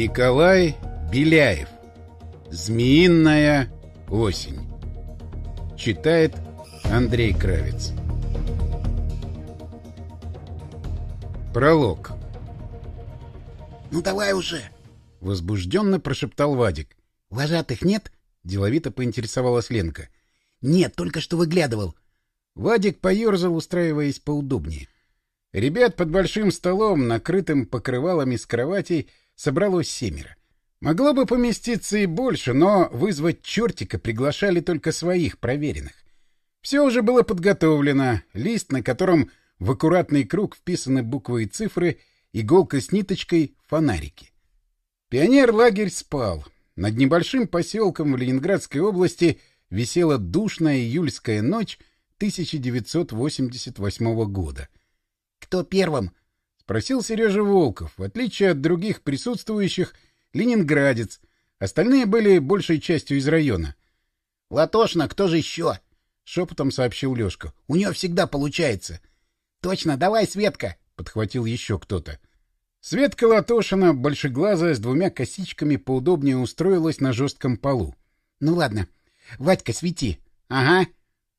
Николай Беляев. Змеиная осень. Читает Андрей Кравец. Пролог. «Ну давай уже!» — возбужденно прошептал Вадик. «Вожатых нет?» — деловито поинтересовалась Ленка. «Нет, только что выглядывал». Вадик поерзал, устраиваясь поудобнее. Ребят под большим столом, накрытым покрывалами с кроватей, собралось семеро. Могло бы поместиться и больше, но вызвать чертика приглашали только своих проверенных. Все уже было подготовлено, лист, на котором в аккуратный круг вписаны буквы и цифры, иголка с ниточкой, фонарики. Пионер-лагерь спал. Над небольшим поселком в Ленинградской области висела душная июльская ночь 1988 года. «Кто первым?» Спросил Сережа Волков. В отличие от других присутствующих, ленинградец. Остальные были большей частью из района. — Латошна, кто же еще? — шепотом сообщил Лешка. — У нее всегда получается. — Точно, давай, Светка! — подхватил еще кто-то. Светка Латошина, большеглазая, с двумя косичками, поудобнее устроилась на жестком полу. — Ну ладно. Вадька, свети. — Ага.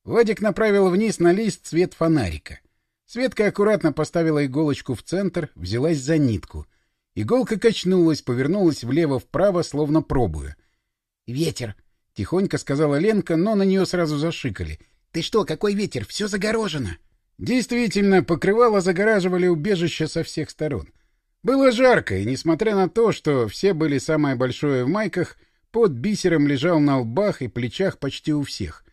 Вадик направил вниз на лист цвет фонарика. — Светка аккуратно поставила иголочку в центр, взялась за нитку. Иголка качнулась, повернулась влево-вправо, словно пробуя. «Ветер!» — тихонько сказала Ленка, но на нее сразу зашикали. «Ты что, какой ветер? Все загорожено!» Действительно, покрывало загораживали убежище со всех сторон. Было жарко, и, несмотря на то, что все были самое большое в майках, под бисером лежал на лбах и плечах почти у всех.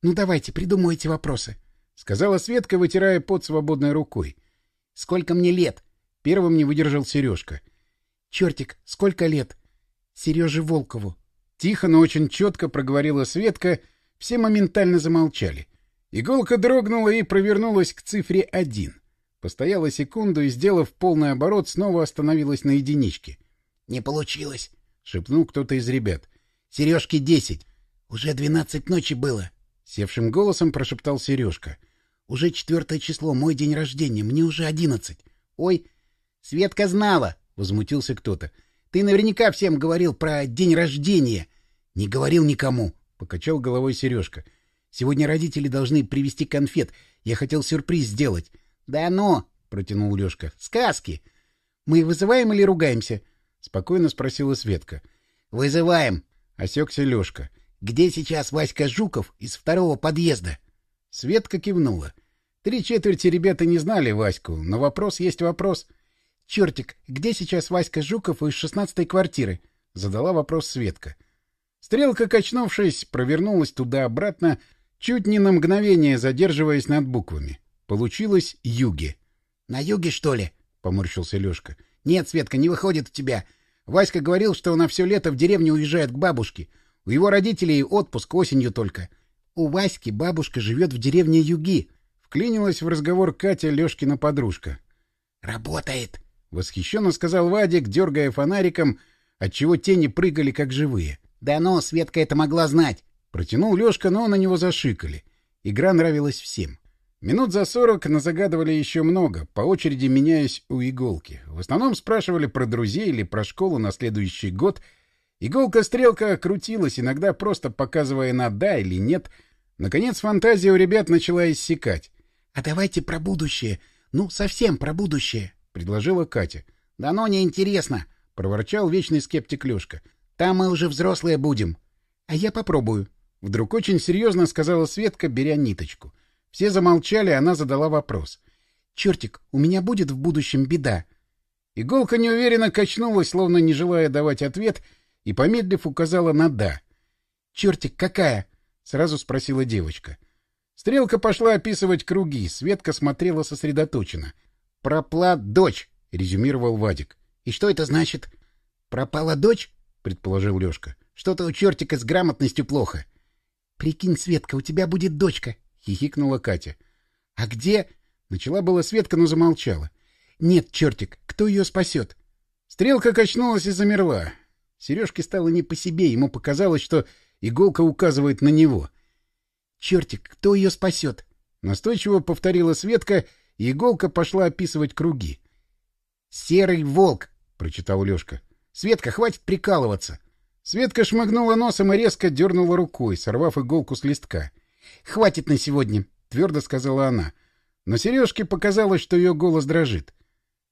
«Ну давайте, придумайте вопросы», — сказала Светка, вытирая пот свободной рукой. — Сколько мне лет? — первым не выдержал Сережка. — Чертик, сколько лет? — Сереже Волкову. Тихо, но очень четко проговорила Светка, все моментально замолчали. Иголка дрогнула и провернулась к цифре один. Постояла секунду и, сделав полный оборот, снова остановилась на единичке. — Не получилось, — шепнул кто-то из ребят. — Сережке десять. Уже двенадцать ночи было. — севшим голосом прошептал Сережка. — Уже четвертое число, мой день рождения, мне уже одиннадцать. — Ой, Светка знала, — возмутился кто-то. — Ты наверняка всем говорил про день рождения. — Не говорил никому, — покачал головой Сережка. — Сегодня родители должны привезти конфет. Я хотел сюрприз сделать. — Да но, — протянул Лешка, — сказки. — Мы вызываем или ругаемся? — спокойно спросила Светка. — Вызываем, — осекся Лешка. — где сейчас Васька Жуков из второго подъезда? Светка кивнула. Три четверти ребята не знали Ваську, но вопрос есть вопрос. — Чертик, где сейчас Васька Жуков из шестнадцатой квартиры? — задала вопрос Светка. Стрелка, качнувшись, провернулась туда-обратно, чуть не на мгновение задерживаясь над буквами. Получилось «Юги». — На юге, что ли? — поморщился Лешка. — Нет, Светка, не выходит у тебя. Васька говорил, что на все лето в деревню уезжает к бабушке. У его родителей отпуск осенью только. У Васьки бабушка живет в деревне Юги. Вклинилась в разговор Катя Лешкина подружка. «Работает!» — восхищенно сказал Вадик, дергая фонариком, отчего тени прыгали, как живые. «Да но, Светка это могла знать!» Протянул Лешка, но на него зашикали. Игра нравилась всем. Минут за сорок назагадывали еще много, по очереди меняясь у иголки. В основном спрашивали про друзей или про школу на следующий год — Иголка-стрелка крутилась, иногда просто показывая на «да» или «нет». Наконец фантазия у ребят начала иссякать. — А давайте про будущее. Ну, совсем про будущее, — предложила Катя. — Да но неинтересно, — проворчал вечный скептик Лешка. — Там мы уже взрослые будем. — А я попробую. Вдруг очень серьезно сказала Светка, беря ниточку. Все замолчали, она задала вопрос. — Чертик, у меня будет в будущем беда. Иголка неуверенно качнулась, словно не желая давать ответ, — и, помедлив, указала на «да». «Чертик, какая?» — сразу спросила девочка. Стрелка пошла описывать круги, Светка смотрела сосредоточенно. «Пропла дочь», — резюмировал Вадик. «И что это значит?» «Пропала дочь?» — предположил Лёшка. «Что-то у чертика с грамотностью плохо». «Прикинь, Светка, у тебя будет дочка», — хихикнула Катя. «А где?» — начала была Светка, но замолчала. «Нет, чертик, кто ее спасет?» Стрелка качнулась и замерла. Сережке стало не по себе, ему показалось, что иголка указывает на него. «Чертик, кто ее спасет?» Настойчиво повторила Светка, и иголка пошла описывать круги. «Серый волк!» — прочитал Лешка. Светка, хватит прикалываться. Светка шмыгнула носом и резко дернула рукой, сорвав иголку с листка. — Хватит на сегодня, — твердо сказала она. Но Сережке показалось, что ее голос дрожит.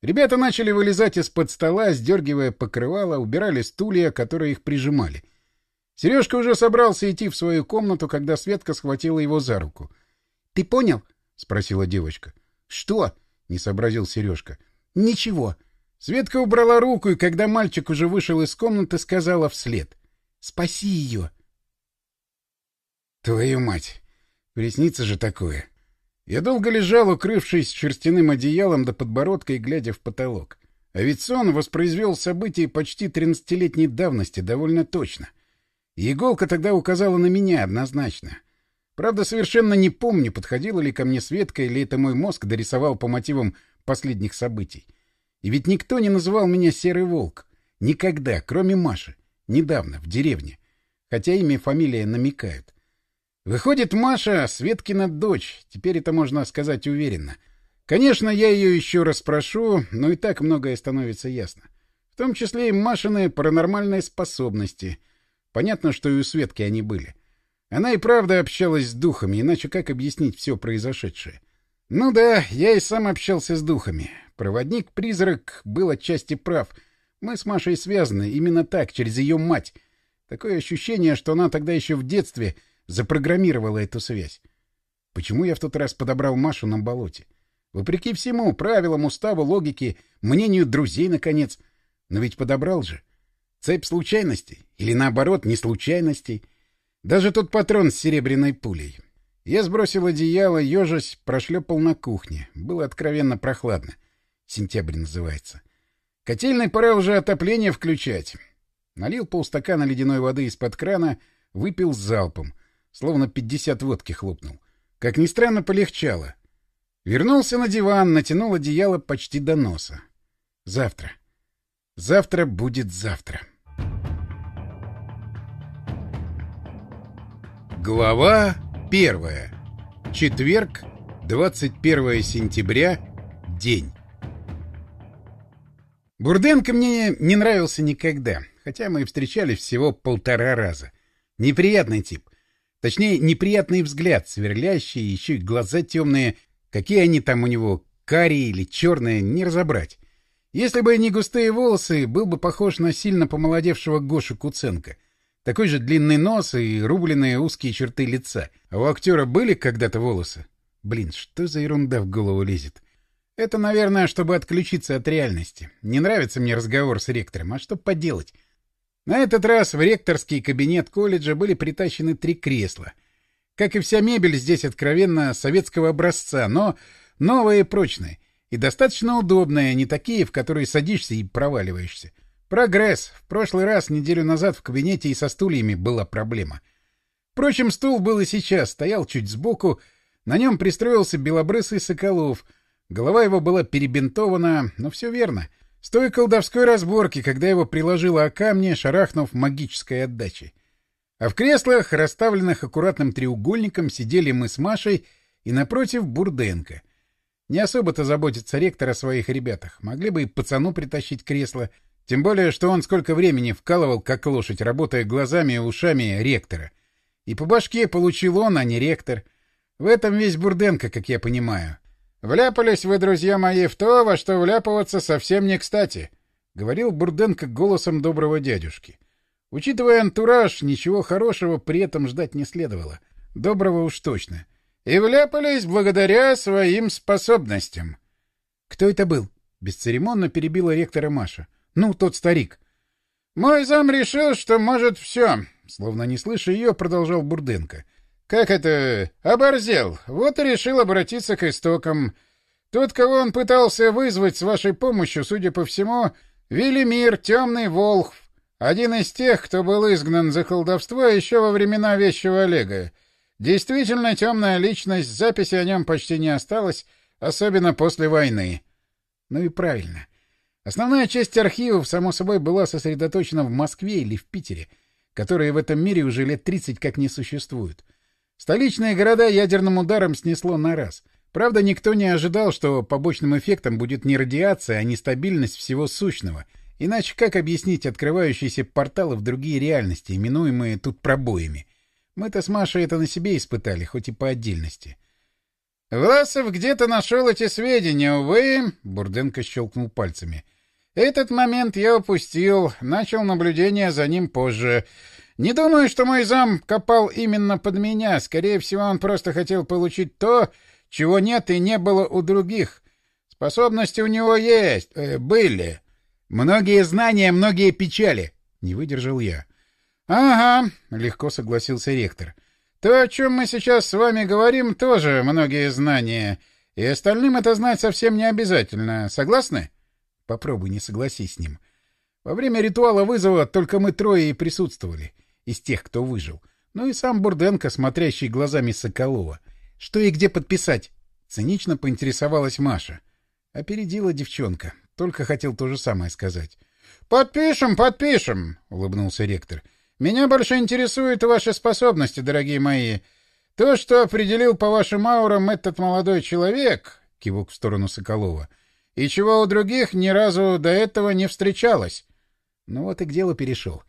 Ребята начали вылезать из-под стола, сдергивая покрывало, убирали стулья, которые их прижимали. Сережка уже собрался идти в свою комнату, когда Светка схватила его за руку. — Ты понял? — спросила девочка. — Что? — не сообразил Сережка. — Ничего. Светка убрала руку, и когда мальчик уже вышел из комнаты, сказала вслед. — Спаси ее. — Твою мать! Приснится же такое! Я долго лежал, укрывшись шерстяным одеялом до подбородка и глядя в потолок. А ведь сон воспроизвел события почти тринадцатилетней давности довольно точно. И иголка тогда указала на меня однозначно. Правда, совершенно не помню, подходила ли ко мне Светка, или это мой мозг дорисовал по мотивам последних событий. И ведь никто не называл меня Серый Волк. Никогда, кроме Маши. Недавно, в деревне. Хотя имя и фамилия намекают. Выходит, Маша — Светкина дочь. Теперь это можно сказать уверенно. Конечно, я ее еще раз спрошу, но и так многое становится ясно. В том числе и Машины паранормальные способности. Понятно, что и у Светки они были. Она и правда общалась с духами, иначе как объяснить все произошедшее? Ну да, я и сам общался с духами. Проводник-призрак был отчасти прав. Мы с Машей связаны именно так, через ее мать. Такое ощущение, что она тогда еще в детстве запрограммировала эту связь. Почему я в тот раз подобрал Машу на болоте? Вопреки всему, правилам, уставу, логике, мнению друзей, наконец. Но ведь подобрал же. Цепь случайностей? Или наоборот, не случайностей? Даже тот патрон с серебряной пулей. Я сбросил одеяло, ежась, прошлепал на кухне. Было откровенно прохладно. Сентябрь называется. Котельной пора уже отопление включать. Налил полстакана ледяной воды из-под крана, выпил залпом. Словно пятьдесят водки хлопнул. Как ни странно, полегчало. Вернулся на диван, натянул одеяло почти до носа. Завтра. Завтра будет завтра. Глава первая. Четверг, 21 сентября. День. Бурденко мне не нравился никогда, хотя мы встречались всего полтора раза. Неприятный тип. Точнее, неприятный взгляд, сверлящий, еще и глаза темные. Какие они там у него, карие или черные, не разобрать. Если бы не густые волосы, был бы похож на сильно помолодевшего Гошу Куценко. Такой же длинный нос и рубленные узкие черты лица. А у актера были когда-то волосы? Блин, что за ерунда в голову лезет? Это, наверное, чтобы отключиться от реальности. Не нравится мне разговор с ректором, а что поделать? На этот раз в ректорский кабинет колледжа были притащены три кресла. Как и вся мебель здесь откровенно советского образца, но новая и прочная. И достаточно удобная, не такие, в которые садишься и проваливаешься. Прогресс. В прошлый раз, неделю назад, в кабинете и со стульями была проблема. Впрочем, стул был и сейчас, стоял чуть сбоку. На нем пристроился белобрысый Соколов — Голова его была перебинтована, но все верно. С той колдовской разборки, когда его приложило о камне, шарахнув магической отдачей. А в креслах, расставленных аккуратным треугольником, сидели мы с Машей и напротив Бурденко. Не особо-то заботится ректор о своих ребятах. Могли бы и пацану притащить кресло. Тем более, что он сколько времени вкалывал, как лошадь, работая глазами и ушами ректора. И по башке получил он, а не ректор. В этом весь Бурденко, как я понимаю. «Вляпались вы, друзья мои, в то, во что вляпываться совсем не кстати», — говорил Бурденко голосом доброго дядюшки. Учитывая антураж, ничего хорошего при этом ждать не следовало. Доброго уж точно. И вляпались благодаря своим способностям. «Кто это был?» — бесцеремонно перебила ректора Маша. «Ну, тот старик». «Мой зам решил, что может все», — словно не слыша ее, продолжал Бурденко. Как это... оборзел. Вот и решил обратиться к истокам. Тот, кого он пытался вызвать с вашей помощью, судя по всему, Велимир Темный Волхв. Один из тех, кто был изгнан за колдовство еще во времена Вещего Олега. Действительно темная личность, записи о нем почти не осталось, особенно после войны. Ну и правильно. Основная часть архивов, само собой, была сосредоточена в Москве или в Питере, которые в этом мире уже лет 30 как не существуют. Столичные города ядерным ударом снесло на раз. Правда, никто не ожидал, что побочным эффектом будет не радиация, а нестабильность всего сущного. Иначе как объяснить открывающиеся порталы в другие реальности, именуемые тут пробоями? Мы-то с Машей это на себе испытали, хоть и по отдельности. «Власов где-то нашел эти сведения, увы!» — Бурденко щелкнул пальцами. «Этот момент я упустил, начал наблюдение за ним позже. Не думаю, что мой зам копал именно под меня. Скорее всего, он просто хотел получить то, чего нет и не было у других. Способности у него есть, э, были. Многие знания, многие печали. Не выдержал я. — Ага, — легко согласился ректор. — То, о чем мы сейчас с вами говорим, тоже многие знания. И остальным это знать совсем не обязательно. Согласны? Попробуй не согласись с ним. Во время ритуала вызова только мы трое и присутствовали. Из тех, кто выжил. Ну и сам Бурденко, смотрящий глазами Соколова. Что и где подписать? Цинично поинтересовалась Маша. Опередила девчонка. Только хотел то же самое сказать. «Подпишем, подпишем!» — улыбнулся ректор. Меня больше интересуют ваши способности, дорогие мои. То, что определил по вашим аурам этот молодой человек, кивок в сторону Соколова, и чего у других ни разу до этого не встречалось. Ну вот и к делу перешел.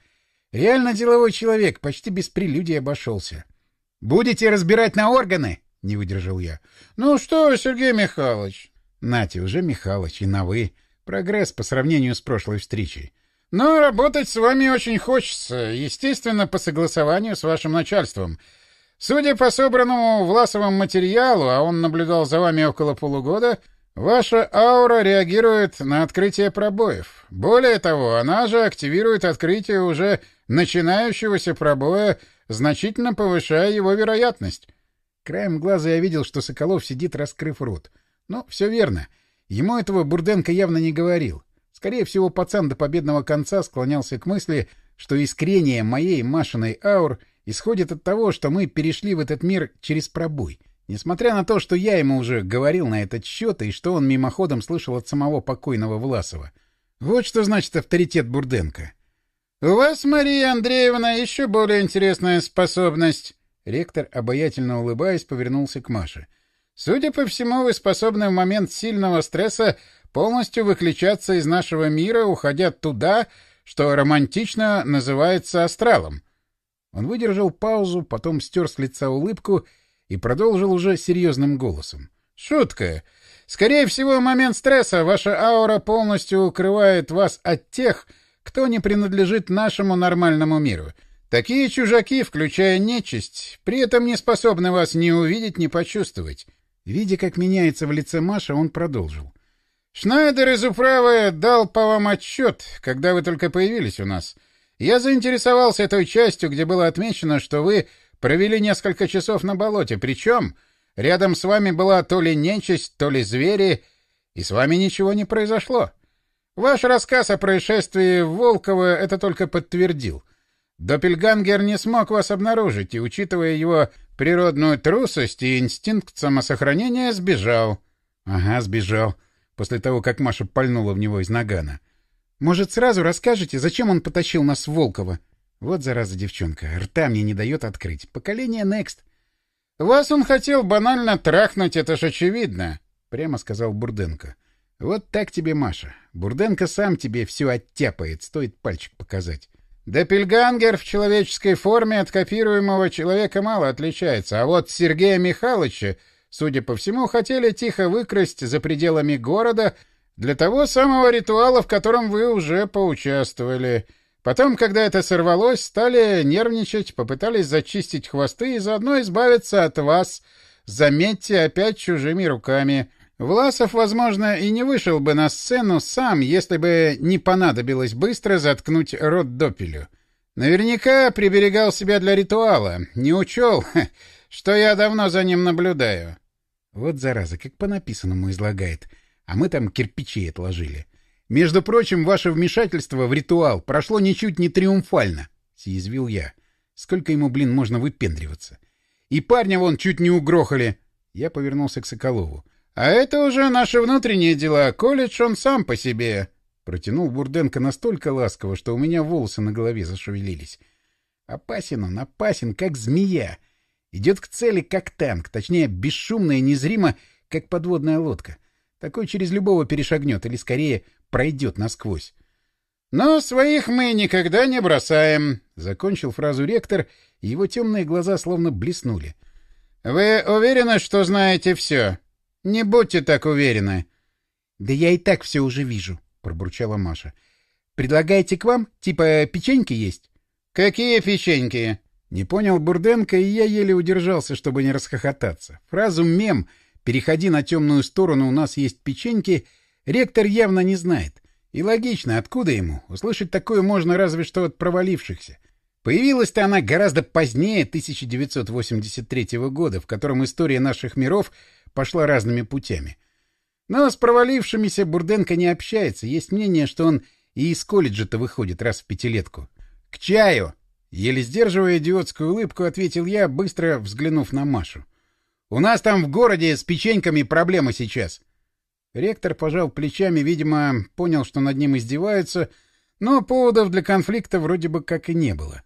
Реально деловой человек, почти без прелюдий обошелся. — Будете разбирать на органы? — не выдержал я. — Ну что, Сергей Михайлович? — Нате, уже Михайлович, и на «вы». Прогресс по сравнению с прошлой встречей. Но работать с вами очень хочется, естественно, по согласованию с вашим начальством. Судя по собранному Власовым материалу, а он наблюдал за вами около полугода, ваша аура реагирует на открытие пробоев. Более того, она же активирует открытие уже начинающегося пробоя, значительно повышая его вероятность. Краем глаза я видел, что Соколов сидит, раскрыв рот. Но все верно. Ему этого Бурденко явно не говорил. Скорее всего, пацан до победного конца склонялся к мысли, что искрение моей Машиной аур исходит от того, что мы перешли в этот мир через пробой. Несмотря на то, что я ему уже говорил на этот счет, и что он мимоходом слышал от самого покойного Власова. Вот что значит авторитет Бурденко. — У вас, Мария Андреевна, еще более интересная способность. Ректор, обаятельно улыбаясь, повернулся к Маше. — Судя по всему, вы способны в момент сильного стресса полностью выключаться из нашего мира, уходя туда, что романтично называется астралом. Он выдержал паузу, потом стер с лица улыбку и продолжил уже серьезным голосом. «Шутка. Скорее всего, в момент стресса ваша аура полностью укрывает вас от тех, кто не принадлежит нашему нормальному миру. Такие чужаки, включая нечисть, при этом не способны вас ни увидеть, ни почувствовать». Видя, как меняется в лице Маша, он продолжил. Шнайдер из управы дал по вам отчет, когда вы только появились у нас. Я заинтересовался той частью, где было отмечено, что вы провели несколько часов на болоте, причем рядом с вами была то ли нечисть, то ли звери, и с вами ничего не произошло. Ваш рассказ о происшествии в Волково это только подтвердил. Доппельгангер не смог вас обнаружить, и, учитывая его природную трусость и инстинкт самосохранения, сбежал. — Ага, сбежал после того, как Маша пальнула в него из нагана. «Может, сразу расскажете, зачем он потащил нас в Волково?» Вот зараза девчонка, рта мне не дает открыть. Поколение Next. «Вас он хотел банально трахнуть, это ж очевидно», — прямо сказал Бурденко. «Вот так тебе, Маша. Бурденко сам тебе все оттяпает, стоит пальчик показать». Депельгангер в человеческой форме от копируемого человека мало отличается, а вот Сергея Михайловича судя по всему, хотели тихо выкрасть за пределами города для того самого ритуала, в котором вы уже поучаствовали. Потом, когда это сорвалось, стали нервничать, попытались зачистить хвосты и заодно избавиться от вас. Заметьте, опять чужими руками. Власов, возможно, и не вышел бы на сцену сам, если бы не понадобилось быстро заткнуть рот допелю. Наверняка приберегал себя для ритуала, не учел, что я давно за ним наблюдаю. Вот зараза, как по написанному излагает. А мы там кирпичи отложили. Между прочим, ваше вмешательство в ритуал прошло ничуть не триумфально, — съязвил я. Сколько ему, блин, можно выпендриваться? И парня вон чуть не угрохали. Я повернулся к Соколову. — А это уже наши внутренние дела. Колледж он сам по себе. Протянул Бурденко настолько ласково, что у меня волосы на голове зашевелились. Опасен он, опасен, как змея. Идет к цели как танк, точнее, бесшумно и незримо, как подводная лодка. Такой через любого перешагнет, или скорее пройдет насквозь. «Но своих мы никогда не бросаем», — закончил фразу ректор, и его темные глаза словно блеснули. «Вы уверены, что знаете все? Не будьте так уверены». «Да я и так все уже вижу», — пробурчала Маша. «Предлагаете к вам? Типа печеньки есть?» «Какие печеньки?» Не понял Бурденко, и я еле удержался, чтобы не расхохотаться. Фразу «мем» «переходи на темную сторону, у нас есть печеньки» ректор явно не знает. И логично, откуда ему? Услышать такое можно разве что от провалившихся. Появилась-то она гораздо позднее 1983 года, в котором история наших миров пошла разными путями. Но с провалившимися Бурденко не общается. Есть мнение, что он и из колледжа-то выходит раз в пятилетку. «К чаю!» Еле сдерживая идиотскую улыбку, ответил я, быстро взглянув на Машу. «У нас там в городе с печеньками проблема сейчас. Ректор пожал плечами, видимо, понял, что над ним издеваются, но поводов для конфликта вроде бы как и не было.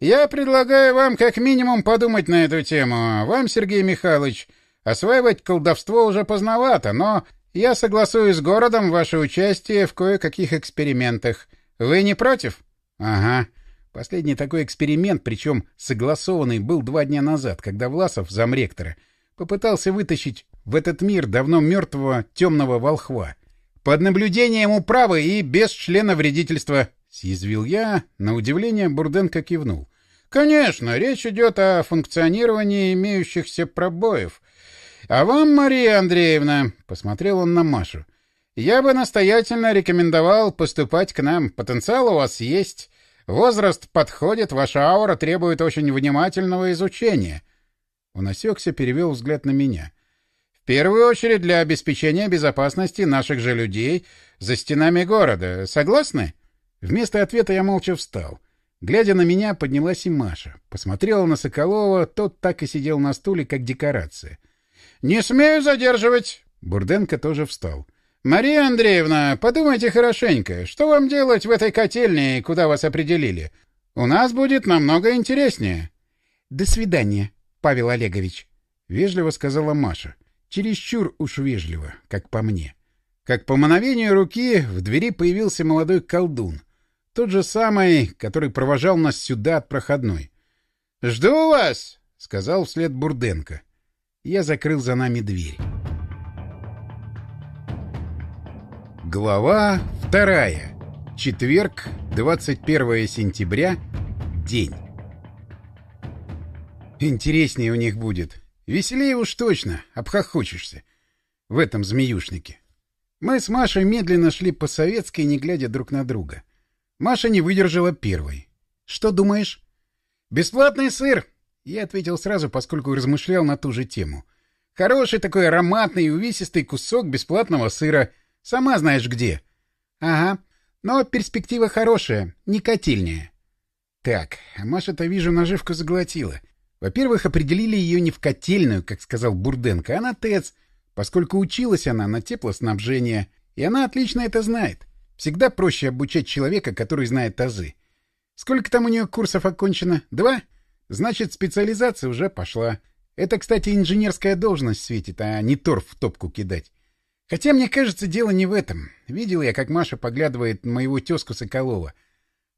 «Я предлагаю вам как минимум подумать на эту тему. Вам, Сергей Михайлович, осваивать колдовство уже поздновато, но я согласую с городом ваше участие в кое-каких экспериментах. Вы не против?» «Ага». Последний такой эксперимент, причем согласованный, был два дня назад, когда Власов, замректора, попытался вытащить в этот мир давно мертвого темного волхва. Под наблюдением управы и без члена вредительства, — съязвил я. На удивление Бурденко кивнул. — Конечно, речь идет о функционировании имеющихся пробоев. А вам, Мария Андреевна, — посмотрел он на Машу, — я бы настоятельно рекомендовал поступать к нам. Потенциал у вас есть. Возраст подходит, ваша аура требует очень внимательного изучения. Он осекся, перевел взгляд на меня. В первую очередь для обеспечения безопасности наших же людей за стенами города. Согласны? Вместо ответа я молча встал. Глядя на меня, поднялась и Маша. Посмотрела на Соколова, тот так и сидел на стуле, как декорация. «Не смею задерживать!» Бурденко тоже встал. «Мария Андреевна, подумайте хорошенько, что вам делать в этой котельне, куда вас определили? У нас будет намного интереснее». «До свидания, Павел Олегович», — вежливо сказала Маша. Чересчур уж вежливо, как по мне. Как по мановению руки в двери появился молодой колдун. Тот же самый, который провожал нас сюда от проходной. «Жду вас!» — сказал вслед Бурденко. Я закрыл за нами дверь. Глава вторая. Четверг, 21 сентября. День. Интереснее у них будет. Веселее уж точно, обхохочешься. В этом змеюшнике. Мы с Машей медленно шли по советской, не глядя друг на друга. Маша не выдержала первой. «Что думаешь?» «Бесплатный сыр!» Я ответил сразу, поскольку размышлял на ту же тему. «Хороший такой ароматный и увесистый кусок бесплатного сыра. Сама знаешь где». «Ага. Но перспектива хорошая, не котельная». «Так, Маша-то, вижу, наживку заглотила. Во-первых, определили ее не в котельную, как сказал Бурденко, а на ТЭЦ, поскольку училась она на теплоснабжение, и она отлично это знает. Всегда проще обучать человека, который знает азы. Сколько там у нее курсов окончено? Два? Значит, специализация уже пошла. Это, кстати, инженерская должность светит, а не торф в топку кидать. Хотя, мне кажется, дело не в этом. Видел я, как Маша поглядывает на моего тезку Соколова.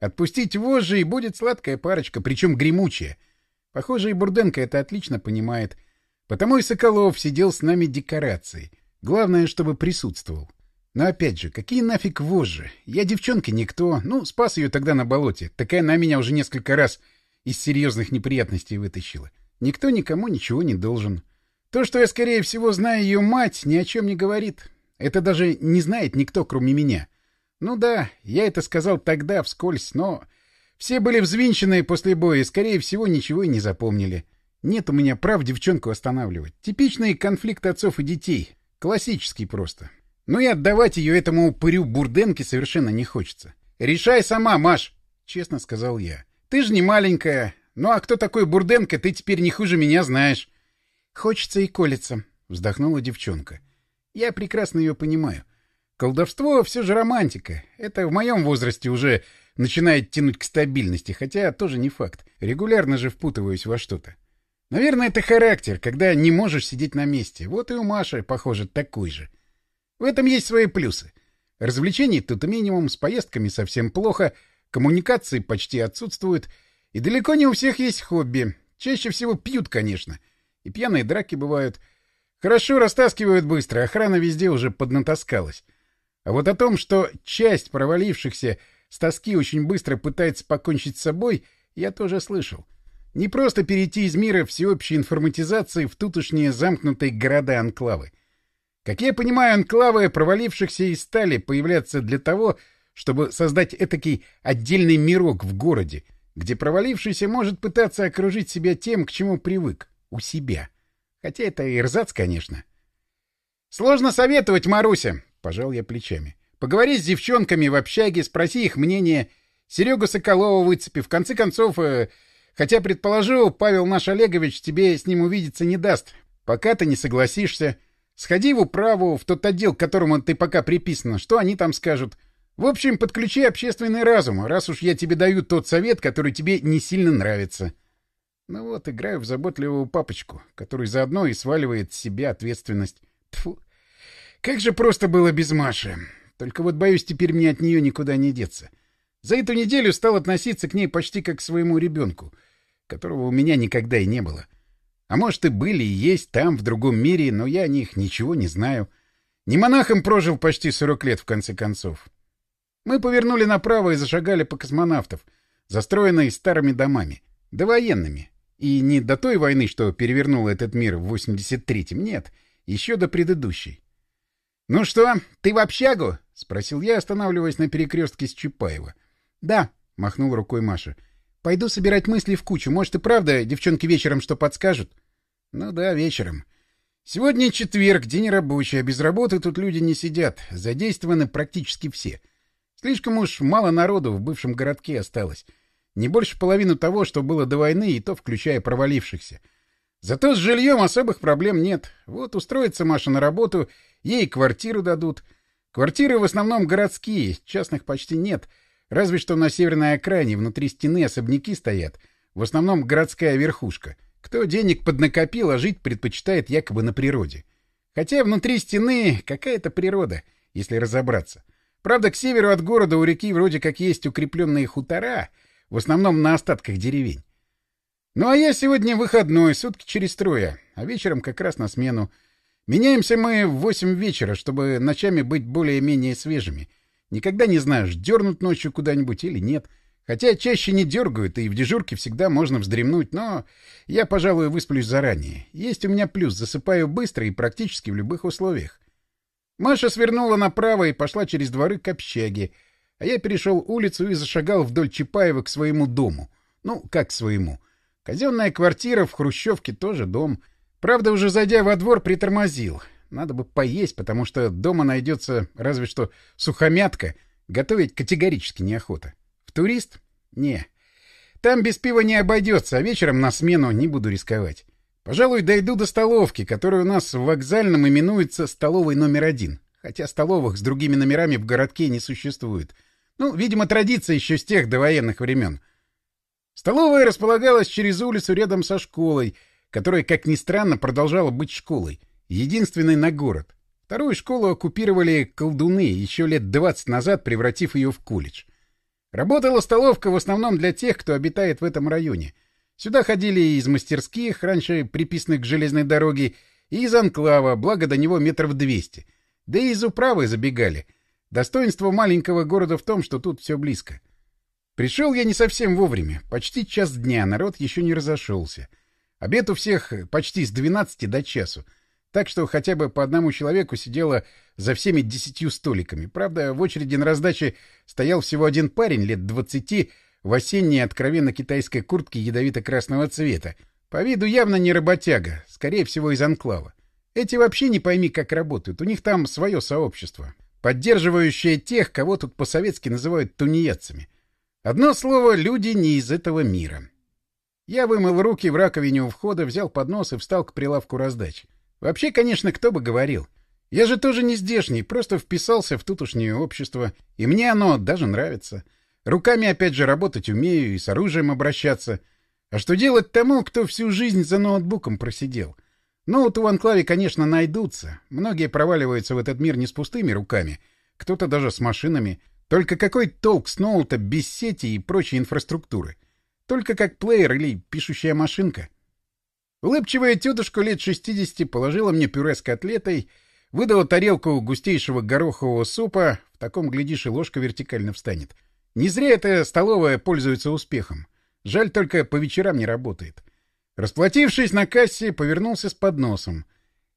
Отпустить вожжи, и будет сладкая парочка, причем гремучая. Похоже, и Бурденко это отлично понимает. Потому и Соколов сидел с нами декорацией. Главное, чтобы присутствовал. Но опять же, какие нафиг вожжи? Я девчонка никто. Ну, спас ее тогда на болоте. Такая на меня уже несколько раз из серьезных неприятностей вытащила. Никто никому ничего не должен. То, что я, скорее всего, знаю ее мать, ни о чем не говорит. Это даже не знает никто, кроме меня. Ну да, я это сказал тогда, вскользь, но все были взвинченные после боя и, скорее всего, ничего и не запомнили. Нет у меня прав девчонку останавливать. Типичный конфликт отцов и детей. Классический просто. Но и отдавать ее этому упырю Бурденке совершенно не хочется. «Решай сама, Маш!» — честно сказал я. «Ты же не маленькая. Ну а кто такой Бурденко, ты теперь не хуже меня знаешь». «Хочется и колется», — вздохнула девчонка. «Я прекрасно ее понимаю. Колдовство все же романтика. Это в моем возрасте уже начинает тянуть к стабильности, хотя тоже не факт. Регулярно же впутываюсь во что-то. Наверное, это характер, когда не можешь сидеть на месте. Вот и у Маши, похоже, такой же. В этом есть свои плюсы. Развлечений тут минимум, с поездками совсем плохо, коммуникации почти отсутствуют, и далеко не у всех есть хобби. Чаще всего пьют, конечно. И пьяные драки бывают. Хорошо растаскивают быстро, охрана везде уже поднатаскалась. А вот о том, что часть провалившихся с тоски очень быстро пытается покончить с собой, я тоже слышал. Не просто перейти из мира всеобщей информатизации в тутошние замкнутые города-анклавы. Как я понимаю, анклавы провалившихся и стали появляться для того, чтобы создать этакий отдельный мирок в городе, где провалившийся может пытаться окружить себя тем, к чему привык, у себя. Хотя это и рзац, конечно. «Сложно советовать, Маруся!» — пожал я плечами. «Поговори с девчонками в общаге, спроси их мнение. Серегу Соколова выцепи. В конце концов, э, хотя, предположу, Павел наш Олегович тебе с ним увидеться не даст, пока ты не согласишься. Сходи в управу, в тот отдел, к которому ты пока приписана. Что они там скажут? В общем, подключи общественный разум, раз уж я тебе даю тот совет, который тебе не сильно нравится. Ну вот, играю в заботливого папочку, который заодно и сваливает с себя ответственность. Тфу. Как же просто было без Маши. Только вот боюсь, теперь мне от нее никуда не деться. За эту неделю стал относиться к ней почти как к своему ребенку, которого у меня никогда и не было. А может, и были, и есть там, в другом мире, но я о них ничего не знаю. Не монахом прожил почти 40 лет, в конце концов. Мы повернули направо и зашагали по космонавтов, застроенной старыми домами, довоенными. И не до той войны, что перевернула этот мир в 83-м, нет, еще до предыдущей. — Ну что, ты в общагу? — спросил я, останавливаясь на перекрестке с Чапаева. — Да, — махнул рукой Маша. Пойду собирать мысли в кучу. Может, и правда девчонки вечером что подскажут? Ну да, вечером. Сегодня четверг, день рабочий, а без работы тут люди не сидят. Задействованы практически все. Слишком уж мало народу в бывшем городке осталось. Не больше половины того, что было до войны, и то включая провалившихся. Зато с жильем особых проблем нет. Вот устроится Маша на работу, ей квартиру дадут. Квартиры в основном городские, частных почти нет — Разве что на северной окраине внутри стены особняки стоят. В основном городская верхушка. Кто денег поднакопил, а жить предпочитает якобы на природе. Хотя внутри стены какая-то природа, если разобраться. Правда, к северу от города у реки вроде как есть укрепленные хутора, в основном на остатках деревень. Ну а я сегодня выходной, сутки через трое, а вечером как раз на смену. Меняемся мы в восемь вечера, чтобы ночами быть более-менее свежими — Никогда не знаешь, дернут ночью куда-нибудь или нет. Хотя чаще не дергают, и в дежурке всегда можно вздремнуть, но я, пожалуй, высплюсь заранее. Есть у меня плюс, засыпаю быстро и практически в любых условиях. Маша свернула направо и пошла через дворы к общаге, а я перешел улицу и зашагал вдоль Чапаева к своему дому. Ну, как к своему. Казенная квартира в Хрущевке тоже дом. Правда, уже зайдя во двор, притормозил. Надо бы поесть, потому что дома найдется разве что сухомятка. Готовить категорически неохота. В турист? Не. Там без пива не обойдется, а вечером на смену не буду рисковать. Пожалуй, дойду до столовки, которая у нас в вокзальном именуется столовой номер один. Хотя столовых с другими номерами в городке не существует. Ну, видимо, традиция еще с тех довоенных времен. Столовая располагалась через улицу рядом со школой, которая, как ни странно, продолжала быть школой единственной на город. Вторую школу оккупировали колдуны еще лет 20 назад, превратив ее в колледж. Работала столовка в основном для тех, кто обитает в этом районе. Сюда ходили из мастерских, раньше приписанных к железной дороге, и из анклава, благо до него метров двести. Да и из управы забегали. Достоинство маленького города в том, что тут все близко. Пришел я не совсем вовремя. Почти час дня, народ еще не разошелся. Обед у всех почти с 12 до часу. Так что хотя бы по одному человеку сидело за всеми десятью столиками. Правда, в очереди на раздаче стоял всего один парень лет двадцати в осенней откровенно китайской куртке ядовито-красного цвета. По виду явно не работяга, скорее всего из анклава. Эти вообще не пойми, как работают. У них там свое сообщество, поддерживающее тех, кого тут по-советски называют тунеядцами. Одно слово, люди не из этого мира. Я вымыл руки в раковине у входа, взял поднос и встал к прилавку раздачи. Вообще, конечно, кто бы говорил. Я же тоже не здешний, просто вписался в тутошнее общество, и мне оно даже нравится. Руками, опять же, работать умею и с оружием обращаться. А что делать тому, кто всю жизнь за ноутбуком просидел? Вот в анклаве, конечно, найдутся. Многие проваливаются в этот мир не с пустыми руками. кто-то даже с машинами. Только какой толк с ноута без сети и прочей инфраструктуры? Только как плеер или пишущая машинка. Улыбчивая тетушка лет 60 положила мне пюре с котлетой, выдала тарелку густейшего горохового супа, в таком, глядишь, и ложка вертикально встанет. Не зря эта столовая пользуется успехом. Жаль, только по вечерам не работает. Расплатившись на кассе, повернулся с подносом.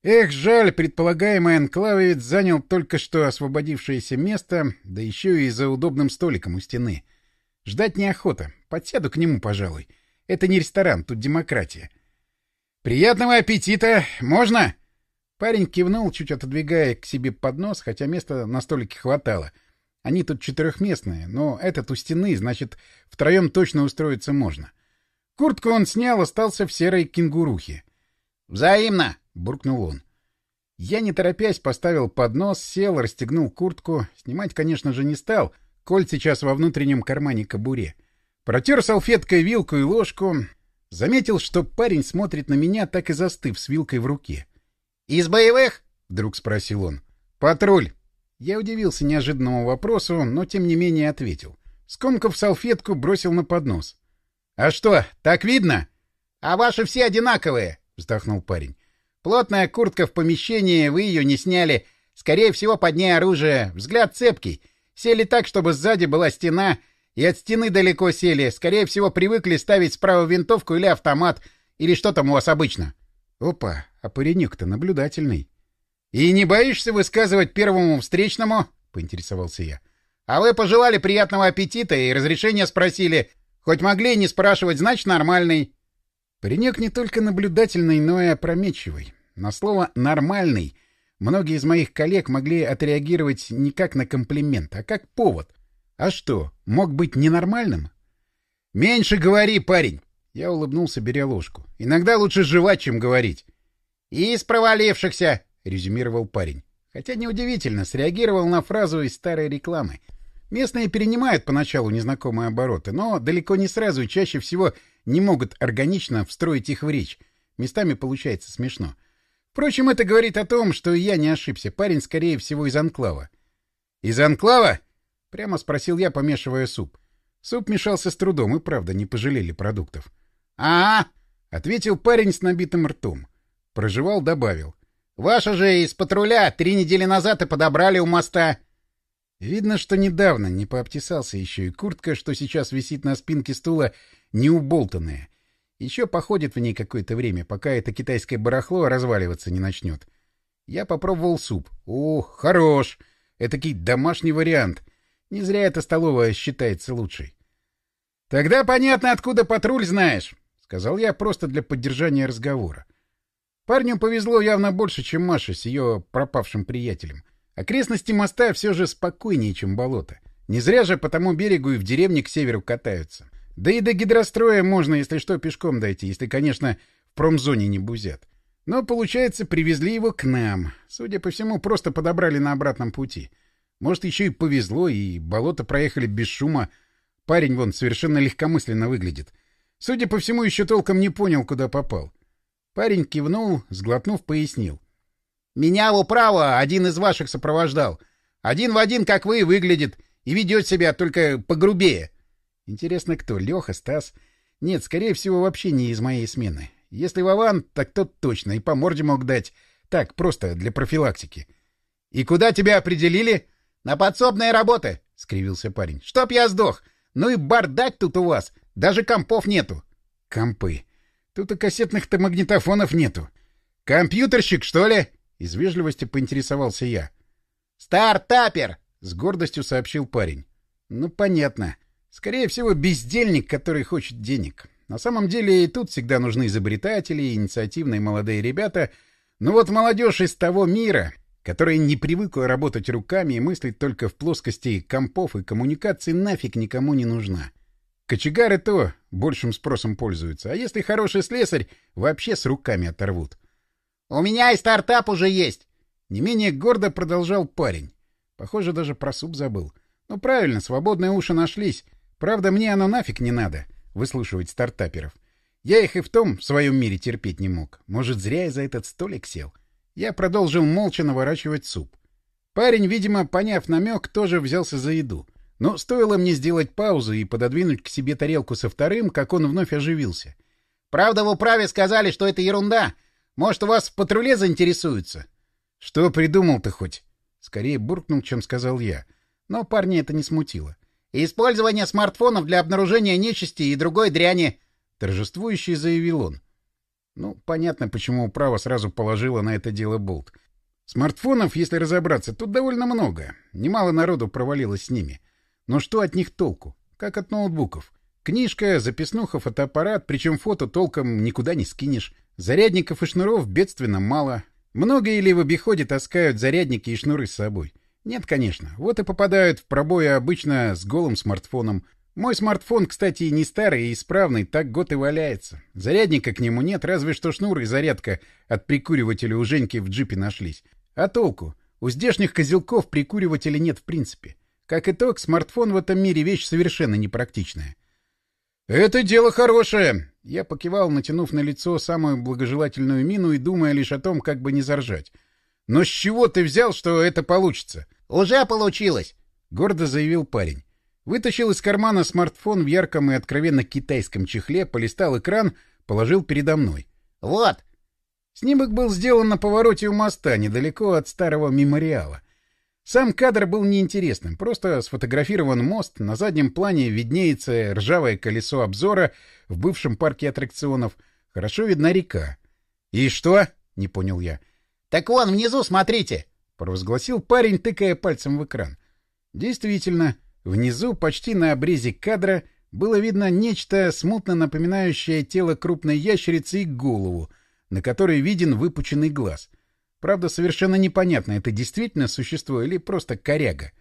Эх, жаль, предполагаемый анклавец занял только что освободившееся место, да еще и за удобным столиком у стены. Ждать неохота. Подсяду к нему, пожалуй. Это не ресторан, тут демократия. «Приятного аппетита! Можно?» Парень кивнул, чуть отодвигая к себе поднос, хотя места на столике хватало. Они тут четырехместные, но этот у стены, значит, втроем точно устроиться можно. Куртку он снял, остался в серой кенгурухе. «Взаимно!» — буркнул он. Я, не торопясь, поставил поднос, сел, расстегнул куртку. Снимать, конечно же, не стал. Кольт сейчас во внутреннем кармане кобуре. Протер салфеткой вилку и ложку. Заметил, что парень смотрит на меня, так и застыв с вилкой в руке. «Из боевых?» — вдруг спросил он. «Патруль». Я удивился неожиданному вопросу, но тем не менее ответил. Скомкав салфетку, бросил на поднос. «А что, так видно?» «А ваши все одинаковые», — вздохнул парень. «Плотная куртка в помещении, вы ее не сняли. Скорее всего, под ней оружие. Взгляд цепкий. Сели так, чтобы сзади была стена, и от стены далеко сели. Скорее всего, привыкли ставить справа винтовку или автомат, или что там у вас обычно». «Опа, а паренек-то наблюдательный». «И не боишься высказывать первому встречному?» — поинтересовался я. «А вы пожелали приятного аппетита и разрешения спросили. Хоть могли не спрашивать, значит, нормальный. Паренек не только наблюдательный, но и опрометчивый. На слово «нормальный» многие из моих коллег могли отреагировать не как на комплимент, а как повод. А что, мог быть ненормальным? «Меньше говори, парень!» Я улыбнулся, беря ложку. «Иногда лучше жевать, чем говорить». «Из провалившихся!» — резюмировал парень. Хотя неудивительно, среагировал на фразу из старой рекламы — Местные перенимают поначалу незнакомые обороты, но далеко не сразу и чаще всего не могут органично встроить их в речь. Местами получается смешно. Впрочем, это говорит о том, что я не ошибся. Парень, скорее всего, из анклава. «Из анклава?» — прямо спросил я, помешивая суп. Суп мешался с трудом, и правда, не пожалели продуктов. а, -а, -а ответил парень с набитым ртом. Проживал, добавил. «Ваша же из патруля три недели назад и подобрали у моста». Видно, что недавно не пообтесался еще, и куртка, что сейчас висит на спинке стула, не уболтанная. Еще походит в ней какое-то время, пока это китайское барахло разваливаться не начнет. Я попробовал суп. О, хорош! Этакий домашний вариант. Не зря эта столовая считается лучшей. — Тогда понятно, откуда патруль знаешь, — сказал я просто для поддержания разговора. Парню повезло явно больше, чем Маше с ее пропавшим приятелем. Окрестности моста все же спокойнее, чем болото. Не зря же по тому берегу и в деревне к северу катаются. Да и до гидростроя можно, если что, пешком дойти, если, конечно, в промзоне не бузят. Но, получается, привезли его к нам. Судя по всему, просто подобрали на обратном пути. Может, еще и повезло, и болото проехали без шума. Парень вон совершенно легкомысленно выглядит. Судя по всему, еще толком не понял, куда попал. Парень кивнул, сглотнув, пояснил. Меня в управу один из ваших сопровождал. Один в один, как вы, выглядит и ведет себя только погрубее. Интересно, кто? Леха, Стас? Нет, скорее всего, вообще не из моей смены. Если Вован, так тот точно, и по морде мог дать. Так, просто для профилактики. — И куда тебя определили? — На подсобные работы, — скривился парень. — Чтоб я сдох. Ну и бардак тут у вас. Даже компов нету. — Компы. Тут и кассетных-то магнитофонов нету. — Компьютерщик, что ли? Из вежливости поинтересовался я. «Стартапер!» — с гордостью сообщил парень. «Ну, понятно. Скорее всего, бездельник, который хочет денег. На самом деле и тут всегда нужны изобретатели, инициативные молодые ребята. Но вот молодежь из того мира, которая не привыкла работать руками и мыслить только в плоскости компов и коммуникаций, нафиг никому не нужна. Кочегары то большим спросом пользуются, а если хороший слесарь, вообще с руками оторвут. «У меня и стартап уже есть!» Не менее гордо продолжал парень. Похоже, даже про суп забыл. Ну правильно, свободные уши нашлись. Правда, мне оно нафиг не надо, выслушивать стартаперов. Я их и в том в своем мире терпеть не мог. Может, зря я за этот столик сел. Я продолжил молча наворачивать суп. Парень, видимо, поняв намек, тоже взялся за еду. Но стоило мне сделать паузу и пододвинуть к себе тарелку со вторым, как он вновь оживился. «Правда, в управе сказали, что это ерунда. Может, у вас в патруле заинтересуются?» «Что придумал-то хоть?» Скорее буркнул, чем сказал я. Но парня это не смутило. «Использование смартфонов для обнаружения нечисти и другой дряни», — торжествующий заявил он. Ну, понятно, почему управа сразу положила на это дело болт. Смартфонов, если разобраться, тут довольно много. Немало народу провалилось с ними. Но что от них толку? Как от ноутбуков. Книжка, записнуха, фотоаппарат, причем фото толком никуда не скинешь. Зарядников и шнуров бедственно мало. Много или в обиходе таскают зарядники и шнуры с собой? Нет, конечно. Вот и попадают в пробои обычно с голым смартфоном. Мой смартфон, кстати, не старый и исправный, так год и валяется. Зарядника к нему нет, разве что шнур и зарядка от прикуривателя у Женьки в джипе нашлись. А толку? У здешних козелков прикуривателя нет в принципе. Как итог, смартфон в этом мире вещь совершенно непрактичная. «Это дело хорошее!» Я покивал, натянув на лицо самую благожелательную мину и думая лишь о том, как бы не заржать. «Но с чего ты взял, что это получится?» «Уже получилось!» — гордо заявил парень. Вытащил из кармана смартфон в ярком и откровенно китайском чехле, полистал экран, положил передо мной. «Вот!» Снимок был сделан на повороте у моста, недалеко от старого мемориала. Сам кадр был неинтересным, просто сфотографирован мост, на заднем плане виднеется ржавое колесо обзора в бывшем парке аттракционов, хорошо видна река. «И что?» — не понял я. «Так вон, внизу, смотрите!» — провозгласил парень, тыкая пальцем в экран. Действительно, внизу, почти на обрезе кадра, было видно нечто смутно напоминающее тело крупной ящерицы и голову, на которой виден выпученный глаз — Правда, совершенно непонятно, это действительно существо или просто коряга.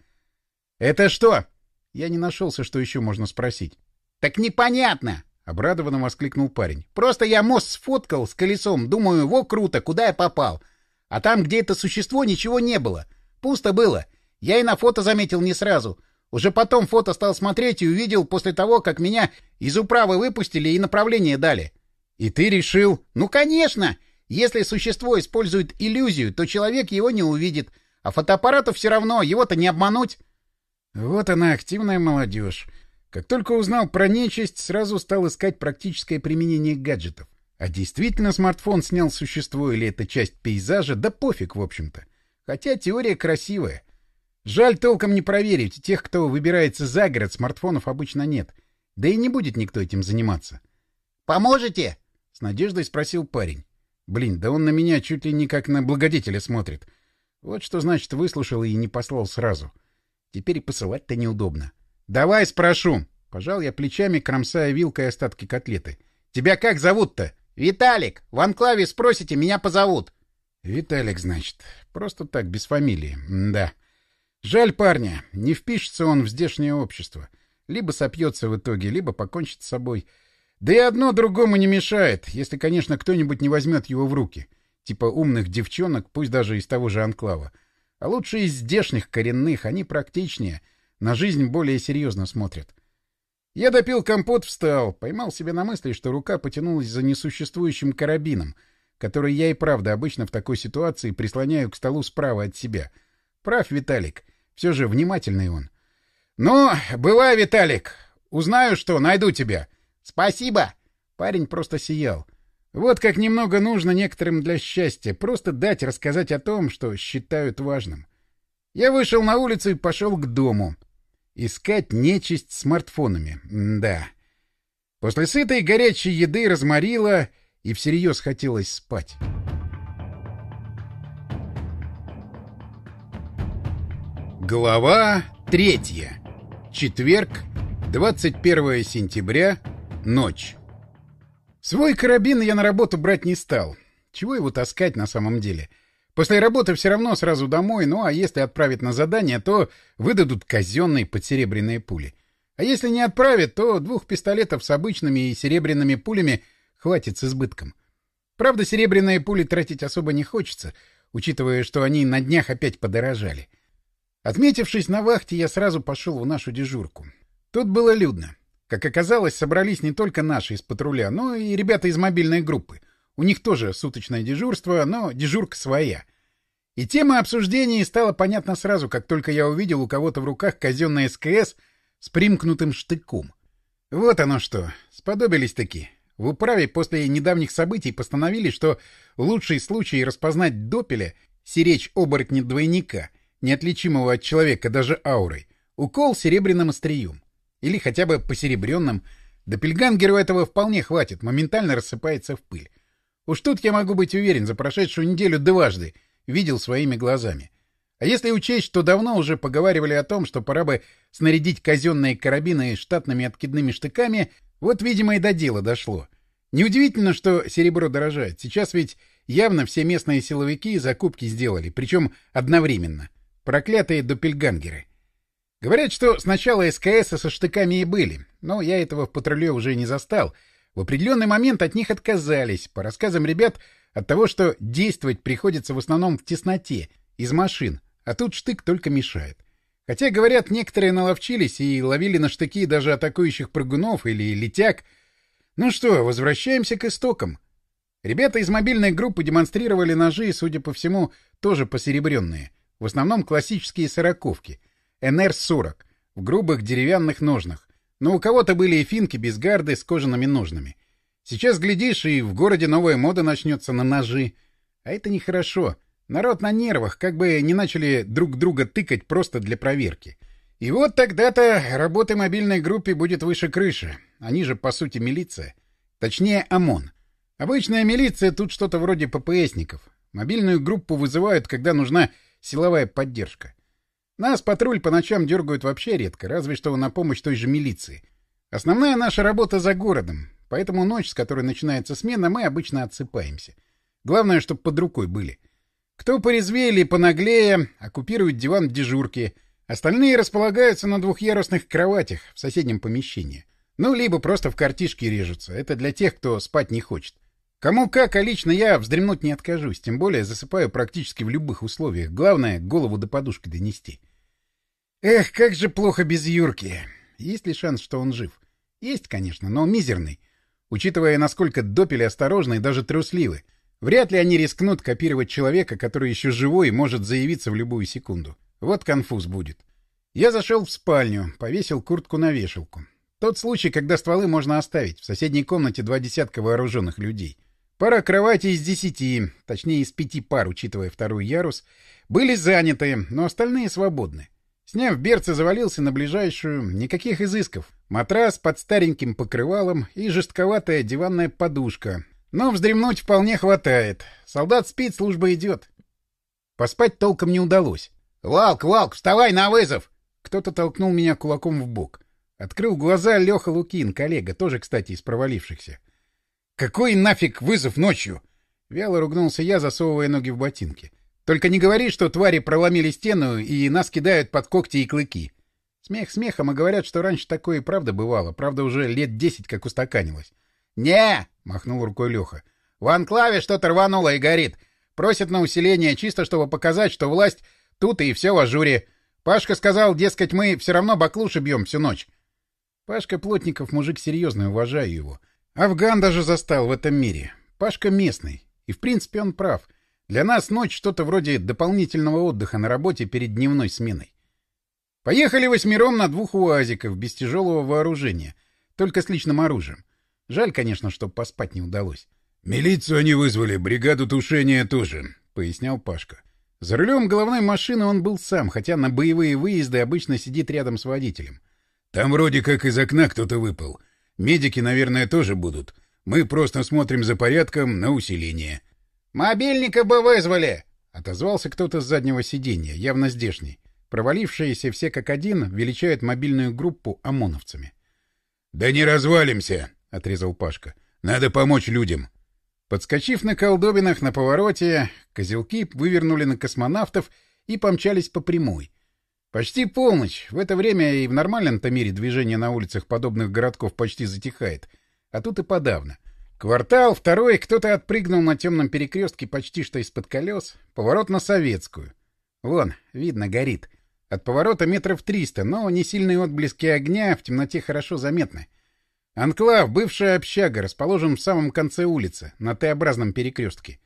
«Это что?» Я не нашелся, что еще можно спросить. «Так непонятно!» — обрадованно воскликнул парень. «Просто я мост сфоткал с колесом, думаю, во круто, куда я попал. А там, где это существо, ничего не было. Пусто было. Я и на фото заметил не сразу. Уже потом фото стал смотреть и увидел после того, как меня из управы выпустили и направление дали». «И ты решил?» «Ну, конечно! Если существо использует иллюзию, то человек его не увидит, а фотоаппарату все равно, его-то не обмануть. Вот она, активная молодежь. Как только узнал про нечисть, сразу стал искать практическое применение гаджетов. А действительно смартфон снял существо или это часть пейзажа, да пофиг, в общем-то. Хотя теория красивая. Жаль толком не проверить, тех, кто выбирается за город, смартфонов обычно нет. Да и не будет никто этим заниматься. «Поможете?» — с надеждой спросил парень. Блин, да он на меня чуть ли не как на благодетеля смотрит. Вот что значит выслушал и не послал сразу. Теперь и посылать-то неудобно. «Давай спрошу!» — пожал я плечами, кромсая вилкой остатки котлеты. «Тебя как зовут-то?» «Виталик! В анклаве спросите, меня позовут!» «Виталик, значит. Просто так, без фамилии. М да. Жаль парня. Не впишется он в здешнее общество. Либо сопьется в итоге, либо покончит с собой. Да и одно другому не мешает, если, конечно, кто-нибудь не возьмет его в руки. Типа умных девчонок, пусть даже из того же анклава. А лучше из здешних коренных, они практичнее, на жизнь более серьезно смотрят. Я допил компот, встал, поймал себя на мысли, что рука потянулась за несуществующим карабином, который я и правда обычно в такой ситуации прислоняю к столу справа от себя. Прав, Виталик. Все же внимательный он. — Ну, бывай, Виталик. Узнаю, что, найду тебя. — «Спасибо!» Парень просто сиял. Вот как немного нужно некоторым для счастья. Просто дать рассказать о том, что считают важным. Я вышел на улицу и пошел к дому. Искать нечисть смартфонами. М да. После сытой горячей еды разморило, и всерьез хотелось спать. Глава третья. Четверг, 21 сентября Ночь. Свой карабин я на работу брать не стал. Чего его таскать на самом деле? После работы все равно сразу домой, ну а если отправить на задание, то выдадут казенные подсеребряные пули. А если не отправят, то двух пистолетов с обычными и серебряными пулями хватит с избытком. Правда, серебряные пули тратить особо не хочется, учитывая, что они на днях опять подорожали. Отметившись на вахте, я сразу пошел в нашу дежурку. Тут было людно. Как оказалось, собрались не только наши из патруля, но и ребята из мобильной группы. У них тоже суточное дежурство, но дежурка своя. И тема обсуждений стала понятна сразу, как только я увидел у кого-то в руках казенный СКС с примкнутым штыком. Вот оно что, сподобились таки. В управе после недавних событий постановили, что лучший случай распознать допеля — сиречь оборотня двойника, неотличимого от человека даже аурой, укол серебряным острием. Или хотя бы посеребренным. Допельгангеру этого вполне хватит, моментально рассыпается в пыль. Уж тут я могу быть уверен, за прошедшую неделю дважды видел своими глазами. А если учесть, что давно уже поговаривали о том, что пора бы снарядить казенные карабины штатными откидными штыками, вот, видимо, и до дела дошло. Неудивительно, что серебро дорожает. Сейчас ведь явно все местные силовики закупки сделали, причем одновременно. Проклятые допельгангеры. Говорят, что сначала СКС со штыками и были, но я этого в патруле уже не застал. В определенный момент от них отказались, по рассказам ребят, от того, что действовать приходится в основном в тесноте, из машин, а тут штык только мешает. Хотя, говорят, некоторые наловчились и ловили на штыки даже атакующих прыгунов или летяг. Ну что, возвращаемся к истокам. Ребята из мобильной группы демонстрировали ножи, судя по всему, тоже посеребренные. В основном классические сороковки — НР-40 в грубых деревянных ножнах, но у кого-то были и финки без гарды с кожаными ножнами. Сейчас, глядишь, и в городе новая мода начнется на ножи. А это нехорошо. Народ на нервах, как бы не начали друг друга тыкать просто для проверки. И вот тогда-то работа мобильной группе будет выше крыши. Они же, по сути, милиция. Точнее, ОМОН. Обычная милиция тут что-то вроде ППСников. Мобильную группу вызывают, когда нужна силовая поддержка. Нас патруль по ночам дергают вообще редко, разве что на помощь той же милиции. Основная наша работа за городом, поэтому ночь, с которой начинается смена, мы обычно отсыпаемся. Главное, чтобы под рукой были. Кто порезвее или понаглее, оккупирует диван в дежурке, остальные располагаются на двухъярусных кроватях в соседнем помещении. Ну, либо просто в картишке режутся. Это для тех, кто спать не хочет. Кому как, а лично я вздремнуть не откажусь, тем более засыпаю практически в любых условиях. Главное — голову до подушки донести. Эх, как же плохо без Юрки. Есть ли шанс, что он жив? Есть, конечно, но мизерный. Учитывая, насколько допели осторожны и даже трусливы. Вряд ли они рискнут копировать человека, который еще живой и может заявиться в любую секунду. Вот конфуз будет. Я зашел в спальню, повесил куртку на вешалку. Тот случай, когда стволы можно оставить. В соседней комнате два десятка вооруженных людей. Пара кроватей из десяти, точнее из пяти пар, учитывая второй ярус, были заняты, но остальные свободны. Сняв берцы, завалился на ближайшую. Никаких изысков. Матрас под стареньким покрывалом и жестковатая диванная подушка. Но вздремнуть вполне хватает. Солдат спит, служба идет. Поспать толком не удалось. «Валк, Валк, вставай на вызов!» Кто-то толкнул меня кулаком в бок. Открыл глаза Леха Лукин, коллега, тоже, кстати, из провалившихся. «Какой нафиг вызов ночью?» Вяло ругнулся я, засовывая ноги в ботинки. Только не говори, что твари проломили стену и нас кидают под когти и клыки. Смех смехом, а говорят, что раньше такое и правда бывало. Правда, уже лет десять как устаканилось. «Не!» — махнул рукой Леха. «В анклаве что-то рвануло и горит. Просят на усиление, чисто чтобы показать, что власть тут и все в ажуре. Пашка сказал, дескать, мы все равно баклуши бьем всю ночь». Пашка Плотников мужик серьезный, уважаю его. Афган даже застал в этом мире. Пашка местный. И в принципе он прав — для нас ночь что-то вроде дополнительного отдыха на работе перед дневной сменой. Поехали восьмером на двух уазиков, без тяжелого вооружения, только с личным оружием. Жаль, конечно, что поспать не удалось. — Милицию они вызвали, бригаду тушения тоже, — пояснял Пашка. За рулем головной машины он был сам, хотя на боевые выезды обычно сидит рядом с водителем. — Там вроде как из окна кто-то выпал. Медики, наверное, тоже будут. Мы просто смотрим за порядком на усиление. — «Мобильника бы вызвали!» — отозвался кто-то с заднего сиденья, явно здешний. Провалившиеся все как один величают мобильную группу ОМОНовцами. «Да не развалимся!» — отрезал Пашка. «Надо помочь людям!» Подскочив на колдобинах на повороте, козелки вывернули на космонавтов и помчались по прямой. Почти полночь. В это время и в нормальном-то мире движение на улицах подобных городков почти затихает. А тут и подавно. Квартал, второй, кто-то отпрыгнул на темном перекрестке почти что из-под колес. Поворот на Советскую. Вон, видно, горит. От поворота метров триста, но не сильные отблески огня в темноте хорошо заметны. Анклав, бывшая общага, расположен в самом конце улицы, на Т-образном перекрестке.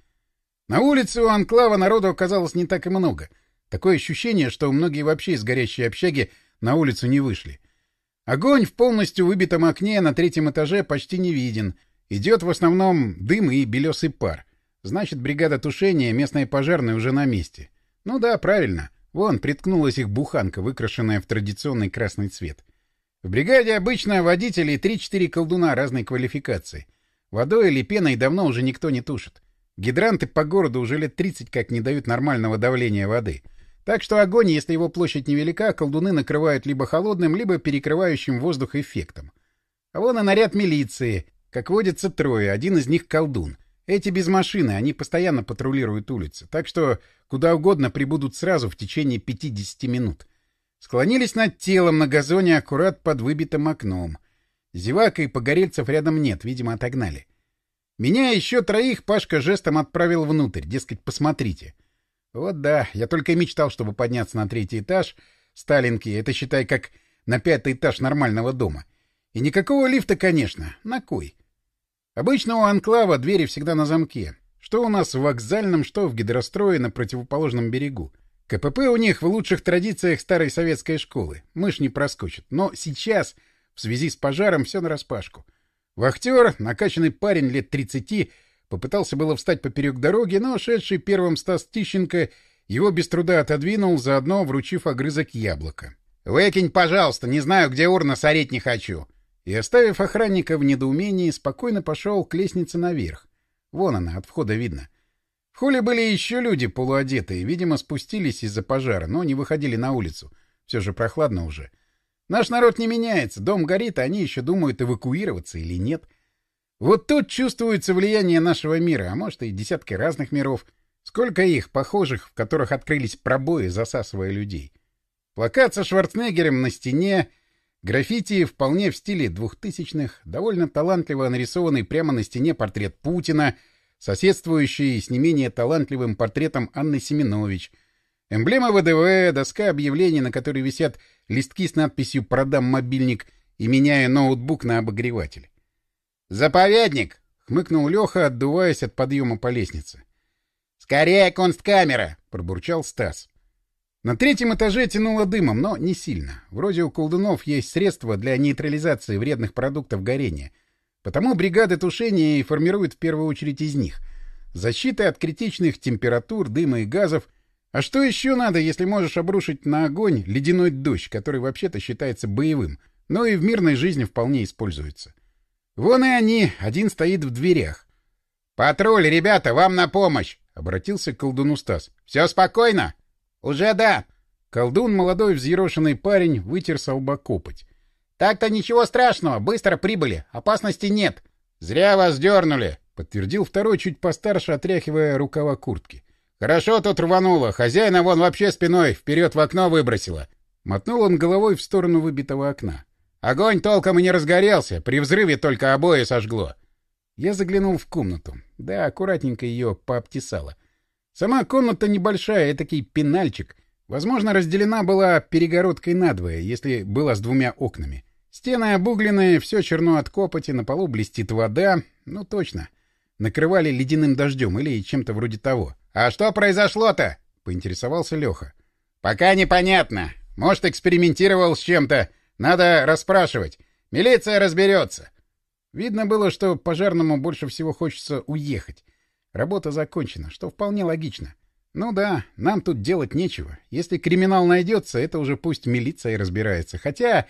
На улице у анклава народу оказалось не так и много. Такое ощущение, что многие вообще из горящей общаги на улицу не вышли. Огонь в полностью выбитом окне на третьем этаже почти не виден. Идет в основном дым и белесый пар. Значит, бригада тушения, местные пожарные уже на месте. Ну да, правильно. Вон, приткнулась их буханка, выкрашенная в традиционный красный цвет. В бригаде обычно водители 3-4 колдуна разной квалификации. Водой или пеной давно уже никто не тушит. Гидранты по городу уже лет 30 как не дают нормального давления воды. Так что огонь, если его площадь невелика, колдуны накрывают либо холодным, либо перекрывающим воздух эффектом. А вон и наряд милиции. Как водится, трое, один из них колдун. Эти без машины, они постоянно патрулируют улицы, так что куда угодно прибудут сразу в течение 50 минут. Склонились над телом на газоне аккурат под выбитым окном. Зевака и погорельцев рядом нет, видимо, отогнали. Меня еще троих Пашка жестом отправил внутрь, дескать, посмотрите. Вот да, я только и мечтал, чтобы подняться на третий этаж. Сталинки, это считай как на пятый этаж нормального дома. И никакого лифта, конечно. На кой? Обычно у анклава двери всегда на замке. Что у нас в вокзальном, что в гидрострое на противоположном берегу. КПП у них в лучших традициях старой советской школы. Мышь не проскочит. Но сейчас, в связи с пожаром, все нараспашку. Вахтер, накачанный парень лет 30, попытался было встать поперек дороги, но шедший первым Стас Тищенко его без труда отодвинул, заодно вручив огрызок яблока. «Выкинь, пожалуйста, не знаю, где урна, сорить не хочу!» И, оставив охранника в недоумении, спокойно пошел к лестнице наверх. Вон она, от входа видно. В холле были еще люди полуодетые, видимо, спустились из-за пожара, но не выходили на улицу. Все же прохладно уже. Наш народ не меняется, дом горит, а они еще думают, эвакуироваться или нет. Вот тут чувствуется влияние нашего мира, а может и десятки разных миров. Сколько их, похожих, в которых открылись пробои, засасывая людей. Плакат со Шварценеггером на стене — Граффити вполне в стиле двухтысячных, довольно талантливо нарисованный прямо на стене портрет Путина, соседствующий с не менее талантливым портретом Анны Семенович, эмблема ВДВ, доска объявлений, на которой висят листки с надписью «Продам мобильник» и меняя ноутбук на обогреватель. «Заповедник!» — хмыкнул Леха, отдуваясь от подъема по лестнице. «Скорее, консткамера!» — пробурчал Стас. На третьем этаже тянуло дымом, но не сильно. Вроде у колдунов есть средства для нейтрализации вредных продуктов горения. Потому бригады тушения и формируют в первую очередь из них. Защита от критичных температур, дыма и газов. А что еще надо, если можешь обрушить на огонь ледяной дождь, который вообще-то считается боевым, но и в мирной жизни вполне используется? Вон и они, один стоит в дверях. «Патруль, ребята, вам на помощь!» — обратился к колдуну Стас. «Все спокойно?» «Уже да!» Колдун, молодой взъерошенный парень, вытер со лба копоть. «Так-то ничего страшного, быстро прибыли, опасности нет». «Зря вас дернули», — подтвердил второй, чуть постарше, отряхивая рукава куртки. «Хорошо тут рвануло, хозяина вон вообще спиной вперед в окно выбросило». Мотнул он головой в сторону выбитого окна. «Огонь толком и не разгорелся, при взрыве только обои сожгло». Я заглянул в комнату. Да, аккуратненько ее пообтесало. Сама комната небольшая, этакий пенальчик. Возможно, разделена была перегородкой надвое, если была с двумя окнами. Стены обугленные, все черно от копоти, на полу блестит вода. Ну, точно. Накрывали ледяным дождем или чем-то вроде того. «А что произошло-то?» — поинтересовался Леха. «Пока непонятно. Может, экспериментировал с чем-то. Надо расспрашивать. Милиция разберется». Видно было, что пожарному больше всего хочется уехать. Работа закончена, что вполне логично. Ну да, нам тут делать нечего. Если криминал найдется, это уже пусть милиция разбирается. Хотя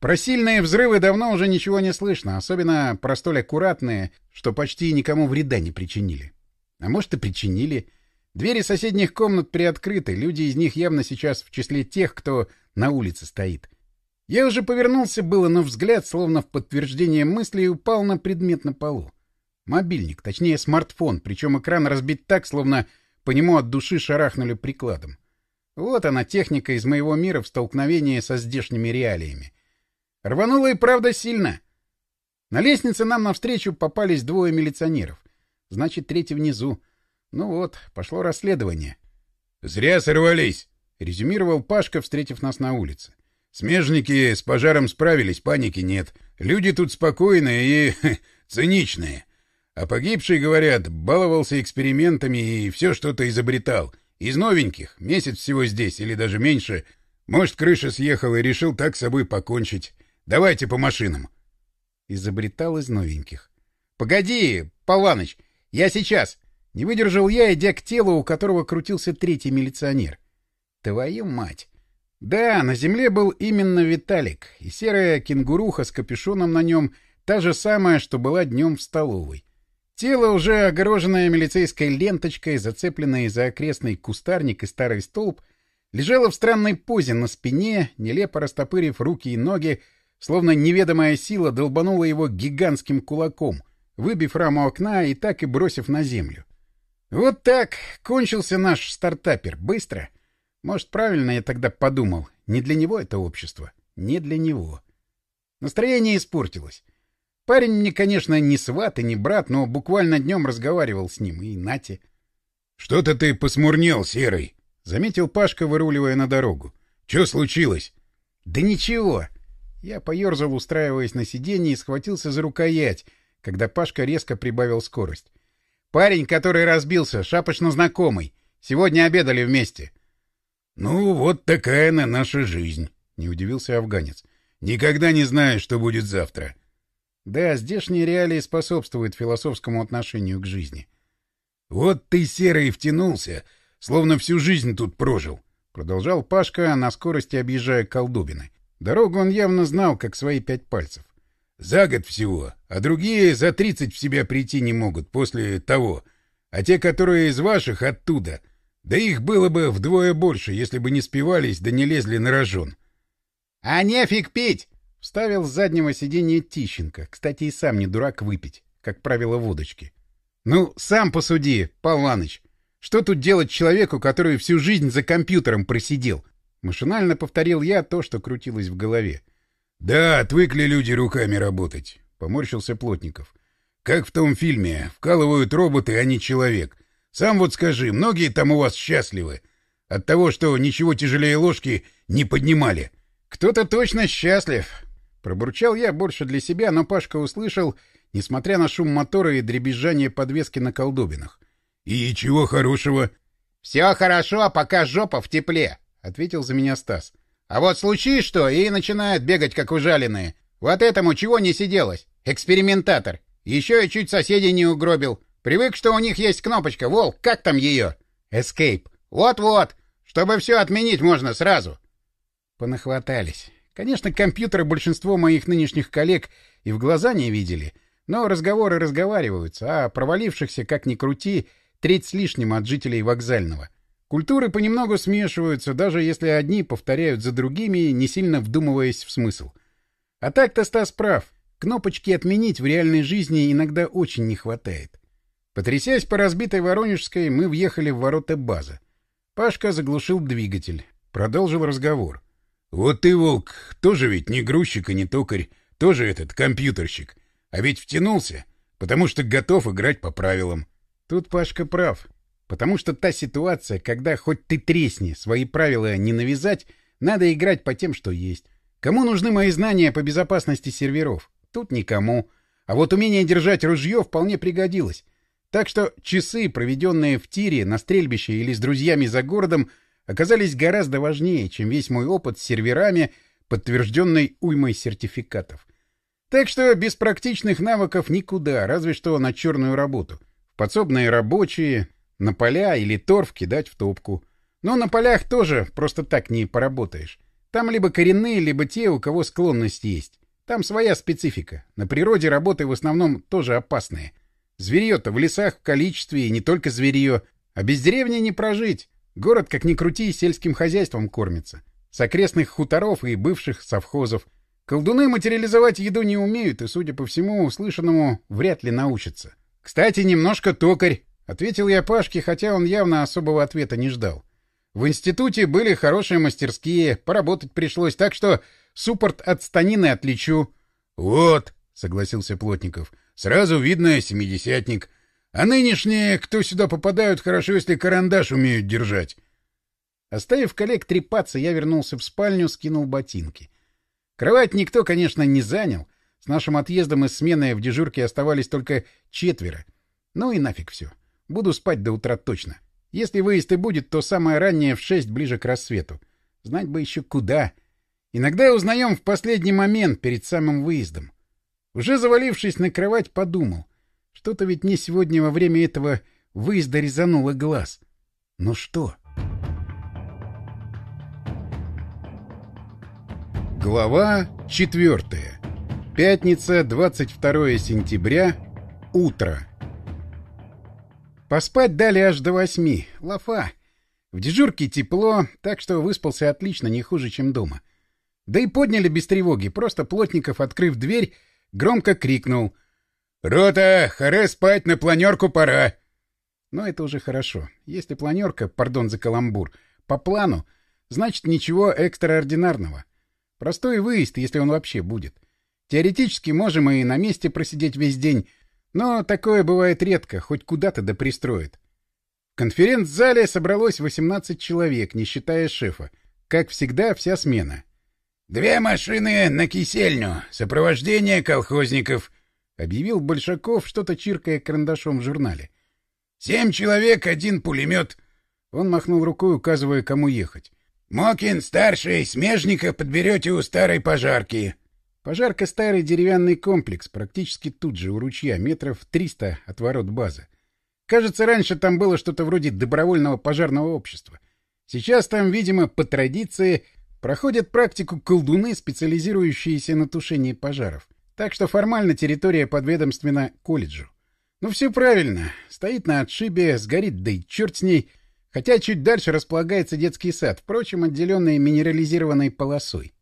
про сильные взрывы давно уже ничего не слышно, особенно про столь аккуратные, что почти никому вреда не причинили. А может и причинили. Двери соседних комнат приоткрыты, люди из них явно сейчас в числе тех, кто на улице стоит. Я уже повернулся было, но взгляд, словно в подтверждение мысли, упал на предмет на полу. Мобильник, точнее смартфон, причем экран разбит так, словно по нему от души шарахнули прикладом. Вот она, техника из моего мира в столкновении со здешними реалиями. Рвануло и правда сильно. На лестнице нам навстречу попались двое милиционеров. Значит, третий внизу. Ну вот, пошло расследование. — Зря сорвались, — резюмировал Пашка, встретив нас на улице. — Смежники с пожаром справились, паники нет. Люди тут спокойные и циничные. А погибший, говорят, баловался экспериментами и все что-то изобретал. Из новеньких, месяц всего здесь или даже меньше. Может, крыша съехала и решил так с собой покончить. Давайте по машинам. Изобретал из новеньких. — Погоди, Поланыч, я сейчас. Не выдержал я, идя к телу, у которого крутился третий милиционер. Твою мать! Да, на земле был именно Виталик, и серая кенгуруха с капюшоном на нем та же самая, что была днем в столовой. Тело, уже огороженное милицейской ленточкой, зацепленное за окрестный кустарник и старый столб, лежало в странной позе на спине, нелепо растопырив руки и ноги, словно неведомая сила долбанула его гигантским кулаком — выбив раму окна и так и бросив на землю. Вот так кончился наш стартапер. Быстро. Может, правильно я тогда подумал. Не для него это общество. Не для него. Настроение испортилось. Парень мне, конечно, не сват и не брат, но буквально днем разговаривал с ним, и нате. — Что-то ты посмурнел, Серый, — заметил Пашка, выруливая на дорогу. — Что случилось? — Да ничего. Я поерзал, устраиваясь на сиденье, и схватился за рукоять, когда Пашка резко прибавил скорость. «Парень, который разбился, шапочно знакомый. Сегодня обедали вместе». «Ну, вот такая на наша жизнь», — не удивился афганец. «Никогда не знаешь, что будет завтра». Да, здешние реалии способствуют философскому отношению к жизни. «Вот ты, серый, втянулся, словно всю жизнь тут прожил», — продолжал Пашка, на скорости объезжая колдубины. Дорогу он явно знал, как свои пять пальцев. За год всего, а другие за тридцать в себя прийти не могут после того. А те, которые из ваших, оттуда. Да их было бы вдвое больше, если бы не спивались да не лезли на рожон. — А нефиг пить! — вставил с заднего сиденья Тищенко. Кстати, и сам не дурак выпить, как правило, водочки. — Ну, сам посуди, Павел Иваныч. Что тут делать человеку, который всю жизнь за компьютером просидел? Машинально повторил я то, что крутилось в голове. — «Да, отвыкли люди руками работать», — поморщился Плотников. «Как в том фильме. Вкалывают роботы, а не человек. Сам вот скажи, многие там у вас счастливы? От того, что ничего тяжелее ложки не поднимали». «Кто-то точно счастлив», — пробурчал я больше для себя, но Пашка услышал, несмотря на шум мотора и дребезжание подвески на колдобинах. «И чего хорошего?» «Все хорошо, пока жопа в тепле», — ответил за меня Стас. А вот случись что, и начинают бегать, как ужаленные. Вот этому чего не сиделось? Экспериментатор. Еще и чуть соседей не угробил. Привык, что у них есть кнопочка. Волк, как там ее? Escape. Вот-вот. Чтобы все отменить можно сразу. Понахватались. Конечно, компьютеры большинство моих нынешних коллег и в глаза не видели. Но разговоры разговариваются, а провалившихся, как ни крути, треть с лишним от жителей вокзального. Культуры понемногу смешиваются, даже если одни повторяют за другими, не сильно вдумываясь в смысл. А так-то Стас прав. Кнопочки «отменить» в реальной жизни иногда очень не хватает. Потрясясь по разбитой Воронежской, мы въехали в ворота базы. Пашка заглушил двигатель. Продолжил разговор. «Вот ты, Волк, тоже ведь не грузчик и не токарь, тоже этот компьютерщик. А ведь втянулся, потому что готов играть по правилам». Тут Пашка прав. Потому что та ситуация, когда хоть ты тресни, свои правила не навязать, надо играть по тем, что есть. Кому нужны мои знания по безопасности серверов? Тут никому. А вот умение держать ружье вполне пригодилось. Так что часы, проведенные в тире, на стрельбище или с друзьями за городом, оказались гораздо важнее, чем весь мой опыт с серверами, подтвержденный уймой сертификатов. Так что без практичных навыков никуда, разве что на черную работу. В подсобные рабочие, на поля или торф кидать в топку. Но на полях тоже просто так не поработаешь. Там либо коренные, либо те, у кого склонность есть. Там своя специфика. На природе работы в основном тоже опасные. Зверье-то в лесах в количестве, и не только зверье. А без деревни не прожить. Город, как ни крути, сельским хозяйством кормится. С окрестных хуторов и бывших совхозов. Колдуны материализовать еду не умеют и, судя по всему, услышанному, вряд ли научатся. Кстати, немножко токарь. — ответил я Пашке, хотя он явно особого ответа не ждал. В институте были хорошие мастерские, поработать пришлось, так что суппорт от станины отличу. — Вот, — согласился Плотников, — сразу видно семидесятник. А нынешние, кто сюда попадают, хорошо, если карандаш умеют держать. Оставив коллег трепаться, я вернулся в спальню, скинул ботинки. Кровать никто, конечно, не занял. С нашим отъездом из смены в дежурке оставались только четверо. Ну и нафиг все. Буду спать до утра точно. Если выезд и будет, то самое раннее в шесть ближе к рассвету. Знать бы еще куда. Иногда узнаем в последний момент перед самым выездом. Уже завалившись на кровать, подумал. Что-то ведь мне сегодня во время этого выезда резануло глаз. Ну что? Глава четвертая. Пятница, 22 сентября. Утро. Поспать дали аж до восьми. Лафа. В дежурке тепло, так что выспался отлично, не хуже, чем дома. Да и подняли без тревоги, просто Плотников, открыв дверь, громко крикнул. «Рота, харе спать, на планерку пора!» Но это уже хорошо. Если планерка, пардон за каламбур, по плану, значит ничего экстраординарного. Простой выезд, если он вообще будет. Теоретически можем и на месте просидеть весь день, но такое бывает редко, хоть куда-то да пристроит. В конференц-зале собралось 18 человек, не считая шефа. Как всегда, вся смена. «Две машины на кисельню, сопровождение колхозников», — объявил Большаков, что-то чиркая карандашом в журнале. «Семь человек, один пулемет». Он махнул рукой, указывая, кому ехать. «Мокин, старший, смежника подберете у старой пожарки». Пожарка — старый деревянный комплекс, практически тут же, у ручья, метров триста от ворот базы. Кажется, раньше там было что-то вроде добровольного пожарного общества. Сейчас там, видимо, по традиции проходят практику колдуны, специализирующиеся на тушении пожаров. Так что формально территория подведомственна колледжу. Ну, все правильно. Стоит на отшибе, сгорит, да и черт с ней. Хотя чуть дальше располагается детский сад, впрочем, отделенный минерализированной полосой.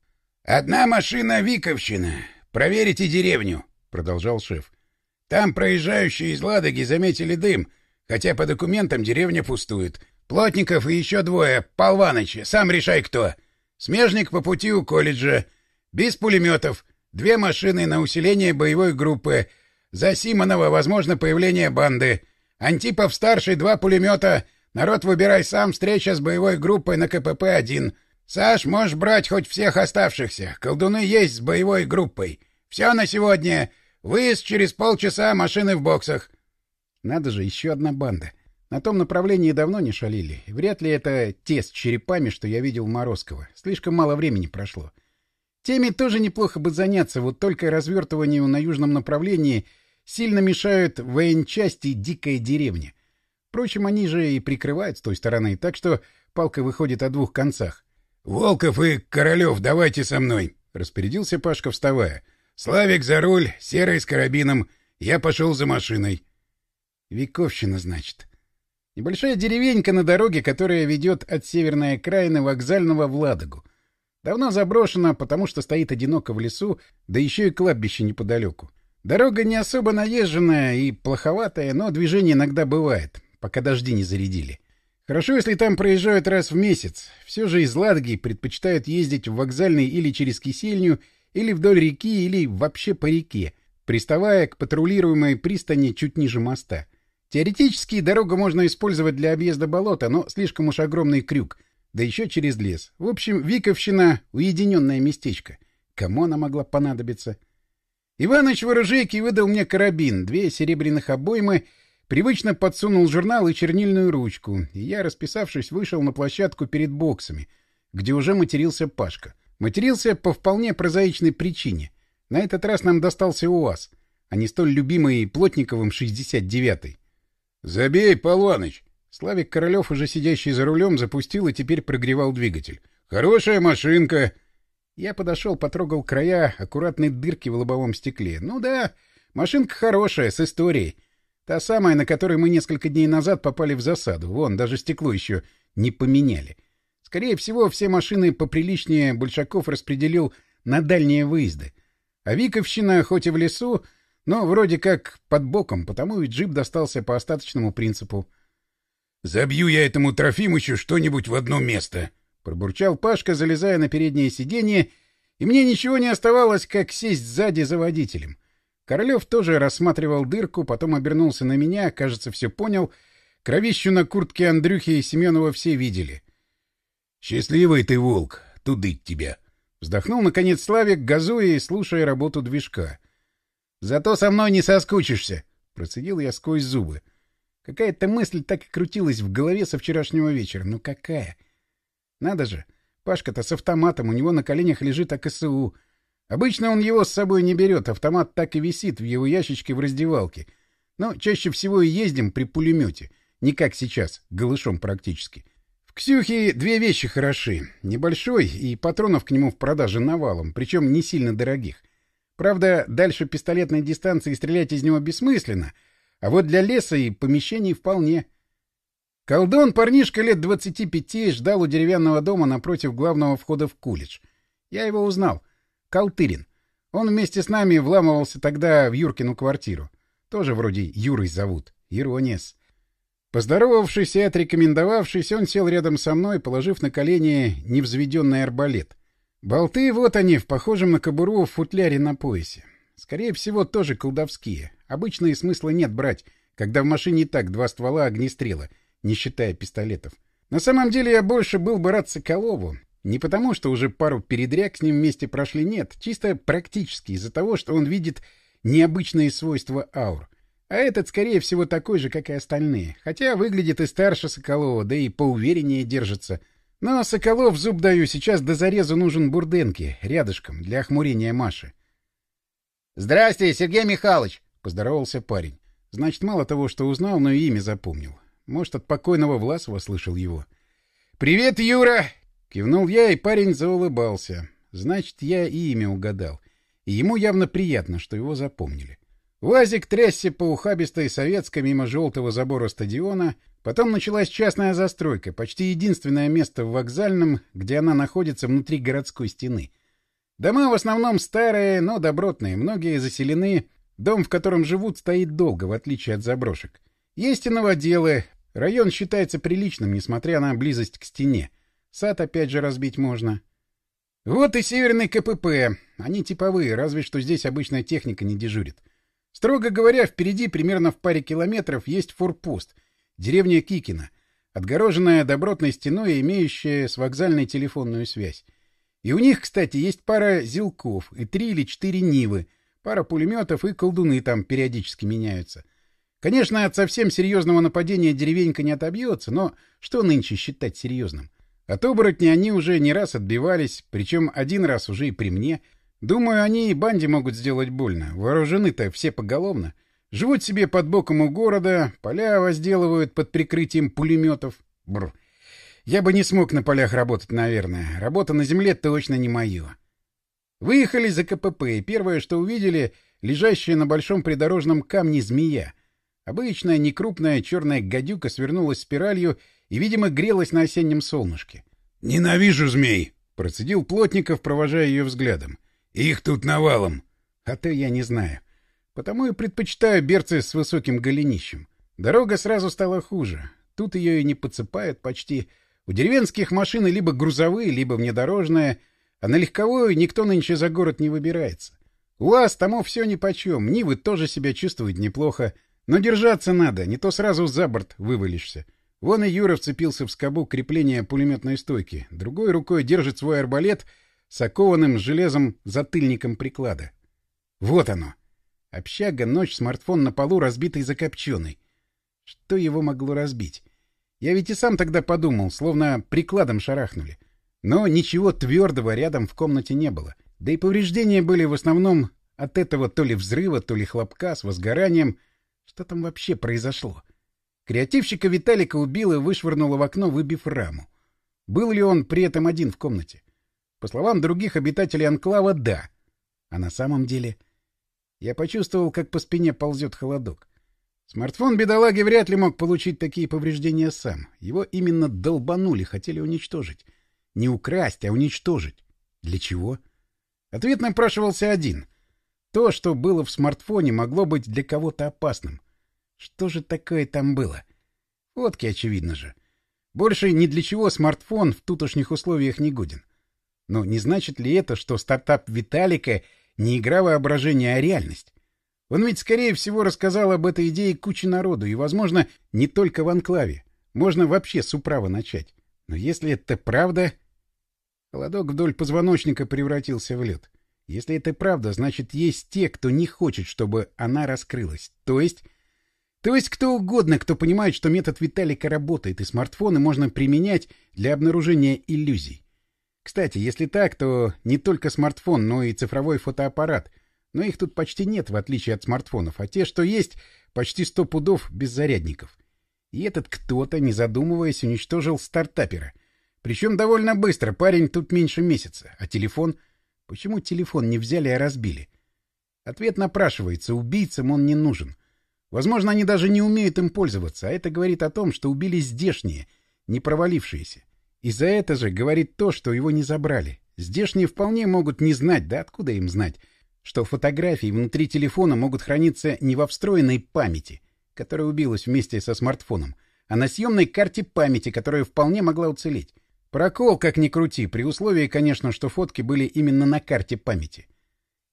«Одна машина Виковщина. Проверите деревню», — продолжал шеф. «Там проезжающие из Ладоги заметили дым, хотя по документам деревня пустует. Плотников и еще двое, Полванычи, сам решай кто. Смежник по пути у колледжа. Без пулеметов. Две машины на усиление боевой группы. За Симонова возможно появление банды. Антипов-старший, два пулемета. Народ выбирай сам, встреча с боевой группой на КПП-1. Саш, можешь брать хоть всех оставшихся. Колдуны есть с боевой группой. Все на сегодня. Выезд через полчаса, машины в боксах. Надо же, еще одна банда. На том направлении давно не шалили. Вряд ли это те с черепами, что я видел в Морозково. Слишком мало времени прошло. Теми тоже неплохо бы заняться, вот только развертыванию на южном направлении сильно мешают военчасти дикая деревня. Впрочем, они же и прикрывают с той стороны, так что палка выходит о двух концах. «Волков и Королев, давайте со мной!» — распорядился Пашка, вставая. «Славик за руль, Серый с карабином. Я пошел за машиной». «Вековщина, значит». Небольшая деревенька на дороге, которая ведет от северной окраины вокзального в Ладогу. Давно заброшена, потому что стоит одиноко в лесу, да еще и кладбище неподалеку. Дорога не особо наезженная и плоховатая, но движение иногда бывает, пока дожди не зарядили. Хорошо, если там проезжают раз в месяц. Все же из Ладоги предпочитают ездить в вокзальный или через Кисельню, или вдоль реки, или вообще по реке, приставая к патрулируемой пристани чуть ниже моста. Теоретически дорогу можно использовать для объезда болота, но слишком уж огромный крюк, да еще через лес. В общем, Виковщина — уединенное местечко. Кому она могла понадобиться? Иваныч в оружейке выдал мне карабин, две серебряных обоймы — Привычно подсунул журнал и чернильную ручку, и я, расписавшись, вышел на площадку перед боксами, где уже матерился Пашка. Матерился по вполне прозаичной причине. На этот раз нам достался УАЗ, а не столь любимый Плотниковым 69-й. «Забей, Полваныч!» Славик Королев, уже сидящий за рулем, запустил и теперь прогревал двигатель. «Хорошая машинка!» Я подошел, потрогал края аккуратной дырки в лобовом стекле. Ну да, машинка хорошая, с историей. Та самая, на которой мы несколько дней назад попали в засаду. Вон, даже стекло еще не поменяли. Скорее всего, все машины поприличнее Большаков распределил на дальние выезды. А Виковщина хоть и в лесу, но вроде как под боком, потому и джип достался по остаточному принципу. — Забью я этому Трофимычу что-нибудь в одно место, — пробурчал Пашка, залезая на переднее сиденье, и мне ничего не оставалось, как сесть сзади за водителем. Королев тоже рассматривал дырку, потом обернулся на меня, кажется, все понял. Кровищу на куртке Андрюхи и Семенова все видели. — Счастливый ты, волк, тудыть тебя! Вздохнул, наконец, Славик, газуя и слушая работу движка. Зато со мной не соскучишься, — процедил я сквозь зубы. Какая-то мысль так и крутилась в голове со вчерашнего вечера. Ну какая? Надо же, Пашка-то с автоматом, у него на коленях лежит АКСУ. Обычно он его с собой не берет, автомат так и висит в его ящичке в раздевалке. Но чаще всего и ездим при пулемете. Не как сейчас, голышом практически. В Ксюхе две вещи хороши. Небольшой и патронов к нему в продаже навалом, причем не сильно дорогих. Правда, дальше пистолетной дистанции стрелять из него бессмысленно, а вот для леса и помещений вполне. Колдун, парнишка лет двадцати пяти, ждал у деревянного дома напротив главного входа в Кулич. Я его узнал. Калтырин. Он вместе с нами вламывался тогда в Юркину квартиру. Тоже вроде Юрой зовут. Ирониес. Поздоровавшись и отрекомендовавшись, он сел рядом со мной, положив на колени невзведенный арбалет. Болты вот они, в похожем на кобуру в футляре на поясе. Скорее всего, тоже колдовские. Обычно смысла нет брать, когда в машине и так два ствола огнестрела, не считая пистолетов. На самом деле я больше был бы рад Соколову. Не потому, что уже пару передряг с ним вместе прошли, нет. Чисто практически из-за того, что он видит необычные свойства аур. А этот, скорее всего, такой же, как и остальные. Хотя выглядит и старше Соколова, да и поувереннее держится. Но Соколов, зуб даю, сейчас до зарезу нужен Бурденке, рядышком, для охмурения Маши. — Здрасте, Сергей Михайлович! — поздоровался парень. Значит, мало того, что узнал, но и имя запомнил. Может, от покойного Власова слышал его. — Привет, Юра! — кивнул я, и парень заулыбался. Значит, я и имя угадал. И ему явно приятно, что его запомнили. Вазик трясся по ухабистой советской мимо желтого забора стадиона. Потом началась частная застройка, почти единственное место в вокзальном, где она находится внутри городской стены. Дома в основном старые, но добротные, многие заселены. Дом, в котором живут, стоит долго, в отличие от заброшек. Есть и новоделы. Район считается приличным, несмотря на близость к стене. Сад опять же разбить можно. Вот и северный КПП. Они типовые, разве что здесь обычная техника не дежурит. Строго говоря, впереди, примерно в паре километров, есть форпост, деревня Кикина, отгороженная добротной стеной и имеющая с вокзальной телефонную связь. И у них, кстати, есть пара зилков и три или четыре нивы, пара пулеметов и колдуны там периодически меняются. Конечно, от совсем серьезного нападения деревенька не отобьется, но что нынче считать серьезным? От оборотни они уже не раз отбивались, причем один раз уже и при мне — Думаю, они и банде могут сделать больно. Вооружены-то все поголовно. Живут себе под боком у города, поля возделывают под прикрытием пулеметов. Бррр. Я бы не смог на полях работать, наверное. Работа на земле точно не мое. Выехали за КПП, и первое, что увидели, лежащая на большом придорожном камне змея. Обычная некрупная черная гадюка свернулась спиралью и, видимо, грелась на осеннем солнышке. — Ненавижу змей! — процедил Плотников, провожая ее взглядом. Их тут навалом. А то я не знаю. Потому и предпочитаю берцы с высоким голенищем. Дорога сразу стала хуже. Тут ее и не подсыпают почти. У деревенских машины либо грузовые, либо внедорожные, а на легковую никто нынче за город не выбирается. У вас тому все нипочем, Нивы тоже себя чувствуют неплохо. Но держаться надо, не то сразу за борт вывалишься. Вон и Юра вцепился в скобу крепления пулеметной стойки. Другой рукой держит свой арбалет — с окованным железом затыльником приклада. Вот оно. Общага, ночь, смартфон на полу, разбитый закопченный. Что его могло разбить? Я ведь и сам тогда подумал, словно прикладом шарахнули. Но ничего твердого рядом в комнате не было. Да и повреждения были в основном от этого то ли взрыва, то ли хлопка с возгоранием. Что там вообще произошло? Креативщика Виталика убил и вышвырнуло в окно, выбив раму. Был ли он при этом один в комнате? По словам других обитателей анклава, да. А на самом деле... Я почувствовал, как по спине ползет холодок. Смартфон бедолаги вряд ли мог получить такие повреждения сам. Его именно долбанули, хотели уничтожить. Не украсть, а уничтожить. Для чего? Ответ напрашивался один. То, что было в смартфоне, могло быть для кого-то опасным. Что же такое там было? Фотки, очевидно же. Больше ни для чего смартфон в тутошних условиях не годен. Но не значит ли это, что стартап Виталика не игра воображения, а реальность? Он ведь, скорее всего, рассказал об этой идее куче народу, и, возможно, не только в Анклаве. Можно вообще с управа начать. Но если это правда... Холодок вдоль позвоночника превратился в лед. Если это правда, значит, есть те, кто не хочет, чтобы она раскрылась. То есть... То есть кто угодно, кто понимает, что метод Виталика работает, и смартфоны можно применять для обнаружения иллюзий. Кстати, если так, то не только смартфон, но и цифровой фотоаппарат. Но их тут почти нет, в отличие от смартфонов, а те, что есть, почти сто пудов без зарядников. И этот кто-то, не задумываясь, уничтожил стартапера. Причем довольно быстро, парень тут меньше месяца. А телефон... Почему телефон не взяли, а разбили? Ответ напрашивается, убийцам он не нужен. Возможно, они даже не умеют им пользоваться, а это говорит о том, что убили здешние, не провалившиеся. И за это же говорит то, что его не забрали. Здешние вполне могут не знать, да откуда им знать, что фотографии внутри телефона могут храниться не во встроенной памяти, которая убилась вместе со смартфоном, а на съемной карте памяти, которая вполне могла уцелеть. Прокол, как ни крути, при условии, конечно, что фотки были именно на карте памяти.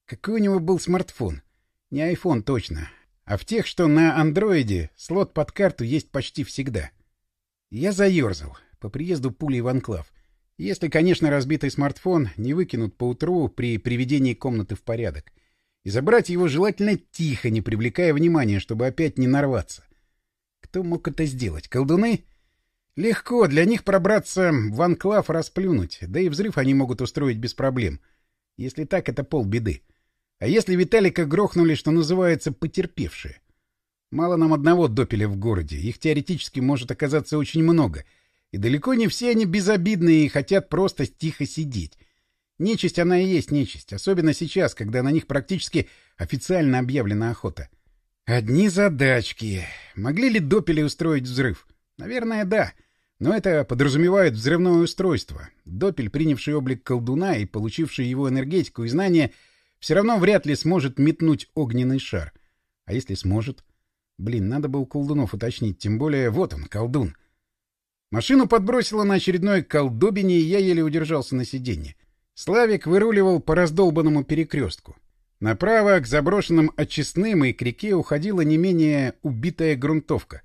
Какой у него был смартфон? Не iPhone точно. А в тех, что на андроиде, слот под карту есть почти всегда. Я заерзал. По приезду пулей в анклав. Если, конечно, разбитый смартфон не выкинут поутру при приведении комнаты в порядок. И забрать его желательно тихо, не привлекая внимания, чтобы опять не нарваться. Кто мог это сделать? Колдуны? Легко, для них пробраться в анклав расплюнуть, да и взрыв они могут устроить без проблем. Если так, это полбеды. А если Виталика грохнули, что называется, потерпевшие? Мало нам одного допеля в городе, их теоретически может оказаться очень много — и далеко не все они безобидные и хотят просто тихо сидеть. Нечисть она и есть нечисть, особенно сейчас, когда на них практически официально объявлена охота. Одни задачки. Могли ли допели устроить взрыв? Наверное, да. Но это подразумевает взрывное устройство. Допель, принявший облик колдуна и получивший его энергетику и знания, все равно вряд ли сможет метнуть огненный шар. А если сможет? Блин, надо бы у колдунов уточнить, тем более вот он, колдун. Машину подбросило на очередной колдобине, и я еле удержался на сиденье. Славик выруливал по раздолбанному перекрестку. Направо к заброшенным очистным и к реке уходила не менее убитая грунтовка,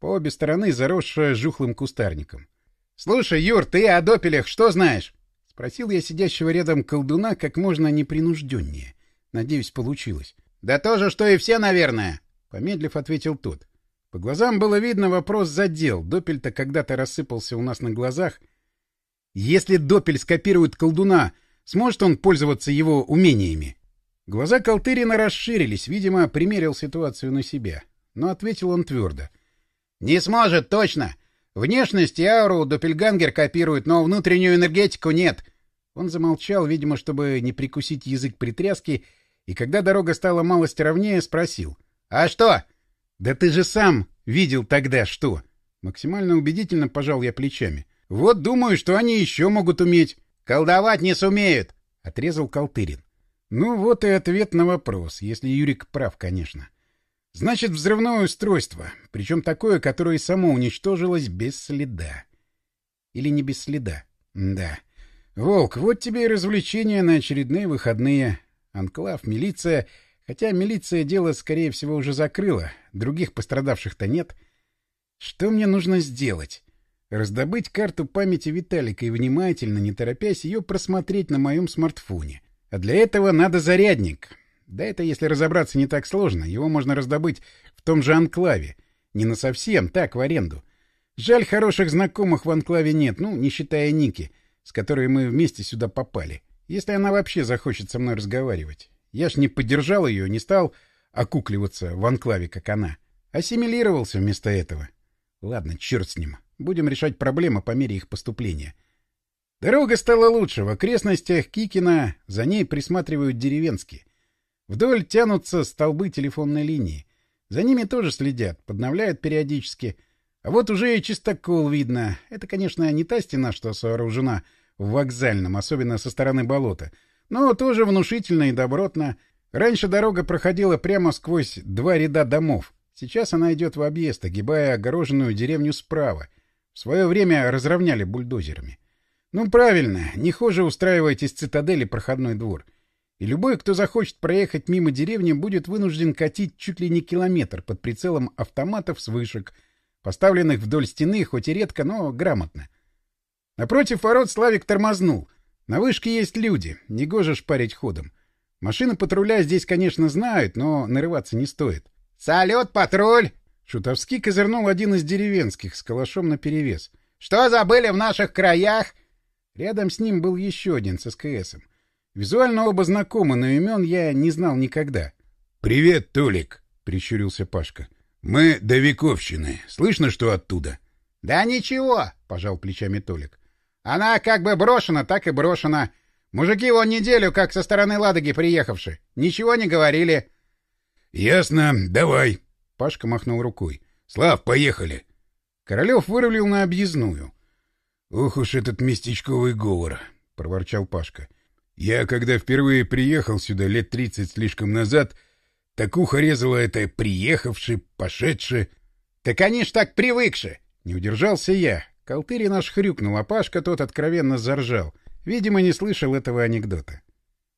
по обе стороны заросшая жухлым кустарником. — Слушай, Юр, ты о допелях что знаешь? — спросил я сидящего рядом колдуна как можно непринужденнее. Надеюсь, получилось. — Да то же, что и все, наверное, — помедлив ответил тот. По глазам было видно, вопрос задел. Допель-то когда-то рассыпался у нас на глазах. Если Допель скопирует колдуна, сможет он пользоваться его умениями? Глаза Колтырина расширились, видимо, примерил ситуацию на себя. Но ответил он твердо. — Не сможет, точно! Внешность и ауру Доппельгангер копирует, но внутреннюю энергетику нет. Он замолчал, видимо, чтобы не прикусить язык притряски, и когда дорога стала малость ровнее, спросил. — А что? — «Да ты же сам видел тогда что!» Максимально убедительно пожал я плечами. «Вот думаю, что они еще могут уметь». «Колдовать не сумеют!» — отрезал Колтырин. Ну вот и ответ на вопрос, если Юрик прав, конечно. Значит, взрывное устройство, причем такое, которое само уничтожилось без следа. Или не без следа. Да. Волк, вот тебе и развлечения на очередные выходные. Анклав, милиция Хотя милиция дело, скорее всего, уже закрыла, других пострадавших-то нет. Что мне нужно сделать? Раздобыть карту памяти Виталика и внимательно, не торопясь, ее просмотреть на моем смартфоне. А для этого надо зарядник. Да это, если разобраться, не так сложно. Его можно раздобыть в том же анклаве. Не на совсем, так, в аренду. Жаль, хороших знакомых в анклаве нет, ну, не считая Ники, с которой мы вместе сюда попали. Если она вообще захочет со мной разговаривать. Я ж не поддержал ее, не стал окукливаться в анклаве, как она. Ассимилировался вместо этого. Ладно, черт с ним. Будем решать проблемы по мере их поступления. Дорога стала лучше. В окрестностях Кикина за ней присматривают деревенские. Вдоль тянутся столбы телефонной линии. За ними тоже следят, подновляют периодически. А вот уже и чистокол видно. Это, конечно, не та стена, что сооружена в вокзальном, особенно со стороны болота — но тоже внушительно и добротно. Раньше дорога проходила прямо сквозь два ряда домов. Сейчас она идет в объезд, огибая огороженную деревню справа. В свое время разровняли бульдозерами. Ну, правильно, не хуже устраивать из цитадели проходной двор. И любой, кто захочет проехать мимо деревни, будет вынужден катить чуть ли не километр под прицелом автоматов с вышек, поставленных вдоль стены, хоть и редко, но грамотно. Напротив ворот Славик тормознул — на вышке есть люди, негоже шпарить ходом. Машины патруля здесь, конечно, знают, но нарываться не стоит. «Салют, патруль!» Шутовски козырнул один из деревенских с калашом наперевес. «Что забыли в наших краях?» Рядом с ним был еще один с СКСом. Визуально оба знакомы, но имен я не знал никогда. — Привет, Толик! — прищурился Пашка. — Мы до Вековщины. Слышно, что оттуда? — Да ничего, — пожал плечами Толик. — Она как бы брошена, так и брошена. Мужики вон неделю как со стороны Ладоги приехавши. Ничего не говорили. — Ясно, давай. Пашка махнул рукой. — Слав, поехали. Королев вырулил на объездную. — Ох уж этот местечковый говор, — проворчал Пашка. Я, когда впервые приехал сюда лет тридцать слишком назад, так ухо резало это «приехавший», «пошедший». — Так они ж так привыкши! Не удержался я. Колтырин аж хрюкнул, а Пашка тот откровенно заржал. Видимо, не слышал этого анекдота.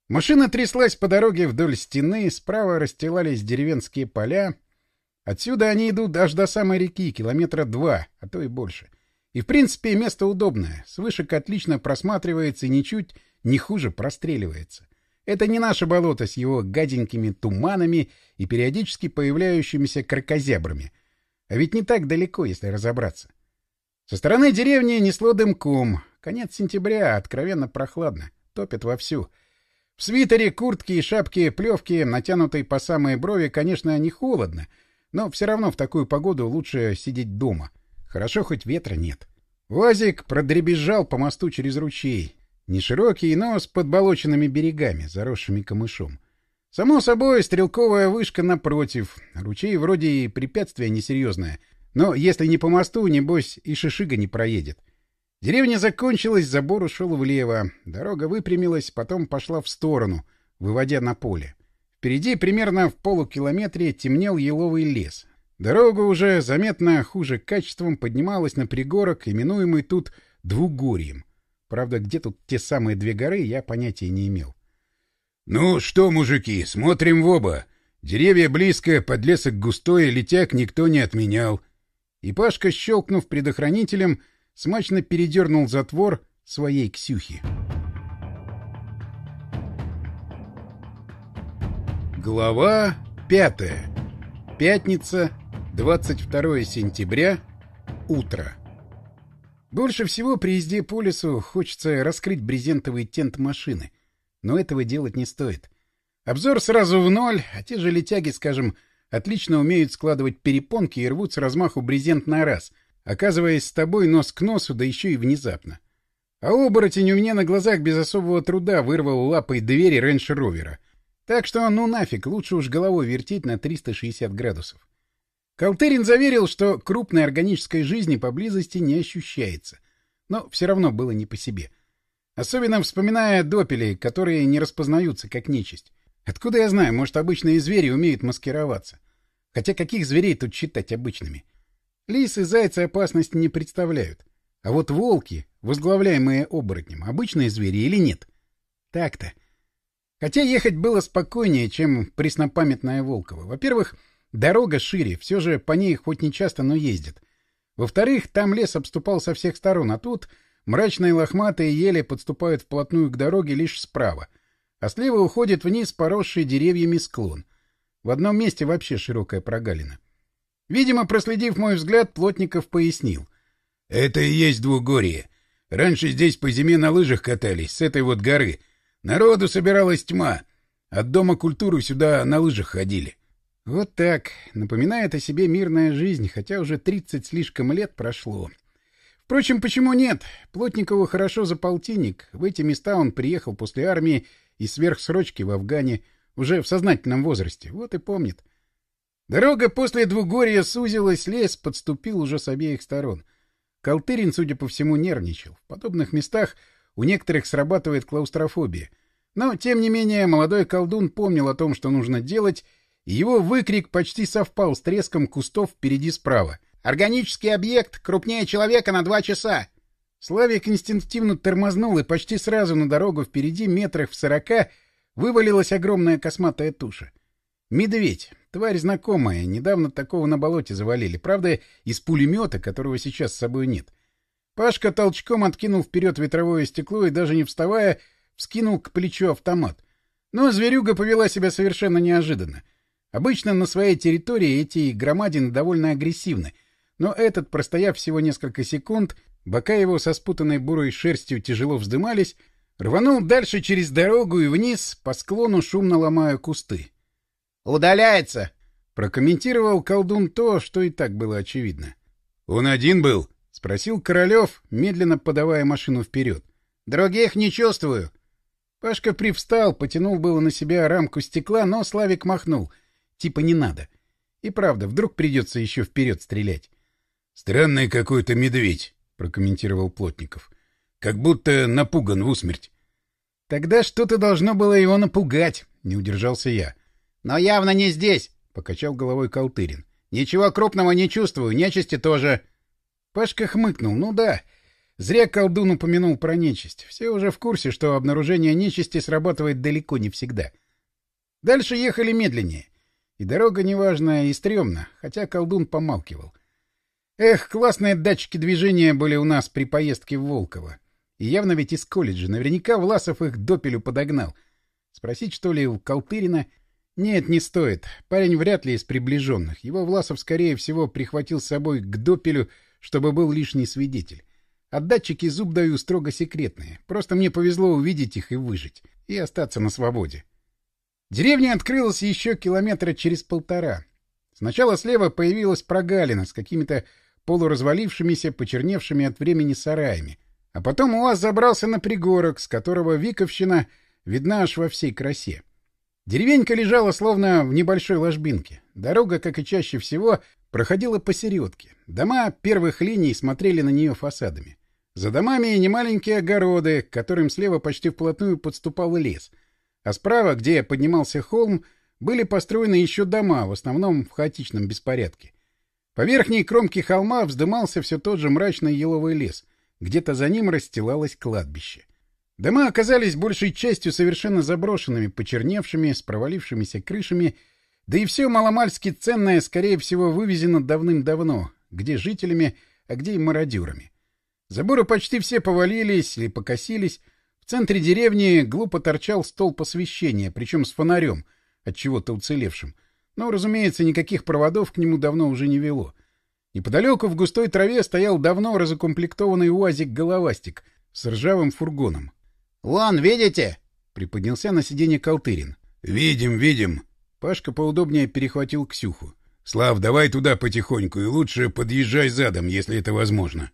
Машина тряслась по дороге вдоль стены, справа расстилались деревенские поля. Отсюда они идут аж до самой реки, километра два, а то и больше. И, в принципе, место удобное. С вышек отлично просматривается и ничуть не хуже простреливается. Это не наше болото с его гаденькими туманами и периодически появляющимися кракозябрами. А ведь не так далеко, если разобраться. Со стороны деревни несло дымком. Конец сентября, откровенно прохладно. Топят вовсю. В свитере, куртке и шапке плевки, натянутой по самые брови, конечно, не холодно, но все равно в такую погоду лучше сидеть дома. Хорошо, хоть ветра нет. Вазик продребезжал по мосту через ручей. Не широкий, но с подболоченными берегами, заросшими камышом. Само собой, стрелковая вышка напротив. Ручей вроде и препятствие несерьезное. Но если не по мосту, небось, и шишига не проедет. Деревня закончилась, забор ушел влево. Дорога выпрямилась, потом пошла в сторону, выводя на поле. Впереди, примерно в полукилометре, темнел еловый лес. Дорога уже заметно хуже качеством поднималась на пригорок, именуемый тут Двугорьем. Правда, где тут те самые две горы, я понятия не имел. — Ну что, мужики, смотрим в оба. Деревья близко, подлесок густой, летяк никто не отменял. И Пашка, щелкнув предохранителем, смачно передернул затвор своей Ксюхи. Глава пятая. Пятница, 22 сентября, утро. Больше всего при езде по лесу хочется раскрыть брезентовый тент машины. Но этого делать не стоит. Обзор сразу в ноль, а те же летяги, скажем, отлично умеют складывать перепонки и рвут с размаху брезент на раз, оказываясь с тобой нос к носу, да еще и внезапно. А оборотень у меня на глазах без особого труда вырвал лапой двери рейндж-ровера. Так что ну нафиг, лучше уж головой вертеть на 360 градусов. Колтерин заверил, что крупной органической жизни поблизости не ощущается. Но все равно было не по себе. Особенно вспоминая допели, которые не распознаются как нечисть. Откуда я знаю, может, обычные звери умеют маскироваться? Хотя каких зверей тут считать обычными? Лисы и зайцы опасности не представляют. А вот волки, возглавляемые оборотнем, обычные звери или нет? Так-то. Хотя ехать было спокойнее, чем преснопамятная Волкова. Во-первых, Дорога шире, все же по ней хоть не часто, но ездит. Во-вторых, там лес обступал со всех сторон, а тут мрачные лохматые ели подступают вплотную к дороге лишь справа, а слева уходит вниз поросший деревьями склон. В одном месте вообще широкая прогалина. Видимо, проследив мой взгляд, Плотников пояснил. — Это и есть двугорье. Раньше здесь по зиме на лыжах катались, с этой вот горы. Народу собиралась тьма. От Дома культуры сюда на лыжах ходили. Вот так. Напоминает о себе мирная жизнь, хотя уже тридцать слишком лет прошло. Впрочем, почему нет? Плотникову хорошо за полтинник. В эти места он приехал после армии и сверхсрочки в Афгане, уже в сознательном возрасте. Вот и помнит. Дорога после двугорья сузилась, лес подступил уже с обеих сторон. Колтырин, судя по всему, нервничал. В подобных местах у некоторых срабатывает клаустрофобия. Но, тем не менее, молодой колдун помнил о том, что нужно делать, его выкрик почти совпал с треском кустов впереди справа. «Органический объект крупнее человека на два часа!» Славик инстинктивно тормознул, и почти сразу на дорогу впереди метрах в сорока вывалилась огромная косматая туша. Медведь. Тварь знакомая. Недавно такого на болоте завалили. Правда, из пулемета, которого сейчас с собой нет. Пашка толчком откинул вперед ветровое стекло и, даже не вставая, вскинул к плечу автомат. Но зверюга повела себя совершенно неожиданно. Обычно на своей территории эти громадины довольно агрессивны, но этот, простояв всего несколько секунд, бока его со спутанной бурой шерстью тяжело вздымались, рванул дальше через дорогу и вниз, по склону шумно ломая кусты. «Удаляется!» — прокомментировал колдун то, что и так было очевидно. «Он один был?» — спросил Королев, медленно подавая машину вперед. «Других не чувствую». Пашка привстал, потянул было на себя рамку стекла, но Славик махнул. Типа не надо. И правда, вдруг придется еще вперед стрелять. — Странный какой-то медведь, — прокомментировал Плотников. — Как будто напуган в усмерть. — Тогда что-то должно было его напугать, — не удержался я. — Но явно не здесь, — покачал головой Колтырин. — Ничего крупного не чувствую, нечисти тоже. Пашка хмыкнул. Ну да, зря колдун упомянул про нечисть. Все уже в курсе, что обнаружение нечисти срабатывает далеко не всегда. Дальше ехали медленнее. И дорога неважная и стрёмна, хотя колдун помалкивал. Эх, классные датчики движения были у нас при поездке в Волково. И явно ведь из колледжа. Наверняка Власов их допелю подогнал. Спросить, что ли, у Колтырина? Нет, не стоит. Парень вряд ли из приближенных. Его Власов, скорее всего, прихватил с собой к допелю, чтобы был лишний свидетель. А датчики зуб даю строго секретные. Просто мне повезло увидеть их и выжить. И остаться на свободе. Деревня открылась еще километра через полтора. Сначала слева появилась прогалина с какими-то полуразвалившимися, почерневшими от времени сараями. А потом УАЗ забрался на пригорок, с которого Виковщина видна аж во всей красе. Деревенька лежала словно в небольшой ложбинке. Дорога, как и чаще всего, проходила посередке. Дома первых линий смотрели на нее фасадами. За домами немаленькие огороды, к которым слева почти вплотную подступал лес — а справа, где поднимался холм, были построены еще дома, в основном в хаотичном беспорядке. По верхней кромке холма вздымался все тот же мрачный еловый лес. Где-то за ним расстилалось кладбище. Дома оказались большей частью совершенно заброшенными, почерневшими, с провалившимися крышами, да и все маломальски ценное, скорее всего, вывезено давным-давно, где жителями, а где и мародерами. Заборы почти все повалились или покосились, в центре деревни глупо торчал столб освещения, причем с фонарем, от чего-то уцелевшим. Но, разумеется, никаких проводов к нему давно уже не вело. Неподалеку в густой траве стоял давно разукомплектованный УАЗик-головастик с ржавым фургоном. — Вон, видите? — приподнялся на сиденье Колтырин. — Видим, видим. Пашка поудобнее перехватил Ксюху. — Слав, давай туда потихоньку и лучше подъезжай задом, если это возможно.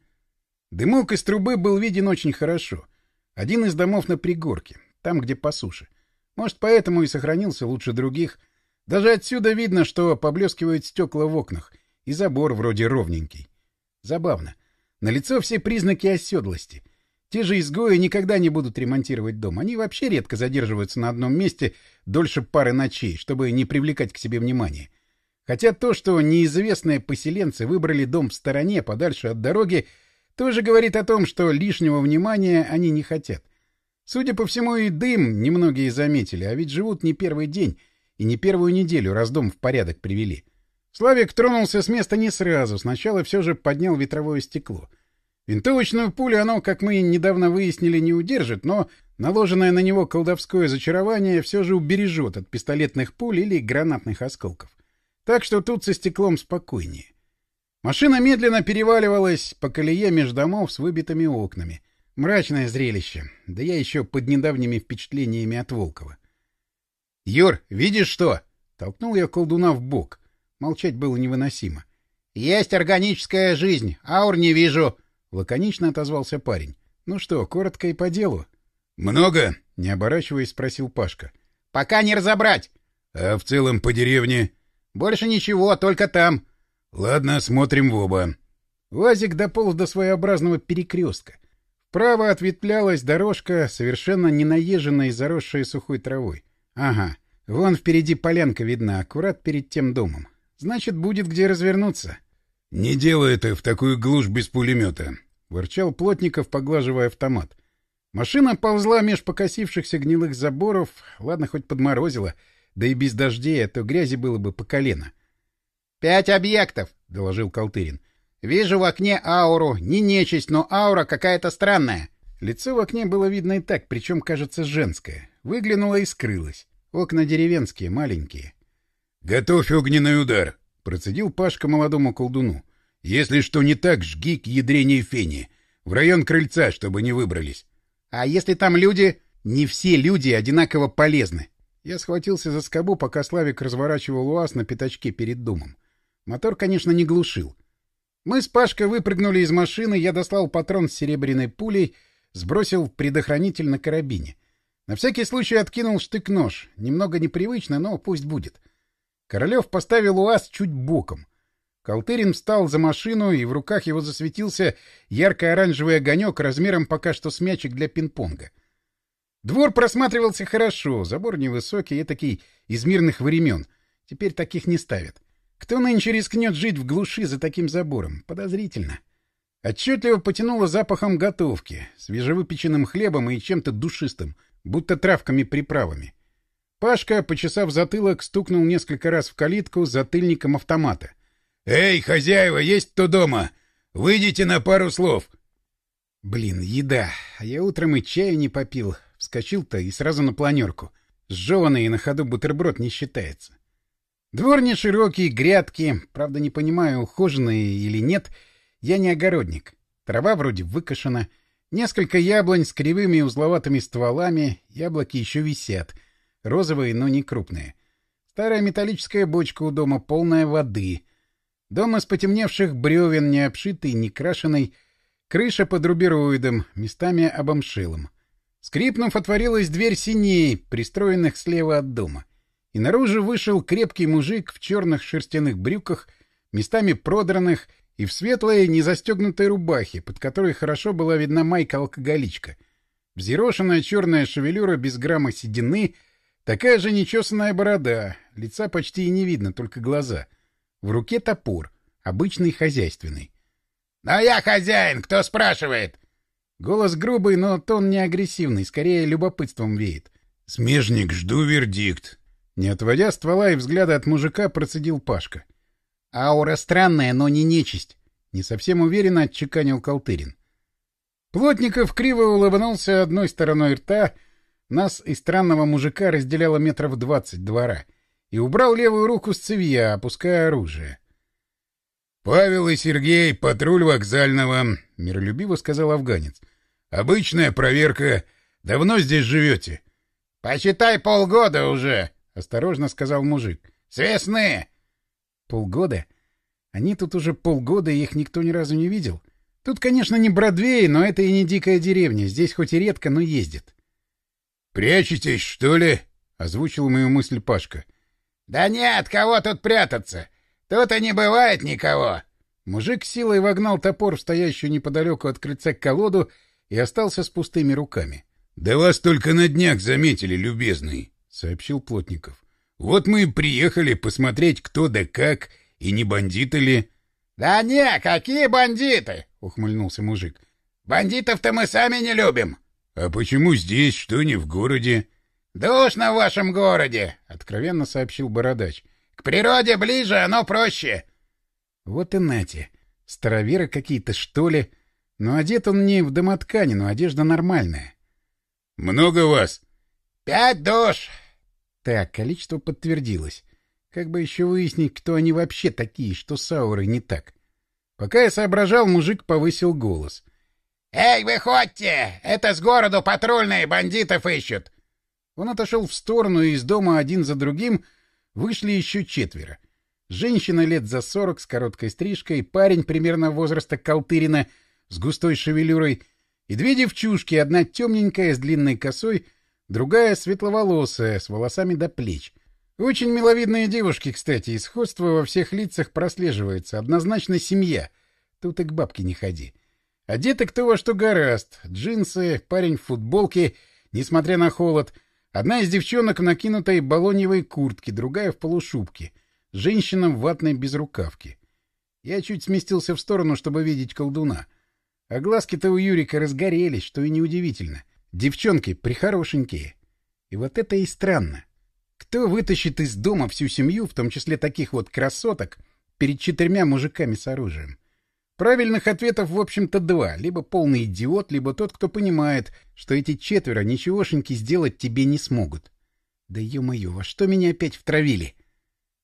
Дымок из трубы был виден очень хорошо — один из домов на пригорке, там, где по суше. Может, поэтому и сохранился лучше других. Даже отсюда видно, что поблескивают стекла в окнах, и забор вроде ровненький. Забавно. На лицо все признаки оседлости. Те же изгои никогда не будут ремонтировать дом. Они вообще редко задерживаются на одном месте дольше пары ночей, чтобы не привлекать к себе внимания. Хотя то, что неизвестные поселенцы выбрали дом в стороне, подальше от дороги, тоже говорит о том, что лишнего внимания они не хотят. Судя по всему, и дым немногие заметили, а ведь живут не первый день и не первую неделю, раз дом в порядок привели. Славик тронулся с места не сразу, сначала все же поднял ветровое стекло. Винтовочную пулю оно, как мы недавно выяснили, не удержит, но наложенное на него колдовское зачарование все же убережет от пистолетных пуль или гранатных осколков. Так что тут со стеклом спокойнее. Машина медленно переваливалась по колее меж домов с выбитыми окнами. Мрачное зрелище. Да я еще под недавними впечатлениями от Волкова. — Юр, видишь что? — толкнул я колдуна в бок. Молчать было невыносимо. — Есть органическая жизнь, аур не вижу, — лаконично отозвался парень. — Ну что, коротко и по делу. — Много? — не оборачиваясь, спросил Пашка. — Пока не разобрать. — А в целом по деревне? — Больше ничего, только там. — Ладно, смотрим в оба. Лазик дополз до своеобразного перекрестка. Вправо ответвлялась дорожка, совершенно не наезженная и заросшая сухой травой. Ага, вон впереди полянка видна, аккурат перед тем домом. Значит, будет где развернуться. — Не делай это в такую глушь без пулемета, — ворчал Плотников, поглаживая автомат. Машина ползла меж покосившихся гнилых заборов, ладно, хоть подморозила, да и без дождей, а то грязи было бы по колено. — «Пять объектов», — доложил Колтырин. «Вижу в окне ауру. Не нечисть, но аура какая-то странная». Лицо в окне было видно и так, причем, кажется, женское. выглянула и скрылась. Окна деревенские, маленькие. — Готовь огненный удар! — процедил Пашка молодому колдуну. — Если что не так, жги к ядрене фени. В район крыльца, чтобы не выбрались. — А если там люди... Не все люди одинаково полезны. Я схватился за скобу, пока Славик разворачивал УАЗ на пятачке перед домом. Мотор, конечно, не глушил. Мы с Пашкой выпрыгнули из машины, я достал патрон с серебряной пулей, сбросил предохранитель на карабине. На всякий случай откинул штык-нож. Немного непривычно, но пусть будет. Королев поставил УАЗ чуть боком. Колтырин встал за машину, и в руках его засветился ярко-оранжевый огонек размером пока что с мячик для пинг-понга. Двор просматривался хорошо, забор невысокий, этакий из мирных времен. Теперь таких не ставят. Кто нынче рискнет жить в глуши за таким забором? Подозрительно. Отчетливо потянуло запахом готовки, свежевыпеченным хлебом и чем-то душистым, будто травками-приправами. Пашка, почесав затылок, стукнул несколько раз в калитку затыльником автомата. «Эй, хозяева, есть кто дома? Выйдите на пару слов!» Блин, еда. А я утром и чаю не попил. Вскочил-то и сразу на планерку. Сжеванный на ходу бутерброд не считается. Двор не широкий, грядки. Правда, не понимаю, ухоженные или нет. Я не огородник. Трава вроде выкошена. Несколько яблонь с кривыми узловатыми стволами. Яблоки еще висят. Розовые, но не крупные. Старая металлическая бочка у дома, полная воды. Дом из потемневших бревен, не обшитый, не крашеный. Крыша под рубероидом, местами обомшилом. Скрипнув, отворилась дверь синей, пристроенных слева от дома. И наружу вышел крепкий мужик в черных шерстяных брюках, местами продранных, и в светлой незастегнутой рубахе, под которой хорошо была видна майка-алкоголичка. Взъерошенная черная шевелюра без грамма седины, такая же нечесанная борода, лица почти и не видно, только глаза. В руке топор, обычный хозяйственный. — Но я хозяин, кто спрашивает? Голос грубый, но тон не агрессивный, скорее любопытством веет. «Смежник, жду вердикт». Не отводя ствола и взгляда от мужика, процедил Пашка. «Аура странная, но не нечисть», — не совсем уверенно отчеканил Колтырин. Плотников криво улыбнулся одной стороной рта, нас и странного мужика разделяло метров двадцать двора, и убрал левую руку с цевья, опуская оружие. «Павел и Сергей, патруль вокзального», — миролюбиво сказал афганец. Обычная проверка. Давно здесь живете? — Почитай полгода уже, — осторожно сказал мужик. — С Полгода? Они тут уже полгода, и их никто ни разу не видел. Тут, конечно, не Бродвей, но это и не дикая деревня. Здесь хоть и редко, но ездит. — Прячетесь, что ли? — озвучил мою мысль Пашка. — Да нет, кого тут прятаться? Тут и не бывает никого. Мужик силой вогнал топор в стоящую неподалеку от крыльца колоду и остался с пустыми руками. — Да вас только на днях заметили, любезный, — сообщил Плотников. — Вот мы и приехали посмотреть, кто да как, и не бандиты ли. — Да не, какие бандиты? — ухмыльнулся мужик. — Бандитов-то мы сами не любим. — А почему здесь, что не в городе? — Душно в вашем городе, — откровенно сообщил Бородач. — К природе ближе, оно проще. — Вот и нате. Староверы какие-то, что ли? — но одет он не в домоткани, но одежда нормальная. — Много вас? — Пять душ. Так, количество подтвердилось. Как бы еще выяснить, кто они вообще такие, что с аурой не так. Пока я соображал, мужик повысил голос. — Эй, выходьте! Это с городу патрульные бандитов ищут! Он отошел в сторону, и из дома один за другим вышли еще четверо. Женщина лет за сорок с короткой стрижкой, парень примерно возраста Колтырина — с густой шевелюрой, и две девчушки, одна темненькая с длинной косой, другая светловолосая, с волосами до плеч. Очень миловидные девушки, кстати, и сходство во всех лицах прослеживается. Однозначно семья. Тут и к бабке не ходи. Одеты кто во что гораст. Джинсы, парень в футболке, несмотря на холод. Одна из девчонок в накинутой балоневой куртке, другая в полушубке. Женщина в ватной безрукавке. Я чуть сместился в сторону, чтобы видеть колдуна. А глазки-то у Юрика разгорелись, что и неудивительно. Девчонки прихорошенькие. И вот это и странно. Кто вытащит из дома всю семью, в том числе таких вот красоток, перед четырьмя мужиками с оружием? Правильных ответов, в общем-то, два. Либо полный идиот, либо тот, кто понимает, что эти четверо ничегошеньки сделать тебе не смогут. Да ё-моё, во что меня опять втравили?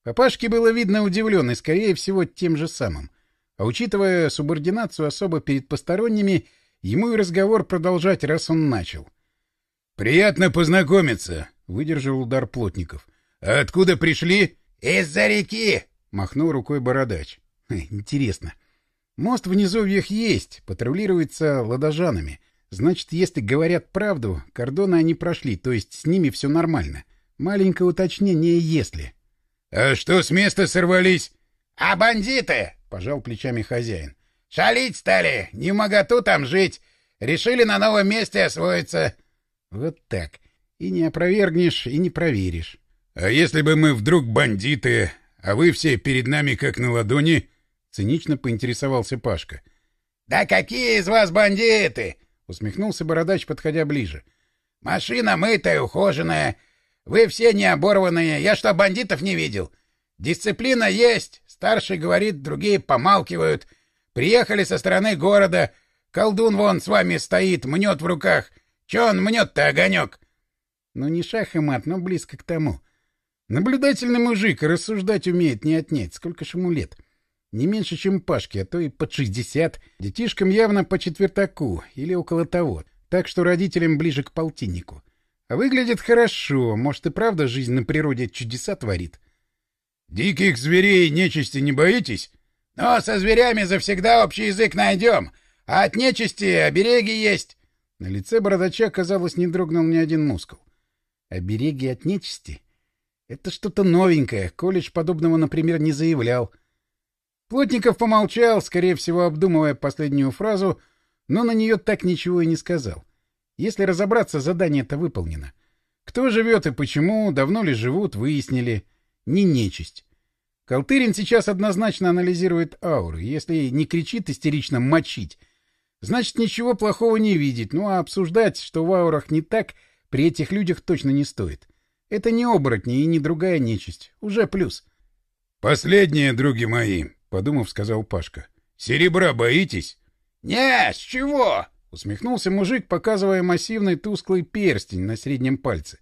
Папашке было видно удивленный, скорее всего, тем же самым. А учитывая субординацию особо перед посторонними, ему и разговор продолжать, раз он начал. — Приятно познакомиться, — выдержал удар Плотников. — А откуда пришли? — Из-за реки, — махнул рукой бородач. — Интересно. Мост в низовьях есть, патрулируется ладожанами. Значит, если говорят правду, кордоны они прошли, то есть с ними все нормально. Маленькое уточнение «если». — А что с места сорвались? — А бандиты, — пожал плечами хозяин. — Шалить стали, не моготу там жить. Решили на новом месте освоиться. — Вот так. И не опровергнешь, и не проверишь. — А если бы мы вдруг бандиты, а вы все перед нами как на ладони? — цинично поинтересовался Пашка. — Да какие из вас бандиты? — усмехнулся бородач, подходя ближе. — Машина мытая, ухоженная. Вы все не оборванные. Я что, бандитов не видел? Дисциплина есть. Старший говорит, другие помалкивают. Приехали со стороны города. Колдун вон с вами стоит, мнет в руках. Че он мнет-то, огонек? Ну, не шах и мат, но близко к тому. Наблюдательный мужик, рассуждать умеет не отнять. Сколько ж ему лет? — не меньше, чем Пашке, а то и под 60. Детишкам явно по четвертаку или около того, так что родителям ближе к полтиннику. А выглядит хорошо, может и правда жизнь на природе чудеса творит. — Диких зверей нечисти не боитесь? — Но со зверями завсегда общий язык найдем, а от нечисти обереги есть. На лице бородача, казалось, не дрогнул ни один мускул. Обереги от нечисти? Это что-то новенькое, колледж подобного, например, не заявлял. — Плотников помолчал, скорее всего, обдумывая последнюю фразу, но на нее так ничего и не сказал. Если разобраться, задание-то выполнено. Кто живет и почему, давно ли живут, выяснили. Не нечисть. Колтырин сейчас однозначно анализирует ауры. Если не кричит истерично «мочить», значит, ничего плохого не видит. Ну а обсуждать, что в аурах не так, при этих людях точно не стоит. Это не оборотни и не другая нечисть. Уже плюс. «Последнее, други мои», подумав, сказал Пашка. Серебра боитесь? Не, с чего? Усмехнулся мужик, показывая массивный тусклый перстень на среднем пальце.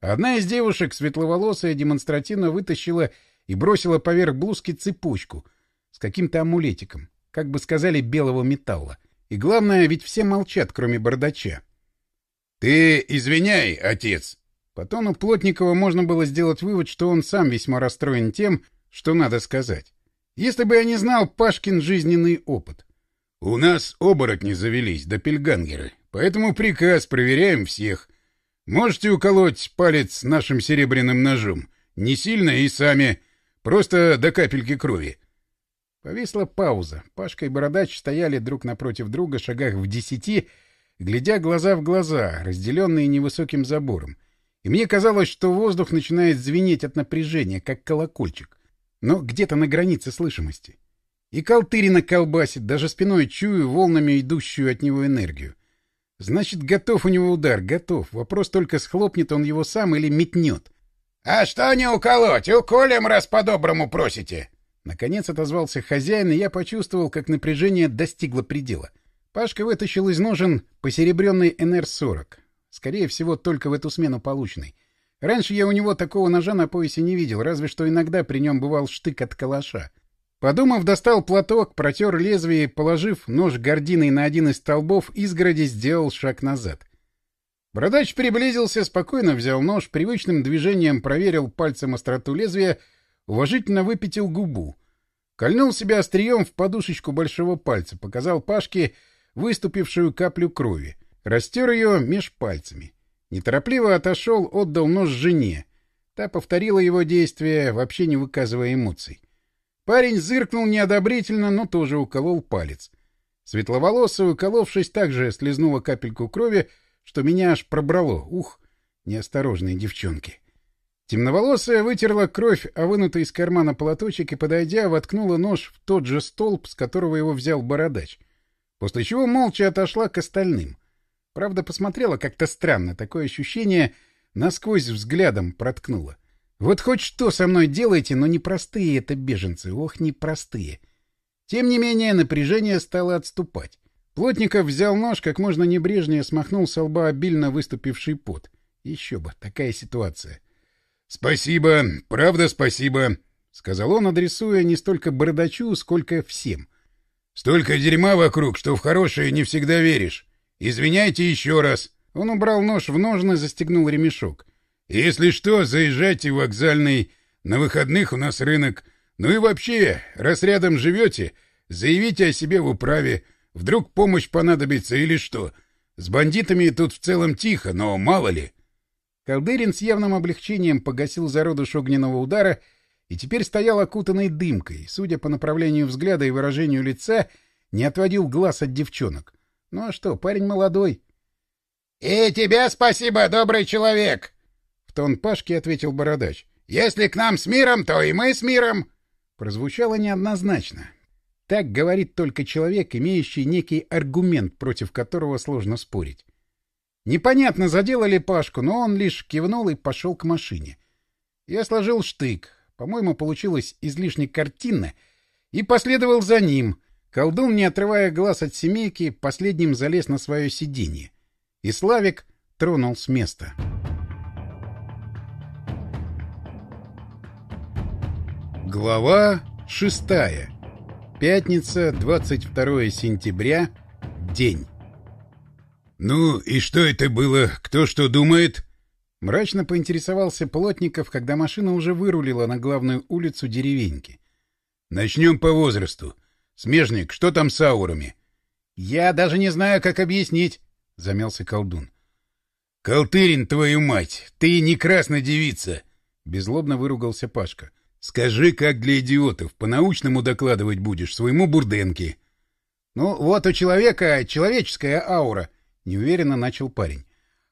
Одна из девушек, светловолосая, демонстративно вытащила и бросила поверх блузки цепочку с каким-то амулетиком, как бы сказали, белого металла. И главное, ведь все молчат, кроме бардача. — Ты извиняй, отец. По тону Плотникова можно было сделать вывод, что он сам весьма расстроен тем, что надо сказать. Если бы я не знал Пашкин жизненный опыт. У нас оборотни завелись, да пельгангеры. Поэтому приказ проверяем всех. Можете уколоть палец нашим серебряным ножом. Не сильно и сами. Просто до капельки крови. Повисла пауза. Пашка и Бородач стояли друг напротив друга, шагах в десяти, глядя глаза в глаза, разделенные невысоким забором. И мне казалось, что воздух начинает звенеть от напряжения, как колокольчик но где-то на границе слышимости. И Колтырина колбасит, даже спиной чую волнами идущую от него энергию. Значит, готов у него удар, готов. Вопрос только, схлопнет он его сам или метнет. — А что не уколоть? Уколем, раз по-доброму просите. Наконец отозвался хозяин, и я почувствовал, как напряжение достигло предела. Пашка вытащил из ножен посеребренный НР-40. Скорее всего, только в эту смену полученный. Раньше я у него такого ножа на поясе не видел, разве что иногда при нем бывал штык от калаша. Подумав, достал платок, протер лезвие, положив нож гординой на один из столбов, изгороди сделал шаг назад. Бородач приблизился, спокойно взял нож, привычным движением проверил пальцем остроту лезвия, уважительно выпятил губу. Кольнул себя острием в подушечку большого пальца, показал Пашке выступившую каплю крови, растер ее меж пальцами — Неторопливо отошел, отдал нож жене. Та повторила его действия, вообще не выказывая эмоций. Парень зыркнул неодобрительно, но тоже уколол палец. Светловолосая, уколовшись, также слезнула капельку крови, что меня аж пробрало. Ух, неосторожные девчонки. Темноволосая вытерла кровь, а вынутый из кармана платочек и, подойдя, воткнула нож в тот же столб, с которого его взял бородач. После чего молча отошла к остальным. Правда, посмотрела как-то странно, такое ощущение насквозь взглядом проткнуло. Вот хоть что со мной делаете, но непростые это беженцы, ох, непростые. Тем не менее, напряжение стало отступать. Плотников взял нож, как можно небрежнее смахнул с лба обильно выступивший пот. Еще бы, такая ситуация. — Спасибо, правда спасибо, — сказал он, адресуя не столько бородачу, сколько всем. — Столько дерьма вокруг, что в хорошее не всегда веришь. Извиняйте еще раз. Он убрал нож в ножны, застегнул ремешок. — Если что, заезжайте в вокзальный. На выходных у нас рынок. Ну и вообще, раз рядом живете, заявите о себе в управе. Вдруг помощь понадобится или что. С бандитами тут в целом тихо, но мало ли. Калдырин с явным облегчением погасил зародыш огненного удара и теперь стоял окутанной дымкой, судя по направлению взгляда и выражению лица, не отводил глаз от девчонок. Ну а что, парень молодой. — И тебе спасибо, добрый человек! — в тон Пашки ответил Бородач. — Если к нам с миром, то и мы с миром! Прозвучало неоднозначно. Так говорит только человек, имеющий некий аргумент, против которого сложно спорить. Непонятно, задело ли Пашку, но он лишь кивнул и пошел к машине. Я сложил штык, по-моему, получилось излишне картинно, и последовал за ним. Колдун, не отрывая глаз от семейки, последним залез на свое сиденье. И Славик тронул с места. Глава шестая. Пятница, 22 сентября. День. «Ну и что это было? Кто что думает?» Мрачно поинтересовался Плотников, когда машина уже вырулила на главную улицу деревеньки. «Начнем по возрасту. Смежник, что там с аурами?» «Я даже не знаю, как объяснить», — замялся колдун. «Колтырин, твою мать! Ты не красная девица!» — беззлобно выругался Пашка. «Скажи, как для идиотов, по-научному докладывать будешь своему Бурденке». «Ну, вот у человека человеческая аура», — неуверенно начал парень.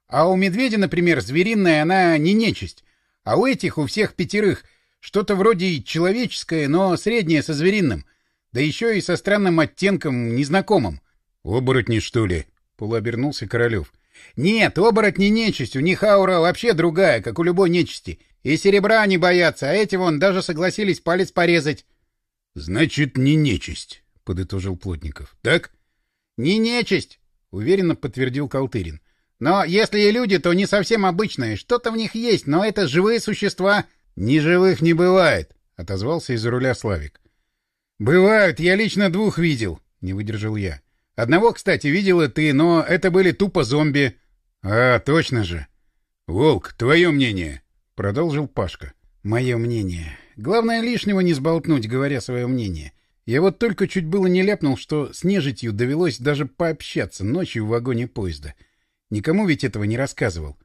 А у медведя, например, звериная, она не нечисть. А у этих, у всех пятерых, что-то вроде человеческое, но среднее со звериным. Да еще и со странным оттенком, незнакомым. — Оборотни, что ли? — полуобернулся Королев. — Нет, оборотни нечисть, у них аура вообще другая, как у любой нечисти. И серебра не боятся, а эти вон даже согласились палец порезать. — Значит, не нечисть, — подытожил Плотников. — Так? — Не нечисть, — уверенно подтвердил Калтырин. Но если и люди, то не совсем обычные. Что-то в них есть, но это живые существа. — Ни живых не бывает, — отозвался из-за руля Славик. — Бывают, я лично двух видел, — не выдержал я. Одного, кстати, видел и ты, но это были тупо зомби. — А, точно же. — Волк, твое мнение, — продолжил Пашка. — Мое мнение. Главное, лишнего не сболтнуть, говоря свое мнение. Я вот только чуть было не ляпнул, что с нежитью довелось даже пообщаться ночью в вагоне поезда. — Никому ведь этого не рассказывал.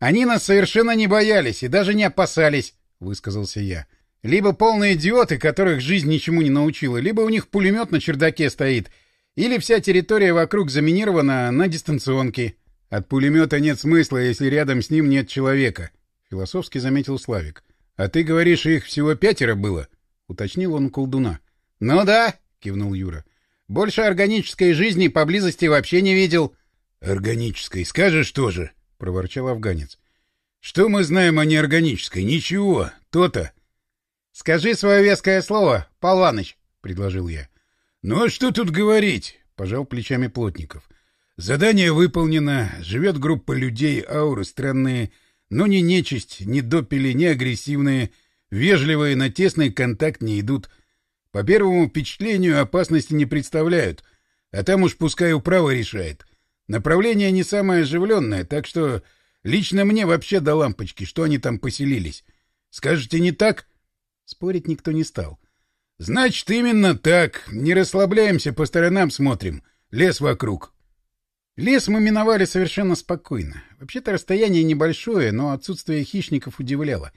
«Они нас совершенно не боялись и даже не опасались», — высказался я. «Либо полные идиоты, которых жизнь ничему не научила, либо у них пулемет на чердаке стоит, или вся территория вокруг заминирована на дистанционке. От пулемета нет смысла, если рядом с ним нет человека», — философски заметил Славик. «А ты говоришь, их всего пятеро было?» — уточнил он колдуна. «Ну да», — кивнул Юра. «Больше органической жизни поблизости вообще не видел». — Органической скажешь тоже? — проворчал афганец. — Что мы знаем о неорганической? Ничего. То-то. — Скажи свое веское слово, Полваныч, — предложил я. — Ну а что тут говорить? — пожал плечами Плотников. — Задание выполнено. Живет группа людей, ауры странные, но ни нечисть, ни допели, ни агрессивные, вежливые, на тесный контакт не идут. По первому впечатлению опасности не представляют, а там уж пускай управа решает. Направление не самое оживленное, так что лично мне вообще до лампочки, что они там поселились. Скажете, не так? Спорить никто не стал. Значит, именно так. Не расслабляемся, по сторонам смотрим. Лес вокруг. Лес мы миновали совершенно спокойно. Вообще-то расстояние небольшое, но отсутствие хищников удивляло.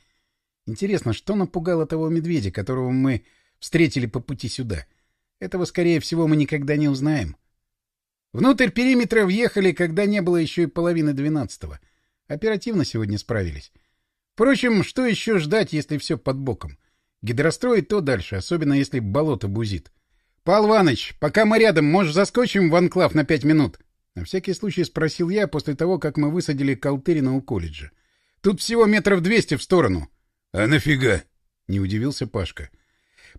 Интересно, что напугало того медведя, которого мы встретили по пути сюда? Этого, скорее всего, мы никогда не узнаем. Внутрь периметра въехали, когда не было еще и половины двенадцатого. Оперативно сегодня справились. Впрочем, что еще ждать, если все под боком? Гидростроить то дальше, особенно если болото бузит. — Пал Иваныч, пока мы рядом, может, заскочим в анклав на пять минут? На всякий случай спросил я после того, как мы высадили Калтырина у колледжа. — Тут всего метров двести в сторону. — А нафига? — не удивился Пашка.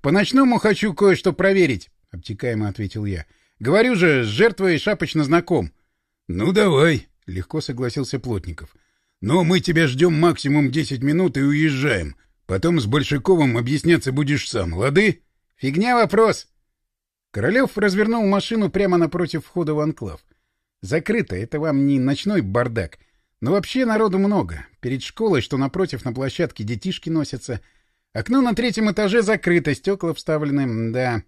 по-ночному хочу кое-что проверить, — обтекаемо ответил я. — Говорю же, с жертвой шапочно знаком. — Ну, давай, — легко согласился Плотников. — Но мы тебя ждем максимум десять минут и уезжаем. Потом с Большаковым объясняться будешь сам, лады? — Фигня вопрос. Королев развернул машину прямо напротив входа в анклав. Закрыто, это вам не ночной бардак. Но вообще народу много. Перед школой, что напротив на площадке детишки носятся. Окно на третьем этаже закрыто, стекла вставлены. Да.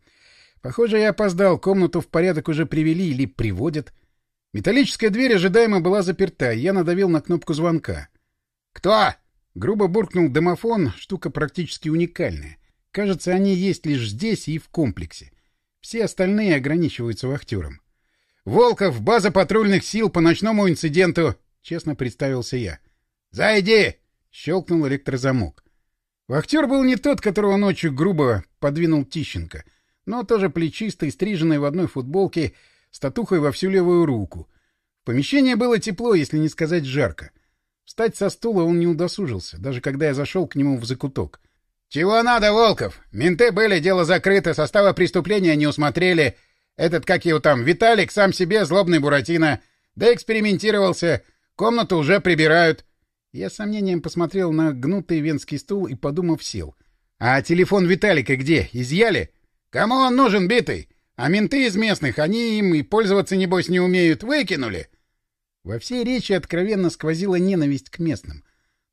Похоже, я опоздал. Комнату в порядок уже привели или приводят. Металлическая дверь ожидаемо была заперта, я надавил на кнопку звонка. «Кто?» — грубо буркнул домофон, штука практически уникальная. Кажется, они есть лишь здесь и в комплексе. Все остальные ограничиваются вахтером. «Волков, база патрульных сил по ночному инциденту!» — честно представился я. «Зайди!» — щелкнул электрозамок. Вахтер был не тот, которого ночью грубо подвинул Тищенко, но тоже плечистый, стриженный в одной футболке, с татухой во всю левую руку. В помещении было тепло, если не сказать жарко. Встать со стула он не удосужился, даже когда я зашел к нему в закуток. — Чего надо, Волков? Менты были, дело закрыто, состава преступления не усмотрели. Этот, как его там, Виталик, сам себе злобный Буратино. Да экспериментировался. Комнату уже прибирают. Я с сомнением посмотрел на гнутый венский стул и, подумав, сел. А телефон Виталика где? Изъяли? Кому он нужен, битый? А менты из местных, они им и пользоваться, небось, не умеют. Выкинули. Во всей речи откровенно сквозила ненависть к местным.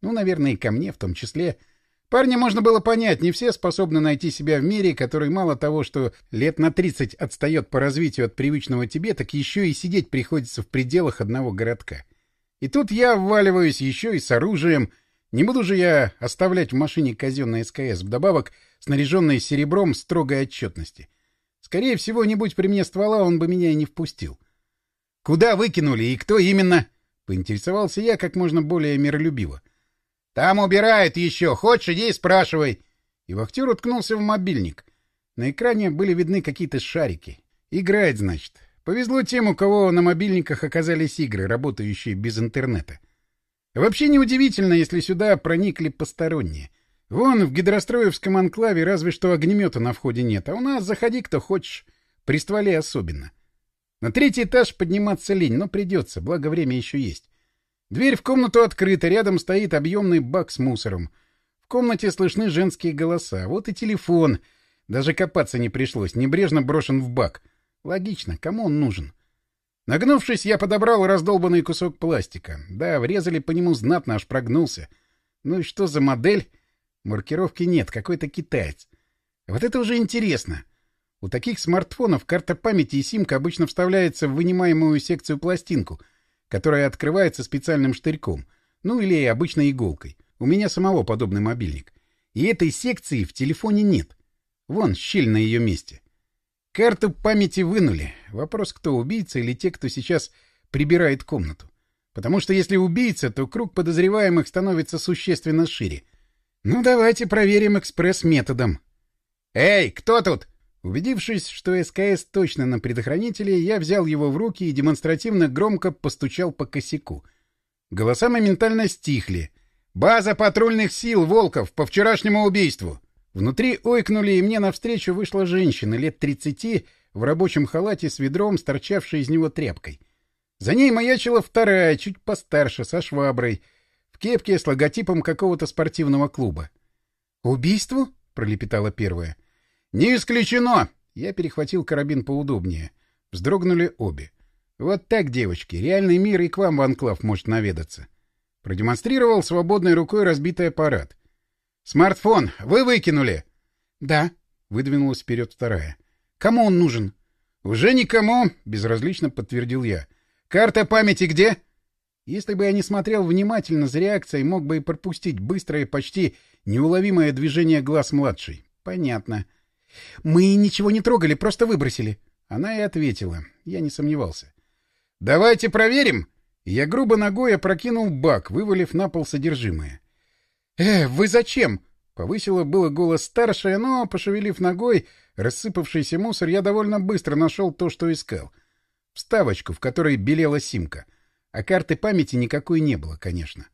Ну, наверное, и ко мне в том числе — Парня можно было понять, не все способны найти себя в мире, который мало того, что лет на 30 отстает по развитию от привычного тебе, так еще и сидеть приходится в пределах одного городка. И тут я вваливаюсь еще и с оружием. Не буду же я оставлять в машине казенный СКС, вдобавок снаряженный серебром строгой отчетности. Скорее всего, не будь при мне ствола, он бы меня и не впустил. «Куда выкинули и кто именно?» — поинтересовался я как можно более миролюбиво. Там убирают еще. Хочешь, иди и спрашивай. И вахтер уткнулся в мобильник. На экране были видны какие-то шарики. Играет, значит. Повезло тем, у кого на мобильниках оказались игры, работающие без интернета. Вообще неудивительно, если сюда проникли посторонние. Вон, в гидростроевском анклаве разве что огнемета на входе нет, а у нас заходи кто хочешь, при стволе особенно. На третий этаж подниматься лень, но придется, благо время еще есть. Дверь в комнату открыта, рядом стоит объемный бак с мусором. В комнате слышны женские голоса. Вот и телефон. Даже копаться не пришлось, небрежно брошен в бак. Логично, кому он нужен? Нагнувшись, я подобрал раздолбанный кусок пластика. Да, врезали по нему знатно, аж прогнулся. Ну и что за модель? Маркировки нет, какой-то китаец. Вот это уже интересно. У таких смартфонов карта памяти и симка обычно вставляется в вынимаемую секцию пластинку — которая открывается специальным штырьком, ну или обычной иголкой. У меня самого подобный мобильник. И этой секции в телефоне нет. Вон щель на ее месте. Карту памяти вынули. Вопрос, кто убийца или те, кто сейчас прибирает комнату. Потому что если убийца, то круг подозреваемых становится существенно шире. Ну, давайте проверим экспресс-методом. «Эй, кто тут?» Убедившись, что СКС точно на предохранителе, я взял его в руки и демонстративно громко постучал по косяку. Голоса моментально стихли. «База патрульных сил, Волков, по вчерашнему убийству!» Внутри ойкнули, и мне навстречу вышла женщина лет тридцати в рабочем халате с ведром, торчавшей из него тряпкой. За ней маячила вторая, чуть постарше, со шваброй, в кепке с логотипом какого-то спортивного клуба. «Убийству?» — пролепетала первая. «Не исключено!» Я перехватил карабин поудобнее. Вздрогнули обе. «Вот так, девочки, реальный мир и к вам в анклав может наведаться». Продемонстрировал свободной рукой разбитый аппарат. «Смартфон вы выкинули?» «Да», — выдвинулась вперед вторая. «Кому он нужен?» «Уже никому», — безразлично подтвердил я. «Карта памяти где?» Если бы я не смотрел внимательно за реакцией, мог бы и пропустить быстрое, почти неуловимое движение глаз младшей. Понятно. «Мы ничего не трогали, просто выбросили». Она и ответила. Я не сомневался. «Давайте проверим!» Я грубо ногой опрокинул бак, вывалив на пол содержимое. «Э, вы зачем?» Повысила было голос старшая, но, пошевелив ногой, рассыпавшийся мусор, я довольно быстро нашел то, что искал. Вставочку, в которой белела симка. А карты памяти никакой не было, конечно.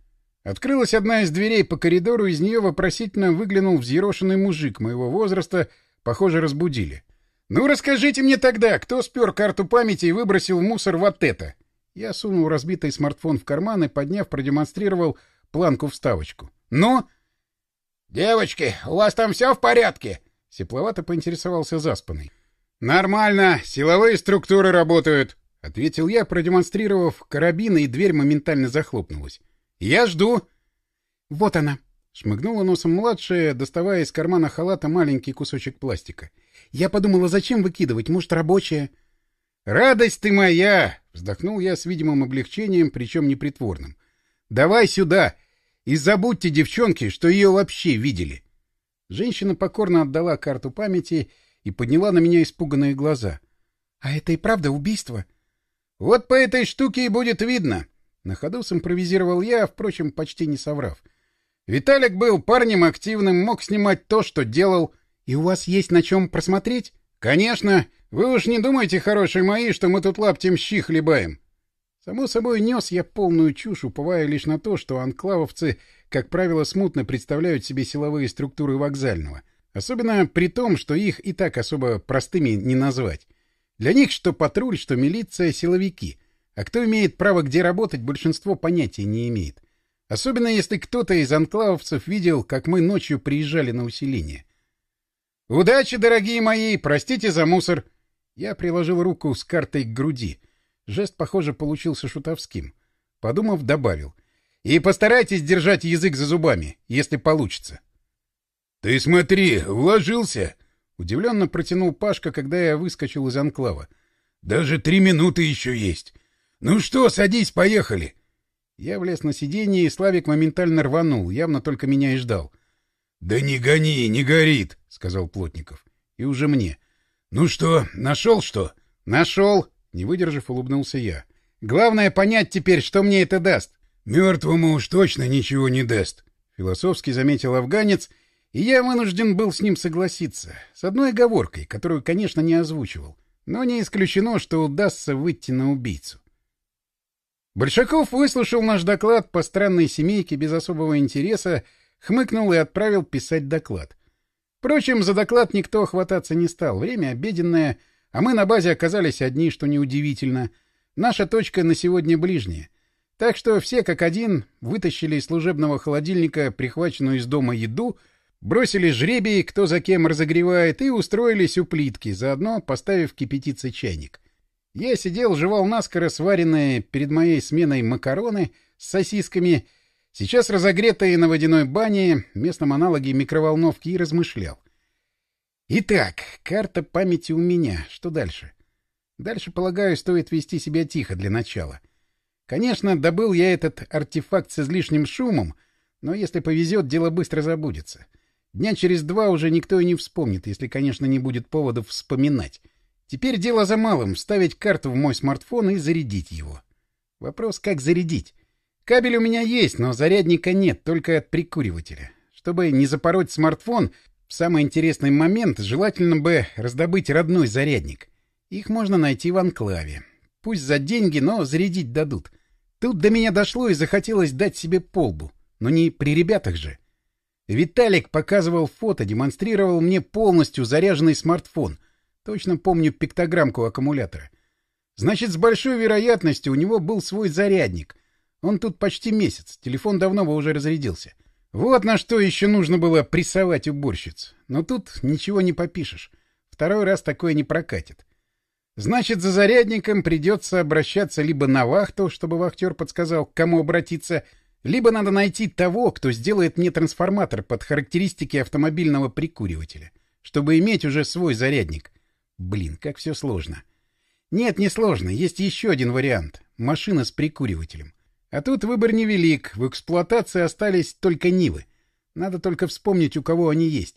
Открылась одна из дверей по коридору, из нее вопросительно выглянул взъерошенный мужик моего возраста Похоже, разбудили. «Ну, расскажите мне тогда, кто спер карту памяти и выбросил мусор вот это?» Я сунул разбитый смартфон в карман и, подняв, продемонстрировал планку-вставочку. «Ну?» «Девочки, у вас там все в порядке?» — Сепловато поинтересовался заспанный. «Нормально, силовые структуры работают», — ответил я, продемонстрировав карабин, и дверь моментально захлопнулась. «Я жду». «Вот она», — шмыгнула носом младшая, доставая из кармана халата маленький кусочек пластика. «Я подумала, зачем выкидывать, может, рабочая?» «Радость ты моя!» — вздохнул я с видимым облегчением, причем непритворным. «Давай сюда! И забудьте, девчонки, что ее вообще видели!» Женщина покорно отдала карту памяти и подняла на меня испуганные глаза. — А это и правда убийство? — Вот по этой штуке и будет видно. На ходу симпровизировал я, впрочем, почти не соврав. Виталик был парнем активным, мог снимать то, что делал. — И у вас есть на чем просмотреть? — Конечно. Вы уж не думайте, хорошие мои, что мы тут лаптем щи хлебаем. Само собой, нес я полную чушь, уповая лишь на то, что анклавовцы, как правило, смутно представляют себе силовые структуры вокзального — Особенно при том, что их и так особо простыми не назвать. Для них что патруль, что милиция — силовики. А кто имеет право где работать, большинство понятия не имеет. Особенно если кто-то из анклавовцев видел, как мы ночью приезжали на усиление. «Удачи, дорогие мои! Простите за мусор!» Я приложил руку с картой к груди. Жест, похоже, получился шутовским. Подумав, добавил. «И постарайтесь держать язык за зубами, если получится». «Ты смотри, вложился!» — удивленно протянул Пашка, когда я выскочил из анклава. «Даже три минуты еще есть. Ну что, садись, поехали!» Я влез на сиденье, и Славик моментально рванул, явно только меня и ждал. «Да не гони, не горит!» — сказал Плотников. И уже мне. «Ну что, нашел что?» «Нашел!» — не выдержав, улыбнулся я. «Главное понять теперь, что мне это даст». «Мертвому уж точно ничего не даст», — философски заметил афганец — и я вынужден был с ним согласиться, с одной оговоркой, которую, конечно, не озвучивал, но не исключено, что удастся выйти на убийцу. Большаков выслушал наш доклад по странной семейке без особого интереса, хмыкнул и отправил писать доклад. Впрочем, за доклад никто хвататься не стал. Время обеденное, а мы на базе оказались одни, что неудивительно. Наша точка на сегодня ближняя. Так что все как один вытащили из служебного холодильника прихваченную из дома еду — Бросили жребий, кто за кем разогревает, и устроились у плитки, заодно поставив кипятиться чайник. Я сидел, жевал наскоро сваренные перед моей сменой макароны с сосисками, сейчас разогретые на водяной бане, местном аналоге микроволновки, и размышлял. Итак, карта памяти у меня. Что дальше? Дальше, полагаю, стоит вести себя тихо для начала. Конечно, добыл я этот артефакт с излишним шумом, но если повезет, дело быстро забудется. — Дня через два уже никто и не вспомнит, если, конечно, не будет поводов вспоминать. Теперь дело за малым — вставить карту в мой смартфон и зарядить его. Вопрос, как зарядить? Кабель у меня есть, но зарядника нет, только от прикуривателя. Чтобы не запороть смартфон, в самый интересный момент желательно бы раздобыть родной зарядник. Их можно найти в анклаве. Пусть за деньги, но зарядить дадут. Тут до меня дошло и захотелось дать себе полбу. Но не при ребятах же. Виталик показывал фото, демонстрировал мне полностью заряженный смартфон. Точно помню пиктограммку аккумулятора. Значит, с большой вероятностью у него был свой зарядник. Он тут почти месяц, телефон давно бы уже разрядился. Вот на что еще нужно было прессовать уборщиц. Но тут ничего не попишешь. Второй раз такое не прокатит. Значит, за зарядником придется обращаться либо на вахту, чтобы вахтер подсказал, к кому обратиться, либо надо найти того, кто сделает мне трансформатор под характеристики автомобильного прикуривателя, чтобы иметь уже свой зарядник. Блин, как все сложно. Нет, не сложно. Есть еще один вариант. Машина с прикуривателем. А тут выбор невелик. В эксплуатации остались только Нивы. Надо только вспомнить, у кого они есть.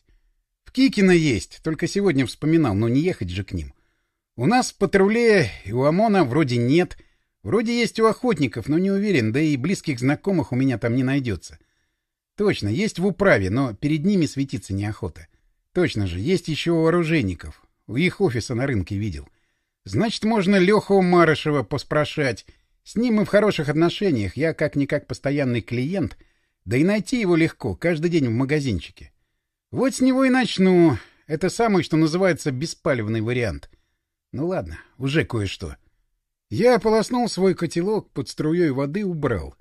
В Кикино есть, только сегодня вспоминал, но не ехать же к ним. У нас в патруле и у ОМОНа вроде нет — Вроде есть у охотников, но не уверен, да и близких знакомых у меня там не найдется. Точно, есть в управе, но перед ними светиться неохота. Точно же, есть еще у оружейников. У их офиса на рынке видел. Значит, можно Леху Марышева поспрашать. С ним мы в хороших отношениях, я как-никак постоянный клиент. Да и найти его легко, каждый день в магазинчике. Вот с него и начну. Это самый, что называется, беспалевный вариант. Ну ладно, уже кое-что. Я ополоснул свой котелок, под струей воды убрал.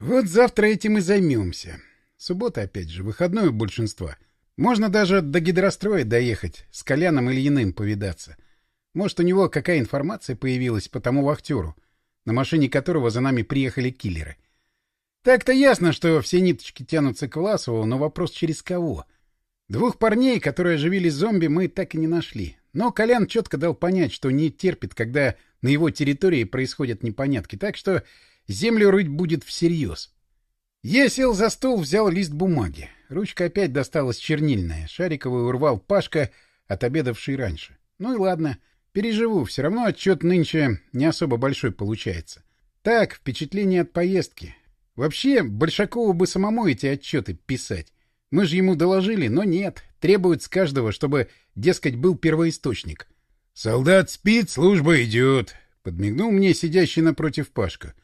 Вот завтра этим и займемся. Суббота, опять же, выходной у большинства. Можно даже до гидростроя доехать, с Коляном или иным повидаться. Может, у него какая информация появилась по тому вахтеру, на машине которого за нами приехали киллеры. Так-то ясно, что все ниточки тянутся к Власову, но вопрос через кого? Двух парней, которые оживили зомби, мы так и не нашли. Но Колян четко дал понять, что не терпит, когда на его территории происходят непонятки, так что землю рыть будет всерьез. Я сел за стол, взял лист бумаги. Ручка опять досталась чернильная. Шариковый урвал Пашка, отобедавший раньше. Ну и ладно, переживу. Все равно отчет нынче не особо большой получается. Так, впечатление от поездки. Вообще, Большакову бы самому эти отчеты писать. Мы же ему доложили, но нет. Требуют с каждого, чтобы, дескать, был первоисточник. — Солдат спит, служба идет, — подмигнул мне сидящий напротив Пашка.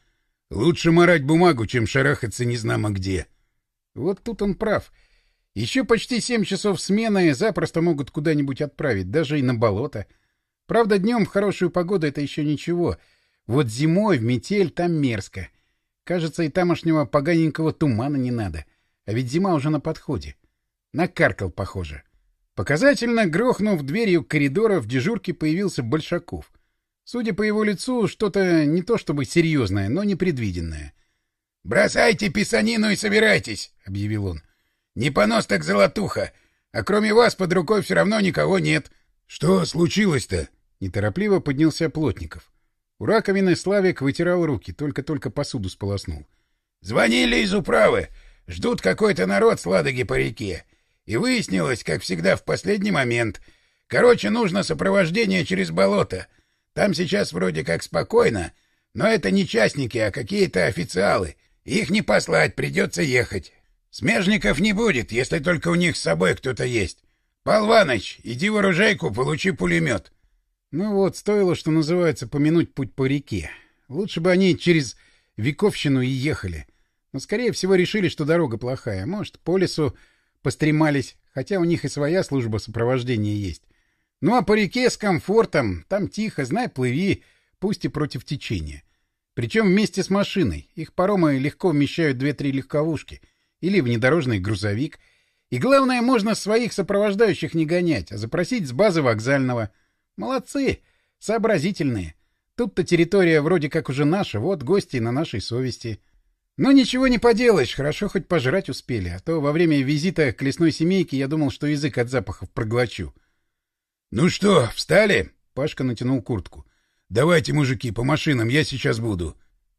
Лучше морать бумагу, чем шарахаться незнамо где. Вот тут он прав. Еще почти семь часов смены запросто могут куда-нибудь отправить, даже и на болото. Правда, днем в хорошую погоду это еще ничего. Вот зимой в метель там мерзко. Кажется, и тамошнего поганенького тумана не надо. А ведь зима уже на подходе. Накаркал, похоже. Показательно грохнув дверью коридора, в дежурке появился Большаков — Судя по его лицу, что-то не то чтобы серьезное, но непредвиденное. — Бросайте писанину и собирайтесь, — объявил он. — Не понос так золотуха, а кроме вас под рукой все равно никого нет. — Что случилось-то? — неторопливо поднялся Плотников. У раковины Славик вытирал руки, только-только посуду сполоснул. — Звонили из управы. Ждут какой-то народ с Ладоги по реке. И выяснилось, как всегда, в последний момент. Короче, нужно сопровождение через болото — там сейчас вроде как спокойно, но это не частники, а какие-то официалы. Их не послать, придется ехать. Смежников не будет, если только у них с собой кто-то есть. Пал иди в оружейку, получи пулемет. Ну вот, стоило, что называется, помянуть путь по реке. Лучше бы они через Вековщину и ехали. Но, скорее всего, решили, что дорога плохая. Может, по лесу постремались, хотя у них и своя служба сопровождения есть. Ну а по реке с комфортом, там тихо, знай, плыви, пусть и против течения. Причем вместе с машиной. Их паромы легко вмещают две-три легковушки. Или внедорожный грузовик. И главное, можно своих сопровождающих не гонять, а запросить с базы вокзального. Молодцы, сообразительные. Тут-то территория вроде как уже наша, вот гости на нашей совести. Но ничего не поделаешь, хорошо хоть пожрать успели, а то во время визита к лесной семейке я думал, что язык от запахов проглочу. «Ну что, встали?» — Пашка натянул куртку. «Давайте, мужики, по машинам, я сейчас буду».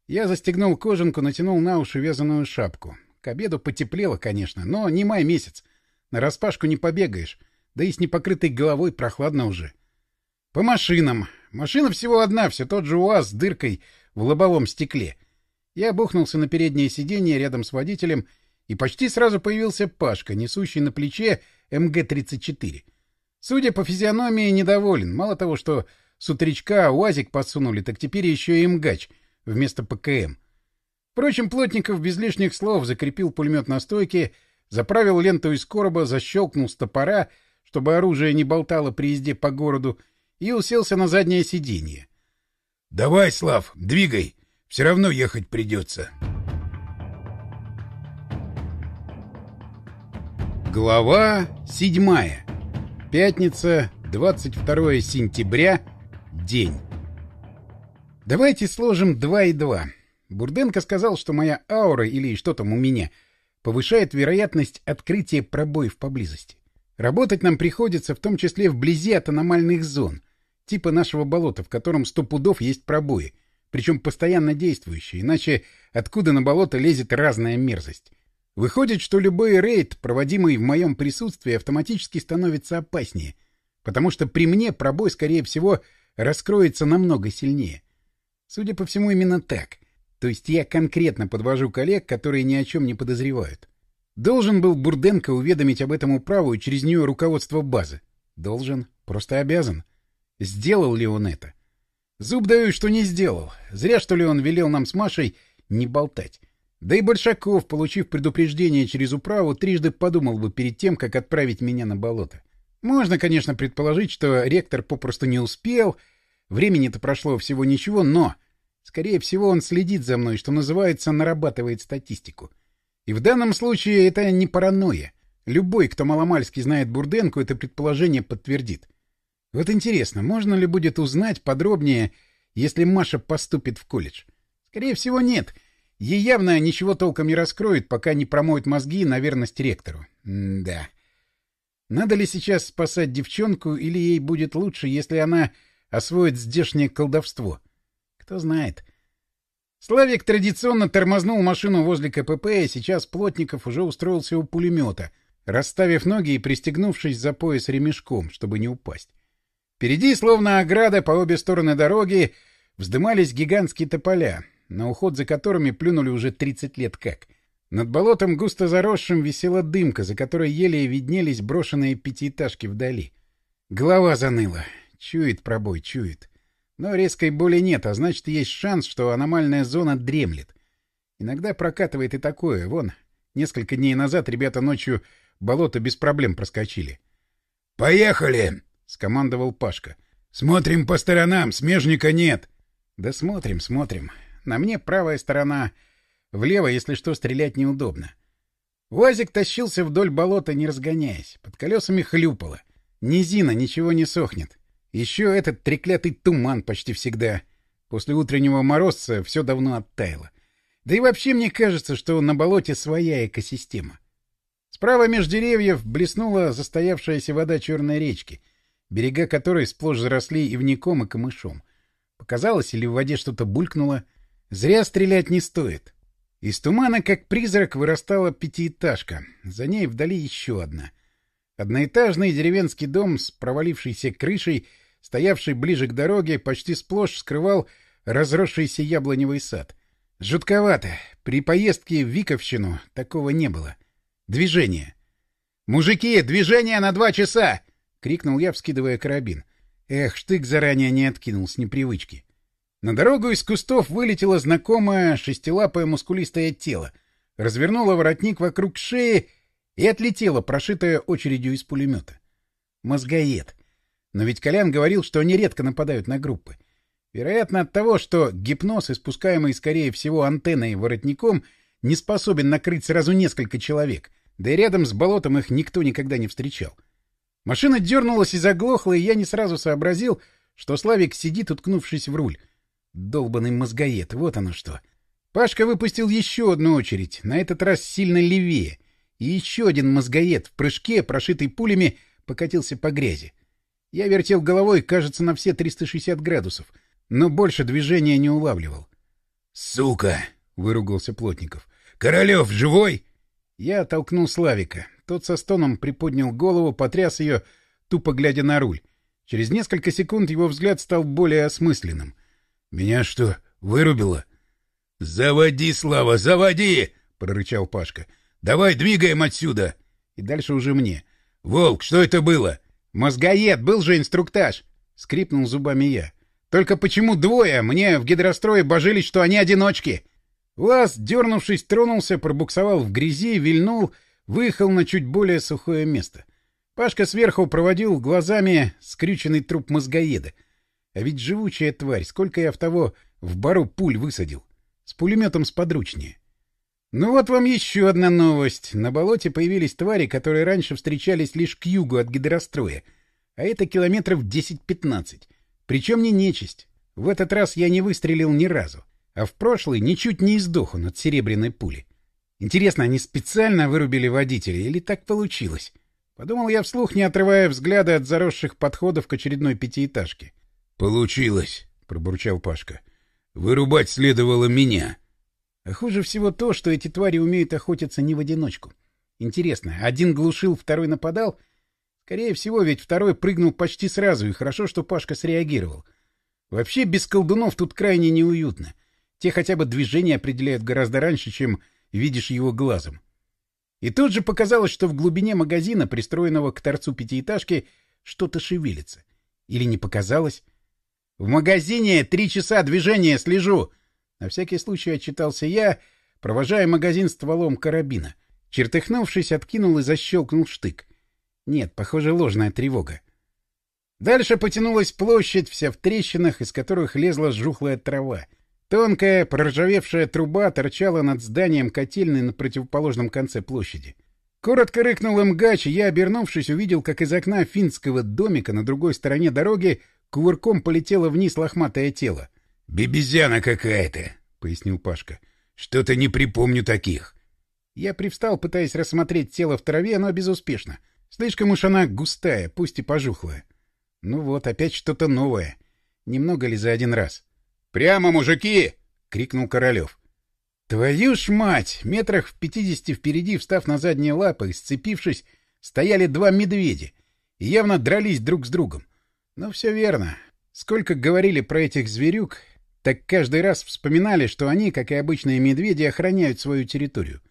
Я застегнул кожанку, натянул на уши вязаную шапку. К обеду потеплело, конечно, но не май месяц. На распашку не побегаешь, да и с непокрытой головой прохладно уже. По машинам. Машина всего одна, все тот же УАЗ с дыркой в лобовом стекле. Я бухнулся на переднее сиденье рядом с водителем, и почти сразу появился Пашка, несущий на плече МГ-34. Судя по физиономии, недоволен. Мало того, что с утречка УАЗик подсунули, так теперь еще и МГАЧ вместо ПКМ. Впрочем, Плотников без лишних слов закрепил пулемет на стойке, заправил ленту из короба, защелкнул с топора, чтобы оружие не болтало при езде по городу, и уселся на заднее сиденье. — Давай, Слав, двигай. Все равно ехать придется. Глава седьмая Пятница, 22 сентября, день. Давайте сложим 2 и 2. Бурденко сказал, что моя аура, или что там у меня, повышает вероятность открытия пробоев поблизости. Работать нам приходится в том числе вблизи от аномальных зон, типа нашего болота, в котором сто пудов есть пробои, причем постоянно действующие, иначе откуда на болото лезет разная мерзость. Выходит, что любой рейд, проводимый в моем присутствии, автоматически становится опаснее, потому что при мне пробой, скорее всего, раскроется намного сильнее. Судя по всему, именно так. То есть я конкретно подвожу коллег, которые ни о чем не подозревают. Должен был Бурденко уведомить об этом управу и через нее руководство базы. Должен. Просто обязан. Сделал ли он это? Зуб даю, что не сделал. Зря, что ли, он велел нам с Машей не болтать. Да и Большаков, получив предупреждение через управу, трижды подумал бы перед тем, как отправить меня на болото. Можно, конечно, предположить, что ректор попросту не успел, времени-то прошло всего ничего, но, скорее всего, он следит за мной, что называется, нарабатывает статистику. И в данном случае это не паранойя. Любой, кто маломальски знает Бурденку, это предположение подтвердит. Вот интересно, можно ли будет узнать подробнее, если Маша поступит в колледж? Скорее всего, нет. Ей явно ничего толком не раскроет, пока не промоют мозги на верность ректору. М да. Надо ли сейчас спасать девчонку, или ей будет лучше, если она освоит здешнее колдовство? Кто знает. Славик традиционно тормознул машину возле КПП, и сейчас Плотников уже устроился у пулемета, расставив ноги и пристегнувшись за пояс ремешком, чтобы не упасть. Впереди, словно ограда по обе стороны дороги, вздымались гигантские тополя, на уход за которыми плюнули уже 30 лет как. Над болотом густо заросшим висела дымка, за которой еле виднелись брошенные пятиэтажки вдали. Голова заныла. Чует пробой, чует. Но резкой боли нет, а значит, есть шанс, что аномальная зона дремлет. Иногда прокатывает и такое. Вон, несколько дней назад ребята ночью болото без проблем проскочили. «Поехали!» — скомандовал Пашка. «Смотрим по сторонам, смежника нет!» «Да смотрим, смотрим. На мне правая сторона Влево, если что, стрелять неудобно. Уазик тащился вдоль болота, не разгоняясь. Под колесами хлюпало. Низина, ничего не сохнет. Еще этот треклятый туман почти всегда. После утреннего морозца все давно оттаяло. Да и вообще мне кажется, что на болоте своя экосистема. Справа меж деревьев блеснула застоявшаяся вода черной речки, берега которой сплошь заросли ивником и камышом. Показалось, или в воде что-то булькнуло. Зря стрелять не стоит. Из тумана, как призрак, вырастала пятиэтажка. За ней вдали еще одна. Одноэтажный деревенский дом с провалившейся крышей, стоявший ближе к дороге, почти сплошь скрывал разросшийся яблоневый сад. Жутковато. При поездке в Виковщину такого не было. Движение. «Мужики, движение на два часа!» — крикнул я, вскидывая карабин. Эх, штык заранее не откинул с непривычки. На дорогу из кустов вылетело знакомое шестилапое мускулистое тело, развернуло воротник вокруг шеи и отлетело, прошитое очередью из пулемета. Мозгоед. Но ведь Колян говорил, что они редко нападают на группы. Вероятно, от того, что гипноз, испускаемый, скорее всего, антенной и воротником, не способен накрыть сразу несколько человек, да и рядом с болотом их никто никогда не встречал. Машина дернулась и заглохла, и я не сразу сообразил, что Славик сидит, уткнувшись в руль, Долбанный мозгоед, вот оно что. Пашка выпустил еще одну очередь, на этот раз сильно левее. И еще один мозгоед в прыжке, прошитый пулями, покатился по грязи. Я вертел головой, кажется, на все 360 градусов, но больше движения не улавливал. «Сука!» — выругался Плотников. «Королев живой?» Я толкнул Славика. Тот со стоном приподнял голову, потряс ее, тупо глядя на руль. Через несколько секунд его взгляд стал более осмысленным. «Меня что, вырубило?» «Заводи, Слава, заводи!» — прорычал Пашка. «Давай двигаем отсюда!» И дальше уже мне. «Волк, что это было?» «Мозгоед, был же инструктаж!» — скрипнул зубами я. «Только почему двое? Мне в гидрострое божились, что они одиночки!» Лаз, дернувшись, тронулся, пробуксовал в грязи, вильнул, выехал на чуть более сухое место. Пашка сверху проводил глазами скрюченный труп мозгоеда — а ведь живучая тварь, сколько я в того в бару пуль высадил. С пулеметом сподручнее. Ну вот вам еще одна новость. На болоте появились твари, которые раньше встречались лишь к югу от гидростроя. А это километров 10-15. Причем не нечисть. В этот раз я не выстрелил ни разу. А в прошлый ничуть не издох он от серебряной пули. Интересно, они специально вырубили водителя или так получилось? Подумал я вслух, не отрывая взгляда от заросших подходов к очередной пятиэтажке. «Получилось», — пробурчал Пашка. «Вырубать следовало меня». А хуже всего то, что эти твари умеют охотиться не в одиночку. Интересно, один глушил, второй нападал? Скорее всего, ведь второй прыгнул почти сразу, и хорошо, что Пашка среагировал. Вообще, без колдунов тут крайне неуютно. Те хотя бы движение определяют гораздо раньше, чем видишь его глазом. И тут же показалось, что в глубине магазина, пристроенного к торцу пятиэтажки, что-то шевелится. Или не показалось? В магазине три часа движения слежу. На всякий случай отчитался я, провожая магазин стволом карабина. Чертыхнувшись, откинул и защелкнул штык. Нет, похоже, ложная тревога. Дальше потянулась площадь, вся в трещинах, из которых лезла жухлая трава. Тонкая, проржавевшая труба торчала над зданием котельной на противоположном конце площади. Коротко рыкнул МГАЧ, и я, обернувшись, увидел, как из окна финского домика на другой стороне дороги кувырком полетело вниз лохматое тело. — Бебезяна какая-то, — пояснил Пашка. — Что-то не припомню таких. Я привстал, пытаясь рассмотреть тело в траве, но безуспешно. Слишком уж она густая, пусть и пожухлая. Ну вот, опять что-то новое. Немного ли за один раз? — Прямо, мужики! — крикнул Королев. Твою ж мать! Метрах в пятидесяти впереди, встав на задние лапы и сцепившись, стояли два медведя и явно дрались друг с другом. Но все верно. Сколько говорили про этих зверюк, так каждый раз вспоминали, что они, как и обычные медведи, охраняют свою территорию.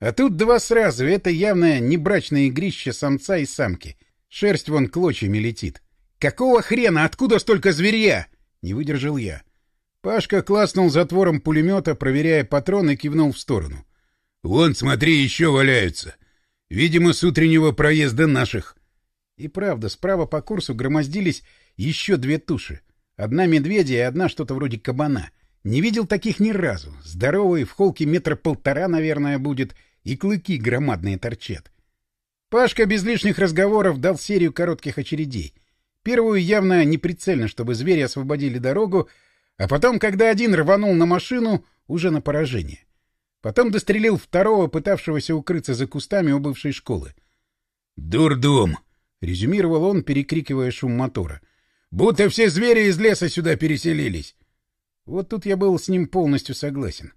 А тут два сразу, это явно не брачное игрище самца и самки. Шерсть вон клочьями летит. «Какого хрена? Откуда столько зверья?» — не выдержал я. Пашка класнул затвором пулемета, проверяя патроны, и кивнул в сторону. — Вон, смотри, еще валяются. Видимо, с утреннего проезда наших. И правда, справа по курсу громоздились еще две туши. Одна медведя и одна что-то вроде кабана. Не видел таких ни разу. Здоровый, в холке метра полтора, наверное, будет, и клыки громадные торчат. Пашка без лишних разговоров дал серию коротких очередей. Первую явно неприцельно, чтобы звери освободили дорогу, а потом, когда один рванул на машину, уже на поражение. Потом дострелил второго, пытавшегося укрыться за кустами у бывшей школы. «Дурдом!» — резюмировал он, перекрикивая шум мотора. «Будто все звери из леса сюда переселились!» Вот тут я был с ним полностью согласен.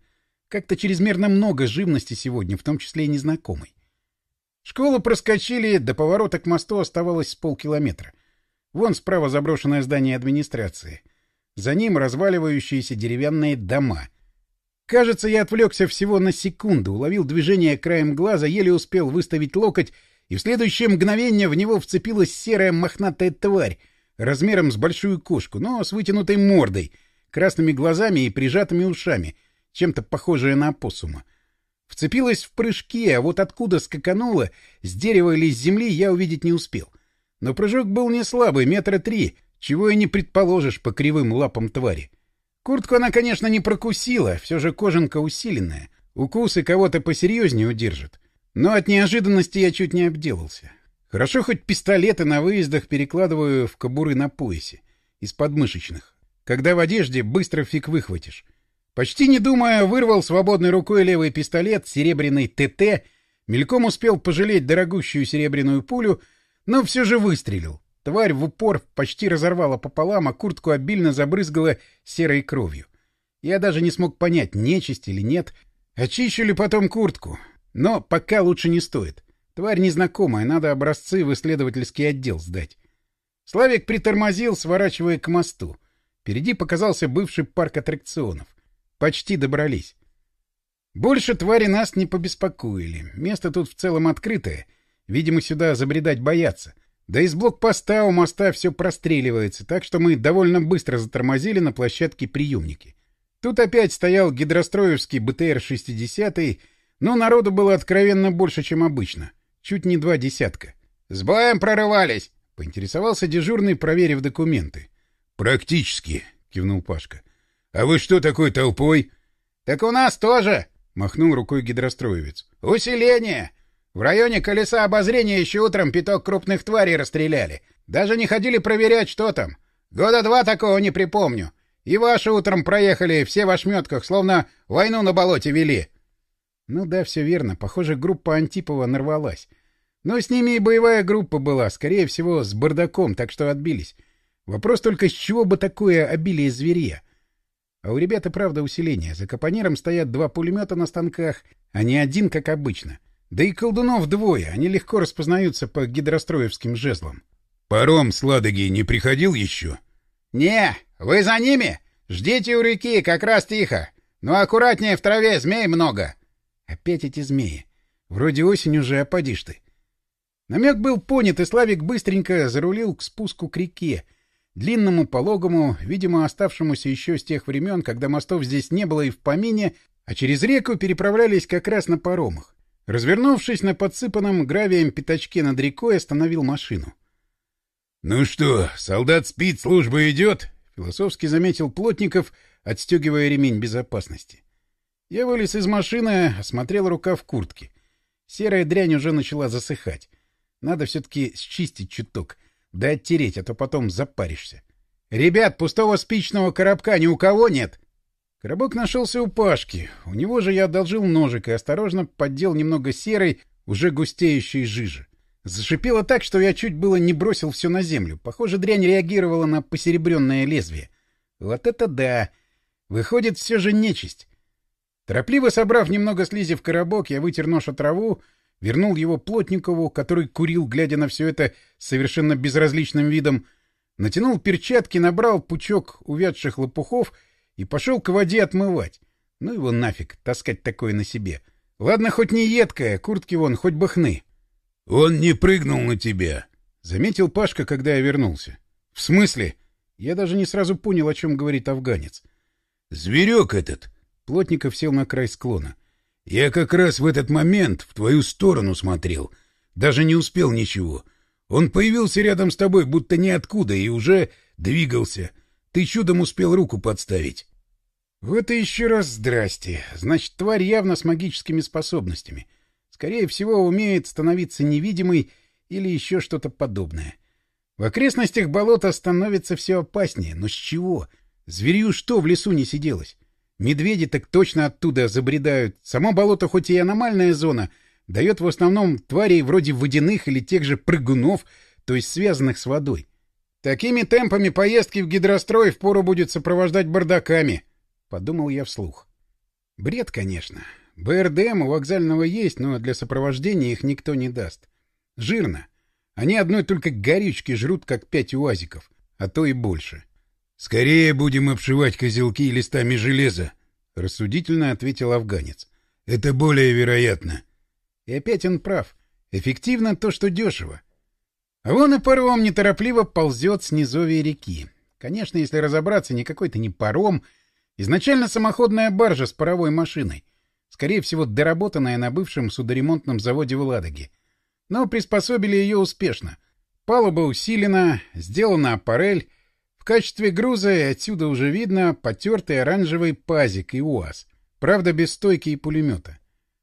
Как-то чрезмерно много живности сегодня, в том числе и незнакомой. Школу проскочили, до поворота к мосту оставалось с полкилометра. Вон справа заброшенное здание администрации — за ним разваливающиеся деревянные дома. Кажется, я отвлекся всего на секунду, уловил движение краем глаза, еле успел выставить локоть, и в следующее мгновение в него вцепилась серая мохнатая тварь, размером с большую кошку, но с вытянутой мордой, красными глазами и прижатыми ушами, чем-то похожая на опоссума. Вцепилась в прыжке, а вот откуда скаканула, с дерева или с земли, я увидеть не успел. Но прыжок был не слабый, метра три, чего и не предположишь по кривым лапам твари. Куртку она, конечно, не прокусила, все же кожанка усиленная. Укусы кого-то посерьезнее удержат. Но от неожиданности я чуть не обделался. Хорошо хоть пистолеты на выездах перекладываю в кобуры на поясе, из подмышечных. Когда в одежде быстро фиг выхватишь. Почти не думая, вырвал свободной рукой левый пистолет, серебряный ТТ, мельком успел пожалеть дорогущую серебряную пулю, но все же выстрелил. Тварь в упор почти разорвала пополам, а куртку обильно забрызгала серой кровью. Я даже не смог понять, нечисть или нет. Очищу ли потом куртку? Но пока лучше не стоит. Тварь незнакомая, надо образцы в исследовательский отдел сдать. Славик притормозил, сворачивая к мосту. Впереди показался бывший парк аттракционов. Почти добрались. Больше твари нас не побеспокоили. Место тут в целом открытое. Видимо, сюда забредать боятся — да из блокпоста у моста все простреливается, так что мы довольно быстро затормозили на площадке приемники. Тут опять стоял гидростроевский БТР-60, но народу было откровенно больше, чем обычно. Чуть не два десятка. «С боем прорывались!» — поинтересовался дежурный, проверив документы. «Практически», — кивнул Пашка. «А вы что такой толпой?» «Так у нас тоже!» — махнул рукой гидростроевец. «Усиление! В районе колеса обозрения еще утром пяток крупных тварей расстреляли. Даже не ходили проверять, что там. Года два такого не припомню. И ваши утром проехали все в ошметках, словно войну на болоте вели. Ну да, все верно. Похоже, группа Антипова нарвалась. Но с ними и боевая группа была, скорее всего, с бардаком, так что отбились. Вопрос только, с чего бы такое обилие зверья? А у ребят и правда усиление. За капонером стоят два пулемета на станках, а не один, как обычно. Да и колдунов двое, они легко распознаются по гидростроевским жезлам. — Паром с Ладоги не приходил еще? — Не, вы за ними? Ждите у реки, как раз тихо. Но аккуратнее в траве, змей много. Опять эти змеи. Вроде осень уже, а поди ты. Намек был понят, и Славик быстренько зарулил к спуску к реке, длинному, пологому, видимо, оставшемуся еще с тех времен, когда мостов здесь не было и в помине, а через реку переправлялись как раз на паромах. Развернувшись на подсыпанном гравием пятачке над рекой, остановил машину. — Ну что, солдат спит, служба идет? — философски заметил Плотников, отстегивая ремень безопасности. Я вылез из машины, осмотрел рука в куртке. Серая дрянь уже начала засыхать. Надо все-таки счистить чуток, да оттереть, а то потом запаришься. «Ребят, пустого спичного коробка ни у кого нет!» Коробок нашелся у Пашки. У него же я одолжил ножик и осторожно поддел немного серой, уже густеющей жижи. Зашипело так, что я чуть было не бросил все на землю. Похоже, дрянь реагировала на посеребренное лезвие. Вот это да! Выходит, все же нечисть. Торопливо собрав немного слизи в коробок, я вытер нож от траву, вернул его Плотникову, который курил, глядя на все это совершенно безразличным видом, натянул перчатки, набрал пучок увядших лопухов и пошел к воде отмывать. Ну его нафиг, таскать такое на себе. Ладно, хоть не едкая, куртки вон, хоть бы хны. — Он не прыгнул на тебя, — заметил Пашка, когда я вернулся. — В смысле? Я даже не сразу понял, о чем говорит афганец. — Зверек этот. Плотников сел на край склона. — Я как раз в этот момент в твою сторону смотрел. Даже не успел ничего. — он появился рядом с тобой, будто ниоткуда, и уже двигался. Ты чудом успел руку подставить. Вот и еще раз здрасте. Значит, тварь явно с магическими способностями. Скорее всего, умеет становиться невидимой или еще что-то подобное. В окрестностях болота становится все опаснее. Но с чего? Зверью что в лесу не сиделось? Медведи так точно оттуда забредают. Само болото хоть и аномальная зона — дает в основном тварей вроде водяных или тех же прыгунов, то есть связанных с водой. Такими темпами поездки в гидрострой впору будет сопровождать бардаками, — подумал я вслух. Бред, конечно. БРДМ у вокзального есть, но для сопровождения их никто не даст. Жирно. Они одной только горючки жрут, как пять уазиков, а то и больше. — Скорее будем обшивать козелки листами железа, — рассудительно ответил афганец. — Это более вероятно. — и опять он прав. Эффективно то, что дешево. А вон и паром неторопливо ползет с низовья реки. Конечно, если разобраться, не какой-то не паром. Изначально самоходная баржа с паровой машиной. Скорее всего, доработанная на бывшем судоремонтном заводе в Ладоге. Но приспособили ее успешно. Палуба усилена, сделана аппарель. Качестве груза и отсюда уже видно потертый оранжевый пазик и УАЗ. Правда, без стойки и пулемета.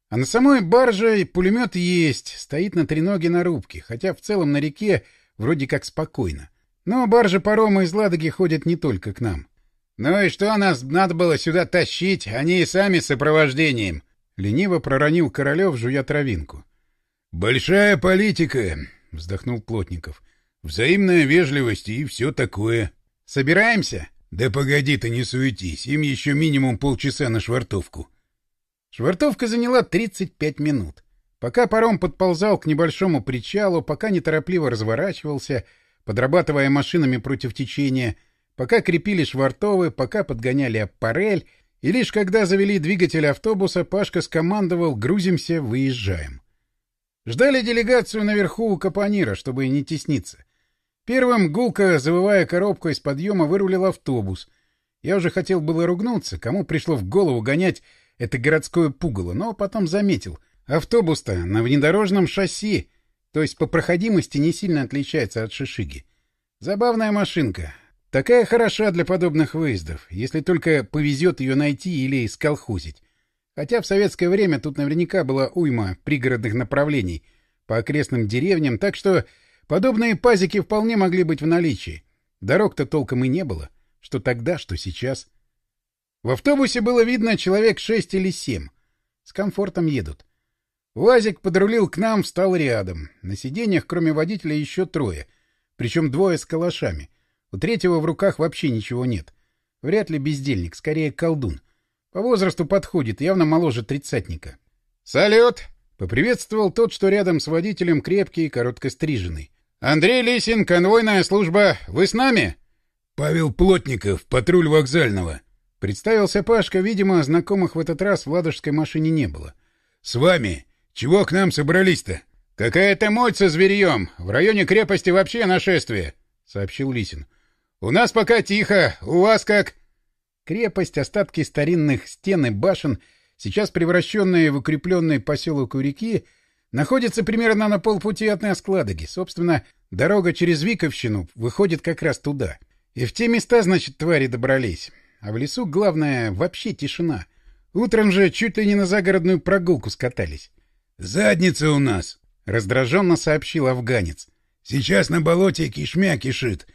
А на самой барже пулемет есть, стоит на треноге на рубке, хотя в целом на реке вроде как спокойно. Но баржи парома из Ладоги ходят не только к нам. — Ну и что нас надо было сюда тащить, они и сами с сопровождением? — лениво проронил Королев, жуя травинку. — Большая политика, — вздохнул Плотников. — Взаимная вежливость и все такое. — Собираемся? — Да погоди ты, не суетись, им еще минимум полчаса на швартовку. Швартовка заняла 35 минут. Пока паром подползал к небольшому причалу, пока неторопливо разворачивался, подрабатывая машинами против течения, пока крепили швартовы, пока подгоняли аппарель, и лишь когда завели двигатель автобуса, Пашка скомандовал «грузимся, выезжаем». Ждали делегацию наверху у Капонира, чтобы не тесниться. Первым гулко, завывая коробку из подъема, вырулил автобус. Я уже хотел было ругнуться, кому пришло в голову гонять это городское пугало, но потом заметил. Автобус-то на внедорожном шасси, то есть по проходимости не сильно отличается от шишиги. Забавная машинка. Такая хороша для подобных выездов, если только повезет ее найти или сколхозить. Хотя в советское время тут наверняка была уйма пригородных направлений по окрестным деревням, так что подобные пазики вполне могли быть в наличии. Дорог-то толком и не было, что тогда, что сейчас. В автобусе было видно человек шесть или семь. С комфортом едут. Вазик подрулил к нам, встал рядом. На сиденьях, кроме водителя, еще трое. Причем двое с калашами. У третьего в руках вообще ничего нет. Вряд ли бездельник, скорее колдун. По возрасту подходит, явно моложе тридцатника. «Салют!» — поприветствовал тот, что рядом с водителем крепкий и короткостриженный. «Андрей Лисин, конвойная служба. Вы с нами?» «Павел Плотников, патруль вокзального», Представился Пашка, видимо, знакомых в этот раз в ладожской машине не было. — С вами? Чего к нам собрались-то? — Какая-то мощь со зверьем. В районе крепости вообще нашествие, — сообщил Лисин. — У нас пока тихо. У вас как? Крепость, остатки старинных стен и башен, сейчас превращенная в укрепленный поселок у реки, находится примерно на полпути от нас к Ладоге. Собственно, дорога через Виковщину выходит как раз туда. И в те места, значит, твари добрались. А в лесу, главное, вообще тишина. Утром же чуть ли не на загородную прогулку скатались. — Задница у нас! — раздраженно сообщил афганец. — Сейчас на болоте кишмя кишит.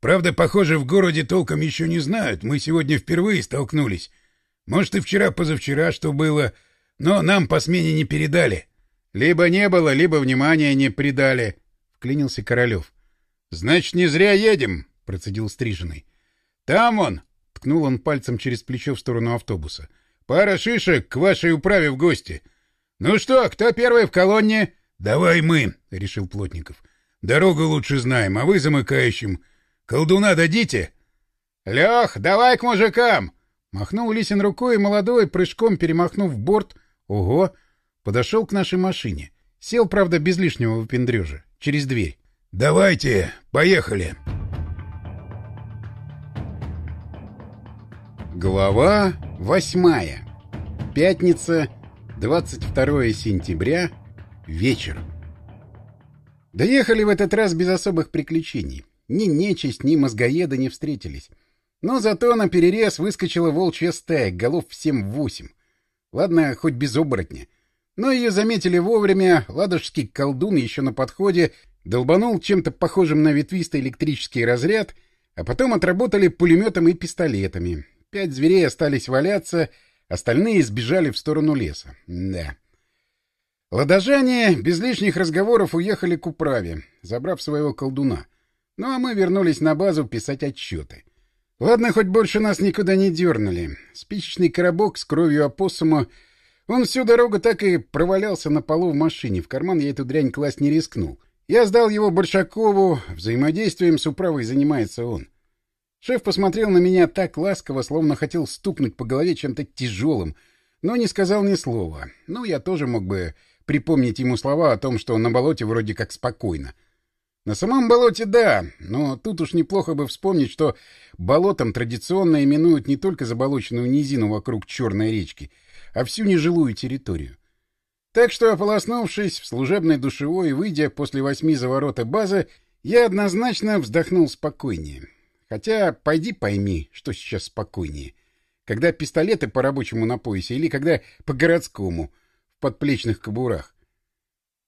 Правда, похоже, в городе толком еще не знают. Мы сегодня впервые столкнулись. Может, и вчера-позавчера что было, но нам по смене не передали. — Либо не было, либо внимания не придали, — вклинился Королев. — Значит, не зря едем, — процедил Стриженный. — Там он, — ткнул он пальцем через плечо в сторону автобуса. — Пара шишек к вашей управе в гости. — Ну что, кто первый в колонне? — Давай мы, — решил Плотников. — Дорогу лучше знаем, а вы замыкающим. Колдуна дадите? — Лех, давай к мужикам! Махнул Лисин рукой, и молодой, прыжком перемахнув борт, ого, подошел к нашей машине. Сел, правда, без лишнего выпендрежа, через дверь. — Давайте, поехали! Глава восьмая. Пятница, 22 сентября, вечер. Доехали в этот раз без особых приключений. Ни нечисть, ни мозгоеда не встретились. Но зато на перерез выскочила волчья стая, голов в семь-восемь. Ладно, хоть без оборотня. Но ее заметили вовремя, ладожский колдун еще на подходе долбанул чем-то похожим на ветвистый электрический разряд, а потом отработали пулеметом и пистолетами. Пять зверей остались валяться, остальные сбежали в сторону леса. Да. Ладожане без лишних разговоров уехали к управе, забрав своего колдуна. Ну а мы вернулись на базу писать отчеты. Ладно, хоть больше нас никуда не дернули. Спичечный коробок с кровью опоссума... Он всю дорогу так и провалялся на полу в машине. В карман я эту дрянь класть не рискнул. Я сдал его Большакову. Взаимодействием с управой занимается он. Шеф посмотрел на меня так ласково, словно хотел стукнуть по голове чем-то тяжелым, но не сказал ни слова. Ну, я тоже мог бы припомнить ему слова о том, что на болоте вроде как спокойно. На самом болоте — да, но тут уж неплохо бы вспомнить, что болотом традиционно именуют не только заболоченную низину вокруг Черной речки, а всю нежилую территорию. Так что, ополоснувшись в служебной душевой и выйдя после восьми за ворота базы, я однозначно вздохнул спокойнее. Хотя пойди пойми, что сейчас спокойнее. Когда пистолеты по рабочему на поясе или когда по городскому, в подплечных кобурах.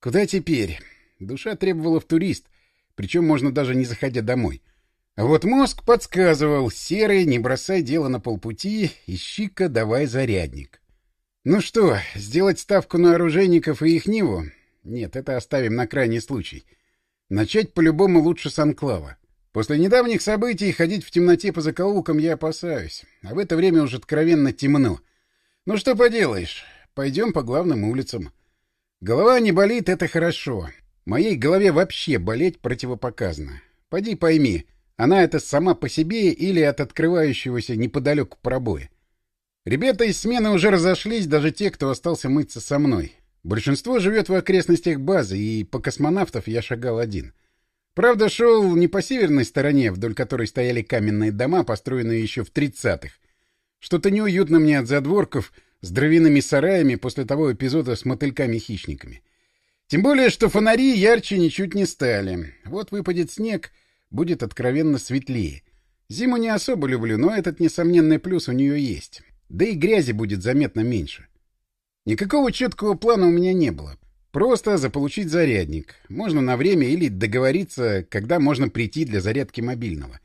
Куда теперь? Душа требовала в турист, причем можно даже не заходя домой. А вот мозг подсказывал, серый, не бросай дело на полпути, ищи-ка давай зарядник. Ну что, сделать ставку на оружейников и их Ниву? Нет, это оставим на крайний случай. Начать по-любому лучше с анклава. После недавних событий ходить в темноте по закоулкам я опасаюсь, а в это время уже откровенно темно. Ну что поделаешь, пойдем по главным улицам. Голова не болит — это хорошо. Моей голове вообще болеть противопоказано. Пойди пойми, она это сама по себе или от открывающегося неподалеку пробоя. Ребята из смены уже разошлись, даже те, кто остался мыться со мной. Большинство живет в окрестностях базы, и по космонавтов я шагал один. Правда, шел не по северной стороне, вдоль которой стояли каменные дома, построенные еще в тридцатых. Что-то неуютно мне от задворков с дровяными сараями после того эпизода с мотыльками-хищниками. Тем более, что фонари ярче ничуть не стали. Вот выпадет снег, будет откровенно светлее. Зиму не особо люблю, но этот несомненный плюс у нее есть. Да и грязи будет заметно меньше. Никакого четкого плана у меня не было. Просто заполучить зарядник. Можно на время или договориться, когда можно прийти для зарядки мобильного.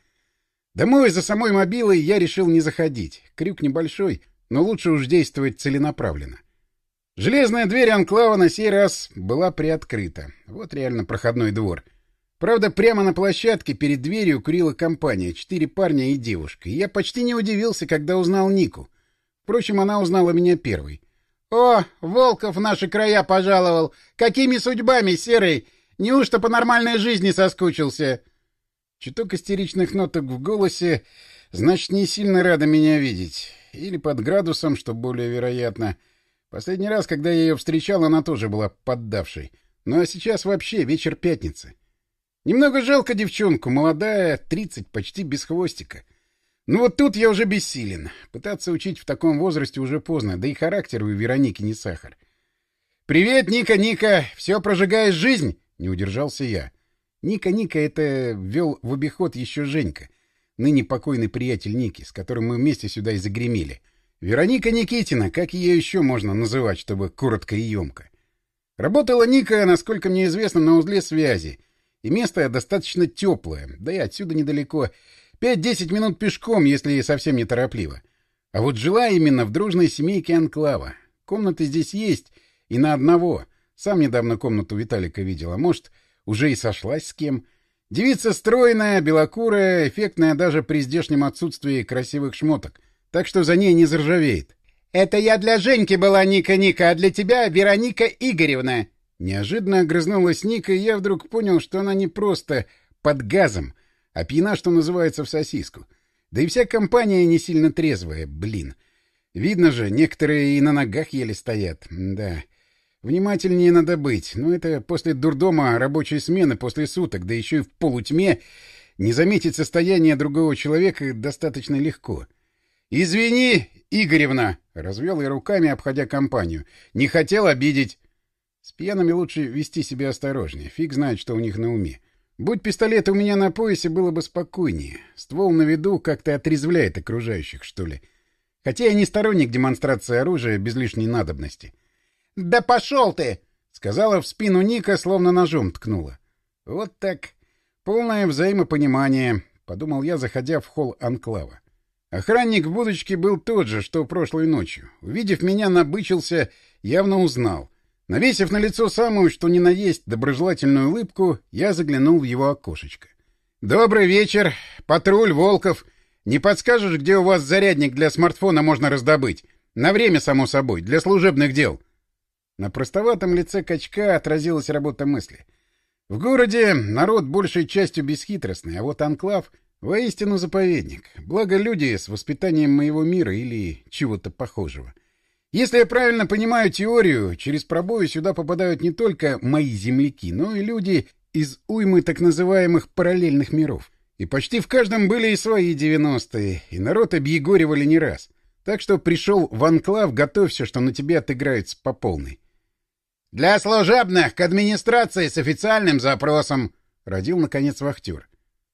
Домой за самой мобилой я решил не заходить. Крюк небольшой, но лучше уж действовать целенаправленно. Железная дверь анклава на сей раз была приоткрыта. Вот реально проходной двор. Правда, прямо на площадке перед дверью курила компания, четыре парня и девушка. И я почти не удивился, когда узнал Нику. Впрочем, она узнала меня первой. «О, Волков в наши края пожаловал! Какими судьбами, Серый? Неужто по нормальной жизни соскучился?» Чуток истеричных ноток в голосе, значит, не сильно рада меня видеть. Или под градусом, что более вероятно — Последний раз, когда я ее встречал, она тоже была поддавшей. Ну а сейчас вообще вечер пятницы. Немного жалко девчонку, молодая, тридцать, почти без хвостика. Ну вот тут я уже бессилен. Пытаться учить в таком возрасте уже поздно, да и характер у Вероники не сахар. «Привет, Ника, Ника! Все прожигаешь жизнь?» — не удержался я. Ника, Ника — это ввел в обиход еще Женька, ныне покойный приятель Ники, с которым мы вместе сюда и загремели. Вероника Никитина, как ее еще можно называть, чтобы коротко и емко. Работала Ника, насколько мне известно, на узле связи, и место достаточно теплое, да и отсюда недалеко. Пять-десять минут пешком, если совсем не торопливо. А вот жила именно в дружной семейке Анклава. Комнаты здесь есть, и на одного. Сам недавно комнату Виталика видел, а может, уже и сошлась с кем. Девица стройная, белокурая, эффектная даже при здешнем отсутствии красивых шмоток, так что за ней не заржавеет. «Это я для Женьки была, Ника-Ника, а для тебя Вероника Игоревна!» Неожиданно огрызнулась Ника, и я вдруг понял, что она не просто под газом, а пьяна, что называется, в сосиску. Да и вся компания не сильно трезвая, блин. Видно же, некоторые и на ногах еле стоят, да. Внимательнее надо быть, но это после дурдома рабочей смены, после суток, да еще и в полутьме, не заметить состояние другого человека достаточно легко. «Извини, Игоревна!» — развел я руками, обходя компанию. «Не хотел обидеть». С пьяными лучше вести себя осторожнее, фиг знает, что у них на уме. Будь пистолет у меня на поясе, было бы спокойнее. Ствол на виду как-то отрезвляет окружающих, что ли. Хотя я не сторонник демонстрации оружия без лишней надобности. «Да пошел ты!» — сказала в спину Ника, словно ножом ткнула. «Вот так. Полное взаимопонимание», — подумал я, заходя в холл анклава. Охранник в будочке был тот же, что прошлой ночью. Увидев меня, набычился, явно узнал. Навесив на лицо самую, что ни на есть, доброжелательную улыбку, я заглянул в его окошечко. «Добрый вечер. Патруль, Волков. Не подскажешь, где у вас зарядник для смартфона можно раздобыть? На время, само собой, для служебных дел». На простоватом лице качка отразилась работа мысли. В городе народ большей частью бесхитростный, а вот анклав — воистину заповедник. Благо люди с воспитанием моего мира или чего-то похожего. Если я правильно понимаю теорию, через пробои сюда попадают не только мои земляки, но и люди из уймы так называемых параллельных миров. И почти в каждом были и свои девяностые, и народ объегоривали не раз. Так что пришел в анклав, готовься, что на тебе отыграются по полной. «Для служебных, к администрации с официальным запросом», — родил, наконец, вахтер.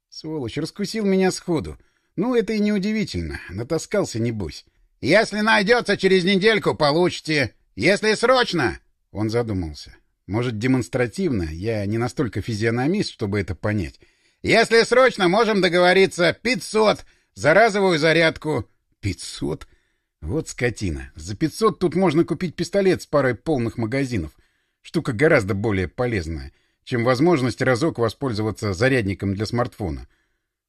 Сволочь, раскусил меня сходу. Ну, это и неудивительно. Натаскался, небось. «Если найдется через недельку, получите. Если срочно...» Он задумался. Может, демонстративно? Я не настолько физиономист, чтобы это понять. «Если срочно, можем договориться. Пятьсот. За разовую зарядку». «Пятьсот?» Вот скотина. За пятьсот тут можно купить пистолет с парой полных магазинов. Штука гораздо более полезная, чем возможность разок воспользоваться зарядником для смартфона.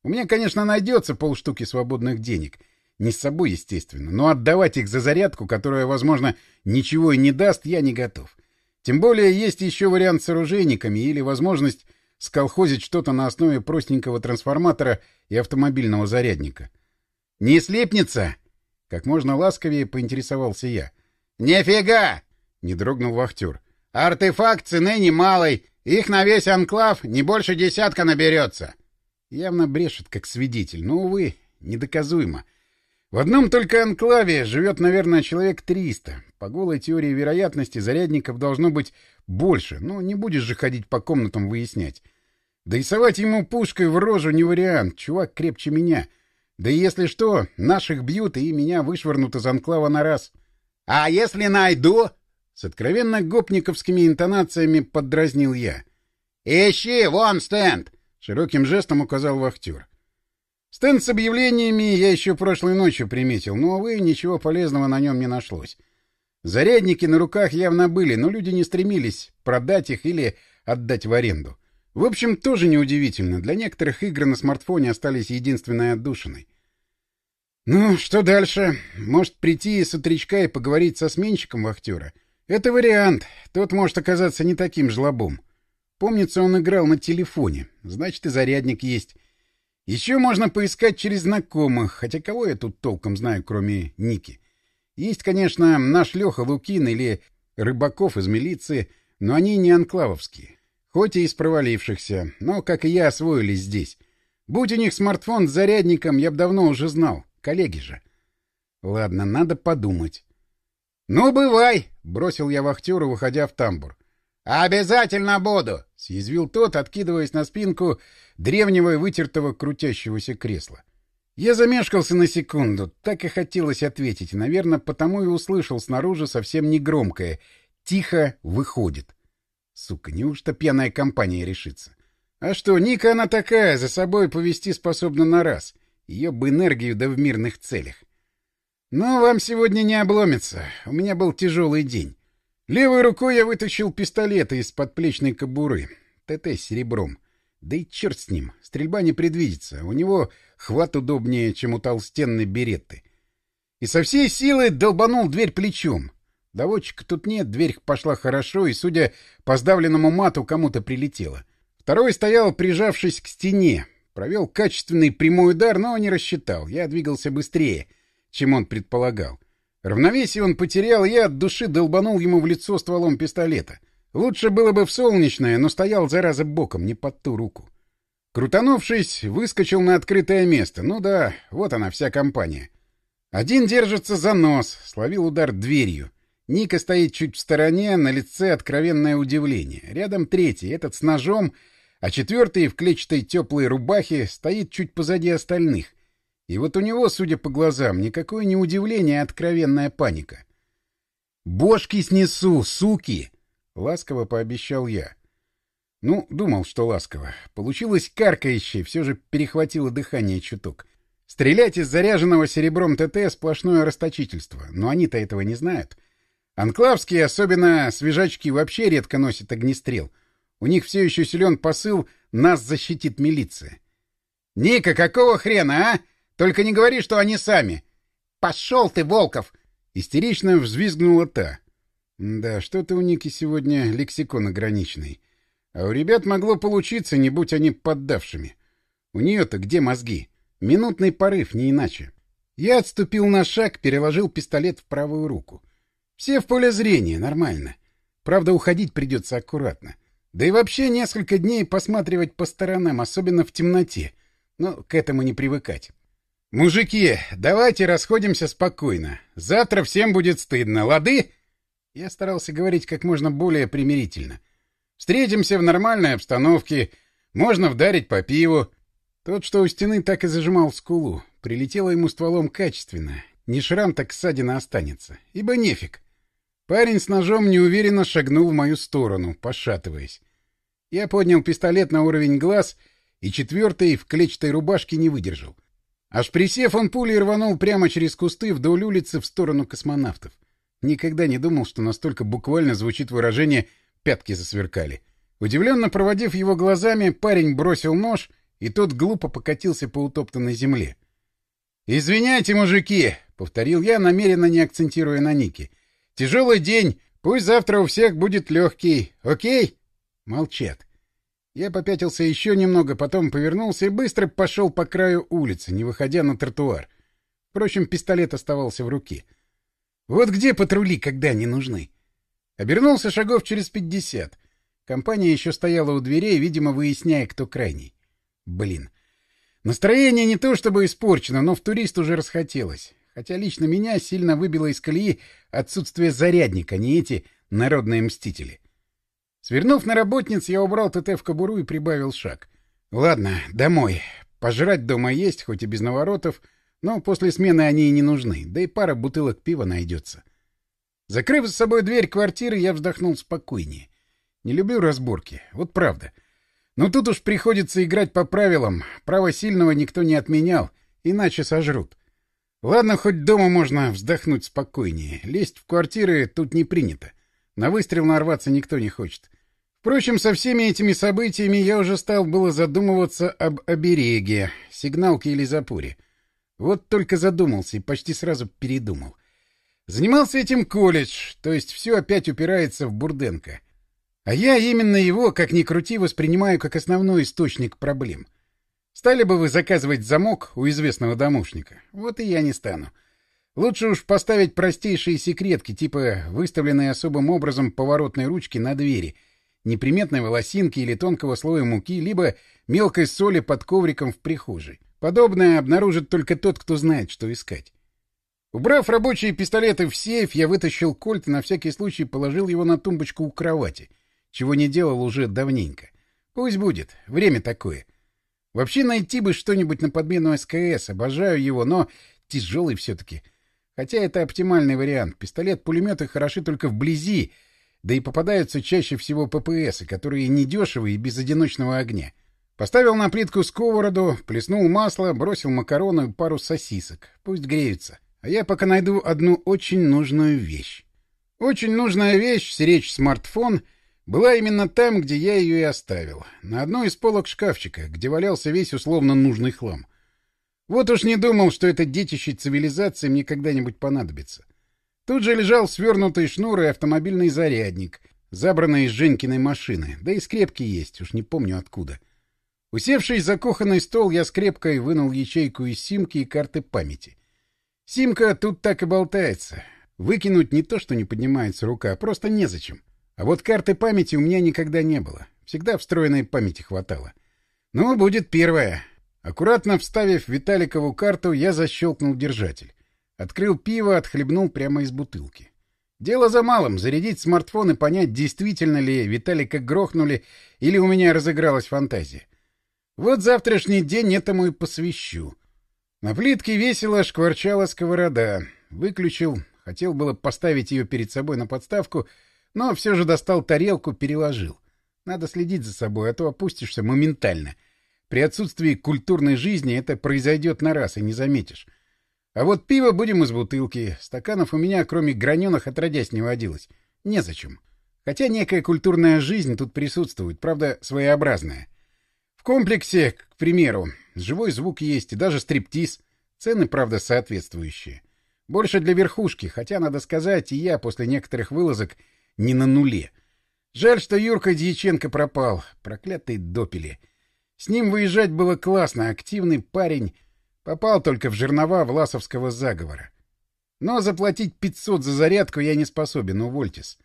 У меня, конечно, найдется полштуки свободных денег. Не с собой, естественно. Но отдавать их за зарядку, которая, возможно, ничего и не даст, я не готов. Тем более есть еще вариант с оружейниками или возможность сколхозить что-то на основе простенького трансформатора и автомобильного зарядника. «Не слепнется?» — как можно ласковее поинтересовался я. «Нифига!» — не дрогнул вахтер. Артефакт цены немалой. Их на весь анклав не больше десятка наберется. Явно брешет, как свидетель, но, увы, недоказуемо. В одном только анклаве живет, наверное, человек триста. По голой теории вероятности зарядников должно быть больше, но не будешь же ходить по комнатам выяснять. Да и совать ему пушкой в рожу не вариант, чувак крепче меня. Да и если что, наших бьют и меня вышвырнут из анклава на раз. — А если найду? С откровенно гопниковскими интонациями поддразнил я. «Ищи, вон стенд!» — широким жестом указал вахтер. Стенд с объявлениями я еще прошлой ночью приметил, но, увы, ничего полезного на нем не нашлось. Зарядники на руках явно были, но люди не стремились продать их или отдать в аренду. В общем, тоже неудивительно. Для некоторых игры на смартфоне остались единственной отдушиной. Ну, что дальше? Может, прийти с утречка и поговорить со сменщиком вахтера? — это вариант. Тот может оказаться не таким жлобом. Помнится, он играл на телефоне. Значит, и зарядник есть. Еще можно поискать через знакомых, хотя кого я тут толком знаю, кроме Ники. Есть, конечно, наш Леха Лукин или Рыбаков из милиции, но они не анклавовские. Хоть и из провалившихся, но, как и я, освоились здесь. Будь у них смартфон с зарядником, я бы давно уже знал. Коллеги же. Ладно, надо подумать. — Ну, бывай! — бросил я вахтеру, выходя в тамбур. — Обязательно буду! — съязвил тот, откидываясь на спинку древнего и вытертого крутящегося кресла. Я замешкался на секунду, так и хотелось ответить, наверное, потому и услышал снаружи совсем негромкое «Тихо выходит». Сука, неужто пьяная компания решится? А что, Ника она такая, за собой повести способна на раз. Ее бы энергию да в мирных целях. Но вам сегодня не обломится. У меня был тяжелый день. Левой рукой я вытащил пистолет из подплечной кобуры. ТТ с серебром. Да и черт с ним. Стрельба не предвидится. У него хват удобнее, чем у толстенной беретты. И со всей силы долбанул дверь плечом. Доводчика тут нет, дверь пошла хорошо, и, судя по сдавленному мату, кому-то прилетело. Второй стоял, прижавшись к стене. Провел качественный прямой удар, но не рассчитал. Я двигался быстрее, чем он предполагал. Равновесие он потерял, я от души долбанул ему в лицо стволом пистолета. Лучше было бы в солнечное, но стоял, зараза, боком, не под ту руку. Крутанувшись, выскочил на открытое место. Ну да, вот она, вся компания. Один держится за нос, словил удар дверью. Ника стоит чуть в стороне, на лице откровенное удивление. Рядом третий, этот с ножом, а четвертый в клетчатой теплой рубахе стоит чуть позади остальных. И вот у него, судя по глазам, никакое не удивление, а откровенная паника. «Бошки снесу, суки!» — ласково пообещал я. Ну, думал, что ласково. Получилось каркающе, все же перехватило дыхание чуток. Стрелять из заряженного серебром ТТ — сплошное расточительство, но они-то этого не знают. Анклавские, особенно свежачки, вообще редко носят огнестрел. У них все еще силен посыл «нас защитит милиция». «Ника, какого хрена, а? Только не говори, что они сами!» «Пошел ты, Волков!» — истерично взвизгнула та. «Да, что-то у Ники сегодня лексикон ограниченный». А у ребят могло получиться, не будь они поддавшими. У нее-то где мозги? Минутный порыв, не иначе. Я отступил на шаг, переложил пистолет в правую руку. Все в поле зрения, нормально. Правда, уходить придется аккуратно. Да и вообще несколько дней посматривать по сторонам, особенно в темноте. Но к этому не привыкать. «Мужики, давайте расходимся спокойно. Завтра всем будет стыдно, лады?» Я старался говорить как можно более примирительно. Встретимся в нормальной обстановке. Можно вдарить по пиву. Тот, что у стены, так и зажимал скулу. Прилетело ему стволом качественно. Не шрам, так ссадина останется. Ибо нефиг. Парень с ножом неуверенно шагнул в мою сторону, пошатываясь. Я поднял пистолет на уровень глаз, и четвертый в клетчатой рубашке не выдержал. Аж присев, он пулей рванул прямо через кусты вдоль улицы в сторону космонавтов. Никогда не думал, что настолько буквально звучит выражение пятки засверкали. Удивленно проводив его глазами, парень бросил нож, и тот глупо покатился по утоптанной земле. «Извиняйте, мужики!» — повторил я, намеренно не акцентируя на Нике. «Тяжелый день. Пусть завтра у всех будет легкий. Окей?» Молчат. Я попятился еще немного, потом повернулся и быстро пошел по краю улицы, не выходя на тротуар. Впрочем, пистолет оставался в руке. Вот где патрули, когда они нужны? Обернулся шагов через пятьдесят. Компания еще стояла у дверей, видимо, выясняя, кто крайний. Блин. Настроение не то чтобы испорчено, но в турист уже расхотелось. Хотя лично меня сильно выбило из колеи отсутствие зарядника, не эти народные мстители. Свернув на работниц, я убрал ТТ в кобуру и прибавил шаг. Ладно, домой. Пожрать дома есть, хоть и без наворотов, но после смены они и не нужны, да и пара бутылок пива найдется. Закрыв за собой дверь квартиры, я вздохнул спокойнее. Не люблю разборки, вот правда. Но тут уж приходится играть по правилам. Право сильного никто не отменял, иначе сожрут. Ладно, хоть дома можно вздохнуть спокойнее. Лезть в квартиры тут не принято. На выстрел нарваться никто не хочет. Впрочем, со всеми этими событиями я уже стал было задумываться об обереге, сигналке или запоре. Вот только задумался и почти сразу передумал. Занимался этим колледж, то есть все опять упирается в Бурденко. А я именно его, как ни крути, воспринимаю как основной источник проблем. Стали бы вы заказывать замок у известного домушника? Вот и я не стану. Лучше уж поставить простейшие секретки, типа выставленные особым образом поворотной ручки на двери, неприметной волосинки или тонкого слоя муки, либо мелкой соли под ковриком в прихожей. Подобное обнаружит только тот, кто знает, что искать. Убрав рабочие пистолеты в сейф, я вытащил кольт и на всякий случай положил его на тумбочку у кровати, чего не делал уже давненько. Пусть будет, время такое. Вообще найти бы что-нибудь на подмену СКС, обожаю его, но тяжелый все-таки. Хотя это оптимальный вариант. Пистолет-пулеметы хороши только вблизи, да и попадаются чаще всего ППСы, которые недешевые и без одиночного огня. Поставил на плитку сковороду, плеснул масло, бросил макароны и пару сосисок. Пусть греются. А я пока найду одну очень нужную вещь. Очень нужная вещь, сречь смартфон, была именно там, где я ее и оставил. На одной из полок шкафчика, где валялся весь условно нужный хлам. Вот уж не думал, что это детище цивилизации мне когда-нибудь понадобится. Тут же лежал свернутый шнур и автомобильный зарядник, забранный из Женькиной машины, да и скрепки есть, уж не помню откуда. Усевшись за кухонный стол, я скрепкой вынул ячейку из симки и карты памяти. Симка тут так и болтается. Выкинуть не то, что не поднимается рука, а просто незачем. А вот карты памяти у меня никогда не было. Всегда встроенной памяти хватало. Ну, будет первая. Аккуратно вставив Виталикову карту, я защелкнул держатель. Открыл пиво, отхлебнул прямо из бутылки. Дело за малым — зарядить смартфон и понять, действительно ли Виталика грохнули или у меня разыгралась фантазия. Вот завтрашний день этому и посвящу. На плитке весело шкварчала сковорода. Выключил. Хотел было поставить ее перед собой на подставку, но все же достал тарелку, переложил. Надо следить за собой, а то опустишься моментально. При отсутствии культурной жизни это произойдет на раз, и не заметишь. А вот пиво будем из бутылки. Стаканов у меня, кроме граненых, отродясь не водилось. Незачем. Хотя некая культурная жизнь тут присутствует, правда, своеобразная. В комплексе, к примеру, Живой звук есть и даже стриптиз. Цены, правда, соответствующие. Больше для верхушки, хотя, надо сказать, и я после некоторых вылазок не на нуле. Жаль, что Юрка Дьяченко пропал. Проклятый допели. С ним выезжать было классно. Активный парень. Попал только в жернова Власовского заговора. Но заплатить 500 за зарядку я не способен, увольтесь.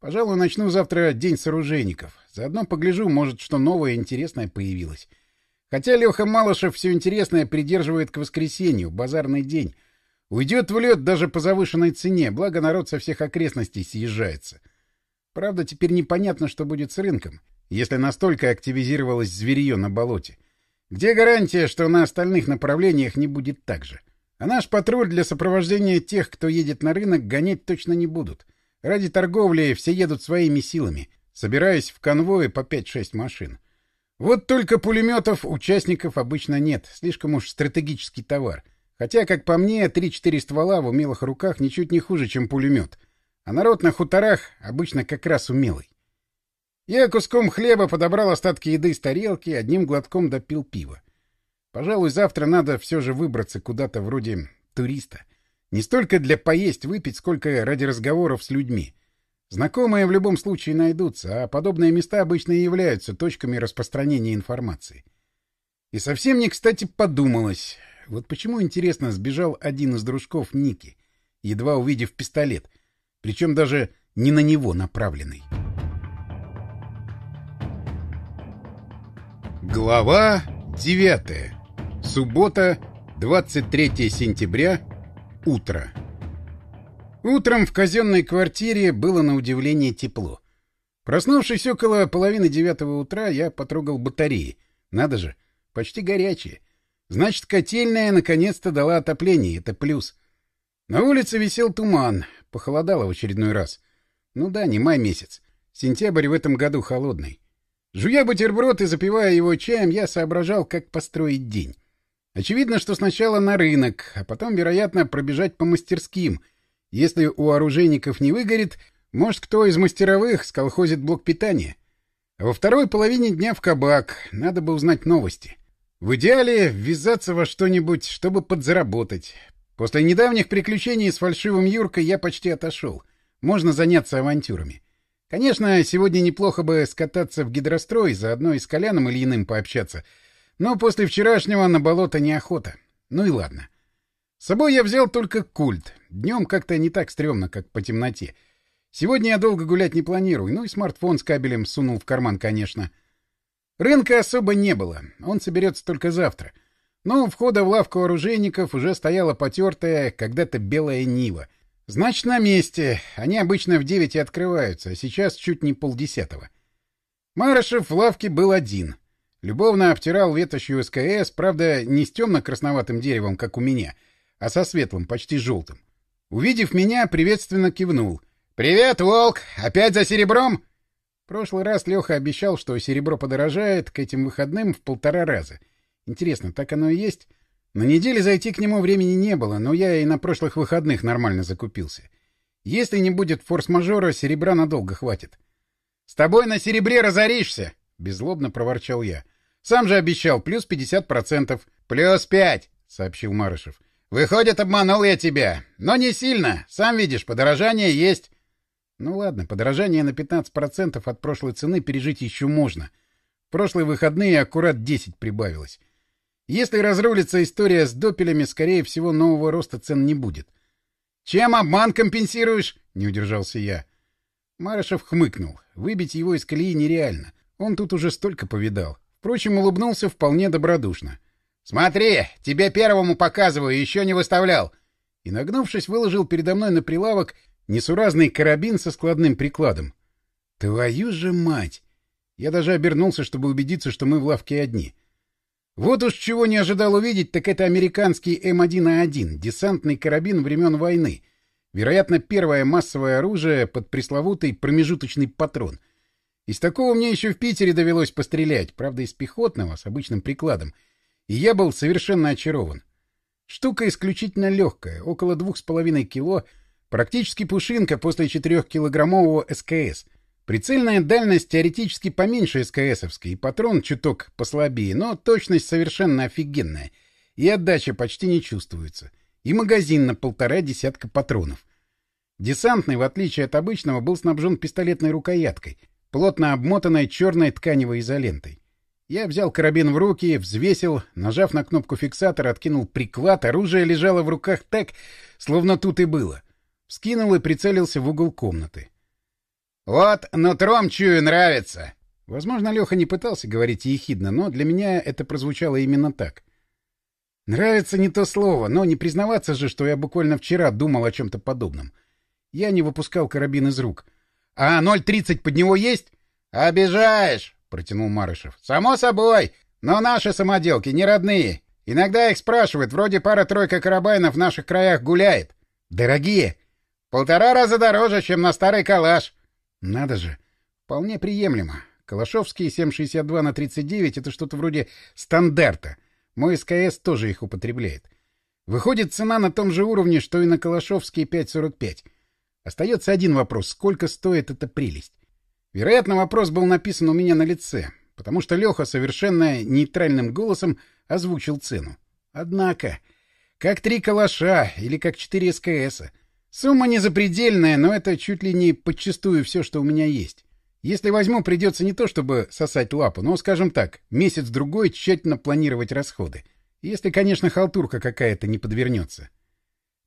Пожалуй, начну завтра день с оружейников. Заодно погляжу, может, что новое интересное появилось. Хотя Леха Малышев все интересное придерживает к воскресенью, базарный день. Уйдет в лед даже по завышенной цене, благо народ со всех окрестностей съезжается. Правда, теперь непонятно, что будет с рынком, если настолько активизировалось зверье на болоте. Где гарантия, что на остальных направлениях не будет так же? А наш патруль для сопровождения тех, кто едет на рынок, гонять точно не будут. Ради торговли все едут своими силами, собираясь в конвое по 5-6 машин. Вот только пулеметов участников обычно нет, слишком уж стратегический товар. Хотя, как по мне, 3-4 ствола в умелых руках ничуть не хуже, чем пулемет. А народ на хуторах обычно как раз умелый. Я куском хлеба подобрал остатки еды с тарелки, одним глотком допил пива. Пожалуй, завтра надо все же выбраться куда-то вроде туриста. Не столько для поесть-выпить, сколько ради разговоров с людьми. Знакомые в любом случае найдутся, а подобные места обычно и являются точками распространения информации. И совсем не кстати подумалось. Вот почему, интересно, сбежал один из дружков Ники, едва увидев пистолет, причем даже не на него направленный. Глава 9. Суббота, 23 сентября. Утро. Утром в казенной квартире было на удивление тепло. Проснувшись около половины девятого утра, я потрогал батареи. Надо же, почти горячие. Значит, котельная наконец-то дала отопление, это плюс. На улице висел туман, похолодало в очередной раз. Ну да, не май месяц. Сентябрь в этом году холодный. Жуя бутерброд и запивая его чаем, я соображал, как построить день. Очевидно, что сначала на рынок, а потом, вероятно, пробежать по мастерским — если у оружейников не выгорит, может, кто из мастеровых сколхозит блок питания. А во второй половине дня в кабак. Надо бы узнать новости. В идеале ввязаться во что-нибудь, чтобы подзаработать. После недавних приключений с фальшивым Юркой я почти отошел. Можно заняться авантюрами. Конечно, сегодня неплохо бы скататься в гидрострой, заодно и с Коляном Ильиным пообщаться. Но после вчерашнего на болото неохота. Ну и ладно. С собой я взял только культ. Днем как-то не так стрёмно, как по темноте. Сегодня я долго гулять не планирую, ну и смартфон с кабелем сунул в карман, конечно. Рынка особо не было, он соберется только завтра. Но у входа в лавку оружейников уже стояла потертая, когда-то белая Нива. Значит, на месте. Они обычно в девять и открываются, а сейчас чуть не полдесятого. Марышев в лавке был один. Любовно обтирал ветошью СКС, правда, не с темно-красноватым деревом, как у меня, а со светлым, почти желтым. Увидев меня, приветственно кивнул. «Привет, Волк! Опять за серебром?» Прошлый раз Леха обещал, что серебро подорожает к этим выходным в полтора раза. Интересно, так оно и есть? На неделе зайти к нему времени не было, но я и на прошлых выходных нормально закупился. Если не будет форс-мажора, серебра надолго хватит. — С тобой на серебре разоришься! — беззлобно проворчал я. — Сам же обещал, плюс пятьдесят процентов. — Плюс пять! — сообщил Марышев. — Выходит, обманул я тебя. Но не сильно. Сам видишь, подорожание есть. Ну ладно, подорожание на пятнадцать процентов от прошлой цены пережить еще можно. В прошлые выходные аккурат десять прибавилось. Если разрулится история с допелями, скорее всего, нового роста цен не будет. — Чем обман компенсируешь? — не удержался я. Марышев хмыкнул. Выбить его из колеи нереально. Он тут уже столько повидал. Впрочем, улыбнулся вполне добродушно. — Смотри, тебе первому показываю, еще не выставлял. И, нагнувшись, выложил передо мной на прилавок несуразный карабин со складным прикладом. — Твою же мать! Я даже обернулся, чтобы убедиться, что мы в лавке одни. Вот уж чего не ожидал увидеть, так это американский М1А1, десантный карабин времен войны. Вероятно, первое массовое оружие под пресловутый промежуточный патрон. Из такого мне еще в Питере довелось пострелять, правда, из пехотного, с обычным прикладом. И я был совершенно очарован. Штука исключительно легкая, около двух с половиной кило, практически пушинка после четырехкилограммового СКС — Прицельная дальность теоретически поменьше СКСовской, и патрон чуток послабее, но точность совершенно офигенная. И отдача почти не чувствуется. И магазин на полтора десятка патронов. Десантный, в отличие от обычного, был снабжен пистолетной рукояткой, плотно обмотанной черной тканевой изолентой. Я взял карабин в руки, взвесил, нажав на кнопку фиксатора, откинул приклад, оружие лежало в руках так, словно тут и было. Вскинул и прицелился в угол комнаты. «Вот нутром чую нравится!» Возможно, Леха не пытался говорить ехидно, но для меня это прозвучало именно так. Нравится не то слово, но не признаваться же, что я буквально вчера думал о чем-то подобном. Я не выпускал карабин из рук. «А 0.30 под него есть?» «Обижаешь!» — протянул Марышев. «Само собой! Но наши самоделки не родные. Иногда их спрашивают, вроде пара-тройка карабайнов в наших краях гуляет. Дорогие! Полтора раза дороже, чем на старый калаш. Надо же. Вполне приемлемо. Калашовские 7,62 на 39 — это что-то вроде стандарта. Мой СКС тоже их употребляет. Выходит, цена на том же уровне, что и на Калашовские 5,45. Остается один вопрос. Сколько стоит эта прелесть? Вероятно, вопрос был написан у меня на лице, потому что Леха совершенно нейтральным голосом озвучил цену. Однако, как три калаша или как четыре СКСа. Сумма не запредельная, но это чуть ли не подчастую все, что у меня есть. Если возьму, придется не то чтобы сосать лапу, но, скажем так, месяц-другой тщательно планировать расходы. Если, конечно, халтурка какая-то не подвернется.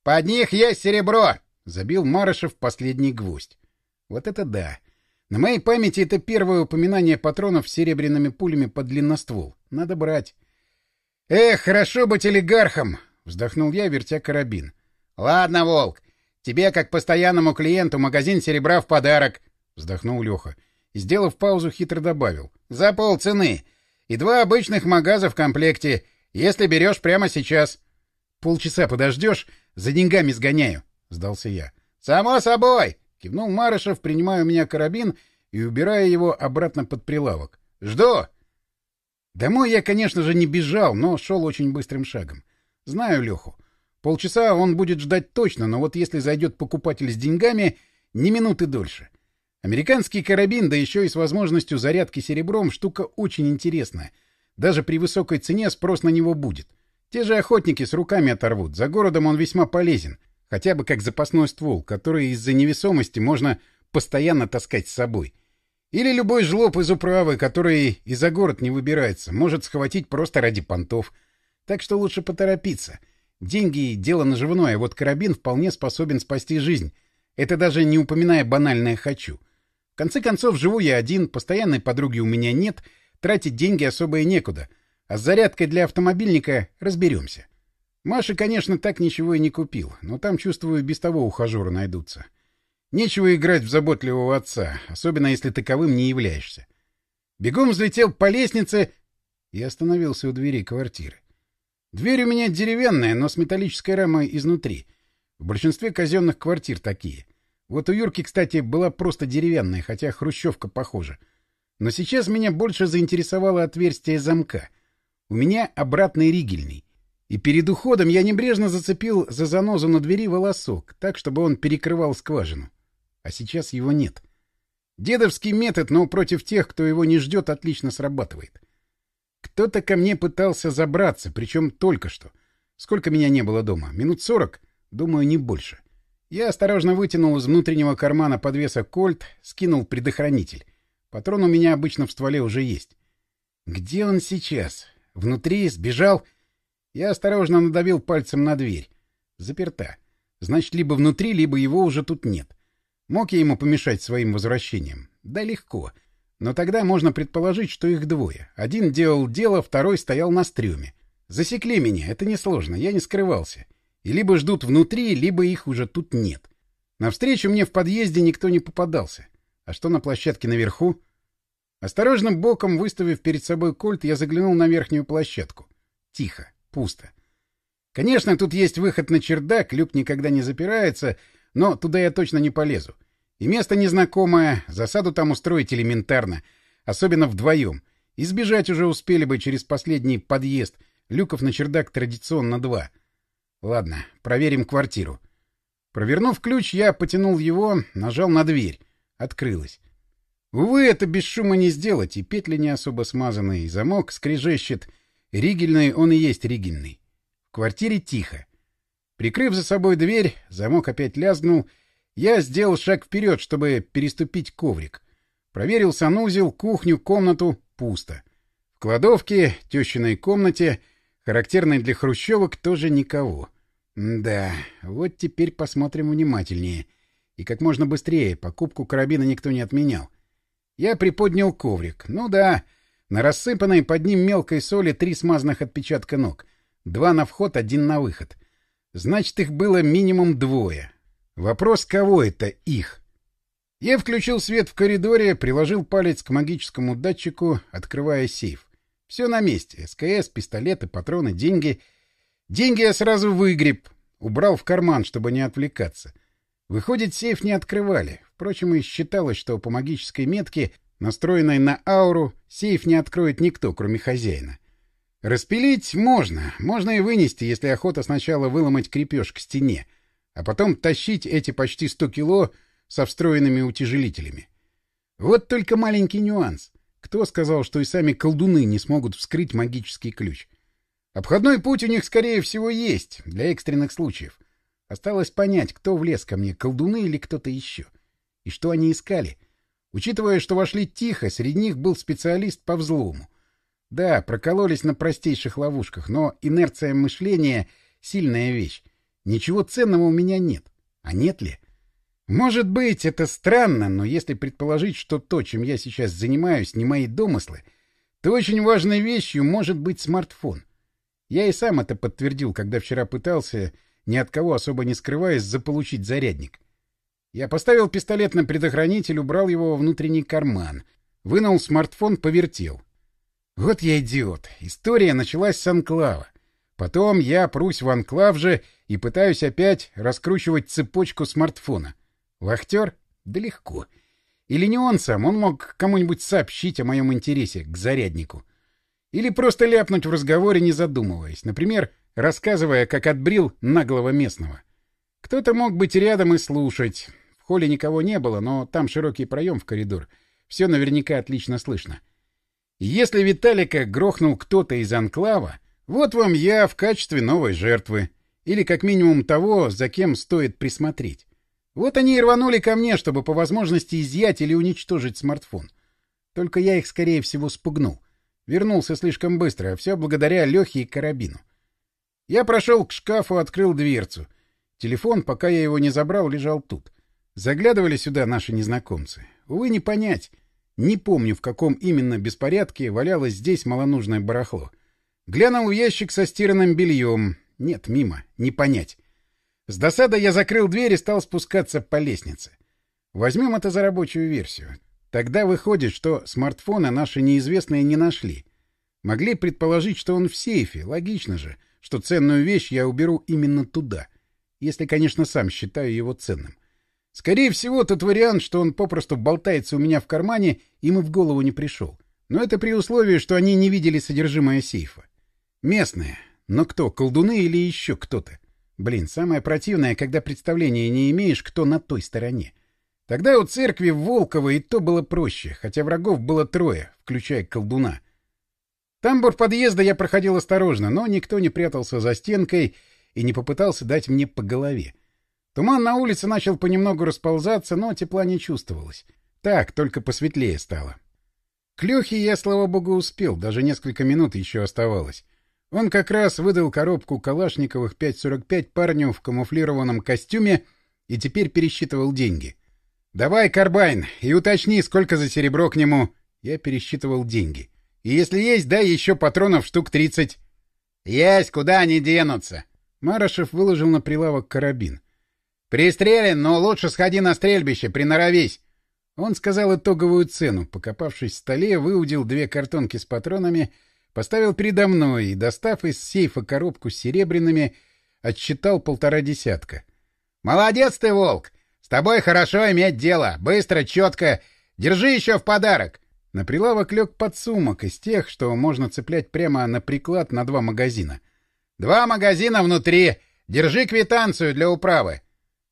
«Под них есть серебро!» — забил Марышев последний гвоздь. Вот это да! На моей памяти это первое упоминание патронов с серебряными пулями под длинноствол. Надо брать. «Эх, хорошо быть олигархом!» — вздохнул я, вертя карабин. «Ладно, Волк, Тебе, как постоянному клиенту, магазин серебра в подарок, — вздохнул Леха. Сделав паузу, хитро добавил. — За полцены. И два обычных магаза в комплекте, если берешь прямо сейчас. — Полчаса подождешь, за деньгами сгоняю, — сдался я. — Само собой! — кивнул Марышев, принимая у меня карабин и убирая его обратно под прилавок. — Жду! Домой я, конечно же, не бежал, но шел очень быстрым шагом. Знаю Леху. Полчаса он будет ждать точно, но вот если зайдет покупатель с деньгами, ни минуты дольше. Американский карабин, да еще и с возможностью зарядки серебром, штука очень интересная. Даже при высокой цене спрос на него будет. Те же охотники с руками оторвут. За городом он весьма полезен. Хотя бы как запасной ствол, который из-за невесомости можно постоянно таскать с собой. Или любой жлоб из управы, который и за город не выбирается, может схватить просто ради понтов. Так что лучше поторопиться — Деньги — дело наживное, вот карабин вполне способен спасти жизнь. Это даже не упоминая банальное «хочу». В конце концов, живу я один, постоянной подруги у меня нет, тратить деньги особо и некуда. А с зарядкой для автомобильника разберемся. Маша, конечно, так ничего и не купил, но там, чувствую, без того ухажера найдутся. Нечего играть в заботливого отца, особенно если таковым не являешься. Бегом взлетел по лестнице и остановился у двери квартиры. Дверь у меня деревянная, но с металлической рамой изнутри. В большинстве казенных квартир такие. Вот у Юрки, кстати, была просто деревянная, хотя хрущевка похожа. Но сейчас меня больше заинтересовало отверстие замка. У меня обратный ригельный. И перед уходом я небрежно зацепил за занозу на двери волосок, так, чтобы он перекрывал скважину. А сейчас его нет. Дедовский метод, но против тех, кто его не ждет, отлично срабатывает. Кто-то ко мне пытался забраться, причем только что. Сколько меня не было дома? Минут сорок? Думаю, не больше. Я осторожно вытянул из внутреннего кармана подвеса кольт, скинул предохранитель. Патрон у меня обычно в стволе уже есть. Где он сейчас? Внутри? Сбежал? Я осторожно надавил пальцем на дверь. Заперта. Значит, либо внутри, либо его уже тут нет. Мог я ему помешать своим возвращением? Да легко. — но тогда можно предположить, что их двое. Один делал дело, второй стоял на стрёме. Засекли меня, это несложно, я не скрывался. И либо ждут внутри, либо их уже тут нет. Навстречу мне в подъезде никто не попадался. А что на площадке наверху? Осторожно боком, выставив перед собой кольт, я заглянул на верхнюю площадку. Тихо, пусто. Конечно, тут есть выход на чердак, люк никогда не запирается, но туда я точно не полезу. И место незнакомое, засаду там устроить элементарно, особенно вдвоем. Избежать уже успели бы через последний подъезд, люков на чердак традиционно два. Ладно, проверим квартиру. Провернув ключ, я потянул его, нажал на дверь. Открылась. Увы, это без шума не сделать, и петли не особо смазанные, и замок скрежещет. Ригельный он и есть ригельный. В квартире тихо. Прикрыв за собой дверь, замок опять лязгнул — я сделал шаг вперед, чтобы переступить коврик. Проверил санузел, кухню, комнату — пусто. В кладовке, тещиной комнате, характерной для хрущевок, тоже никого. да, вот теперь посмотрим внимательнее. И как можно быстрее, покупку карабина никто не отменял. Я приподнял коврик. Ну да, на рассыпанной под ним мелкой соли три смазанных отпечатка ног. Два на вход, один на выход. Значит, их было минимум двое. Вопрос, кого это их? Я включил свет в коридоре, приложил палец к магическому датчику, открывая сейф. Все на месте. СКС, пистолеты, патроны, деньги. Деньги я сразу выгреб. Убрал в карман, чтобы не отвлекаться. Выходит, сейф не открывали. Впрочем, и считалось, что по магической метке, настроенной на ауру, сейф не откроет никто, кроме хозяина. Распилить можно. Можно и вынести, если охота сначала выломать крепеж к стене а потом тащить эти почти 100 кило со встроенными утяжелителями. Вот только маленький нюанс. Кто сказал, что и сами колдуны не смогут вскрыть магический ключ? Обходной путь у них, скорее всего, есть, для экстренных случаев. Осталось понять, кто влез ко мне, колдуны или кто-то еще. И что они искали. Учитывая, что вошли тихо, среди них был специалист по взлому. Да, прокололись на простейших ловушках, но инерция мышления — сильная вещь. Ничего ценного у меня нет. А нет ли? Может быть, это странно, но если предположить, что то, чем я сейчас занимаюсь, не мои домыслы, то очень важной вещью может быть смартфон. Я и сам это подтвердил, когда вчера пытался, ни от кого особо не скрываясь, заполучить зарядник. Я поставил пистолет на предохранитель, убрал его во внутренний карман. Вынул смартфон, повертел. Вот я идиот. История началась с анклава. Потом я прусь в анклав же и пытаюсь опять раскручивать цепочку смартфона. Вахтер? Да легко. Или не он сам, он мог кому-нибудь сообщить о моем интересе к заряднику. Или просто ляпнуть в разговоре, не задумываясь. Например, рассказывая, как отбрил наглого местного. Кто-то мог быть рядом и слушать. В холле никого не было, но там широкий проем в коридор. Все наверняка отлично слышно. Если Виталика грохнул кто-то из анклава, вот вам я в качестве новой жертвы. Или как минимум того, за кем стоит присмотреть. Вот они и рванули ко мне, чтобы по возможности изъять или уничтожить смартфон. Только я их, скорее всего, спугнул. Вернулся слишком быстро, а все благодаря Лехе и карабину. Я прошел к шкафу, открыл дверцу. Телефон, пока я его не забрал, лежал тут. Заглядывали сюда наши незнакомцы. Увы, не понять. Не помню, в каком именно беспорядке валялось здесь малонужное барахло. Глянул в ящик со стиранным бельем. Нет, мимо, не понять. С досадой я закрыл дверь и стал спускаться по лестнице. Возьмем это за рабочую версию. Тогда выходит, что смартфоны наши неизвестные не нашли. Могли предположить, что он в сейфе. Логично же, что ценную вещь я уберу именно туда. Если, конечно, сам считаю его ценным. Скорее всего, тот вариант, что он попросту болтается у меня в кармане, им и в голову не пришел. Но это при условии, что они не видели содержимое сейфа. Местные. Но кто, колдуны или еще кто-то? Блин, самое противное, когда представления не имеешь, кто на той стороне. Тогда у церкви в Волково и то было проще, хотя врагов было трое, включая колдуна. Тамбур подъезда я проходил осторожно, но никто не прятался за стенкой и не попытался дать мне по голове. Туман на улице начал понемногу расползаться, но тепла не чувствовалось. Так, только посветлее стало. К Лехе я, слава богу, успел, даже несколько минут еще оставалось. Он как раз выдал коробку Калашниковых 5.45 парню в камуфлированном костюме и теперь пересчитывал деньги. «Давай, Карбайн, и уточни, сколько за серебро к нему...» Я пересчитывал деньги. «И если есть, дай еще патронов штук 30. «Есть, куда они денутся?» Марашев выложил на прилавок карабин. «Пристрелен, но лучше сходи на стрельбище, приноровись!» Он сказал итоговую цену, покопавшись в столе, выудил две картонки с патронами, поставил передо мной и, достав из сейфа коробку с серебряными, отсчитал полтора десятка. «Молодец ты, Волк! С тобой хорошо иметь дело, быстро, четко. Держи еще в подарок!» На прилавок лег подсумок из тех, что можно цеплять прямо на приклад на два магазина. «Два магазина внутри! Держи квитанцию для управы!»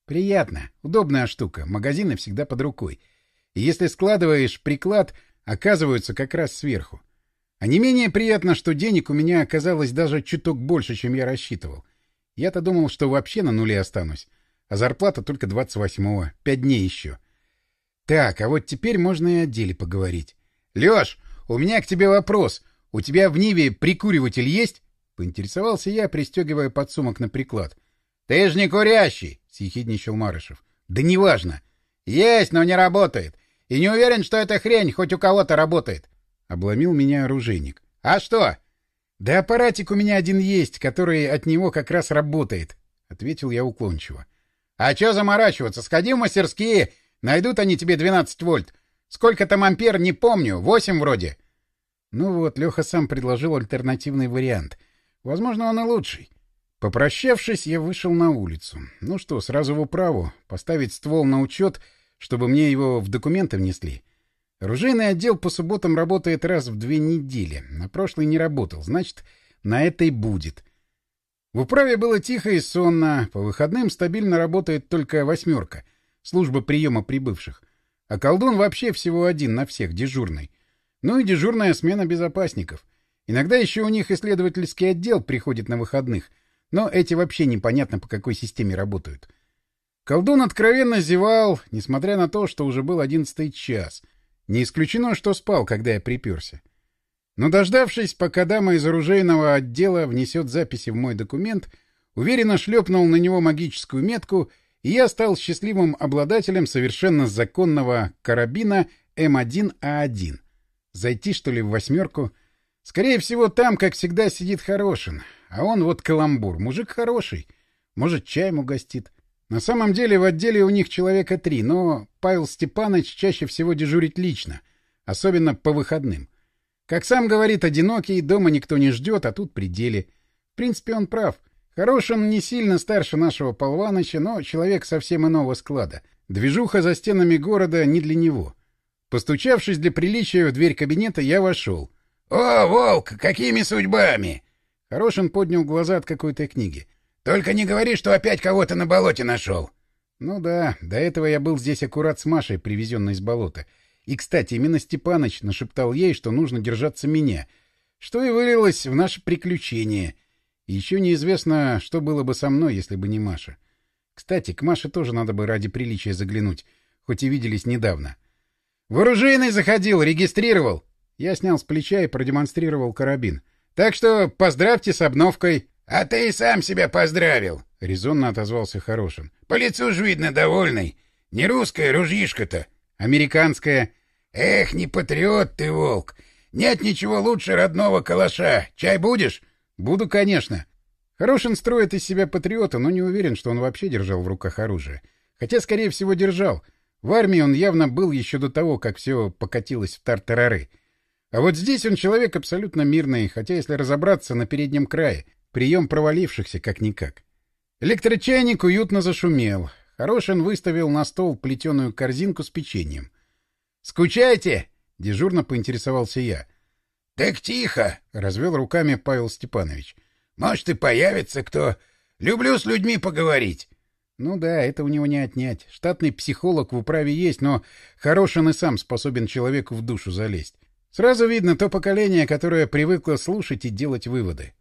Приятно. Удобная штука. Магазины всегда под рукой. И если складываешь приклад, оказываются как раз сверху. А не менее приятно, что денег у меня оказалось даже чуток больше, чем я рассчитывал. Я-то думал, что вообще на нуле останусь. А зарплата только 28-го. Пять дней еще. Так, а вот теперь можно и о деле поговорить. — Леш, у меня к тебе вопрос. У тебя в Ниве прикуриватель есть? — поинтересовался я, пристегивая подсумок на приклад. — Ты ж не курящий! — съехидничал Марышев. — Да неважно. — Есть, но не работает. И не уверен, что эта хрень хоть у кого-то работает. Обломил меня оружейник. — А что? — Да аппаратик у меня один есть, который от него как раз работает, — ответил я уклончиво. — А чё заморачиваться? Сходи в мастерские, найдут они тебе 12 вольт. Сколько там ампер, не помню, 8 вроде. Ну вот, Леха сам предложил альтернативный вариант. Возможно, он и лучший. Попрощавшись, я вышел на улицу. Ну что, сразу в управу, поставить ствол на учет, чтобы мне его в документы внесли. Оружейный отдел по субботам работает раз в две недели. На прошлой не работал, значит, на этой будет. В управе было тихо и сонно. По выходным стабильно работает только «восьмерка» — служба приема прибывших. А колдун вообще всего один на всех, дежурный. Ну и дежурная смена безопасников. Иногда еще у них исследовательский отдел приходит на выходных — но эти вообще непонятно по какой системе работают. Колдун откровенно зевал, несмотря на то, что уже был одиннадцатый час. Не исключено, что спал, когда я приперся. Но дождавшись, пока дама из оружейного отдела внесет записи в мой документ, уверенно шлепнул на него магическую метку, и я стал счастливым обладателем совершенно законного карабина М1А1. Зайти, что ли, в восьмерку? Скорее всего, там, как всегда, сидит Хорошин. А он вот каламбур. Мужик хороший. Может, чаем угостит. На самом деле в отделе у них человека три, но Павел Степанович чаще всего дежурит лично, особенно по выходным. Как сам говорит, одинокий, дома никто не ждет, а тут пределе. В принципе, он прав. Хорошим не сильно старше нашего Полваныча, но человек совсем иного склада. Движуха за стенами города не для него. Постучавшись для приличия в дверь кабинета, я вошел. — О, Волк, какими судьбами? Хорошин поднял глаза от какой-то книги. «Только не говори, что опять кого-то на болоте нашел!» «Ну да, до этого я был здесь аккурат с Машей, привезенной из болота. И, кстати, именно Степаныч нашептал ей, что нужно держаться меня, что и вылилось в наше приключение. Еще неизвестно, что было бы со мной, если бы не Маша. Кстати, к Маше тоже надо бы ради приличия заглянуть, хоть и виделись недавно. «Вооружейный заходил, регистрировал!» Я снял с плеча и продемонстрировал карабин — так что поздравьте с обновкой. — А ты и сам себя поздравил, — резонно отозвался Хорошин. — По лицу ж видно довольный. Не русское ружьишко-то. Американское. Эх, не патриот ты, волк. Нет ничего лучше родного калаша. Чай будешь? Буду, конечно. Хорошин строит из себя патриота, но не уверен, что он вообще держал в руках оружие. Хотя, скорее всего, держал. В армии он явно был еще до того, как все покатилось в тартарары. А вот здесь он человек абсолютно мирный, хотя, если разобраться, на переднем крае. Прием провалившихся как-никак. Электрочайник уютно зашумел. Хорошин выставил на стол плетеную корзинку с печеньем. «Скучаете?» — дежурно поинтересовался я. «Так тихо!» — развел руками Павел Степанович. «Может, и появится кто. Люблю с людьми поговорить». Ну да, это у него не отнять. Штатный психолог в управе есть, но Хорошин и сам способен человеку в душу залезть. Сразу видно то поколение, которое привыкло слушать и делать выводы.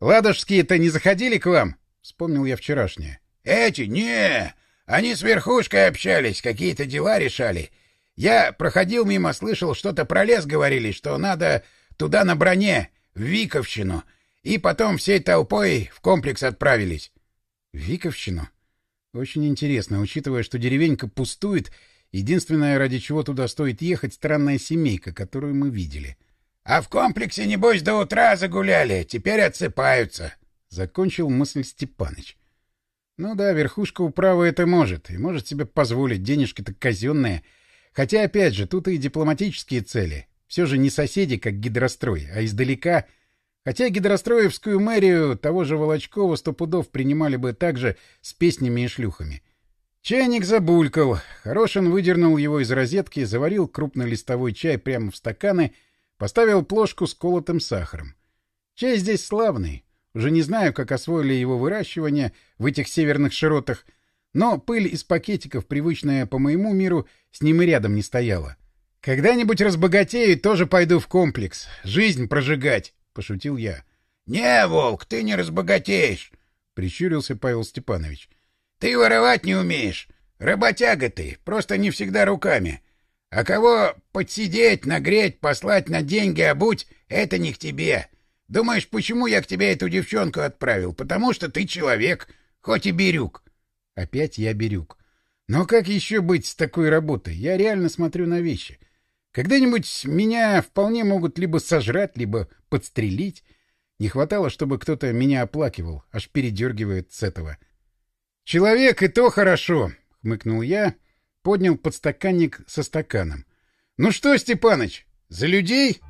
«Ладожские-то не заходили к вам?» — вспомнил я вчерашнее. «Эти? не Они с верхушкой общались, какие-то дела решали. Я проходил мимо, слышал, что-то про лес говорили, что надо туда на броне, в Виковщину, и потом всей толпой в комплекс отправились». «Виковщину?» Очень интересно, учитывая, что деревенька пустует, единственное, ради чего туда стоит ехать, странная семейка, которую мы видели. — А в комплексе, небось, до утра загуляли, теперь отсыпаются. — закончил мысль Степаныч. Ну да, верхушка управы это может, и может себе позволить, денежки-то казенные. Хотя, опять же, тут и дипломатические цели. Все же не соседи, как гидрострой, а издалека — Хотя гидростроевскую мэрию того же Волочкова сто пудов принимали бы также с песнями и шлюхами. Чайник забулькал. Хорошин выдернул его из розетки, заварил крупнолистовой чай прямо в стаканы, поставил плошку с колотым сахаром. Чай здесь славный. Уже не знаю, как освоили его выращивание в этих северных широтах, но пыль из пакетиков, привычная по моему миру, с ним и рядом не стояла. Когда-нибудь разбогатею тоже пойду в комплекс. Жизнь прожигать. — пошутил я. — Не, Волк, ты не разбогатеешь, — прищурился Павел Степанович. — Ты воровать не умеешь. Работяга ты, просто не всегда руками. А кого подсидеть, нагреть, послать на деньги, обуть — это не к тебе. Думаешь, почему я к тебе эту девчонку отправил? Потому что ты человек, хоть и берюк. Опять я берюк. Но как еще быть с такой работой? Я реально смотрю на вещи. — когда-нибудь меня вполне могут либо сожрать, либо подстрелить. Не хватало, чтобы кто-то меня оплакивал, аж передергивает с этого. «Человек, и то хорошо!» — хмыкнул я, поднял подстаканник со стаканом. «Ну что, Степаныч, за людей?»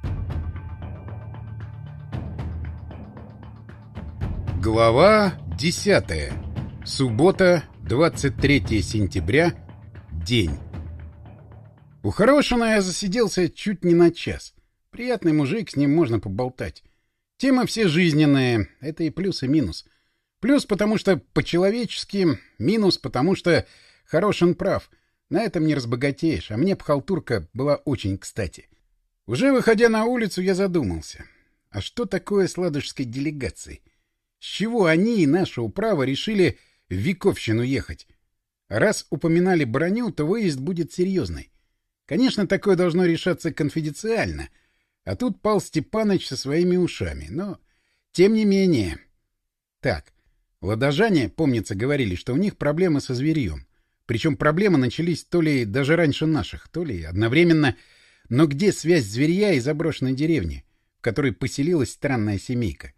Глава десятая. Суббота, 23 сентября. День. У Хорошина я засиделся чуть не на час. Приятный мужик, с ним можно поболтать. Темы все жизненные, это и плюс, и минус. Плюс потому что по-человечески, минус потому что Хорошин прав. На этом не разбогатеешь, а мне пхалтурка была очень кстати. Уже выходя на улицу, я задумался. А что такое с ладожской делегацией? С чего они и наша управа решили в Вековщину ехать? Раз упоминали броню, то выезд будет серьезный. Конечно, такое должно решаться конфиденциально. А тут пал Степаныч со своими ушами. Но, тем не менее... Так, ладожане, помнится, говорили, что у них проблемы со зверьем. Причем проблемы начались то ли даже раньше наших, то ли одновременно. Но где связь зверья и заброшенной деревни, в которой поселилась странная семейка?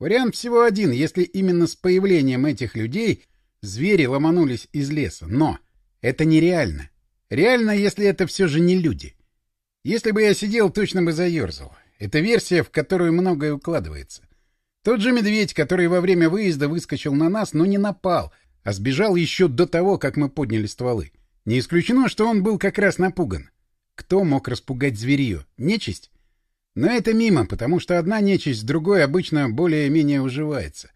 Вариант всего один, если именно с появлением этих людей звери ломанулись из леса. Но это нереально. Реально, если это все же не люди. Если бы я сидел, точно бы заерзал. Это версия, в которую многое укладывается. Тот же медведь, который во время выезда выскочил на нас, но не напал, а сбежал еще до того, как мы подняли стволы. Не исключено, что он был как раз напуган. Кто мог распугать зверье? Нечисть? Но это мимо, потому что одна нечисть с другой обычно более-менее уживается.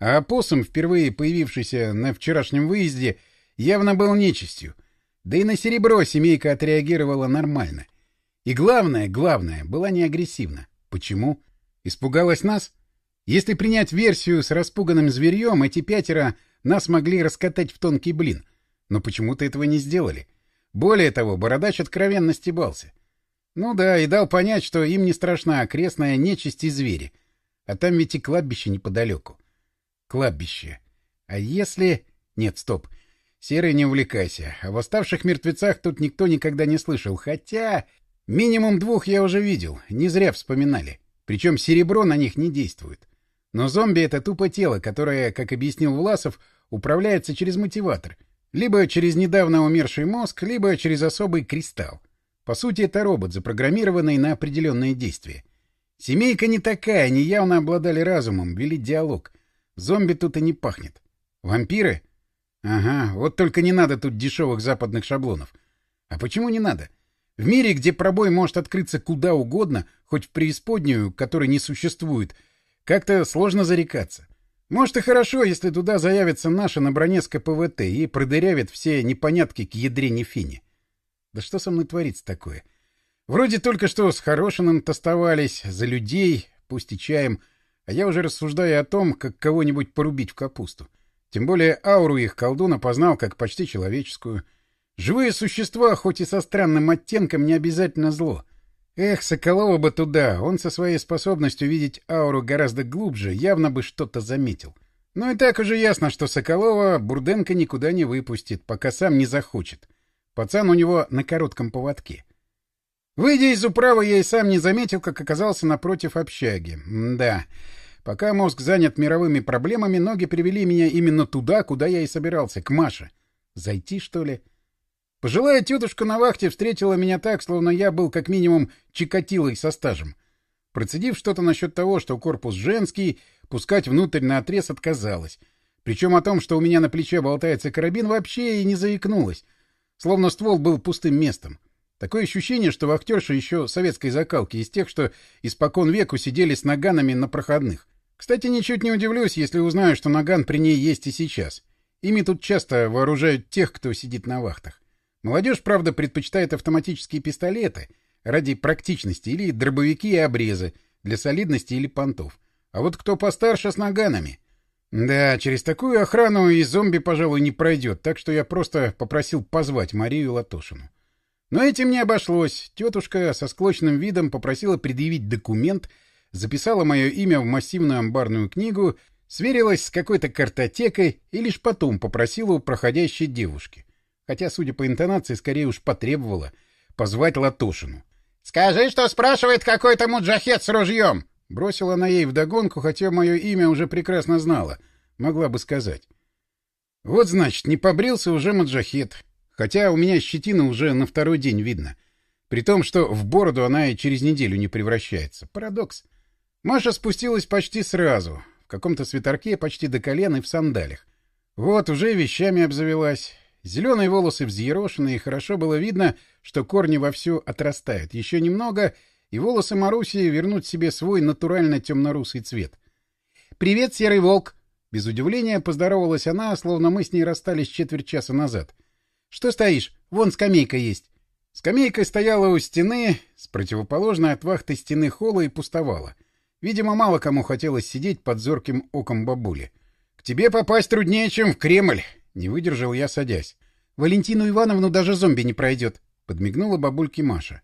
А опоссум, впервые появившийся на вчерашнем выезде, явно был нечистью. Да и на серебро семейка отреагировала нормально. И главное, главное, была не агрессивна. Почему? Испугалась нас? Если принять версию с распуганным зверьем, эти пятеро нас могли раскатать в тонкий блин. Но почему-то этого не сделали. Более того, Бородач откровенно стебался. Ну да, и дал понять, что им не страшна окрестная нечисть и звери. А там ведь и кладбище неподалеку. Кладбище. А если... Нет, стоп. Серый, не увлекайся. О восставших мертвецах тут никто никогда не слышал. Хотя... Минимум двух я уже видел. Не зря вспоминали. Причем серебро на них не действует. Но зомби — это тупо тело, которое, как объяснил Власов, управляется через мотиватор. Либо через недавно умерший мозг, либо через особый кристалл. По сути, это робот, запрограммированный на определенные действия. Семейка не такая, они явно обладали разумом, вели диалог. Зомби тут и не пахнет. Вампиры? Ага, вот только не надо тут дешевых западных шаблонов. А почему не надо? В мире, где пробой может открыться куда угодно, хоть в преисподнюю, которой не существует, как-то сложно зарекаться. Может и хорошо, если туда заявится наша на броне с КПВТ и продырявит все непонятки к ядрене фини. Да что со мной творится такое? Вроде только что с Хорошиным тостовались, за людей, пусть и чаем, а я уже рассуждаю о том, как кого-нибудь порубить в капусту. Тем более ауру их колдун опознал как почти человеческую. Живые существа, хоть и со странным оттенком, не обязательно зло. Эх, Соколова бы туда, он со своей способностью видеть ауру гораздо глубже явно бы что-то заметил. Но и так уже ясно, что Соколова Бурденко никуда не выпустит, пока сам не захочет. Пацан у него на коротком поводке. Выйдя из управы, я и сам не заметил, как оказался напротив общаги. М да... Пока мозг занят мировыми проблемами, ноги привели меня именно туда, куда я и собирался, к Маше. Зайти, что ли? Пожилая тетушка на вахте встретила меня так, словно я был как минимум чикатилой со стажем. Процедив что-то насчет того, что корпус женский, пускать внутрь на отрез отказалась. Причем о том, что у меня на плече болтается карабин, вообще и не заикнулась. Словно ствол был пустым местом. Такое ощущение, что вахтерши еще советской закалки, из тех, что испокон веку сидели с наганами на проходных. Кстати, ничуть не удивлюсь, если узнаю, что наган при ней есть и сейчас. Ими тут часто вооружают тех, кто сидит на вахтах. Молодежь, правда, предпочитает автоматические пистолеты ради практичности или дробовики и обрезы для солидности или понтов. А вот кто постарше с наганами... Да, через такую охрану и зомби, пожалуй, не пройдет, так что я просто попросил позвать Марию Латошину. Но этим не обошлось. Тетушка со склочным видом попросила предъявить документ — записала мое имя в массивную амбарную книгу, сверилась с какой-то картотекой и лишь потом попросила у проходящей девушки. Хотя, судя по интонации, скорее уж потребовала позвать Латошину. — Скажи, что спрашивает какой-то муджахет с ружьем! — бросила она ей вдогонку, хотя мое имя уже прекрасно знала. Могла бы сказать. Вот, значит, не побрился уже маджахет. Хотя у меня щетина уже на второй день видно. При том, что в бороду она и через неделю не превращается. Парадокс. Маша спустилась почти сразу, в каком-то свитерке почти до колен и в сандалях. Вот, уже вещами обзавелась. Зеленые волосы взъерошены, и хорошо было видно, что корни вовсю отрастают. Еще немного, и волосы Маруси вернут себе свой натурально темно-русый цвет. «Привет, серый волк!» Без удивления поздоровалась она, словно мы с ней расстались четверть часа назад. «Что стоишь? Вон скамейка есть». Скамейка стояла у стены, с противоположной от вахты стены холла и пустовала. Видимо, мало кому хотелось сидеть под зорким оком бабули. — К тебе попасть труднее, чем в Кремль! — не выдержал я, садясь. — Валентину Ивановну даже зомби не пройдет! — подмигнула бабульке Маша.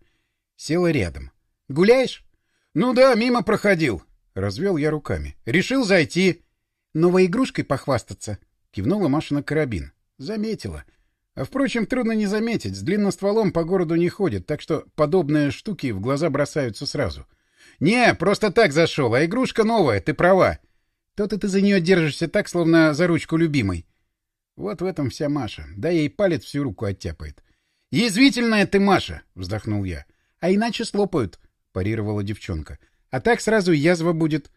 Села рядом. — Гуляешь? — Ну да, мимо проходил. Развел я руками. — Решил зайти. — Новой игрушкой похвастаться? — кивнула Маша на карабин. Заметила. А, впрочем, трудно не заметить. С длинностволом по городу не ходит, так что подобные штуки в глаза бросаются сразу. — «Не, просто так зашел, а игрушка новая, ты права. То-то ты за нее держишься так, словно за ручку любимой». Вот в этом вся Маша. Да ей палец всю руку оттяпает. «Язвительная ты, Маша!» — вздохнул я. «А иначе слопают», — парировала девчонка. «А так сразу язва будет».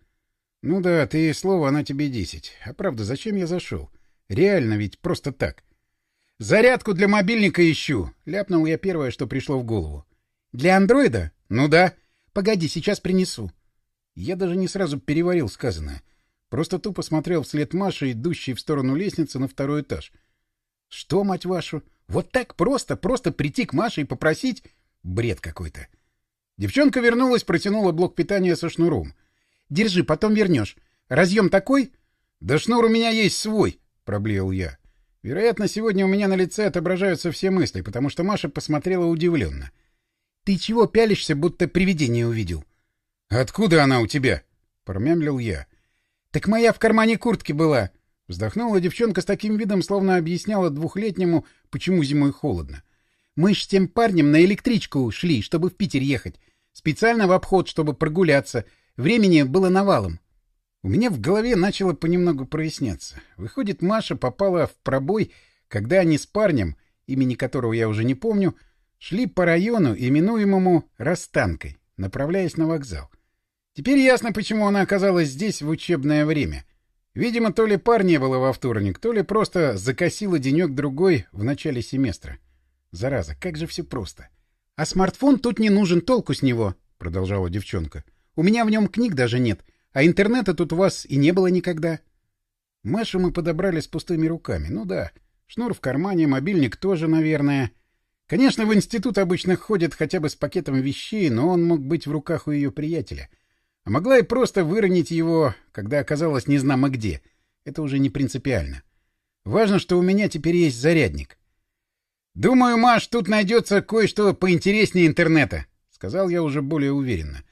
«Ну да, ты слово, она тебе десять. А правда, зачем я зашел? Реально ведь просто так». «Зарядку для мобильника ищу», — ляпнул я первое, что пришло в голову. «Для андроида? Ну да». Погоди, сейчас принесу. Я даже не сразу переварил сказанное. Просто тупо смотрел вслед Маши, идущей в сторону лестницы на второй этаж. Что, мать вашу? Вот так просто, просто прийти к Маше и попросить? Бред какой-то. Девчонка вернулась, протянула блок питания со шнуром. Держи, потом вернешь. Разъем такой? Да шнур у меня есть свой, проблеял я. Вероятно, сегодня у меня на лице отображаются все мысли, потому что Маша посмотрела удивленно. — ты чего пялишься, будто привидение увидел? — Откуда она у тебя? — промямлил я. — Так моя в кармане куртки была, — Вздохнула девчонка с таким видом, словно объясняла двухлетнему, почему зимой холодно. Мы ж с тем парнем на электричку шли, чтобы в Питер ехать. Специально в обход, чтобы прогуляться. Времени было навалом. У меня в голове начало понемногу проясняться. Выходит, Маша попала в пробой, когда они с парнем, имени которого я уже не помню, шли по району, именуемому Растанкой, направляясь на вокзал. Теперь ясно, почему она оказалась здесь в учебное время. Видимо, то ли пар не было во вторник, то ли просто закосила денек-другой в начале семестра. Зараза, как же все просто. — А смартфон тут не нужен, толку с него, — продолжала девчонка. — У меня в нем книг даже нет, а интернета тут у вас и не было никогда. Машу мы подобрали с пустыми руками. Ну да, шнур в кармане, мобильник тоже, наверное. Конечно, в институт обычно ходят хотя бы с пакетом вещей, но он мог быть в руках у ее приятеля — а могла и просто выронить его, когда оказалась незнамо где. Это уже не принципиально. Важно, что у меня теперь есть зарядник. «Думаю, Маш, тут найдется кое-что поинтереснее интернета», — сказал я уже более уверенно.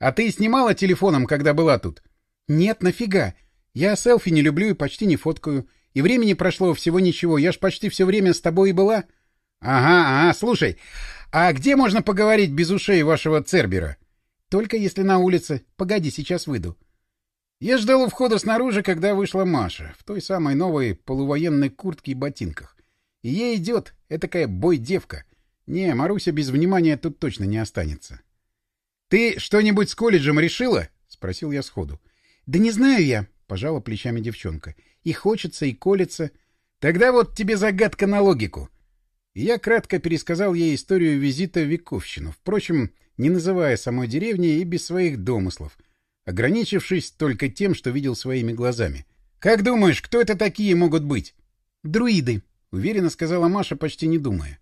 «А ты снимала телефоном, когда была тут?» «Нет, нафига. Я селфи не люблю и почти не фоткаю. И времени прошло всего ничего. Я ж почти все время с тобой и была». «Ага, ага, слушай, а где можно поговорить без ушей вашего Цербера?» Только если на улице. Погоди, сейчас выйду. Я ждал у входа снаружи, когда вышла Маша, в той самой новой полувоенной куртке и ботинках. И ей идет этакая бой-девка. Не, Маруся без внимания тут точно не останется. — Ты что-нибудь с колледжем решила? — спросил я сходу. — Да не знаю я, — пожала плечами девчонка. — И хочется, и колется. — Тогда вот тебе загадка на логику. И я кратко пересказал ей историю визита в Вековщину. Впрочем, не называя самой деревни и без своих домыслов, ограничившись только тем, что видел своими глазами. «Как думаешь, кто это такие могут быть?» «Друиды», — уверенно сказала Маша, почти не думая.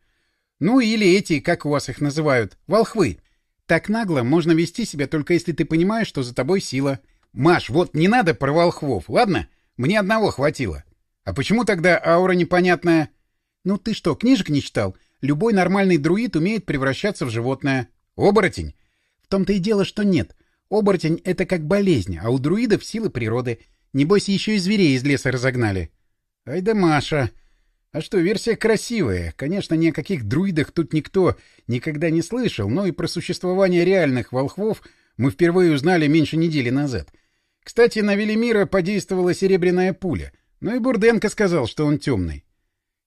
«Ну или эти, как у вас их называют, волхвы. Так нагло можно вести себя, только если ты понимаешь, что за тобой сила. Маш, вот не надо про волхвов, ладно? Мне одного хватило. А почему тогда аура непонятная?» «Ну ты что, книжек не читал? Любой нормальный друид умеет превращаться в животное. Оборотень? В том-то и дело, что нет. Оборотень — это как болезнь, а у друидов силы природы. Небось, еще и зверей из леса разогнали. Ай да Маша! А что, версия красивая. Конечно, ни о каких друидах тут никто никогда не слышал, но и про существование реальных волхвов мы впервые узнали меньше недели назад. Кстати, на Велимира подействовала серебряная пуля, но и Бурденко сказал, что он темный.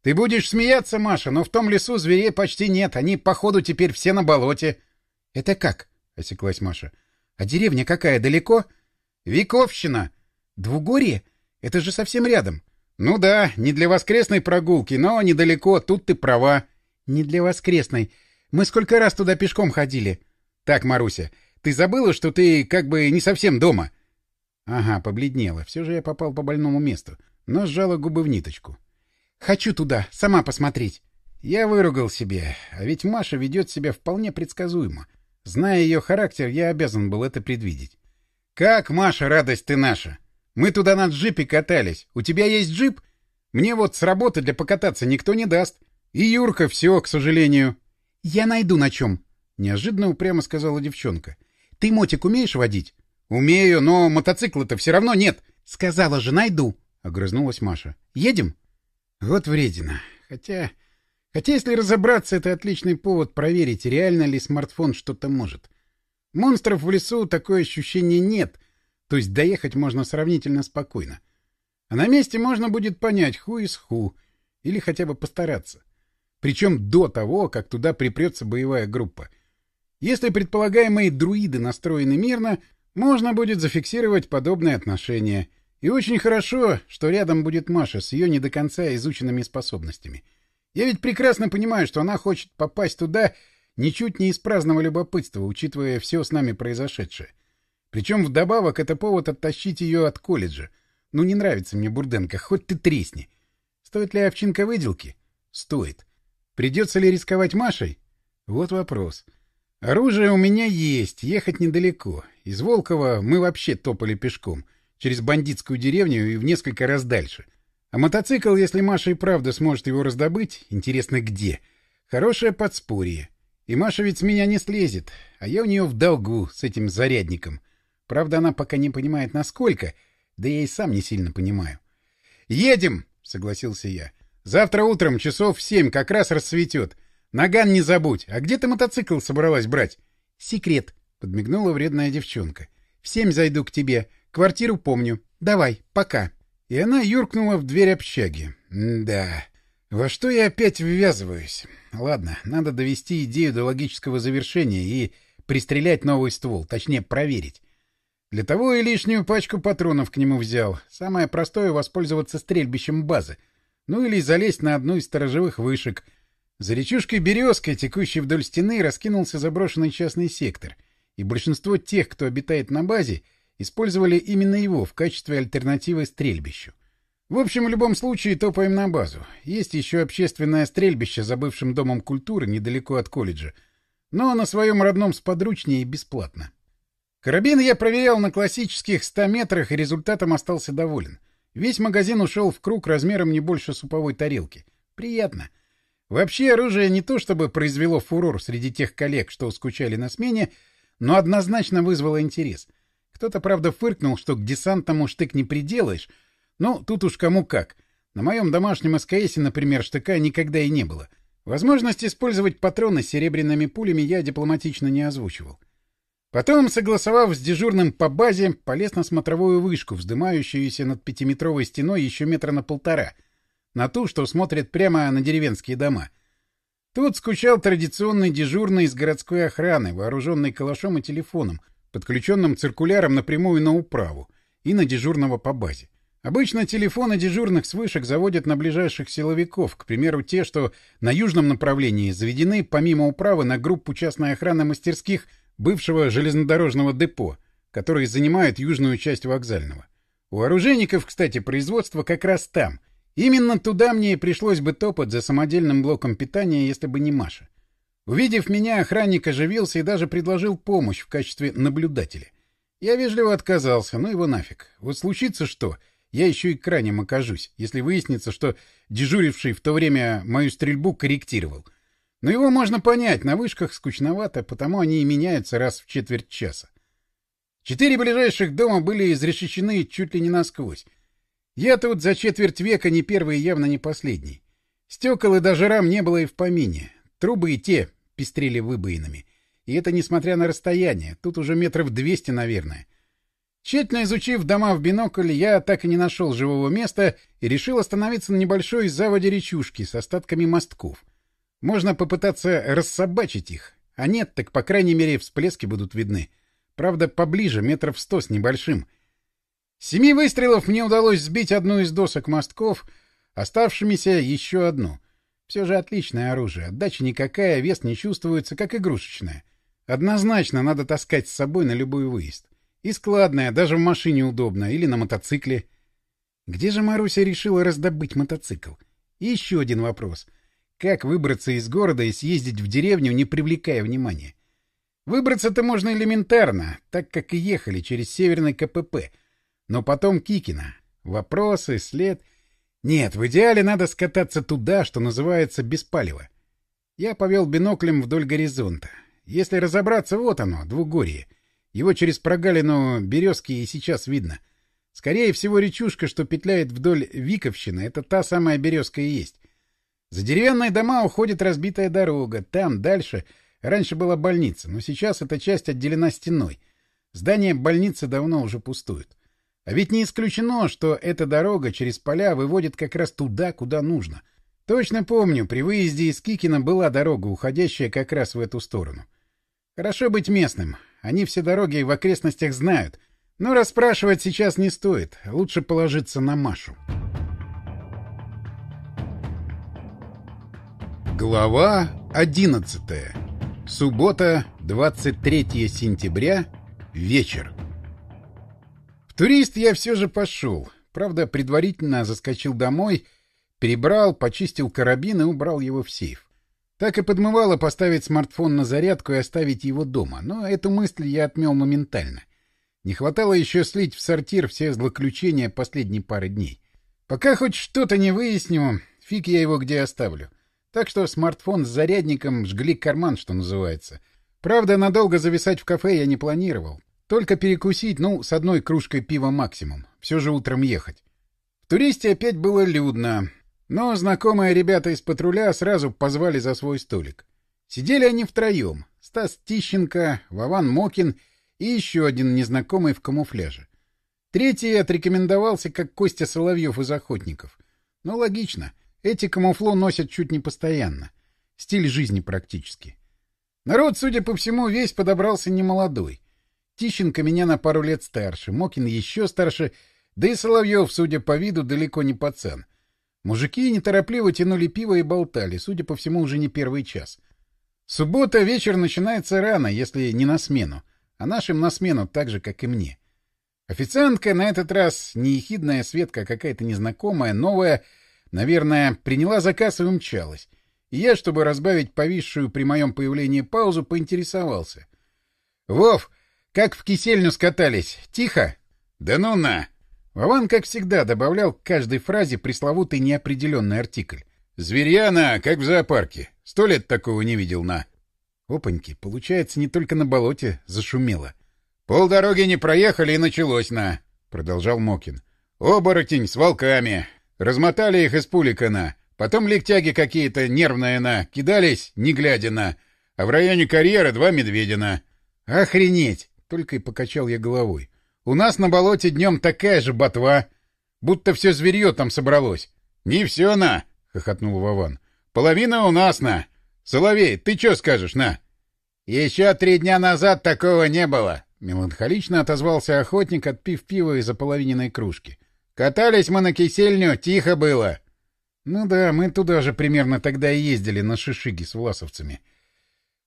Ты будешь смеяться, Маша, но в том лесу зверей почти нет, они, походу, теперь все на болоте. — Это как? — осеклась Маша. — А деревня какая, далеко? — Виковщина. — Двугорье? Это же совсем рядом. — Ну да, не для воскресной прогулки, но недалеко, тут ты права. — Не для воскресной. Мы сколько раз туда пешком ходили. — Так, Маруся, ты забыла, что ты как бы не совсем дома? — Ага, побледнела. Все же я попал по больному месту, но сжала губы в ниточку. — Хочу туда, сама посмотреть. Я выругал себе, а ведь Маша ведет себя вполне предсказуемо. Зная ее характер, я обязан был это предвидеть. «Как, Маша, радость ты наша! Мы туда на джипе катались. У тебя есть джип? Мне вот с работы для покататься никто не даст. И Юрка все, к сожалению». «Я найду на чем», — неожиданно упрямо сказала девчонка. «Ты мотик умеешь водить?» «Умею, но мотоцикла-то все равно нет». «Сказала же, найду», — огрызнулась Маша. «Едем?» «Вот вредина. Хотя Хотя, если разобраться, это отличный повод проверить, реально ли смартфон что-то может. Монстров в лесу такое ощущение нет, то есть доехать можно сравнительно спокойно. А на месте можно будет понять, ху из ху, или хотя бы постараться. Причем до того, как туда припрется боевая группа. Если предполагаемые друиды настроены мирно, можно будет зафиксировать подобные отношения. И очень хорошо, что рядом будет Маша с ее не до конца изученными способностями — я ведь прекрасно понимаю, что она хочет попасть туда ничуть не из праздного любопытства, учитывая все с нами произошедшее. Причем вдобавок это повод оттащить ее от колледжа. Ну, не нравится мне Бурденко, хоть ты тресни. Стоит ли овчинка выделки? Стоит. Придется ли рисковать Машей? Вот вопрос. Оружие у меня есть, ехать недалеко. Из Волкова мы вообще топали пешком, через бандитскую деревню и в несколько раз дальше — а мотоцикл, если Маша и правда сможет его раздобыть, интересно где? Хорошее подспорье. И Маша ведь с меня не слезет, а я у нее в долгу с этим зарядником. Правда, она пока не понимает, насколько, да я и сам не сильно понимаю. Едем, согласился я. Завтра утром часов в семь как раз расцветет. Наган не забудь. А где ты мотоцикл собралась брать? Секрет, подмигнула вредная девчонка. В семь зайду к тебе. Квартиру помню. Давай, пока. И она юркнула в дверь общаги. Да. Во что я опять ввязываюсь? Ладно, надо довести идею до логического завершения и пристрелять новый ствол, точнее, проверить. Для того и лишнюю пачку патронов к нему взял. Самое простое — воспользоваться стрельбищем базы. Ну или залезть на одну из сторожевых вышек. За речушкой Березкой, текущей вдоль стены, раскинулся заброшенный частный сектор. И большинство тех, кто обитает на базе, использовали именно его в качестве альтернативы стрельбищу. В общем, в любом случае топаем на базу. Есть еще общественное стрельбище за бывшим домом культуры недалеко от колледжа. Но на своем родном сподручнее и бесплатно. Карабин я проверял на классических 100 метрах и результатом остался доволен. Весь магазин ушел в круг размером не больше суповой тарелки. Приятно. Вообще оружие не то чтобы произвело фурор среди тех коллег, что скучали на смене, но однозначно вызвало интерес. Кто-то, правда, фыркнул, что к десантному штык не приделаешь, ну, тут уж кому как. На моем домашнем СКСе, например, штыка никогда и не было. Возможность использовать патроны с серебряными пулями я дипломатично не озвучивал. Потом, согласовав с дежурным по базе, полез на смотровую вышку, вздымающуюся над пятиметровой стеной еще метра на полтора, на ту, что смотрит прямо на деревенские дома. Тут скучал традиционный дежурный из городской охраны, вооруженный калашом и телефоном, подключенным циркуляром напрямую на управу и на дежурного по базе. Обычно телефоны дежурных с вышек заводят на ближайших силовиков, к примеру, те, что на южном направлении заведены, помимо управы, на группу частной охраны мастерских бывшего железнодорожного депо, которые занимают южную часть вокзального. У оружейников, кстати, производство как раз там. Именно туда мне и пришлось бы топать за самодельным блоком питания, если бы не Маша. Увидев меня, охранник оживился и даже предложил помощь в качестве наблюдателя. Я вежливо отказался, ну его нафиг. Вот случится что — я еще и крайним окажусь, если выяснится, что дежуривший в то время мою стрельбу корректировал. Но его можно понять, на вышках скучновато, потому они и меняются раз в четверть часа. Четыре ближайших дома были изрешечены чуть ли не насквозь. Я тут за четверть века не первый явно не последний. Стекол и даже рам не было и в помине. Трубы и те пестрели выбоинами. И это несмотря на расстояние. Тут уже метров двести, наверное. Тщательно изучив дома в бинокль, я так и не нашел живого места и решил остановиться на небольшой заводе речушки с остатками мостков. Можно попытаться рассобачить их, а нет, так по крайней мере всплески будут видны. Правда, поближе, метров сто с небольшим. Семи выстрелов мне удалось сбить одну из досок мостков, оставшимися еще одну. Все же отличное оружие, отдача никакая, вес не чувствуется, как игрушечное. Однозначно надо таскать с собой на любой выезд. И складная, даже в машине удобно, или на мотоцикле. Где же Маруся решила раздобыть мотоцикл? И еще один вопрос. Как выбраться из города и съездить в деревню, не привлекая внимания? Выбраться-то можно элементарно, так как и ехали через северный КПП. Но потом Кикина. Вопросы, след... Нет, в идеале надо скататься туда, что называется Беспалево. Я повел биноклем вдоль горизонта. Если разобраться, вот оно, двугорье. Его через прогалину березки и сейчас видно. Скорее всего, речушка, что петляет вдоль Виковщины, это та самая березка и есть. За деревянные дома уходит разбитая дорога. Там, дальше, раньше была больница, но сейчас эта часть отделена стеной. Здание больницы давно уже пустует. А ведь не исключено, что эта дорога через поля выводит как раз туда, куда нужно. Точно помню, при выезде из Кикина была дорога, уходящая как раз в эту сторону. Хорошо быть местным. Они все дороги в окрестностях знают. Но расспрашивать сейчас не стоит. Лучше положиться на Машу. Глава 11. Суббота, 23 сентября. Вечер. Турист я все же пошел. Правда, предварительно заскочил домой, перебрал, почистил карабин и убрал его в сейф. Так и подмывало поставить смартфон на зарядку и оставить его дома, но эту мысль я отмел моментально. Не хватало еще слить в сортир все злоключения последней пары дней. Пока хоть что-то не выясню, фиг я его где оставлю. Так что смартфон с зарядником жгли карман, что называется. Правда, надолго зависать в кафе я не планировал. Только перекусить, ну, с одной кружкой пива максимум. Все же утром ехать. В туристе опять было людно, но знакомые ребята из патруля сразу позвали за свой столик. Сидели они втроем — Стас Тищенко, Вован Мокин и еще один незнакомый в камуфляже. Третий отрекомендовался как Костя Соловьев из «Охотников». Ну, логично. Эти камуфло носят чуть не постоянно. Стиль жизни практически. Народ, судя по всему, весь подобрался немолодой. Тищенко меня на пару лет старше, Мокин еще старше, да и Соловьев, судя по виду, далеко не пацан. Мужики неторопливо тянули пиво и болтали, судя по всему, уже не первый час. Суббота вечер начинается рано, если не на смену, а нашим на смену так же, как и мне. Официантка на этот раз не ехидная Светка, а какая-то незнакомая, новая, наверное, приняла заказ и умчалась. И я, чтобы разбавить повисшую при моем появлении паузу, поинтересовался. — Вов, как в кисельню скатались? Тихо? — Да ну на! Вован, как всегда, добавлял к каждой фразе пресловутый неопределенный артикль. «Зверьяна, как в зоопарке. Сто лет такого не видел, на». Опаньки, получается, не только на болоте зашумело. «Полдороги не проехали, и началось, на», — продолжал Мокин. «Оборотень с волками. Размотали их из пулика, на. Потом легтяги какие-то нервные, на. Кидались, не глядя, на. А в районе карьера два медведина». «Охренеть!» — только и покачал я головой. У нас на болоте днем такая же ботва. Будто все зверье там собралось. — Не все на, — хохотнул Вован. — Половина у нас на. Соловей, ты что скажешь, на? — Еще три дня назад такого не было, — меланхолично отозвался охотник, отпив пиво из ополовиненной кружки. — Катались мы на кисельню, тихо было. — Ну да, мы туда же примерно тогда и ездили на шишиги с власовцами.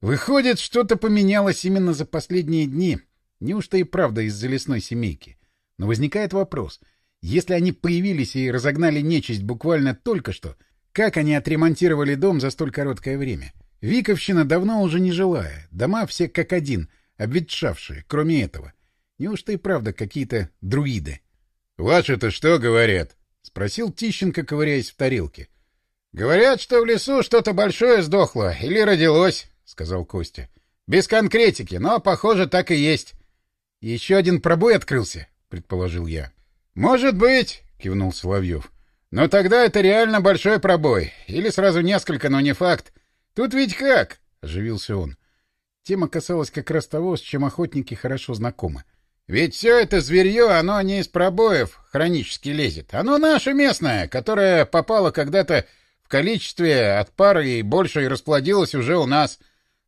Выходит, что-то поменялось именно за последние дни. Неужто и правда из-за лесной семейки? Но возникает вопрос. Если они появились и разогнали нечисть буквально только что, как они отремонтировали дом за столь короткое время? Виковщина давно уже не жилая, дома все как один, обветшавшие, кроме этого. Неужто и правда какие-то друиды? — Ваши-то что говорят? — спросил Тищенко, ковыряясь в тарелке. — Говорят, что в лесу что-то большое сдохло или родилось, — сказал Костя. — Без конкретики, но, похоже, так и есть. — Еще один пробой открылся, — предположил я. — Может быть, — кивнул Соловьев. — Но тогда это реально большой пробой. Или сразу несколько, но не факт. Тут ведь как? — оживился он. Тема касалась как раз того, с чем охотники хорошо знакомы. Ведь все это зверье, оно не из пробоев хронически лезет. Оно наше местное, которое попало когда-то в количестве от пары и больше и расплодилось уже у нас.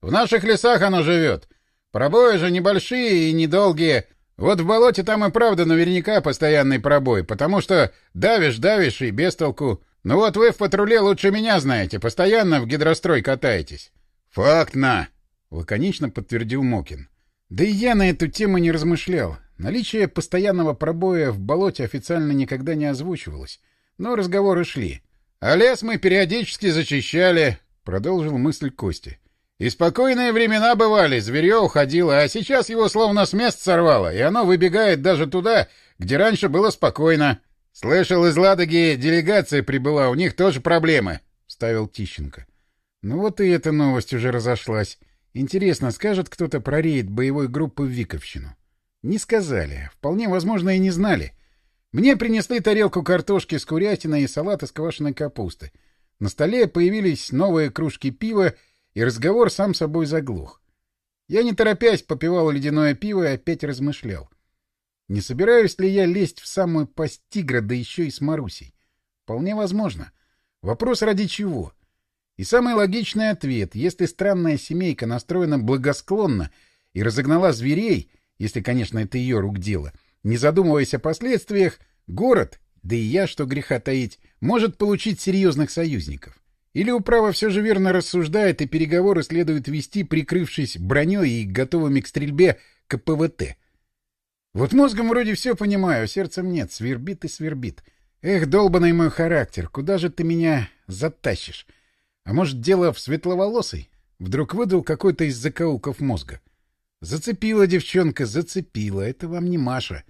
В наших лесах оно живет. — Пробои же небольшие и недолгие. Вот в болоте там и правда наверняка постоянный пробой, потому что давишь, давишь и без толку. Ну вот вы в патруле лучше меня знаете, постоянно в гидрострой катаетесь. — Факт на! — лаконично подтвердил Мокин. Да и я на эту тему не размышлял. Наличие постоянного пробоя в болоте официально никогда не озвучивалось. Но разговоры шли. — А лес мы периодически зачищали, — продолжил мысль Кости. И спокойные времена бывали, зверье уходило, а сейчас его словно с мест сорвало, и оно выбегает даже туда, где раньше было спокойно. Слышал, из Ладоги делегация прибыла, у них тоже проблемы, — вставил Тищенко. Ну вот и эта новость уже разошлась. Интересно, скажет кто-то про рейд боевой группы в Виковщину? Не сказали, вполне возможно и не знали. Мне принесли тарелку картошки с курятиной и салат из квашеной капусты. На столе появились новые кружки пива и разговор сам собой заглух. Я, не торопясь, попивал ледяное пиво и опять размышлял. Не собираюсь ли я лезть в самую пасть тигра, да еще и с Марусей? Вполне возможно. Вопрос ради чего? И самый логичный ответ, если странная семейка настроена благосклонно и разогнала зверей, если, конечно, это ее рук дело, не задумываясь о последствиях, город, да и я, что греха таить, может получить серьезных союзников. Или управа все же верно рассуждает, и переговоры следует вести, прикрывшись броней и готовыми к стрельбе КПВТ? Вот мозгом вроде все понимаю, сердцем нет, свербит и свербит. Эх, долбанный мой характер, куда же ты меня затащишь? А может, дело в светловолосой? Вдруг выдал какой-то из закоулков мозга. Зацепила девчонка, зацепила. Это вам не Маша.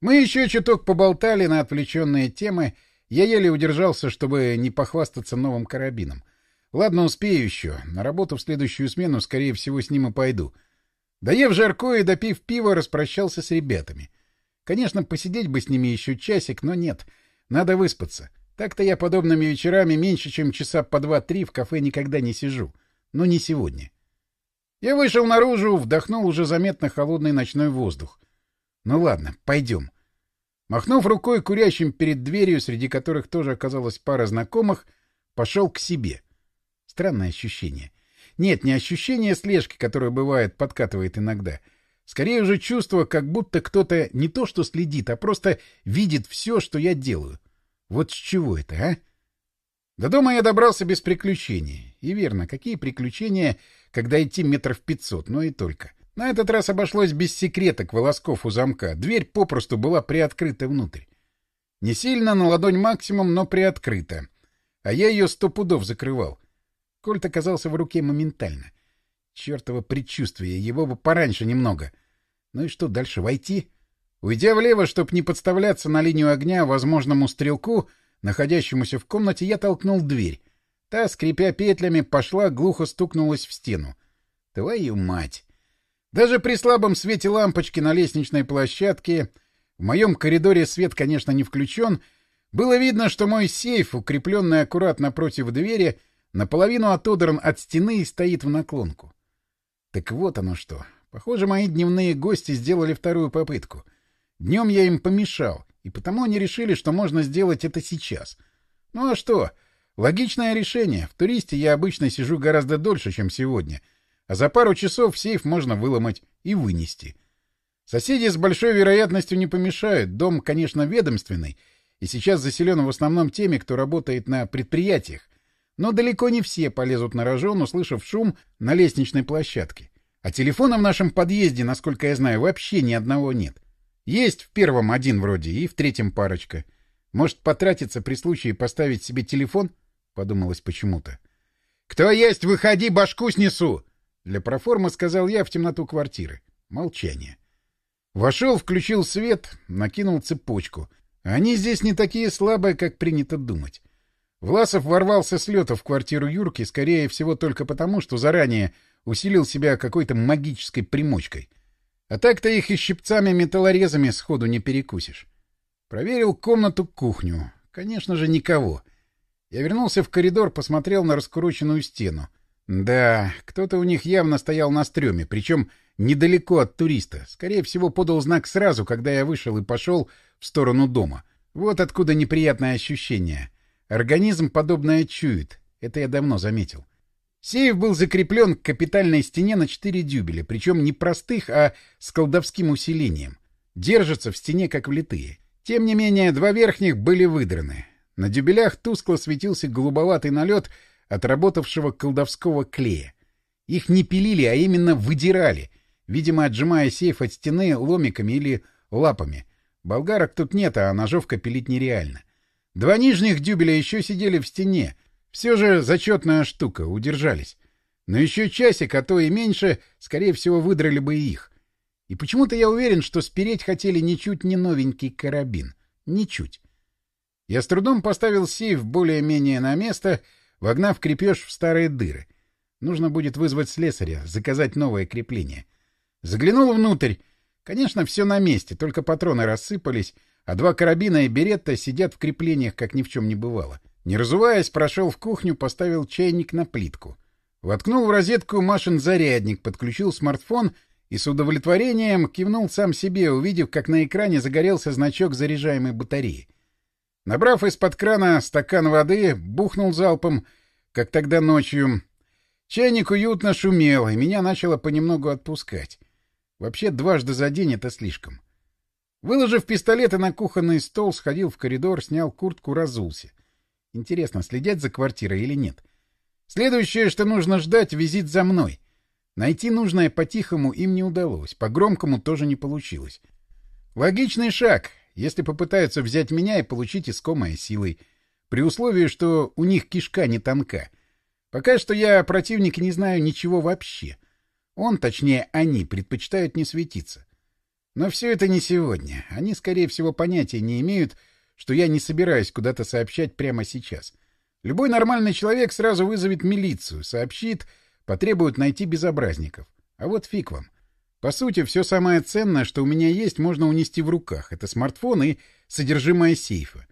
Мы еще чуток поболтали на отвлеченные темы, я еле удержался, чтобы не похвастаться новым карабином. Ладно, успею еще. На работу в следующую смену, скорее всего, с ним и пойду. Доев жарко и допив пива, распрощался с ребятами. Конечно, посидеть бы с ними еще часик, но нет. Надо выспаться. Так-то я подобными вечерами меньше, чем часа по два-три в кафе никогда не сижу. Но не сегодня. Я вышел наружу, вдохнул уже заметно холодный ночной воздух. Ну ладно, пойдем. Махнув рукой курящим перед дверью, среди которых тоже оказалась пара знакомых, пошел к себе. Странное ощущение. Нет, не ощущение слежки, которое бывает, подкатывает иногда. Скорее уже чувство, как будто кто-то не то что следит, а просто видит все, что я делаю. Вот с чего это, а? До дома я добрался без приключений. И верно, какие приключения, когда идти метров пятьсот, но и только. На этот раз обошлось без секреток волосков у замка. Дверь попросту была приоткрыта внутрь. Не сильно, на ладонь максимум, но приоткрыта. А я ее сто пудов закрывал. Кольт оказался в руке моментально. Чертово предчувствие, его бы пораньше немного. Ну и что дальше, войти? Уйдя влево, чтобы не подставляться на линию огня возможному стрелку, находящемуся в комнате, я толкнул дверь. Та, скрипя петлями, пошла, глухо стукнулась в стену. Твою мать! Даже при слабом свете лампочки на лестничной площадке, в моем коридоре свет, конечно, не включен, было видно, что мой сейф, укрепленный аккуратно против двери, — наполовину отодран от стены и стоит в наклонку. Так вот оно что. Похоже, мои дневные гости сделали вторую попытку. Днем я им помешал, и потому они решили, что можно сделать это сейчас. Ну а что? Логичное решение. В туристе я обычно сижу гораздо дольше, чем сегодня. А за пару часов сейф можно выломать и вынести. Соседи с большой вероятностью не помешают. Дом, конечно, ведомственный, и сейчас заселен в основном теми, кто работает на предприятиях, но далеко не все полезут на рожон, услышав шум на лестничной площадке. А телефона в нашем подъезде, насколько я знаю, вообще ни одного нет. Есть в первом один вроде и в третьем парочка. Может, потратиться при случае поставить себе телефон? Подумалось почему-то. «Кто есть, выходи, башку снесу!» Для проформы сказал я в темноту квартиры. Молчание. Вошел, включил свет, накинул цепочку. Они здесь не такие слабые, как принято думать. Власов ворвался с лета в квартиру Юрки, скорее всего, только потому, что заранее усилил себя какой-то магической примочкой. А так-то их и щипцами-металлорезами сходу не перекусишь. Проверил комнату-кухню. Конечно же, никого. Я вернулся в коридор, посмотрел на раскуроченную стену. Да, кто-то у них явно стоял на стреме, причем недалеко от туриста. Скорее всего, подал знак сразу, когда я вышел и пошел в сторону дома. Вот откуда неприятное ощущение — Организм подобное чует. Это я давно заметил. Сейф был закреплен к капитальной стене на четыре дюбеля, причем не простых, а с колдовским усилением. Держатся в стене как влитые. Тем не менее, два верхних были выдраны. На дюбелях тускло светился голубоватый налет отработавшего колдовского клея. Их не пилили, а именно выдирали, видимо, отжимая сейф от стены ломиками или лапами. Болгарок тут нет, а ножовка пилить нереально. Два нижних дюбеля еще сидели в стене. Все же зачетная штука, удержались. Но еще часик, а то и меньше, скорее всего, выдрали бы их. И почему-то я уверен, что спереть хотели ничуть не новенький карабин. Ничуть. Я с трудом поставил сейф более-менее на место, вогнав крепеж в старые дыры. Нужно будет вызвать слесаря, заказать новое крепление. Заглянул внутрь. Конечно, все на месте, только патроны рассыпались, а два карабина и беретта сидят в креплениях, как ни в чем не бывало. Не разуваясь, прошел в кухню, поставил чайник на плитку. Воткнул в розетку Машин зарядник, подключил смартфон и с удовлетворением кивнул сам себе, увидев, как на экране загорелся значок заряжаемой батареи. Набрав из-под крана стакан воды, бухнул залпом, как тогда ночью. Чайник уютно шумел, и меня начало понемногу отпускать. Вообще, дважды за день — это слишком. Выложив пистолеты на кухонный стол, сходил в коридор, снял куртку, разулся. Интересно, следят за квартирой или нет? Следующее, что нужно ждать, визит за мной. Найти нужное по-тихому им не удалось, по-громкому тоже не получилось. Логичный шаг, если попытаются взять меня и получить искомое силой, при условии, что у них кишка не тонка. Пока что я о не знаю ничего вообще. Он, точнее, они, предпочитают не светиться. Но все это не сегодня. Они, скорее всего, понятия не имеют, что я не собираюсь куда-то сообщать прямо сейчас. Любой нормальный человек сразу вызовет милицию, сообщит, потребует найти безобразников. А вот фиг вам. По сути, все самое ценное, что у меня есть, можно унести в руках. Это смартфон и содержимое сейфа.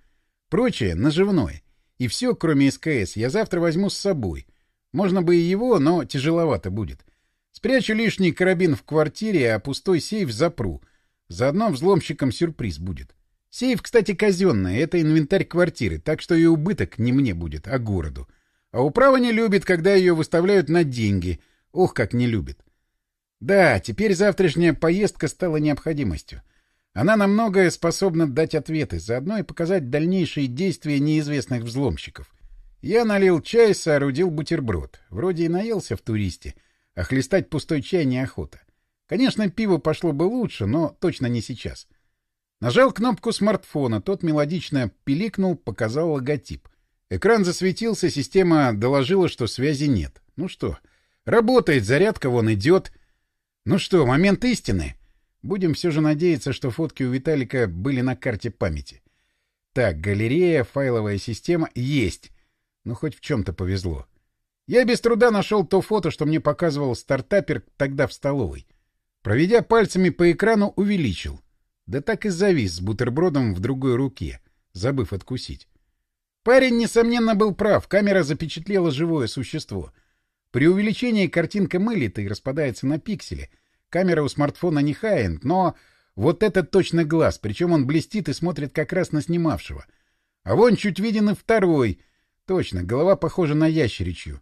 Прочее — наживное. И все, кроме СКС, я завтра возьму с собой. Можно бы и его, но тяжеловато будет. Спрячу лишний карабин в квартире, а пустой сейф запру. Заодно взломщикам сюрприз будет. Сейф, кстати, казенный, это инвентарь квартиры, так что и убыток не мне будет, а городу. А управа не любит, когда ее выставляют на деньги. Ох, как не любит. Да, теперь завтрашняя поездка стала необходимостью. Она на многое способна дать ответы, заодно и показать дальнейшие действия неизвестных взломщиков. Я налил чай, соорудил бутерброд. Вроде и наелся в туристе, а хлестать пустой чай неохота. Конечно, пиво пошло бы лучше, но точно не сейчас. Нажал кнопку смартфона, тот мелодично пиликнул, показал логотип. Экран засветился, система доложила, что связи нет. Ну что, работает, зарядка вон идет. Ну что, момент истины. Будем все же надеяться, что фотки у Виталика были на карте памяти. Так, галерея, файловая система есть. Ну, хоть в чем-то повезло. Я без труда нашел то фото, что мне показывал стартапер тогда в столовой. Проведя пальцами по экрану, увеличил. Да так и завис с бутербродом в другой руке, забыв откусить. Парень, несомненно, был прав. Камера запечатлела живое существо. При увеличении картинка мылится и распадается на пиксели — Камера у смартфона не хай но вот этот точно глаз, причем он блестит и смотрит как раз на снимавшего. А вон чуть виден и второй. Точно, голова похожа на ящеричью.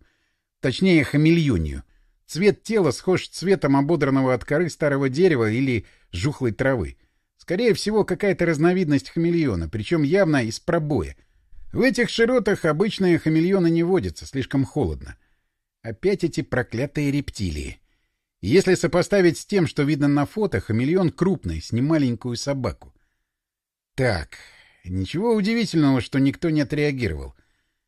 Точнее, хамельонью. Цвет тела схож с цветом ободранного от коры старого дерева или жухлой травы. Скорее всего, какая-то разновидность хамелеона, причем явно из пробоя. В этих широтах обычные хамелеоны не водятся, слишком холодно. Опять эти проклятые рептилии. Если сопоставить с тем, что видно на фото, хамелеон крупный, с немаленькую собаку. Так, ничего удивительного, что никто не отреагировал.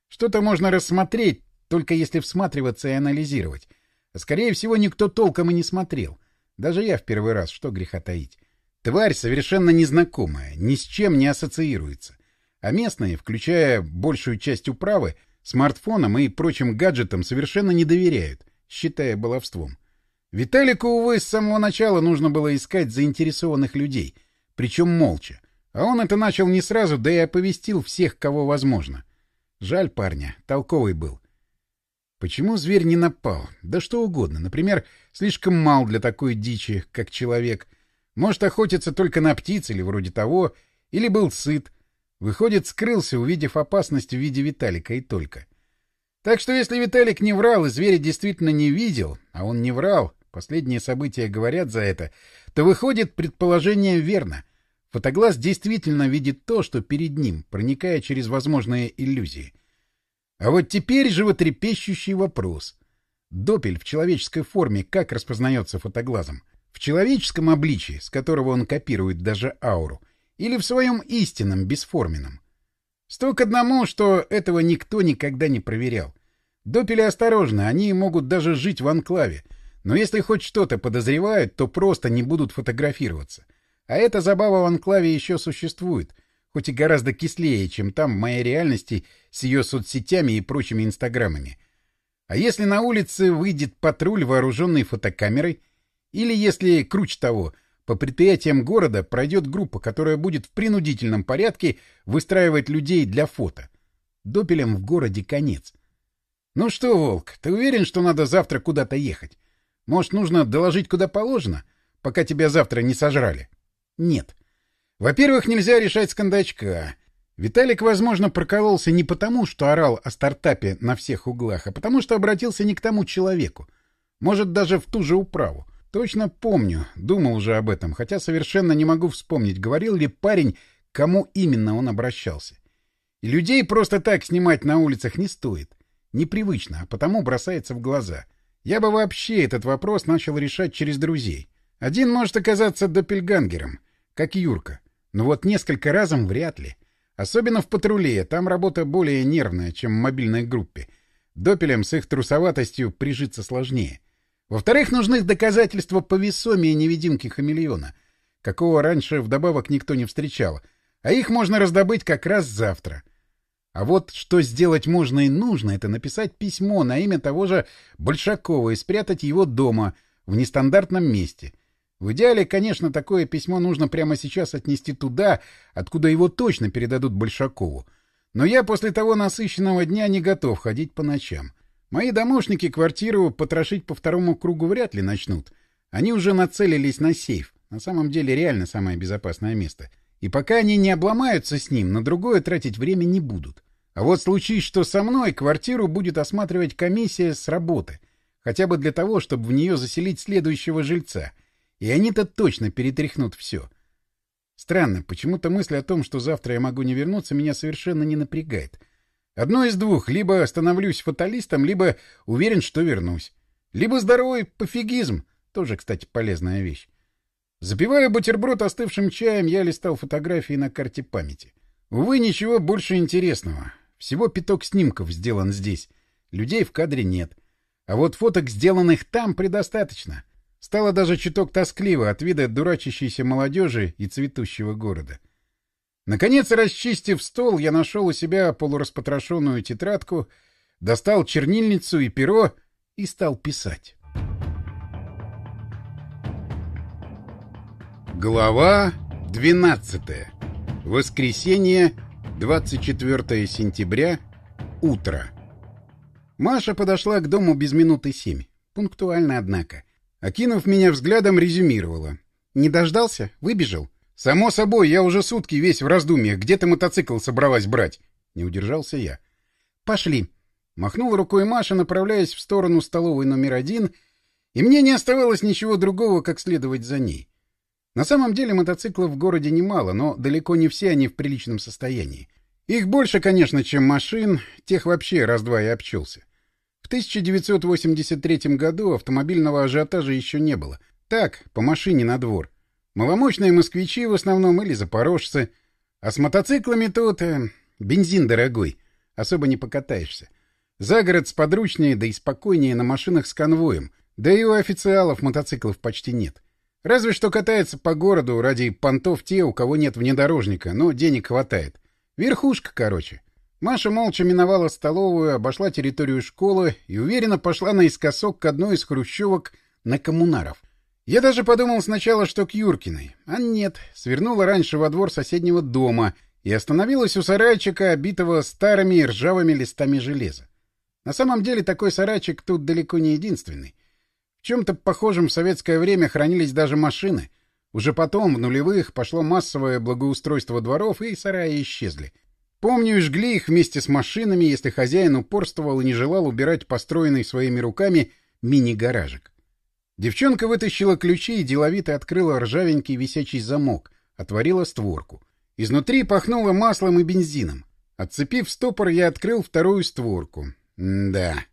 Что-то можно рассмотреть, только если всматриваться и анализировать. А скорее всего, никто толком и не смотрел. Даже я в первый раз, что греха таить. Тварь совершенно незнакомая, ни с чем не ассоциируется. А местные, включая большую часть управы, смартфонам и прочим гаджетам совершенно не доверяют, считая баловством. Виталику, увы, с самого начала нужно было искать заинтересованных людей, причем молча. А он это начал не сразу, да и оповестил всех, кого возможно. Жаль парня, толковый был. Почему зверь не напал? Да что угодно. Например, слишком мал для такой дичи, как человек. Может, охотиться только на птиц или вроде того, или был сыт. Выходит, скрылся, увидев опасность в виде Виталика и только. Так что если Виталик не врал и зверя действительно не видел, а он не врал, последние события говорят за это, то выходит предположение верно. Фотоглаз действительно видит то, что перед ним, проникая через возможные иллюзии. А вот теперь животрепещущий вопрос. Допель в человеческой форме как распознается фотоглазом? В человеческом обличии, с которого он копирует даже ауру, или в своем истинном, бесформенном? Сто к одному, что этого никто никогда не проверял. Допели осторожны, они могут даже жить в анклаве — но если хоть что-то подозревают, то просто не будут фотографироваться. А эта забава в анклаве еще существует, хоть и гораздо кислее, чем там в моей реальности с ее соцсетями и прочими инстаграмами. А если на улице выйдет патруль, вооруженный фотокамерой, или если, круче того, по предприятиям города пройдет группа, которая будет в принудительном порядке выстраивать людей для фото. Допелем в городе конец. Ну что, Волк, ты уверен, что надо завтра куда-то ехать? Может, нужно доложить куда положено, пока тебя завтра не сожрали? Нет. Во-первых, нельзя решать с кондачка. Виталик, возможно, прокололся не потому, что орал о стартапе на всех углах, а потому что обратился не к тому человеку. Может, даже в ту же управу. Точно помню, думал уже об этом, хотя совершенно не могу вспомнить, говорил ли парень, к кому именно он обращался. И людей просто так снимать на улицах не стоит. Непривычно, а потому бросается в глаза — я бы вообще этот вопрос начал решать через друзей. Один может оказаться доппельгангером, как Юрка. Но вот несколько разом вряд ли. Особенно в патруле, там работа более нервная, чем в мобильной группе. Допелям с их трусоватостью прижиться сложнее. Во-вторых, нужны доказательства повесомее невидимки хамелеона, какого раньше вдобавок никто не встречал, а их можно раздобыть как раз завтра. А вот что сделать можно и нужно, это написать письмо на имя того же Большакова и спрятать его дома, в нестандартном месте. В идеале, конечно, такое письмо нужно прямо сейчас отнести туда, откуда его точно передадут Большакову. Но я после того насыщенного дня не готов ходить по ночам. Мои домушники квартиру потрошить по второму кругу вряд ли начнут. Они уже нацелились на сейф. На самом деле реально самое безопасное место. И пока они не обломаются с ним, на другое тратить время не будут. А вот случись, что со мной, квартиру будет осматривать комиссия с работы. Хотя бы для того, чтобы в нее заселить следующего жильца. И они-то точно перетряхнут все. Странно, почему-то мысль о том, что завтра я могу не вернуться, меня совершенно не напрягает. Одно из двух. Либо становлюсь фаталистом, либо уверен, что вернусь. Либо здоровый пофигизм. Тоже, кстати, полезная вещь. Запивая бутерброд остывшим чаем, я листал фотографии на карте памяти. Увы, ничего больше интересного. Всего пяток снимков сделан здесь. Людей в кадре нет. А вот фоток, сделанных там, предостаточно. Стало даже чуток тоскливо от вида дурачащейся молодежи и цветущего города. Наконец, расчистив стол, я нашел у себя полураспотрошенную тетрадку, достал чернильницу и перо и стал писать. Глава 12. Воскресенье, 24 сентября, утро. Маша подошла к дому без минуты семь. Пунктуально, однако. Окинув меня взглядом, резюмировала. «Не дождался? Выбежал?» «Само собой, я уже сутки весь в раздумьях. Где ты мотоцикл собралась брать?» Не удержался я. «Пошли». Махнул рукой Маша, направляясь в сторону столовой номер один, и мне не оставалось ничего другого, как следовать за ней. На самом деле мотоциклов в городе немало, но далеко не все они в приличном состоянии. Их больше, конечно, чем машин, тех вообще раз-два и обчелся. В 1983 году автомобильного ажиотажа еще не было. Так, по машине на двор. Маломощные москвичи в основном или запорожцы. А с мотоциклами тут... Э, бензин дорогой. Особо не покатаешься. За город сподручнее, да и спокойнее на машинах с конвоем. Да и у официалов мотоциклов почти нет. Разве что катается по городу ради понтов те, у кого нет внедорожника, но денег хватает. Верхушка, короче. Маша молча миновала столовую, обошла территорию школы и уверенно пошла наискосок к одной из хрущевок на коммунаров. Я даже подумал сначала, что к Юркиной. А нет, свернула раньше во двор соседнего дома и остановилась у сарайчика, обитого старыми ржавыми листами железа. На самом деле такой сарайчик тут далеко не единственный. В чем-то похожем в советское время хранились даже машины. Уже потом, в нулевых, пошло массовое благоустройство дворов, и сараи исчезли. Помню, жгли их вместе с машинами, если хозяин упорствовал и не желал убирать построенный своими руками мини-гаражик. Девчонка вытащила ключи и деловито открыла ржавенький висячий замок, отворила створку. Изнутри пахнуло маслом и бензином. Отцепив стопор, я открыл вторую створку. М да.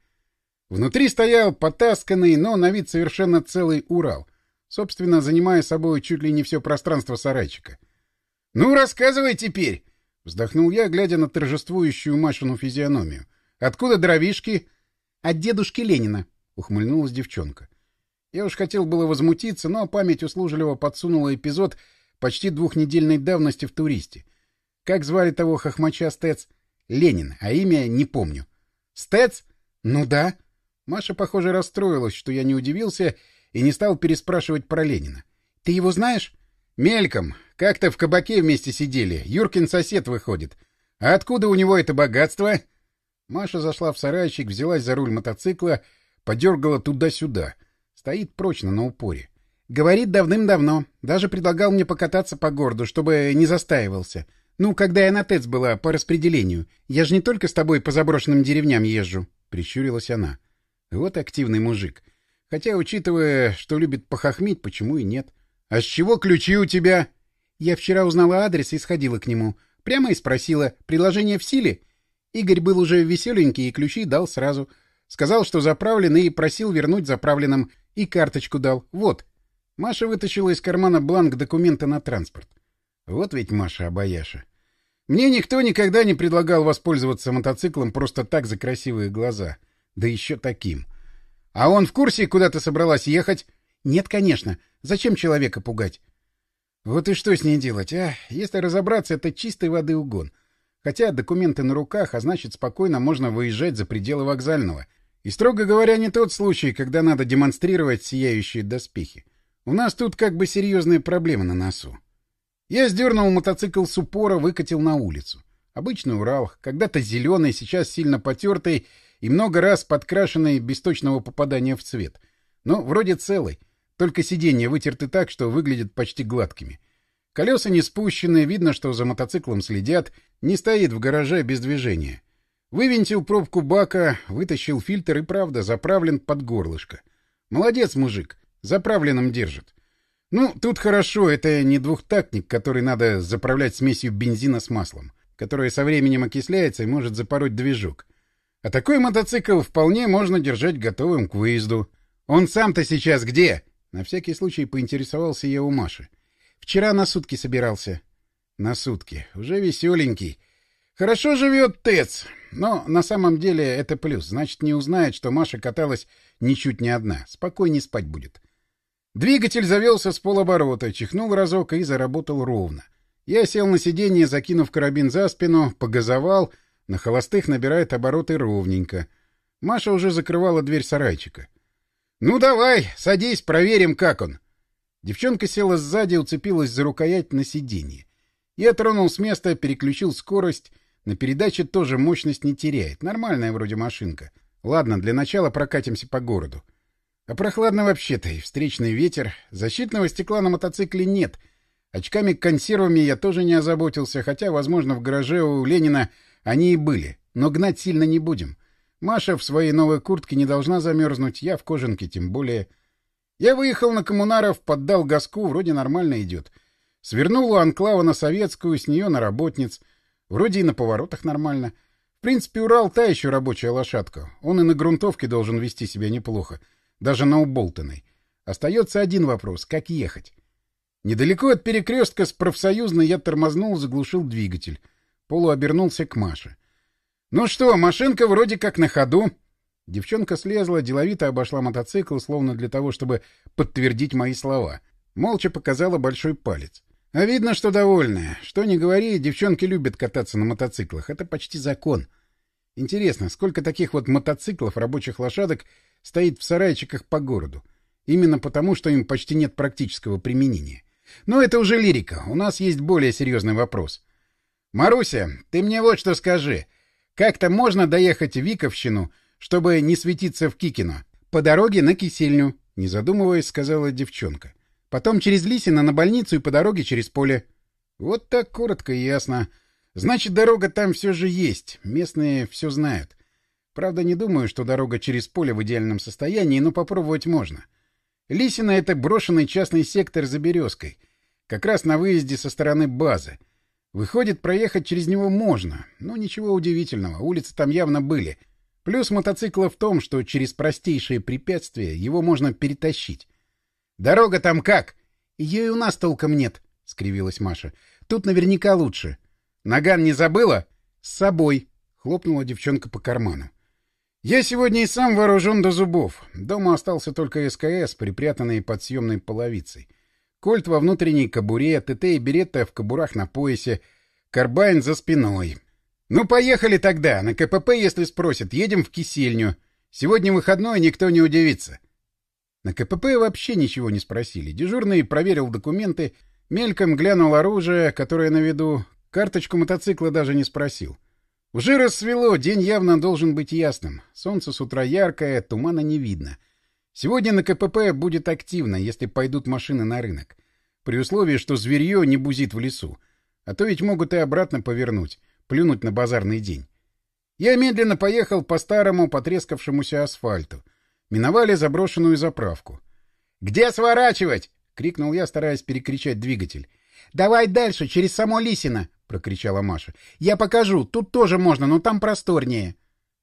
Внутри стоял потасканный, но на вид совершенно целый Урал, собственно, занимая собой чуть ли не все пространство сарайчика. — Ну, рассказывай теперь! — вздохнул я, глядя на торжествующую Машину физиономию. — Откуда дровишки? — От дедушки Ленина, — ухмыльнулась девчонка. Я уж хотел было возмутиться, но память услужливо подсунула эпизод почти двухнедельной давности в «Туристе». Как звали того хохмача Стец? Ленин, а имя не помню. Стец? Ну да. Маша, похоже, расстроилась, что я не удивился и не стал переспрашивать про Ленина. — Ты его знаешь? — Мельком. Как-то в кабаке вместе сидели. Юркин сосед выходит. А откуда у него это богатство? Маша зашла в сарайчик, взялась за руль мотоцикла, подергала туда-сюда. Стоит прочно на упоре. Говорит давным-давно. Даже предлагал мне покататься по городу, чтобы не застаивался. Ну, когда я на ТЭЦ была, по распределению. Я же не только с тобой по заброшенным деревням езжу. Прищурилась она. Вот активный мужик. Хотя, учитывая, что любит похохмить, почему и нет. А с чего ключи у тебя? Я вчера узнала адрес и сходила к нему. Прямо и спросила, приложение в силе? Игорь был уже веселенький и ключи дал сразу. Сказал, что заправлены и просил вернуть заправленным. И карточку дал. Вот. Маша вытащила из кармана бланк документа на транспорт. Вот ведь Маша Абаяша. Мне никто никогда не предлагал воспользоваться мотоциклом просто так за красивые глаза. Да еще таким. А он в курсе, куда ты собралась ехать? Нет, конечно. Зачем человека пугать? Вот и что с ней делать, а? Если разобраться, это чистой воды угон. Хотя документы на руках, а значит, спокойно можно выезжать за пределы вокзального. И, строго говоря, не тот случай, когда надо демонстрировать сияющие доспехи. У нас тут как бы серьезные проблемы на носу. Я сдернул мотоцикл с упора, выкатил на улицу. Обычный Урал, когда-то зеленый, сейчас сильно потертый и много раз подкрашенный без точного попадания в цвет. Но вроде целый, только сиденья вытерты так, что выглядят почти гладкими. Колеса не спущены, видно, что за мотоциклом следят, не стоит в гараже без движения. Вывинтил пробку бака, вытащил фильтр и, правда, заправлен под горлышко. Молодец, мужик, заправленным держит. Ну, тут хорошо, это не двухтактник, который надо заправлять смесью бензина с маслом, которая со временем окисляется и может запороть движок. А такой мотоцикл вполне можно держать готовым к выезду. Он сам-то сейчас где? На всякий случай поинтересовался я у Маши. Вчера на сутки собирался. На сутки. Уже веселенький. Хорошо живет ТЭЦ. Но на самом деле это плюс. Значит, не узнает, что Маша каталась ничуть не одна. Спокойней спать будет. Двигатель завелся с полоборота, чихнул разок и заработал ровно. Я сел на сиденье, закинув карабин за спину, погазовал, на холостых набирает обороты ровненько. Маша уже закрывала дверь сарайчика. — Ну давай, садись, проверим, как он. Девчонка села сзади, уцепилась за рукоять на сиденье. Я тронул с места, переключил скорость. На передаче тоже мощность не теряет. Нормальная вроде машинка. Ладно, для начала прокатимся по городу. А прохладно вообще-то, и встречный ветер. Защитного стекла на мотоцикле нет. Очками-консервами я тоже не озаботился, хотя, возможно, в гараже у Ленина они и были. Но гнать сильно не будем. Маша в своей новой куртке не должна замерзнуть, я в кожанке тем более. Я выехал на коммунаров, поддал газку, вроде нормально идет. Свернул у анклава на советскую, с нее на работниц. Вроде и на поворотах нормально. В принципе, Урал та еще рабочая лошадка. Он и на грунтовке должен вести себя неплохо даже на уболтанной. Остается один вопрос — как ехать? Недалеко от перекрестка с профсоюзной я тормознул, заглушил двигатель. Полу обернулся к Маше. — Ну что, машинка вроде как на ходу. Девчонка слезла, деловито обошла мотоцикл, словно для того, чтобы подтвердить мои слова. Молча показала большой палец. А видно, что довольная. Что ни говори, девчонки любят кататься на мотоциклах. Это почти закон. Интересно, сколько таких вот мотоциклов, рабочих лошадок стоит в сарайчиках по городу. Именно потому, что им почти нет практического применения. Но это уже лирика. У нас есть более серьезный вопрос. «Маруся, ты мне вот что скажи. Как-то можно доехать в Виковщину, чтобы не светиться в Кикино? По дороге на Кисельню», — не задумываясь, сказала девчонка. «Потом через Лисино на больницу и по дороге через поле». «Вот так коротко и ясно. Значит, дорога там все же есть. Местные все знают. Правда, не думаю, что дорога через поле в идеальном состоянии, но попробовать можно. Лисина — это брошенный частный сектор за березкой. Как раз на выезде со стороны базы. Выходит, проехать через него можно. Но ничего удивительного, улицы там явно были. Плюс мотоцикла в том, что через простейшие препятствия его можно перетащить. «Дорога там как?» «Ее и у нас толком нет», — скривилась Маша. «Тут наверняка лучше». «Наган не забыла?» «С собой», — хлопнула девчонка по карману. Я сегодня и сам вооружен до зубов. Дома остался только СКС, припрятанный под съемной половицей. Кольт во внутренней кобуре, ТТ и беретта в кобурах на поясе, карбайн за спиной. Ну, поехали тогда. На КПП, если спросят, едем в Кисельню. Сегодня выходной, никто не удивится. На КПП вообще ничего не спросили. Дежурный проверил документы, мельком глянул оружие, которое на виду, карточку мотоцикла даже не спросил. Уже рассвело, день явно должен быть ясным. Солнце с утра яркое, тумана не видно. Сегодня на КПП будет активно, если пойдут машины на рынок. При условии, что зверье не бузит в лесу. А то ведь могут и обратно повернуть, плюнуть на базарный день. Я медленно поехал по старому потрескавшемуся асфальту. Миновали заброшенную заправку. «Где сворачивать?» — крикнул я, стараясь перекричать двигатель. «Давай дальше, через само Лисино!» — прокричала Маша. «Я покажу. Тут тоже можно, но там просторнее».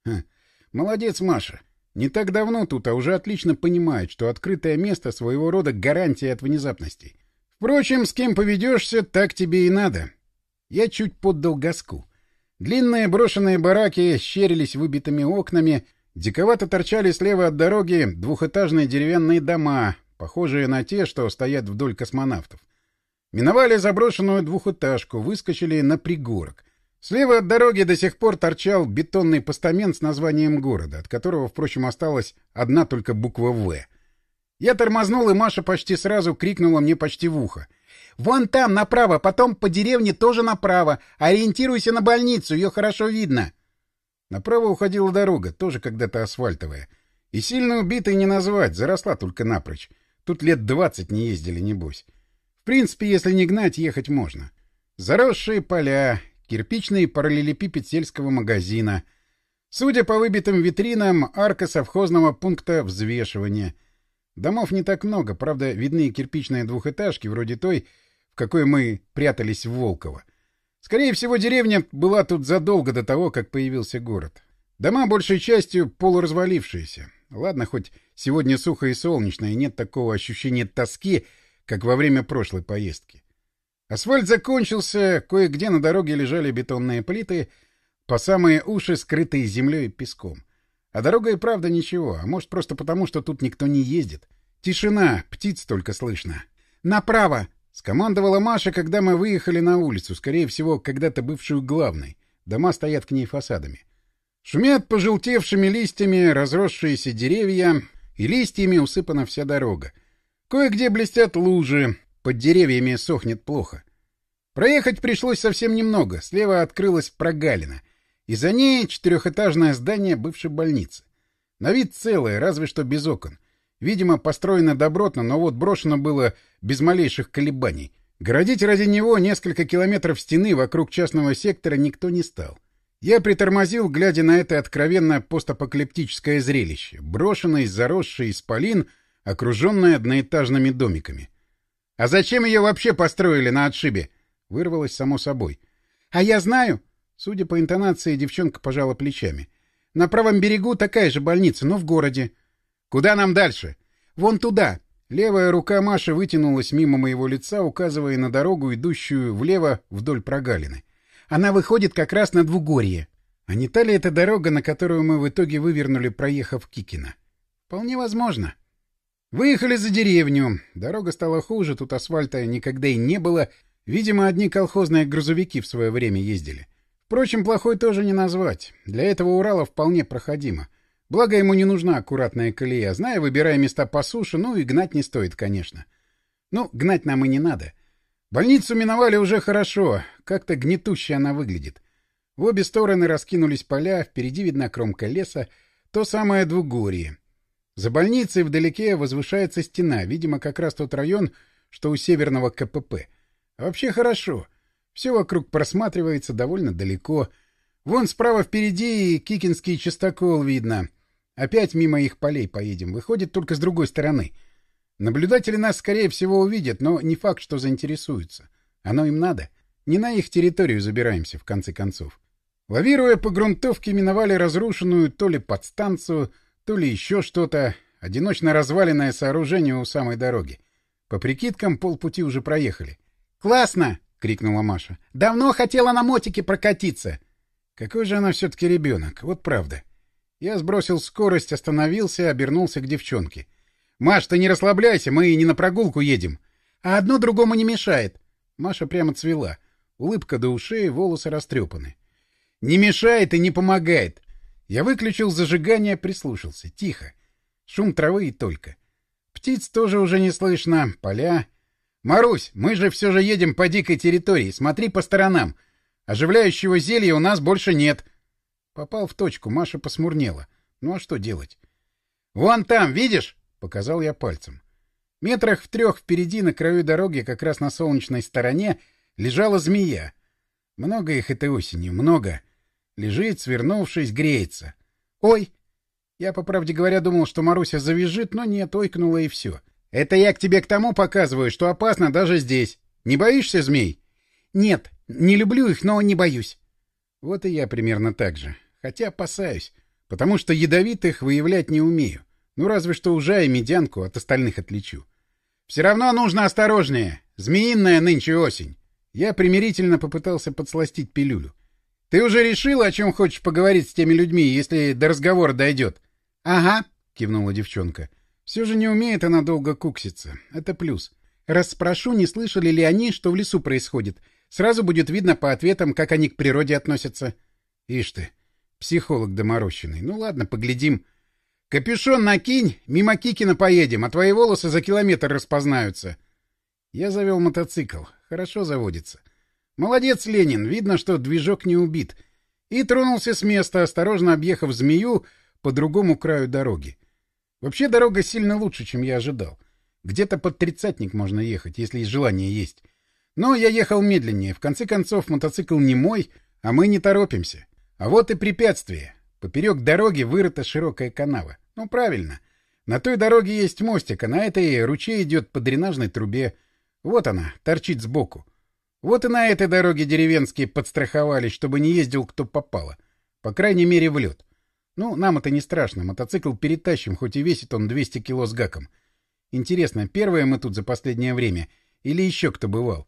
Ха. «Молодец, Маша. Не так давно тут, а уже отлично понимает, что открытое место своего рода гарантия от внезапностей. Впрочем, с кем поведешься, так тебе и надо». Я чуть поддал газку. Длинные брошенные бараки щерились выбитыми окнами, диковато торчали слева от дороги двухэтажные деревянные дома, похожие на те, что стоят вдоль космонавтов. Миновали заброшенную двухэтажку, выскочили на пригорок. Слева от дороги до сих пор торчал бетонный постамент с названием города, от которого, впрочем, осталась одна только буква «В». Я тормознул, и Маша почти сразу крикнула мне почти в ухо. Вон там, направо, потом по деревне тоже направо. Ориентируйся на больницу, ее хорошо видно. Направо уходила дорога, тоже когда-то асфальтовая. И сильно убитой не назвать, заросла только напрочь. Тут лет двадцать не ездили, небось. В принципе, если не гнать, ехать можно. Заросшие поля, кирпичный параллелепипед сельского магазина. Судя по выбитым витринам, арка совхозного пункта взвешивания. Домов не так много, правда, видны кирпичные двухэтажки, вроде той, в какой мы прятались в Волково. Скорее всего, деревня была тут задолго до того, как появился город. Дома большей частью полуразвалившиеся. Ладно, хоть сегодня сухо и солнечно, и нет такого ощущения тоски, как во время прошлой поездки. Асфальт закончился, кое-где на дороге лежали бетонные плиты, по самые уши скрытые землей и песком. А дорога и правда ничего, а может просто потому, что тут никто не ездит. Тишина, птиц только слышно. «Направо!» — скомандовала Маша, когда мы выехали на улицу, скорее всего, когда-то бывшую главной. Дома стоят к ней фасадами. Шумят пожелтевшими листьями разросшиеся деревья, и листьями усыпана вся дорога. Кое-где блестят лужи, под деревьями сохнет плохо. Проехать пришлось совсем немного, слева открылась прогалина, и за ней четырехэтажное здание бывшей больницы. На вид целое, разве что без окон. Видимо, построено добротно, но вот брошено было без малейших колебаний. Городить ради него несколько километров стены вокруг частного сектора никто не стал. Я притормозил, глядя на это откровенно постапокалиптическое зрелище. Брошенный, заросший исполин, окруженный одноэтажными домиками. «А зачем ее вообще построили на отшибе?» Вырвалось само собой. «А я знаю!» Судя по интонации, девчонка пожала плечами. «На правом берегу такая же больница, но в городе». «Куда нам дальше?» «Вон туда!» Левая рука Маши вытянулась мимо моего лица, указывая на дорогу, идущую влево вдоль прогалины. Она выходит как раз на двугорье. А не та ли это дорога, на которую мы в итоге вывернули, проехав Кикина? Вполне возможно. Выехали за деревню. Дорога стала хуже, тут асфальта никогда и не было. Видимо, одни колхозные грузовики в свое время ездили. Впрочем, плохой тоже не назвать. Для этого Урала вполне проходимо. Благо ему не нужна аккуратная колея. Зная, выбирая места по суше, ну и гнать не стоит, конечно. Ну, гнать нам и не надо. Больницу миновали уже хорошо, как-то гнетуще она выглядит. В обе стороны раскинулись поля, впереди видна кромка леса, то самое двугорье. За больницей вдалеке возвышается стена, видимо, как раз тот район, что у северного КПП. А вообще хорошо. Все вокруг просматривается довольно далеко. Вон справа впереди Кикинский частокол видно. Опять мимо их полей поедем. Выходит только с другой стороны — Наблюдатели нас, скорее всего, увидят, но не факт, что заинтересуются. Оно им надо. Не на их территорию забираемся, в конце концов. Лавируя по грунтовке, миновали разрушенную то ли подстанцию, то ли еще что-то, одиночно разваленное сооружение у самой дороги. По прикидкам, полпути уже проехали. «Классно!» — крикнула Маша. «Давно хотела на мотике прокатиться!» Какой же она все-таки ребенок, вот правда. Я сбросил скорость, остановился, обернулся к девчонке. «Маш, ты не расслабляйся, мы не на прогулку едем. А одно другому не мешает». Маша прямо цвела. Улыбка до ушей, волосы растрепаны. «Не мешает и не помогает». Я выключил зажигание, прислушался. Тихо. Шум травы и только. Птиц тоже уже не слышно. Поля. «Марусь, мы же все же едем по дикой территории. Смотри по сторонам. Оживляющего зелья у нас больше нет». Попал в точку, Маша посмурнела. Ну а что делать? «Вон там, видишь?» Показал я пальцем. Метрах в трех впереди, на краю дороги, как раз на солнечной стороне, лежала змея. Много их этой осенью, много. Лежит, свернувшись, греется. «Ой!» Я, по правде говоря, думал, что Маруся завяжет, но нет, ойкнула и все. «Это я к тебе к тому показываю, что опасно даже здесь. Не боишься змей?» «Нет, не люблю их, но не боюсь». Вот и я примерно так же. Хотя опасаюсь, потому что ядовитых выявлять не умею. Ну, разве что ужа и медянку от остальных отличу. Все равно нужно осторожнее. Змеиная нынче осень. Я примирительно попытался подсластить пилюлю. Ты уже решила, о чем хочешь поговорить с теми людьми, если до разговора дойдет? — Ага, — кивнула девчонка. Все же не умеет она долго кукситься. Это плюс. Раз спрошу, не слышали ли они, что в лесу происходит. Сразу будет видно по ответам, как они к природе относятся. Ишь ты, психолог доморощенный. Ну ладно, поглядим. «Капюшон накинь, мимо Кикина поедем, а твои волосы за километр распознаются». Я завел мотоцикл. Хорошо заводится. Молодец, Ленин. Видно, что движок не убит. И тронулся с места, осторожно объехав змею по другому краю дороги. Вообще дорога сильно лучше, чем я ожидал. Где-то под тридцатник можно ехать, если желание есть. Но я ехал медленнее. В конце концов, мотоцикл не мой, а мы не торопимся. А вот и препятствие. Поперек дороги вырыта широкая канава. Ну, правильно. На той дороге есть мостик, а на этой ручей идет по дренажной трубе. Вот она, торчит сбоку. Вот и на этой дороге деревенские подстраховались, чтобы не ездил кто попало. По крайней мере, в лед. Ну, нам это не страшно. Мотоцикл перетащим, хоть и весит он 200 кило с гаком. Интересно, первые мы тут за последнее время или еще кто бывал?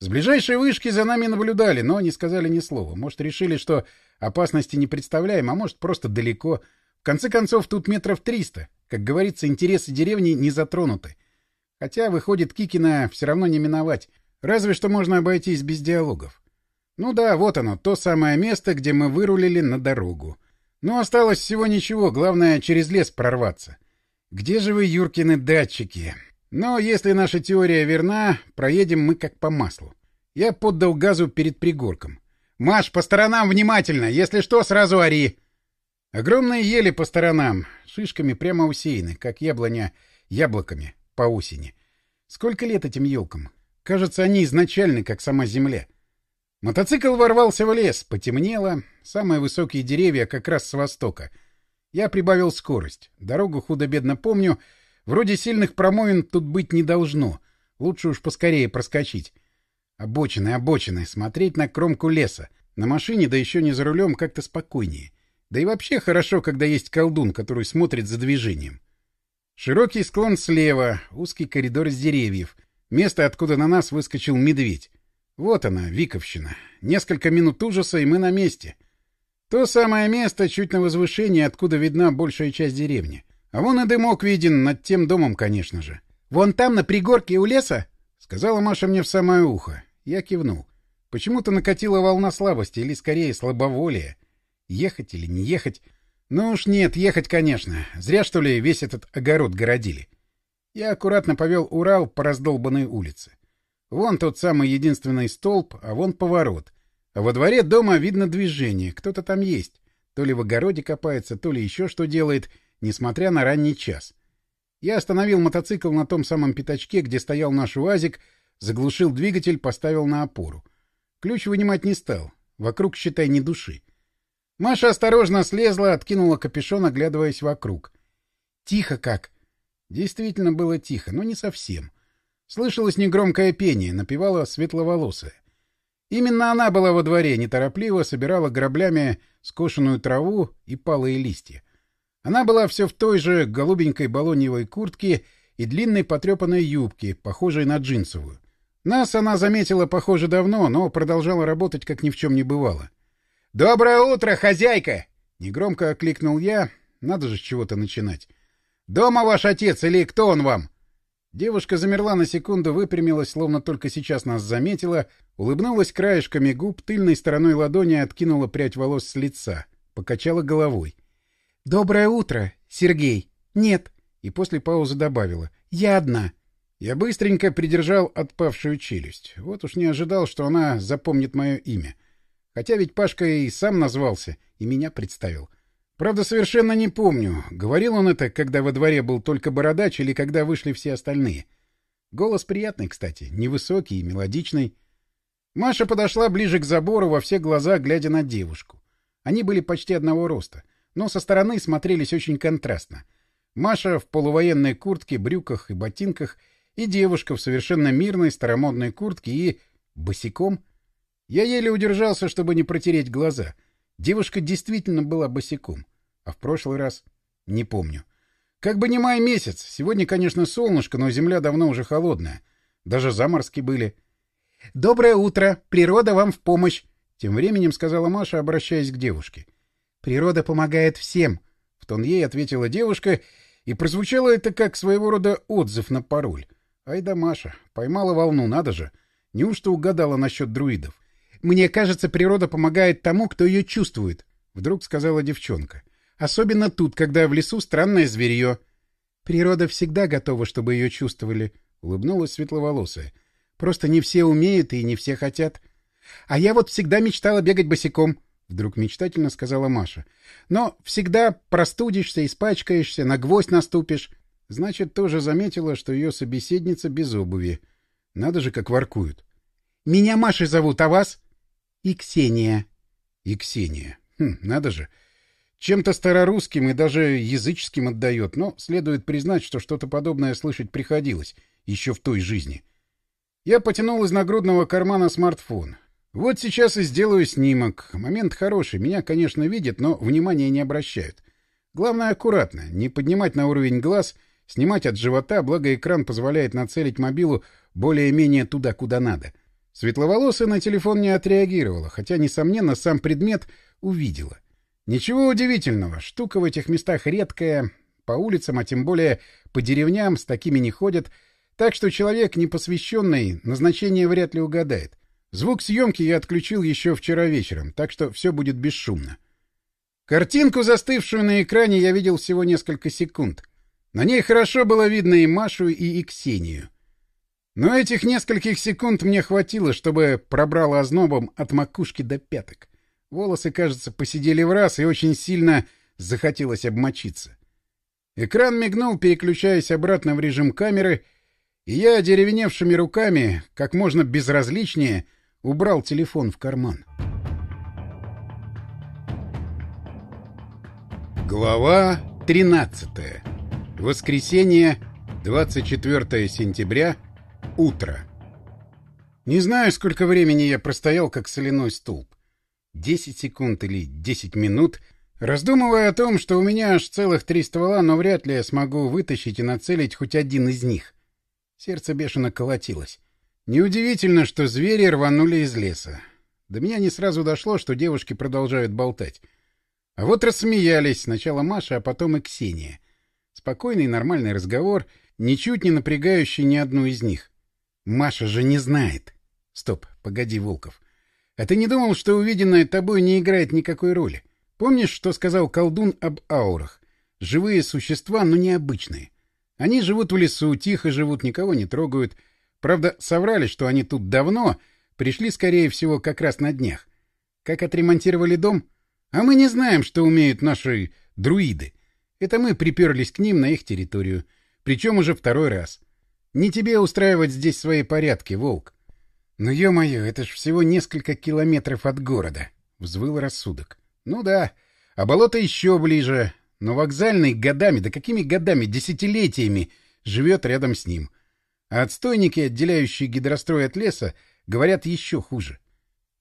С ближайшей вышки за нами наблюдали, но не сказали ни слова. Может, решили, что опасности не представляем, а может, просто далеко. В конце концов, тут метров триста. Как говорится, интересы деревни не затронуты. Хотя, выходит, Кикина все равно не миновать. Разве что можно обойтись без диалогов. Ну да, вот оно, то самое место, где мы вырулили на дорогу. Ну, осталось всего ничего, главное, через лес прорваться. Где же вы, Юркины датчики? Но если наша теория верна, проедем мы как по маслу. Я поддал газу перед пригорком. «Маш, по сторонам внимательно! Если что, сразу ори!» Огромные ели по сторонам, шишками прямо усеяны, как яблоня яблоками по осени. Сколько лет этим елкам? Кажется, они изначальны, как сама земля. Мотоцикл ворвался в лес, потемнело, самые высокие деревья как раз с востока. Я прибавил скорость. Дорогу худо-бедно помню. Вроде сильных промоин тут быть не должно. Лучше уж поскорее проскочить. Обочины, обочины, смотреть на кромку леса. На машине, да еще не за рулем, как-то спокойнее. Да и вообще хорошо, когда есть колдун, который смотрит за движением. Широкий склон слева, узкий коридор из деревьев. Место, откуда на нас выскочил медведь. Вот она, Виковщина. Несколько минут ужаса, и мы на месте. То самое место, чуть на возвышении, откуда видна большая часть деревни. А вон и дымок виден, над тем домом, конечно же. — Вон там, на пригорке у леса? — сказала Маша мне в самое ухо. Я кивнул. Почему-то накатила волна слабости, или скорее слабоволия. Ехать или не ехать? Ну уж нет, ехать, конечно. Зря, что ли, весь этот огород городили. Я аккуратно повел Урал по раздолбанной улице. Вон тот самый единственный столб, а вон поворот. А во дворе дома видно движение, кто-то там есть. То ли в огороде копается, то ли еще что делает, несмотря на ранний час. Я остановил мотоцикл на том самом пятачке, где стоял наш УАЗик, заглушил двигатель, поставил на опору. Ключ вынимать не стал. Вокруг, считай, ни души. Маша осторожно слезла, откинула капюшон, оглядываясь вокруг. Тихо как. Действительно было тихо, но не совсем. Слышалось негромкое пение, напевала светловолосая. Именно она была во дворе, неторопливо собирала граблями скошенную траву и палые листья. Она была все в той же голубенькой балоньевой куртке и длинной потрепанной юбке, похожей на джинсовую. Нас она заметила, похоже, давно, но продолжала работать, как ни в чем не бывало. «Доброе утро, хозяйка!» — негромко окликнул я. Надо же с чего-то начинать. «Дома ваш отец или кто он вам?» Девушка замерла на секунду, выпрямилась, словно только сейчас нас заметила, улыбнулась краешками губ, тыльной стороной ладони откинула прядь волос с лица, покачала головой. «Доброе утро, Сергей!» «Нет!» И после паузы добавила. «Я одна!» Я быстренько придержал отпавшую челюсть. Вот уж не ожидал, что она запомнит мое имя. Хотя ведь Пашка и сам назвался, и меня представил. Правда, совершенно не помню, говорил он это, когда во дворе был только бородач или когда вышли все остальные. Голос приятный, кстати, невысокий и мелодичный. Маша подошла ближе к забору, во все глаза глядя на девушку. Они были почти одного роста, но со стороны смотрелись очень контрастно. Маша в полувоенной куртке, брюках и ботинках, и девушка в совершенно мирной старомодной куртке и... босиком — я еле удержался, чтобы не протереть глаза. Девушка действительно была босиком. А в прошлый раз? Не помню. Как бы не май месяц. Сегодня, конечно, солнышко, но земля давно уже холодная. Даже заморски были. «Доброе утро! Природа вам в помощь!» Тем временем сказала Маша, обращаясь к девушке. «Природа помогает всем!» В тон ей ответила девушка, и прозвучало это как своего рода отзыв на пароль. Ай да Маша, поймала волну, надо же. Неужто угадала насчет друидов? Мне кажется, природа помогает тому, кто ее чувствует, — вдруг сказала девчонка. Особенно тут, когда в лесу странное зверье. Природа всегда готова, чтобы ее чувствовали, —— улыбнулась светловолосая. — Просто не все умеют и не все хотят. — А я вот всегда мечтала бегать босиком, — вдруг мечтательно сказала Маша. — Но всегда простудишься, испачкаешься, на гвоздь наступишь. Значит, тоже заметила, что ее собеседница без обуви. Надо же, как воркуют. — Меня Машей зовут, а вас? — И Ксения. — И Ксения. Хм, надо же. Чем-то старорусским и даже языческим отдает, но следует признать, что что-то подобное слышать приходилось еще в той жизни. Я потянул из нагрудного кармана смартфон. Вот сейчас и сделаю снимок. Момент хороший. Меня, конечно, видят, но внимания не обращают. Главное, аккуратно. Не поднимать на уровень глаз, снимать от живота, благо экран позволяет нацелить мобилу более-менее туда, куда надо. Светловолосая на телефон не отреагировала, хотя, несомненно, сам предмет увидела. Ничего удивительного. Штука в этих местах редкая. По улицам, а тем более по деревням, с такими не ходят. Так что человек, непосвященный, назначение вряд ли угадает. Звук съемки я отключил еще вчера вечером, так что все будет бесшумно. Картинку, застывшую на экране, я видел всего несколько секунд. На ней хорошо было видно и Машу, и Ксению. Но этих нескольких секунд мне хватило, чтобы пробрало ознобом от макушки до пяток. Волосы, кажется, посидели в раз, и очень сильно захотелось обмочиться. Экран мигнул, переключаясь обратно в режим камеры, и я деревеневшими руками, как можно безразличнее, — убрал телефон в карман. Глава 13. Воскресенье, 24 сентября, утро. Не знаю, сколько времени я простоял, как соляной столб. Десять секунд или десять минут, раздумывая о том, что у меня аж целых три ствола, но вряд ли я смогу вытащить и нацелить хоть один из них. Сердце бешено колотилось. Неудивительно, что звери рванули из леса. До меня не сразу дошло, что девушки продолжают болтать. А вот рассмеялись сначала Маша, а потом и Ксения. Спокойный нормальный разговор, ничуть не напрягающий ни одну из них. Маша же не знает. Стоп, погоди, Волков. А ты не думал, что увиденное тобой не играет никакой роли? Помнишь, что сказал колдун об аурах? Живые существа, но необычные. Они живут в лесу, тихо живут, никого не трогают — Правда, соврали, что они тут давно, пришли, скорее всего, как раз на днях. Как отремонтировали дом? А мы не знаем, что умеют наши друиды. Это мы приперлись к ним на их территорию. Причем уже второй раз. Не тебе устраивать здесь свои порядки, волк. Ну, ё-моё, это ж всего несколько километров от города. Взвыл рассудок. Ну да, а болото еще ближе. Но вокзальный годами, да какими годами, десятилетиями, живет рядом с ним. А отстойники, отделяющие гидрострой от леса, говорят еще хуже.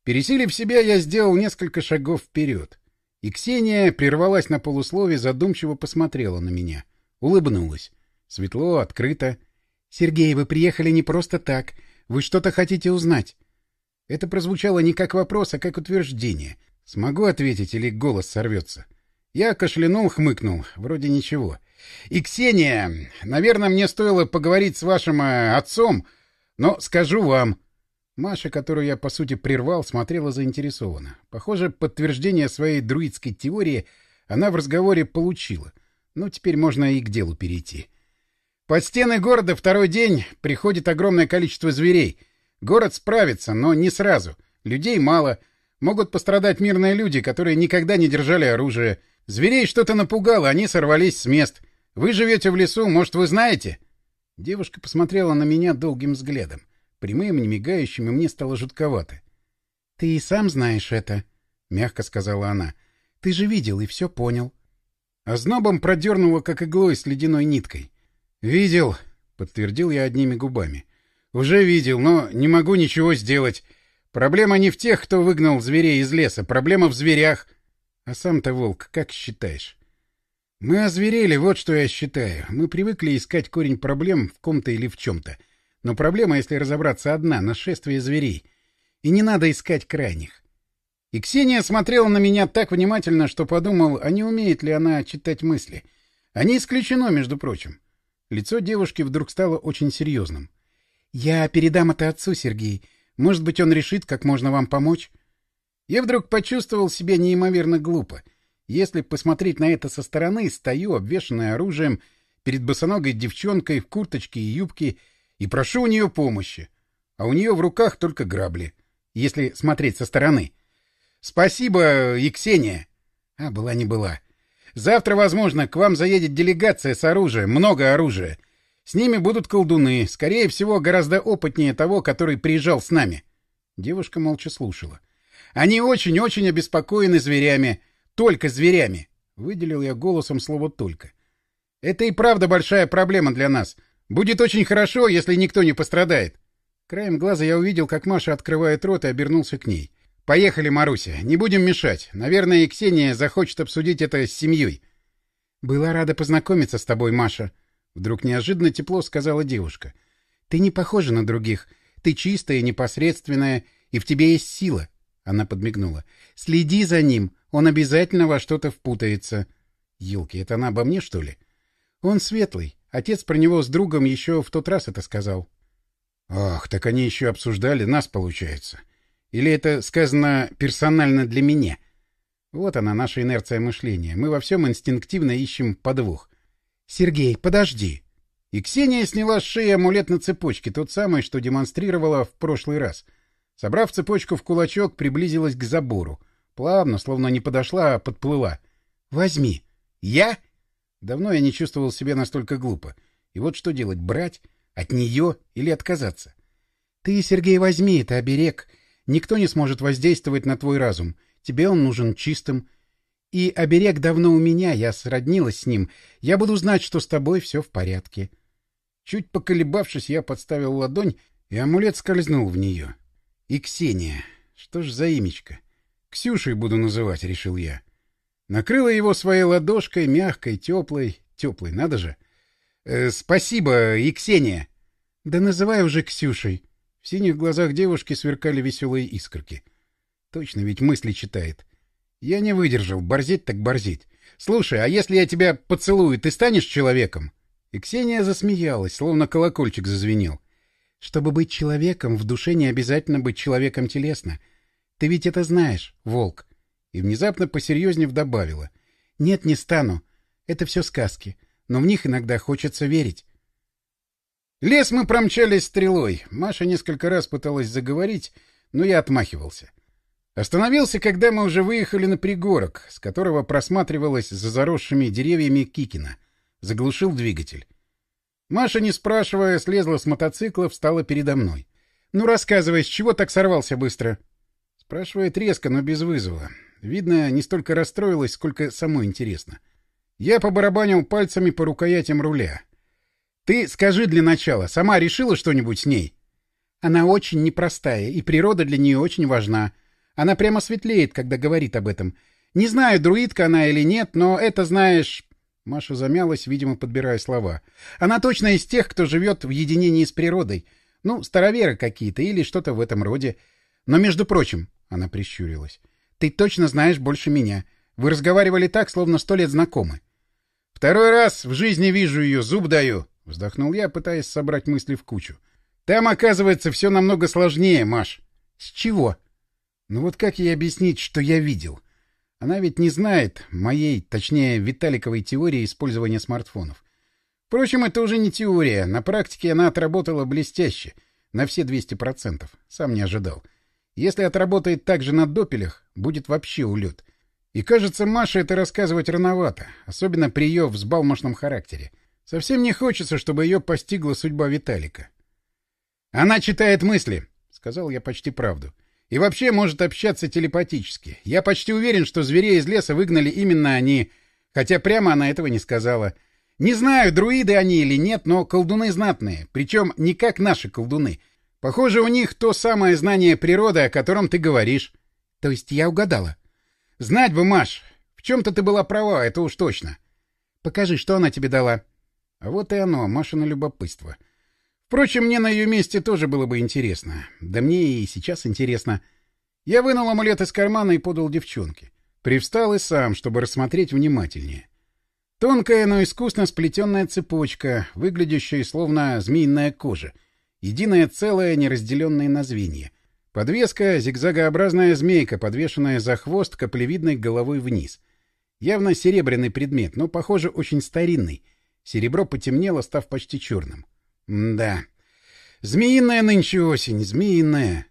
Пересилив себя, я сделал несколько шагов вперед. И Ксения прервалась на полуслове, задумчиво посмотрела на меня. Улыбнулась. Светло, открыто. — Сергей, вы приехали не просто так. Вы что-то хотите узнать. Это прозвучало не как вопрос, а как утверждение. Смогу ответить или голос сорвется? Я кашлянул, хмыкнул. Вроде ничего. И, Ксения, наверное, мне стоило поговорить с вашим э, отцом, но скажу вам... Маша, которую я, по сути, прервал, смотрела заинтересованно. Похоже, подтверждение своей друидской теории она в разговоре получила. Ну, теперь можно и к делу перейти. Под стены города второй день приходит огромное количество зверей. Город справится, но не сразу. Людей мало. Могут пострадать мирные люди, которые никогда не держали оружие. Зверей что-то напугало, они сорвались с мест. Вы живете в лесу, может, вы знаете? Девушка посмотрела на меня долгим взглядом. Прямым, не мигающим, и мне стало жутковато. — Ты и сам знаешь это, — мягко сказала она. — Ты же видел и все понял. А знобом продернула, как иглой с ледяной ниткой. — Видел, — подтвердил я одними губами. — Уже видел, но не могу ничего сделать. Проблема не в тех, кто выгнал зверей из леса, проблема в зверях. А сам-то, волк, как считаешь? Мы озверели, вот что я считаю. Мы привыкли искать корень проблем в ком-то или в чем-то. Но проблема, если разобраться, одна — нашествие зверей. И не надо искать крайних. И Ксения смотрела на меня так внимательно, что подумал, а не умеет ли она читать мысли. А не исключено, между прочим. Лицо девушки вдруг стало очень серьезным. — Я передам это отцу, Сергей. Может быть, он решит, как можно вам помочь? Я вдруг почувствовал себя неимоверно глупо — если посмотреть на это со стороны, стою, обвешанный оружием, перед босоногой девчонкой в курточке и юбке, и прошу у нее помощи. А у нее в руках только грабли, если смотреть со стороны. Спасибо, Ексения. А была не была. Завтра, возможно, к вам заедет делегация с оружием, много оружия. С ними будут колдуны, скорее всего, гораздо опытнее того, который приезжал с нами. Девушка молча слушала. Они очень-очень обеспокоены зверями. Только зверями. Выделил я голосом слово «только». Это и правда большая проблема для нас. Будет очень хорошо, если никто не пострадает. Краем глаза я увидел, как Маша открывает рот и обернулся к ней. «Поехали, Маруся, не будем мешать. Наверное, и Ксения захочет обсудить это с семьей». «Была рада познакомиться с тобой, Маша», Вдруг неожиданно тепло сказала девушка. «Ты не похожа на других. Ты чистая, непосредственная, и в тебе есть сила». Она подмигнула. «Следи за ним, он обязательно во что-то впутается». «Елки, это она обо мне, что ли?» «Он светлый. Отец про него с другом еще в тот раз это сказал». «Ах, так они еще обсуждали нас, получается. Или это сказано персонально для меня?» Вот она, наша инерция мышления. Мы во всем инстинктивно ищем подвох. «Сергей, подожди!» И Ксения сняла с шеи амулет на цепочке, тот самый, что демонстрировала в прошлый раз. Собрав цепочку в кулачок, приблизилась к забору. Плавно, словно не подошла, а подплыла. «Возьми!» «Я?» Давно я не чувствовал себя настолько глупо. И вот что делать, брать? От нее или отказаться? «Ты, Сергей, возьми, это оберег. Никто не сможет воздействовать на твой разум. Тебе он нужен чистым. И оберег давно у меня, я сроднилась с ним. Я буду знать, что с тобой все в порядке. Чуть поколебавшись, я подставил ладонь, и амулет скользнул в нее. И Ксения. Что ж за имечко? Ксюшей буду называть, решил я. Накрыла его своей ладошкой, мягкой, теплой. Теплой, надо же. Э, спасибо, и Ксения. Да называй уже Ксюшей. В синих глазах девушки сверкали веселые искорки. Точно ведь мысли читает. Я не выдержал. Борзеть так борзеть. Слушай, а если я тебя поцелую, ты станешь человеком? И Ксения засмеялась, словно колокольчик зазвенел. Чтобы быть человеком, в душе не обязательно быть человеком телесно. Ты ведь это знаешь, волк. И внезапно посерьезнее добавила. Нет, не стану. Это все сказки. Но в них иногда хочется верить. Лес мы промчались стрелой. Маша несколько раз пыталась заговорить, но я отмахивался. Остановился, когда мы уже выехали на пригорок, с которого просматривалась за заросшими деревьями Кикина. Заглушил двигатель. Маша, не спрашивая, слезла с мотоцикла, встала передо мной. «Ну, рассказывай, с чего так сорвался быстро?» Спрашивает резко, но без вызова. Видно, не столько расстроилась, сколько самой интересно. Я побарабанил пальцами по рукоятям руля. «Ты скажи для начала, сама решила что-нибудь с ней?» «Она очень непростая, и природа для нее очень важна». Она прямо светлеет, когда говорит об этом. Не знаю, друидка она или нет, но это, знаешь... Маша замялась, видимо, подбирая слова. Она точно из тех, кто живет в единении с природой. Ну, староверы какие-то или что-то в этом роде. Но, между прочим, она прищурилась, ты точно знаешь больше меня. Вы разговаривали так, словно сто лет знакомы. Второй раз в жизни вижу ее, зуб даю. Вздохнул я, пытаясь собрать мысли в кучу. Там, оказывается, все намного сложнее, Маш. С чего? Ну вот как ей объяснить, что я видел? Она ведь не знает моей, точнее, Виталиковой теории использования смартфонов. Впрочем, это уже не теория. На практике она отработала блестяще. На все 200%. Сам не ожидал. Если отработает так же на допелях, будет вообще улет. И кажется, Маше это рассказывать рановато, особенно при ее взбалмошном характере. Совсем не хочется, чтобы ее постигла судьба Виталика. «Она читает мысли», — сказал я почти правду. — и вообще может общаться телепатически. Я почти уверен, что зверей из леса выгнали именно они, хотя прямо она этого не сказала. Не знаю, друиды они или нет, но колдуны знатные, причем не как наши колдуны. Похоже, у них то самое знание природы, о котором ты говоришь. То есть я угадала? Знать бы, Маш. В чем-то ты была права, это уж точно. Покажи, что она тебе дала. А вот и оно, Машина любопытство. — Впрочем, мне на ее месте тоже было бы интересно. Да мне и сейчас интересно. Я вынул амулет из кармана и подал девчонке. Привстал и сам, чтобы рассмотреть внимательнее. Тонкая, но искусно сплетенная цепочка, выглядящая словно змеиная кожа. Единое целое, неразделенное на звенья. Подвеска — зигзагообразная змейка, подвешенная за хвост каплевидной головой вниз. Явно серебряный предмет, но, похоже, очень старинный. Серебро потемнело, став почти черным. Да. Змеиная нынче осень, змеиная.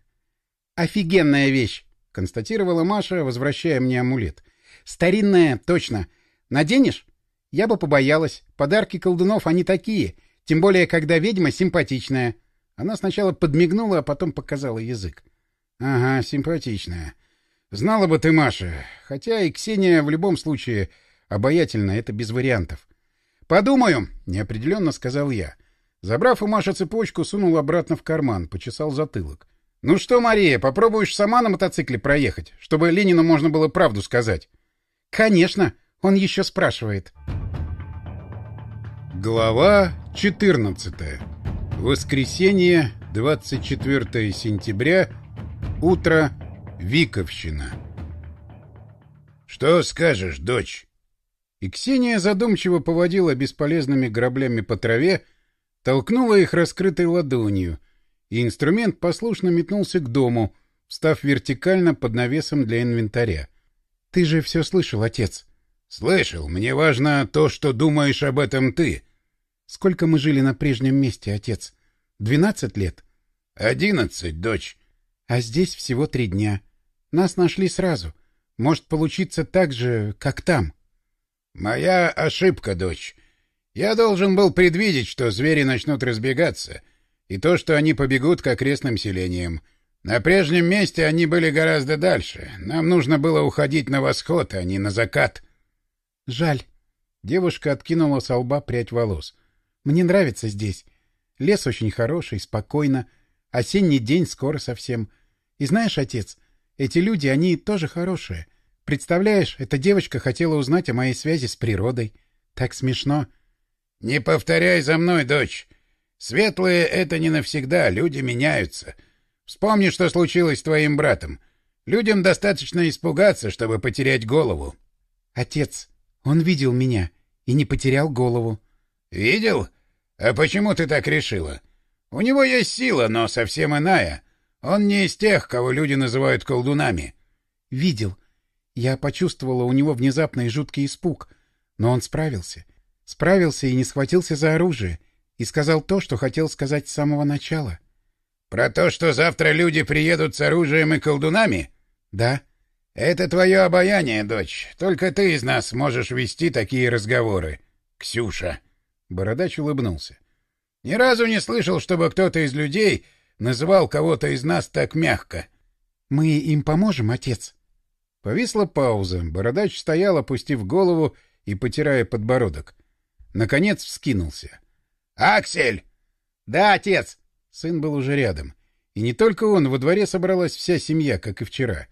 Офигенная вещь, констатировала Маша, возвращая мне амулет. Старинная, точно. Наденешь? Я бы побоялась. Подарки колдунов, они такие. Тем более, когда ведьма симпатичная. Она сначала подмигнула, а потом показала язык. — Ага, симпатичная. Знала бы ты, Маша. Хотя и Ксения в любом случае обаятельна, это без вариантов. — Подумаю, — неопределенно сказал я. Забрав у Маши цепочку, сунул обратно в карман, почесал затылок. — Ну что, Мария, попробуешь сама на мотоцикле проехать, чтобы Ленину можно было правду сказать? — Конечно, он еще спрашивает. Глава 14. Воскресенье, 24 сентября, утро, Виковщина. «Что скажешь, дочь?» И Ксения задумчиво поводила бесполезными граблями по траве, толкнула их раскрытой ладонью, и инструмент послушно метнулся к дому, встав вертикально под навесом для инвентаря. — Ты же все слышал, отец? — Слышал. Мне важно то, что думаешь об этом ты. — Сколько мы жили на прежнем месте, отец? Двенадцать лет? — Одиннадцать, дочь. — А здесь всего три дня. Нас нашли сразу. Может получиться так же, как там. Моя ошибка, дочь. Я должен был предвидеть, что звери начнут разбегаться, и то, что они побегут к окрестным селениям. На прежнем месте они были гораздо дальше. Нам нужно было уходить на восход, а не на закат. Жаль. Девушка откинула с лба прядь волос. Мне нравится здесь. Лес очень хороший, спокойно. Осенний день скоро совсем. И знаешь, отец, эти люди, они тоже хорошие. Представляешь, эта девочка хотела узнать о моей связи с природой. Так смешно. — Не повторяй за мной, дочь. Светлые — это не навсегда, люди меняются. Вспомни, что случилось с твоим братом. Людям достаточно испугаться, чтобы потерять голову. — Отец, он видел меня и не потерял голову. — Видел? А почему ты так решила? У него есть сила, но совсем иная. Он не из тех, кого люди называют колдунами. — Видел. — я почувствовала у него внезапный жуткий испуг, но он справился. Справился и не схватился за оружие, и сказал то, что хотел сказать с самого начала. — Про то, что завтра люди приедут с оружием и колдунами? — Да. — Это твое обаяние, дочь. Только ты из нас можешь вести такие разговоры. Ксюша. Бородач улыбнулся. — Ни разу не слышал, чтобы кто-то из людей называл кого-то из нас так мягко. — Мы им поможем, отец? Повисла пауза. Бородач стоял, опустив голову и потирая подбородок. Наконец вскинулся. «Аксель!» «Да, отец!» Сын был уже рядом. И не только он, во дворе собралась вся семья, как и вчера.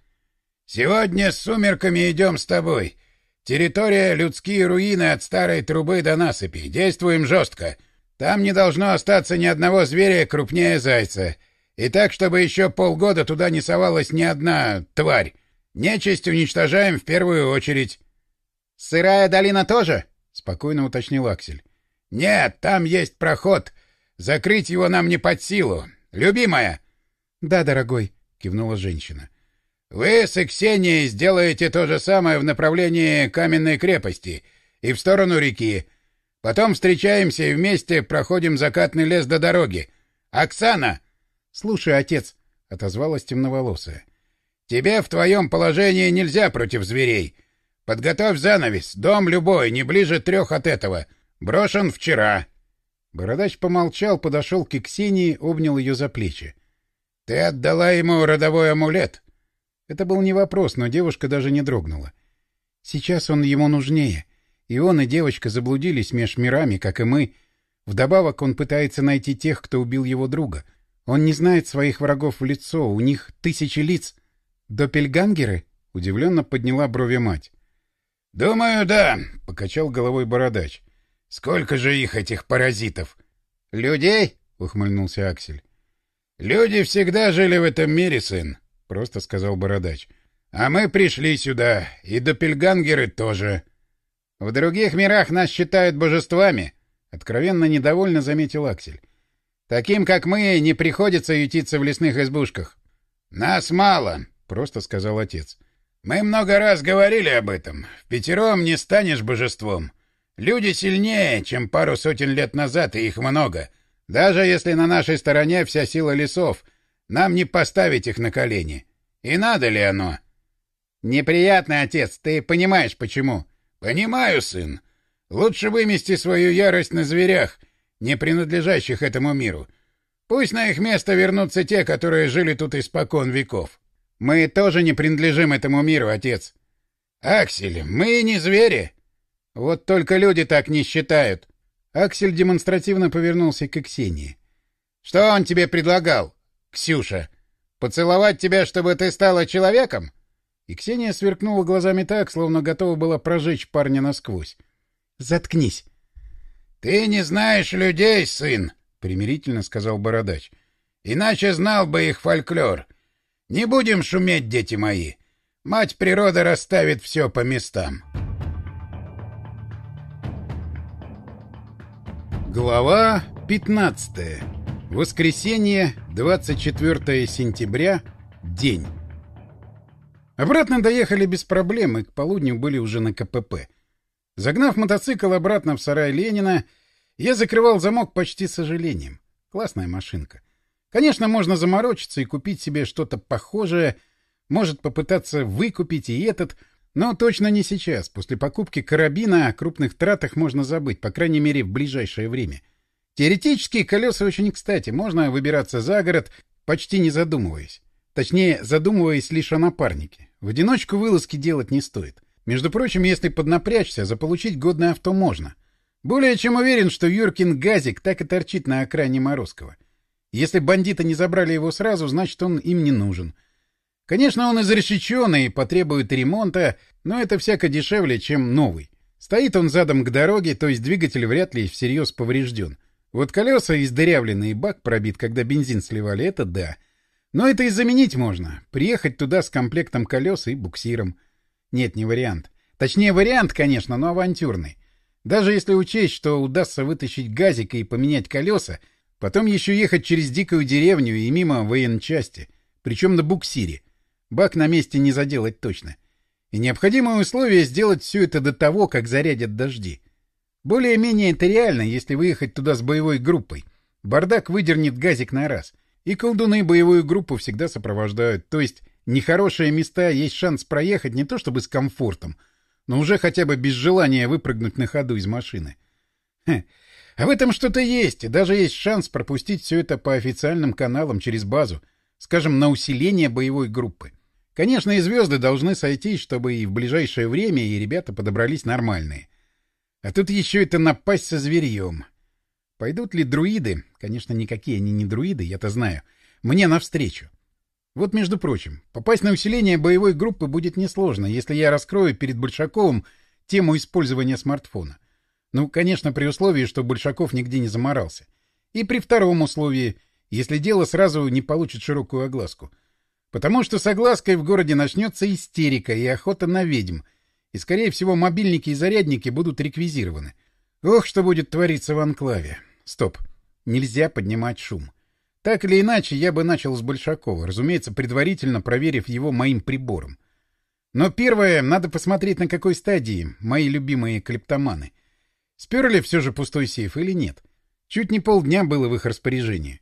«Сегодня с сумерками идем с тобой. Территория — людские руины от старой трубы до насыпи. Действуем жестко. Там не должно остаться ни одного зверя крупнее зайца. И так, чтобы еще полгода туда не совалась ни одна тварь. Нечисть уничтожаем в первую очередь. — Сырая долина тоже? — спокойно уточнил Аксель. — Нет, там есть проход. Закрыть его нам не под силу. Любимая! — Да, дорогой, — кивнула женщина. — Вы с Ксенией сделаете то же самое в направлении каменной крепости и в сторону реки. Потом встречаемся и вместе проходим закатный лес до дороги. Оксана! — Слушай, отец, — отозвалась темноволосая. — Тебе в твоем положении нельзя против зверей. Подготовь занавес. Дом любой, не ближе трех от этого. Брошен вчера. Бородач помолчал, подошел к Ксении, обнял ее за плечи. — Ты отдала ему родовой амулет? Это был не вопрос, но девушка даже не дрогнула. Сейчас он ему нужнее. И он, и девочка заблудились меж мирами, как и мы. Вдобавок он пытается найти тех, кто убил его друга. Он не знает своих врагов в лицо, у них тысячи лиц — «Доппельгангеры?» — удивленно подняла брови мать. «Думаю, да», — покачал головой бородач. «Сколько же их, этих паразитов?» «Людей?» — ухмыльнулся Аксель. «Люди всегда жили в этом мире, сын», — просто сказал бородач. «А мы пришли сюда, и доппельгангеры тоже». «В других мирах нас считают божествами», — откровенно недовольно заметил Аксель. «Таким, как мы, не приходится ютиться в лесных избушках». «Нас мало», — просто сказал отец. «Мы много раз говорили об этом. В пятером не станешь божеством. Люди сильнее, чем пару сотен лет назад, и их много. Даже если на нашей стороне вся сила лесов, нам не поставить их на колени. И надо ли оно? Неприятно, отец, ты понимаешь, почему? Понимаю, сын. Лучше вымести свою ярость на зверях, не принадлежащих этому миру. Пусть на их место вернутся те, которые жили тут испокон веков. Мы тоже не принадлежим этому миру, отец. Аксель, мы не звери. Вот только люди так не считают. Аксель демонстративно повернулся к Ксении. Что он тебе предлагал, Ксюша? Поцеловать тебя, чтобы ты стала человеком? И Ксения сверкнула глазами так, словно готова была прожечь парня насквозь. «Заткнись!» «Ты не знаешь людей, сын!» — примирительно сказал Бородач. «Иначе знал бы их фольклор. Не будем шуметь, дети мои. Мать природа расставит все по местам». Глава 15. Воскресенье, 24 сентября. День. Обратно доехали без проблем и к полудню были уже на КПП. Загнав мотоцикл обратно в сарай Ленина, я закрывал замок почти с сожалением. Классная машинка. Конечно, можно заморочиться и купить себе что-то похожее, может попытаться выкупить и этот, но точно не сейчас. После покупки карабина о крупных тратах можно забыть, по крайней мере, в ближайшее время. Теоретически колеса очень кстати, можно выбираться за город, почти не задумываясь. Точнее, задумываясь лишь о напарнике. В одиночку вылазки делать не стоит. Между прочим, если поднапрячься, заполучить годное авто можно. Более чем уверен, что Юркин газик так и торчит на окраине Морозкова. Если бандиты не забрали его сразу, значит, он им не нужен. Конечно, он изрешеченный и потребует ремонта, но это всяко дешевле, чем новый. Стоит он задом к дороге, то есть двигатель вряд ли всерьез поврежден. Вот колеса издырявлены и бак пробит, когда бензин сливали, это да. Но это и заменить можно. Приехать туда с комплектом колес и буксиром. Нет, не вариант. Точнее, вариант, конечно, но авантюрный. Даже если учесть, что удастся вытащить газик и поменять колеса, потом еще ехать через дикую деревню и мимо военчасти, причем на буксире. Бак на месте не заделать точно. И необходимое условие сделать все это до того, как зарядят дожди. Более-менее это реально, если выехать туда с боевой группой. Бардак выдернет газик на раз — и колдуны боевую группу всегда сопровождают, то есть нехорошие места есть шанс проехать не то чтобы с комфортом, но уже хотя бы без желания выпрыгнуть на ходу из машины. Хе. А в этом что-то есть, и даже есть шанс пропустить все это по официальным каналам через базу, скажем, на усиление боевой группы. Конечно, и звезды должны сойтись, чтобы и в ближайшее время и ребята подобрались нормальные. А тут еще это напасть со зверьем. Пойдут ли друиды, конечно, никакие они не друиды, я-то знаю, мне навстречу? Вот, между прочим, попасть на усиление боевой группы будет несложно, если я раскрою перед Большаковым тему использования смартфона. Ну, конечно, при условии, что Большаков нигде не заморался. И при втором условии, если дело сразу не получит широкую огласку. Потому что с оглаской в городе начнется истерика и охота на ведьм, и, скорее всего, мобильники и зарядники будут реквизированы. Ох, что будет твориться в анклаве. Стоп. Нельзя поднимать шум. Так или иначе, я бы начал с Большакова, разумеется, предварительно проверив его моим прибором. Но первое, надо посмотреть, на какой стадии мои любимые клептоманы. Сперли все же пустой сейф или нет? Чуть не полдня было в их распоряжении.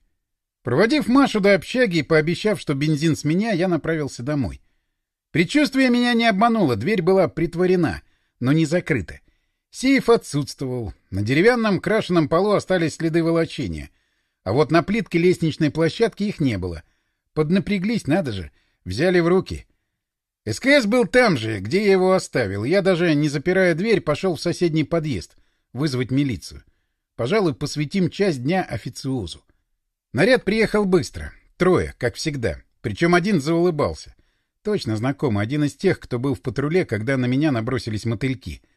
Проводив Машу до общаги и пообещав, что бензин с меня, я направился домой. Предчувствие меня не обмануло, дверь была притворена, но не закрыта. Сейф отсутствовал. На деревянном крашеном полу остались следы волочения. А вот на плитке лестничной площадки их не было. Поднапряглись, надо же. Взяли в руки. СКС был там же, где я его оставил. Я даже, не запирая дверь, пошел в соседний подъезд. Вызвать милицию. Пожалуй, посвятим часть дня официозу. Наряд приехал быстро. Трое, как всегда. Причем один заулыбался. Точно знакомый. Один из тех, кто был в патруле, когда на меня набросились мотыльки. —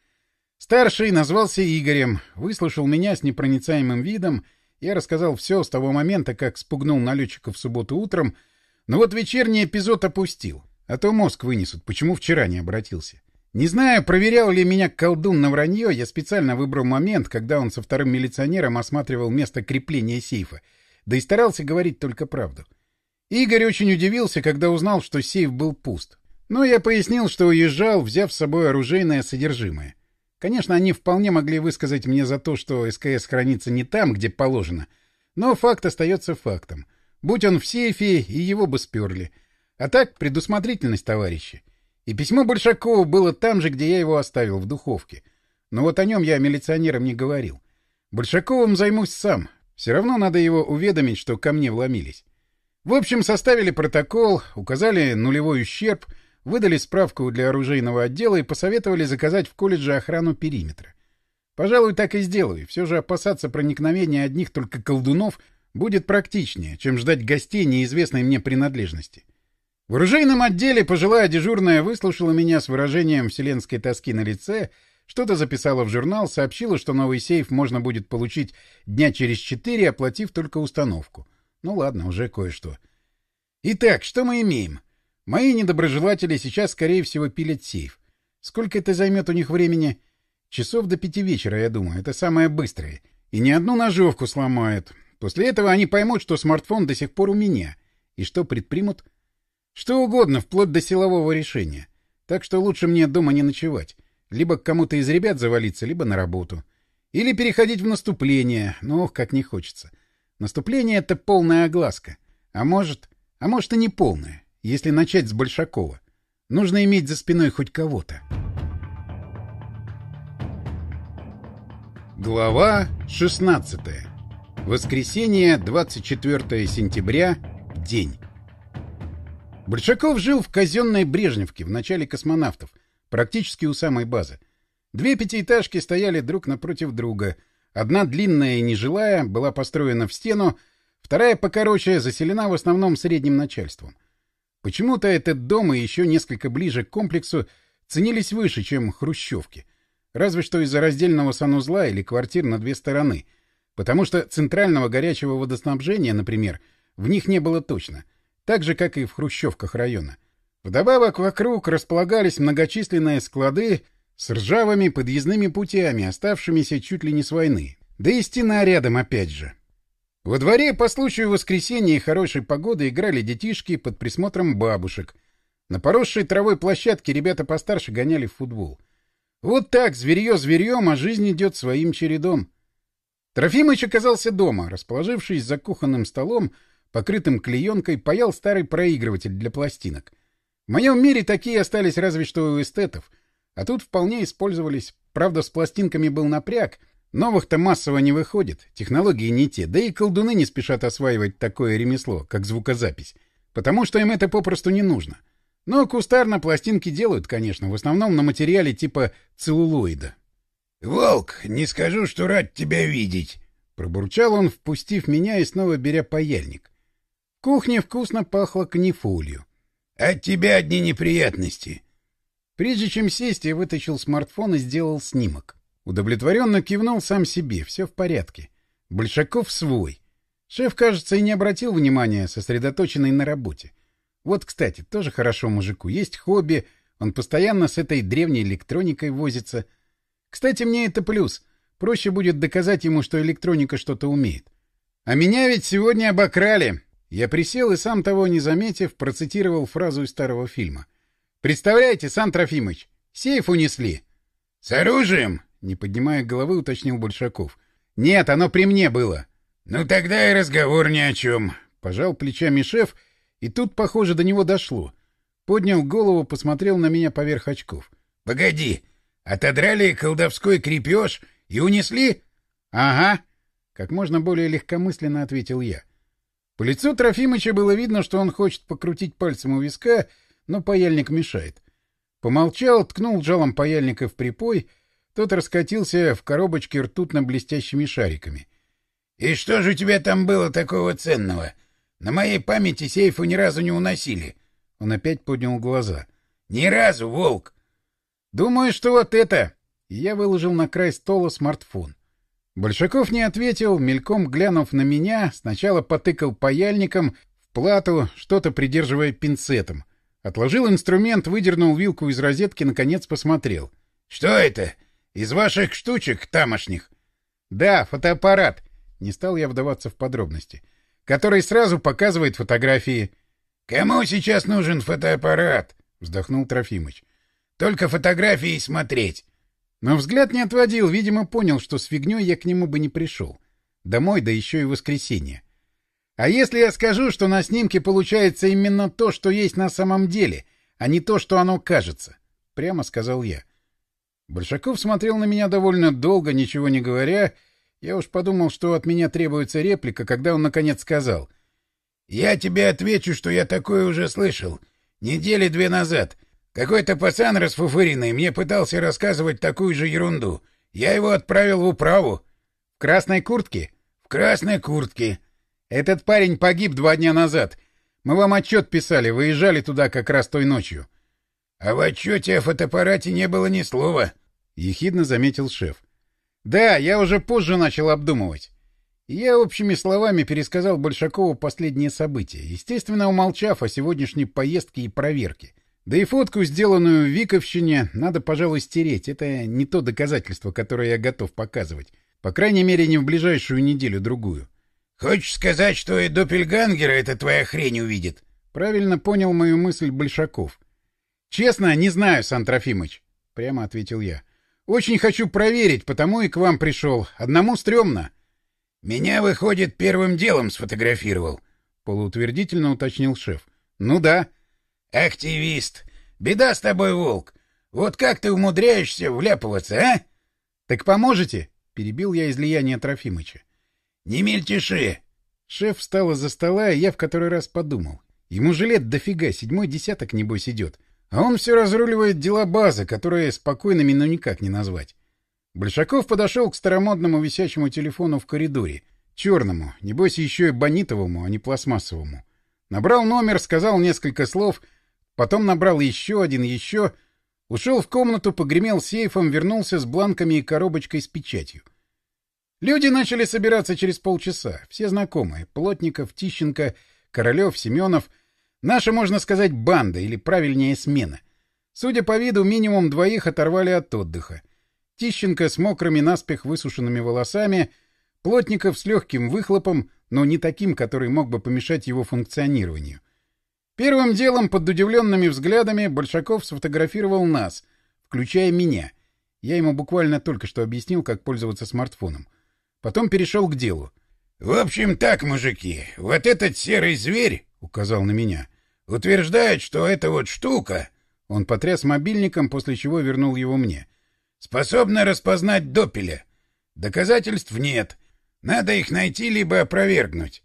Старший назвался Игорем, выслушал меня с непроницаемым видом. Я рассказал все с того момента, как спугнул налетчика в субботу утром, но вот вечерний эпизод опустил. А то мозг вынесут, почему вчера не обратился. Не знаю, проверял ли меня колдун на вранье, я специально выбрал момент, когда он со вторым милиционером осматривал место крепления сейфа, да и старался говорить только правду. Игорь очень удивился, когда узнал, что сейф был пуст. Но я пояснил, что уезжал, взяв с собой оружейное содержимое. Конечно, они вполне могли высказать мне за то, что СКС хранится не там, где положено. Но факт остается фактом. Будь он в сейфе, и его бы сперли. А так, предусмотрительность, товарищи. И письмо Большакова было там же, где я его оставил, в духовке. Но вот о нем я милиционерам не говорил. Большаковым займусь сам. Все равно надо его уведомить, что ко мне вломились. В общем, составили протокол, указали нулевой ущерб, выдали справку для оружейного отдела и посоветовали заказать в колледже охрану периметра. Пожалуй, так и сделаю. Все же опасаться проникновения одних только колдунов будет практичнее, чем ждать гостей неизвестной мне принадлежности. В оружейном отделе пожилая дежурная выслушала меня с выражением вселенской тоски на лице, что-то записала в журнал, сообщила, что новый сейф можно будет получить дня через четыре, оплатив только установку. Ну ладно, уже кое-что. Итак, что мы имеем? Мои недоброжелатели сейчас, скорее всего, пилят сейф. Сколько это займет у них времени? Часов до пяти вечера, я думаю. Это самое быстрое. И ни одну ножовку сломают. После этого они поймут, что смартфон до сих пор у меня. И что предпримут? Что угодно, вплоть до силового решения. Так что лучше мне дома не ночевать. Либо к кому-то из ребят завалиться, либо на работу. Или переходить в наступление. Ну, ох, как не хочется. — Наступление — это полная огласка. А может... А может и не полная, если начать с Большакова. Нужно иметь за спиной хоть кого-то. Глава 16. Воскресенье, 24 сентября. День. Большаков жил в казенной Брежневке в начале космонавтов, практически у самой базы. Две пятиэтажки стояли друг напротив друга — Одна длинная и нежилая была построена в стену, вторая покороче заселена в основном средним начальством. Почему-то этот дом и еще несколько ближе к комплексу ценились выше, чем хрущевки. Разве что из-за раздельного санузла или квартир на две стороны. Потому что центрального горячего водоснабжения, например, в них не было точно. Так же, как и в хрущевках района. Вдобавок вокруг располагались многочисленные склады с ржавыми подъездными путями, оставшимися чуть ли не с войны. Да и стена рядом опять же. Во дворе по случаю воскресенья и хорошей погоды играли детишки под присмотром бабушек. На поросшей травой площадке ребята постарше гоняли в футбол. Вот так, зверье зверьем, а жизнь идет своим чередом. Трофимыч оказался дома, расположившись за кухонным столом, покрытым клеенкой, паял старый проигрыватель для пластинок. В моем мире такие остались разве что у эстетов — а тут вполне использовались. Правда, с пластинками был напряг. Новых-то массово не выходит, технологии не те, да и колдуны не спешат осваивать такое ремесло, как звукозапись, потому что им это попросту не нужно. Но кустарно пластинки делают, конечно, в основном на материале типа целлулоида. — Волк, не скажу, что рад тебя видеть, — пробурчал он, впустив меня и снова беря паяльник. Кухне вкусно пахло канифолью. — От тебя одни неприятности. Прежде чем сесть, я вытащил смартфон и сделал снимок. Удовлетворенно кивнул сам себе. Все в порядке. Большаков свой. Шеф, кажется, и не обратил внимания, сосредоточенный на работе. Вот, кстати, тоже хорошо мужику. Есть хобби. Он постоянно с этой древней электроникой возится. Кстати, мне это плюс. Проще будет доказать ему, что электроника что-то умеет. А меня ведь сегодня обокрали. Я присел и, сам того не заметив, процитировал фразу из старого фильма — Представляете, Сан Трофимыч, сейф унесли. — С оружием? — не поднимая головы, уточнил Большаков. — Нет, оно при мне было. — Ну тогда и разговор ни о чем. Пожал плечами шеф, и тут, похоже, до него дошло. Поднял голову, посмотрел на меня поверх очков. — Погоди, отодрали колдовской крепеж и унесли? — Ага, — как можно более легкомысленно ответил я. По лицу Трофимыча было видно, что он хочет покрутить пальцем у виска, — но паяльник мешает. Помолчал, ткнул жалом паяльника в припой, тот раскатился в коробочке ртутно-блестящими шариками. — И что же у тебя там было такого ценного? На моей памяти сейфу ни разу не уносили. Он опять поднял глаза. — Ни разу, волк! — Думаю, что вот это... Я выложил на край стола смартфон. Большаков не ответил, мельком глянув на меня, сначала потыкал паяльником в плату, что-то придерживая пинцетом — Отложил инструмент, выдернул вилку из розетки, наконец посмотрел. — Что это? Из ваших штучек тамошних? — Да, фотоаппарат. Не стал я вдаваться в подробности. Который сразу показывает фотографии. — Кому сейчас нужен фотоаппарат? — вздохнул Трофимыч. — Только фотографии смотреть. Но взгляд не отводил, видимо, понял, что с фигней я к нему бы не пришел. Домой, да еще и воскресенье. А если я скажу, что на снимке получается именно то, что есть на самом деле, а не то, что оно кажется? Прямо сказал я. Большаков смотрел на меня довольно долго, ничего не говоря. Я уж подумал, что от меня требуется реплика, когда он наконец сказал. — Я тебе отвечу, что я такое уже слышал. Недели две назад. Какой-то пацан расфуфыренный мне пытался рассказывать такую же ерунду. Я его отправил в управу. — В красной куртке? — В красной куртке. — Этот парень погиб два дня назад. Мы вам отчет писали, выезжали туда как раз той ночью. — А в отчете о фотоаппарате не было ни слова, — ехидно заметил шеф. — Да, я уже позже начал обдумывать. Я общими словами пересказал Большакову последние события, естественно, умолчав о сегодняшней поездке и проверке. Да и фотку, сделанную в Виковщине, надо, пожалуй, стереть. Это не то доказательство, которое я готов показывать. По крайней мере, не в ближайшую неделю-другую. — Хочешь сказать, что и Доппельгангера эта твоя хрень увидит? Правильно понял мою мысль Большаков. — Честно, не знаю, Сан Трофимыч, — прямо ответил я. — Очень хочу проверить, потому и к вам пришел. Одному стрёмно. — Меня, выходит, первым делом сфотографировал, — полуутвердительно уточнил шеф. — Ну да. — Активист. Беда с тобой, волк. Вот как ты умудряешься вляпываться, а? — Так поможете? — перебил я излияние Трофимыча. «Не мельтеши!» Шеф встал из-за стола, и я в который раз подумал. Ему же лет дофига, седьмой десяток, небось, идет. А он все разруливает дела базы, которые спокойными, но никак не назвать. Большаков подошел к старомодному висячему телефону в коридоре. Черному, небось еще и бонитовому, а не пластмассовому. Набрал номер, сказал несколько слов, потом набрал еще один, еще... Ушел в комнату, погремел сейфом, вернулся с бланками и коробочкой с печатью. Люди начали собираться через полчаса. Все знакомые. Плотников, Тищенко, Королев, Семенов. Наша, можно сказать, банда, или правильнее, смена. Судя по виду, минимум двоих оторвали от отдыха. Тищенко с мокрыми наспех высушенными волосами, Плотников с легким выхлопом, но не таким, который мог бы помешать его функционированию. Первым делом, под удивленными взглядами, Большаков сфотографировал нас, включая меня. Я ему буквально только что объяснил, как пользоваться смартфоном. Потом перешел к делу. — В общем так, мужики, вот этот серый зверь, — указал на меня, — утверждает, что эта вот штука... Он потряс мобильником, после чего вернул его мне. — Способна распознать допеля. Доказательств нет. Надо их найти либо опровергнуть.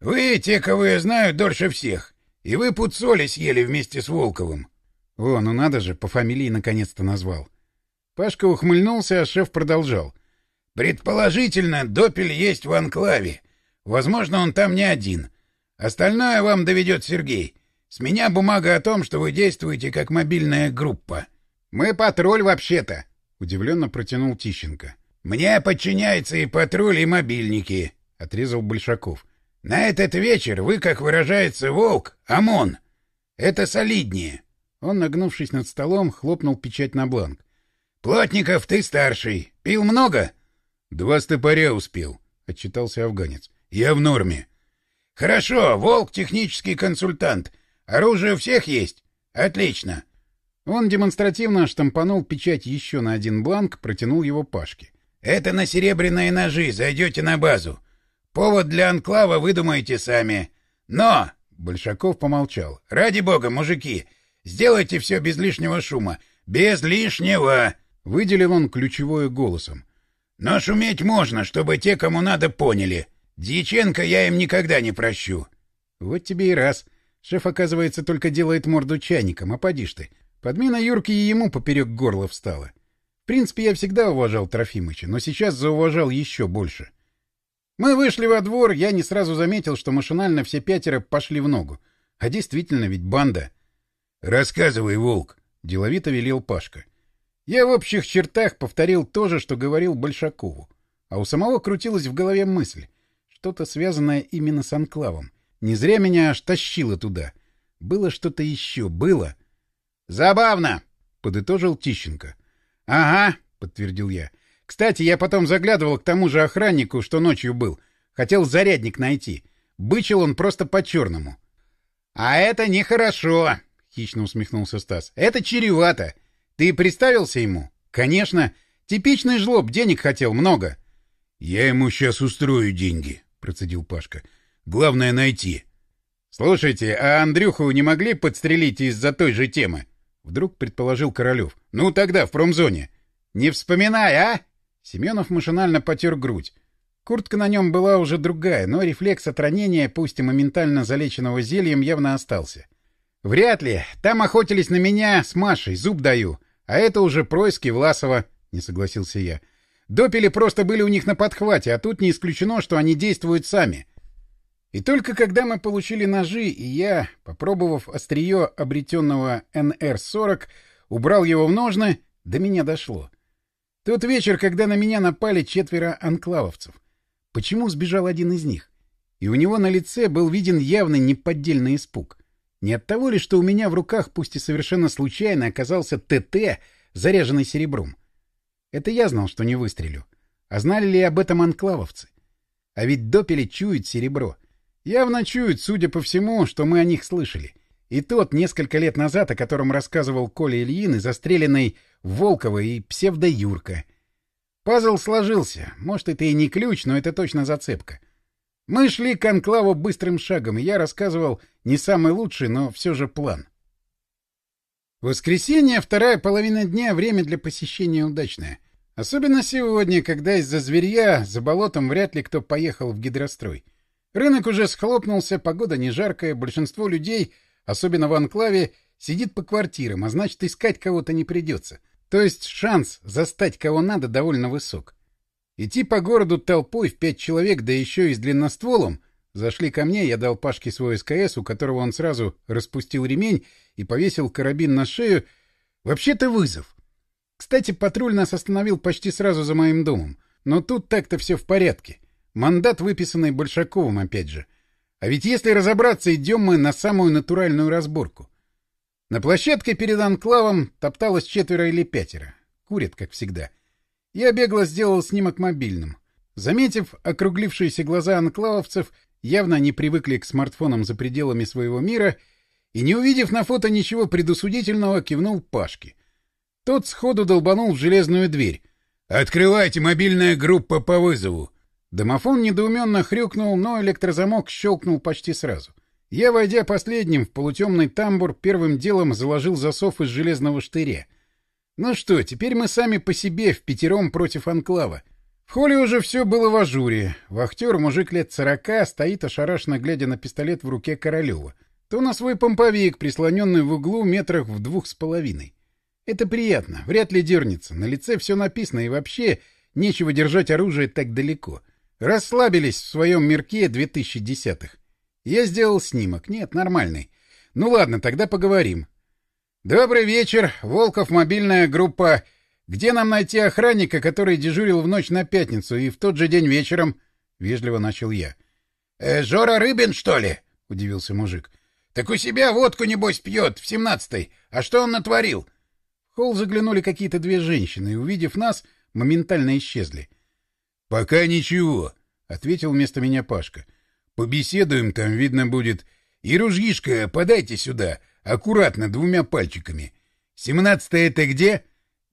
Вы, те, кого я знаю, дольше всех. И вы пуд соли съели вместе с Волковым. О, ну надо же, по фамилии наконец-то назвал. Пашка ухмыльнулся, а шеф продолжал. — Предположительно, Допель есть в анклаве. Возможно, он там не один. Остальное вам доведет Сергей. С меня бумага о том, что вы действуете как мобильная группа. — Мы патруль вообще-то, — удивленно протянул Тищенко. — Мне подчиняется и патруль, и мобильники, — отрезал Большаков. — На этот вечер вы, как выражается волк, ОМОН. Это солиднее. Он, нагнувшись над столом, хлопнул печать на бланк. — Плотников, ты старший. Пил много? —— Два стопоря успел, — отчитался афганец. — Я в норме. — Хорошо, Волк — технический консультант. Оружие у всех есть? Отлично. Он демонстративно штампанул печать еще на один бланк, протянул его Пашке. — Это на серебряные ножи, зайдете на базу. Повод для анклава выдумаете сами. Но... — Большаков помолчал. — Ради бога, мужики, сделайте все без лишнего шума. Без лишнего! — выделил он ключевое голосом. Но шуметь можно, чтобы те, кому надо, поняли. Дьяченко я им никогда не прощу. Вот тебе и раз. Шеф, оказывается, только делает морду чайником, а поди ты. Подмена Юрки и ему поперек горла встала. В принципе, я всегда уважал Трофимыча, но сейчас зауважал еще больше. Мы вышли во двор, я не сразу заметил, что машинально все пятеро пошли в ногу. А действительно ведь банда. — Рассказывай, Волк, — деловито велел Пашка. — я в общих чертах повторил то же, что говорил Большакову. А у самого крутилась в голове мысль. Что-то связанное именно с анклавом. Не зря меня аж тащило туда. Было что-то еще, было. «Забавно!» — подытожил Тищенко. «Ага», — подтвердил я. «Кстати, я потом заглядывал к тому же охраннику, что ночью был. Хотел зарядник найти. Бычил он просто по-черному». «А это нехорошо!» — хищно усмехнулся Стас. «Это чревато. Ты представился ему? Конечно. Типичный жлоб, денег хотел много. — Я ему сейчас устрою деньги, — процедил Пашка. — Главное — найти. — Слушайте, а Андрюху не могли подстрелить из-за той же темы? — вдруг предположил Королев. — Ну тогда, в промзоне. — Не вспоминай, а? Семенов машинально потер грудь. Куртка на нем была уже другая, но рефлекс от ранения, пусть и моментально залеченного зельем, явно остался. «Вряд ли. Там охотились на меня с Машей, зуб даю. А это уже происки Власова», — не согласился я. «Допели просто были у них на подхвате, а тут не исключено, что они действуют сами». И только когда мы получили ножи, и я, попробовав острие обретенного НР-40, убрал его в ножны, до меня дошло. Тот вечер, когда на меня напали четверо анклавовцев. Почему сбежал один из них? И у него на лице был виден явный неподдельный испуг. Не от того ли, что у меня в руках, пусть и совершенно случайно, оказался ТТ, заряженный серебром? Это я знал, что не выстрелю. А знали ли об этом анклавовцы? А ведь допели чуют серебро. Явно чуют, судя по всему, что мы о них слышали. И тот, несколько лет назад, о котором рассказывал Коля Ильин, и застреленный Волкова и псевдо-Юрка. Пазл сложился. Может, это и не ключ, но это точно зацепка. Мы шли к анклаву быстрым шагом, и я рассказывал не самый лучший, но все же план. Воскресенье, вторая половина дня, время для посещения удачное. Особенно сегодня, когда из-за зверья за болотом вряд ли кто поехал в гидрострой. Рынок уже схлопнулся, погода не жаркая, большинство людей — особенно в анклаве, сидит по квартирам, а значит, искать кого-то не придется. То есть шанс застать кого надо довольно высок. Идти по городу толпой в пять человек, да еще и с длинностволом. Зашли ко мне, я дал Пашке свой СКС, у которого он сразу распустил ремень и повесил карабин на шею. Вообще-то вызов. Кстати, патруль нас остановил почти сразу за моим домом. Но тут так-то все в порядке. Мандат, выписанный Большаковым, опять же. А ведь если разобраться, идем мы на самую натуральную разборку. На площадке перед анклавом топталось четверо или пятеро. Курят, как всегда. Я бегло сделал снимок мобильным. Заметив округлившиеся глаза анклавовцев, явно не привыкли к смартфонам за пределами своего мира, и, не увидев на фото ничего предусудительного, кивнул Пашке. Тот сходу долбанул в железную дверь. «Открывайте, мобильная группа по вызову!» Домофон недоуменно хрюкнул, но электрозамок щелкнул почти сразу. Я, войдя последним в полутемный тамбур, первым делом заложил засов из железного штыря. Ну что, теперь мы сами по себе, в пятером против анклава. В холле уже все было в ажуре. Вахтер, мужик лет сорока, стоит ошарашенно глядя на пистолет в руке Королева. То на свой помповик, прислоненный в углу метрах в двух с половиной. Это приятно, вряд ли дернется. На лице все написано, и вообще нечего держать оружие так далеко. — Расслабились в своем мирке 2010-х. Я сделал снимок. Нет, нормальный. Ну ладно, тогда поговорим. Добрый вечер. Волков, мобильная группа. Где нам найти охранника, который дежурил в ночь на пятницу и в тот же день вечером? Вежливо начал я. «Э, Жора Рыбин, что ли? — удивился мужик. — Так у себя водку, небось, пьет в семнадцатой. А что он натворил? В холл заглянули какие-то две женщины и, увидев нас, моментально исчезли. — Пока ничего, — ответил вместо меня Пашка. — Побеседуем, там видно будет. И ружьишко подайте сюда, аккуратно, двумя пальчиками. Семнадцатое это где?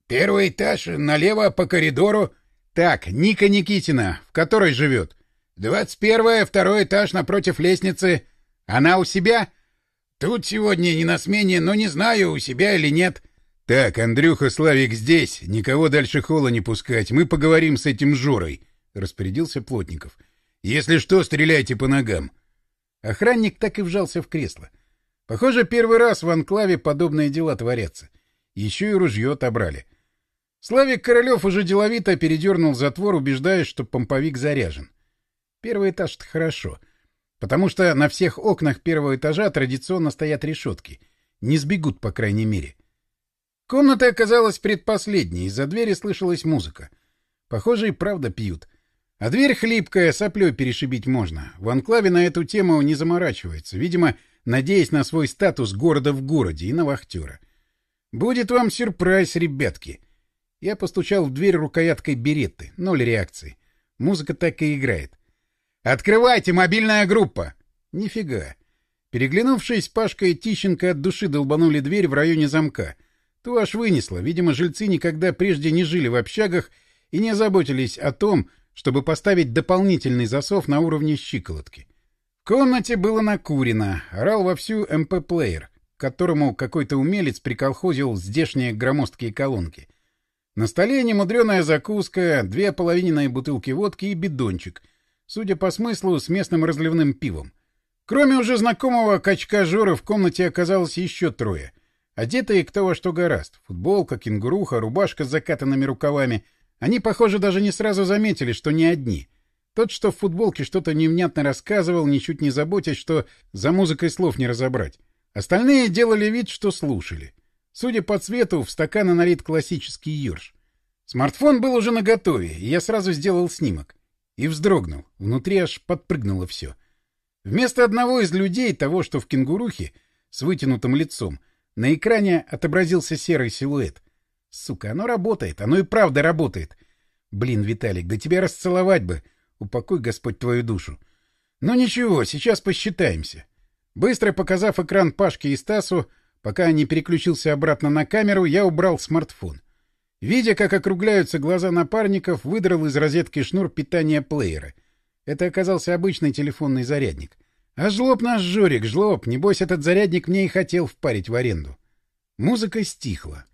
— Первый этаж, налево по коридору. — Так, Ника Никитина, в которой живет? — Двадцать первое, второй этаж напротив лестницы. Она у себя? — Тут сегодня не на смене, но не знаю, у себя или нет. — Так, Андрюха, Славик здесь, никого дальше холла не пускать, мы поговорим с этим Жорой. —— распорядился Плотников. — Если что, стреляйте по ногам. Охранник так и вжался в кресло. Похоже, первый раз в анклаве подобные дела творятся. Еще и ружье отобрали. Славик Королев уже деловито передернул затвор, убеждаясь, что помповик заряжен. Первый этаж-то хорошо. Потому что на всех окнах первого этажа традиционно стоят решетки. Не сбегут, по крайней мере. Комната оказалась предпоследней, из-за двери слышалась музыка. Похоже, и правда пьют. А дверь хлипкая, соплей перешибить можно. В анклаве на эту тему не заморачивается, видимо, надеясь на свой статус города в городе и на вахтера. Будет вам сюрприз, ребятки. Я постучал в дверь рукояткой беретты. Ноль реакции. Музыка так и играет. «Открывайте, мобильная группа!» Нифига. Переглянувшись, Пашка и Тищенко от души долбанули дверь в районе замка. То аж вынесло. Видимо, жильцы никогда прежде не жили в общагах и не заботились о том, чтобы поставить дополнительный засов на уровне щиколотки. В комнате было накурено, орал вовсю МП-плеер, которому какой-то умелец приколхозил здешние громоздкие колонки. На столе немудреная закуска, две половиненные бутылки водки и бидончик, судя по смыслу, с местным разливным пивом. Кроме уже знакомого качка Жоры в комнате оказалось еще трое. Одетые кто во что гораст. Футболка, кенгуруха, рубашка с закатанными рукавами. Они, похоже, даже не сразу заметили, что не одни. Тот, что в футболке что-то невнятно рассказывал, ничуть не заботясь, что за музыкой слов не разобрать. Остальные делали вид, что слушали. Судя по цвету, в стаканы налит классический юрш. Смартфон был уже наготове, и я сразу сделал снимок. И вздрогнул. Внутри аж подпрыгнуло все. Вместо одного из людей, того, что в кенгурухе, с вытянутым лицом, на экране отобразился серый силуэт. Сука, оно работает, оно и правда работает. Блин, Виталик, да тебя расцеловать бы. Упокой, Господь, твою душу. Ну ничего, сейчас посчитаемся. Быстро показав экран Пашке и Стасу, Пока не переключился обратно на камеру, я убрал смартфон. Видя, как округляются глаза напарников, выдрал из розетки шнур питания плеера. Это оказался обычный телефонный зарядник. А жлоб наш Жорик, жлоб, небось этот зарядник мне и хотел впарить в аренду. Музыка стихла.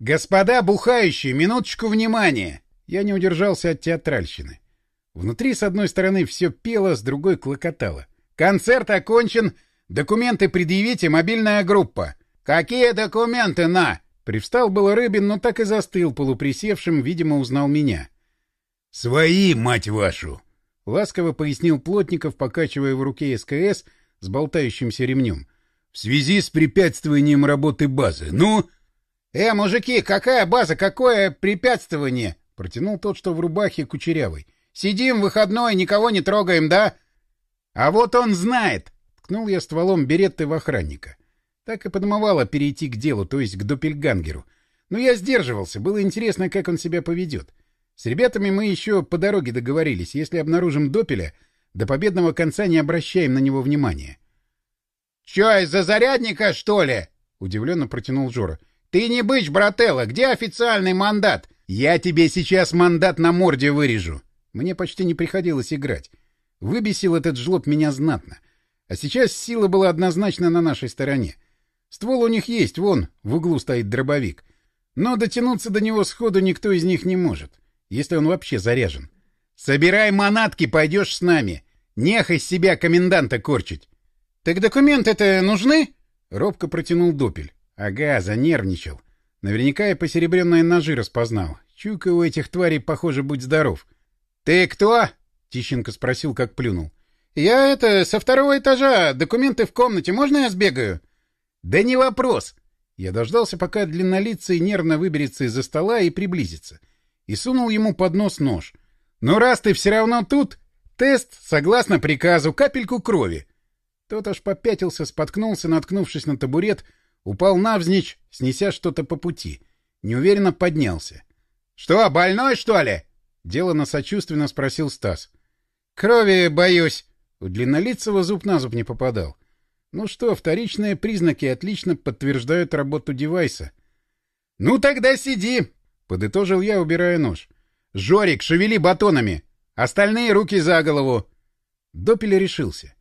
«Господа бухающие, минуточку внимания!» Я не удержался от театральщины. Внутри, с одной стороны, все пело, с другой — клокотало. «Концерт окончен! Документы предъявите, мобильная группа. Какие документы, на? Привстал было Рыбин, но так и застыл полуприсевшим, видимо, узнал меня. Свои, мать вашу! Ласково пояснил Плотников, покачивая в руке СКС с болтающимся ремнем. В связи с препятствованием работы базы. Ну... «Э, мужики, какая база, какое препятствование?» — протянул тот, что в рубахе кучерявый. «Сидим выходной, никого не трогаем, да?» «А вот он знает!» Ткнул я стволом беретты в охранника. Так и подмывало перейти к делу, то есть к допельгангеру. Но я сдерживался, было интересно, как он себя поведет. С ребятами мы еще по дороге договорились, если обнаружим допеля, до победного конца не обращаем на него внимания. — Че, из-за зарядника, что ли? — удивленно протянул Жора. — Ты не бычь, брателло, где официальный мандат? Я тебе сейчас мандат на морде вырежу. Мне почти не приходилось играть. Выбесил этот жлоб меня знатно. — а сейчас сила была однозначно на нашей стороне. Ствол у них есть, вон, в углу стоит дробовик. Но дотянуться до него сходу никто из них не может, если он вообще заряжен. «Собирай манатки, пойдешь с нами. Нех из себя коменданта корчить». «Так документы-то нужны?» — робко протянул Допель. «Ага, занервничал. Наверняка я посеребренные ножи распознал. Чуйка у этих тварей, похоже, будь здоров». «Ты кто?» — Тищенко спросил, как плюнул. «Я это, со второго этажа. Документы в комнате. Можно я сбегаю?» «Да не вопрос!» Я дождался, пока длиннолицый нервно выберется из-за стола и приблизится. И сунул ему под нос нож. «Ну, раз ты все равно тут, тест, согласно приказу, капельку крови». Тот аж попятился, споткнулся, наткнувшись на табурет, упал навзничь, снеся что-то по пути. Неуверенно поднялся. — Что, больной, что ли? — делано сочувственно спросил Стас. — Крови боюсь, у Длиннолицего зуб на зуб не попадал. Ну что, вторичные признаки отлично подтверждают работу девайса. — Ну тогда сиди! — подытожил я, убирая нож. — Жорик, шевели батонами! Остальные руки за голову! Допель решился.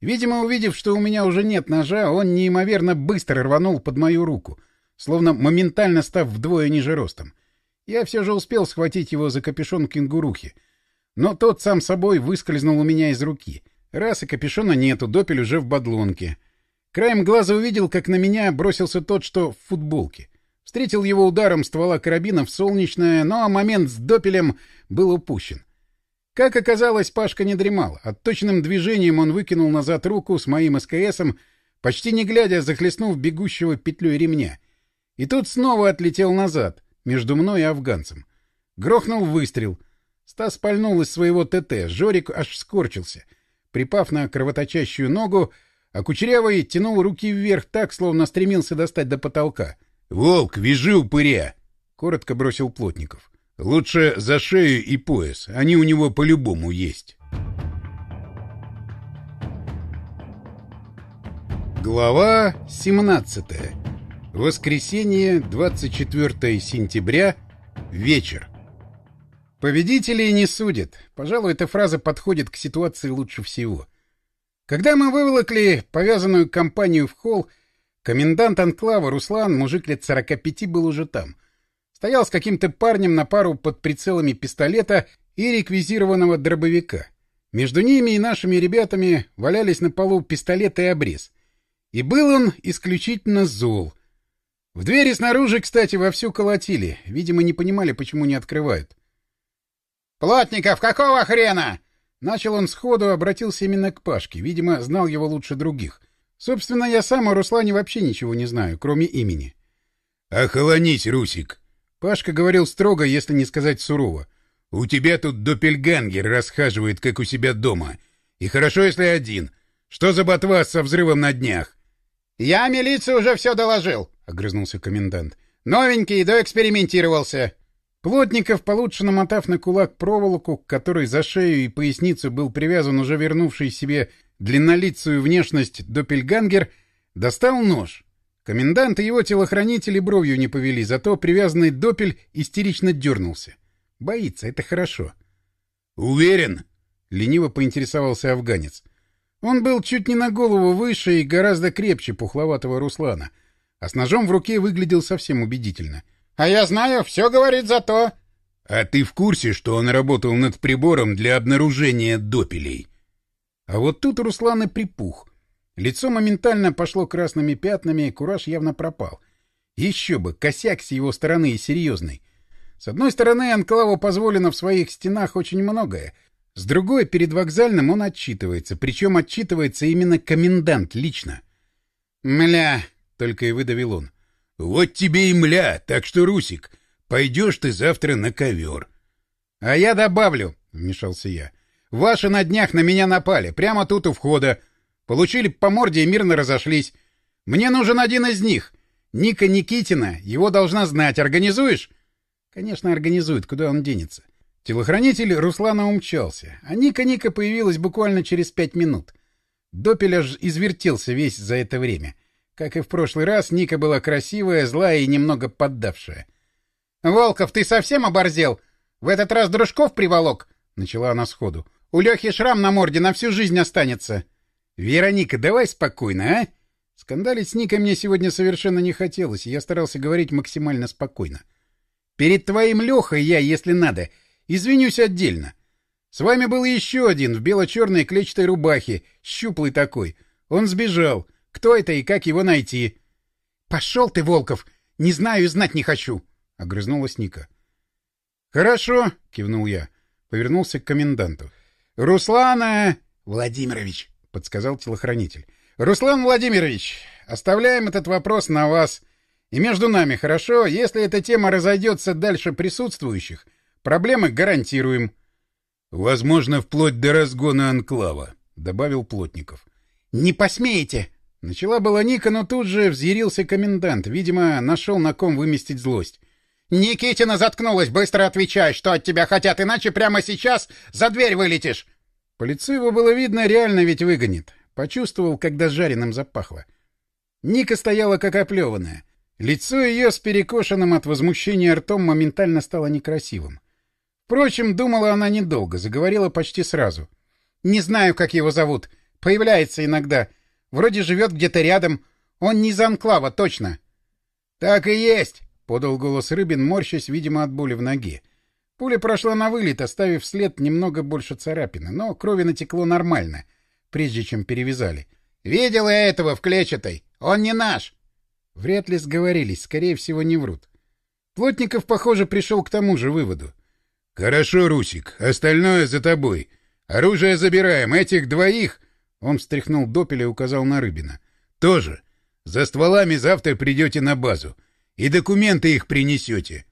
Видимо, увидев, что у меня уже нет ножа, он неимоверно быстро рванул под мою руку, словно моментально став вдвое ниже ростом. Я все же успел схватить его за капюшон кенгурухи, но тот сам собой выскользнул у меня из руки — Раз и капюшона нету, допель уже в бадлонке. Краем глаза увидел, как на меня бросился тот, что в футболке. Встретил его ударом ствола карабина в солнечное, но момент с допелем был упущен. Как оказалось, Пашка не дремал. Отточенным движением он выкинул назад руку с моим СКСом, почти не глядя, захлестнув бегущего петлей ремня. И тут снова отлетел назад, между мной и афганцем. Грохнул выстрел. Стас пальнул из своего ТТ, Жорик аж скорчился — припав на кровоточащую ногу, а Кучерявый тянул руки вверх так, словно стремился достать до потолка. — Волк, вяжи упыря! — коротко бросил Плотников. — Лучше за шею и пояс, они у него по-любому есть. Глава 17. Воскресенье, 24 сентября, вечер. Победителей не судят. Пожалуй, эта фраза подходит к ситуации лучше всего. Когда мы выволокли повязанную компанию в холл, комендант анклава Руслан, мужик лет 45, был уже там. Стоял с каким-то парнем на пару под прицелами пистолета и реквизированного дробовика. Между ними и нашими ребятами валялись на полу пистолет и обрез. И был он исключительно зол. В двери снаружи, кстати, вовсю колотили. Видимо, не понимали, почему не открывают. «Плотников, какого хрена?» Начал он сходу, обратился именно к Пашке. Видимо, знал его лучше других. Собственно, я сам о Руслане вообще ничего не знаю, кроме имени. «Охолонись, Русик!» Пашка говорил строго, если не сказать сурово. «У тебя тут допельгангер расхаживает, как у себя дома. И хорошо, если один. Что за ботва со взрывом на днях?» «Я милиции уже все доложил», — огрызнулся комендант. «Новенький, доэкспериментировался». Плотников, получше намотав на кулак проволоку, к которой за шею и поясницу был привязан уже вернувший себе длиннолицую внешность допельгангер, достал нож. Комендант и его телохранители бровью не повели, зато привязанный допель истерично дернулся. Боится, это хорошо. «Уверен?» — лениво поинтересовался афганец. Он был чуть не на голову выше и гораздо крепче пухловатого Руслана, а с ножом в руке выглядел совсем убедительно. «А я знаю, все говорит за то». «А ты в курсе, что он работал над прибором для обнаружения допелей?» А вот тут Руслан и припух. Лицо моментально пошло красными пятнами, кураж явно пропал. Еще бы, косяк с его стороны и серьезный. С одной стороны, Анклаву позволено в своих стенах очень многое. С другой, перед вокзальным он отчитывается. Причем отчитывается именно комендант лично. «Мля!» — только и выдавил он. «Вот тебе и мля, так что, Русик, пойдешь ты завтра на ковер». «А я добавлю», — вмешался я. «Ваши на днях на меня напали, прямо тут у входа. Получили по морде и мирно разошлись. Мне нужен один из них. Ника Никитина. Его должна знать. Организуешь? Конечно, организует. Куда он денется? Телохранитель Руслана умчался, а Ника-Ника появилась буквально через пять минут. Допель аж извертелся весь за это время. Как и в прошлый раз, Ника была красивая, злая и немного поддавшая. — Волков, ты совсем оборзел? В этот раз дружков приволок? — начала она сходу. — У Лехи шрам на морде на всю жизнь останется. — «Вероника, давай спокойно, а?» Скандалить с Никой мне сегодня совершенно не хотелось, и я старался говорить максимально спокойно. «Перед твоим Лехой я, если надо, извинюсь отдельно. С вами был еще один в бело-черной клетчатой рубахе, щуплый такой. Он сбежал. Кто это и как его найти?» «Пошел ты, Волков! Не знаю и знать не хочу!» — огрызнулась Ника. «Хорошо», — кивнул я. Повернулся к коменданту. «Руслана...» «Владимирович», — подсказал телохранитель. — Руслан Владимирович, оставляем этот вопрос на вас. И между нами, хорошо? Если эта тема разойдется дальше присутствующих, проблемы гарантируем. — Возможно, вплоть до разгона анклава, — добавил Плотников. — Не посмеете! — начала была Ника, но тут же взъярился комендант. Видимо, нашел на ком выместить злость. — Никитина заткнулась! Быстро отвечай, что от тебя хотят, иначе прямо сейчас за дверь вылетишь! По лицу его было видно, реально ведь выгонит. Почувствовал, когда жареным запахло. Ника стояла как оплеванная. Лицо ее с перекошенным от возмущения ртом моментально стало некрасивым. Впрочем, думала она недолго, заговорила почти сразу. «Не знаю, как его зовут. Появляется иногда. Вроде живет где-то рядом. Он не из Анклава, точно». «Так и есть», — подал голос Рыбин, морщась, видимо, от боли в ноге. Пуля прошла на вылет, оставив след немного больше царапины, но крови натекло нормально, прежде чем перевязали. «Видел я этого в клетчатой! Он не наш!» Вряд ли сговорились, скорее всего, не врут. Плотников, похоже, пришел к тому же выводу. «Хорошо, Русик, остальное за тобой. Оружие забираем, этих двоих...» Он встряхнул допеля и указал на Рыбина. «Тоже. За стволами завтра придете на базу. И документы их принесете.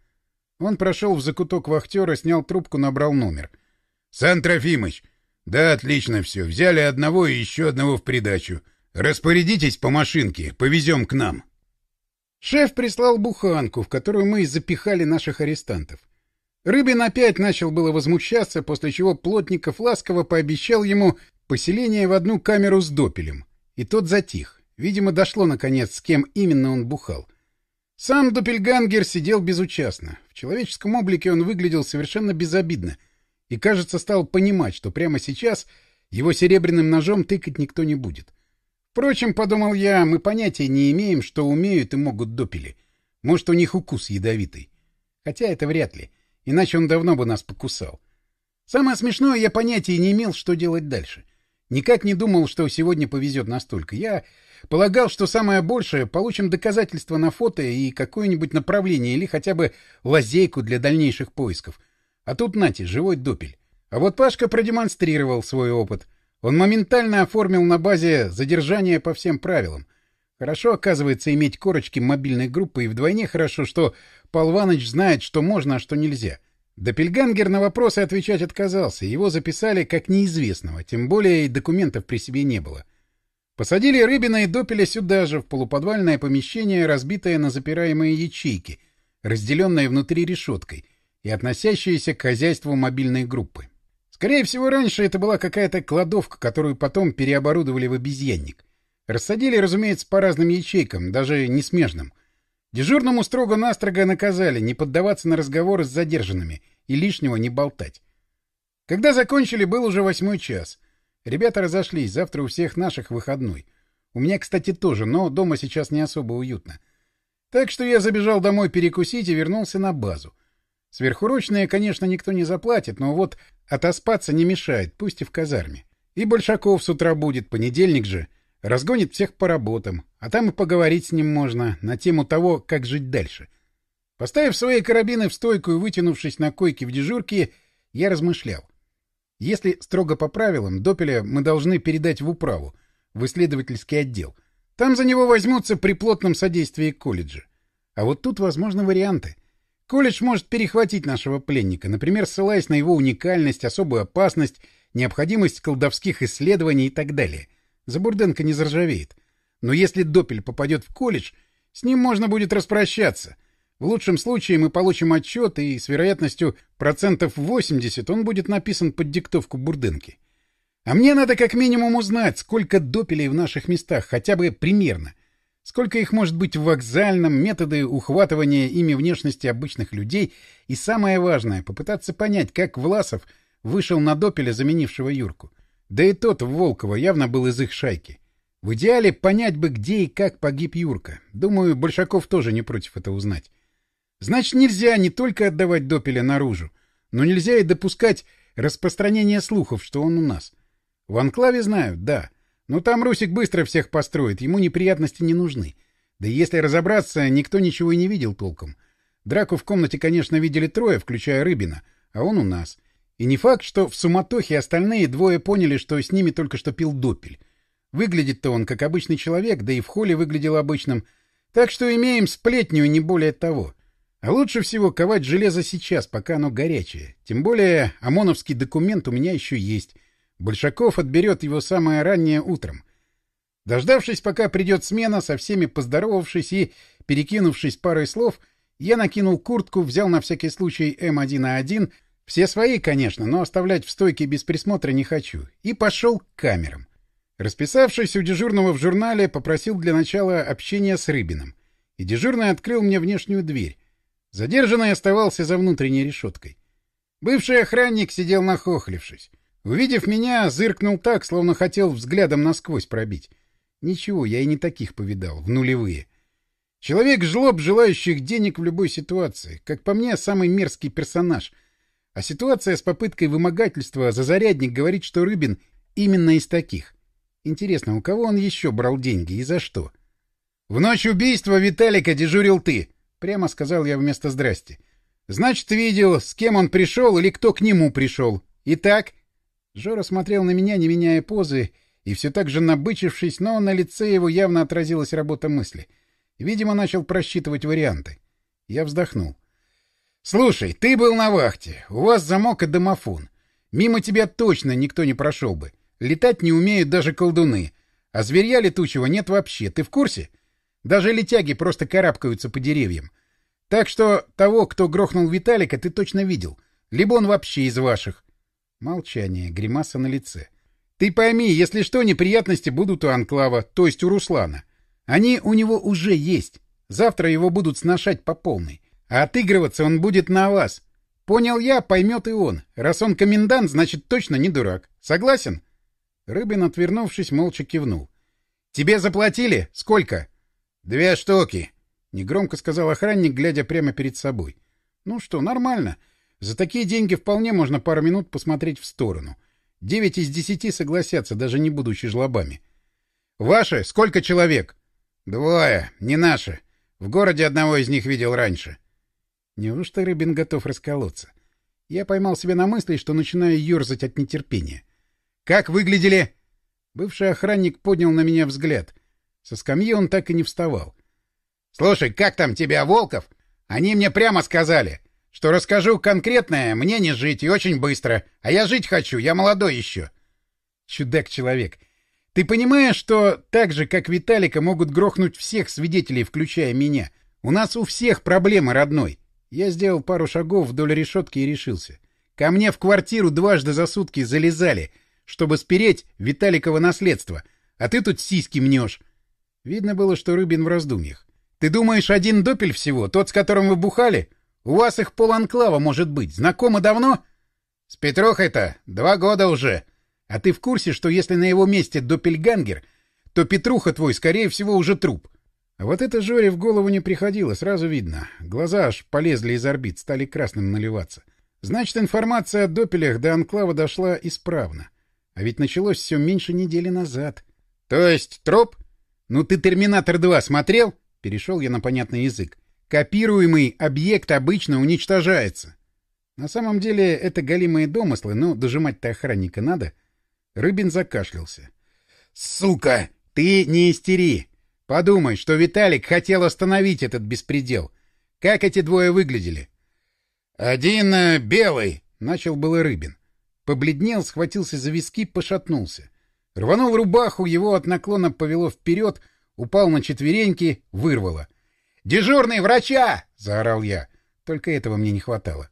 Он прошел в закуток вахтера, снял трубку, набрал номер. — Сан Трофимыч! Да, отлично все. Взяли одного и еще одного в придачу. Распорядитесь по машинке, повезем к нам. Шеф прислал буханку, в которую мы запихали наших арестантов. Рыбин опять начал было возмущаться, после чего Плотников ласково пообещал ему поселение в одну камеру с допелем. И тот затих. Видимо, дошло, наконец, с кем именно он бухал. Сам Доппельгангер сидел безучастно. В человеческом облике он выглядел совершенно безобидно и, кажется, стал понимать, что прямо сейчас его серебряным ножом тыкать никто не будет. Впрочем, подумал я, мы понятия не имеем, что умеют и могут допели. Может, у них укус ядовитый. Хотя это вряд ли, иначе он давно бы нас покусал. Самое смешное, я понятия не имел, что делать дальше. Никак не думал, что сегодня повезет настолько. Я Полагал, что самое большее — получим доказательства на фото и какое-нибудь направление или хотя бы лазейку для дальнейших поисков. А тут, нате, живой допель. А вот Пашка продемонстрировал свой опыт. Он моментально оформил на базе задержание по всем правилам. Хорошо, оказывается, иметь корочки мобильной группы, и вдвойне хорошо, что Полваныч знает, что можно, а что нельзя. Допельгангер на вопросы отвечать отказался, его записали как неизвестного, тем более и документов при себе не было. — Посадили Рыбина и Допеля сюда же, в полуподвальное помещение, разбитое на запираемые ячейки, разделенное внутри решеткой и относящееся к хозяйству мобильной группы. Скорее всего, раньше это была какая-то кладовка, которую потом переоборудовали в обезьянник. Рассадили, разумеется, по разным ячейкам, даже не смежным. Дежурному строго-настрого наказали не поддаваться на разговоры с задержанными и лишнего не болтать. Когда закончили, был уже восьмой час — Ребята разошлись, завтра у всех наших выходной. У меня, кстати, тоже, но дома сейчас не особо уютно. Так что я забежал домой перекусить и вернулся на базу. Сверхурочные, конечно, никто не заплатит, но вот отоспаться не мешает, пусть и в казарме. И Большаков с утра будет, понедельник же. Разгонит всех по работам, а там и поговорить с ним можно на тему того, как жить дальше. Поставив свои карабины в стойку и вытянувшись на койке в дежурке, я размышлял. Если строго по правилам, Допеля мы должны передать в управу, в исследовательский отдел. Там за него возьмутся при плотном содействии колледжа. А вот тут возможны варианты. Колледж может перехватить нашего пленника, например, ссылаясь на его уникальность, особую опасность, необходимость колдовских исследований и так далее. Забурденко не заржавеет. Но если Допель попадет в колледж, с ним можно будет распрощаться — в лучшем случае мы получим отчет, и с вероятностью процентов 80 он будет написан под диктовку Бурденки. А мне надо как минимум узнать, сколько допелей в наших местах, хотя бы примерно. Сколько их может быть в вокзальном, методы ухватывания ими внешности обычных людей, и самое важное — попытаться понять, как Власов вышел на допеля, заменившего Юрку. Да и тот в Волково явно был из их шайки. В идеале понять бы, где и как погиб Юрка. Думаю, Большаков тоже не против это узнать. Значит, нельзя не только отдавать Допеля наружу, но нельзя и допускать распространения слухов, что он у нас. В Анклаве знают, да. Но там Русик быстро всех построит, ему неприятности не нужны. Да если разобраться, никто ничего и не видел толком. Драку в комнате, конечно, видели трое, включая Рыбина, а он у нас. И не факт, что в суматохе остальные двое поняли, что с ними только что пил Допель. Выглядит-то он как обычный человек, да и в холле выглядел обычным. Так что имеем сплетню, не более того. А лучше всего ковать железо сейчас, пока оно горячее. Тем более ОМОНовский документ у меня еще есть. Большаков отберет его самое раннее утром. Дождавшись, пока придет смена, со всеми поздоровавшись и перекинувшись парой слов, я накинул куртку, взял на всякий случай М1А1, все свои, конечно, но оставлять в стойке без присмотра не хочу, и пошел к камерам. Расписавшись у дежурного в журнале, попросил для начала общения с Рыбиным. И дежурный открыл мне внешнюю дверь. Задержанный оставался за внутренней решеткой. Бывший охранник сидел нахохлившись. Увидев меня, зыркнул так, словно хотел взглядом насквозь пробить. Ничего, я и не таких повидал, в нулевые. Человек жлоб, желающих денег в любой ситуации. Как по мне, самый мерзкий персонаж. А ситуация с попыткой вымогательства за зарядник говорит, что Рыбин именно из таких. Интересно, у кого он еще брал деньги и за что? — В ночь убийства Виталика дежурил ты, — прямо сказал я вместо «здрасте». «Значит, видел, с кем он пришел или кто к нему пришел. Итак...» Жора смотрел на меня, не меняя позы, и все так же набычившись, но на лице его явно отразилась работа мысли. Видимо, начал просчитывать варианты. Я вздохнул. «Слушай, ты был на вахте. У вас замок и домофон. Мимо тебя точно никто не прошел бы. Летать не умеют даже колдуны. А зверья летучего нет вообще. Ты в курсе? Даже летяги просто карабкаются по деревьям. Так что того, кто грохнул Виталика, ты точно видел. Либо он вообще из ваших. Молчание, гримаса на лице. Ты пойми, если что, неприятности будут у Анклава, то есть у Руслана. Они у него уже есть. Завтра его будут сношать по полной. А отыгрываться он будет на вас. Понял я, поймет и он. Раз он комендант, значит, точно не дурак. Согласен? Рыбин, отвернувшись, молча кивнул. — Тебе заплатили? Сколько? — Две штуки, — негромко сказал охранник, глядя прямо перед собой. — Ну что, нормально. За такие деньги вполне можно пару минут посмотреть в сторону. Девять из десяти согласятся, даже не будучи жлобами. — Ваши? Сколько человек? — Двое. Не наши. В городе одного из них видел раньше. — Неужто Рыбин готов расколоться? Я поймал себя на мысли, что начинаю ерзать от нетерпения. «Как выглядели?» Бывший охранник поднял на меня взгляд. Со скамьи он так и не вставал. «Слушай, как там тебя, Волков? Они мне прямо сказали, что расскажу конкретное, мне не жить и очень быстро. А я жить хочу, я молодой еще». «Чудак-человек, ты понимаешь, что так же, как Виталика, могут грохнуть всех свидетелей, включая меня? У нас у всех проблемы, родной. Я сделал пару шагов вдоль решетки и решился. Ко мне в квартиру дважды за сутки залезали, чтобы спереть Виталикова наследство, а ты тут сиськи мнешь. Видно было, что Рыбин в раздумьях. Ты думаешь, один допель всего, тот, с которым вы бухали? У вас их поланклава может быть. Знакомы давно? С Петрохой-то два года уже. А ты в курсе, что если на его месте допельгангер, то Петруха твой, скорее всего, уже труп? А вот это Жоре в голову не приходило, сразу видно. Глаза аж полезли из орбит, стали красным наливаться. Значит, информация о допелях до Анклава дошла исправно. А ведь началось все меньше недели назад. — То есть троп? Ну ты «Терминатор-2» смотрел? Перешел я на понятный язык. Копируемый объект обычно уничтожается. На самом деле это галимые домыслы, но дожимать-то охранника надо. Рыбин закашлялся. — Сука! Ты не истери! Подумай, что Виталик хотел остановить этот беспредел. Как эти двое выглядели? — Один э, белый, — начал было Рыбин. Побледнел, схватился за виски, пошатнулся. Рванул рубаху, его от наклона повело вперед, упал на четвереньки, вырвало. «Дежурный, врача!» — заорал я. Только этого мне не хватало.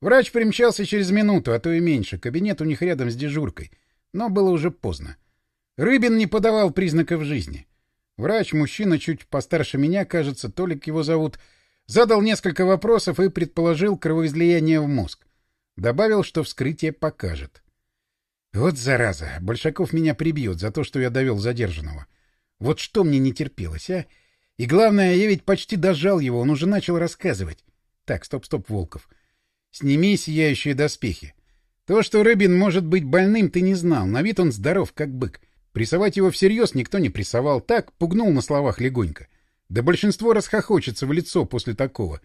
Врач примчался через минуту, а то и меньше. Кабинет у них рядом с дежуркой. Но было уже поздно. Рыбин не подавал признаков жизни. Врач, мужчина чуть постарше меня, кажется, Толик его зовут, задал несколько вопросов и предположил кровоизлияние в мозг. Добавил, что вскрытие покажет. Вот зараза, Большаков меня прибьет за то, что я довел задержанного. Вот что мне не терпелось, а? И главное, я ведь почти дожал его, он уже начал рассказывать. Так, стоп-стоп, Волков. Сними сияющие доспехи. То, что Рыбин может быть больным, ты не знал. На вид он здоров, как бык. Прессовать его всерьез никто не прессовал, так пугнул на словах легонько. Да большинство расхохочется в лицо после такого.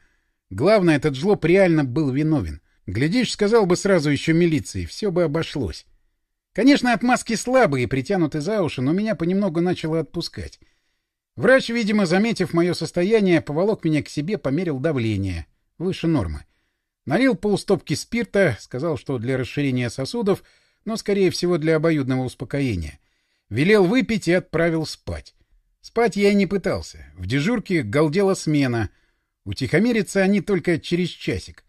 Главное, этот жлоб реально был виновен. Глядишь, сказал бы сразу еще милиции, все бы обошлось. Конечно, отмазки слабые, и притянуты за уши, но меня понемногу начало отпускать. Врач, видимо, заметив мое состояние, поволок меня к себе, померил давление. Выше нормы. Налил полстопки спирта, сказал, что для расширения сосудов, но, скорее всего, для обоюдного успокоения. Велел выпить и отправил спать. Спать я и не пытался. В дежурке галдела смена. Утихомириться они только через часик.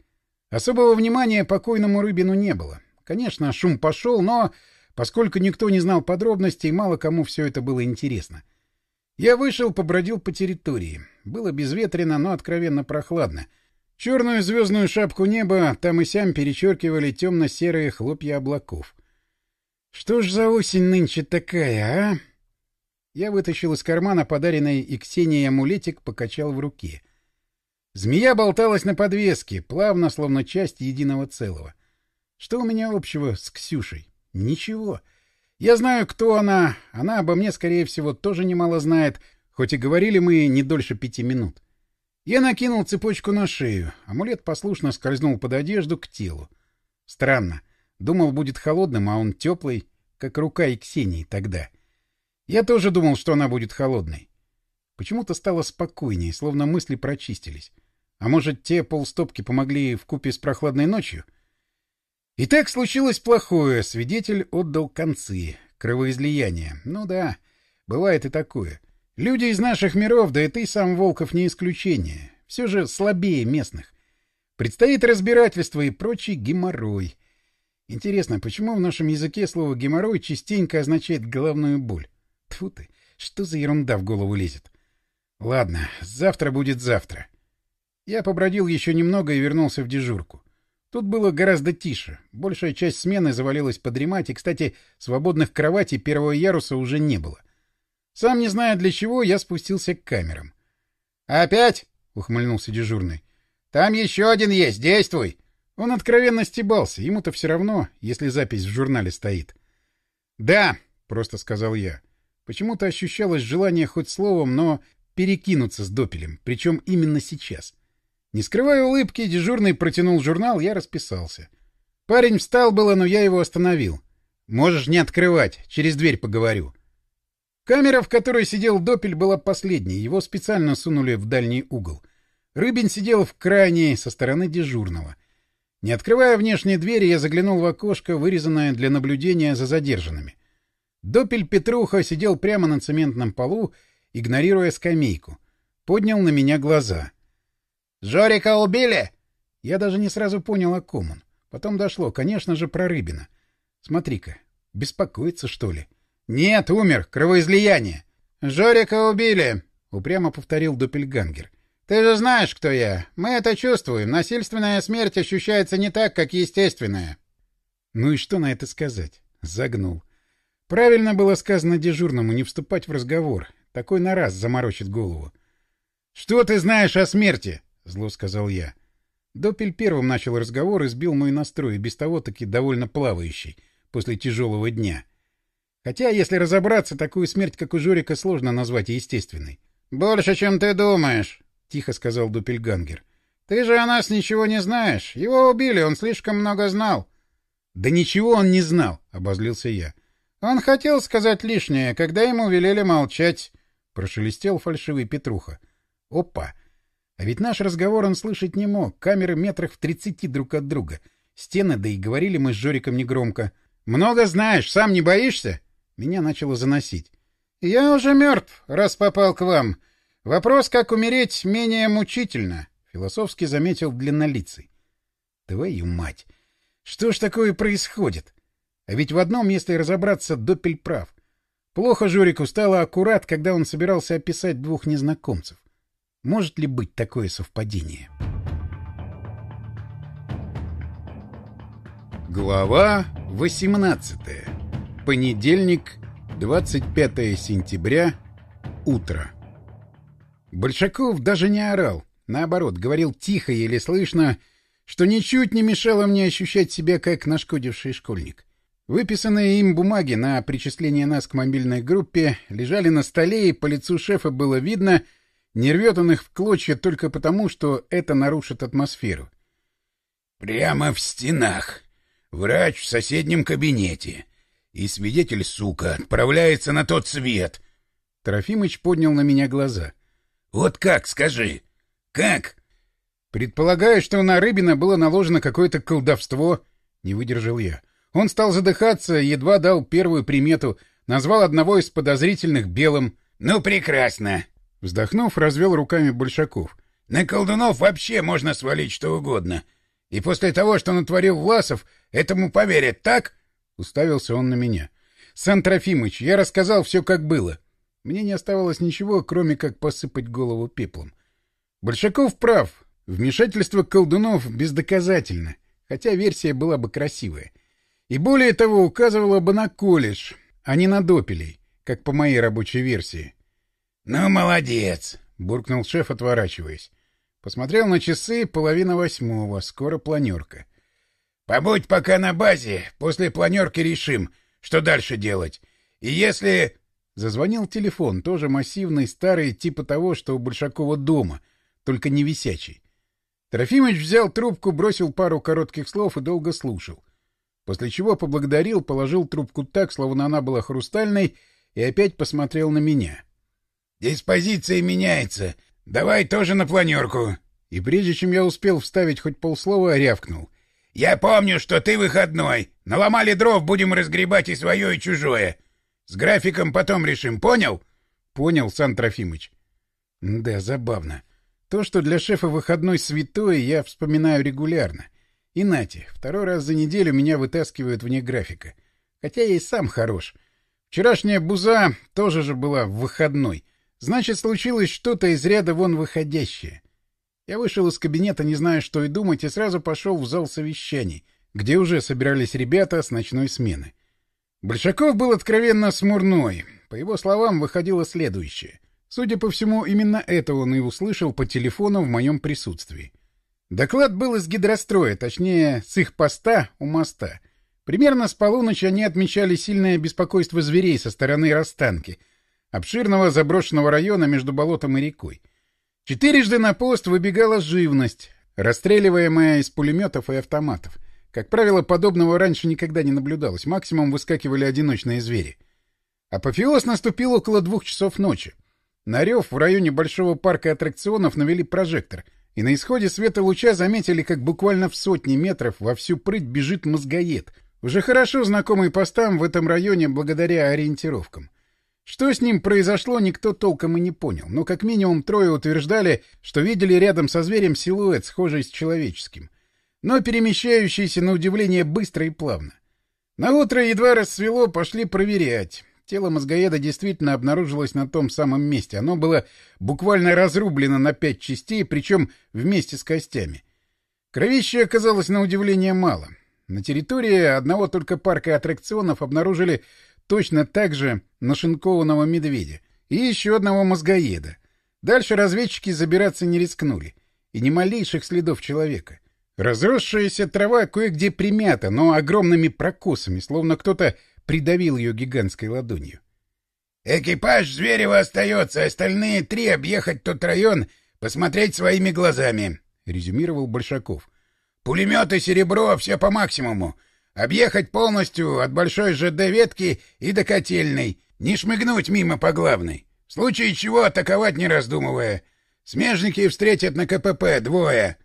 Особого внимания покойному Рыбину не было. Конечно, шум пошел, но, поскольку никто не знал подробностей, мало кому все это было интересно. Я вышел, побродил по территории. Было безветренно, но откровенно прохладно. Черную звездную шапку неба там и сям перечеркивали темно-серые хлопья облаков. Что ж за осень нынче такая, а? Я вытащил из кармана подаренный и Ксении амулетик, покачал в руке. Змея болталась на подвеске, плавно, словно часть единого целого. Что у меня общего с Ксюшей? Ничего. Я знаю, кто она. Она обо мне, скорее всего, тоже немало знает, хоть и говорили мы не дольше пяти минут. Я накинул цепочку на шею. Амулет послушно скользнул под одежду к телу. Странно. Думал, будет холодным, а он теплый, как рука и Ксении тогда. Я тоже думал, что она будет холодной. Почему-то стало спокойнее, словно мысли прочистились. А может, те полстопки помогли в купе с прохладной ночью? И так случилось плохое. Свидетель отдал концы. Кровоизлияние. Ну да, бывает и такое. Люди из наших миров, да и ты сам, Волков, не исключение. Все же слабее местных. Предстоит разбирательство и прочий геморрой. Интересно, почему в нашем языке слово «геморрой» частенько означает головную боль? Тьфу ты, что за ерунда в голову лезет? Ладно, завтра будет завтра. Я побродил еще немного и вернулся в дежурку. Тут было гораздо тише. Большая часть смены завалилась подремать, и, кстати, свободных кроватей первого яруса уже не было. Сам не зная для чего, я спустился к камерам. «Опять?» — ухмыльнулся дежурный. «Там еще один есть, действуй!» Он откровенно стебался, ему-то все равно, если запись в журнале стоит. «Да», — просто сказал я. Почему-то ощущалось желание хоть словом, но перекинуться с допелем, причем именно сейчас. Не скрывая улыбки, дежурный протянул журнал, я расписался. Парень встал было, но я его остановил. «Можешь не открывать, через дверь поговорю». Камера, в которой сидел Допель, была последней, его специально сунули в дальний угол. Рыбин сидел в крайней, со стороны дежурного. Не открывая внешней двери, я заглянул в окошко, вырезанное для наблюдения за задержанными. Допель Петруха сидел прямо на цементном полу, игнорируя скамейку. Поднял на меня глаза. «Жорика убили?» Я даже не сразу понял, о ком он. Потом дошло, конечно же, про Рыбина. Смотри-ка, беспокоится, что ли? «Нет, умер. Кровоизлияние». «Жорика убили», — упрямо повторил Доппельгангер. «Ты же знаешь, кто я. Мы это чувствуем. Насильственная смерть ощущается не так, как естественная». Ну и что на это сказать? Загнул. Правильно было сказано дежурному не вступать в разговор. Такой на раз заморочит голову. «Что ты знаешь о смерти?» — зло сказал я. Допель первым начал разговор и сбил мой настрой, без того таки довольно плавающий, после тяжелого дня. Хотя, если разобраться, такую смерть, как у Жорика, сложно назвать естественной. — Больше, чем ты думаешь, — тихо сказал Дупельгангер. — Ты же о нас ничего не знаешь. Его убили, он слишком много знал. — Да ничего он не знал, — обозлился я. — Он хотел сказать лишнее, когда ему велели молчать, — прошелестел фальшивый Петруха. — Опа! А ведь наш разговор он слышать не мог, камеры метрах в тридцати друг от друга. Стены, да и говорили мы с Жориком негромко. — Много знаешь, сам не боишься? — меня начало заносить. «Я уже мертв, раз попал к вам. Вопрос, как умереть, менее мучительно», — философски заметил длиннолицый. «Твою мать! Что ж такое происходит? А ведь в одном, если разобраться, Доппель прав. Плохо Журику стало аккурат, когда он собирался описать двух незнакомцев. Может ли быть такое совпадение?» Глава восемнадцатая Понедельник, 25 сентября, утро. Большаков даже не орал. Наоборот, говорил тихо, еле слышно, что ничуть не мешало мне ощущать себя как нашкодивший школьник. Выписанные им бумаги на причисление нас к мобильной группе лежали на столе, и по лицу шефа было видно, не рвет он их в клочья только потому, что это нарушит атмосферу. «Прямо в стенах. Врач в соседнем кабинете и свидетель, сука, отправляется на тот свет. Трофимыч поднял на меня глаза. — Вот как, скажи? Как? — Предполагаю, что на Рыбина было наложено какое-то колдовство, — не выдержал я. Он стал задыхаться, едва дал первую примету, назвал одного из подозрительных белым. — Ну, прекрасно! Вздохнув, развел руками Большаков. — На колдунов вообще можно свалить что угодно. И после того, что натворил Власов, этому поверят, так? Уставился он на меня. — Сан Трофимыч, я рассказал все, как было. Мне не оставалось ничего, кроме как посыпать голову пеплом. Большаков прав. Вмешательство колдунов бездоказательно, хотя версия была бы красивая. И более того, указывала бы на колледж, а не на допелей, как по моей рабочей версии. — Ну, молодец! — буркнул шеф, отворачиваясь. Посмотрел на часы, половина восьмого, скоро планерка. Побудь пока на базе, после планерки решим, что дальше делать. И если... Зазвонил телефон, тоже массивный, старый, типа того, что у Большакова дома, только не висячий. Трофимыч взял трубку, бросил пару коротких слов и долго слушал. После чего поблагодарил, положил трубку так, словно она была хрустальной, и опять посмотрел на меня. — Диспозиция меняется. Давай тоже на планерку. И прежде чем я успел вставить хоть полслова, рявкнул. Я помню, что ты выходной. Наломали дров, будем разгребать и свое, и чужое. С графиком потом решим, понял? Понял, Сан Трофимыч. Да, забавно. То, что для шефа выходной святой, я вспоминаю регулярно. И нате, второй раз за неделю меня вытаскивают вне графика. Хотя я и сам хорош. Вчерашняя буза тоже же была в выходной. Значит, случилось что-то из ряда вон выходящее. Я вышел из кабинета, не зная, что и думать, и сразу пошел в зал совещаний, где уже собирались ребята с ночной смены. Большаков был откровенно смурной. По его словам, выходило следующее. Судя по всему, именно это он и услышал по телефону в моем присутствии. Доклад был из гидростроя, точнее, с их поста у моста. Примерно с полуночи они отмечали сильное беспокойство зверей со стороны Расстанки, обширного заброшенного района между болотом и рекой. Четырежды на пост выбегала живность, расстреливаемая из пулеметов и автоматов. Как правило, подобного раньше никогда не наблюдалось, максимум выскакивали одиночные звери. Апофеоз наступил около двух часов ночи. На рев в районе большого парка аттракционов навели прожектор, и на исходе света луча заметили, как буквально в сотни метров во всю прыть бежит мозгоед — уже хорошо знакомый постам в этом районе благодаря ориентировкам. Что с ним произошло, никто толком и не понял, но как минимум трое утверждали, что видели рядом со зверем силуэт, схожий с человеческим, но перемещающийся на удивление быстро и плавно. На утро едва рассвело, пошли проверять. Тело мозгоеда действительно обнаружилось на том самом месте. Оно было буквально разрублено на пять частей, причем вместе с костями. Кровища оказалось на удивление мало. На территории одного только парка аттракционов обнаружили точно так же нашинкованного медведя и еще одного мозгоеда. Дальше разведчики забираться не рискнули. И ни малейших следов человека. Разросшаяся трава кое-где примята, но огромными прокосами, словно кто-то придавил ее гигантской ладонью. «Экипаж Зверева остается, остальные три объехать тот район, посмотреть своими глазами», — резюмировал Большаков. Пулеметы «Серебро» все по максимуму. Объехать полностью от большой ЖД ветки и до котельной. Не шмыгнуть мимо по главной. В случае чего атаковать не раздумывая. Смежники встретят на КПП двое.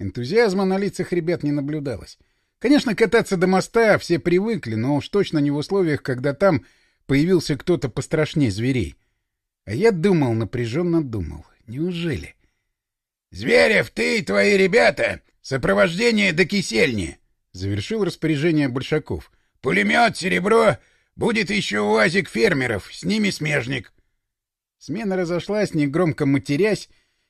Энтузиазма на лицах ребят не наблюдалось. Конечно, кататься до моста все привыкли, но уж точно не в условиях, когда там появился кто-то пострашнее зверей. А я думал, напряженно думал. Неужели? — Зверев, ты и твои ребята Сопровождение до кисельни, — завершил распоряжение Большаков. — Пулемет, серебро, будет еще уазик фермеров, с ними смежник. Смена разошлась, негромко матерясь,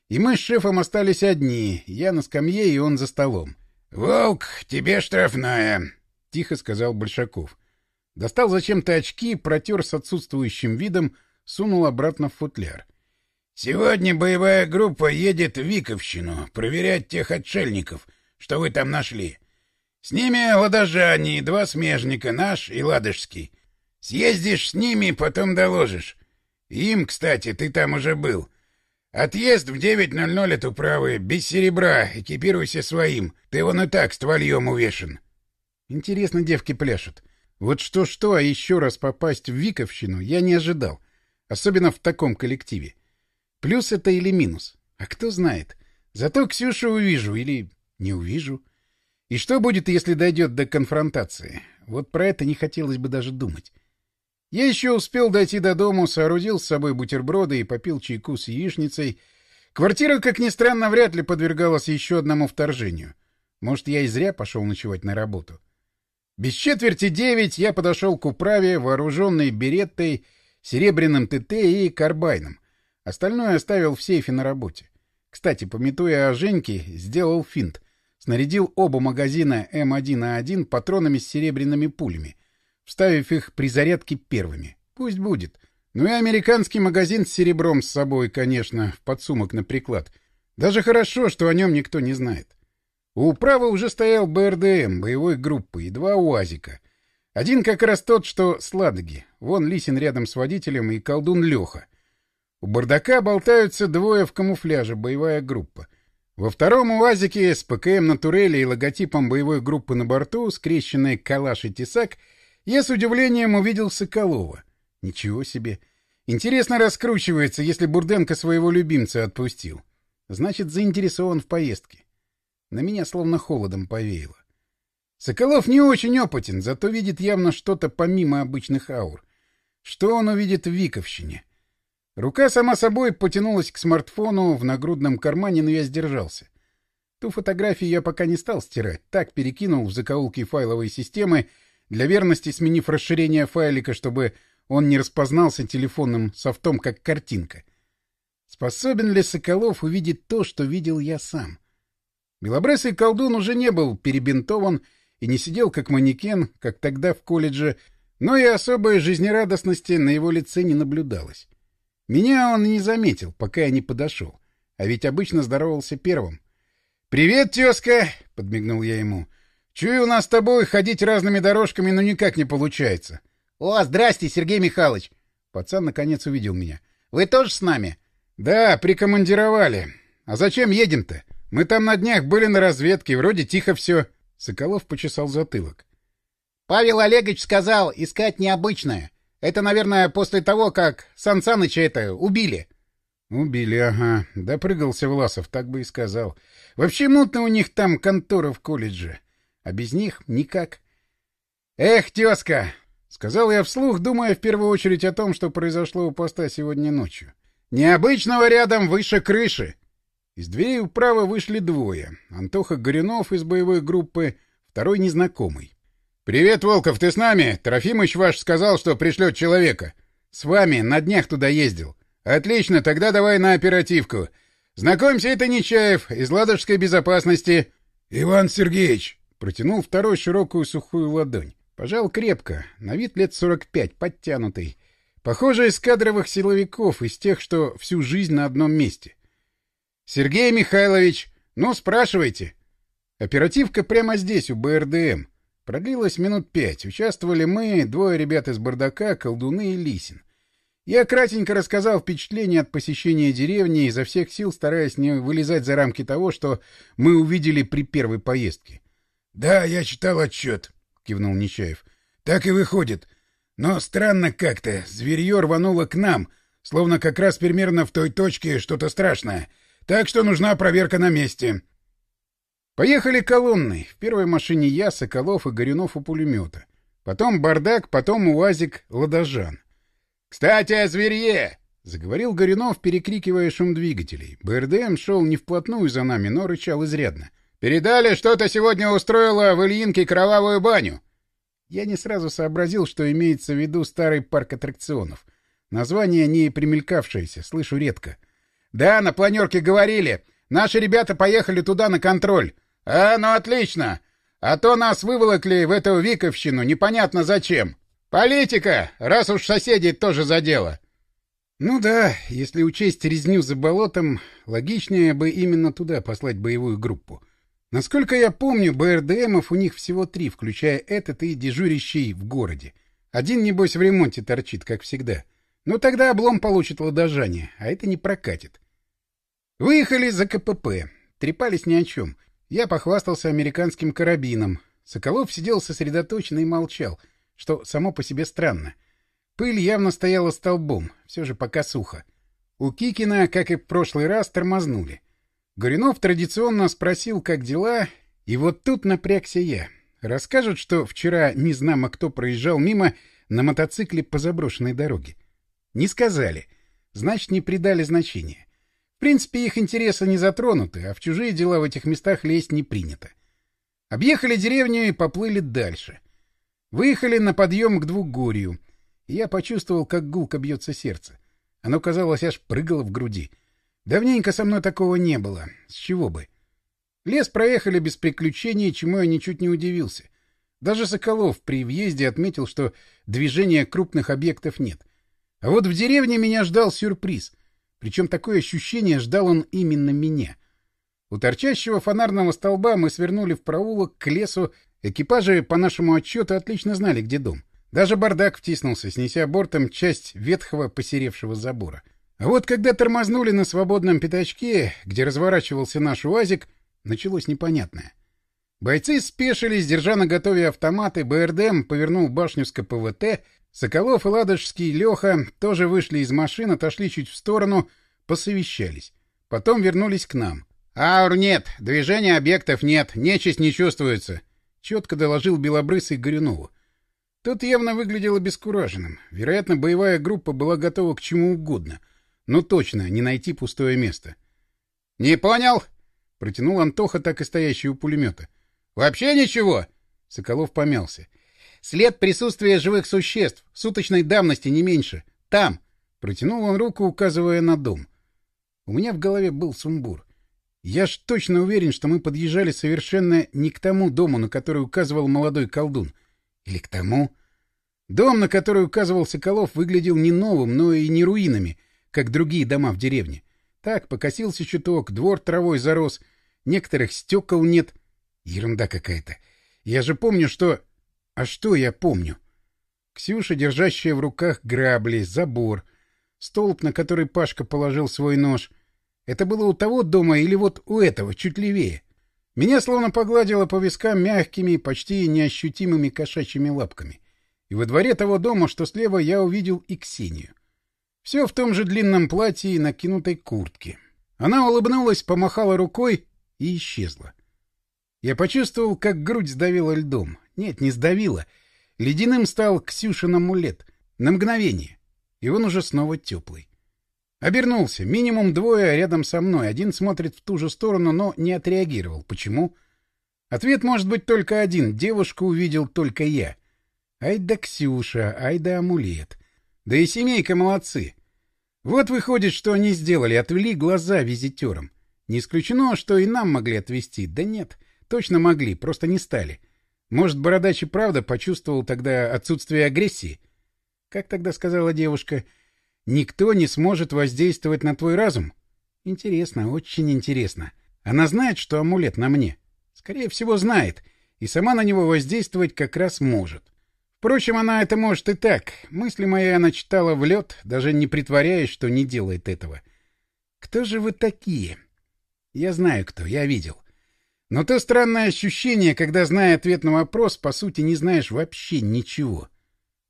и мы с шефом остались одни, я на скамье и он за столом. — Волк, тебе штрафная, — тихо сказал Большаков. Достал зачем-то очки, протер с отсутствующим видом, сунул обратно в футляр. Сегодня боевая группа едет в Виковщину проверять тех отшельников, что вы там нашли. С ними ладожане два смежника, наш и ладожский. Съездишь с ними, потом доложишь. Им, кстати, ты там уже был. Отъезд в 9.00 от управы, без серебра, экипируйся своим. Ты вон и так ствольем увешан. Интересно девки пляшут. Вот что-что, а еще раз попасть в Виковщину я не ожидал. Особенно в таком коллективе. Плюс это или минус? А кто знает. Зато Ксюшу увижу или не увижу. И что будет, если дойдет до конфронтации? Вот про это не хотелось бы даже думать. Я еще успел дойти до дому, соорудил с собой бутерброды и попил чайку с яичницей. Квартира, как ни странно, вряд ли подвергалась еще одному вторжению. Может, я и зря пошел ночевать на работу. Без четверти девять я подошел к управе, вооруженный береттой, серебряным ТТ и карбайном. Остальное оставил в сейфе на работе. Кстати, пометуя о Женьке, сделал финт. Снарядил оба магазина М1А1 патронами с серебряными пулями, вставив их при зарядке первыми. Пусть будет. Ну и американский магазин с серебром с собой, конечно, в подсумок на приклад. Даже хорошо, что о нем никто не знает. У управы уже стоял БРДМ боевой группы и два УАЗика. Один как раз тот, что с. Вон Лисин рядом с водителем и колдун Леха. У бардака болтаются двое в камуфляже, боевая группа. Во втором УАЗике с ПКМ на турели и логотипом боевой группы на борту, скрещенной калаш и тесак, я с удивлением увидел Соколова. Ничего себе. Интересно раскручивается, если Бурденко своего любимца отпустил. Значит, заинтересован в поездке. На меня словно холодом повеяло. Соколов не очень опытен, зато видит явно что-то помимо обычных аур. Что он увидит в Виковщине? — Рука сама собой потянулась к смартфону в нагрудном кармане, но я сдержался. Ту фотографию я пока не стал стирать, так перекинул в закоулки файловой системы, для верности сменив расширение файлика, чтобы он не распознался телефонным софтом, как картинка. Способен ли Соколов увидеть то, что видел я сам? Белобрысый колдун уже не был перебинтован и не сидел как манекен, как тогда в колледже, но и особой жизнерадостности на его лице не наблюдалось. Меня он не заметил, пока я не подошел, а ведь обычно здоровался первым. «Привет, тезка!» — подмигнул я ему. «Чую, у нас с тобой ходить разными дорожками, но никак не получается». «О, здрасте, Сергей Михайлович!» Пацан наконец увидел меня. «Вы тоже с нами?» «Да, прикомандировали. А зачем едем-то? Мы там на днях были на разведке, вроде тихо все». Соколов почесал затылок. «Павел Олегович сказал, искать необычное. Это, наверное, после того, как Сан это убили». «Убили, ага. Допрыгался Власов, так бы и сказал. Вообще мутно у них там контора в колледже. А без них никак». «Эх, тезка!» — сказал я вслух, думая в первую очередь о том, что произошло у поста сегодня ночью. «Необычного рядом выше крыши!» Из дверей управа вышли двое. Антоха Горюнов из боевой группы, второй незнакомый. «Привет, Волков, ты с нами? Трофимыч ваш сказал, что пришлет человека. С вами, на днях туда ездил. Отлично, тогда давай на оперативку. Знакомься, это Нечаев, из Ладожской безопасности». «Иван Сергеевич!» — протянул второй широкую сухую ладонь. Пожал крепко, на вид лет сорок пять, подтянутый. Похоже, из кадровых силовиков, из тех, что всю жизнь на одном месте. «Сергей Михайлович, ну, спрашивайте». Оперативка прямо здесь, у БРДМ. Продлилось минут пять. Участвовали мы, двое ребят из бардака, колдуны и Лисин. Я кратенько рассказал впечатление от посещения деревни, изо всех сил стараясь не вылезать за рамки того, что мы увидели при первой поездке. — Да, я читал отчет, — кивнул Нечаев. — Так и выходит. Но странно как-то. Зверье рвануло к нам, словно как раз примерно в той точке что-то страшное. Так что нужна проверка на месте. Поехали колонной. В первой машине я, Соколов и Горюнов у пулемета. Потом бардак, потом УАЗик Ладожан. «Кстати, о зверье!» — заговорил Горюнов, перекрикивая шум двигателей. БРДМ шел не вплотную за нами, но рычал изрядно. «Передали, что-то сегодня устроило в Ильинке кровавую баню!» Я не сразу сообразил, что имеется в виду старый парк аттракционов. Название не примелькавшееся, слышу редко. «Да, на планерке говорили. Наши ребята поехали туда на контроль. «А, ну отлично! А то нас выволокли в эту Виковщину непонятно зачем. Политика, раз уж соседей тоже задело». Ну да, если учесть резню за болотом, логичнее бы именно туда послать боевую группу. Насколько я помню, БРДМов у них всего три, включая этот и дежурящий в городе. Один, небось, в ремонте торчит, как всегда. Ну тогда облом получит ладожане, а это не прокатит. Выехали за КПП. Трепались ни о чем. Я похвастался американским карабином. Соколов сидел сосредоточенно и молчал, что само по себе странно. Пыль явно стояла столбом, все же пока сухо. У Кикина, как и в прошлый раз, тормознули. Горюнов традиционно спросил, как дела, и вот тут напрягся я. Расскажут, что вчера незнамо кто проезжал мимо на мотоцикле по заброшенной дороге. Не сказали. Значит, не придали значения принципе, их интересы не затронуты, а в чужие дела в этих местах лезть не принято. Объехали деревню и поплыли дальше. Выехали на подъем к двугорью, я почувствовал, как гулко бьется сердце. Оно, казалось, аж прыгало в груди. Давненько со мной такого не было. С чего бы? Лес проехали без приключений, чему я ничуть не удивился. Даже Соколов при въезде отметил, что движения крупных объектов нет. А вот в деревне меня ждал сюрприз — причем такое ощущение ждал он именно меня. У торчащего фонарного столба мы свернули в проулок к лесу. Экипажи, по нашему отчету, отлично знали, где дом. Даже бардак втиснулся, снеся бортом часть ветхого посеревшего забора. А вот когда тормознули на свободном пятачке, где разворачивался наш УАЗик, началось непонятное. Бойцы спешились, держа на готове автоматы, БРДМ повернул башню с КПВТ, Соколов и Ладожский Леха тоже вышли из машин, отошли чуть в сторону, посовещались. Потом вернулись к нам. «Аур нет, движения объектов нет, нечисть не чувствуется», — четко доложил Белобрысый Горюнову. Тот явно выглядел обескураженным. Вероятно, боевая группа была готова к чему угодно. Но точно не найти пустое место. «Не понял?» — протянул Антоха, так и стоящий у пулемета. «Вообще ничего?» — Соколов помялся. След присутствия живых существ, суточной давности не меньше. Там. Протянул он руку, указывая на дом. У меня в голове был сумбур. Я ж точно уверен, что мы подъезжали совершенно не к тому дому, на который указывал молодой колдун. Или к тому... Дом, на который указывал Соколов, выглядел не новым, но и не руинами, как другие дома в деревне. Так, покосился чуток, двор травой зарос, некоторых стекол нет. Ерунда какая-то. Я же помню, что... А что я помню? Ксюша, держащая в руках грабли, забор, столб, на который Пашка положил свой нож. Это было у того дома или вот у этого, чуть левее? Меня словно погладило по вискам мягкими, почти неощутимыми кошачьими лапками. И во дворе того дома, что слева, я увидел и Ксению. Все в том же длинном платье и накинутой куртке. Она улыбнулась, помахала рукой и исчезла. Я почувствовал, как грудь сдавила льдом. Нет, не сдавила. Ледяным стал Ксюшин амулет. На мгновение. И он уже снова теплый. Обернулся. Минимум двое рядом со мной. Один смотрит в ту же сторону, но не отреагировал. Почему? Ответ может быть только один. Девушку увидел только я. Ай да Ксюша, ай да амулет. Да и семейка молодцы. Вот выходит, что они сделали. Отвели глаза визитерам. Не исключено, что и нам могли отвести. Да нет, точно могли, просто не стали. — может, Бородач и правда почувствовал тогда отсутствие агрессии? Как тогда сказала девушка, никто не сможет воздействовать на твой разум? Интересно, очень интересно. Она знает, что амулет на мне? Скорее всего, знает. И сама на него воздействовать как раз может. Впрочем, она это может и так. Мысли мои она читала в лед, даже не притворяясь, что не делает этого. Кто же вы такие? Я знаю кто, я видел. Но то странное ощущение, когда, зная ответ на вопрос, по сути не знаешь вообще ничего.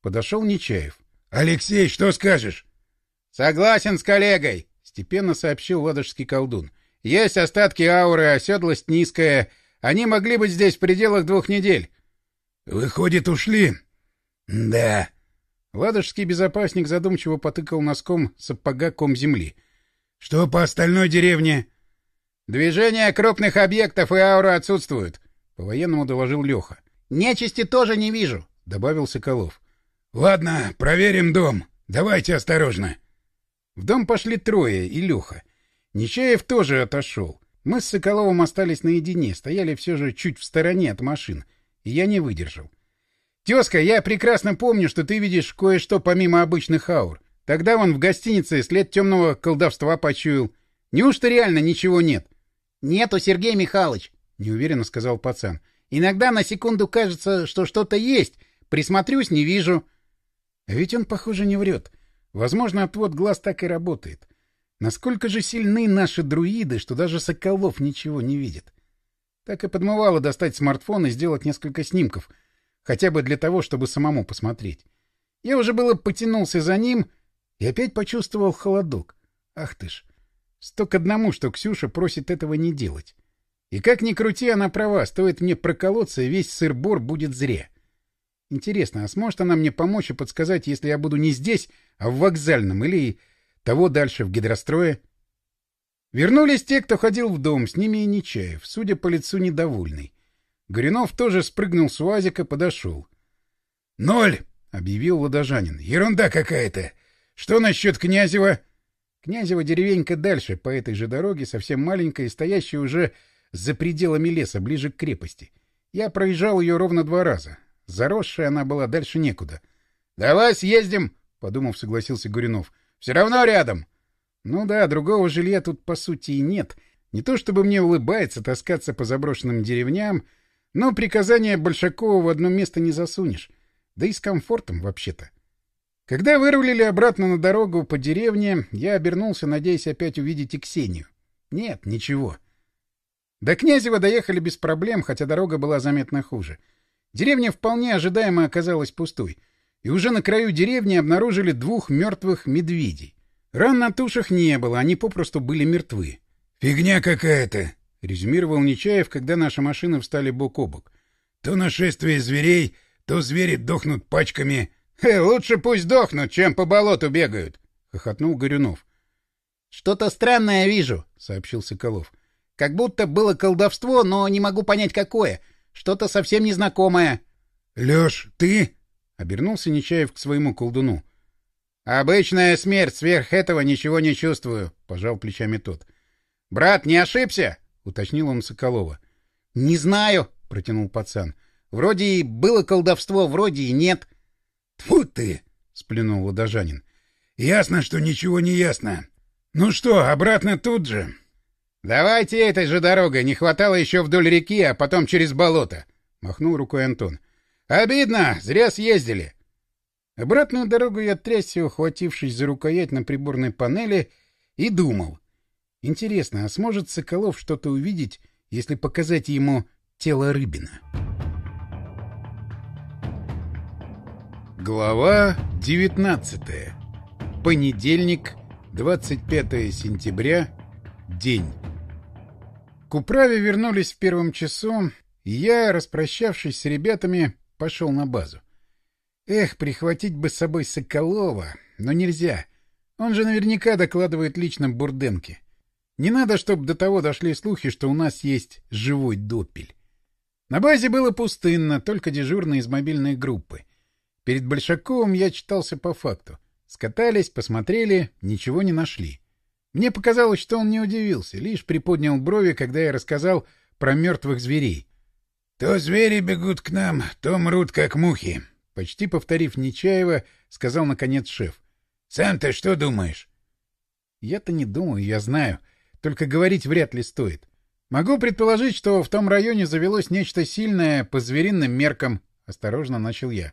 Подошел Нечаев. — Алексей, что скажешь? — Согласен с коллегой, — степенно сообщил ладожский колдун. — Есть остатки ауры, оседлость низкая. Они могли быть здесь в пределах двух недель. — Выходит, ушли? — Да. Ладожский безопасник задумчиво потыкал носком сапога ком земли. — Что по остальной деревне? — Движения крупных объектов и аура отсутствуют, — по-военному доложил Леха. — Нечисти тоже не вижу, — добавил Соколов. — Ладно, проверим дом. Давайте осторожно. В дом пошли трое и Леха. Нечаев тоже отошел. Мы с Соколовым остались наедине, стояли все же чуть в стороне от машин, и я не выдержал. — Тезка, я прекрасно помню, что ты видишь кое-что помимо обычных аур. Тогда он в гостинице след темного колдовства почуял. Неужто реально ничего нет? — Нету, Сергей Михайлович, — неуверенно сказал пацан. — Иногда на секунду кажется, что что-то есть. Присмотрюсь, не вижу. А ведь он, похоже, не врет. Возможно, отвод глаз так и работает. Насколько же сильны наши друиды, что даже Соколов ничего не видит. Так и подмывало достать смартфон и сделать несколько снимков, хотя бы для того, чтобы самому посмотреть. Я уже было потянулся за ним и опять почувствовал холодок. Ах ты ж! Сто к одному, что Ксюша просит этого не делать. И как ни крути, она права, стоит мне проколоться, весь сыр-бор будет зря. Интересно, а сможет она мне помочь и подсказать, если я буду не здесь, а в вокзальном, или того дальше, в гидрострое? Вернулись те, кто ходил в дом, с ними и Нечаев, судя по лицу, недовольный. Горюнов тоже спрыгнул с уазика, подошел. — Ноль! — объявил ладожанин. — Ерунда какая-то! Что насчет Князева? — Князева деревенька дальше, по этой же дороге, совсем маленькая и стоящая уже за пределами леса, ближе к крепости. Я проезжал ее ровно два раза. Заросшая она была, дальше некуда. — Давай съездим, — подумав, согласился Гуринов. — Все равно рядом. Ну да, другого жилья тут, по сути, и нет. Не то чтобы мне улыбается таскаться по заброшенным деревням, но приказание Большакова в одно место не засунешь. Да и с комфортом, вообще-то. — когда вырулили обратно на дорогу по деревне, я обернулся, надеясь опять увидеть и Ксению. Нет, ничего. До Князева доехали без проблем, хотя дорога была заметно хуже. Деревня вполне ожидаемо оказалась пустой. И уже на краю деревни обнаружили двух мертвых медведей. Ран на тушах не было, они попросту были мертвы. «Фигня какая-то», — резюмировал Нечаев, когда наши машины встали бок о бок. «То нашествие зверей, то звери дохнут пачками...» «Э, лучше пусть дохнут, чем по болоту бегают!» — хохотнул Горюнов. «Что-то странное вижу», — сообщил Соколов. «Как будто было колдовство, но не могу понять, какое. Что-то совсем незнакомое». — Лёш, ты? — обернулся Нечаев к своему колдуну. — Обычная смерть, сверх этого ничего не чувствую, — пожал плечами тот. — Брат, не ошибся? — уточнил он Соколова. — Не знаю, — протянул пацан. — Вроде и было колдовство, вроде и нет. — Тьфу ты! — сплюнул ладожанин. — Ясно, что ничего не ясно. Ну что, обратно тут же? — Давайте этой же дорогой, не хватало еще вдоль реки, а потом через болото, — махнул рукой Антон. — Обидно, зря съездили. Обратную дорогу я трясся, ухватившись за рукоять на приборной панели, и думал. Интересно, а сможет Соколов что-то увидеть, если показать ему тело Рыбина? Глава 19. Понедельник, 25 сентября. День. К управе вернулись в первом часу, и я, распрощавшись с ребятами, пошел на базу. Эх, прихватить бы с собой Соколова, но нельзя. Он же наверняка докладывает лично Бурденке. Не надо, чтобы до того дошли слухи, что у нас есть живой допель. На базе было пустынно, только дежурные из мобильной группы. Перед Большаковым я читался по факту. Скатались, посмотрели, ничего не нашли. Мне показалось, что он не удивился, лишь приподнял брови, когда я рассказал про мертвых зверей. — То звери бегут к нам, то мрут, как мухи. Почти повторив Нечаева, сказал наконец шеф. — Сам ты что думаешь? — Я-то не думаю, я знаю. — только говорить вряд ли стоит. Могу предположить, что в том районе завелось нечто сильное по звериным меркам, — осторожно начал я.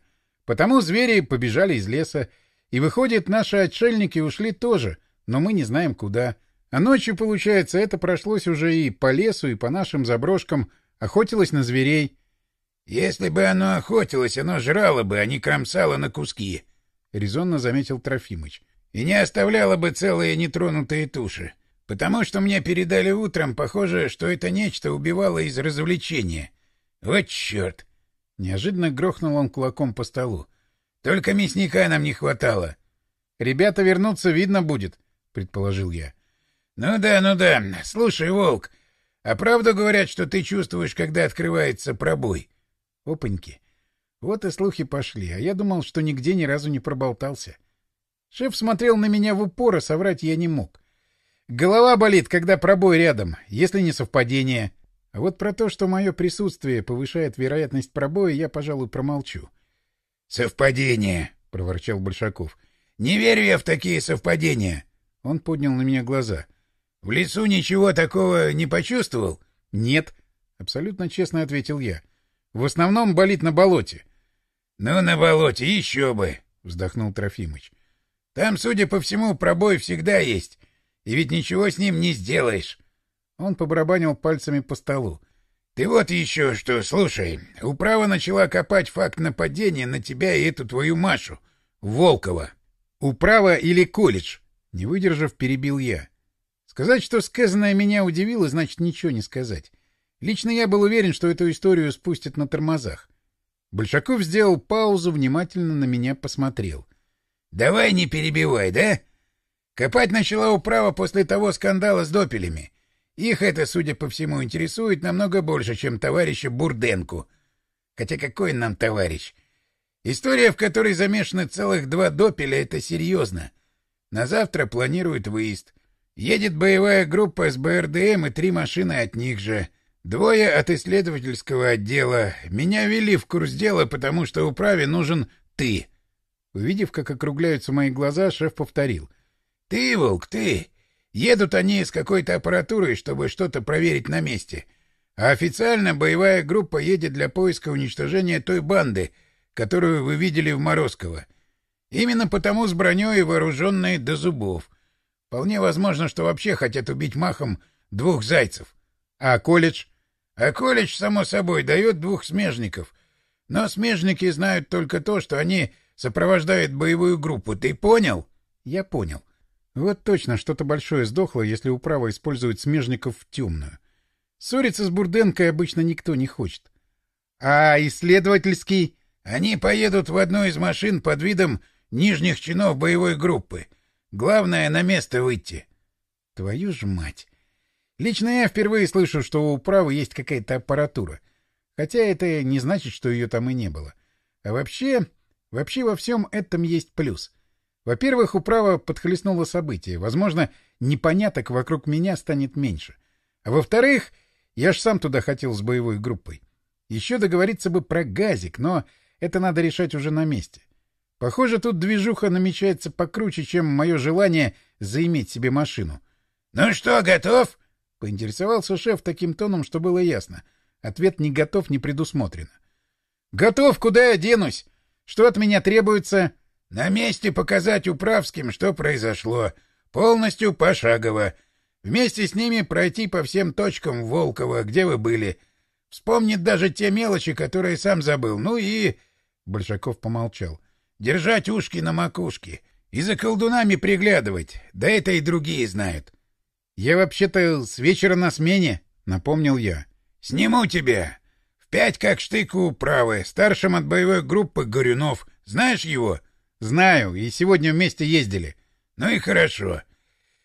Потому звери побежали из леса. И выходит, наши отшельники ушли тоже, но мы не знаем куда. А ночью, получается, это прошлось уже и по лесу, и по нашим заброшкам, охотилось на зверей. — Если бы оно охотилось, оно жрало бы, а не кромсало на куски, — резонно заметил Трофимыч. — И не оставляло бы целые нетронутые туши. Потому что мне передали утром, похоже, что это нечто убивало из развлечения. Вот черт! Неожиданно грохнул он кулаком по столу. Только мясника нам не хватало. Ребята вернутся, видно будет, предположил я. Ну да, ну да. Слушай, Волк, а правду говорят, что ты чувствуешь, когда открывается пробой? Опаньки. Вот и слухи пошли, а я думал, что нигде ни разу не проболтался. Шеф смотрел на меня в упор, а соврать я не мог. Голова болит, когда пробой рядом, если не совпадение. А вот про то, что мое присутствие повышает вероятность пробоя, я, пожалуй, промолчу. — Совпадение, — проворчал Большаков. — Не верю я в такие совпадения. Он поднял на меня глаза. — В лесу ничего такого не почувствовал? — Нет, — абсолютно честно ответил я. — В основном болит на болоте. — Ну, на болоте еще бы, — вздохнул Трофимыч. — Там, судя по всему, пробой всегда есть. И ведь ничего с ним не сделаешь. Он побарабанил пальцами по столу. Ты вот еще что, слушай, управа начала копать факт нападения на тебя и эту твою Машу, Волкова. Управа или колледж? Не выдержав, перебил я. Сказать, что сказанное меня удивило, значит ничего не сказать. Лично я был уверен, что эту историю спустят на тормозах. Большаков сделал паузу, внимательно на меня посмотрел. — Давай не перебивай, да? Копать начала управа после того скандала с допелями. Их это, судя по всему, интересует намного больше, чем товарища Бурденку. Хотя какой нам товарищ? История, в которой замешаны целых два допеля, это серьезно. На завтра планируют выезд. Едет боевая группа с БРДМ и три машины от них же. Двое от исследовательского отдела. Меня вели в курс дела, потому что управе нужен ты. Увидев, как округляются мои глаза, шеф повторил — ты, Волк, ты! Едут они с какой-то аппаратурой, чтобы что-то проверить на месте. А официально боевая группа едет для поиска уничтожения той банды, которую вы видели в Морозково. Именно потому с броней вооруженные до зубов. Вполне возможно, что вообще хотят убить махом двух зайцев. А колледж? А колледж, само собой, дает двух смежников. Но смежники знают только то, что они сопровождают боевую группу. Ты понял? Я понял. Вот точно что-то большое сдохло, если управа использует смежников в темную. Ссориться с Бурденкой обычно никто не хочет. А исследовательский... Они поедут в одну из машин под видом нижних чинов боевой группы. Главное — на место выйти. Твою ж мать! Лично я впервые слышу, что у управы есть какая-то аппаратура. Хотя это не значит, что ее там и не было. А вообще... Вообще во всем этом есть плюс. Во-первых, управа подхлестнуло событие. Возможно, непоняток вокруг меня станет меньше. А во-вторых, я ж сам туда хотел с боевой группой. Еще договориться бы про газик, но это надо решать уже на месте. Похоже, тут движуха намечается покруче, чем мое желание заиметь себе машину. — Ну что, готов? — поинтересовался шеф таким тоном, что было ясно. Ответ «не готов» не предусмотрено. — Готов, куда я денусь? Что от меня требуется? — На месте показать управским, что произошло. Полностью пошагово. Вместе с ними пройти по всем точкам Волкова, где вы были. Вспомнить даже те мелочи, которые сам забыл. Ну и... Большаков помолчал. — Держать ушки на макушке. И за колдунами приглядывать. Да это и другие знают. — Я вообще-то с вечера на смене, — напомнил я. — Сниму тебя. Пять как штыку правы, старшим от боевой группы Горюнов. Знаешь его? — Знаю, и сегодня вместе ездили. — Ну и хорошо.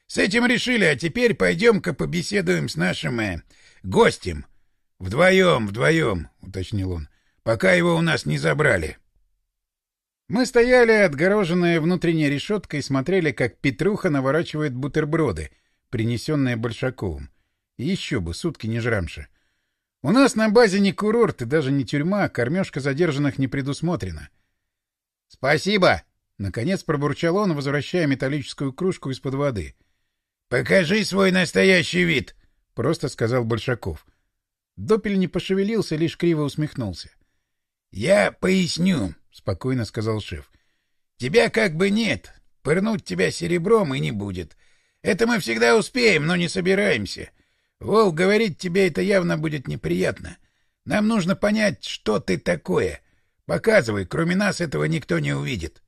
С этим решили, а теперь пойдем-ка побеседуем с нашим э, гостем. — Вдвоем, вдвоем, — уточнил он, — пока его у нас не забрали. Мы стояли, отгороженные внутренней решеткой, смотрели, как Петруха наворачивает бутерброды, принесенные Большаковым. Еще бы, сутки не жрамши. У нас на базе не курорт и даже не тюрьма, кормежка задержанных не предусмотрена. — Спасибо! — наконец пробурчал он, возвращая металлическую кружку из-под воды. — Покажи свой настоящий вид! — просто сказал Большаков. Допель не пошевелился, лишь криво усмехнулся. — Я поясню, — спокойно сказал шеф. — Тебя как бы нет. Пырнуть тебя серебром и не будет. Это мы всегда успеем, но не собираемся. — Вол, говорить тебе это явно будет неприятно. Нам нужно понять, что ты такое. Показывай, кроме нас этого никто не увидит.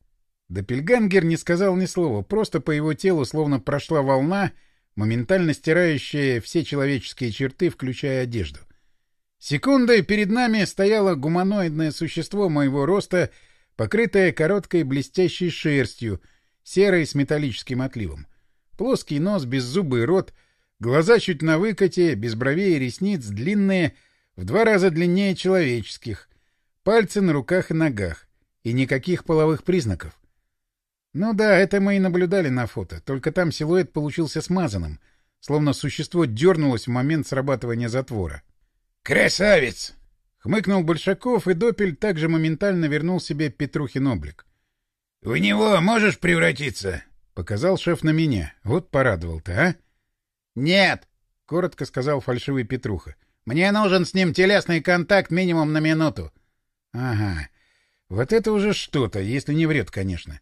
Допельгангер не сказал ни слова, просто по его телу словно прошла волна, моментально стирающая все человеческие черты, включая одежду. Секундой перед нами стояло гуманоидное существо моего роста, покрытое короткой блестящей шерстью, серой с металлическим отливом. Плоский нос, беззубый рот — Глаза чуть на выкате, без бровей и ресниц, длинные, в два раза длиннее человеческих. Пальцы на руках и ногах. И никаких половых признаков. Ну да, это мы и наблюдали на фото, только там силуэт получился смазанным, словно существо дернулось в момент срабатывания затвора. «Красавец!» — хмыкнул Большаков, и Допель также моментально вернул себе Петрухин облик. «В него можешь превратиться?» — показал шеф на меня. Вот порадовал-то, а? «Нет», — коротко сказал фальшивый Петруха. «Мне нужен с ним телесный контакт минимум на минуту». «Ага. Вот это уже что-то, если не врет, конечно.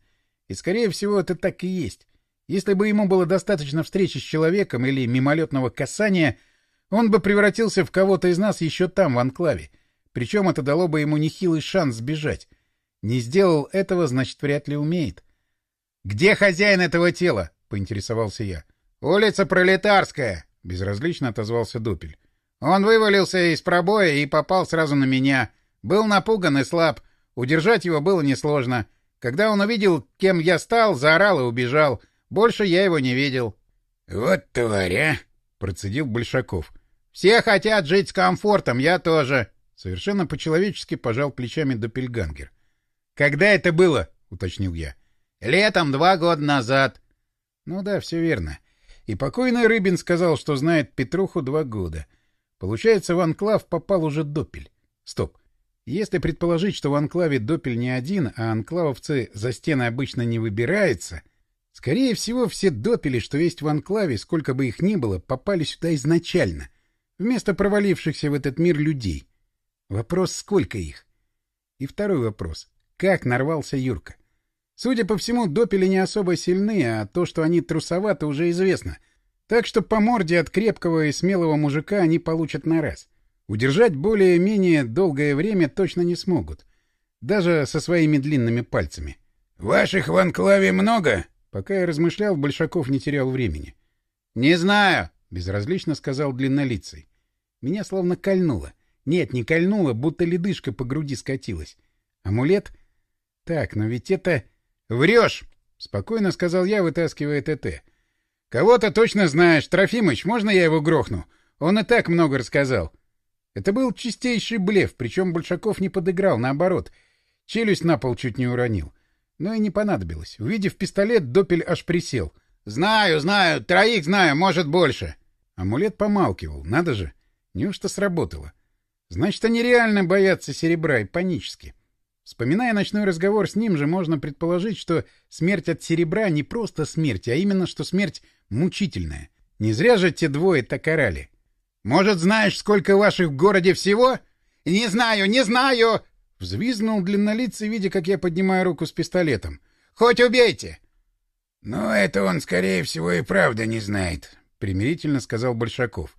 И, скорее всего, это так и есть. Если бы ему было достаточно встречи с человеком или мимолетного касания, он бы превратился в кого-то из нас еще там, в анклаве. Причем это дало бы ему нехилый шанс сбежать. Не сделал этого, значит, вряд ли умеет. «Где хозяин этого тела?» — поинтересовался я. «Улица Пролетарская», — безразлично отозвался Дупель. «Он вывалился из пробоя и попал сразу на меня. Был напуган и слаб. Удержать его было несложно. Когда он увидел, кем я стал, заорал и убежал. Больше я его не видел». «Вот тварь, а!» — процедил Большаков. «Все хотят жить с комфортом, я тоже». Совершенно по-человечески пожал плечами Доппельгангер. «Когда это было?» — уточнил я. «Летом два года назад». «Ну да, все верно. И покойный Рыбин сказал, что знает Петруху два года. Получается, в анклав попал уже Допель. Стоп. Если предположить, что в анклаве Допель не один, а анклавовцы за стены обычно не выбираются, скорее всего, все Допели, что есть в анклаве, сколько бы их ни было, попали сюда изначально, вместо провалившихся в этот мир людей. Вопрос, сколько их? И второй вопрос. Как нарвался Юрка? Судя по всему, допели не особо сильны, а то, что они трусоваты, уже известно. Так что по морде от крепкого и смелого мужика они получат на раз. Удержать более-менее долгое время точно не смогут. Даже со своими длинными пальцами. — Ваших в анклаве много? Пока я размышлял, Большаков не терял времени. — Не знаю, — безразлично сказал длиннолицый. Меня словно кольнуло. Нет, не кольнуло, будто ледышка по груди скатилась. Амулет? Так, но ведь это... «Врешь!» — спокойно сказал я, вытаскивая ТТ. «Кого-то точно знаешь. Трофимыч, можно я его грохну? Он и так много рассказал». Это был чистейший блеф, причем Большаков не подыграл, наоборот. Челюсть на пол чуть не уронил. Но и не понадобилось. Увидев пистолет, Допель аж присел. «Знаю, знаю, троих знаю, может, больше». Амулет помалкивал, надо же. Неужто сработало? Значит, они реально боятся серебра и панически. Вспоминая ночной разговор с ним же, можно предположить, что смерть от серебра не просто смерть, а именно, что смерть мучительная. Не зря же те двое так орали. «Может, знаешь, сколько ваших в городе всего?» «Не знаю, не знаю!» Взвизгнул длиннолицый, видя, как я поднимаю руку с пистолетом. «Хоть убейте!» «Ну, это он, скорее всего, и правда не знает», — примирительно сказал Большаков.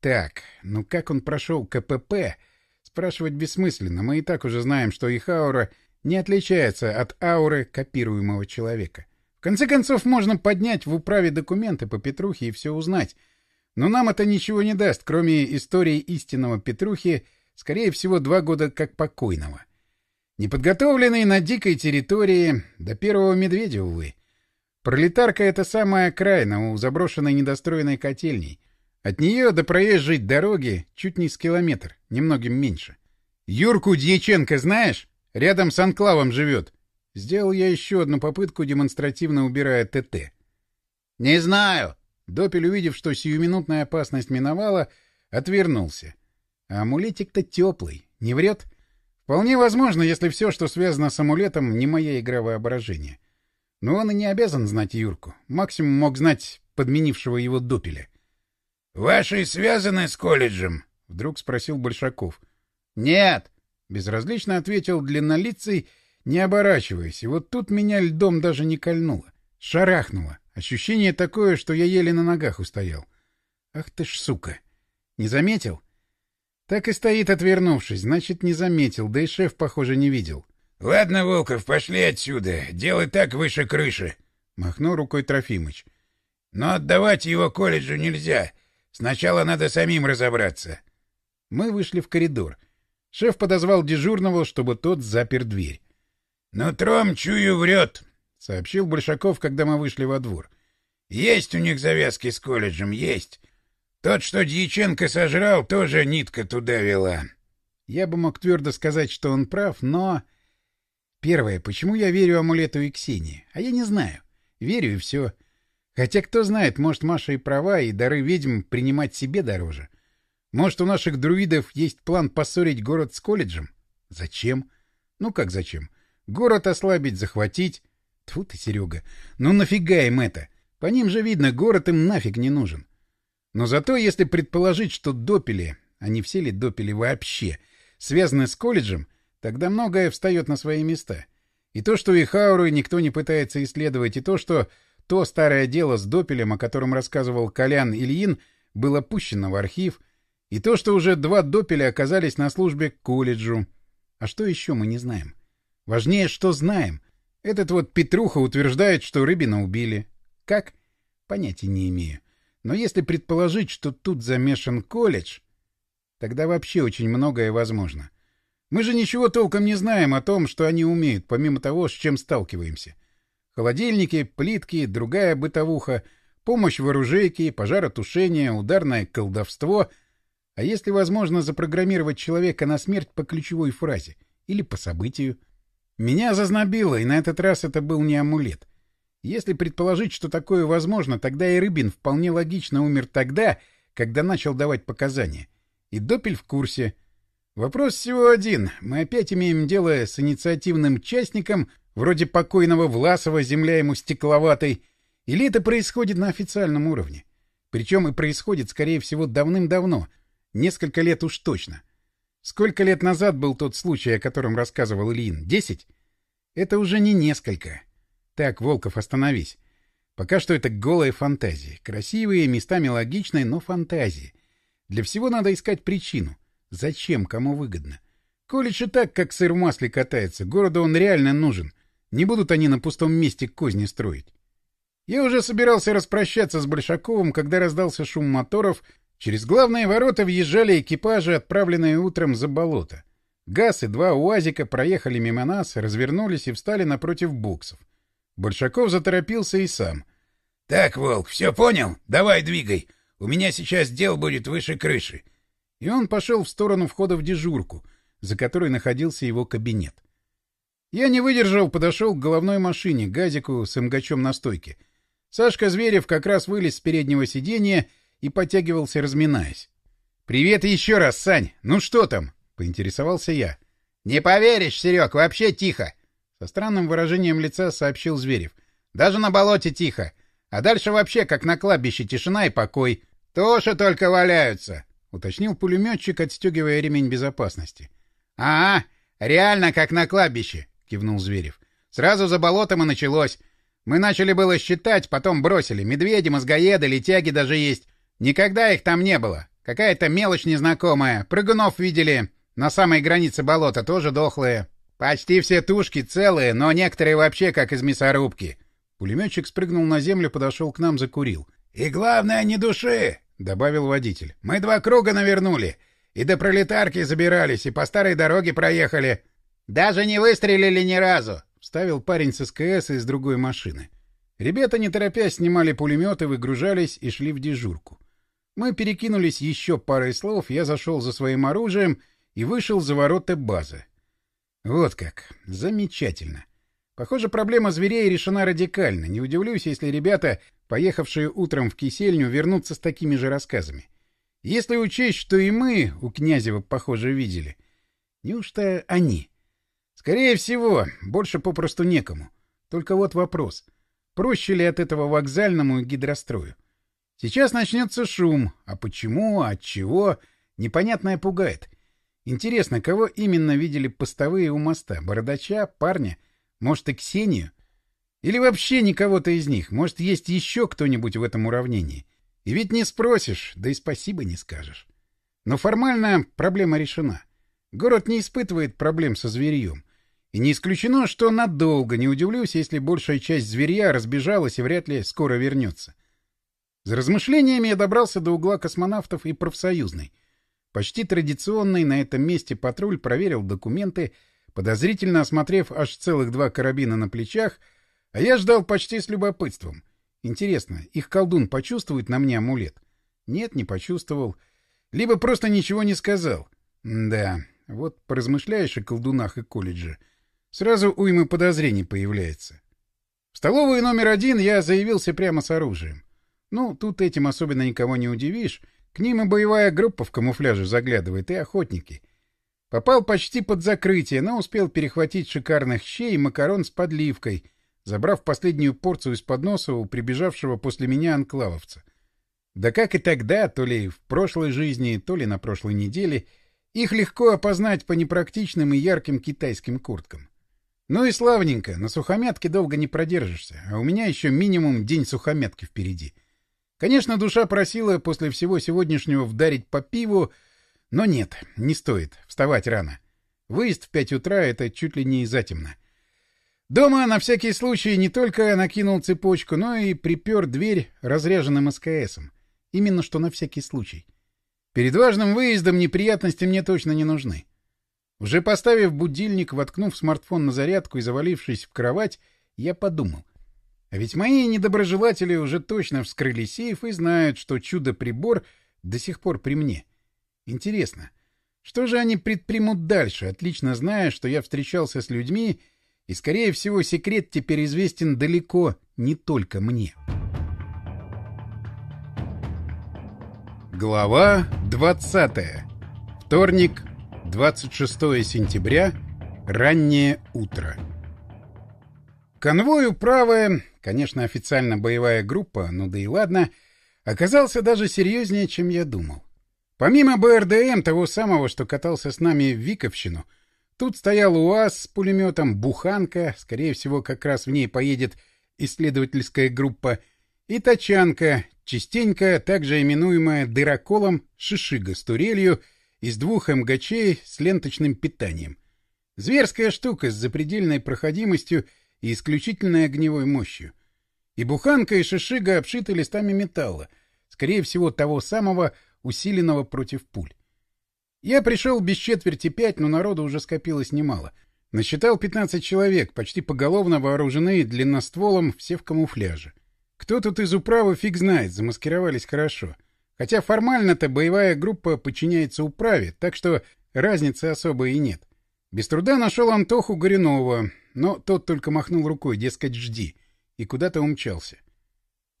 «Так, ну как он прошел КПП?» Спрашивать бессмысленно, мы и так уже знаем, что их аура не отличается от ауры копируемого человека. В конце концов, можно поднять в управе документы по Петрухе и все узнать. Но нам это ничего не даст, кроме истории истинного Петрухи, скорее всего, два года как покойного. Неподготовленный на дикой территории, до первого медведя, увы. Пролетарка — это самая окраина у заброшенной недостроенной котельней. От нее до проезжей дороги чуть не с километр, немногим меньше. Юрку Дьяченко знаешь? Рядом с анклавом живет. Сделал я еще одну попытку, демонстративно убирая ТТ. — Не знаю. Допель, увидев, что сиюминутная опасность миновала, отвернулся. А амулетик-то теплый, не врет? Вполне возможно, если все, что связано с амулетом, не моя игра воображения. Но он и не обязан знать Юрку. Максимум мог знать подменившего его Допеля. — Ваши связаны с колледжем? — вдруг спросил Большаков. — Нет, — безразлично ответил длиннолицый, не оборачиваясь. И вот тут меня льдом даже не кольнуло. Шарахнуло. Ощущение такое, что я еле на ногах устоял. Ах ты ж сука! Не заметил? Так и стоит, отвернувшись. Значит, не заметил, да и шеф, похоже, не видел. — Ладно, Волков, пошли отсюда. Делай так выше крыши. — махнул рукой Трофимыч. — Но отдавать его колледжу нельзя. Сначала надо самим разобраться. Мы вышли в коридор. Шеф подозвал дежурного, чтобы тот запер дверь. — Нутром, чую, врет, — сообщил Большаков, когда мы вышли во двор. — Есть у них завязки с колледжем, есть. Тот, что Дьяченко сожрал, тоже нитка туда вела. Я бы мог твердо сказать, что он прав, но... Первое, почему я верю амулету и Ксении? А я не знаю. Верю и все. Хотя кто знает, может, Маша и права, и дары ведьм принимать себе дороже. Может, у наших друидов есть план поссорить город с колледжем? Зачем? Ну как зачем? Город ослабить, захватить. Тьфу ты, Серега. Ну нафига им это? По ним же видно, город им нафиг не нужен. Но зато, если предположить, что допили, а не все ли допили вообще, связаны с колледжем, Тогда многое встает на свои места. И то, что их ауры никто не пытается исследовать, и то, что то старое дело с допелем, о котором рассказывал Колян Ильин, было пущено в архив, и то, что уже два допеля оказались на службе к колледжу. А что еще мы не знаем? Важнее, что знаем. Этот вот Петруха утверждает, что Рыбина убили. Как? Понятия не имею. Но если предположить, что тут замешан колледж, тогда вообще очень многое возможно. Мы же ничего толком не знаем о том, что они умеют, помимо того, с чем сталкиваемся. Холодильники, плитки, другая бытовуха, помощь в оружейке, пожаротушение, ударное колдовство. А если возможно запрограммировать человека на смерть по ключевой фразе или по событию? Меня зазнобило, и на этот раз это был не амулет. Если предположить, что такое возможно, тогда и Рыбин вполне логично умер тогда, когда начал давать показания. И Допель в курсе — Вопрос всего один. Мы опять имеем дело с инициативным частником, вроде покойного Власова, земля ему стекловатой, или это происходит на официальном уровне? Причем и происходит, скорее всего, давным-давно, несколько лет уж точно. Сколько лет назад был тот случай, о котором рассказывал Ильин? Десять? Это уже не несколько. Так, Волков, остановись. Пока что это голая фантазия. Красивые, местами логичные, но фантазии. Для всего надо искать причину. Зачем? Кому выгодно? Колич и так, как сыр в масле катается. Городу он реально нужен. Не будут они на пустом месте козни строить. Я уже собирался распрощаться с Большаковым, когда раздался шум моторов. Через главные ворота въезжали экипажи, отправленные утром за болото. ГАЗ и два УАЗика проехали мимо нас, развернулись и встали напротив буксов. Большаков заторопился и сам. — Так, Волк, все понял? Давай двигай. У меня сейчас дел будет выше крыши. И он пошел в сторону входа в дежурку, за которой находился его кабинет. Я не выдержал, подошел к головной машине, газику с имгачом на стойке. Сашка Зверев как раз вылез с переднего сиденья и подтягивался, разминаясь. — Привет еще раз, Сань! Ну что там? — поинтересовался я. — Не поверишь, Серег, вообще тихо! — со странным выражением лица сообщил Зверев. — Даже на болоте тихо. А дальше вообще как на кладбище тишина и покой. — Туши только валяются! — уточнил пулеметчик, отстегивая ремень безопасности. — Ага, реально как на кладбище! — кивнул Зверев. — Сразу за болотом и началось. Мы начали было считать, потом бросили. Медведи, мозгоеды, летяги даже есть. Никогда их там не было. Какая-то мелочь незнакомая. Прыгунов видели. На самой границе болота тоже дохлые. Почти все тушки целые, но некоторые вообще как из мясорубки. Пулеметчик спрыгнул на землю, подошел к нам, закурил. — И главное, не души! — добавил водитель. — Мы два круга навернули. И до пролетарки забирались, и по старой дороге проехали. — Даже не выстрелили ни разу! — вставил парень с СКС из другой машины. Ребята, не торопясь, снимали пулеметы, выгружались и шли в дежурку. Мы перекинулись еще парой слов, я зашел за своим оружием и вышел за ворота базы. Вот как. Замечательно. Похоже, проблема зверей решена радикально. Не удивлюсь, если ребята, поехавшие утром в Кисельню, вернутся с такими же рассказами. Если учесть, что и мы у Князева, похоже, видели. Неужто они? Скорее всего, больше попросту некому. Только вот вопрос. Проще ли от этого вокзальному гидрострою? Сейчас начнется шум. А почему, от чего? Непонятное пугает. Интересно, кого именно видели постовые у моста? Бородача? Парня? Может, и Ксению? Или вообще никого-то из них? Может, есть еще кто-нибудь в этом уравнении? И ведь не спросишь, да и спасибо не скажешь. Но формально проблема решена. Город не испытывает проблем со зверьем. И не исключено, что надолго, не удивлюсь, если большая часть зверья разбежалась и вряд ли скоро вернется. За размышлениями я добрался до угла космонавтов и профсоюзной. Почти традиционный на этом месте патруль проверил документы, подозрительно осмотрев аж целых два карабина на плечах, а я ждал почти с любопытством. Интересно, их колдун почувствует на мне амулет? Нет, не почувствовал. Либо просто ничего не сказал. да, вот поразмышляешь о колдунах и колледже. Сразу уйма подозрений появляется. В столовую номер один я заявился прямо с оружием. Ну, тут этим особенно никого не удивишь. К ним и боевая группа в камуфляже заглядывает, и охотники. Попал почти под закрытие, но успел перехватить шикарных щей и макарон с подливкой, забрав последнюю порцию из-под носа у прибежавшего после меня анклавовца. Да как и тогда, то ли в прошлой жизни, то ли на прошлой неделе, их легко опознать по непрактичным и ярким китайским курткам. Ну и славненько, на сухомятке долго не продержишься, а у меня еще минимум день сухомятки впереди — Конечно, душа просила после всего сегодняшнего вдарить по пиву, но нет, не стоит, вставать рано. Выезд в пять утра — это чуть ли не затемно. Дома на всякий случай не только накинул цепочку, но и припер дверь разряженным СКСом. Именно что на всякий случай. Перед важным выездом неприятности мне точно не нужны. Уже поставив будильник, воткнув смартфон на зарядку и завалившись в кровать, я подумал. А ведь мои недоброжелатели уже точно вскрыли сейф и знают, что чудо-прибор до сих пор при мне. Интересно, что же они предпримут дальше, отлично зная, что я встречался с людьми, и, скорее всего, секрет теперь известен далеко не только мне. Глава 20. Вторник, 26 сентября, раннее утро. Конвой управы конечно, официально боевая группа, ну да и ладно, оказался даже серьезнее, чем я думал. Помимо БРДМ, того самого, что катался с нами в Виковщину, тут стоял УАЗ с пулеметом, буханка, скорее всего, как раз в ней поедет исследовательская группа, и тачанка, частенько также именуемая дыроколом шишига с турелью из двух МГЧ с ленточным питанием. Зверская штука с запредельной проходимостью и исключительной огневой мощью. И буханка, и шишига обшиты листами металла, скорее всего, того самого, усиленного против пуль. Я пришел без четверти пять, но народу уже скопилось немало. Насчитал 15 человек, почти поголовно вооружены длинностволом, все в камуфляже. Кто тут из управы, фиг знает, замаскировались хорошо. Хотя формально-то боевая группа подчиняется управе, так что разницы особой и нет. Без труда нашел Антоху Горюнова, но тот только махнул рукой, дескать, жди, и куда-то умчался.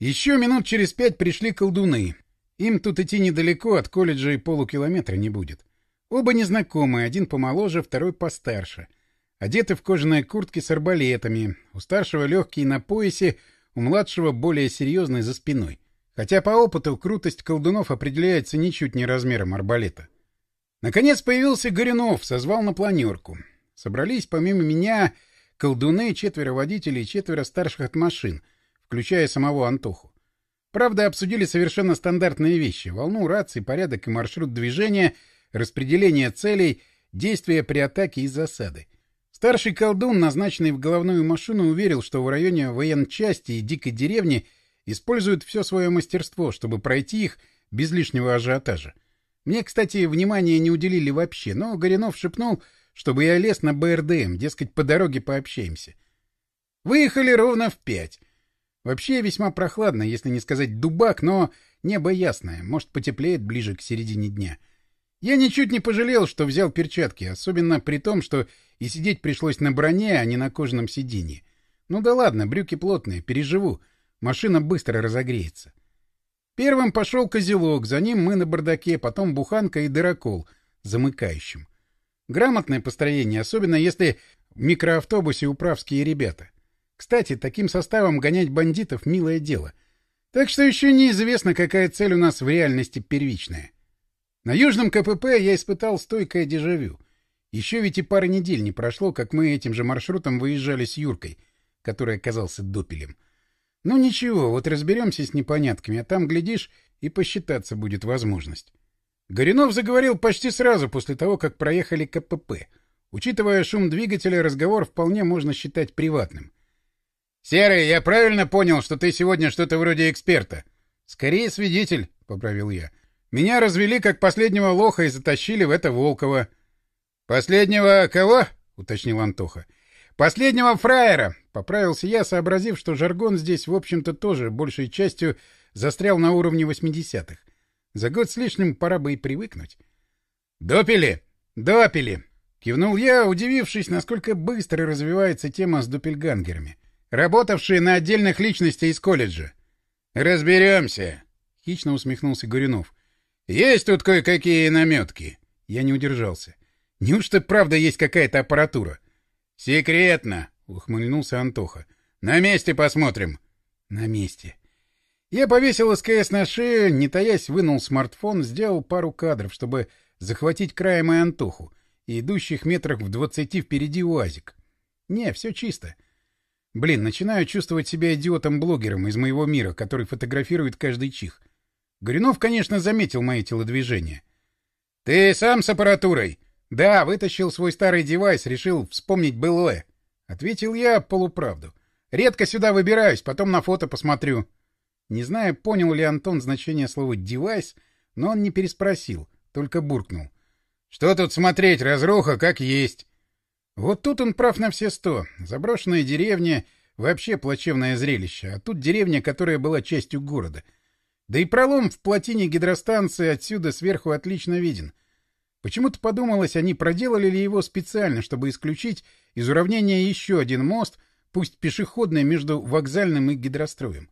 Еще минут через пять пришли колдуны. Им тут идти недалеко, от колледжа и полукилометра не будет. Оба незнакомые, один помоложе, второй постарше. Одеты в кожаные куртки с арбалетами, у старшего легкие на поясе, у младшего более серьезный за спиной. Хотя по опыту крутость колдунов определяется ничуть не размером арбалета. Наконец появился Горюнов, созвал на планерку. Собрались помимо меня колдуны, четверо водителей и четверо старших от машин, включая самого Антоху. Правда, обсудили совершенно стандартные вещи — волну рации, порядок и маршрут движения, распределение целей, действия при атаке и засады. Старший колдун, назначенный в головную машину, уверил, что в районе военчасти и дикой деревни используют все свое мастерство, чтобы пройти их без лишнего ажиотажа. Мне, кстати, внимания не уделили вообще, но Горинов шепнул, чтобы я лез на БРДМ, дескать, по дороге пообщаемся. Выехали ровно в пять. Вообще весьма прохладно, если не сказать дубак, но небо ясное, может, потеплеет ближе к середине дня. Я ничуть не пожалел, что взял перчатки, особенно при том, что и сидеть пришлось на броне, а не на кожаном сиденье. Ну да ладно, брюки плотные, переживу. Машина быстро разогреется. Первым пошел козелок, за ним мы на бардаке, потом буханка и дырокол, замыкающим. Грамотное построение, особенно если в микроавтобусе управские ребята. Кстати, таким составом гонять бандитов — милое дело. Так что еще неизвестно, какая цель у нас в реальности первичная. На Южном КПП я испытал стойкое дежавю. Еще ведь и пары недель не прошло, как мы этим же маршрутом выезжали с Юркой, который оказался допелем. Ну ничего, вот разберемся с непонятками, а там, глядишь, и посчитаться будет возможность. Горюнов заговорил почти сразу после того, как проехали КПП. Учитывая шум двигателя, разговор вполне можно считать приватным. «Серый, я правильно понял, что ты сегодня что-то вроде эксперта?» «Скорее свидетель», — поправил я. Меня развели как последнего лоха и затащили в это Волково. — Последнего кого? — уточнил Антоха. — Последнего фраера! — поправился я, сообразив, что жаргон здесь, в общем-то, тоже большей частью застрял на уровне восьмидесятых. За год с лишним пора бы и привыкнуть. — Допили! Допили! — кивнул я, удивившись, насколько быстро развивается тема с допельгангерами, работавшие на отдельных личностей из колледжа. — Разберемся! — хищно усмехнулся Горюнов. — есть тут кое-какие наметки. Я не удержался. Неужто правда есть какая-то аппаратура? Секретно, ухмыльнулся Антоха. На месте посмотрим. На месте. Я повесил СКС на шею, не таясь, вынул смартфон, сделал пару кадров, чтобы захватить краем и Антоху, и идущих метрах в двадцати впереди УАЗик. Не, все чисто. Блин, начинаю чувствовать себя идиотом-блогером из моего мира, который фотографирует каждый чих. Горюнов, конечно, заметил мои телодвижения. — Ты сам с аппаратурой? — Да, вытащил свой старый девайс, решил вспомнить былое. Ответил я полуправду. Редко сюда выбираюсь, потом на фото посмотрю. Не знаю, понял ли Антон значение слова «девайс», но он не переспросил, только буркнул. — Что тут смотреть, разруха, как есть. Вот тут он прав на все сто. Заброшенная деревня — вообще плачевное зрелище, а тут деревня, которая была частью города — да и пролом в плотине гидростанции отсюда сверху отлично виден. Почему-то подумалось, они проделали ли его специально, чтобы исключить из уравнения еще один мост, пусть пешеходный, между вокзальным и гидростроем.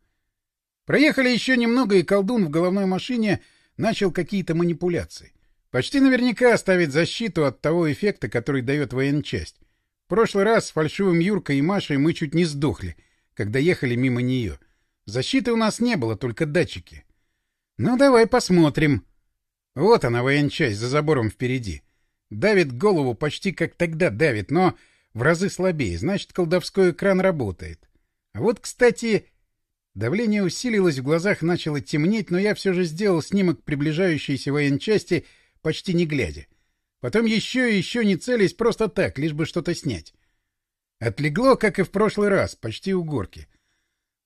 Проехали еще немного, и колдун в головной машине начал какие-то манипуляции. Почти наверняка оставить защиту от того эффекта, который дает военчасть. В прошлый раз с фальшивым Юркой и Машей мы чуть не сдохли, когда ехали мимо нее — Защиты у нас не было, только датчики. Ну, давай посмотрим. Вот она, военчасть, за забором впереди. Давит голову почти как тогда давит, но в разы слабее. Значит, колдовской экран работает. А вот, кстати... Давление усилилось, в глазах начало темнеть, но я все же сделал снимок приближающейся военчасти, почти не глядя. Потом еще и еще не целясь, просто так, лишь бы что-то снять. Отлегло, как и в прошлый раз, почти у горки.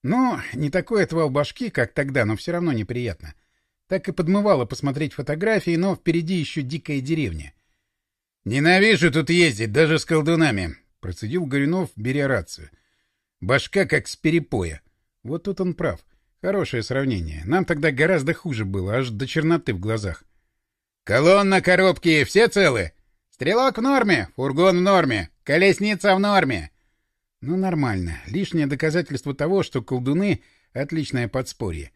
Ну, не такой отвал башки, как тогда, но все равно неприятно. Так и подмывало посмотреть фотографии, но впереди еще дикая деревня. «Ненавижу тут ездить, даже с колдунами», — процедил Горюнов, беря рацию. «Башка как с перепоя». Вот тут он прав. Хорошее сравнение. Нам тогда гораздо хуже было, аж до черноты в глазах. «Колонна, коробки, все целы?» «Стрелок в норме, фургон в норме, колесница в норме». Ну, нормально. Лишнее доказательство того, что колдуны — отличное подспорье.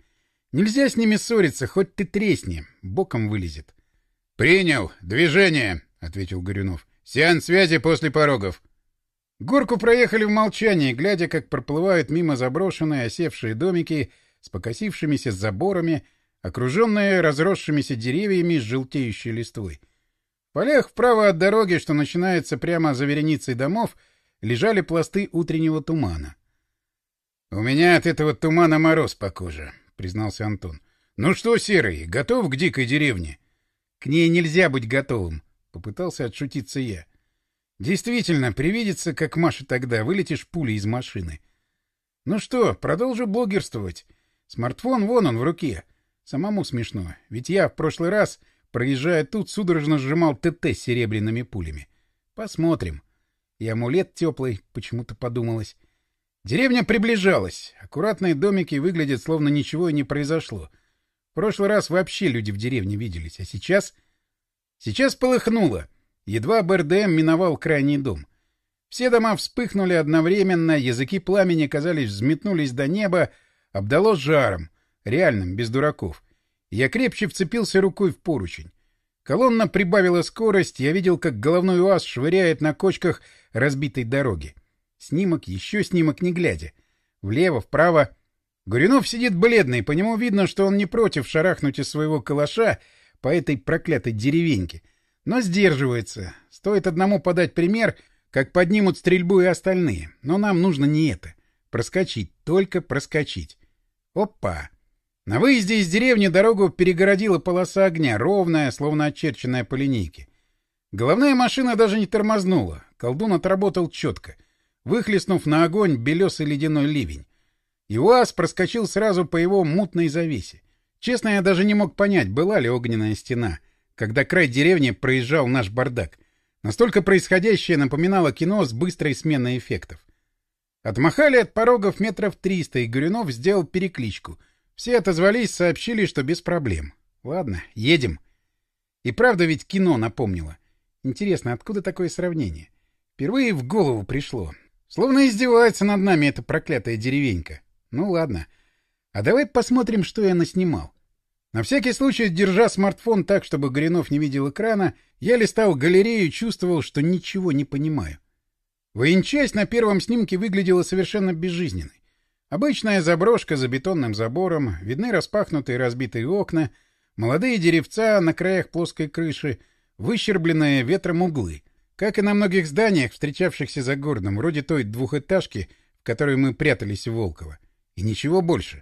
Нельзя с ними ссориться, хоть ты тресни. Боком вылезет. — Принял. Движение, — ответил Горюнов. — Сеанс связи после порогов. Горку проехали в молчании, глядя, как проплывают мимо заброшенные осевшие домики с покосившимися заборами, окруженные разросшимися деревьями с желтеющей листвой. В полях вправо от дороги, что начинается прямо за вереницей домов, лежали пласты утреннего тумана. — У меня от этого тумана мороз по коже, — признался Антон. — Ну что, Серый, готов к дикой деревне? — К ней нельзя быть готовым, — попытался отшутиться я. — Действительно, привидится, как Маша тогда, вылетишь пулей из машины. — Ну что, продолжу блогерствовать. Смартфон вон он в руке. Самому смешно, ведь я в прошлый раз, проезжая тут, судорожно сжимал ТТ с серебряными пулями. Посмотрим. И амулет теплый, почему-то подумалось. Деревня приближалась. Аккуратные домики выглядят, словно ничего и не произошло. В прошлый раз вообще люди в деревне виделись, а сейчас... Сейчас полыхнуло. Едва БРДМ миновал крайний дом. Все дома вспыхнули одновременно, языки пламени, казались, взметнулись до неба, обдало жаром, реальным, без дураков. Я крепче вцепился рукой в поручень. Колонна прибавила скорость, я видел, как головной УАЗ швыряет на кочках разбитой дороги. Снимок, еще снимок, не глядя. Влево, вправо. Гуринов сидит бледный, по нему видно, что он не против шарахнуть из своего калаша по этой проклятой деревеньке. Но сдерживается. Стоит одному подать пример, как поднимут стрельбу и остальные. Но нам нужно не это. Проскочить, только проскочить. Опа! На выезде из деревни дорогу перегородила полоса огня, ровная, словно очерченная по линейке. Головная машина даже не тормознула. Колдун отработал четко — выхлестнув на огонь белесый ледяной ливень. И УАЗ проскочил сразу по его мутной завесе. Честно, я даже не мог понять, была ли огненная стена, когда край деревни проезжал наш бардак. Настолько происходящее напоминало кино с быстрой сменой эффектов. Отмахали от порогов метров триста, и Горюнов сделал перекличку. Все отозвались, сообщили, что без проблем. Ладно, едем. И правда ведь кино напомнило. Интересно, откуда такое сравнение? Впервые в голову пришло. Словно издевается над нами эта проклятая деревенька. Ну ладно. А давай посмотрим, что я наснимал. На всякий случай, держа смартфон так, чтобы Горинов не видел экрана, я листал галерею и чувствовал, что ничего не понимаю. Военчасть на первом снимке выглядела совершенно безжизненной. Обычная заброшка за бетонным забором, видны распахнутые разбитые окна, молодые деревца на краях плоской крыши, выщербленные ветром углы — как и на многих зданиях, встречавшихся за городом, вроде той двухэтажки, в которой мы прятались в Волково. И ничего больше.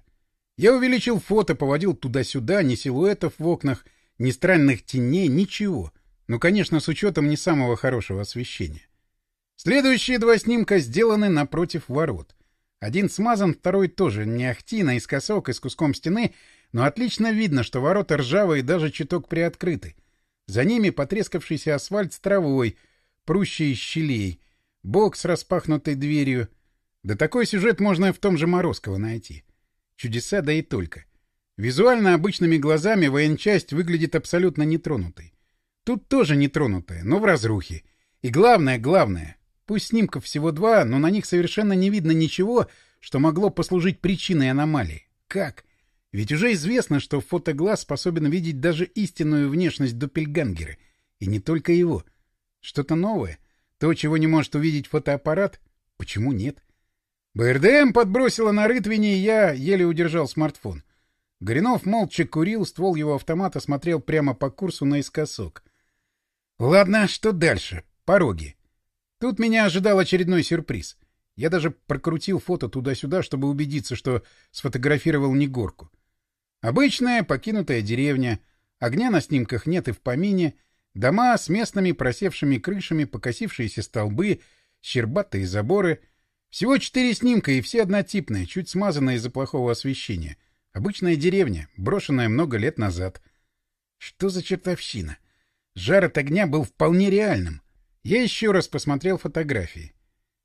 Я увеличил фото, поводил туда-сюда, ни силуэтов в окнах, ни странных теней, ничего. Ну, конечно, с учетом не самого хорошего освещения. Следующие два снимка сделаны напротив ворот. Один смазан, второй тоже не ахти, наискосок и с куском стены, но отлично видно, что ворота ржавые даже чуток приоткрыты. За ними потрескавшийся асфальт с травой — прущие щелей, бок с распахнутой дверью. Да такой сюжет можно в том же Морозково найти. Чудеса, да и только. Визуально обычными глазами военчасть выглядит абсолютно нетронутой. Тут тоже нетронутая, но в разрухе. И главное, главное, пусть снимков всего два, но на них совершенно не видно ничего, что могло послужить причиной аномалии. Как? Ведь уже известно, что фотоглаз способен видеть даже истинную внешность Доппельгангера. И не только его — что-то новое? То, чего не может увидеть фотоаппарат? Почему нет? БРДМ подбросила на рытвине, и я еле удержал смартфон. Горинов молча курил, ствол его автомата смотрел прямо по курсу наискосок. Ладно, что дальше? Пороги. Тут меня ожидал очередной сюрприз. Я даже прокрутил фото туда-сюда, чтобы убедиться, что сфотографировал не горку. Обычная покинутая деревня. Огня на снимках нет и в помине — Дома с местными просевшими крышами, покосившиеся столбы, щербатые заборы. Всего четыре снимка, и все однотипные, чуть смазанные из-за плохого освещения. Обычная деревня, брошенная много лет назад. Что за чертовщина? Жар от огня был вполне реальным. Я еще раз посмотрел фотографии.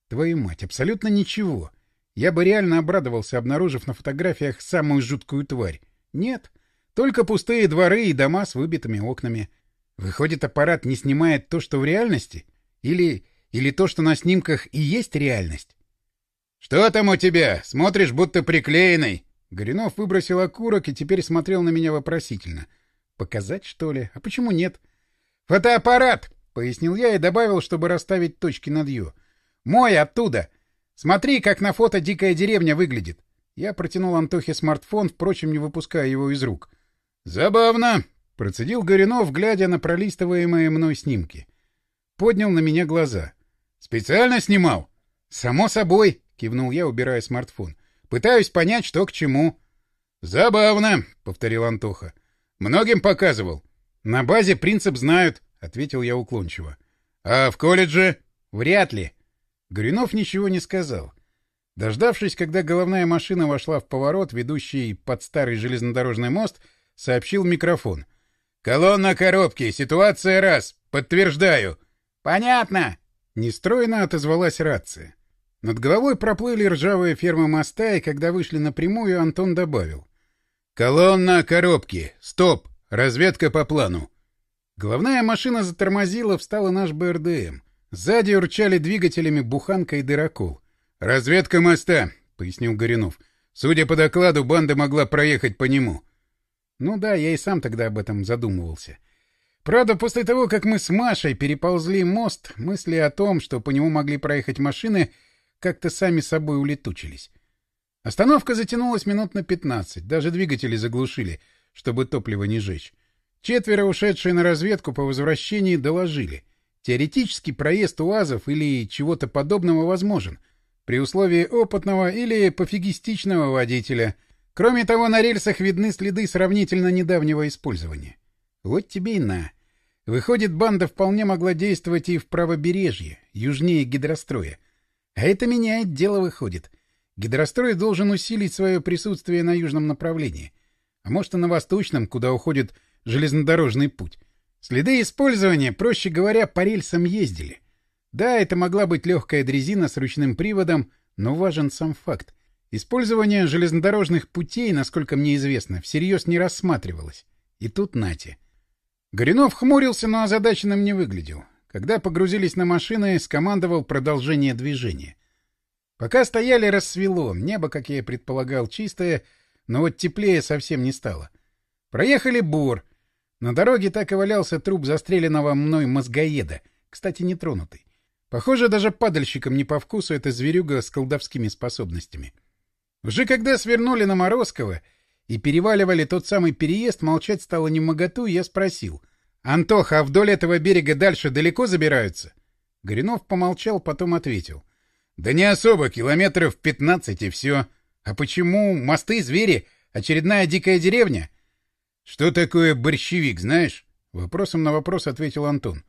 Твою мать, абсолютно ничего. Я бы реально обрадовался, обнаружив на фотографиях самую жуткую тварь. Нет, только пустые дворы и дома с выбитыми окнами — Выходит, аппарат не снимает то, что в реальности? Или... или то, что на снимках и есть реальность? «Что там у тебя? Смотришь, будто приклеенный!» Горюнов выбросил окурок и теперь смотрел на меня вопросительно. «Показать, что ли? А почему нет?» «Фотоаппарат!» — пояснил я и добавил, чтобы расставить точки над «ё». «Мой оттуда! Смотри, как на фото дикая деревня выглядит!» Я протянул Антохе смартфон, впрочем, не выпуская его из рук. «Забавно!» — процедил Горюнов, глядя на пролистываемые мной снимки. Поднял на меня глаза. «Специально снимал?» «Само собой!» — кивнул я, убирая смартфон. «Пытаюсь понять, что к чему». «Забавно», — повторил Антоха. «Многим показывал». «На базе принцип знают», — ответил я уклончиво. «А в колледже?» «Вряд ли». Горюнов ничего не сказал. Дождавшись, когда головная машина вошла в поворот, ведущий под старый железнодорожный мост, сообщил микрофон. «Колонна коробки. Ситуация раз. Подтверждаю». «Понятно». Нестройно отозвалась рация. Над головой проплыли ржавые фермы моста, и когда вышли напрямую, Антон добавил. «Колонна коробки! Стоп! Разведка по плану!» Головная машина затормозила, встала наш БРДМ. Сзади урчали двигателями буханка и дырокол. «Разведка моста», — пояснил Горюнов. «Судя по докладу, банда могла проехать по нему». Ну да, я и сам тогда об этом задумывался. Правда, после того, как мы с Машей переползли мост, мысли о том, что по нему могли проехать машины, как-то сами собой улетучились. Остановка затянулась минут на пятнадцать, даже двигатели заглушили, чтобы топливо не жечь. Четверо, ушедшие на разведку по возвращении, доложили. Теоретически проезд УАЗов или чего-то подобного возможен, при условии опытного или пофигистичного водителя. Кроме того, на рельсах видны следы сравнительно недавнего использования. Вот тебе и на. Выходит, банда вполне могла действовать и в правобережье, южнее гидростроя. А это меняет дело, выходит. Гидрострой должен усилить свое присутствие на южном направлении. А может, и на восточном, куда уходит железнодорожный путь. Следы использования, проще говоря, по рельсам ездили. Да, это могла быть легкая дрезина с ручным приводом, но важен сам факт. Использование железнодорожных путей, насколько мне известно, всерьез не рассматривалось. И тут нате. Горюнов хмурился, но озадаченным не выглядел. Когда погрузились на машины, скомандовал продолжение движения. Пока стояли, рассвело. Небо, как я и предполагал, чистое, но вот теплее совсем не стало. Проехали бур. На дороге так и валялся труп застреленного мной мозгоеда, кстати, нетронутый. Похоже, даже падальщикам не по вкусу эта зверюга с колдовскими способностями. Уже когда свернули на Морозково и переваливали тот самый переезд, молчать стало не моготу, я спросил — «Антоха, а вдоль этого берега дальше далеко забираются?» Горинов помолчал, потом ответил. «Да не особо, километров пятнадцать и все. А почему? Мосты, звери, очередная дикая деревня?» «Что такое борщевик, знаешь?» Вопросом на вопрос ответил Антон.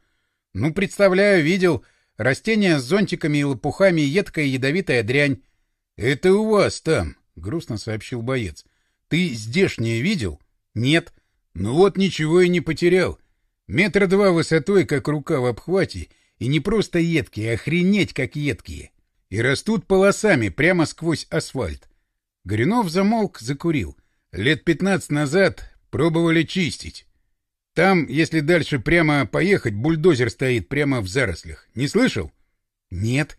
«Ну, представляю, видел. Растения с зонтиками и лопухами, едкая ядовитая дрянь». «Это у вас там», — грустно сообщил боец. «Ты здешнее видел?» «Нет». «Ну вот ничего и не потерял. Метра два высотой, как рука в обхвате, и не просто едкие, а охренеть как едкие. И растут полосами прямо сквозь асфальт. Горюнов замолк, закурил. Лет пятнадцать назад пробовали чистить. Там, если дальше прямо поехать, бульдозер стоит прямо в зарослях. Не слышал? Нет.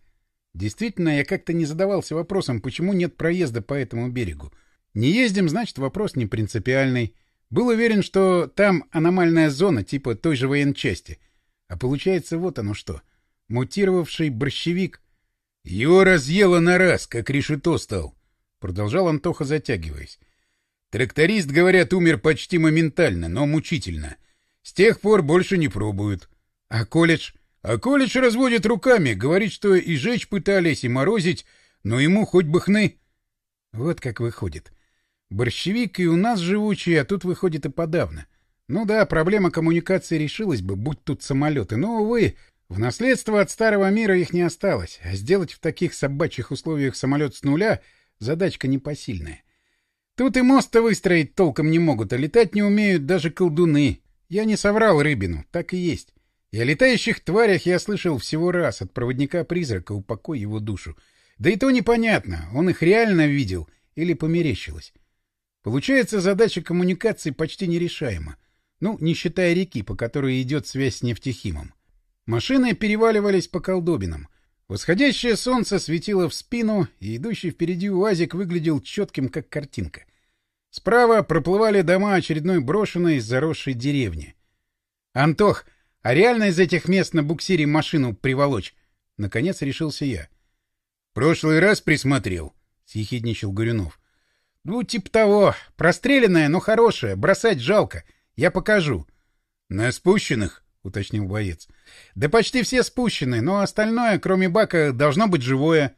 Действительно, я как-то не задавался вопросом, почему нет проезда по этому берегу. Не ездим, значит, вопрос не принципиальный. Был уверен, что там аномальная зона типа той же военчасти. А получается вот оно что. Мутировавший борщевик. Его разъело на раз, как решето стал. Продолжал Антоха, затягиваясь. Тракторист, говорят, умер почти моментально, но мучительно. С тех пор больше не пробуют. А колледж? А колледж разводит руками, говорит, что и жечь пытались, и морозить, но ему хоть бы хны. Вот как выходит. Борщевик и у нас живучий, а тут выходит и подавно. Ну да, проблема коммуникации решилась бы, будь тут самолеты, но, увы, в наследство от старого мира их не осталось, а сделать в таких собачьих условиях самолет с нуля — задачка непосильная. Тут и мост-то выстроить толком не могут, а летать не умеют даже колдуны. Я не соврал Рыбину, так и есть. И о летающих тварях я слышал всего раз от проводника-призрака, упокой его душу. Да и то непонятно, он их реально видел или померещилось. Получается, задача коммуникации почти нерешаема. Ну, не считая реки, по которой идет связь с нефтехимом. Машины переваливались по колдобинам. Восходящее солнце светило в спину, и идущий впереди УАЗик выглядел четким, как картинка. Справа проплывали дома очередной брошенной, заросшей деревни. — Антох, а реально из этих мест на буксире машину приволочь? — наконец решился я. — Прошлый раз присмотрел, — съехидничал Горюнов. — Ну, типа того. Простреленная, но хорошая. Бросать жалко. Я покажу. — На спущенных? — уточнил боец. — Да почти все спущены, но остальное, кроме бака, должно быть живое.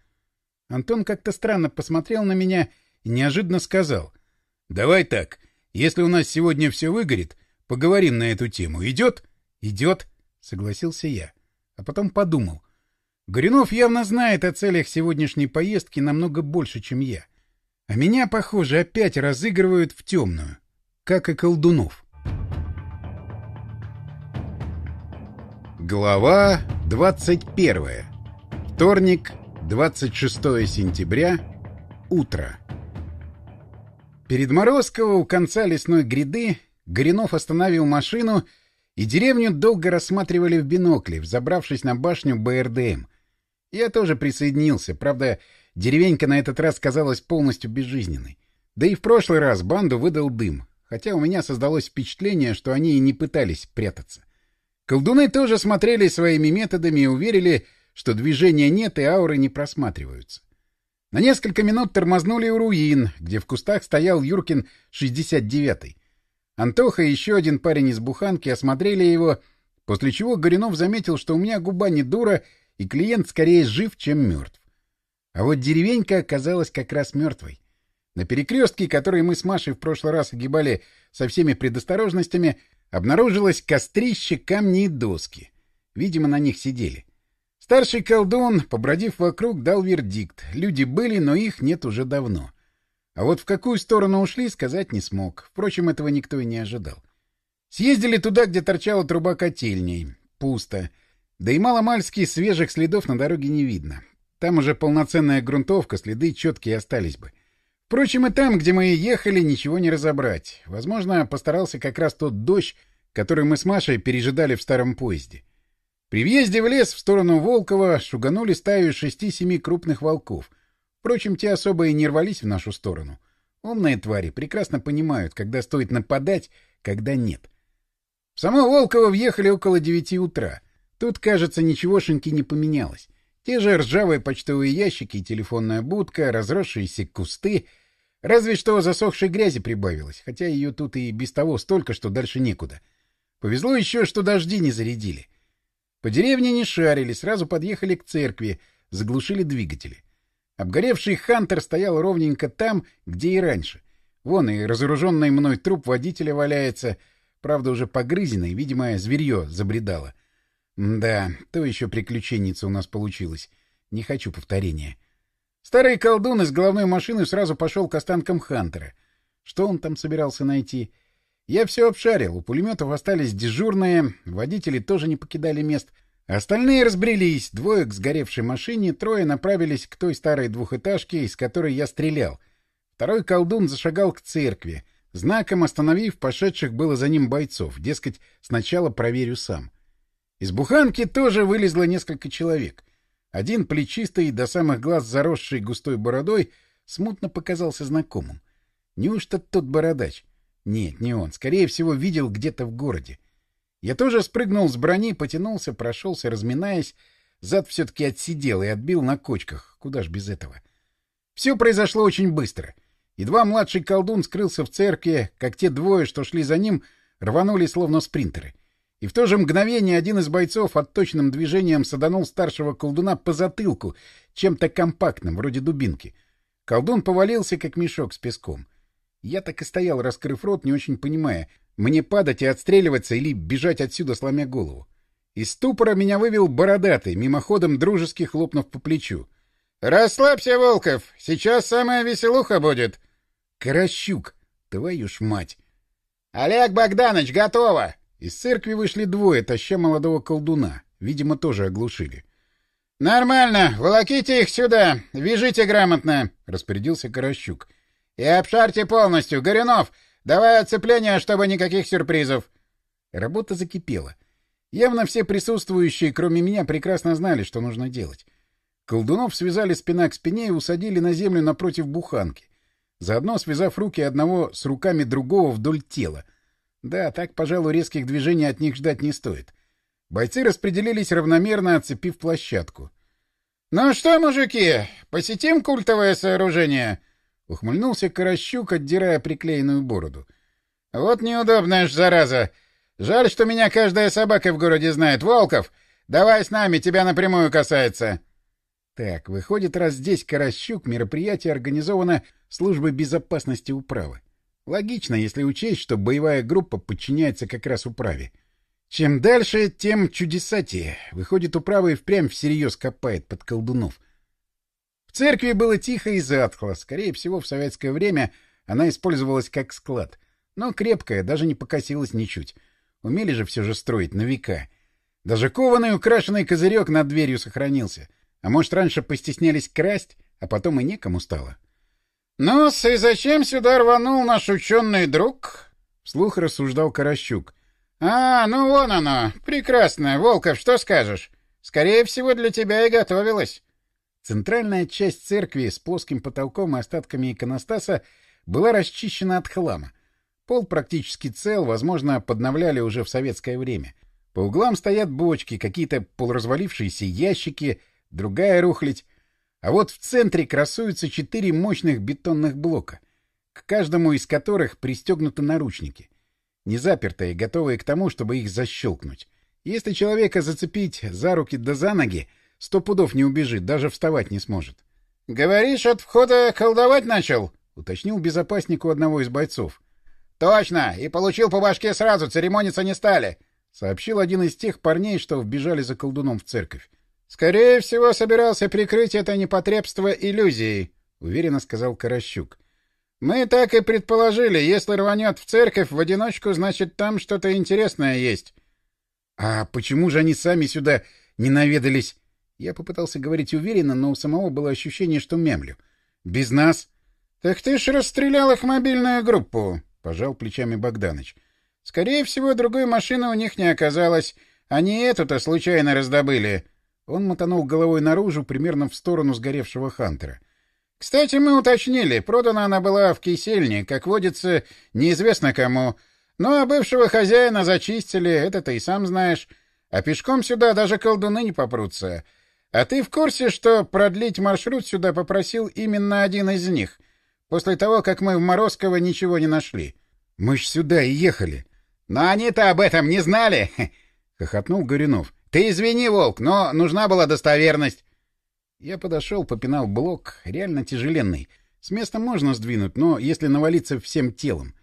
Антон как-то странно посмотрел на меня и неожиданно сказал. — Давай так. Если у нас сегодня все выгорит, поговорим на эту тему. Идет? — Идет, — согласился я. А потом подумал. Горюнов явно знает о целях сегодняшней поездки намного больше, чем я. А меня, похоже, опять разыгрывают в темную, как и колдунов. — Глава 21. Вторник, 26 сентября. Утро. Перед Морозково у конца лесной гряды Горинов остановил машину, и деревню долго рассматривали в бинокле, взобравшись на башню БРДМ. Я тоже присоединился, правда, деревенька на этот раз казалась полностью безжизненной. Да и в прошлый раз банду выдал дым, хотя у меня создалось впечатление, что они и не пытались прятаться. Колдуны тоже смотрели своими методами и уверили, что движения нет и ауры не просматриваются. На несколько минут тормознули у руин, где в кустах стоял Юркин 69-й. Антоха и еще один парень из буханки осмотрели его, после чего Горюнов заметил, что у меня губа не дура, и клиент скорее жив, чем мертв. А вот деревенька оказалась как раз мертвой. На перекрестке, который мы с Машей в прошлый раз огибали со всеми предосторожностями, Обнаружилось кострище, камни и доски. Видимо, на них сидели. Старший колдун, побродив вокруг, дал вердикт. Люди были, но их нет уже давно. А вот в какую сторону ушли, сказать не смог. Впрочем, этого никто и не ожидал. Съездили туда, где торчала труба котельней. Пусто. Да и маломальски свежих следов на дороге не видно. Там уже полноценная грунтовка, следы четкие остались бы. Впрочем, и там, где мы ехали, ничего не разобрать. Возможно, постарался как раз тот дождь, который мы с Машей пережидали в старом поезде. При въезде в лес в сторону Волкова шуганули стаю шести-семи крупных волков. Впрочем, те особо и не рвались в нашу сторону. Умные твари прекрасно понимают, когда стоит нападать, когда нет. В само Волково въехали около девяти утра. Тут, кажется, ничегошеньки не поменялось. Те же ржавые почтовые ящики телефонная будка, разросшиеся кусты. Разве что засохшей грязи прибавилось, хотя ее тут и без того столько, что дальше некуда. Повезло еще, что дожди не зарядили. По деревне не шарили, сразу подъехали к церкви, заглушили двигатели. Обгоревший «Хантер» стоял ровненько там, где и раньше. Вон и разоруженный мной труп водителя валяется, правда, уже погрызенный, видимо, зверье забредало. Да, то еще приключенница у нас получилась. Не хочу повторения. Старый колдун из головной машины сразу пошел к останкам Хантера. Что он там собирался найти? Я все обшарил. У пулеметов остались дежурные, водители тоже не покидали мест. Остальные разбрелись. Двое к сгоревшей машине, трое направились к той старой двухэтажке, из которой я стрелял. Второй колдун зашагал к церкви, знаком остановив пошедших было за ним бойцов. Дескать, сначала проверю сам. — из буханки тоже вылезло несколько человек. Один, плечистый, до самых глаз заросший густой бородой, смутно показался знакомым. Неужто тот бородач? Нет, не он. Скорее всего, видел где-то в городе. Я тоже спрыгнул с брони, потянулся, прошелся, разминаясь. Зад все-таки отсидел и отбил на кочках. Куда ж без этого? Все произошло очень быстро. Едва младший колдун скрылся в церкви, как те двое, что шли за ним, рванули словно спринтеры. И в то же мгновение один из бойцов отточенным движением саданул старшего колдуна по затылку, чем-то компактным, вроде дубинки. Колдун повалился, как мешок с песком. Я так и стоял, раскрыв рот, не очень понимая, мне падать и отстреливаться или бежать отсюда, сломя голову. Из ступора меня вывел бородатый, мимоходом дружески хлопнув по плечу. — Расслабься, Волков, сейчас самая веселуха будет. — Каращук, твою ж мать! — Олег Богданович, готово! Из церкви вышли двое, таща молодого колдуна. Видимо, тоже оглушили. — Нормально. Волоките их сюда. Вяжите грамотно, — распорядился Каращук. — И обшарьте полностью. Горюнов, давай отцепление, чтобы никаких сюрпризов. Работа закипела. Явно все присутствующие, кроме меня, прекрасно знали, что нужно делать. Колдунов связали спина к спине и усадили на землю напротив буханки, заодно связав руки одного с руками другого вдоль тела. Да, так, пожалуй, резких движений от них ждать не стоит. Бойцы распределились равномерно, оцепив площадку. — Ну что, мужики, посетим культовое сооружение? — ухмыльнулся Корощук, отдирая приклеенную бороду. — Вот неудобная ж зараза. Жаль, что меня каждая собака в городе знает. Волков, давай с нами, тебя напрямую касается. Так, выходит, раз здесь Корощук, мероприятие организовано службой безопасности управы. Логично, если учесть, что боевая группа подчиняется как раз управе. Чем дальше, тем чудесатее. Выходит, управа и впрямь всерьез копает под колдунов. В церкви было тихо и затхло. Скорее всего, в советское время она использовалась как склад. Но крепкая, даже не покосилась ничуть. Умели же все же строить на века. Даже кованый украшенный козырек над дверью сохранился. А может, раньше постеснялись красть, а потом и некому стало. — Ну, и зачем сюда рванул наш ученый друг? — вслух рассуждал Корощук. «А, ну вон оно! Прекрасно! Волков, что скажешь? Скорее всего, для тебя и готовилось!» Центральная часть церкви с плоским потолком и остатками иконостаса была расчищена от хлама. Пол практически цел, возможно, подновляли уже в советское время. По углам стоят бочки, какие-то полуразвалившиеся ящики, другая рухлядь. А вот в центре красуются четыре мощных бетонных блока, к каждому из которых пристегнуты наручники — не запертые, готовые к тому, чтобы их защелкнуть. Если человека зацепить за руки да за ноги, сто пудов не убежит, даже вставать не сможет. — Говоришь, от входа колдовать начал? — уточнил безопасник у одного из бойцов. — Точно! И получил по башке сразу, церемониться не стали! — сообщил один из тех парней, что вбежали за колдуном в церковь. — Скорее всего, собирался прикрыть это непотребство иллюзией, — уверенно сказал Корощук. Мы так и предположили, если рванет в церковь в одиночку, значит, там что-то интересное есть. А почему же они сами сюда не наведались? Я попытался говорить уверенно, но у самого было ощущение, что мямлю. Без нас? Так ты ж расстрелял их мобильную группу, пожал плечами Богданыч. Скорее всего, другой машины у них не оказалось. Они эту-то случайно раздобыли. Он мотанул головой наружу, примерно в сторону сгоревшего Хантера. Кстати, мы уточнили, продана она была в кисельне, как водится, неизвестно кому. Ну, а бывшего хозяина зачистили, это ты и сам знаешь. А пешком сюда даже колдуны не попрутся. А ты в курсе, что продлить маршрут сюда попросил именно один из них, после того, как мы в Морозково ничего не нашли? Мы ж сюда и ехали. Но они-то об этом не знали, — хохотнул Горюнов. Ты извини, Волк, но нужна была достоверность. Я подошел, попинал блок, реально тяжеленный. С места можно сдвинуть, но если навалиться всем телом.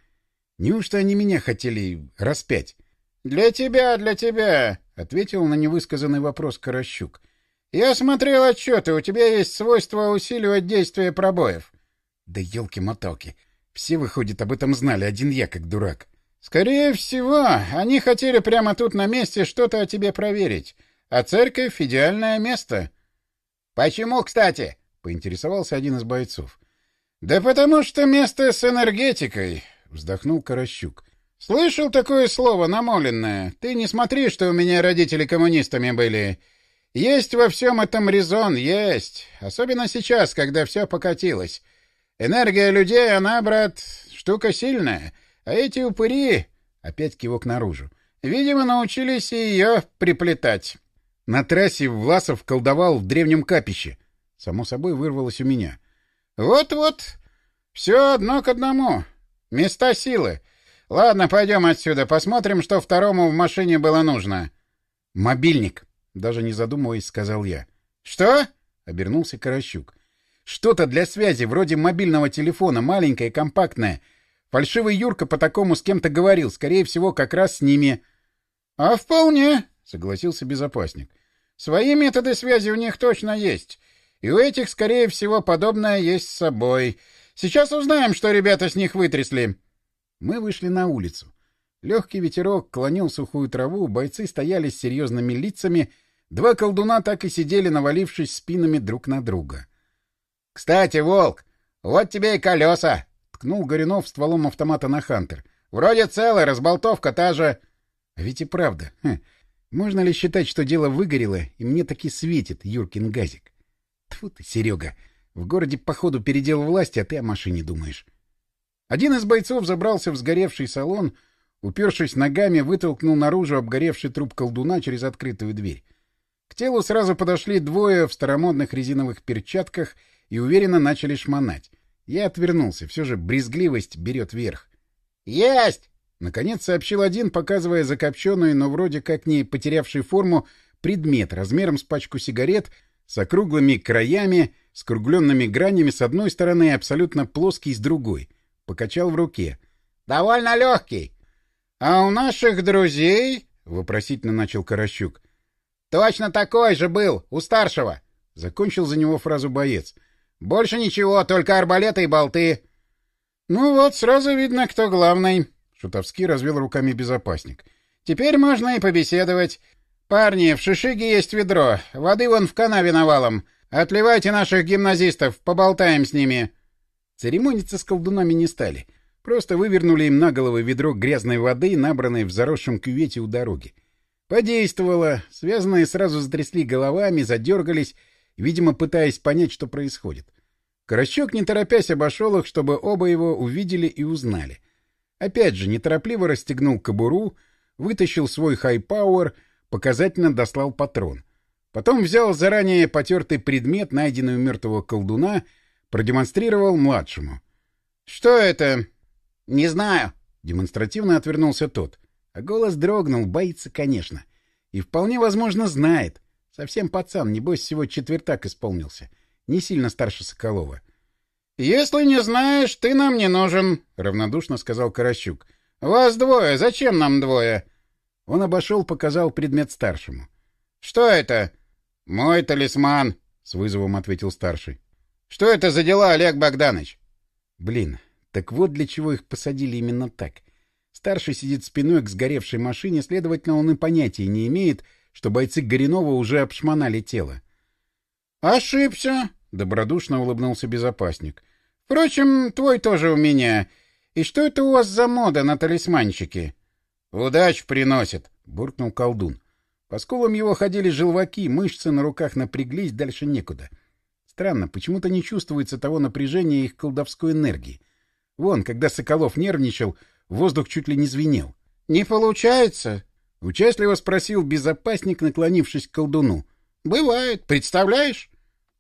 Неужто они меня хотели распять? — Для тебя, для тебя, — ответил на невысказанный вопрос Корощук. — Я смотрел отчеты, у тебя есть свойство усиливать действие пробоев. — Да елки-моталки. Все, выходит, об этом знали, один я как дурак. — Скорее всего, они хотели прямо тут на месте что-то о тебе проверить. А церковь — идеальное место. «Почему, кстати?» — поинтересовался один из бойцов. «Да потому что место с энергетикой», — вздохнул Корощук. «Слышал такое слово намоленное? Ты не смотри, что у меня родители коммунистами были. Есть во всем этом резон, есть. Особенно сейчас, когда все покатилось. Энергия людей, она, брат, штука сильная. А эти упыри...» — опять кивок наружу. «Видимо, научились ее приплетать». На трассе Власов колдовал в древнем капище. Само собой вырвалось у меня. Вот-вот. Все одно к одному. Места силы. Ладно, пойдем отсюда, посмотрим, что второму в машине было нужно. Мобильник, даже не задумываясь, сказал я. Что? Обернулся Каращук. Что-то для связи, вроде мобильного телефона, маленькое, компактное. Фальшивый Юрка по такому с кем-то говорил, скорее всего, как раз с ними. — А вполне, — согласился безопасник. — Свои методы связи у них точно есть. И у этих, скорее всего, подобное есть с собой. Сейчас узнаем, что ребята с них вытрясли. Мы вышли на улицу. Легкий ветерок клонил сухую траву, бойцы стояли с серьезными лицами, два колдуна так и сидели, навалившись спинами друг на друга. — Кстати, Волк, вот тебе и колеса! — ткнул Горюнов стволом автомата на Хантер. — Вроде целая, разболтовка та же. А ведь и правда. Хм. Можно ли считать, что дело выгорело, и мне таки светит Юркин газик? Тьфу ты, Серега. В городе, походу, передел власти, а ты о машине думаешь. Один из бойцов забрался в сгоревший салон, упершись ногами, вытолкнул наружу обгоревший труп колдуна через открытую дверь. К телу сразу подошли двое в старомодных резиновых перчатках и уверенно начали шмонать. Я отвернулся, все же брезгливость берет верх. «Есть!» — наконец сообщил один, показывая закопченную, но вроде как не потерявший форму, предмет размером с пачку сигарет, с округлыми краями, с кругленными гранями с одной стороны и абсолютно плоский с другой. Покачал в руке. «Довольно легкий». «А у наших друзей...» — вопросительно начал Каращук. «Точно такой же был, у старшего!» — закончил за него фразу боец. «Больше ничего, только арбалеты и болты». «Ну вот, сразу видно, кто главный», — Шутовский развел руками безопасник. «Теперь можно и побеседовать. Парни, в Шишиге есть ведро, воды вон в канаве навалом. Отливайте наших гимназистов, поболтаем с ними». Церемониться с колдунами не стали. Просто вывернули им на головы ведро грязной воды, набранной в заросшем кювете у дороги. Подействовало. Связанные сразу затрясли головами, задергались, видимо, пытаясь понять, что происходит. Каращок, не торопясь, обошел их, чтобы оба его увидели и узнали. Опять же, неторопливо расстегнул кобуру, вытащил свой хай-пауэр, показательно дослал патрон. Потом взял заранее потертый предмет, найденный у мертвого колдуна, продемонстрировал младшему. — Что это? — Не знаю. Демонстративно отвернулся тот. А голос дрогнул, боится, конечно. И вполне возможно знает. Совсем пацан, небось, всего четвертак исполнился. Не сильно старше Соколова. — Если не знаешь, ты нам не нужен, — равнодушно сказал Каращук. — Вас двое, зачем нам двое? Он обошел, показал предмет старшему. — Что это? — Мой талисман, — с вызовом ответил старший. — Что это за дела, Олег Богданович? Блин, так вот для чего их посадили именно так. Старший сидит спиной к сгоревшей машине, следовательно, он и понятия не имеет, что бойцы Горинова уже обшмонали тело. — Ошибся, — добродушно улыбнулся безопасник. — Впрочем, твой тоже у меня. И что это у вас за мода на талисманчики? — Удач приносит, — буркнул колдун. По скулам его ходили желваки, мышцы на руках напряглись, дальше некуда. Странно, почему-то не чувствуется того напряжения их колдовской энергии. Вон, когда Соколов нервничал, воздух чуть ли не звенел. — Не получается? — участливо спросил безопасник, наклонившись к колдуну. — Бывает, представляешь?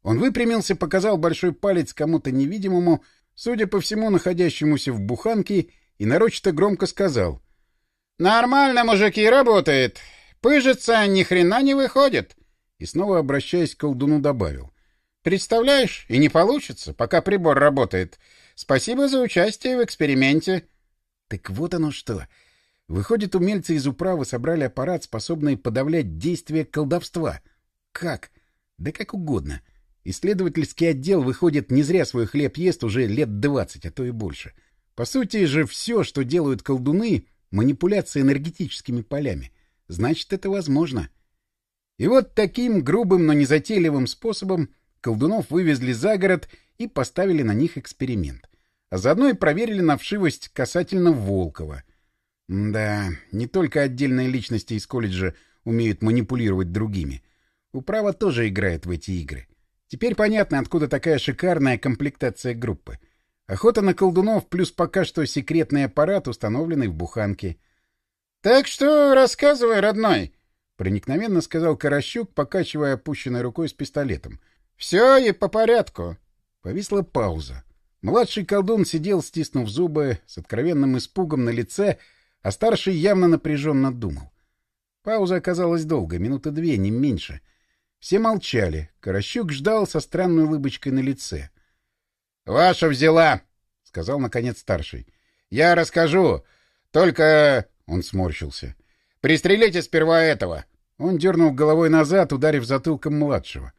Он выпрямился, показал большой палец кому-то невидимому, судя по всему, находящемуся в буханке, и нарочито громко сказал. — Нормально, мужики, работает. Пыжится, ни хрена не выходит. И снова, обращаясь к колдуну, добавил. — Представляешь, и не получится, пока прибор работает. Спасибо за участие в эксперименте. Так вот оно что. Выходит, умельцы из управы собрали аппарат, способный подавлять действие колдовства. Как? Да как угодно. — Исследовательский отдел, выходит, не зря свой хлеб ест уже лет двадцать, а то и больше. По сути же все, что делают колдуны, манипуляция энергетическими полями. Значит, это возможно. И вот таким грубым, но незатейливым способом колдунов вывезли за город и поставили на них эксперимент. А заодно и проверили на вшивость касательно Волкова. Да, не только отдельные личности из колледжа умеют манипулировать другими. Управа тоже играет в эти игры. Теперь понятно, откуда такая шикарная комплектация группы. Охота на колдунов плюс пока что секретный аппарат, установленный в буханке. — Так что рассказывай, родной, — проникновенно сказал Каращук, покачивая опущенной рукой с пистолетом. — Все и по порядку. Повисла пауза. Младший колдун сидел, стиснув зубы, с откровенным испугом на лице, а старший явно напряженно думал. Пауза оказалась долгой, минуты две, не меньше — все молчали. Каращук ждал со странной улыбочкой на лице. — Ваша взяла, — сказал, наконец, старший. — Я расскажу. Только... — он сморщился. — Пристрелите сперва этого. Он дернул головой назад, ударив затылком младшего.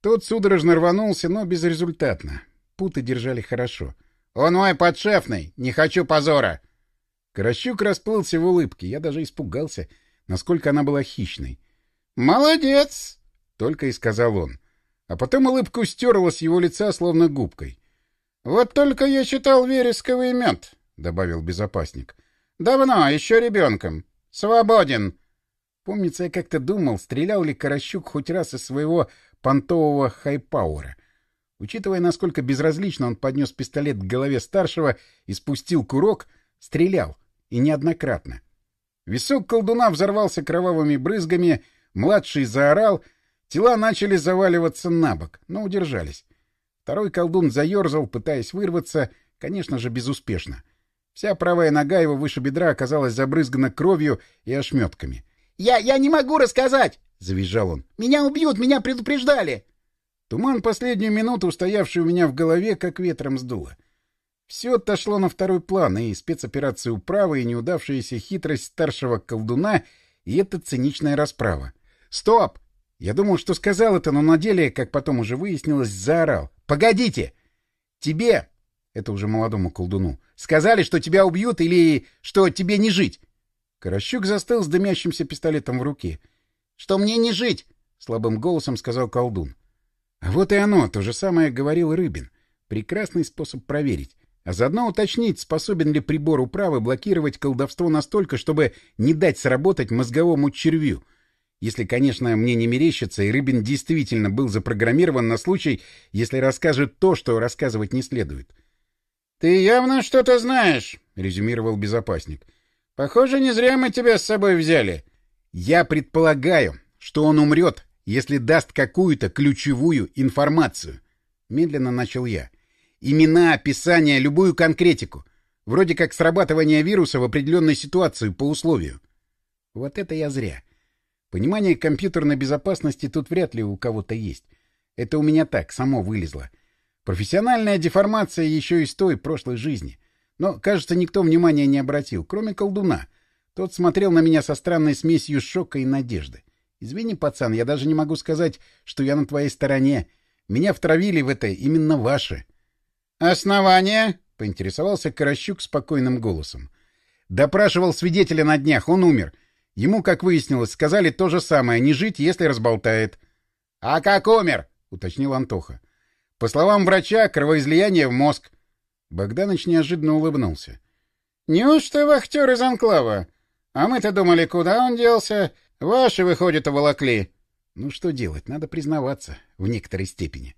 Тот судорожно рванулся, но безрезультатно. Путы держали хорошо. — Он мой подшефный! Не хочу позора! Каращук расплылся в улыбке. Я даже испугался, насколько она была хищной. — Молодец! — только и сказал он. А потом улыбку стерла с его лица, словно губкой. — Вот только я читал вересковый мед, — добавил безопасник. — Давно, еще ребенком. Свободен. Помнится, я как-то думал, стрелял ли Каращук хоть раз из своего понтового хайпауэра. Учитывая, насколько безразлично он поднес пистолет к голове старшего и спустил курок, стрелял. И неоднократно. Висок колдуна взорвался кровавыми брызгами, младший заорал, тела начали заваливаться на бок, но удержались. Второй колдун заерзал, пытаясь вырваться, конечно же, безуспешно. Вся правая нога его выше бедра оказалась забрызгана кровью и ошметками. «Я, я не могу рассказать!» — завизжал он. «Меня убьют, меня предупреждали!» Туман последнюю минуту, устоявший у меня в голове, как ветром сдуло. Все отошло на второй план, и спецоперация управы, и неудавшаяся хитрость старшего колдуна, и эта циничная расправа. «Стоп!» Я думал, что сказал это, но на деле, как потом уже выяснилось, заорал. «Погодите! Тебе, это уже молодому колдуну, сказали, что тебя убьют или что тебе не жить!» Корощук застыл с дымящимся пистолетом в руке. «Что мне не жить?» — слабым голосом сказал колдун. А вот и оно, то же самое говорил Рыбин. Прекрасный способ проверить. А заодно уточнить, способен ли прибор управы блокировать колдовство настолько, чтобы не дать сработать мозговому червю — если, конечно, мне не мерещится, и Рыбин действительно был запрограммирован на случай, если расскажет то, что рассказывать не следует. — Ты явно что-то знаешь, — резюмировал безопасник. — Похоже, не зря мы тебя с собой взяли. — Я предполагаю, что он умрет, если даст какую-то ключевую информацию. Медленно начал я. Имена, описание, любую конкретику. Вроде как срабатывание вируса в определенной ситуации по условию. Вот это я зря. Понимание компьютерной безопасности тут вряд ли у кого-то есть. Это у меня так, само вылезло. Профессиональная деформация еще из той прошлой жизни. Но, кажется, никто внимания не обратил, кроме колдуна. Тот смотрел на меня со странной смесью шока и надежды. Извини, пацан, я даже не могу сказать, что я на твоей стороне. Меня втравили в это именно ваши. — Основание? — поинтересовался Каращук спокойным голосом. — Допрашивал свидетеля на днях, он умер. — Ему, как выяснилось, сказали то же самое — не жить, если разболтает. — А как умер? — уточнил Антоха. — По словам врача, кровоизлияние в мозг. Богданыч неожиданно улыбнулся. — Неужто вахтер из Анклава? А мы-то думали, куда он делся? Ваши, выходит, уволокли. Ну что делать, надо признаваться, в некоторой степени.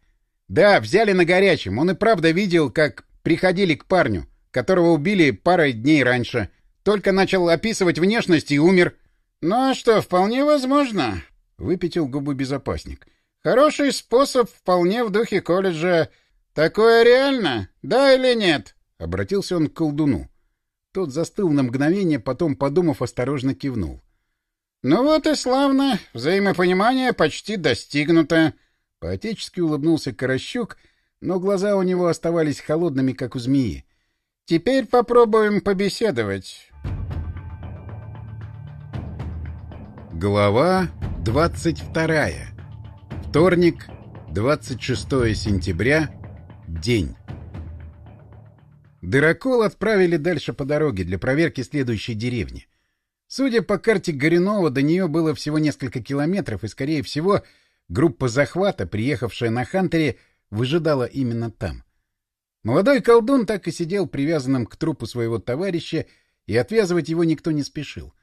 Да, взяли на горячем. Он и правда видел, как приходили к парню, которого убили парой дней раньше. Только начал описывать внешность и умер. — ну а что, вполне возможно, — выпятил губы безопасник. Хороший способ вполне в духе колледжа. Такое реально, да или нет? — обратился он к колдуну. Тот застыл на мгновение, потом, подумав, осторожно кивнул. — Ну вот и славно, взаимопонимание почти достигнуто. Поотечески улыбнулся Корощук, но глаза у него оставались холодными, как у змеи. — Теперь попробуем побеседовать. Глава 22. Вторник, 26 сентября. День. Дырокол отправили дальше по дороге для проверки следующей деревни. Судя по карте Горюнова, до нее было всего несколько километров, и, скорее всего, группа захвата, приехавшая на Хантере, выжидала именно там. Молодой колдун так и сидел привязанным к трупу своего товарища, и отвязывать его никто не спешил.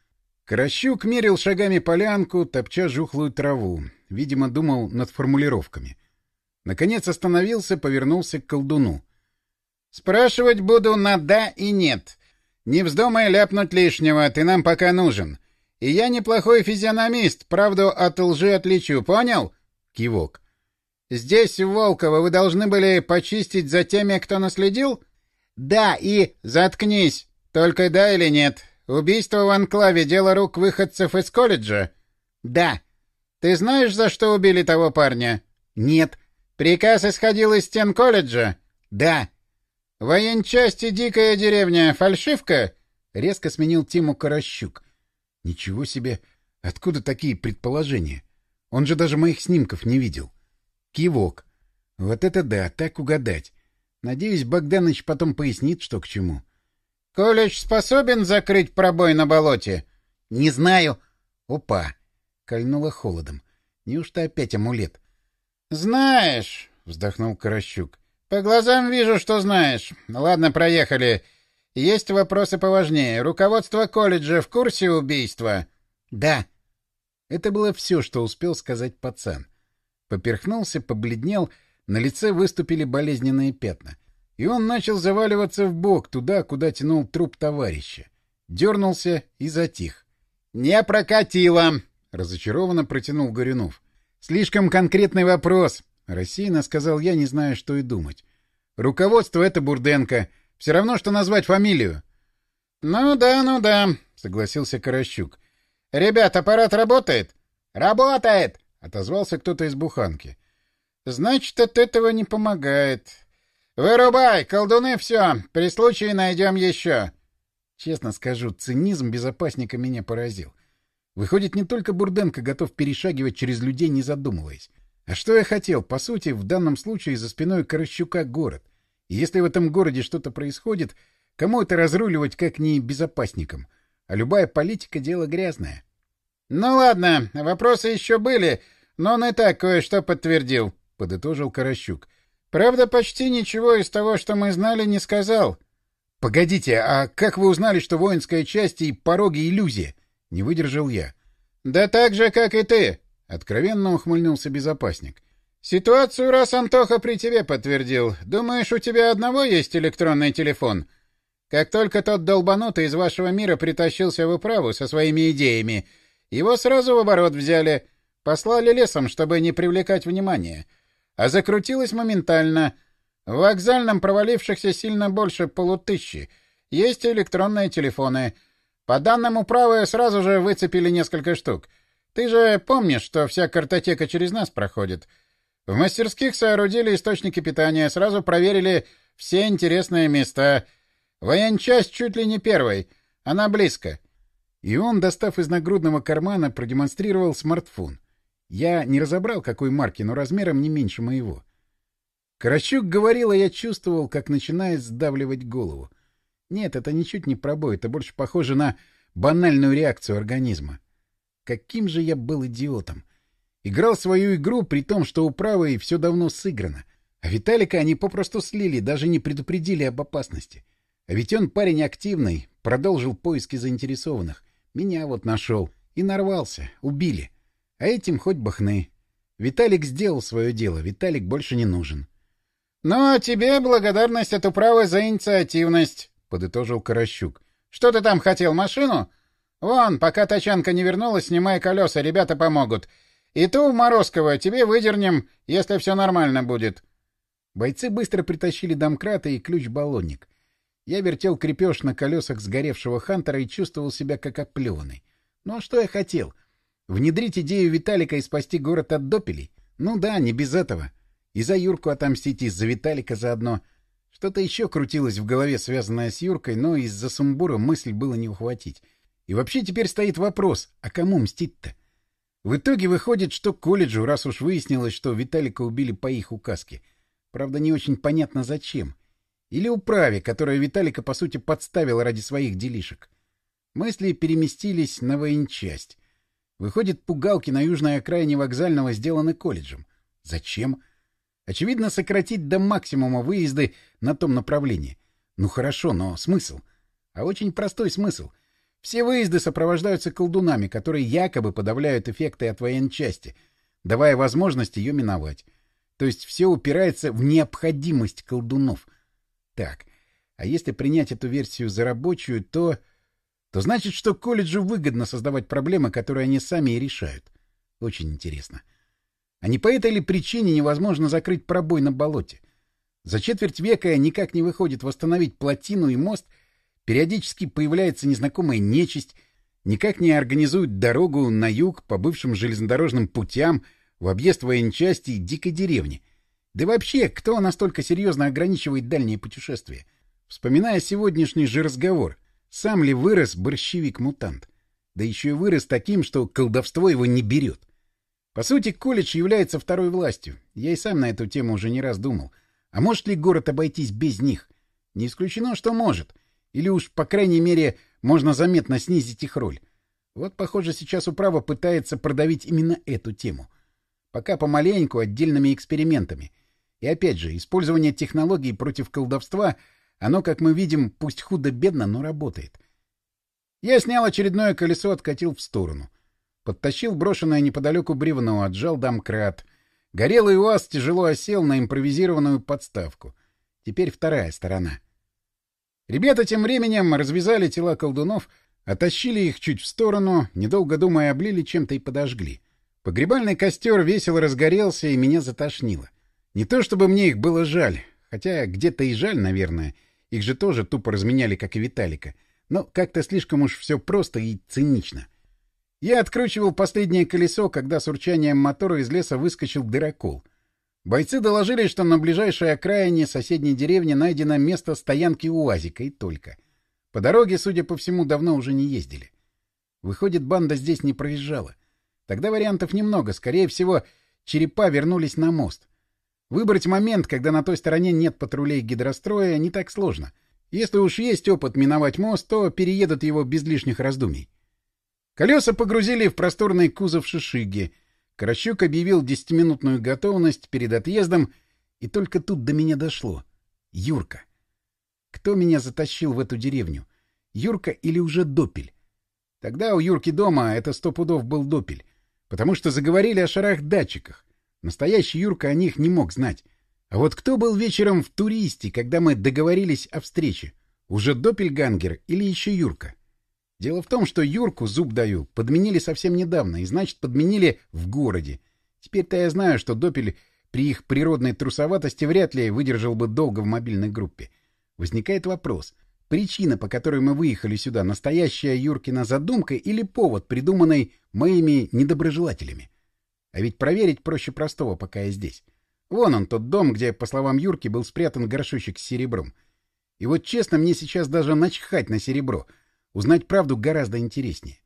Каращук мерил шагами полянку, топча жухлую траву. Видимо, думал над формулировками. Наконец остановился, повернулся к колдуну. — Спрашивать буду на «да» и «нет». Не вздумай ляпнуть лишнего, ты нам пока нужен. И я неплохой физиономист, правду от лжи отличу, понял? Кивок. — Здесь, в Волково, вы должны были почистить за теми, кто наследил? — Да, и... — Заткнись. Только да или нет. Убийство в Анклаве — дело рук выходцев из колледжа? Да. Ты знаешь, за что убили того парня? Нет. Приказ исходил из стен колледжа? Да. Военчасти «Дикая деревня» — фальшивка? Резко сменил тему Каращук. Ничего себе! Откуда такие предположения? Он же даже моих снимков не видел. Кивок. Вот это да, так угадать. Надеюсь, Богданыч потом пояснит, что к чему. — Колледж способен закрыть пробой на болоте? — Не знаю. Опа! Кольнуло холодом. Неужто опять амулет? — Знаешь, — вздохнул Каращук. — По глазам вижу, что знаешь. Ладно, проехали. Есть вопросы поважнее. Руководство колледжа в курсе убийства? — Да. Это было все, что успел сказать пацан. Поперхнулся, побледнел, на лице выступили болезненные пятна. И он начал заваливаться в бок туда, куда тянул труп товарища. Дернулся и затих. «Не прокатило!» — разочарованно протянул Горюнов. «Слишком конкретный вопрос», — рассеянно сказал я, не зная, что и думать. «Руководство — это Бурденко. Все равно, что назвать фамилию». «Ну да, ну да», — согласился Каращук. «Ребят, аппарат работает?» «Работает!» — отозвался кто-то из буханки. «Значит, от этого не помогает. Вырубай, колдуны, все. При случае найдем еще». Честно скажу, цинизм безопасника меня поразил. Выходит, не только Бурденко готов перешагивать через людей, не задумываясь. А что я хотел? По сути, в данном случае за спиной Корощука город. И если в этом городе что-то происходит, кому это разруливать, как не безопасникам? А любая политика — дело грязное. — Ну ладно, вопросы еще были, но он и так кое-что подтвердил, — подытожил Корощук. — Правда, почти ничего из того, что мы знали, не сказал. — Погодите, а как вы узнали, что воинская часть и пороги — иллюзия? — не выдержал я. — Да так же, как и ты, — откровенно ухмыльнулся безопасник. — Ситуацию раз Антоха при тебе подтвердил. Думаешь, у тебя одного есть электронный телефон? Как только тот долбанутый из вашего мира притащился в управу со своими идеями — его сразу в оборот взяли, послали лесом, чтобы не привлекать внимания. А закрутилось моментально. В вокзальном провалившихся сильно больше полутыщи. Есть электронные телефоны. По данным управы сразу же выцепили несколько штук. Ты же помнишь, что вся картотека через нас проходит. В мастерских соорудили источники питания, сразу проверили все интересные места. Военчасть чуть ли не первой. Она близко. И он, достав из нагрудного кармана, продемонстрировал смартфон. Я не разобрал, какой марки, но размером не меньше моего. Карачук говорил, а я чувствовал, как начинает сдавливать голову. Нет, это ничуть не пробой, это больше похоже на банальную реакцию организма. Каким же я был идиотом! Играл свою игру, при том, что у правой все давно сыграно. А Виталика они попросту слили, даже не предупредили об опасности. А ведь он парень активный, продолжил поиски заинтересованных. Меня вот нашел. И нарвался. Убили. А этим хоть бы хны. Виталик сделал свое дело. Виталик больше не нужен. — Ну, а тебе благодарность от управы за инициативность, — подытожил Каращук. — Что ты там хотел, машину? Вон, пока тачанка не вернулась, снимай колеса, ребята помогут. И ту в Морозково тебе выдернем, если все нормально будет. Бойцы быстро притащили домкрата и ключ-баллонник. Я вертел крепеж на колесах сгоревшего Хантера и чувствовал себя как оплеванный. Ну а что я хотел? Внедрить идею Виталика и спасти город от допелей? Ну да, не без этого. И за Юрку отомстить, и за Виталика заодно. Что-то еще крутилось в голове, связанное с Юркой, но из-за сумбура мысль было не ухватить. И вообще теперь стоит вопрос, а кому мстить-то? В итоге выходит, что колледжу, раз уж выяснилось, что Виталика убили по их указке. Правда, не очень понятно зачем. — или управе, которая Виталика, по сути, подставила ради своих делишек. Мысли переместились на военчасть. Выходит, пугалки на южной окраине вокзального сделаны колледжем. Зачем? Очевидно, сократить до максимума выезды на том направлении. Ну хорошо, но смысл? А очень простой смысл. Все выезды сопровождаются колдунами, которые якобы подавляют эффекты от военчасти, давая возможность ее миновать. То есть все упирается в необходимость колдунов — так, а если принять эту версию за рабочую, то... То значит, что колледжу выгодно создавать проблемы, которые они сами и решают. Очень интересно. А не по этой ли причине невозможно закрыть пробой на болоте? За четверть века никак не выходит восстановить плотину и мост, периодически появляется незнакомая нечисть, никак не организуют дорогу на юг по бывшим железнодорожным путям в объезд военчасти и дикой деревни — да вообще, кто настолько серьезно ограничивает дальние путешествия? Вспоминая сегодняшний же разговор, сам ли вырос борщевик-мутант? Да еще и вырос таким, что колдовство его не берет. По сути, колледж является второй властью. Я и сам на эту тему уже не раз думал. А может ли город обойтись без них? Не исключено, что может. Или уж, по крайней мере, можно заметно снизить их роль. Вот, похоже, сейчас управа пытается продавить именно эту тему. Пока помаленьку, отдельными экспериментами — и опять же, использование технологий против колдовства, оно, как мы видим, пусть худо-бедно, но работает. Я снял очередное колесо, откатил в сторону. Подтащил брошенное неподалеку бревно, отжал домкрат. Горелый УАЗ тяжело осел на импровизированную подставку. Теперь вторая сторона. Ребята тем временем развязали тела колдунов, оттащили их чуть в сторону, недолго думая, облили чем-то и подожгли. Погребальный костер весело разгорелся, и меня затошнило. Не то чтобы мне их было жаль, хотя где-то и жаль, наверное. Их же тоже тупо разменяли, как и Виталика. Но как-то слишком уж все просто и цинично. Я откручивал последнее колесо, когда с урчанием мотора из леса выскочил дырокол. Бойцы доложили, что на ближайшей окраине соседней деревни найдено место стоянки УАЗика и только. По дороге, судя по всему, давно уже не ездили. Выходит, банда здесь не проезжала. Тогда вариантов немного. Скорее всего, черепа вернулись на мост. Выбрать момент, когда на той стороне нет патрулей гидростроя, не так сложно. Если уж есть опыт миновать мост, то переедут его без лишних раздумий. Колеса погрузили в просторный кузов шишиги. Каращук объявил десятиминутную готовность перед отъездом, и только тут до меня дошло. Юрка. Кто меня затащил в эту деревню? Юрка или уже Допель? Тогда у Юрки дома это сто пудов был Допель, потому что заговорили о шарах-датчиках. Настоящий Юрка о них не мог знать. А вот кто был вечером в туристе, когда мы договорились о встрече? Уже Доппельгангер или еще Юрка? — Дело в том, что Юрку, зуб даю, подменили совсем недавно, и значит, подменили в городе. Теперь-то я знаю, что Допель при их природной трусоватости вряд ли выдержал бы долго в мобильной группе. Возникает вопрос. Причина, по которой мы выехали сюда, настоящая Юркина задумка или повод, придуманный моими недоброжелателями? А ведь проверить проще простого, пока я здесь. Вон он, тот дом, где, по словам Юрки, был спрятан горшочек с серебром. И вот честно, мне сейчас даже начхать на серебро — Узнать правду гораздо интереснее.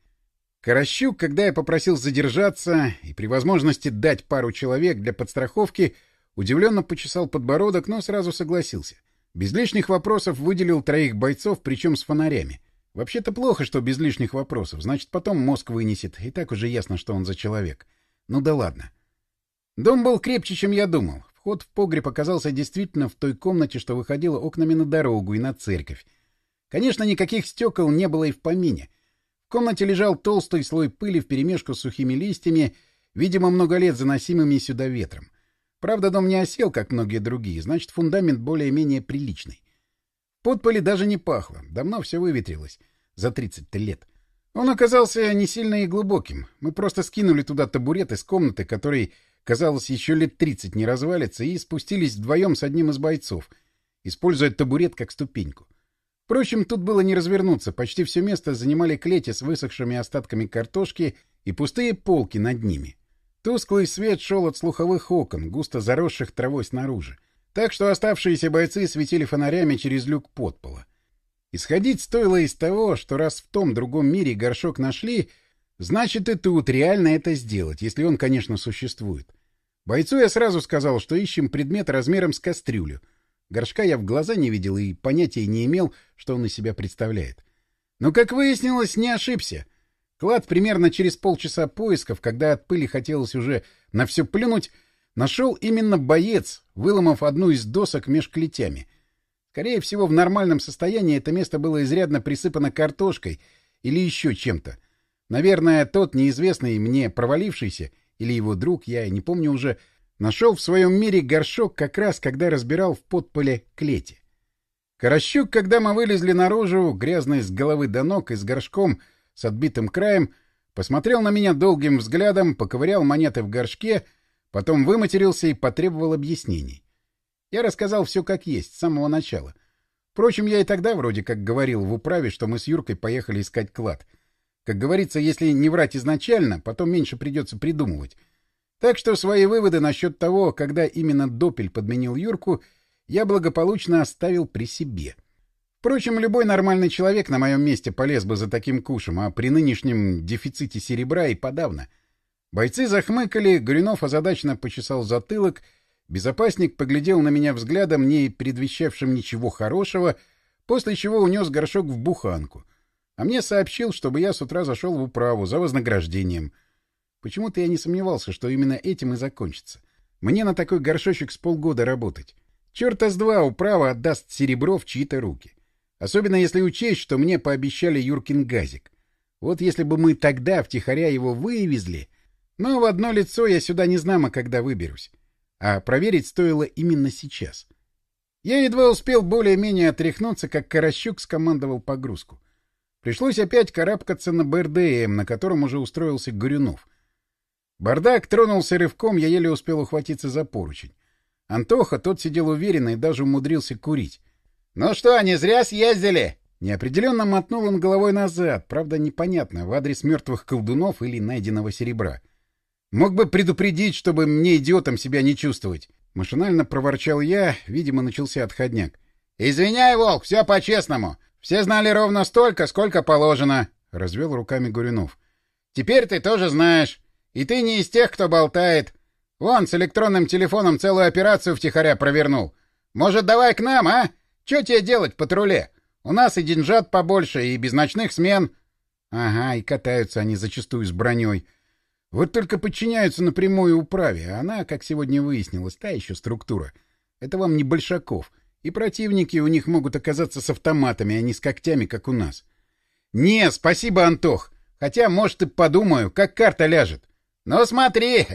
Каращук, когда я попросил задержаться и при возможности дать пару человек для подстраховки, удивленно почесал подбородок, но сразу согласился. Без лишних вопросов выделил троих бойцов, причем с фонарями. Вообще-то плохо, что без лишних вопросов, значит, потом мозг вынесет, и так уже ясно, что он за человек. Ну да ладно. Дом был крепче, чем я думал. Вход в погреб оказался действительно в той комнате, что выходила окнами на дорогу и на церковь. Конечно, никаких стекол не было и в помине. В комнате лежал толстый слой пыли вперемешку с сухими листьями, видимо, много лет заносимыми сюда ветром. Правда, дом не осел, как многие другие, значит, фундамент более-менее приличный. Подполи даже не пахло, давно все выветрилось, за 30 лет. Он оказался не сильно и глубоким. Мы просто скинули туда табурет из комнаты, который, казалось, еще лет 30 не развалится, и спустились вдвоем с одним из бойцов, используя табурет как ступеньку. Впрочем, тут было не развернуться, почти все место занимали клети с высохшими остатками картошки и пустые полки над ними. Тусклый свет шел от слуховых окон, густо заросших травой снаружи, так что оставшиеся бойцы светили фонарями через люк подпола. Исходить стоило из того, что раз в том другом мире горшок нашли, значит и тут реально это сделать, если он, конечно, существует. Бойцу я сразу сказал, что ищем предмет размером с кастрюлю — Горшка я в глаза не видел и понятия не имел, что он из себя представляет. Но, как выяснилось, не ошибся. Клад примерно через полчаса поисков, когда от пыли хотелось уже на все плюнуть, нашел именно боец, выломав одну из досок меж клетями. Скорее всего, в нормальном состоянии это место было изрядно присыпано картошкой или еще чем-то. Наверное, тот неизвестный мне провалившийся, или его друг, я не помню уже, Нашел в своем мире горшок как раз, когда разбирал в подполе клети. Каращук, когда мы вылезли наружу, грязный с головы до ног и с горшком с отбитым краем, посмотрел на меня долгим взглядом, поковырял монеты в горшке, потом выматерился и потребовал объяснений. Я рассказал все как есть, с самого начала. Впрочем, я и тогда вроде как говорил в управе, что мы с Юркой поехали искать клад. Как говорится, если не врать изначально, потом меньше придется придумывать. Так что свои выводы насчет того, когда именно Допель подменил Юрку, я благополучно оставил при себе. Впрочем, любой нормальный человек на моем месте полез бы за таким кушем, а при нынешнем дефиците серебра и подавно. Бойцы захмыкали, Горюнов озадачно почесал затылок, безопасник поглядел на меня взглядом, не предвещавшим ничего хорошего, после чего унес горшок в буханку. А мне сообщил, чтобы я с утра зашел в управу за вознаграждением — Почему-то я не сомневался, что именно этим и закончится. Мне на такой горшочек с полгода работать. Черта с два управа отдаст серебро в чьи-то руки. Особенно если учесть, что мне пообещали Юркин газик. Вот если бы мы тогда втихаря его вывезли... Но в одно лицо я сюда не знамо, когда выберусь. а проверить стоило именно сейчас. Я едва успел более-менее отряхнуться, как Каращук скомандовал погрузку. Пришлось опять карабкаться на БРДМ, на котором уже устроился Горюнов. Бардак тронулся рывком, я еле успел ухватиться за поручень. Антоха, тот сидел уверенно и даже умудрился курить. — Ну что, не зря съездили? Неопределенно мотнул он головой назад, правда, непонятно, в адрес мертвых колдунов или найденного серебра. Мог бы предупредить, чтобы мне идиотом себя не чувствовать. Машинально проворчал я, видимо, начался отходняк. — Извиняй, Волк, все по-честному. Все знали ровно столько, сколько положено, — развел руками Гуринов. — Теперь ты тоже знаешь. И ты не из тех, кто болтает. Вон, с электронным телефоном целую операцию втихаря провернул. Может, давай к нам, а? Че тебе делать патруле? У нас и деньжат побольше, и без ночных смен. Ага, и катаются они зачастую с броней. Вот только подчиняются напрямую управе, а она, как сегодня выяснилось, та еще структура. Это вам не большаков. И противники у них могут оказаться с автоматами, а не с когтями, как у нас. Не, спасибо, Антох. Хотя, может, и подумаю, как карта ляжет. Ну, смотри.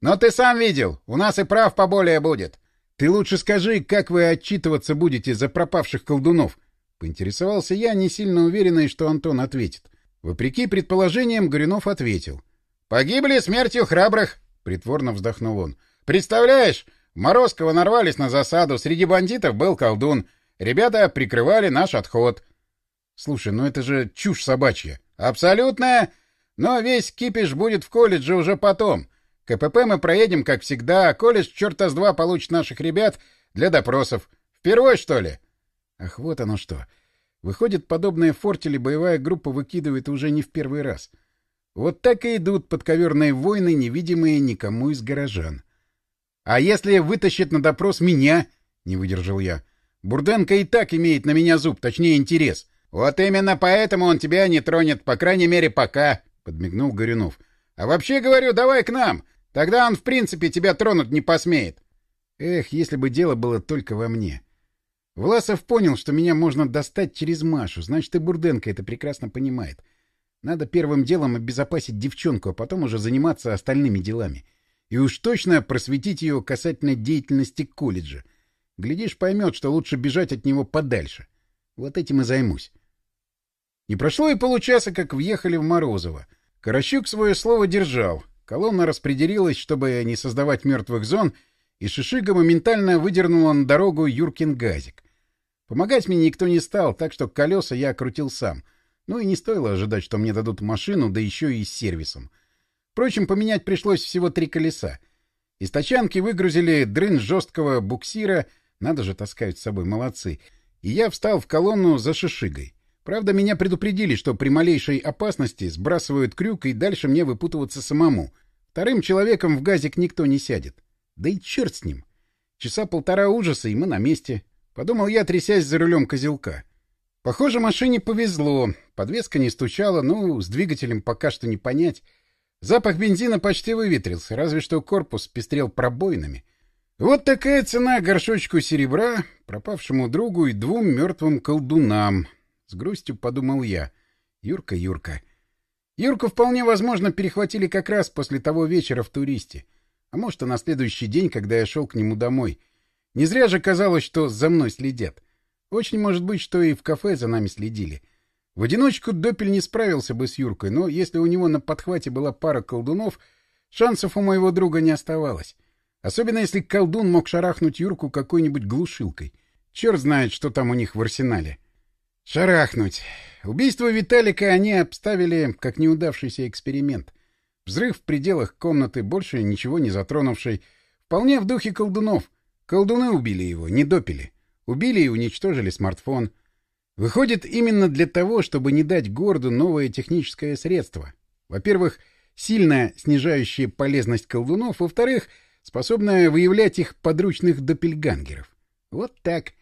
Но ты сам видел, у нас и прав поболее будет. Ты лучше скажи, как вы отчитываться будете за пропавших колдунов? Поинтересовался я, не сильно уверенный, что Антон ответит. Вопреки предположениям, Горюнов ответил. «Погибли смертью храбрых!» — притворно вздохнул он. «Представляешь, в нарвались на засаду, среди бандитов был колдун. Ребята прикрывали наш отход». «Слушай, ну это же чушь собачья». «Абсолютная! Но весь кипиш будет в колледже уже потом. КПП мы проедем, как всегда, а колледж черта с два получит наших ребят для допросов. Впервой, что ли?» Ах, вот оно что. Выходит, подобные фортили боевая группа выкидывает уже не в первый раз. Вот так и идут подковерные войны, невидимые никому из горожан. — А если вытащит на допрос меня? — не выдержал я. — Бурденко и так имеет на меня зуб, точнее интерес. — Вот именно поэтому он тебя не тронет, по крайней мере, пока, — подмигнул Горюнов. — А вообще, говорю, давай к нам. Тогда он, в принципе, тебя тронуть не посмеет. Эх, если бы дело было только во мне. — Власов понял, что меня можно достать через Машу, значит, и Бурденко это прекрасно понимает. Надо первым делом обезопасить девчонку, а потом уже заниматься остальными делами. И уж точно просветить ее касательно деятельности колледжа. Глядишь, поймет, что лучше бежать от него подальше. Вот этим и займусь. Не прошло и получаса, как въехали в Морозово. Каращук свое слово держал. Колонна распределилась, чтобы не создавать мертвых зон, и Шишига моментально выдернула на дорогу Юркин газик. Помогать мне никто не стал, так что колеса я крутил сам. Ну и не стоило ожидать, что мне дадут машину, да еще и с сервисом. Впрочем, поменять пришлось всего три колеса. Из тачанки выгрузили дрын жесткого буксира, надо же таскать с собой, молодцы. И я встал в колонну за шишигой. Правда, меня предупредили, что при малейшей опасности сбрасывают крюк, и дальше мне выпутываться самому. Вторым человеком в газик никто не сядет. Да и черт с ним. Часа полтора ужаса, и мы на месте. Подумал я, трясясь за рулем козелка. Похоже, машине повезло. Подвеска не стучала, ну, с двигателем пока что не понять. Запах бензина почти выветрился, разве что корпус пестрел пробоинами. Вот такая цена горшочку серебра, пропавшему другу и двум мертвым колдунам. С грустью подумал я. Юрка, Юрка. Юрку вполне возможно перехватили как раз после того вечера в туристе. А может, и на следующий день, когда я шел к нему домой — не зря же казалось, что за мной следят. Очень может быть, что и в кафе за нами следили. В одиночку Допель не справился бы с Юркой, но если у него на подхвате была пара колдунов, шансов у моего друга не оставалось. Особенно если колдун мог шарахнуть Юрку какой-нибудь глушилкой. Черт знает, что там у них в арсенале. Шарахнуть. Убийство Виталика они обставили как неудавшийся эксперимент. Взрыв в пределах комнаты, больше ничего не затронувший. Вполне в духе колдунов — Колдуны убили его, не допили. Убили и уничтожили смартфон. Выходит, именно для того, чтобы не дать городу новое техническое средство. Во-первых, сильно снижающее полезность колдунов, во-вторых, способное выявлять их подручных допельгангеров. Вот так.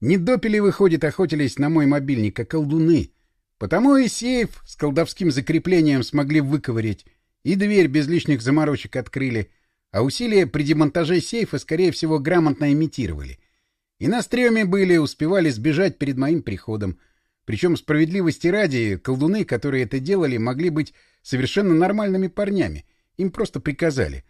Не допили, выходит, охотились на мой мобильник, а колдуны. Потому и сейф с колдовским закреплением смогли выковырять, и дверь без лишних заморочек открыли — а усилия при демонтаже сейфа, скорее всего, грамотно имитировали. И на стреме были, успевали сбежать перед моим приходом. Причем, справедливости ради, колдуны, которые это делали, могли быть совершенно нормальными парнями. Им просто приказали.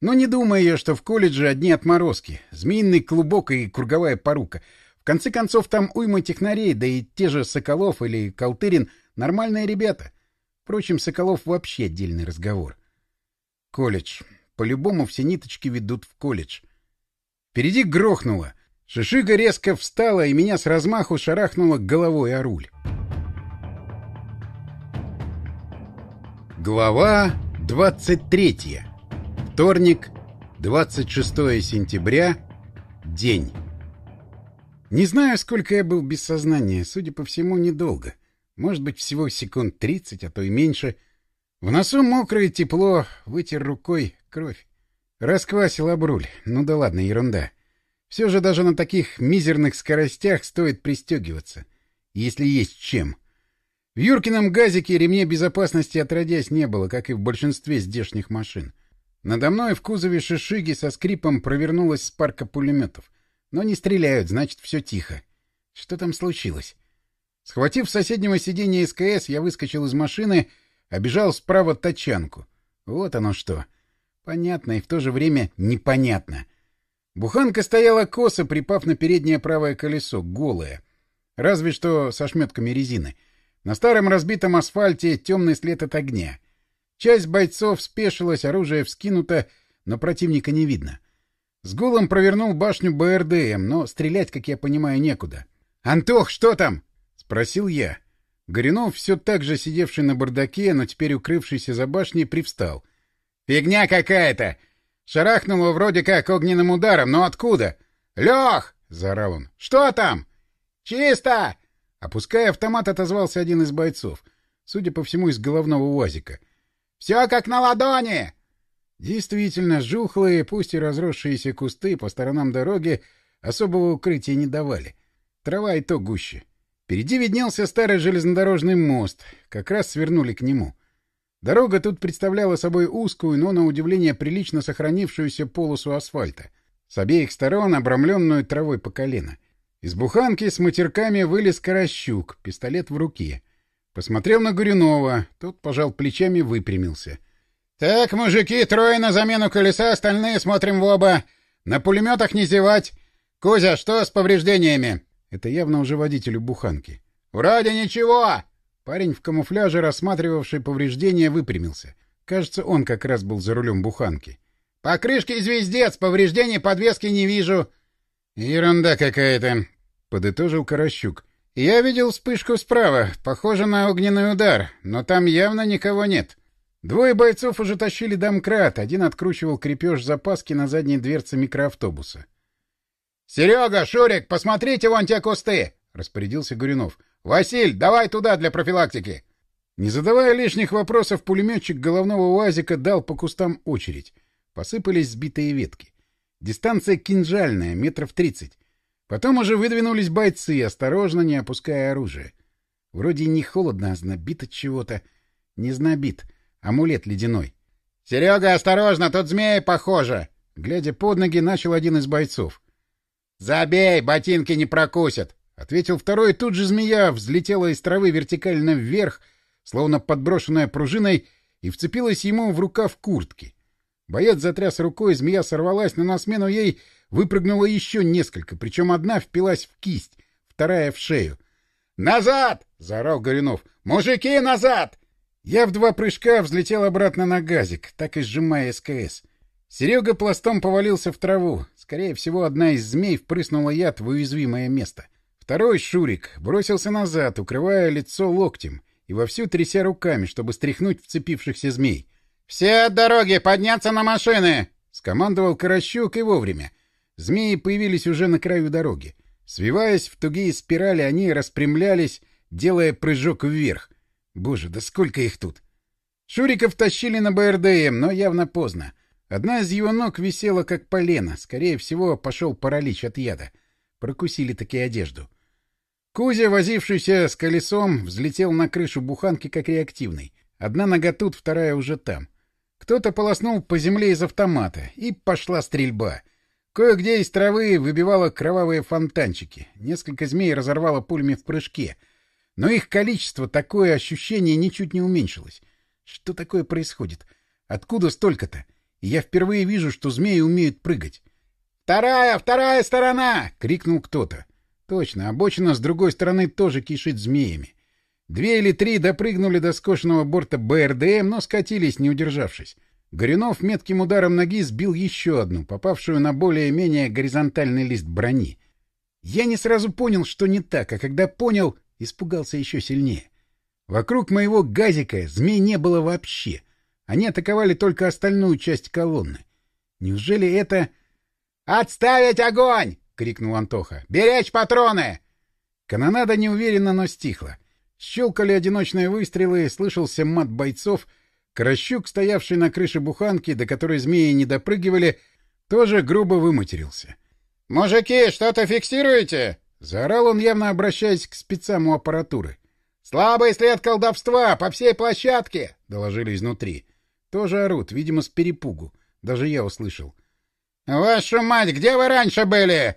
Но не думая что в колледже одни отморозки, змеиный клубок и круговая порука. В конце концов, там уйма технарей, да и те же Соколов или Калтырин — нормальные ребята. Впрочем, Соколов вообще отдельный разговор. Колледж. По-любому все ниточки ведут в колледж. Впереди грохнуло. Шишига резко встала, и меня с размаху шарахнуло головой о руль. Глава 23. Вторник, 26 сентября. День. Не знаю, сколько я был без сознания. Судя по всему, недолго. Может быть, всего секунд 30, а то и меньше. В носу мокрое тепло, вытер рукой кровь. Расквасил обруль. Ну да ладно, ерунда. Все же даже на таких мизерных скоростях стоит пристегиваться. Если есть чем. — в Юркином газике ремней безопасности отродясь не было, как и в большинстве здешних машин. Надо мной в кузове шишиги со скрипом провернулась спарка пулеметов. Но не стреляют, значит, все тихо. Что там случилось? Схватив соседнего сиденья СКС, я выскочил из машины, обежал справа тачанку. Вот оно что. Понятно и в то же время непонятно. Буханка стояла косо, припав на переднее правое колесо, голая. Разве что со шметками резины — на старом разбитом асфальте темный след от огня. Часть бойцов спешилась, оружие вскинуто, но противника не видно. С гулом провернул башню БРДМ, но стрелять, как я понимаю, некуда. «Антох, что там?» — спросил я. Горюнов, все так же сидевший на бардаке, но теперь укрывшийся за башней, привстал. «Фигня какая-то! Шарахнуло вроде как огненным ударом, но откуда?» «Лех!» — заорал он. «Что там?» «Чисто!» Опуская автомат, отозвался один из бойцов. Судя по всему, из головного УАЗика. «Все как на ладони!» Действительно, жухлые, пусть и разросшиеся кусты по сторонам дороги особого укрытия не давали. Трава и то гуще. Впереди виднелся старый железнодорожный мост. Как раз свернули к нему. Дорога тут представляла собой узкую, но, на удивление, прилично сохранившуюся полосу асфальта. С обеих сторон обрамленную травой по колено. Из буханки с матерками вылез Каращук, пистолет в руке. Посмотрел на Горюнова, тот пожал плечами, выпрямился. — Так, мужики, трое на замену колеса, остальные смотрим в оба. На пулеметах не зевать. Кузя, что с повреждениями? Это явно уже водителю буханки. — Вроде ничего. Парень в камуфляже, рассматривавший повреждения, выпрямился. Кажется, он как раз был за рулем буханки. — Покрышки звездец, повреждений подвески не вижу. — Ерунда какая-то, подытожил Каращук. «Я видел вспышку справа, похоже на огненный удар, но там явно никого нет». Двое бойцов уже тащили домкрат, один откручивал крепеж запаски на задней дверце микроавтобуса. — Серега, Шурик, посмотрите вон те кусты! — распорядился Гуринов. — Василь, давай туда для профилактики! Не задавая лишних вопросов, пулеметчик головного УАЗика дал по кустам очередь. Посыпались сбитые ветки. Дистанция кинжальная, метров тридцать. Потом уже выдвинулись бойцы, осторожно, не опуская оружие. Вроде не холодно, а знобит от чего-то. Не знобит. Амулет ледяной. — Серега, осторожно, тут змеи похоже! Глядя под ноги, начал один из бойцов. — Забей, ботинки не прокусят! — ответил второй, тут же змея взлетела из травы вертикально вверх, словно подброшенная пружиной, и вцепилась ему в рукав куртки. Боец затряс рукой, змея сорвалась, но на смену ей выпрыгнуло еще несколько, причем одна впилась в кисть, вторая в шею. «Назад!» — заорал Горюнов. «Мужики, назад!» Я в два прыжка взлетел обратно на газик, так и сжимая СКС. Серега пластом повалился в траву. Скорее всего, одна из змей впрыснула яд в уязвимое место. Второй, Шурик, бросился назад, укрывая лицо локтем и вовсю тряся руками, чтобы стряхнуть вцепившихся змей. «Все от дороги! Подняться на машины!» — скомандовал Каращук и вовремя. Змеи появились уже на краю дороги. Свиваясь в тугие спирали, они распрямлялись, делая прыжок вверх. Боже, да сколько их тут! Шуриков тащили на БРДМ, но явно поздно. Одна из его ног висела как полено. Скорее всего, пошел паралич от яда. Прокусили таки одежду. Кузя, возившийся с колесом, взлетел на крышу буханки как реактивный. Одна нога тут, вторая уже там. Кто-то полоснул по земле из автомата, и пошла стрельба. Кое-где из травы выбивало кровавые фонтанчики. Несколько змей разорвало пулями в прыжке. Но их количество, такое ощущение, ничуть не уменьшилось. Что такое происходит? Откуда столько-то? я впервые вижу, что змеи умеют прыгать. «Вторая! Вторая сторона!» — крикнул кто-то. Точно, обочина с другой стороны тоже кишит змеями. Две или три допрыгнули до скошенного борта БРДМ, но скатились, не удержавшись. Горюнов метким ударом ноги сбил еще одну, попавшую на более-менее горизонтальный лист брони. Я не сразу понял, что не так, а когда понял, испугался еще сильнее. Вокруг моего газика змей не было вообще. Они атаковали только остальную часть колонны. Неужели это... «Отставить огонь!» — крикнул Антоха. «Беречь патроны!» Канонада неуверенно, но стихла. Щелкали одиночные выстрелы, слышался мат бойцов. Кращук, стоявший на крыше буханки, до которой змеи не допрыгивали, тоже грубо выматерился. «Мужики, что-то фиксируете?» — заорал он, явно обращаясь к спецам у аппаратуры. «Слабый след колдовства по всей площадке!» — доложили изнутри. Тоже орут, видимо, с перепугу. Даже я услышал. «Вашу мать, где вы раньше были?»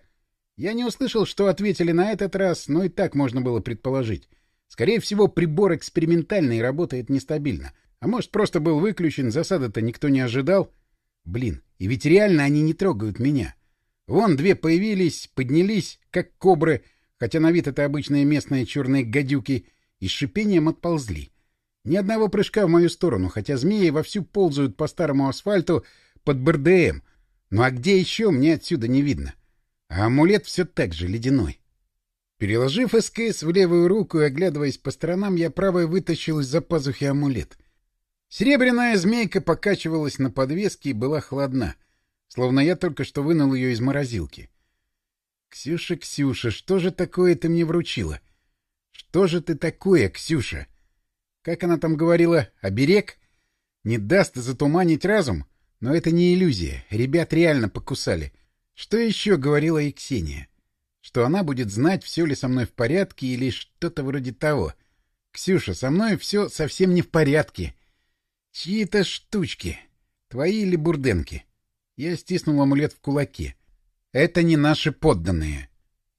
Я не услышал, что ответили на этот раз, но и так можно было предположить. Скорее всего, прибор экспериментальный работает нестабильно. А может, просто был выключен, засады-то никто не ожидал. Блин, и ведь реально они не трогают меня. Вон две появились, поднялись, как кобры, хотя на вид это обычные местные черные гадюки, и с шипением отползли. Ни одного прыжка в мою сторону, хотя змеи вовсю ползают по старому асфальту под БРДМ. Ну а где еще, мне отсюда не видно. А амулет все так же ледяной. Переложив СКС в левую руку и оглядываясь по сторонам, я правой вытащил из-за пазухи амулет. Серебряная змейка покачивалась на подвеске и была холодна, словно я только что вынул ее из морозилки. «Ксюша, Ксюша, что же такое ты мне вручила? Что же ты такое, Ксюша?» Как она там говорила, оберег? Не даст затуманить разум? Но это не иллюзия, ребят реально покусали. Что еще говорила и Ксения? что она будет знать, все ли со мной в порядке или что-то вроде того. «Ксюша, со мной все совсем не в порядке. Чьи-то штучки. Твои или бурденки?» Я стиснул амулет в кулаке. «Это не наши подданные».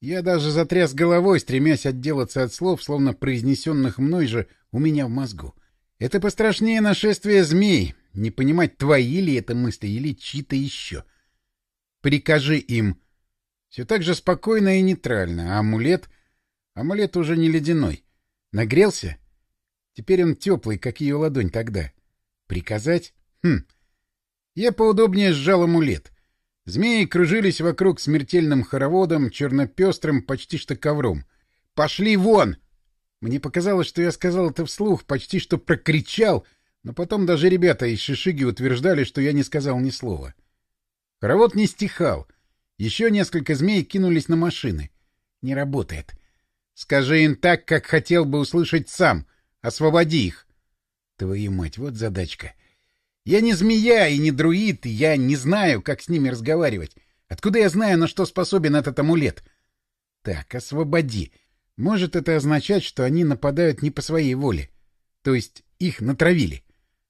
Я даже затряс головой, стремясь отделаться от слов, словно произнесенных мной же у меня в мозгу. Это пострашнее нашествия змей. Не понимать, твои ли это мысли или чьи-то еще. Прикажи им все так же спокойно и нейтрально. А амулет? Амулет уже не ледяной. Нагрелся? Теперь он теплый, как ее ладонь тогда. Приказать? Хм. Я поудобнее сжал амулет. Змеи кружились вокруг смертельным хороводом, чернопестрым, почти что ковром. «Пошли вон!» Мне показалось, что я сказал это вслух, почти что прокричал, но потом даже ребята из Шишиги утверждали, что я не сказал ни слова. Хоровод не стихал — еще несколько змей кинулись на машины. Не работает. Скажи им так, как хотел бы услышать сам. Освободи их. Твою мать, вот задачка. Я не змея и не друид, и я не знаю, как с ними разговаривать. Откуда я знаю, на что способен этот амулет? Так, освободи. Может это означать, что они нападают не по своей воле. То есть их натравили.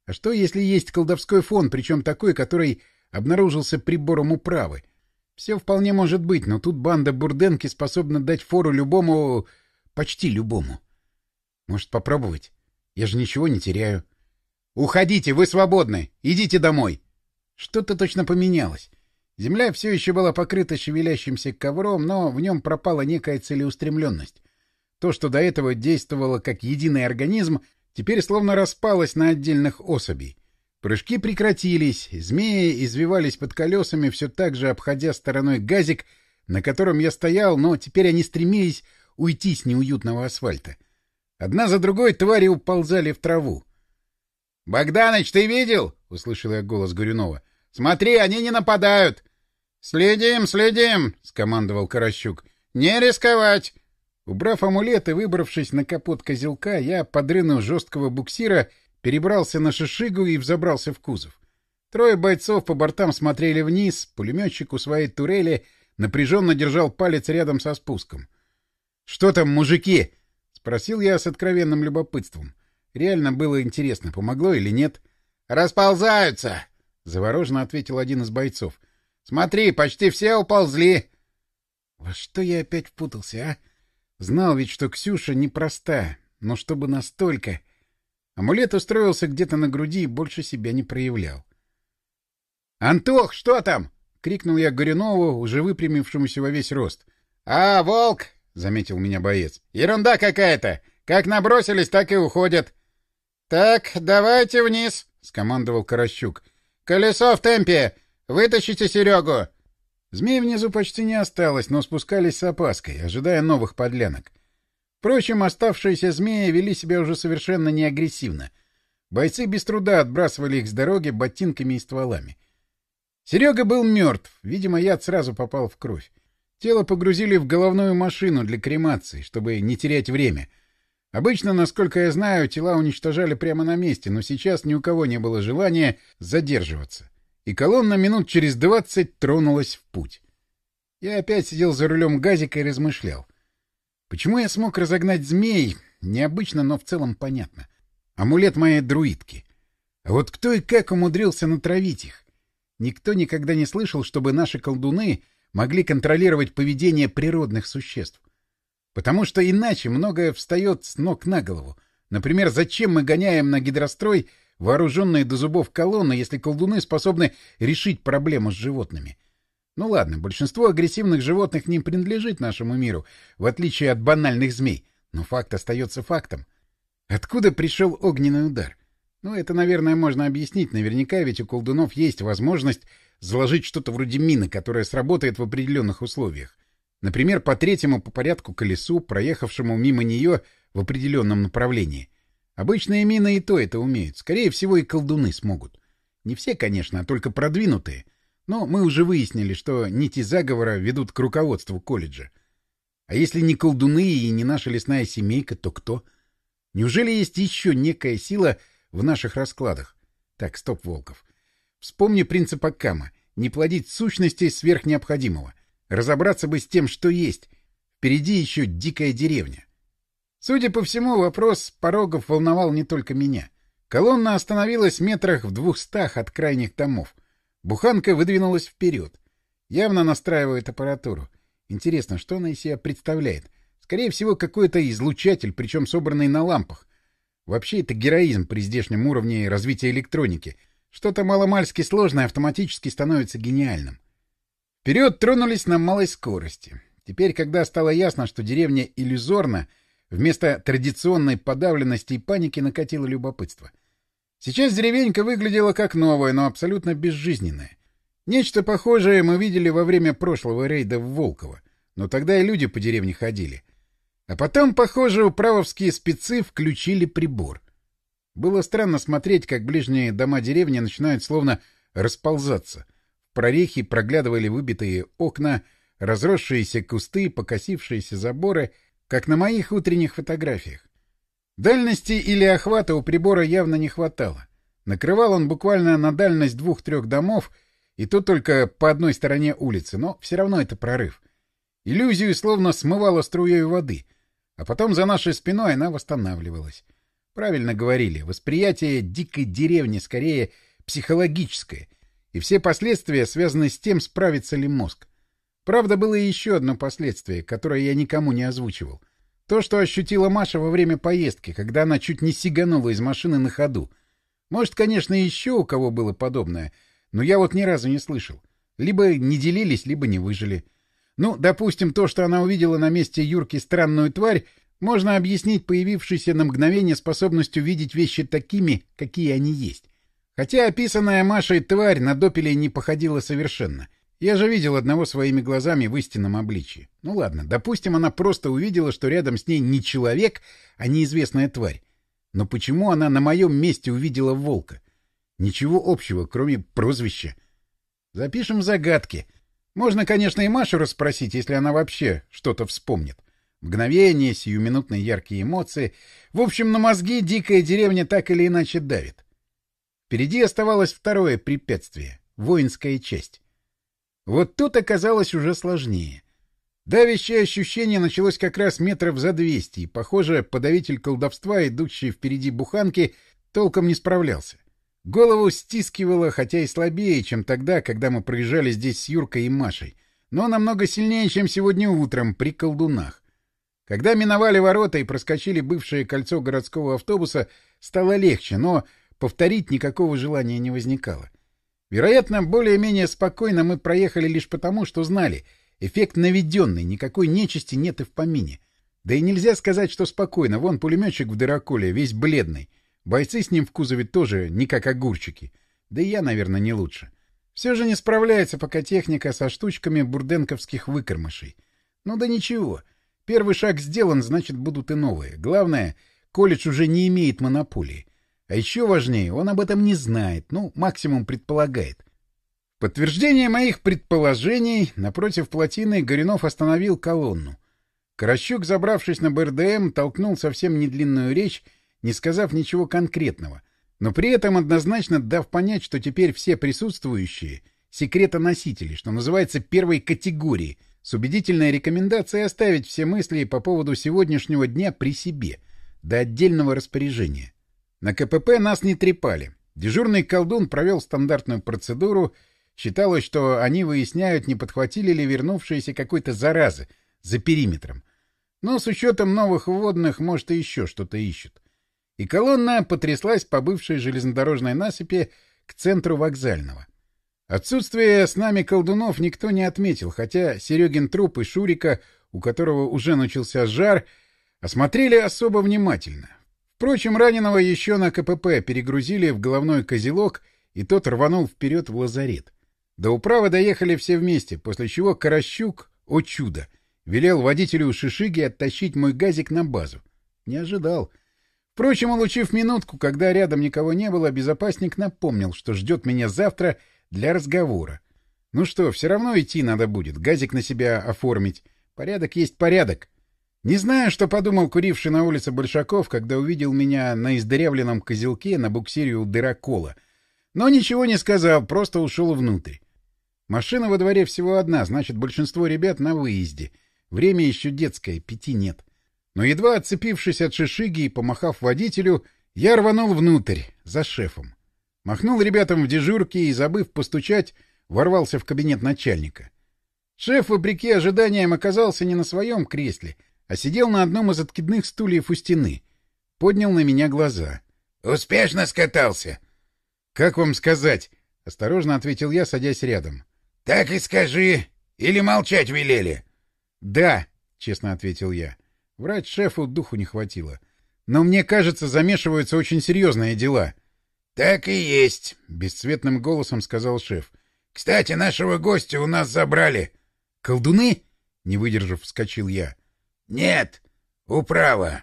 А что, если есть колдовской фон, причем такой, который обнаружился прибором управы? Все вполне может быть, но тут банда Бурденки способна дать фору любому... почти любому. Может, попробовать? Я же ничего не теряю. «Уходите, вы свободны! Идите домой!» Что-то точно поменялось. Земля все еще была покрыта шевелящимся ковром, но в нем пропала некая целеустремленность. То, что до этого действовало как единый организм, теперь словно распалось на отдельных особей. Прыжки прекратились, змеи извивались под колесами, все так же обходя стороной газик, на котором я стоял, но теперь они стремились уйти с неуютного асфальта. Одна за другой твари уползали в траву. — Богданыч, ты видел? — услышал я голос Горюнова. — Смотри, они не нападают! — Следим, следим! — скомандовал Каращук. — Не рисковать! Убрав амулет и выбравшись на капот козелка, я подрынул жесткого буксира перебрался на шишигу и взобрался в кузов. Трое бойцов по бортам смотрели вниз, пулеметчик у своей турели напряженно держал палец рядом со спуском. — Что там, мужики? — спросил я с откровенным любопытством. Реально было интересно, помогло или нет. — Расползаются! — завороженно ответил один из бойцов. — Смотри, почти все уползли! — Во что я опять впутался, а? Знал ведь, что Ксюша непроста, но чтобы настолько... Амулет устроился где-то на груди и больше себя не проявлял. «Антох, что там?» — крикнул я Горюнову, уже выпрямившемуся во весь рост. «А, волк!» — заметил меня боец. «Ерунда какая-то! Как набросились, так и уходят!» «Так, давайте вниз!» — скомандовал Каращук. «Колесо в темпе! Вытащите Серегу!» Змей внизу почти не осталось, но спускались с опаской, ожидая новых подлянок. Впрочем, оставшиеся змеи вели себя уже совершенно неагрессивно. Бойцы без труда отбрасывали их с дороги ботинками и стволами. Серега был мертв, видимо, яд сразу попал в кровь. Тело погрузили в головную машину для кремации, чтобы не терять время. Обычно, насколько я знаю, тела уничтожали прямо на месте, но сейчас ни у кого не было желания задерживаться. И колонна минут через двадцать тронулась в путь. Я опять сидел за рулем газика и размышлял. Почему я смог разогнать змей, необычно, но в целом понятно. Амулет моей друидки. А вот кто и как умудрился натравить их? Никто никогда не слышал, чтобы наши колдуны могли контролировать поведение природных существ. Потому что иначе многое встает с ног на голову. Например, зачем мы гоняем на гидрострой вооруженные до зубов колонны, если колдуны способны решить проблему с животными? Ну ладно, большинство агрессивных животных не принадлежит нашему миру, в отличие от банальных змей. Но факт остается фактом. Откуда пришел огненный удар? Ну, это, наверное, можно объяснить. Наверняка ведь у колдунов есть возможность заложить что-то вроде мины, которая сработает в определенных условиях. Например, по третьему по порядку колесу, проехавшему мимо нее в определенном направлении. Обычные мины и то это умеют. Скорее всего, и колдуны смогут. Не все, конечно, а только продвинутые. Но мы уже выяснили, что нити заговора ведут к руководству колледжа. А если не колдуны и не наша лесная семейка, то кто? Неужели есть еще некая сила, в наших раскладах. Так, стоп, Волков. Вспомни принцип Аккама. Не плодить сущностей сверх необходимого. Разобраться бы с тем, что есть. Впереди еще дикая деревня. Судя по всему, вопрос порогов волновал не только меня. Колонна остановилась в метрах в двухстах от крайних домов. Буханка выдвинулась вперед. Явно настраивает аппаратуру. Интересно, что она из себя представляет? Скорее всего, какой-то излучатель, причем собранный на лампах. Вообще это героизм при здешнем уровне развития электроники. Что-то маломальски сложное автоматически становится гениальным. Вперед тронулись на малой скорости. Теперь, когда стало ясно, что деревня иллюзорна, вместо традиционной подавленности и паники накатило любопытство. Сейчас деревенька выглядела как новая, но абсолютно безжизненная. Нечто похожее мы видели во время прошлого рейда в Волково, но тогда и люди по деревне ходили. А потом, похоже, управовские спецы включили прибор. Было странно смотреть, как ближние дома деревни начинают словно расползаться. Прорехи проглядывали выбитые окна, разросшиеся кусты, покосившиеся заборы, как на моих утренних фотографиях. Дальности или охвата у прибора явно не хватало. Накрывал он буквально на дальность двух-трех домов, и то только по одной стороне улицы, но все равно это прорыв. Иллюзию словно смывало струей воды — а потом за нашей спиной она восстанавливалась. Правильно говорили, восприятие дикой деревни скорее психологическое, и все последствия связаны с тем, справится ли мозг. Правда, было и еще одно последствие, которое я никому не озвучивал. То, что ощутила Маша во время поездки, когда она чуть не сиганула из машины на ходу. Может, конечно, еще у кого было подобное, но я вот ни разу не слышал. Либо не делились, либо не выжили. — ну, допустим, то, что она увидела на месте Юрки странную тварь, можно объяснить появившейся на мгновение способностью видеть вещи такими, какие они есть. Хотя описанная Машей тварь на допеле не походила совершенно. Я же видел одного своими глазами в истинном обличии. Ну ладно, допустим, она просто увидела, что рядом с ней не человек, а неизвестная тварь. Но почему она на моем месте увидела волка? Ничего общего, кроме прозвища. Запишем загадки — можно, конечно, и Машу расспросить, если она вообще что-то вспомнит. Мгновение, сиюминутные яркие эмоции. В общем, на мозги дикая деревня так или иначе давит. Впереди оставалось второе препятствие — воинская часть. Вот тут оказалось уже сложнее. Давящее ощущение началось как раз метров за двести, и, похоже, подавитель колдовства, идущий впереди буханки, толком не справлялся. Голову стискивало, хотя и слабее, чем тогда, когда мы проезжали здесь с Юркой и Машей, но намного сильнее, чем сегодня утром при колдунах. Когда миновали ворота и проскочили бывшее кольцо городского автобуса, стало легче, но повторить никакого желания не возникало. Вероятно, более-менее спокойно мы проехали лишь потому, что знали. Эффект наведенный, никакой нечисти нет и в помине. Да и нельзя сказать, что спокойно. Вон пулеметчик в дыроколе, весь бледный. Бойцы с ним в кузове тоже не как огурчики. Да и я, наверное, не лучше. Все же не справляется пока техника со штучками бурденковских выкормышей. Ну да ничего. Первый шаг сделан, значит, будут и новые. Главное, колледж уже не имеет монополии. А еще важнее, он об этом не знает, ну, максимум предполагает. Подтверждение моих предположений, напротив плотины Горюнов остановил колонну. Каращук, забравшись на БРДМ, толкнул совсем недлинную речь, не сказав ничего конкретного, но при этом однозначно дав понять, что теперь все присутствующие — секретоносители, что называется первой категории, с убедительной рекомендацией оставить все мысли по поводу сегодняшнего дня при себе, до отдельного распоряжения. На КПП нас не трепали. Дежурный колдун провел стандартную процедуру. Считалось, что они выясняют, не подхватили ли вернувшиеся какой-то заразы за периметром. Но с учетом новых вводных, может, и еще что-то ищут. И колонна потряслась по бывшей железнодорожной насыпи к центру вокзального. Отсутствие с нами колдунов никто не отметил, хотя Серегин труп и Шурика, у которого уже начался жар, осмотрели особо внимательно. Впрочем, раненого еще на КПП перегрузили в головной козелок, и тот рванул вперед в лазарет. До управы доехали все вместе, после чего Каращук, о чудо, велел водителю Шишиги оттащить мой газик на базу. Не ожидал. Впрочем, улучив минутку, когда рядом никого не было, безопасник напомнил, что ждет меня завтра для разговора. Ну что, все равно идти надо будет, газик на себя оформить. Порядок есть порядок. Не знаю, что подумал куривший на улице Большаков, когда увидел меня на издырявленном козелке на буксире у дырокола. Но ничего не сказал, просто ушел внутрь. Машина во дворе всего одна, значит, большинство ребят на выезде. Время еще детское, пяти нет. Но едва отцепившись от шишиги и помахав водителю, я рванул внутрь, за шефом. Махнул ребятам в дежурке и, забыв постучать, ворвался в кабинет начальника. Шеф, вопреки ожиданиям, оказался не на своем кресле — а сидел на одном из откидных стульев у стены. Поднял на меня глаза. «Успешно скатался?» «Как вам сказать?» — осторожно ответил я, садясь рядом. «Так и скажи. Или молчать велели?» «Да», — честно ответил я. Врать шефу духу не хватило. «Но мне кажется, замешиваются очень серьезные дела». «Так и есть», — бесцветным голосом сказал шеф. «Кстати, нашего гостя у нас забрали». «Колдуны?» — не выдержав, вскочил я. Нет, управа.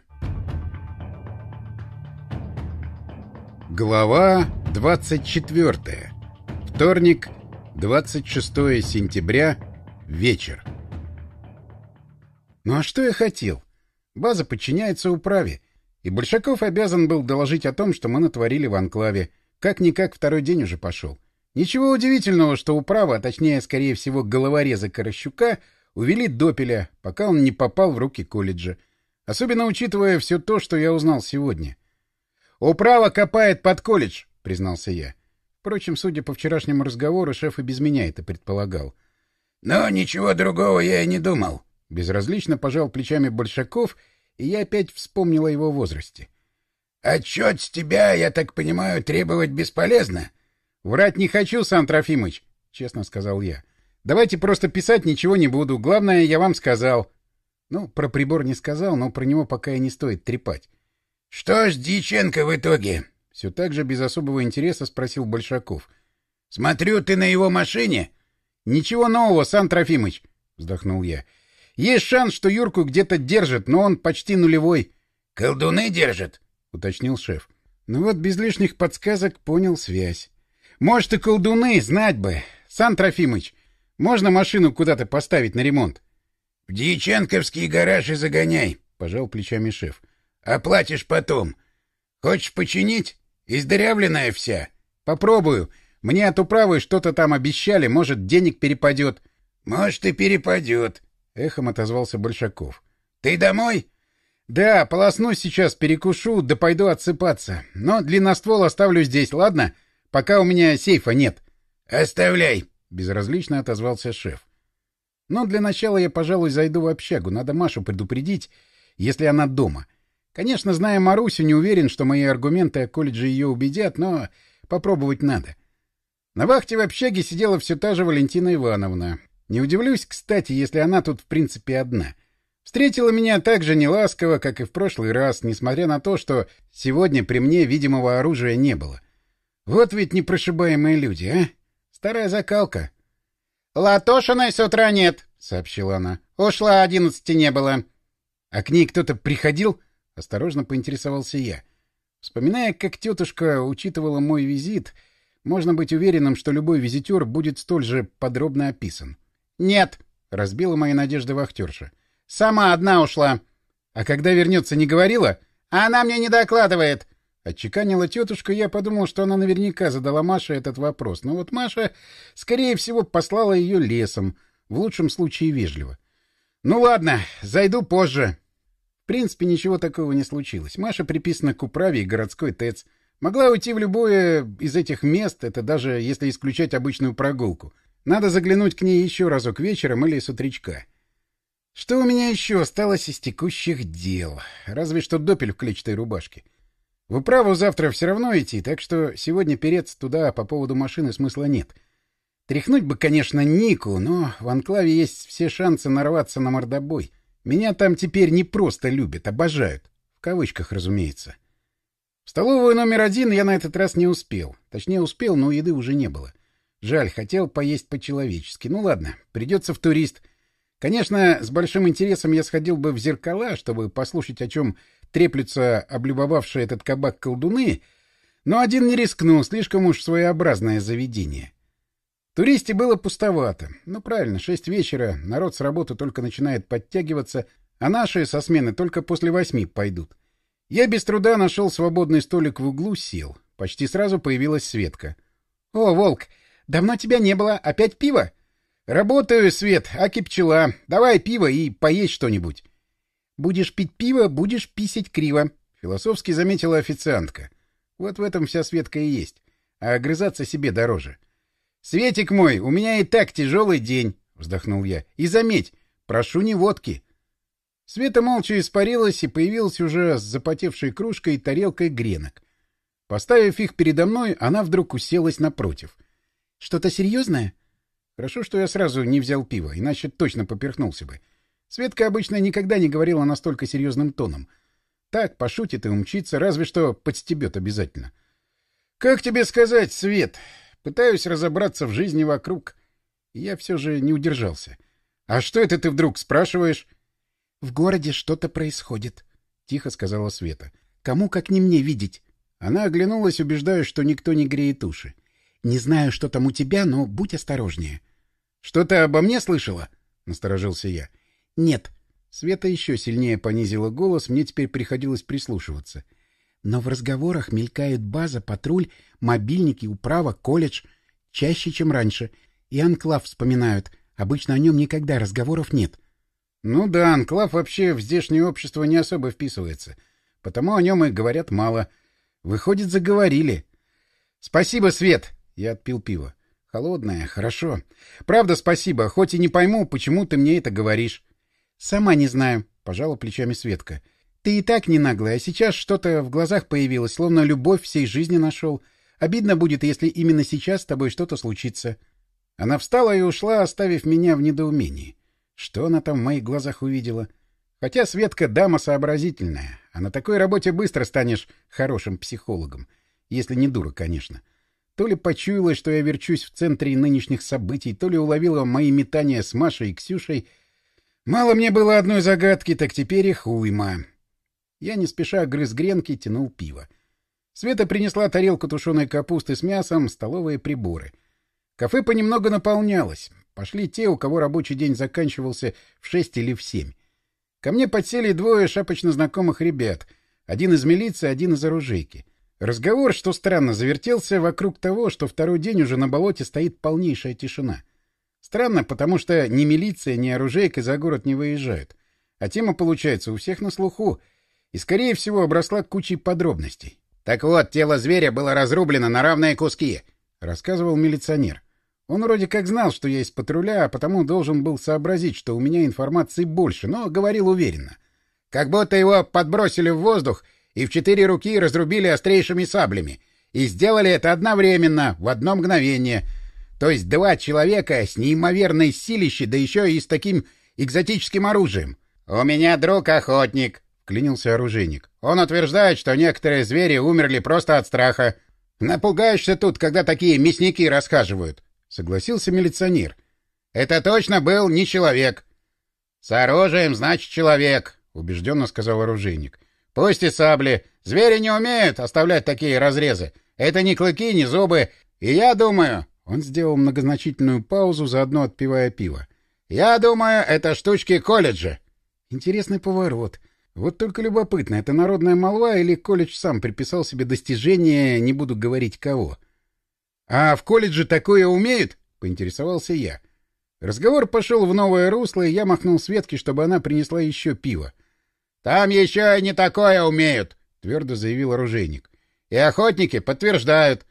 Глава 24. Вторник, 26 сентября, вечер. Ну а что я хотел? База подчиняется управе, и Большаков обязан был доложить о том, что мы натворили в анклаве. Как-никак второй день уже пошел. Ничего удивительного, что управа, а точнее, скорее всего, головореза Корощука — Увели Допеля, пока он не попал в руки колледжа. Особенно учитывая все то, что я узнал сегодня. «Управа копает под колледж», — признался я. Впрочем, судя по вчерашнему разговору, шеф и без меня это предполагал. «Но ничего другого я и не думал». Безразлично пожал плечами Большаков, и я опять вспомнил о его возрасте. «Отчет с тебя, я так понимаю, требовать бесполезно?» «Врать не хочу, Сан Трофимыч», — честно сказал я. Давайте просто писать ничего не буду. Главное, я вам сказал. Ну, про прибор не сказал, но про него пока и не стоит трепать. — Что ж, Дьяченко в итоге? — все так же без особого интереса спросил Большаков. — Смотрю, ты на его машине? — Ничего нового, Сан Трофимыч, — вздохнул я. — Есть шанс, что Юрку где-то держат, но он почти нулевой. — Колдуны держат? — уточнил шеф. Ну вот без лишних подсказок понял связь. — Может, и колдуны, знать бы. Сан Трофимыч, можно машину куда-то поставить на ремонт? — В Дьяченковский гараж и загоняй, — пожал плечами шеф. — Оплатишь потом. Хочешь починить? Издырявленная вся. — Попробую. Мне от управы что-то там обещали, может, денег перепадет. — Может, и перепадет, — эхом отозвался Большаков. — Ты домой? — Да, полоснусь сейчас, перекушу, да пойду отсыпаться. Но длинноствол оставлю здесь, ладно? Пока у меня сейфа нет. — Оставляй, — безразлично отозвался шеф. «Но для начала я, пожалуй, зайду в общагу. Надо Машу предупредить, если она дома. Конечно, зная Марусю, не уверен, что мои аргументы о колледже ее убедят, но попробовать надо». На вахте в общаге сидела все та же Валентина Ивановна. Не удивлюсь, кстати, если она тут в принципе одна. Встретила меня так же неласково, как и в прошлый раз, несмотря на то, что сегодня при мне видимого оружия не было. Вот ведь непрошибаемые люди, а? Старая закалка. — Латошиной с утра нет, — сообщила она. — Ушла, одиннадцати не было. — А к ней кто-то приходил? — осторожно поинтересовался я. Вспоминая, как тетушка учитывала мой визит, можно быть уверенным, что любой визитер будет столь же подробно описан. — Нет, — разбила мои надежды вахтерша. — Сама одна ушла. — А когда вернется, не говорила? — Она мне не докладывает. Отчеканила тетушка, я подумал, что она наверняка задала Маше этот вопрос. Но вот Маша, скорее всего, послала ее лесом, в лучшем случае вежливо. «Ну ладно, зайду позже». В принципе, ничего такого не случилось. Маша приписана к управе и городской ТЭЦ. Могла уйти в любое из этих мест, это даже если исключать обычную прогулку. Надо заглянуть к ней еще разок вечером или с утречка. Что у меня еще осталось из текущих дел? Разве что допель в клетчатой рубашке. В управу завтра все равно идти, так что сегодня переться туда по поводу машины смысла нет. Тряхнуть бы, конечно, Нику, но в Анклаве есть все шансы нарваться на мордобой. Меня там теперь не просто любят, обожают. В кавычках, разумеется. В столовую номер один я на этот раз не успел. Точнее, успел, но еды уже не было. Жаль, хотел поесть по-человечески. Ну ладно, придется в турист. Конечно, с большим интересом я сходил бы в зеркала, чтобы послушать, о чем треплются облюбовавшие этот кабак колдуны, но один не рискнул, слишком уж своеобразное заведение. Туристе было пустовато. Ну, правильно, шесть вечера, народ с работы только начинает подтягиваться, а наши со смены только после восьми пойдут. Я без труда нашел свободный столик в углу, сел. Почти сразу появилась Светка. — О, Волк, давно тебя не было. Опять пиво? — Работаю, Свет, аки пчела. Давай пиво и поесть что-нибудь. Будешь пить пиво, будешь писать криво, — философски заметила официантка. Вот в этом вся Светка и есть. А огрызаться себе дороже. — Светик мой, у меня и так тяжелый день, — вздохнул я. — И заметь, прошу не водки. Света молча испарилась и появилась уже с запотевшей кружкой и тарелкой гренок. Поставив их передо мной, она вдруг уселась напротив. — Что-то серьезное? Хорошо, что я сразу не взял пива, иначе точно поперхнулся бы. — Светка обычно никогда не говорила настолько серьезным тоном. Так, пошутит и умчится, разве что подстебет обязательно. — Как тебе сказать, Свет? Пытаюсь разобраться в жизни вокруг. Я все же не удержался. — А что это ты вдруг спрашиваешь? — В городе что-то происходит, — тихо сказала Света. — Кому, как не мне, видеть? Она оглянулась, убеждая, что никто не греет уши. — Не знаю, что там у тебя, но будь осторожнее. — Что ты обо мне слышала? — насторожился я. — «Нет». Света еще сильнее понизила голос, мне теперь приходилось прислушиваться. Но в разговорах мелькает база, патруль, мобильники, управа, колледж. Чаще, чем раньше. И анклав вспоминают. Обычно о нем никогда разговоров нет. Ну да, анклав вообще в здешнее общество не особо вписывается. Потому о нем и говорят мало. Выходит, заговорили. Спасибо, Свет. Я отпил пиво. Холодное, хорошо. Правда, спасибо, хоть и не пойму, почему ты мне это говоришь. — Сама не знаю, — пожала плечами Светка. — Ты и так не наглая, а сейчас что-то в глазах появилось, словно любовь всей жизни нашел. Обидно будет, если именно сейчас с тобой что-то случится. Она встала и ушла, оставив меня в недоумении. Что она там в моих глазах увидела? Хотя Светка дама сообразительная, а на такой работе быстро станешь хорошим психологом. Если не дура, конечно. То ли почуяла, что я верчусь в центре нынешних событий, то ли уловила мои метания с Машей и Ксюшей — Мало мне было одной загадки, так теперь их уйма. Я не спеша грыз гренки, тянул пиво. Света принесла тарелку тушеной капусты с мясом, столовые приборы. Кафе понемногу наполнялось. Пошли те, у кого рабочий день заканчивался в шесть или в семь. Ко мне подсели двое шапочно знакомых ребят. Один из милиции, один из оружейки. Разговор, что странно, завертелся вокруг того, что второй день уже на болоте стоит полнейшая тишина — Странно, потому что ни милиция, ни оружейка за город не выезжают. А тема, получается, у всех на слуху. И, скорее всего, обросла кучей подробностей. — Так вот, тело зверя было разрублено на равные куски, — рассказывал милиционер. Он вроде как знал, что я из патруля, а потому должен был сообразить, что у меня информации больше, но говорил уверенно. Как будто его подбросили в воздух и в четыре руки разрубили острейшими саблями. И сделали это одновременно, в одно мгновение. То есть два человека с неимоверной силищей, да еще и с таким экзотическим оружием. «У меня друг охотник», — клянился оружейник. «Он утверждает, что некоторые звери умерли просто от страха. Напугаешься тут, когда такие мясники расхаживают», — согласился милиционер. «Это точно был не человек». «С оружием, значит, человек», — убежденно сказал оружейник. «Пусть и сабли. Звери не умеют оставлять такие разрезы. Это не клыки, не зубы. И я думаю...» Он сделал многозначительную паузу, заодно отпивая пиво. «Я думаю, это штучки колледжа». Интересный поворот. Вот только любопытно, это народная молва или колледж сам приписал себе достижение, не буду говорить кого. — А в колледже такое умеют? — поинтересовался я. Разговор пошел в новое русло, и я махнул Светке, чтобы она принесла еще пиво. — Там еще и не такое умеют, — твердо заявил оружейник. — И охотники подтверждают.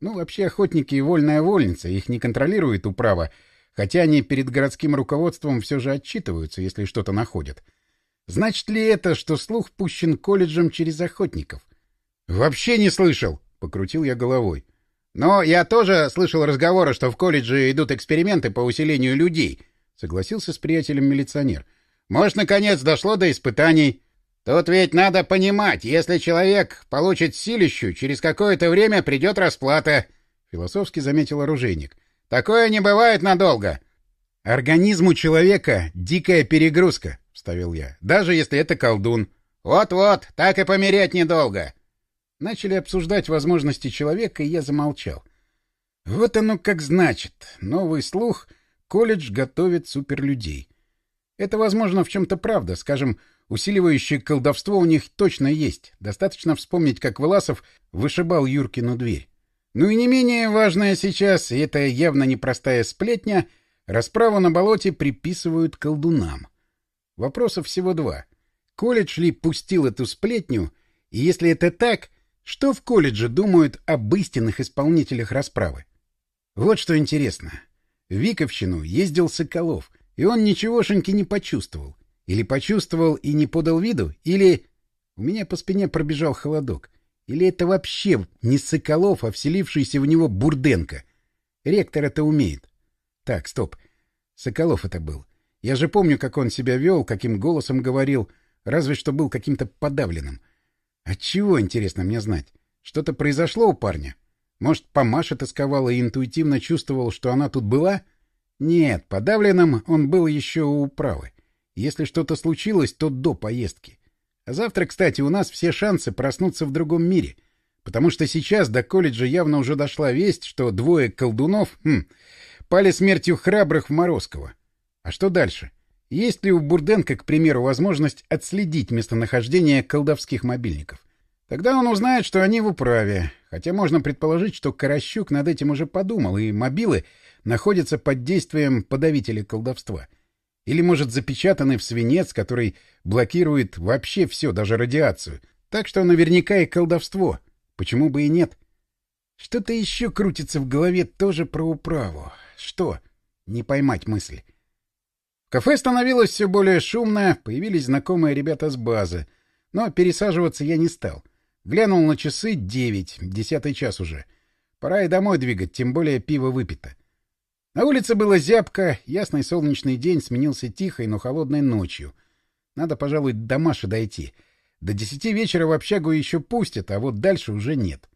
Ну, вообще охотники и вольная вольница, их не контролирует управа, хотя они перед городским руководством все же отчитываются, если что-то находят. — Значит ли это, что слух пущен колледжем через охотников? — Вообще не слышал, — покрутил я головой. — Но я тоже слышал разговоры, что в колледже идут эксперименты по усилению людей, — согласился с приятелем милиционер. — Может, наконец дошло до испытаний. Тут ведь надо понимать, если человек получит силищу, через какое-то время придет расплата, — философски заметил оружейник. — Такое не бывает надолго. — Организму человека дикая перегрузка, вставил я. «Даже если это колдун». «Вот-вот, так и помереть недолго». Начали обсуждать возможности человека, и я замолчал. Вот оно как значит. Новый слух. Колледж готовит суперлюдей. Это, возможно, в чем-то правда. Скажем, усиливающее колдовство у них точно есть. Достаточно вспомнить, как Власов вышибал Юркину дверь. Ну и не менее важное сейчас, и это явно непростая сплетня, расправу на болоте приписывают колдунам. Вопросов всего два. Колледж ли пустил эту сплетню? И если это так, что в колледже думают об истинных исполнителях расправы? Вот что интересно. В Виковщину ездил Соколов, и он ничегошеньки не почувствовал. Или почувствовал и не подал виду, или... У меня по спине пробежал холодок. Или это вообще не Соколов, а вселившийся в него Бурденко? Ректор это умеет. Так, стоп. Соколов это был. Я же помню, как он себя вел, каким голосом говорил, разве что был каким-то подавленным. Отчего, интересно мне знать? Что-то произошло у парня? Может, Памаша тосковала и интуитивно чувствовал, что она тут была? Нет, подавленным он был еще у управы. Если что-то случилось, то до поездки. А завтра, кстати, у нас все шансы проснуться в другом мире. Потому что сейчас до колледжа явно уже дошла весть, что двое колдунов хм, пали смертью храбрых в Морозково. А что дальше? Есть ли у Бурденко, к примеру, возможность отследить местонахождение колдовских мобильников? Тогда он узнает, что они в управе. Хотя можно предположить, что Каращук над этим уже подумал, и мобилы находятся под действием подавителя колдовства. Или, может, запечатаны в свинец, который блокирует вообще все, даже радиацию. Так что наверняка и колдовство. Почему бы и нет? Что-то еще крутится в голове тоже про управу. Что? Не поймать мысли. Кафе становилось все более шумное, появились знакомые ребята с базы. Но пересаживаться я не стал. Глянул на часы — девять, десятый час уже. Пора и домой двигать, тем более пиво выпито. На улице было зябко, ясный солнечный день сменился тихой, но холодной ночью. Надо, пожалуй, до Маши дойти. До десяти вечера в общагу еще пустят, а вот дальше уже нет.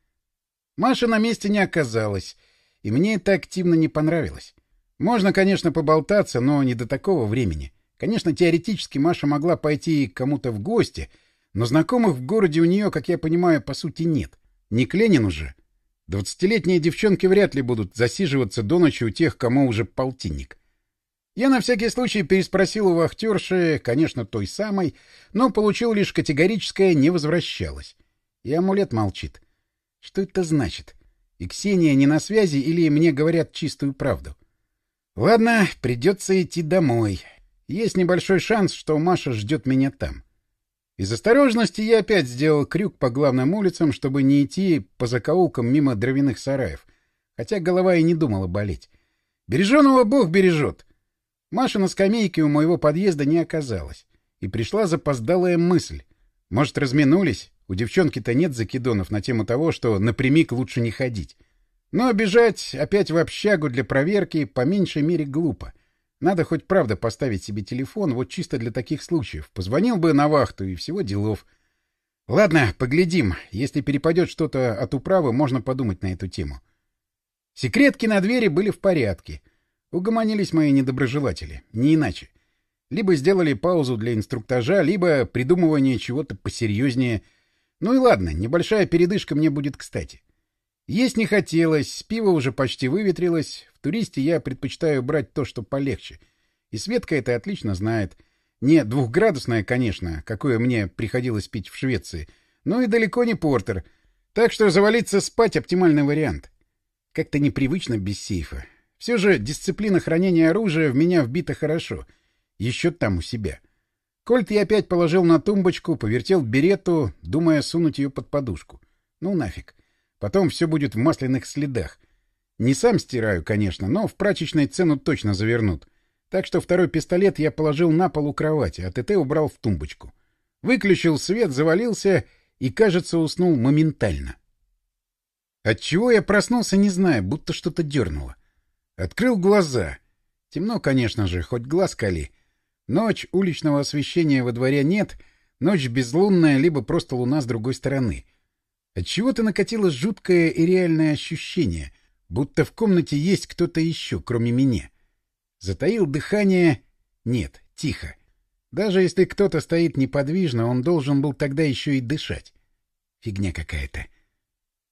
Маша на месте не оказалась, и мне это активно не понравилось. Можно, конечно, поболтаться, но не до такого времени. Конечно, теоретически Маша могла пойти к кому-то в гости, но знакомых в городе у нее, как я понимаю, по сути нет. Не к Ленину же. Двадцатилетние девчонки вряд ли будут засиживаться до ночи у тех, кому уже полтинник. Я на всякий случай переспросил у вахтерши, конечно, той самой, но получил лишь категорическое «не возвращалась». И амулет молчит. Что это значит? И Ксения не на связи или мне говорят чистую правду? Ладно, придется идти домой. Есть небольшой шанс, что Маша ждет меня там. Из осторожности я опять сделал крюк по главным улицам, чтобы не идти по закоулкам мимо дровяных сараев, хотя голова и не думала болеть. Береженого Бог бережет. Маша на скамейке у моего подъезда не оказалась, и пришла запоздалая мысль. Может, разминулись? У девчонки-то нет закидонов на тему того, что напрямик лучше не ходить. Но бежать опять в общагу для проверки по меньшей мере глупо. Надо хоть правда поставить себе телефон, вот чисто для таких случаев. Позвонил бы на вахту и всего делов. Ладно, поглядим. Если перепадет что-то от управы, можно подумать на эту тему. Секретки на двери были в порядке. Угомонились мои недоброжелатели. Не иначе. Либо сделали паузу для инструктажа, либо придумывание чего-то посерьезнее. Ну и ладно, небольшая передышка мне будет кстати. Есть не хотелось, пиво уже почти выветрилось. Туристе я предпочитаю брать то, что полегче. И Светка это отлично знает. Не двухградусное, конечно, какое мне приходилось пить в Швеции, но и далеко не портер. Так что завалиться спать — оптимальный вариант. Как-то непривычно без сейфа. Все же дисциплина хранения оружия в меня вбита хорошо. Еще там у себя. Кольт я опять положил на тумбочку, повертел берету, думая сунуть ее под подушку. Ну нафиг. Потом все будет в масляных следах. Не сам стираю, конечно, но в прачечной цену точно завернут. Так что второй пистолет я положил на пол у кровати, а ТТ убрал в тумбочку. Выключил свет, завалился и, кажется, уснул моментально. Отчего я проснулся, не знаю, будто что-то дернуло. Открыл глаза. Темно, конечно же, хоть глаз кали. Ночь, уличного освещения во дворе нет, ночь безлунная, либо просто луна с другой стороны. Отчего-то накатило жуткое и реальное ощущение, будто в комнате есть кто-то еще, кроме меня. Затаил дыхание... Нет, тихо. Даже если кто-то стоит неподвижно, он должен был тогда еще и дышать. Фигня какая-то.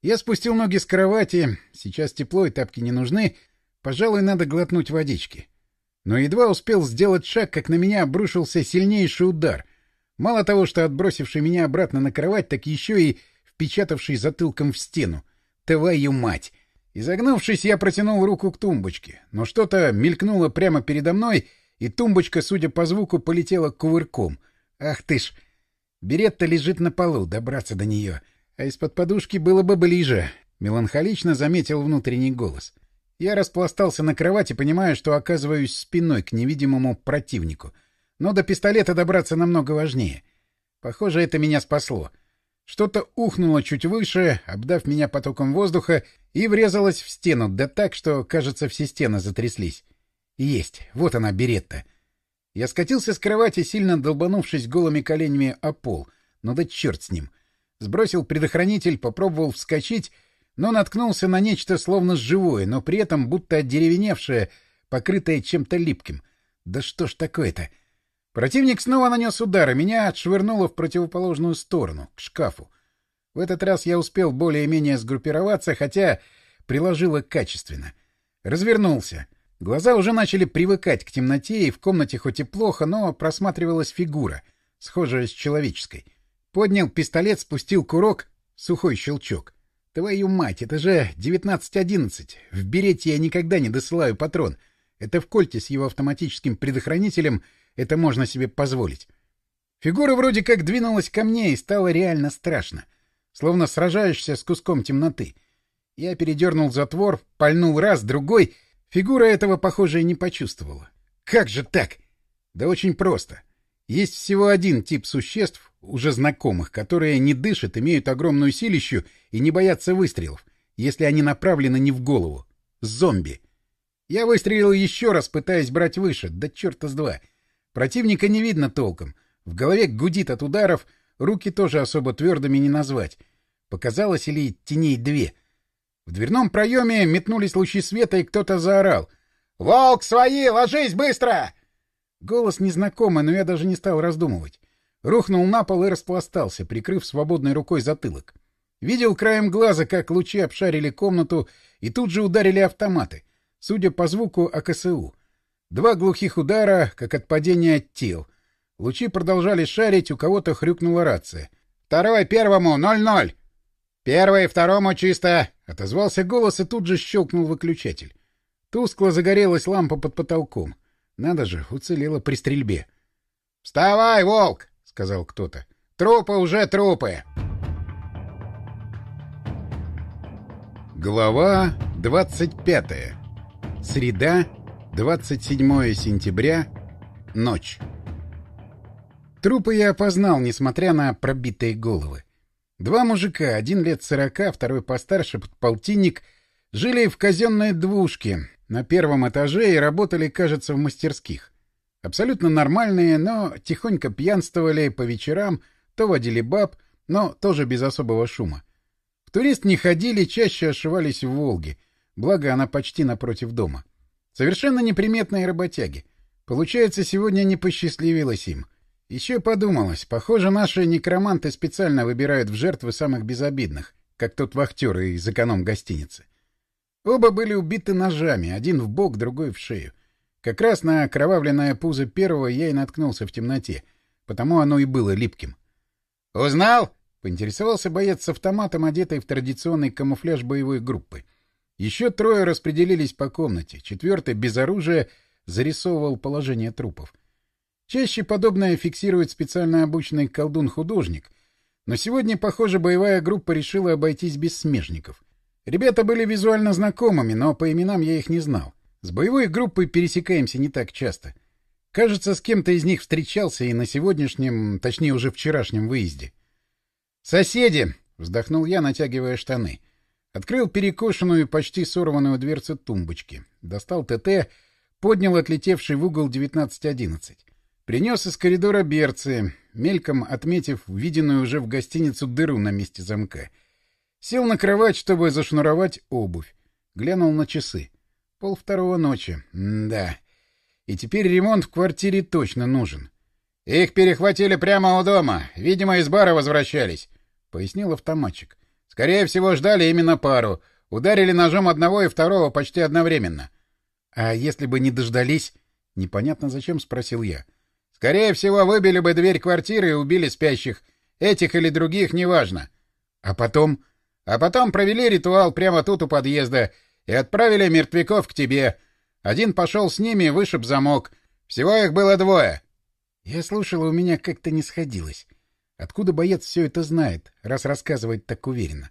Я спустил ноги с кровати. Сейчас тепло и тапки не нужны. Пожалуй, надо глотнуть водички. Но едва успел сделать шаг, как на меня обрушился сильнейший удар. Мало того, что отбросивший меня обратно на кровать, так еще и впечатавший затылком в стену. Твою мать! Изогнувшись, я протянул руку к тумбочке, но что-то мелькнуло прямо передо мной, и тумбочка, судя по звуку, полетела кувырком. Ах ты ж! Беретта лежит на полу, добраться до нее. А из-под подушки было бы ближе. Меланхолично заметил внутренний голос. Я распластался на кровати, понимая, что оказываюсь спиной к невидимому противнику. Но до пистолета добраться намного важнее. Похоже, это меня спасло. — что-то ухнуло чуть выше, обдав меня потоком воздуха, и врезалось в стену, да так, что, кажется, все стены затряслись. Есть, вот она, беретта. Я скатился с кровати, сильно долбанувшись голыми коленями о пол, но да черт с ним. Сбросил предохранитель, попробовал вскочить, но наткнулся на нечто словно живое, но при этом будто одеревеневшее, покрытое чем-то липким. Да что ж такое-то? — Противник снова нанес удар, и меня отшвырнуло в противоположную сторону, к шкафу. В этот раз я успел более-менее сгруппироваться, хотя приложило качественно. Развернулся. Глаза уже начали привыкать к темноте, и в комнате хоть и плохо, но просматривалась фигура, схожая с человеческой. Поднял пистолет, спустил курок, сухой щелчок. Твою мать, это же 19.11. В берете я никогда не досылаю патрон. Это в кольте с его автоматическим предохранителем — это можно себе позволить. Фигура вроде как двинулась ко мне и стало реально страшно. Словно сражаешься с куском темноты. Я передернул затвор, пальнул раз, другой. Фигура этого, похоже, и не почувствовала. Как же так? Да очень просто. Есть всего один тип существ, уже знакомых, которые не дышат, имеют огромную силищу и не боятся выстрелов, если они направлены не в голову. Зомби. Я выстрелил еще раз, пытаясь брать выше, да черта с два — Противника не видно толком. В голове гудит от ударов, руки тоже особо твердыми не назвать. Показалось или теней две. В дверном проеме метнулись лучи света, и кто-то заорал. «Волк, свои! Ложись быстро!» Голос незнакомый, но я даже не стал раздумывать. Рухнул на пол и распластался, прикрыв свободной рукой затылок. Видел краем глаза, как лучи обшарили комнату и тут же ударили автоматы. Судя по звуку, АКСУ. Два глухих удара, как от падения тел. Лучи продолжали шарить, у кого-то хрюкнула рация. «Второй первому! Ноль-ноль!» «Первый второму чисто!» — отозвался голос и тут же щелкнул выключатель. Тускло загорелась лампа под потолком. Надо же, уцелела при стрельбе. «Вставай, волк!» — сказал кто-то. «Трупы уже трупы!» Глава двадцать пятая. Среда, 27 сентября. Ночь. Трупы я опознал, несмотря на пробитые головы. Два мужика, один лет сорока, второй постарше, полтинник, жили в казенной двушке на первом этаже и работали, кажется, в мастерских. Абсолютно нормальные, но тихонько пьянствовали по вечерам, то водили баб, но тоже без особого шума. В турист не ходили, чаще ошивались в Волге, благо она почти напротив дома. Совершенно неприметные работяги. Получается, сегодня не посчастливилось им. Еще подумалось, похоже, наши некроманты специально выбирают в жертвы самых безобидных, как тот вахтер из эконом-гостиницы. Оба были убиты ножами, один в бок, другой в шею. Как раз на окровавленное пузо первого я и наткнулся в темноте, потому оно и было липким. «Узнал?» — поинтересовался боец с автоматом, одетый в традиционный камуфляж боевой группы. Еще трое распределились по комнате, четвертый, без оружия, зарисовывал положение трупов. Чаще подобное фиксирует специально обученный колдун-художник, но сегодня, похоже, боевая группа решила обойтись без смежников. Ребята были визуально знакомыми, но по именам я их не знал. С боевой группой пересекаемся не так часто. Кажется, с кем-то из них встречался и на сегодняшнем, точнее уже вчерашнем выезде. «Соседи!» — вздохнул я, натягивая штаны. Открыл перекошенную, почти сорванную дверцу тумбочки. Достал ТТ, поднял отлетевший в угол 1911. Принес из коридора берцы, мельком отметив виденную уже в гостиницу дыру на месте замка. Сел на кровать, чтобы зашнуровать обувь. Глянул на часы. Пол второго ночи. М да. И теперь ремонт в квартире точно нужен. — Их перехватили прямо у дома. Видимо, из бара возвращались, — пояснил автоматчик. — Скорее всего, ждали именно пару. Ударили ножом одного и второго почти одновременно. — А если бы не дождались? — непонятно зачем спросил я. — Скорее всего, выбили бы дверь квартиры и убили спящих. Этих или других, неважно. — А потом... — А потом провели ритуал прямо тут у подъезда и отправили мертвяков к тебе. — один пошел с ними и вышиб замок. Всего их было двое. Я слушал, у меня как-то не сходилось. Откуда боец все это знает, раз рассказывает так уверенно?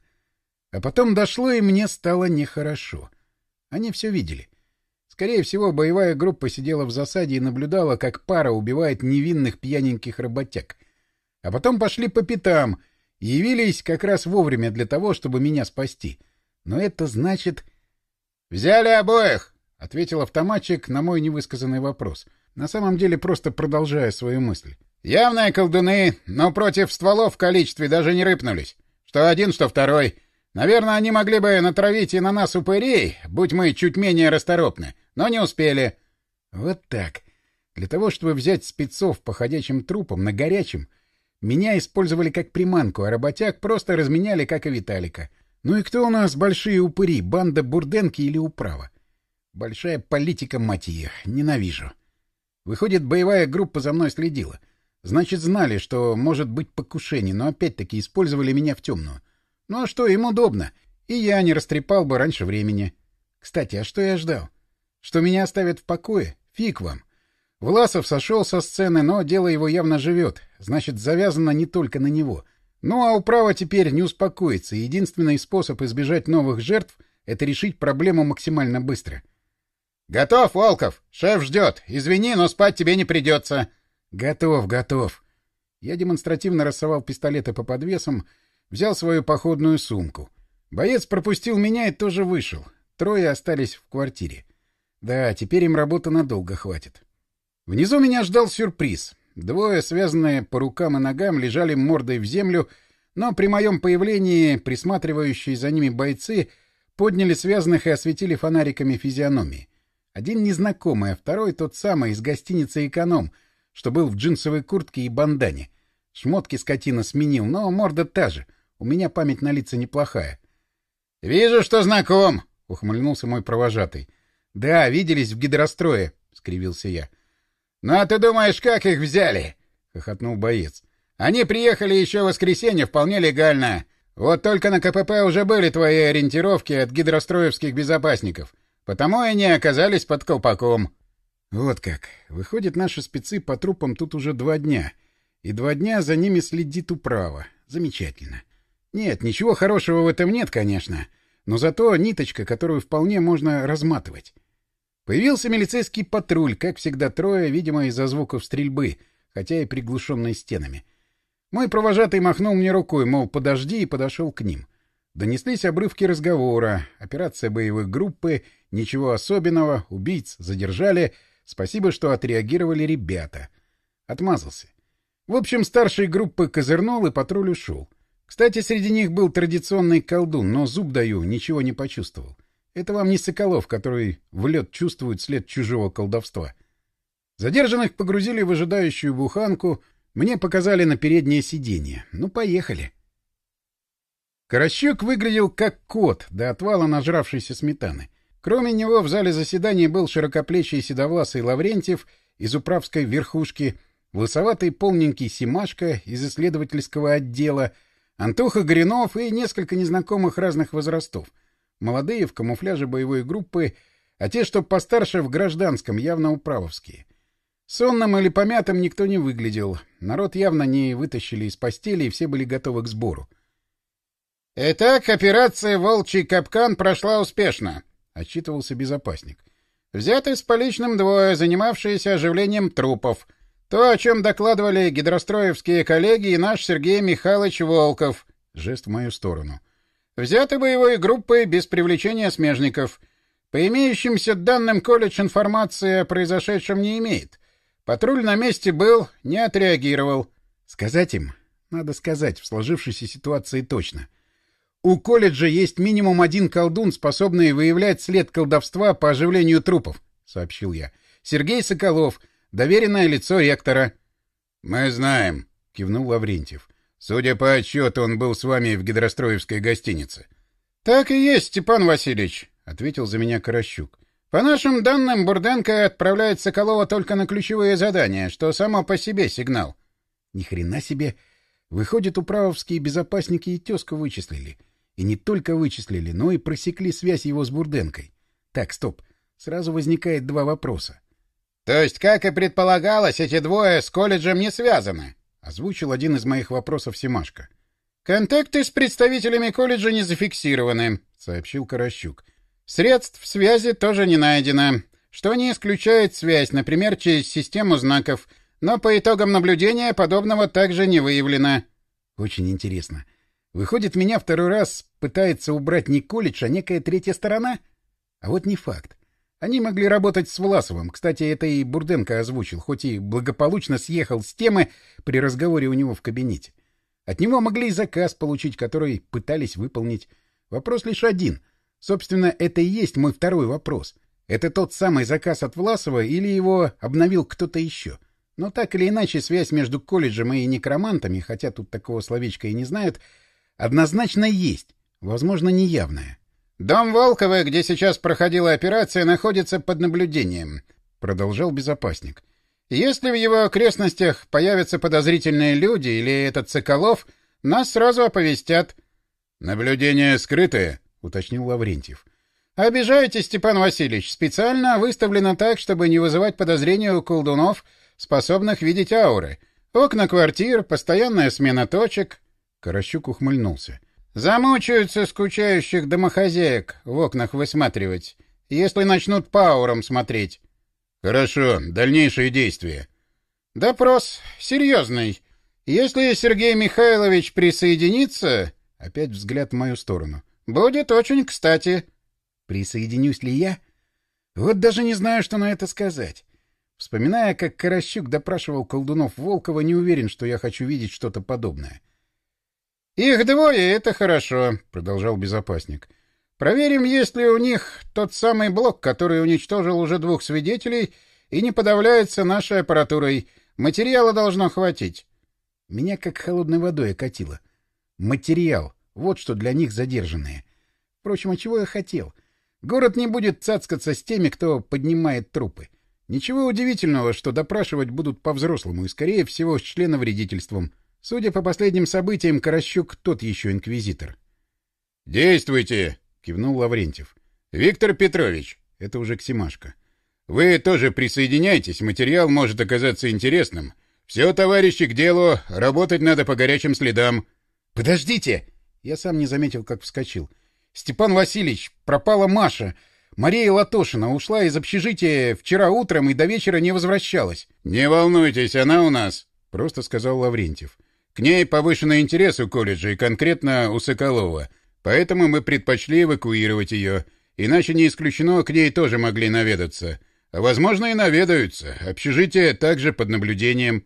А потом дошло, и мне стало нехорошо. Они все видели. Скорее всего, боевая группа сидела в засаде и наблюдала, как пара убивает невинных пьяненьких работяг. А потом пошли по пятам и явились как раз вовремя для того, чтобы меня спасти. Но это значит... «Взяли обоих!» — ответил автоматчик на мой невысказанный вопрос, на самом деле просто продолжая свою мысль. «Явные колдуны, но против стволов в количестве даже не рыпнулись. Что один, что второй. Наверное, они могли бы натравить и на нас упырей, будь мы чуть менее расторопны, но не успели». «Вот так. Для того, чтобы взять спецов по ходячим трупам на горячем, меня использовали как приманку, а работяг просто разменяли, как и Виталика. Ну и кто у нас большие упыри, банда Бурденки или Управа?» Большая политика, мать ее. Ненавижу. Выходит, боевая группа за мной следила. Значит, знали, что может быть покушение, но опять-таки использовали меня в темную. Ну а что, им удобно. И я не растрепал бы раньше времени. Кстати, а что я ждал? Что меня оставят в покое? Фиг вам. Власов сошел со сцены, но дело его явно живет. Значит, завязано не только на него. Ну а управа теперь не успокоится. Единственный способ избежать новых жертв — это решить проблему максимально быстро. — «Готов, Волков! Шеф ждет! Извини, но спать тебе не придется!» «Готов, готов!» Я демонстративно рассовал пистолеты по подвесам, взял свою походную сумку. Боец пропустил меня и тоже вышел. Трое остались в квартире. Да, теперь им работы надолго хватит. Внизу меня ждал сюрприз. Двое, связанные по рукам и ногам, лежали мордой в землю, но при моем появлении присматривающие за ними бойцы подняли связанных и осветили фонариками физиономии. Один незнакомый, а второй тот самый из гостиницы «Эконом», что был в джинсовой куртке и бандане. Шмотки скотина сменил, но морда та же. У меня память на лица неплохая. — Вижу, что знаком, — ухмыльнулся мой провожатый. — Да, виделись в гидрострое, — скривился я. — Ну а ты думаешь, как их взяли? — хохотнул боец. — Они приехали еще в воскресенье вполне легально. Вот только на КПП уже были твои ориентировки от гидростроевских безопасников. Потому и не оказались под колпаком. Вот как. Выходит, наши спецы по трупам тут уже два дня. И два дня за ними следит управа. Замечательно. Нет, ничего хорошего в этом нет, конечно. Но зато ниточка, которую вполне можно разматывать. Появился милицейский патруль, как всегда трое, видимо, из-за звуков стрельбы, хотя и приглушенной стенами. Мой провожатый махнул мне рукой, мол, подожди, и подошел к ним. Донеслись обрывки разговора. Операция боевой группы, ничего особенного, убийц задержали. Спасибо, что отреагировали ребята. Отмазался. В общем, старший группы козырнул, и патруль ушел. Кстати, среди них был традиционный колдун, но зуб даю, ничего не почувствовал. Это вам не Соколов, который в лед чувствует след чужого колдовства. Задержанных погрузили в ожидающую буханку, мне показали на переднее сиденье. Ну, поехали. Каращук выглядел как кот, до отвала нажравшейся сметаны. Кроме него в зале заседаний был широкоплечий седовласый Лаврентьев из управской верхушки, лысоватый полненький Симашка из исследовательского отдела, Антоха Горинов и несколько незнакомых разных возрастов. Молодые в камуфляже боевой группы, а те, что постарше, в гражданском, явно управовские. Сонным или помятым никто не выглядел. Народ явно не вытащили из постели, и все были готовы к сбору. «Итак, операция «Волчий капкан» прошла успешно», — отчитывался безопасник. «Взяты с поличным двое, занимавшиеся оживлением трупов. То, о чем докладывали гидростроевские коллеги и наш Сергей Михайлович Волков». Жест в мою сторону. «Взяты боевые группы без привлечения смежников. По имеющимся данным, колледж информации о произошедшем не имеет. Патруль на месте был, не отреагировал. Сказать им? Надо сказать, в сложившейся ситуации точно. У колледжа есть минимум один колдун, способный выявлять след колдовства по оживлению трупов, — сообщил я. Сергей Соколов, доверенное лицо ректора. — Мы знаем, — кивнул Лаврентьев. — Судя по отчету, он был с вами в гидростроевской гостинице. — Так и есть, Степан Васильевич, — ответил за меня Каращук. По нашим данным, Бурденко отправляет Соколова только на ключевые задания, что само по себе сигнал. Ни хрена себе. Выходит, управовские безопасники и тезку вычислили. И не только вычислили, но и просекли связь его с Бурденкой. Так, стоп. Сразу возникает два вопроса. — То есть, как и предполагалось, эти двое с колледжем не связаны? — озвучил один из моих вопросов Семашко. — Контакты с представителями колледжа не зафиксированы, — сообщил Каращук. Средств связи тоже не найдено, что не исключает связь, например, через систему знаков, но по итогам наблюдения подобного также не выявлено. Очень интересно. Выходит, меня второй раз пытается убрать не колледж, а некая третья сторона? А вот не факт. Они могли работать с Власовым. Кстати, это и Бурденко озвучил, хоть и благополучно съехал с темы при разговоре у него в кабинете. От него могли и заказ получить, который пытались выполнить. Вопрос лишь один. Собственно, это и есть мой второй вопрос. Это тот самый заказ от Власова или его обновил кто-то еще? Но так или иначе, связь между колледжем и некромантами, хотя тут такого словечка и не знают, однозначно есть, возможно, неявная. «Дом Волкова, где сейчас проходила операция, находится под наблюдением», — продолжал безопасник. «Если в его окрестностях появятся подозрительные люди или этот Соколов, нас сразу оповестят». «Наблюдение скрытое?» — уточнил Лаврентьев. «Обижаете, Степан Васильевич. Специально выставлено так, чтобы не вызывать подозрения у колдунов, способных видеть ауры. Окна квартир, постоянная смена точек». Каращук ухмыльнулся. «Замучаются скучающих домохозяек в окнах высматривать, если начнут по смотреть». «Хорошо. Дальнейшие действия». «Допрос серьезный. Если Сергей Михайлович присоединится...» Опять взгляд в мою сторону. Будет очень кстати. Присоединюсь ли я? Вот даже не знаю, что на это сказать. Вспоминая, как Каращук допрашивал колдунов Волкова, не уверен, что я хочу видеть что-то подобное. «Их двое — это хорошо», — продолжал безопасник. «Проверим, есть ли у них тот самый блок, который уничтожил уже двух свидетелей и не подавляется нашей аппаратурой. Материала должно хватить». Меня как холодной водой окатило. Материал. Вот что для них задержанные. Впрочем, а чего я хотел? Город не будет цацкаться с теми, кто поднимает трупы. Ничего удивительного, что допрашивать будут по-взрослому и, скорее всего, с членовредительством. Судя по последним событиям, Каращук тот еще инквизитор. — Действуйте! — кивнул Лаврентьев. — Виктор Петрович! — это уже Ксимашко. — Вы тоже присоединяйтесь, материал может оказаться интересным. Все, товарищи, к делу, работать надо по горячим следам. — Подождите! Я сам не заметил, как вскочил. «Степан Васильевич, пропала Маша. Мария Латошина ушла из общежития вчера утром и до вечера не возвращалась». «Не волнуйтесь, она у нас», — просто сказал Лаврентьев. К ней повышенный интерес у колледжа и конкретно у Соколова, поэтому мы предпочли эвакуировать ее, иначе не исключено, к ней тоже могли наведаться. А возможно и наведаются. Общежитие также под наблюдением.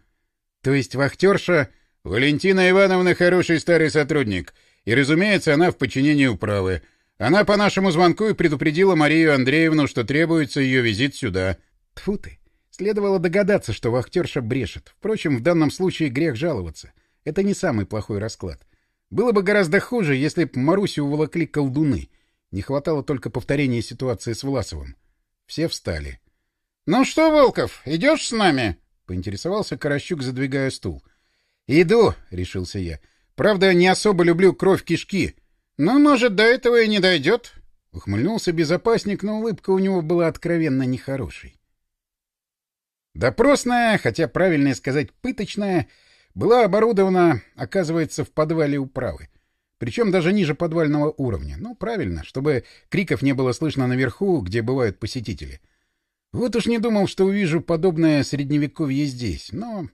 То есть вахтерша... Валентина Ивановна хороший старый сотрудник, и, разумеется, она в подчинении управы. Она по нашему звонку и предупредила Марию Андреевну, что требуется ее визит сюда. Тфу ты. Следовало догадаться, что вахтерша брешет. Впрочем, в данном случае грех жаловаться. Это не самый плохой расклад. Было бы гораздо хуже, если б Марусю уволокли колдуны. Не хватало только повторения ситуации с Власовым. Все встали. — Ну что, Волков, идешь с нами? — поинтересовался Каращук, задвигая стул. — Иду, — решился я. — Правда, не особо люблю кровь кишки. — Ну, может, до этого и не дойдет. Ухмыльнулся безопасник, но улыбка у него была откровенно нехорошей. Допросная, хотя правильнее сказать пыточная, была оборудована, оказывается, в подвале управы. Причем даже ниже подвального уровня. Ну, правильно, чтобы криков не было слышно наверху, где бывают посетители. Вот уж не думал, что увижу подобное средневековье здесь, но,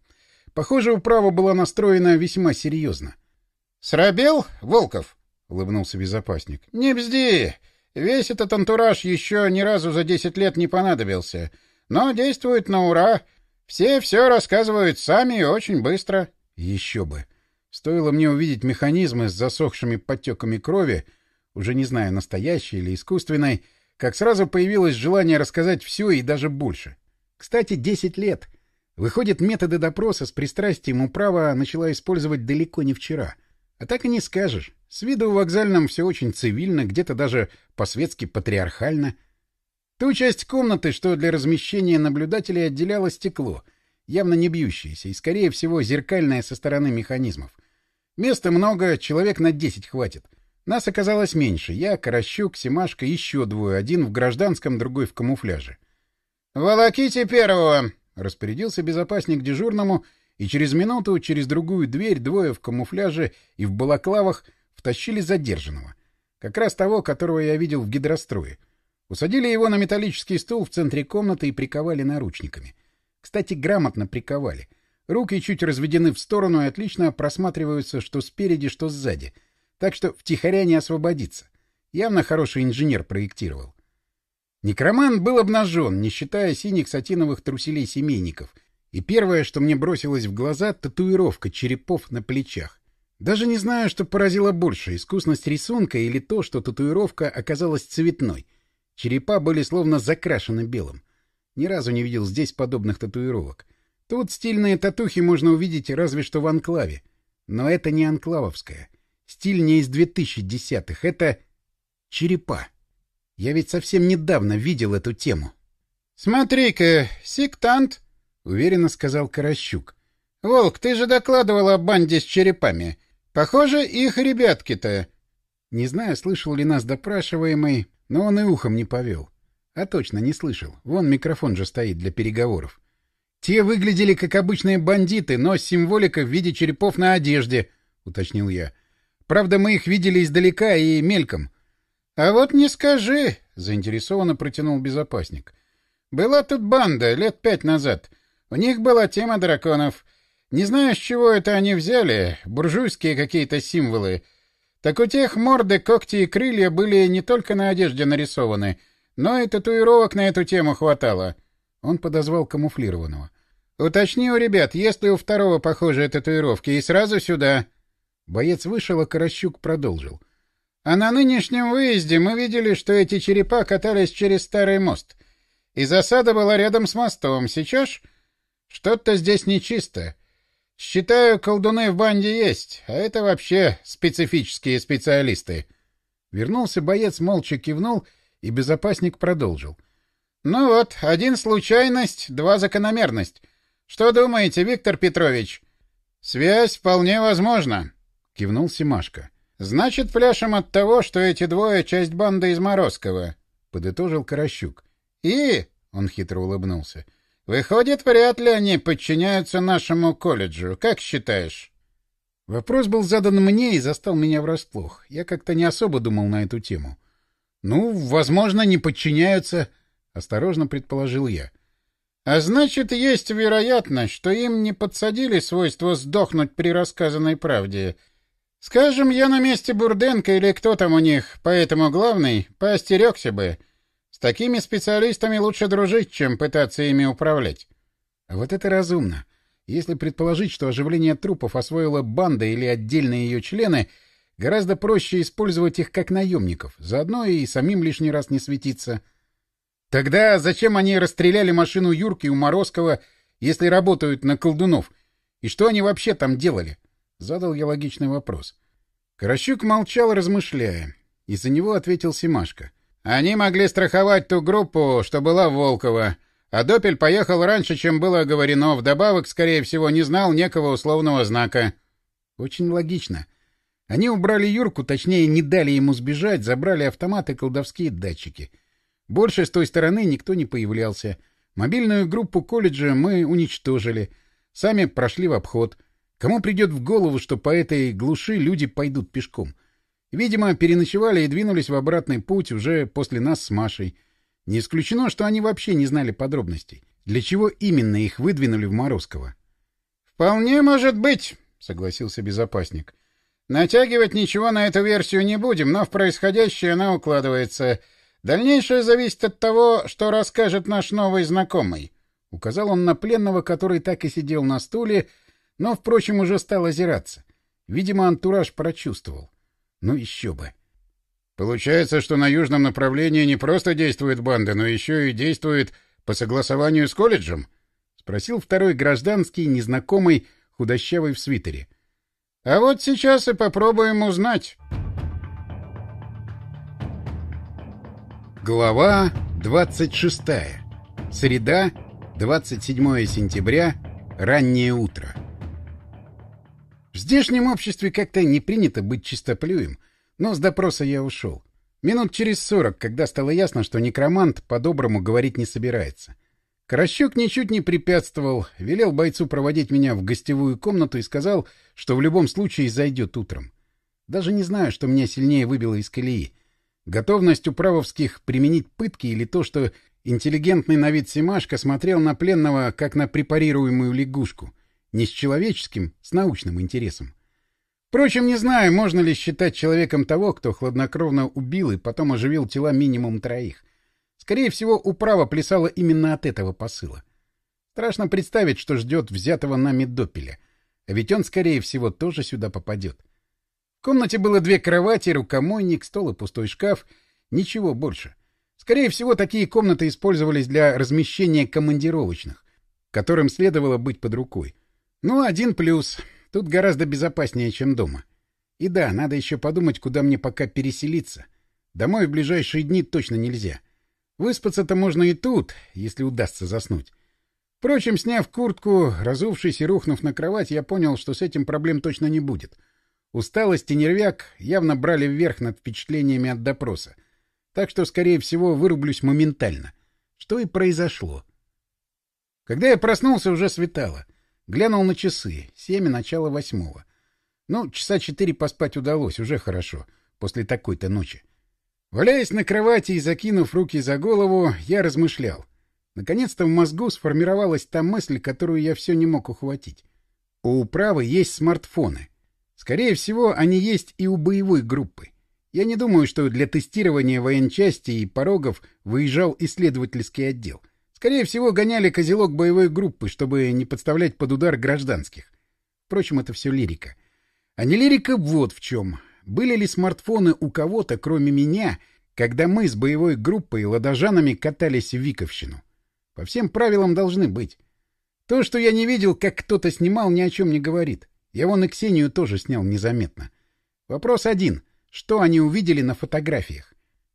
похоже, управа была настроена весьма серьезно. — Срабел, Волков? — улыбнулся безопасник. — Не бзди! Весь этот антураж еще ни разу за десять лет не понадобился. — но действует на ура. Все все рассказывают сами и очень быстро. Еще бы. Стоило мне увидеть механизмы с засохшими подтеками крови, уже не знаю, настоящей или искусственной, как сразу появилось желание рассказать все и даже больше. Кстати, 10 лет. Выходит, методы допроса с пристрастием управа начала использовать далеко не вчера. А так и не скажешь. С виду в вокзальном все очень цивильно, где-то даже по-светски патриархально — Ту часть комнаты, что для размещения наблюдателей отделяло стекло, явно не бьющееся и, скорее всего, зеркальное со стороны механизмов. Места много, человек на десять хватит. Нас оказалось меньше. Я, Каращук, Семашка, еще двое. Один в гражданском, другой в камуфляже. «Волоките первого!» — распорядился безопасник дежурному, и через минуту через другую дверь двое в камуфляже и в балаклавах втащили задержанного. Как раз того, которого я видел в гидрострое. Усадили его на металлический стул в центре комнаты и приковали наручниками. Кстати, грамотно приковали. Руки чуть разведены в сторону и отлично просматриваются что спереди, что сзади. Так что втихаря не освободиться. Явно хороший инженер проектировал. Некроман был обнажен, не считая синих сатиновых труселей семейников. И первое, что мне бросилось в глаза — татуировка черепов на плечах. Даже не знаю, что поразило больше — искусность рисунка или то, что татуировка оказалась цветной — Черепа были словно закрашены белым. Ни разу не видел здесь подобных татуировок. Тут стильные татухи можно увидеть разве что в анклаве. Но это не анклавовская. Стиль не из 2010-х. Это черепа. Я ведь совсем недавно видел эту тему. — Смотри-ка, сектант, — уверенно сказал Каращук. — Волк, ты же докладывал о банде с черепами. Похоже, их ребятки-то. Не знаю, слышал ли нас допрашиваемый, но он и ухом не повел. А точно не слышал. Вон микрофон же стоит для переговоров. Те выглядели как обычные бандиты, но с символикой в виде черепов на одежде, — уточнил я. Правда, мы их видели издалека и мельком. — А вот не скажи, — заинтересованно протянул безопасник. — Была тут банда лет пять назад. У них была тема драконов. Не знаю, с чего это они взяли, буржуйские какие-то символы. Так у тех морды, когти и крылья были не только на одежде нарисованы, но и татуировок на эту тему хватало. Он подозвал камуфлированного. «Уточни у ребят, есть ли у второго похожие татуировки, и сразу сюда». Боец вышел, а Каращук продолжил. «А на нынешнем выезде мы видели, что эти черепа катались через старый мост. И засада была рядом с мостом. Сейчас что-то здесь нечисто. Считаю, колдуны в банде есть, а это вообще специфические специалисты. Вернулся боец, молча кивнул, и безопасник продолжил. Ну вот, один случайность, два закономерность. Что думаете, Виктор Петрович? Связь вполне возможна, кивнул Семашко. Значит, пляшем от того, что эти двое — часть банды из Морозкова, — подытожил Каращук. И, — он хитро улыбнулся, — Выходит, вряд ли они подчиняются нашему колледжу. Как считаешь? Вопрос был задан мне и застал меня врасплох. Я как-то не особо думал на эту тему. Ну, возможно, не подчиняются, осторожно предположил я. А значит, есть вероятность, что им не подсадили свойство сдохнуть при рассказанной правде. Скажем, я на месте Бурденко или кто там у них, поэтому главный, поостерегся бы. Такими специалистами лучше дружить, чем пытаться ими управлять. Вот это разумно. Если предположить, что оживление трупов освоила банда или отдельные ее члены, гораздо проще использовать их как наемников, заодно и самим лишний раз не светиться. Тогда зачем они расстреляли машину Юрки у Морозкова, если работают на колдунов? И что они вообще там делали? Задал я логичный вопрос. Каращук молчал, размышляя. Из-за него ответил Симашка. Они могли страховать ту группу, что была в Волково. А Допель поехал раньше, чем было оговорено. Вдобавок, скорее всего, не знал некого условного знака. Очень логично. Они убрали Юрку, точнее, не дали ему сбежать, забрали автоматы и колдовские датчики. Больше с той стороны никто не появлялся. Мобильную группу колледжа мы уничтожили. Сами прошли в обход. Кому придет в голову, что по этой глуши люди пойдут пешком? Видимо, переночевали и двинулись в обратный путь уже после нас с Машей. Не исключено, что они вообще не знали подробностей. Для чего именно их выдвинули в Морозково? — Вполне может быть, — согласился безопасник. — Натягивать ничего на эту версию не будем, но в происходящее она укладывается. Дальнейшее зависит от того, что расскажет наш новый знакомый. Указал он на пленного, который так и сидел на стуле, но, впрочем, уже стал озираться. Видимо, антураж прочувствовал. Ну еще бы. Получается, что на южном направлении не просто действует банда, но еще и действует по согласованию с колледжем? — спросил второй гражданский, незнакомый, худощавый в свитере. — А вот сейчас и попробуем узнать. Глава 26. Среда, 27 сентября, раннее утро. В здешнем обществе как-то не принято быть чистоплюем — но с допроса я ушел. Минут через сорок, когда стало ясно, что некромант по-доброму говорить не собирается. Каращук ничуть не препятствовал, велел бойцу проводить меня в гостевую комнату и сказал, что в любом случае зайдет утром. Даже не знаю, что меня сильнее выбило из колеи. Готовность управовских применить пытки или то, что интеллигентный на вид Семашка смотрел на пленного, как на препарируемую лягушку. Не с человеческим, с научным интересом. Впрочем, не знаю, можно ли считать человеком того, кто хладнокровно убил и потом оживил тела минимум троих. Скорее всего, управа плясала именно от этого посыла. Страшно представить, что ждет взятого нами допеля. А ведь он, скорее всего, тоже сюда попадет. В комнате было две кровати, рукомойник, стол и пустой шкаф. Ничего больше. Скорее всего, такие комнаты использовались для размещения командировочных, которым следовало быть под рукой. Ну, один плюс. Тут гораздо безопаснее, чем дома. И да, надо еще подумать, куда мне пока переселиться. Домой в ближайшие дни точно нельзя. Выспаться-то можно и тут, если удастся заснуть. Впрочем, сняв куртку, разувшись и рухнув на кровать, я понял, что с этим проблем точно не будет. Усталость и нервяк явно брали вверх над впечатлениями от допроса. Так что, скорее всего, вырублюсь моментально. Что и произошло. Когда я проснулся, уже светало. Глянул на часы. Семь и начало восьмого. Ну, часа четыре поспать удалось, уже хорошо, после такой-то ночи. Валяясь на кровати и закинув руки за голову, я размышлял. Наконец-то в мозгу сформировалась та мысль, которую я все не мог ухватить. У управы есть смартфоны. Скорее всего, они есть и у боевой группы. Я не думаю, что для тестирования военчасти и порогов выезжал исследовательский отдел. Скорее всего, гоняли козелок боевой группы, чтобы не подставлять под удар гражданских. Впрочем, это все лирика. А не лирика вот в чем. Были ли смартфоны у кого-то, кроме меня, когда мы с боевой группой ладожанами катались в Виковщину? По всем правилам должны быть. То, что я не видел, как кто-то снимал, ни о чем не говорит. Я вон и Ксению тоже снял незаметно. Вопрос один. Что они увидели на фотографиях?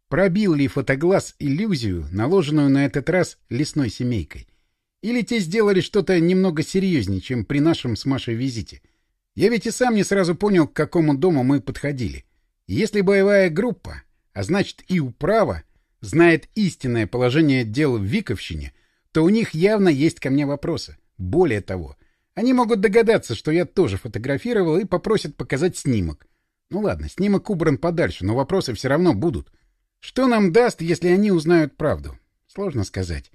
Пробил ли фотоглаз иллюзию, наложенную на этот раз лесной семейкой? Или те сделали что-то немного серьезнее, чем при нашем с Машей визите? Я ведь и сам не сразу понял, к какому дому мы подходили. Если боевая группа, а значит и управа, знает истинное положение дел в Виковщине, то у них явно есть ко мне вопросы. Более того, они могут догадаться, что я тоже фотографировал и попросят показать снимок. Ну ладно, снимок убран подальше, но вопросы все равно будут. Что нам даст, если они узнают правду? Сложно сказать.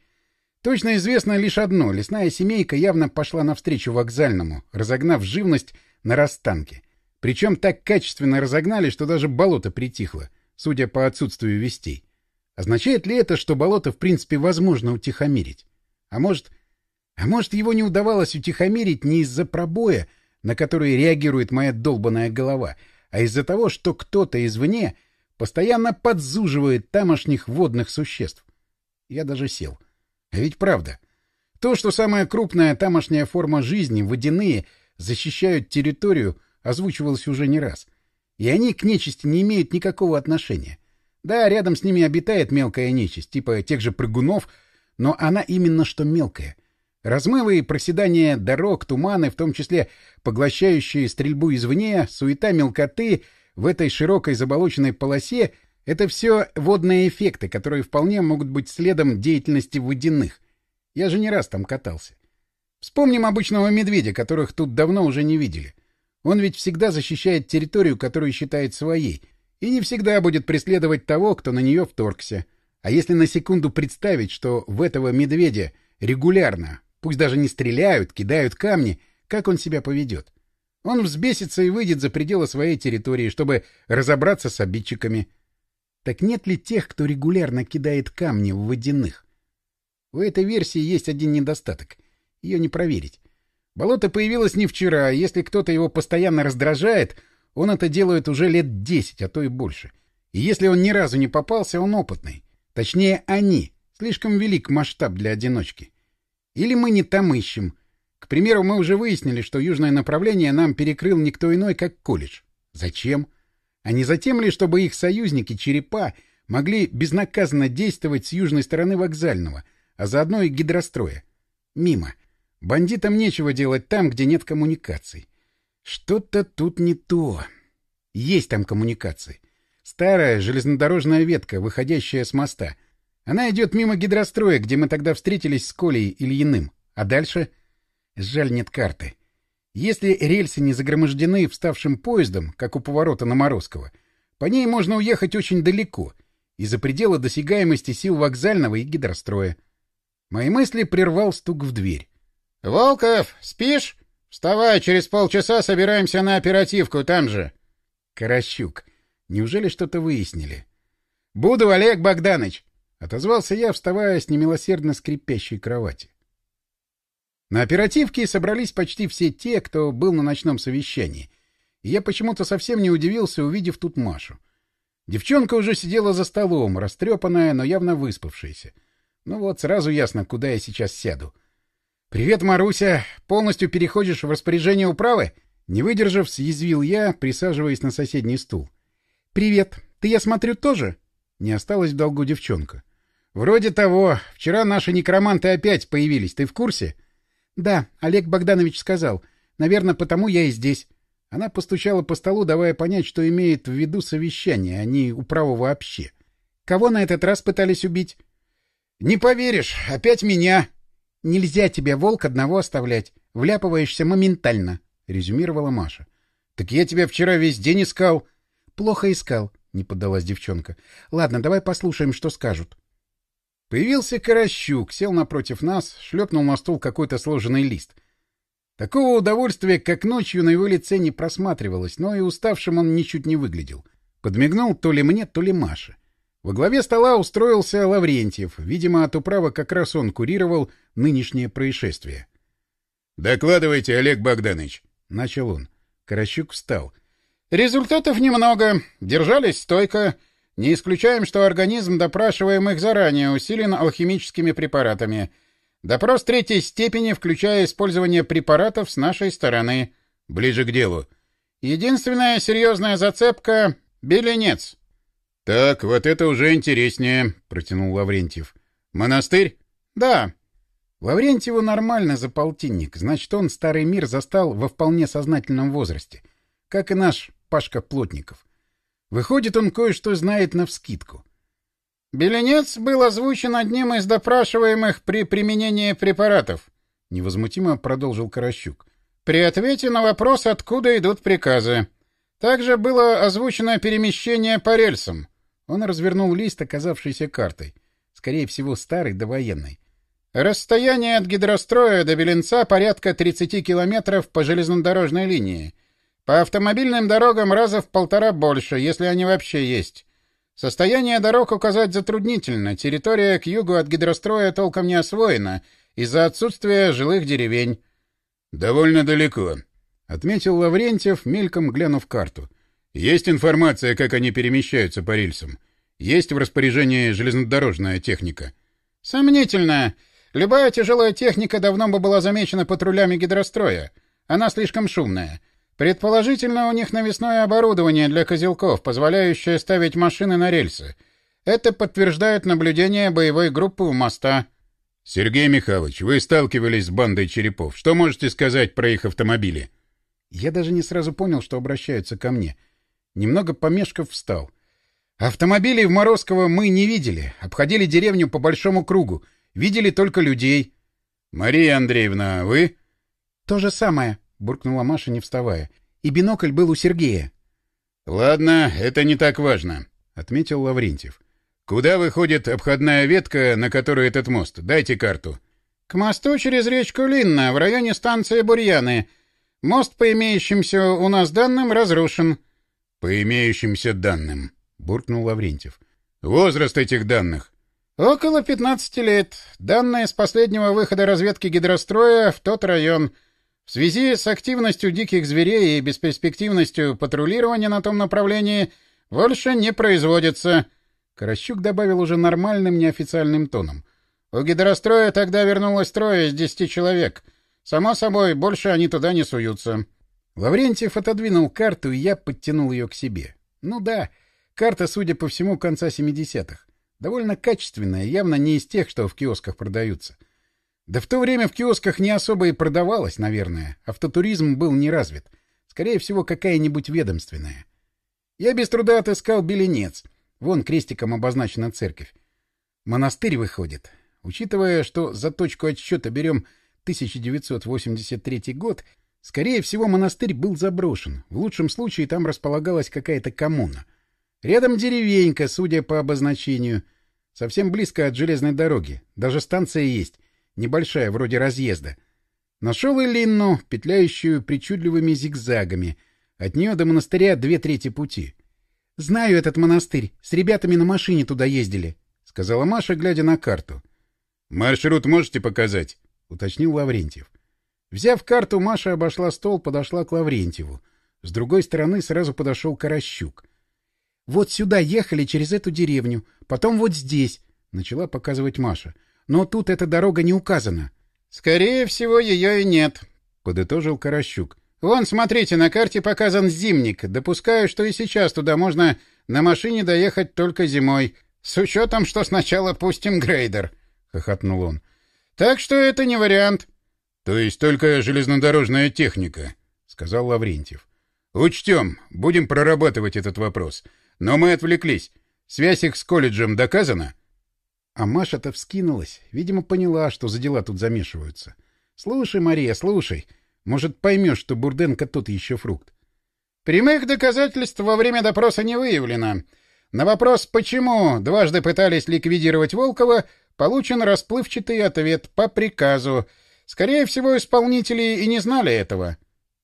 Точно известно лишь одно — лесная семейка явно пошла навстречу вокзальному, разогнав живность на расстанке. Причем так качественно разогнали, что даже болото притихло, судя по отсутствию вестей. Означает ли это, что болото в принципе возможно утихомирить? А может... А может, его не удавалось утихомирить не из-за пробоя, на который реагирует моя долбаная голова, а из-за того, что кто-то извне постоянно подзуживает тамошних водных существ. Я даже сел. А ведь правда. То, что самая крупная тамошняя форма жизни, водяные, защищают территорию, озвучивалось уже не раз. И они к нечисти не имеют никакого отношения. Да, рядом с ними обитает мелкая нечисть, типа тех же прыгунов, но она именно что мелкая. Размывы и проседания дорог, туманы, в том числе поглощающие стрельбу извне, суета мелкоты в этой широкой заболоченной полосе — это все водные эффекты, которые вполне могут быть следом деятельности водяных. Я же не раз там катался. Вспомним обычного медведя, которых тут давно уже не видели. Он ведь всегда защищает территорию, которую считает своей, и не всегда будет преследовать того, кто на нее вторгся. А если на секунду представить, что в этого медведя регулярно Пусть даже не стреляют, кидают камни, как он себя поведет? Он взбесится и выйдет за пределы своей территории, чтобы разобраться с обидчиками. Так нет ли тех, кто регулярно кидает камни в водяных? У этой версии есть один недостаток. Ее не проверить. Болото появилось не вчера, а если кто-то его постоянно раздражает, он это делает уже лет десять, а то и больше. И если он ни разу не попался, он опытный. Точнее, они. Слишком велик масштаб для одиночки. Или мы не там ищем. Примеру, мы уже выяснили, что южное направление нам перекрыл никто иной, как колледж. Зачем? А не затем ли, чтобы их союзники, черепа, могли безнаказанно действовать с южной стороны вокзального, а заодно и гидростроя? Мимо. Бандитам нечего делать там, где нет коммуникаций. Что-то тут не то. Есть там коммуникации. Старая железнодорожная ветка, выходящая с моста — она идет мимо гидростроя, где мы тогда встретились с Колей Ильиным. А дальше? Жаль, нет карты. Если рельсы не загромождены вставшим поездом, как у поворота на Морозково, по ней можно уехать очень далеко, и за пределы досягаемости сил вокзального и гидростроя. Мои мысли прервал стук в дверь. — Волков, спишь? Вставай, через полчаса собираемся на оперативку там же. Каращук. Неужели что-то выяснили? — Буду, Олег Богданович. Отозвался я, вставая с немилосердно скрипящей кровати. На оперативке собрались почти все те, кто был на ночном совещании, и я почему-то совсем не удивился, увидев тут Машу. Девчонка уже сидела за столом, растрепанная, но явно выспавшаяся. Ну вот, сразу ясно, куда я сейчас сяду. «Привет, Маруся! Полностью переходишь в распоряжение управы?» Не выдержав, съязвил я, присаживаясь на соседний стул. «Привет! Ты, я смотрю, тоже?» Не осталась в долгу девчонка. «Вроде того. Вчера наши некроманты опять появились. Ты в курсе?» «Да, Олег Богданович сказал. Наверное, потому я и здесь». Она постучала по столу, давая понять, что имеет в виду совещание, а не управу вообще. «Кого на этот раз пытались убить?» «Не поверишь, опять меня!» «Нельзя тебя, волк, одного оставлять. Вляпываешься моментально», — резюмировала Маша. «Так я тебя вчера весь день искал». «Плохо искал», — не поддалась девчонка. «Ладно, давай послушаем, что скажут». Появился Каращук, сел напротив нас, шлепнул на стол какой-то сложенный лист. Такого удовольствия, как ночью, на его лице не просматривалось, но и уставшим он ничуть не выглядел. Подмигнул то ли мне, то ли Маше. Во главе стола устроился Лаврентьев. Видимо, от управы как раз он курировал нынешнее происшествие. — Докладывайте, Олег Богданович, — начал он. Каращук встал. — Результатов немного. Держались стойко. Не исключаем, что организм допрашиваемых заранее усилен алхимическими препаратами. Допрос третьей степени, включая использование препаратов с нашей стороны. Ближе к делу. Единственная серьезная зацепка — беленец. — Так, вот это уже интереснее, — протянул Лаврентьев. — Монастырь? — Да. Лаврентьеву нормально за полтинник, значит, он старый мир застал во вполне сознательном возрасте, как и наш Пашка Плотников. Выходит, он кое-что знает навскидку. «Беленец был озвучен одним из допрашиваемых при применении препаратов», — невозмутимо продолжил Каращук. «При ответе на вопрос, откуда идут приказы. Также было озвучено перемещение по рельсам». Он развернул лист, оказавшийся картой. Скорее всего, старый довоенный. Расстояние от гидростроя до Беленца порядка 30 километров по железнодорожной линии. По автомобильным дорогам раза в полтора больше, если они вообще есть. Состояние дорог указать затруднительно, территория к югу от гидростроя толком не освоена из-за отсутствия жилых деревень. — Довольно далеко, — отметил Лаврентьев, мельком глянув карту. — Есть информация, как они перемещаются по рельсам. Есть в распоряжении железнодорожная техника. — Сомнительно. Любая тяжелая техника давно бы была замечена патрулями гидростроя. Она слишком шумная. Предположительно, у них навесное оборудование для козелков, позволяющее ставить машины на рельсы. Это подтверждает наблюдение боевой группы у моста. — Сергей Михайлович, вы сталкивались с бандой черепов. Что можете сказать про их автомобили? Я даже не сразу понял, что обращаются ко мне. Немного помешков встал. Автомобилей в Морозково мы не видели. Обходили деревню по большому кругу. Видели только людей. — Мария Андреевна, вы? — То же самое, буркнула Маша, не вставая. И бинокль был у Сергея. Ладно, это не так важно, отметил Лаврентьев. Куда выходит обходная ветка, на которой этот мост? Дайте карту. К мосту через речку Линна, в районе станции Бурьяны. Мост, по имеющимся у нас данным, разрушен. По имеющимся данным, буркнул Лаврентьев. Возраст этих данных? Около 15 лет. Данные с последнего выхода разведки гидростроя в тот район — в связи с активностью диких зверей и бесперспективностью патрулирования на том направлении больше не производится. Каращук добавил уже нормальным неофициальным тоном. У гидростроя тогда вернулось трое из десяти человек. Само собой, больше они туда не суются. Лаврентьев отодвинул карту, и я подтянул ее к себе. Ну да, карта, судя по всему, конца 70-х. Довольно качественная, явно не из тех, что в киосках продаются. — да в то время в киосках не особо и продавалось, наверное. Автотуризм был не развит. Скорее всего, какая-нибудь ведомственная. Я без труда отыскал беленец. Вон крестиком обозначена церковь. Монастырь выходит. Учитывая, что за точку отсчета берем 1983 год, скорее всего, монастырь был заброшен. В лучшем случае там располагалась какая-то коммуна. Рядом деревенька, судя по обозначению. Совсем близко от железной дороги. Даже станция есть небольшая, вроде разъезда. Нашел и Линну, петляющую причудливыми зигзагами. От нее до монастыря две трети пути. — Знаю этот монастырь. С ребятами на машине туда ездили, — сказала Маша, глядя на карту. — Маршрут можете показать? — уточнил Лаврентьев. Взяв карту, Маша обошла стол, подошла к Лаврентьеву. С другой стороны сразу подошел Каращук. — Вот сюда ехали через эту деревню, потом вот здесь, — начала показывать Маша. — но тут эта дорога не указана. — Скорее всего, ее и нет, — подытожил Каращук. — Вон, смотрите, на карте показан зимник. Допускаю, что и сейчас туда можно на машине доехать только зимой. С учетом, что сначала пустим грейдер, — хохотнул он. — Так что это не вариант. — То есть только железнодорожная техника, — сказал Лаврентьев. — Учтем, будем прорабатывать этот вопрос. Но мы отвлеклись. Связь их с колледжем доказана? — а Маша-то вскинулась. Видимо, поняла, что за дела тут замешиваются. «Слушай, Мария, слушай. Может, поймешь, что Бурденко тот еще фрукт». «Прямых доказательств во время допроса не выявлено. На вопрос, почему дважды пытались ликвидировать Волкова, получен расплывчатый ответ по приказу. Скорее всего, исполнители и не знали этого».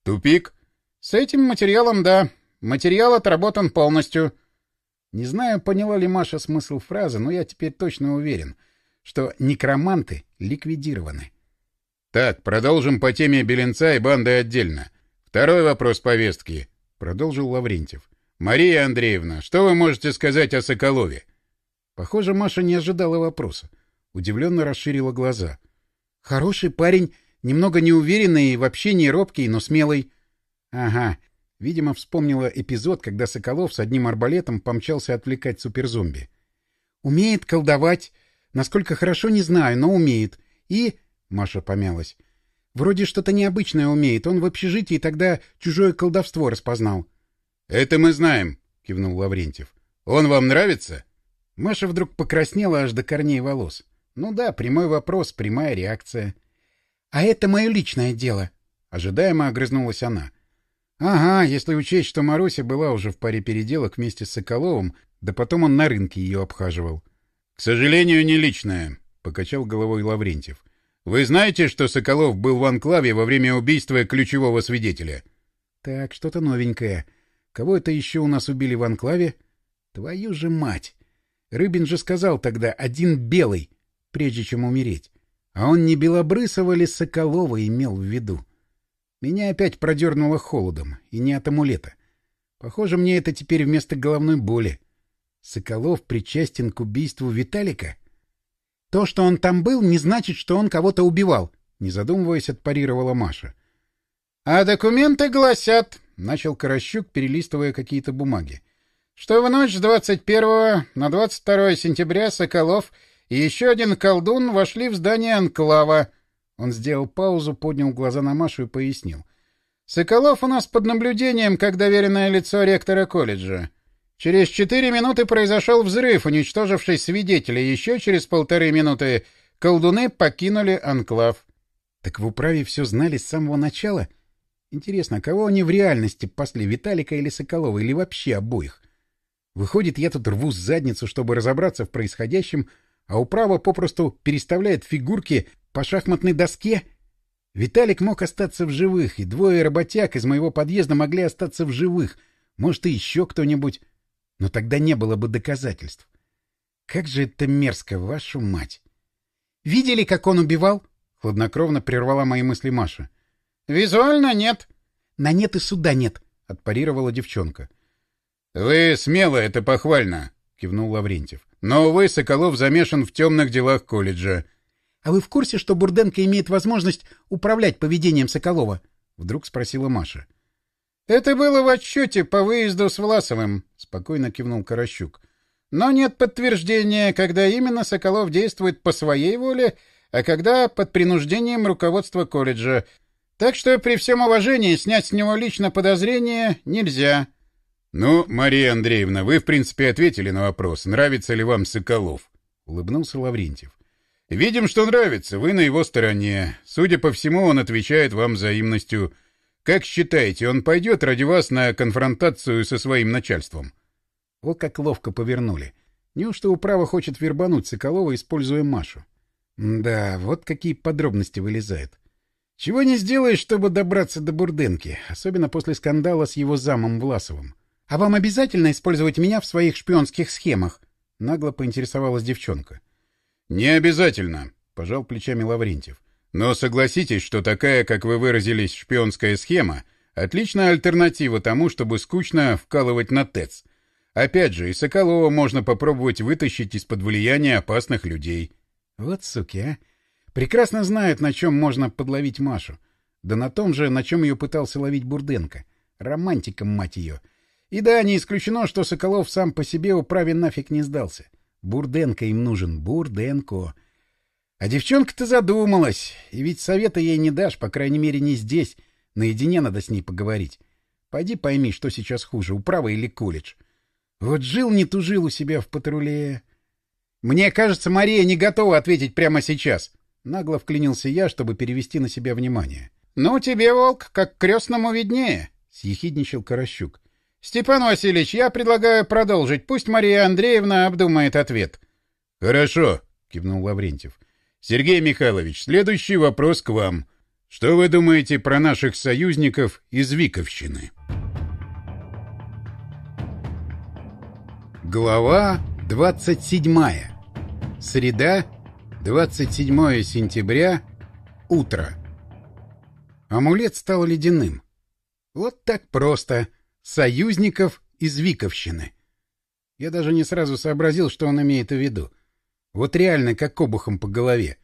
«Тупик?» «С этим материалом, да. Материал отработан полностью». Не знаю, поняла ли Маша смысл фразы, но я теперь точно уверен, что некроманты ликвидированы. Так, продолжим по теме Беленца и банды отдельно. Второй вопрос повестки, — продолжил Лаврентьев. Мария Андреевна, что вы можете сказать о Соколове? Похоже, Маша не ожидала вопроса. Удивленно расширила глаза. Хороший парень, немного неуверенный и вообще не робкий, но смелый. Ага, Видимо, вспомнила эпизод, когда Соколов с одним арбалетом помчался отвлекать суперзомби. «Умеет колдовать. Насколько хорошо, не знаю, но умеет. И...» — Маша помялась. «Вроде что-то необычное умеет. Он в общежитии тогда чужое колдовство распознал». «Это мы знаем», — кивнул Лаврентьев. «Он вам нравится?» Маша вдруг покраснела аж до корней волос. «Ну да, прямой вопрос, прямая реакция». «А это мое личное дело», — ожидаемо огрызнулась она. Ага, если учесть, что Маруся была уже в паре переделок вместе с Соколовым, да потом он на рынке ее обхаживал. — К сожалению, не личное, — покачал головой Лаврентьев. Вы знаете, что Соколов был в анклаве во время убийства ключевого свидетеля? Так, что-то новенькое. Кого это еще у нас убили в анклаве? Твою же мать! Рыбин же сказал тогда «один белый», прежде чем умереть. А он не Белобрысова или Соколова имел в виду. Меня опять продернуло холодом, и не от амулета. Похоже, мне это теперь вместо головной боли. Соколов причастен к убийству Виталика? То, что он там был, не значит, что он кого-то убивал, не задумываясь, отпарировала Маша. — А документы гласят, — начал Корощук, перелистывая какие-то бумаги, — что в ночь с 21 на 22 сентября Соколов и еще один колдун вошли в здание Анклава. Он сделал паузу, поднял глаза на Машу и пояснил. — Соколов у нас под наблюдением, как доверенное лицо ректора колледжа. Через четыре минуты произошел взрыв, уничтоживший свидетелей. Еще через полторы минуты колдуны покинули анклав. Так в управе все знали с самого начала? Интересно, кого они в реальности пасли, Виталика или Соколова, или вообще обоих? Выходит, я тут рву задницу, чтобы разобраться в происходящем, а управа попросту переставляет фигурки по шахматной доске? Виталик мог остаться в живых, и двое работяг из моего подъезда могли остаться в живых. Может, и еще кто-нибудь. Но тогда не было бы доказательств. Как же это мерзко, вашу мать! Видели, как он убивал? Хладнокровно прервала мои мысли Маша. Визуально нет. На нет и суда нет, отпарировала девчонка. Вы смело, это похвально, кивнул Лаврентьев. Но, увы, Соколов замешан в темных делах колледжа. — А вы в курсе, что Бурденко имеет возможность управлять поведением Соколова? — вдруг спросила Маша. «Это было в отчете по выезду с Власовым», — спокойно кивнул Каращук. «Но нет подтверждения, когда именно Соколов действует по своей воле, а когда под принуждением руководства колледжа. Так что при всем уважении снять с него лично подозрение нельзя». «Ну, Мария Андреевна, вы, в принципе, ответили на вопрос, нравится ли вам Соколов?» — улыбнулся Лаврентьев. «Видим, что нравится, вы на его стороне. Судя по всему, он отвечает вам взаимностью». Как считаете, он пойдет ради вас на конфронтацию со своим начальством? Вот как ловко повернули. Неужто управа хочет вербануть Соколова, используя Машу? Да, вот какие подробности вылезают. Чего не сделаешь, чтобы добраться до Бурденки, особенно после скандала с его замом Власовым. — А вам обязательно использовать меня в своих шпионских схемах? — нагло поинтересовалась девчонка. — Не обязательно, — пожал плечами Лаврентьев. Но согласитесь, что такая, как вы выразились, шпионская схема — отличная альтернатива тому, чтобы скучно вкалывать на ТЭЦ. Опять же, и Соколова можно попробовать вытащить из-под влияния опасных людей. Вот суки, а! Прекрасно знают, на чем можно подловить Машу. Да на том же, на чем ее пытался ловить Бурденко. Романтиком, мать ее. И да, не исключено, что Соколов сам по себе управе нафиг не сдался. Бурденко им нужен, Бурденко. А девчонка-то задумалась, и ведь совета ей не дашь, по крайней мере, не здесь. Наедине надо с ней поговорить. Пойди пойми, что сейчас хуже, управа или колледж. Вот жил не тужил у себя в патруле. Мне кажется, Мария не готова ответить прямо сейчас. Нагло вклинился я, чтобы перевести на себя внимание. — Ну, тебе, волк, как крестному виднее, — съехидничал Каращук. — Степан Васильевич, я предлагаю продолжить. Пусть Мария Андреевна обдумает ответ. — Хорошо, — кивнул Лаврентьев. Сергей Михайлович, следующий вопрос к вам. Что вы думаете про наших союзников из Виковщины? Глава 27. Среда, 27 сентября, утро. Амулет стал ледяным. Вот так просто. Союзников из Виковщины. Я даже не сразу сообразил, что он имеет в виду. Вот реально, как обухом по голове.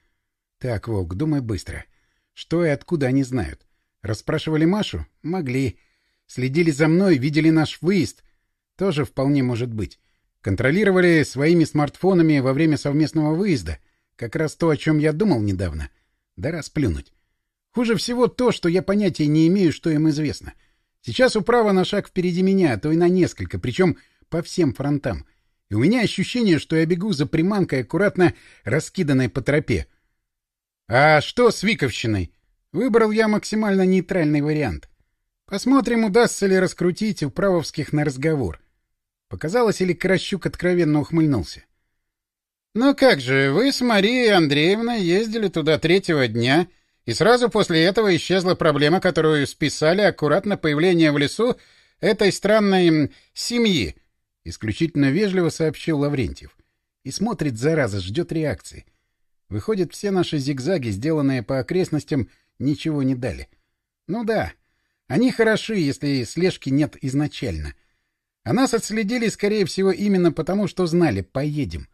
Так, Волк, думай быстро. Что и откуда они знают? Расспрашивали Машу? Могли. Следили за мной, видели наш выезд? Тоже вполне может быть. Контролировали своими смартфонами во время совместного выезда? Как раз то, о чем я думал недавно. Да расплюнуть. Хуже всего то, что я понятия не имею, что им известно. Сейчас управа на шаг впереди меня, а то и на несколько, причем по всем фронтам и у меня ощущение, что я бегу за приманкой, аккуратно раскиданной по тропе. А что с Виковщиной? Выбрал я максимально нейтральный вариант. Посмотрим, удастся ли раскрутить управовских на разговор. Показалось, или Кращук откровенно ухмыльнулся. «Ну как же, вы с Марией Андреевной ездили туда третьего дня, и сразу после этого исчезла проблема, которую списали аккуратно появление в лесу этой странной семьи», — исключительно вежливо сообщил Лаврентьев. И смотрит, зараза, ждет реакции. Выходит, все наши зигзаги, сделанные по окрестностям, ничего не дали. Ну да, они хороши, если слежки нет изначально. А нас отследили, скорее всего, именно потому, что знали, поедем.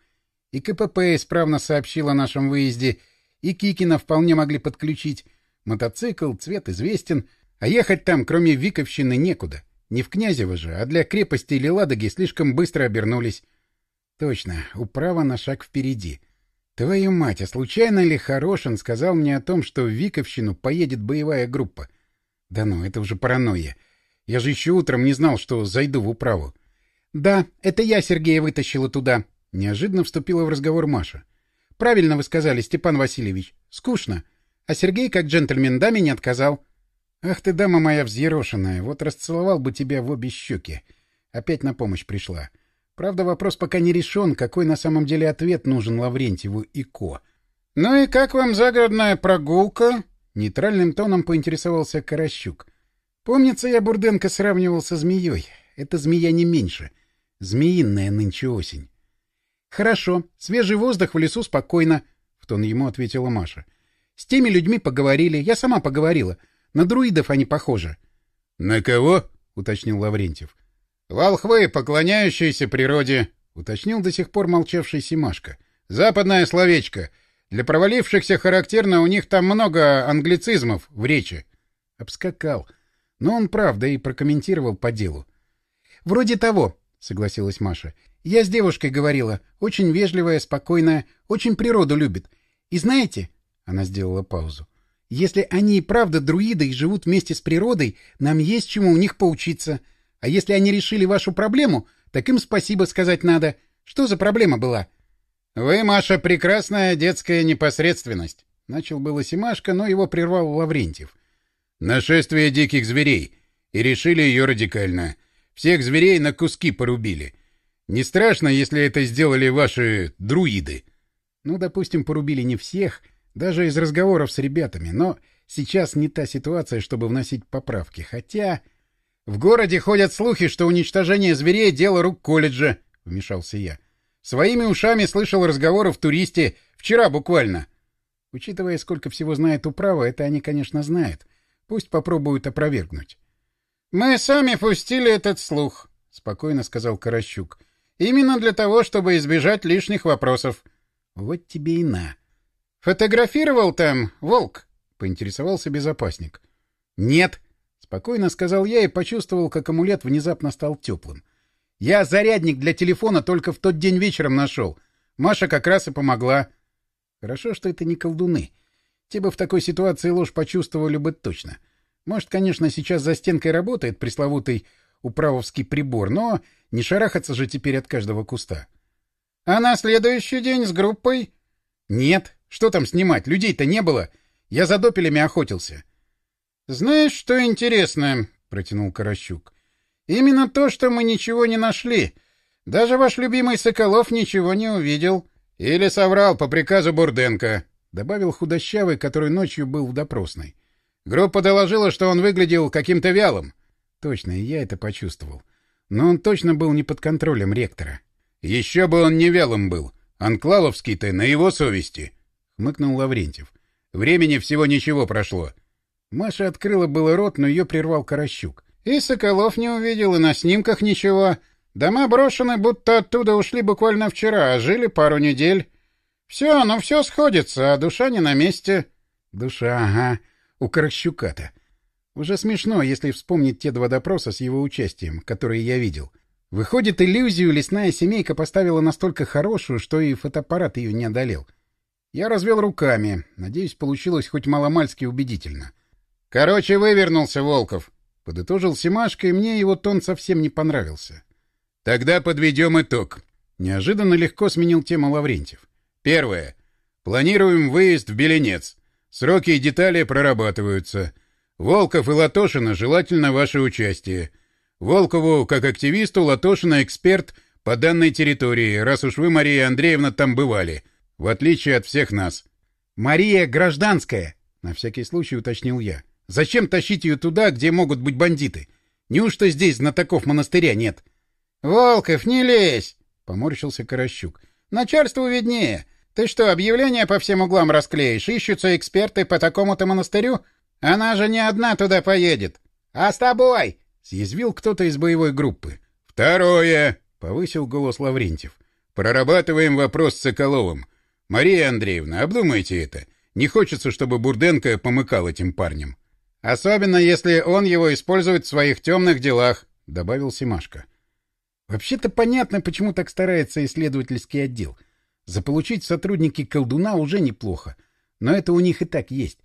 И КПП исправно сообщил о нашем выезде, и Кикина вполне могли подключить. Мотоцикл, цвет известен, а ехать там, кроме Виковщины, некуда. Не в Князево же, а для крепости или Ладоги слишком быстро обернулись. Точно, управа на шаг впереди. Твою мать, а случайно ли Хорошин сказал мне о том, что в Виковщину поедет боевая группа? Да ну, это уже паранойя. Я же еще утром не знал, что зайду в управу. — Да, это я Сергея вытащила туда, Неожиданно вступила в разговор Маша. «Правильно вы сказали, Степан Васильевич. Скучно. А Сергей, как джентльмен, даме не отказал». «Ах ты, дама моя взъерошенная, вот расцеловал бы тебя в обе щеки. Опять на помощь пришла. Правда, вопрос пока не решен, какой на самом деле ответ нужен Лаврентьеву и Ко. «Ну и как вам загородная прогулка?» Нейтральным тоном поинтересовался Каращук. «Помнится, я Бурденко сравнивал со змеей. Это змея не меньше. Змеиная нынче осень. «Хорошо. Свежий воздух в лесу спокойно», — в тон ему ответила Маша. «С теми людьми поговорили. Я сама поговорила. На друидов они похожи». «На кого?» — уточнил Лаврентьев. «Волхвы, поклоняющиеся природе», — уточнил до сих пор молчавший Симашка. «Западное словечко. Для провалившихся характерно, у них там много англицизмов в речи». Обскакал. Но он, правда, и прокомментировал по делу. «Вроде того», — согласилась Маша. Я с девушкой говорила. Очень вежливая, спокойная, очень природу любит. И знаете... Она сделала паузу. Если они и правда друиды и живут вместе с природой, нам есть чему у них поучиться. А если они решили вашу проблему, так им спасибо сказать надо. Что за проблема была? — Вы, Маша, прекрасная детская непосредственность. Начал было Симашка, но его прервал Лаврентьев. — Нашествие диких зверей. И решили ее радикально. Всех зверей на куски порубили. Не страшно, если это сделали ваши друиды? Ну, допустим, порубили не всех, даже из разговоров с ребятами, но сейчас не та ситуация, чтобы вносить поправки. Хотя... В городе ходят слухи, что уничтожение зверей — дело рук колледжа, — вмешался я. Своими ушами слышал разговоры в туристе, вчера буквально. Учитывая, сколько всего знает управа, это они, конечно, знают. Пусть попробуют опровергнуть. — Мы сами пустили этот слух, — спокойно сказал Каращук. — Именно для того, чтобы избежать лишних вопросов. Вот тебе и на. Фотографировал там волк? Поинтересовался безопасник. Нет, спокойно сказал я и почувствовал, как амулет внезапно стал теплым. Я зарядник для телефона только в тот день вечером нашел. Маша как раз и помогла. Хорошо, что это не колдуны. Те бы в такой ситуации ложь почувствовали бы точно. Может, конечно, сейчас за стенкой работает пресловутый управовский прибор, но не шарахаться же теперь от каждого куста. — А на следующий день с группой? — Нет. Что там снимать? Людей-то не было. Я за допелями охотился. — Знаешь, что интересно? — протянул Каращук. — Именно то, что мы ничего не нашли. Даже ваш любимый Соколов ничего не увидел. Или соврал по приказу Бурденко, — добавил худощавый, который ночью был в допросной. Группа доложила, что он выглядел каким-то вялым. Точно, я это почувствовал. Но он точно был не под контролем ректора. — Еще бы он не вялым был. Анклавовский-то на его совести, — хмыкнул Лаврентьев. — Времени всего ничего прошло. Маша открыла было рот, но ее прервал Каращук. — И Соколов не увидел, и на снимках ничего. Дома брошены, будто оттуда ушли буквально вчера, а жили пару недель. Все, ну все сходится, а душа не на месте. — Душа, ага, у Каращука-то. Уже смешно, если вспомнить те два допроса с его участием, которые я видел. Выходит, иллюзию лесная семейка поставила настолько хорошую, что и фотоаппарат ее не одолел. Я развел руками. Надеюсь, получилось хоть маломальски убедительно. — Короче, вывернулся Волков, — подытожил Семашко, и мне его тон совсем не понравился. — Тогда подведем итог. Неожиданно легко сменил тему Лаврентьев. — Первое. Планируем выезд в Беленец. Сроки и детали прорабатываются. — Волков и Латошина желательно ваше участие. Волкову, как активисту, Латошина эксперт по данной территории, раз уж вы, Мария Андреевна, там бывали, в отличие от всех нас. — Мария гражданская, — на всякий случай уточнил я. — Зачем тащить ее туда, где могут быть бандиты? Неужто здесь знатоков монастыря нет? — Волков, не лезь! — поморщился Каращук. — Начальству виднее. Ты что, объявления по всем углам расклеишь? Ищутся эксперты по такому-то монастырю? Она же не одна туда поедет. — А с тобой? — съязвил кто-то из боевой группы. — Второе! — повысил голос Лаврентьев. — Прорабатываем вопрос с Соколовым. Мария Андреевна, обдумайте это. Не хочется, чтобы Бурденко помыкал этим парнем. — Особенно, если он его использует в своих темных делах, — добавил Симашко. Вообще-то понятно, почему так старается исследовательский отдел. Заполучить сотрудники колдуна уже неплохо. Но это у них и так есть.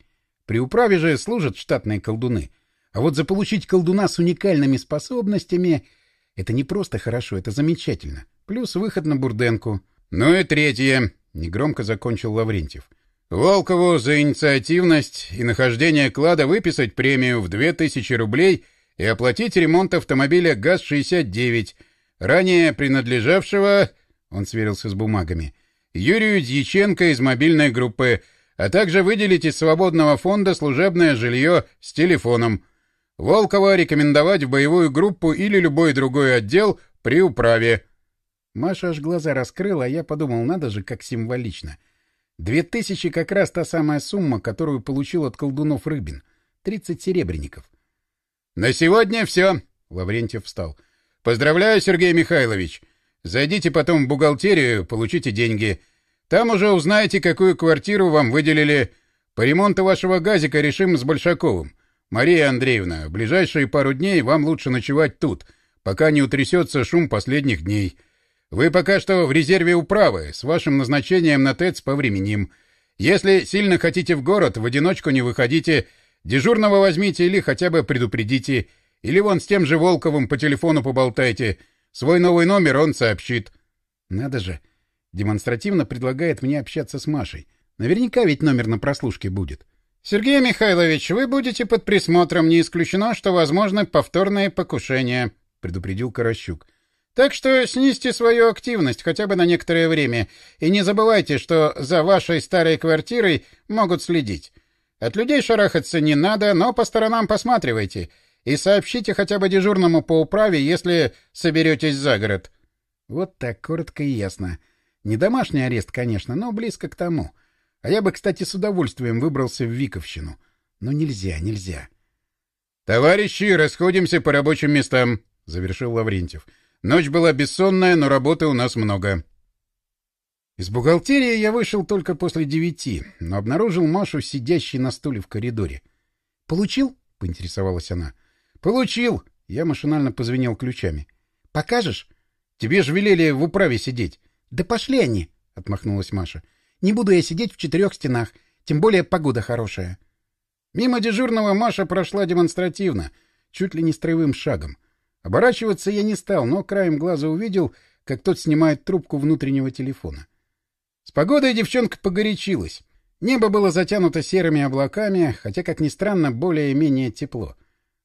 При управе же служат штатные колдуны. А вот заполучить колдуна с уникальными способностями — это не просто хорошо, это замечательно. Плюс выход на Бурденку. — Ну и третье, — негромко закончил Лаврентьев. Волкову за инициативность и нахождение клада выписать премию в 2000 рублей и оплатить ремонт автомобиля ГАЗ-69, ранее принадлежавшего, он сверился с бумагами, Юрию Дьяченко из мобильной группы, а также выделить из свободного фонда служебное жилье с телефоном. Волкова рекомендовать в боевую группу или любой другой отдел при управе. Маша аж глаза раскрыла, а я подумал, надо же, как символично — Две тысячи как раз та самая сумма, которую получил от колдунов Рыбин. Тридцать серебряников. — На сегодня все, — Лаврентьев встал. — Поздравляю, Сергей Михайлович. Зайдите потом в бухгалтерию, получите деньги. Там уже узнаете, какую квартиру вам выделили. По ремонту вашего газика решим с Большаковым. Мария Андреевна, ближайшие пару дней вам лучше ночевать тут, пока не утрясется шум последних дней. — вы пока что в резерве управы, с вашим назначением на ТЭЦ по временем. Если сильно хотите в город, в одиночку не выходите, дежурного возьмите или хотя бы предупредите, или вон с тем же Волковым по телефону поболтайте. Свой новый номер он сообщит. Надо же. Демонстративно предлагает мне общаться с Машей. Наверняка ведь номер на прослушке будет. Сергей Михайлович, вы будете под присмотром, не исключено, что возможно повторное покушение, предупредил Каращук. Так что снизьте свою активность хотя бы на некоторое время, и не забывайте, что за вашей старой квартирой могут следить. От людей шарахаться не надо, но по сторонам посматривайте и сообщите хотя бы дежурному по управе, если соберетесь за город. Вот так, коротко и ясно. Не домашний арест, конечно, но близко к тому. А я бы, кстати, с удовольствием выбрался в Виковщину. Но нельзя, нельзя. — Товарищи, расходимся по рабочим местам, — завершил Лаврентьев. — Ночь была бессонная, но работы у нас много. Из бухгалтерии я вышел только после девяти, но обнаружил Машу, сидящей на стуле в коридоре. «Получил?» — поинтересовалась она. «Получил!» — я машинально позвенел ключами. «Покажешь? Тебе же велели в управе сидеть». «Да пошли они!» — отмахнулась Маша. «Не буду я сидеть в четырех стенах, тем более погода хорошая». Мимо дежурного Маша прошла демонстративно, чуть ли не строевым шагом. Оборачиваться я не стал, но краем глаза увидел, как тот снимает трубку внутреннего телефона. С погодой девчонка погорячилась. Небо было затянуто серыми облаками, хотя, как ни странно, более-менее тепло.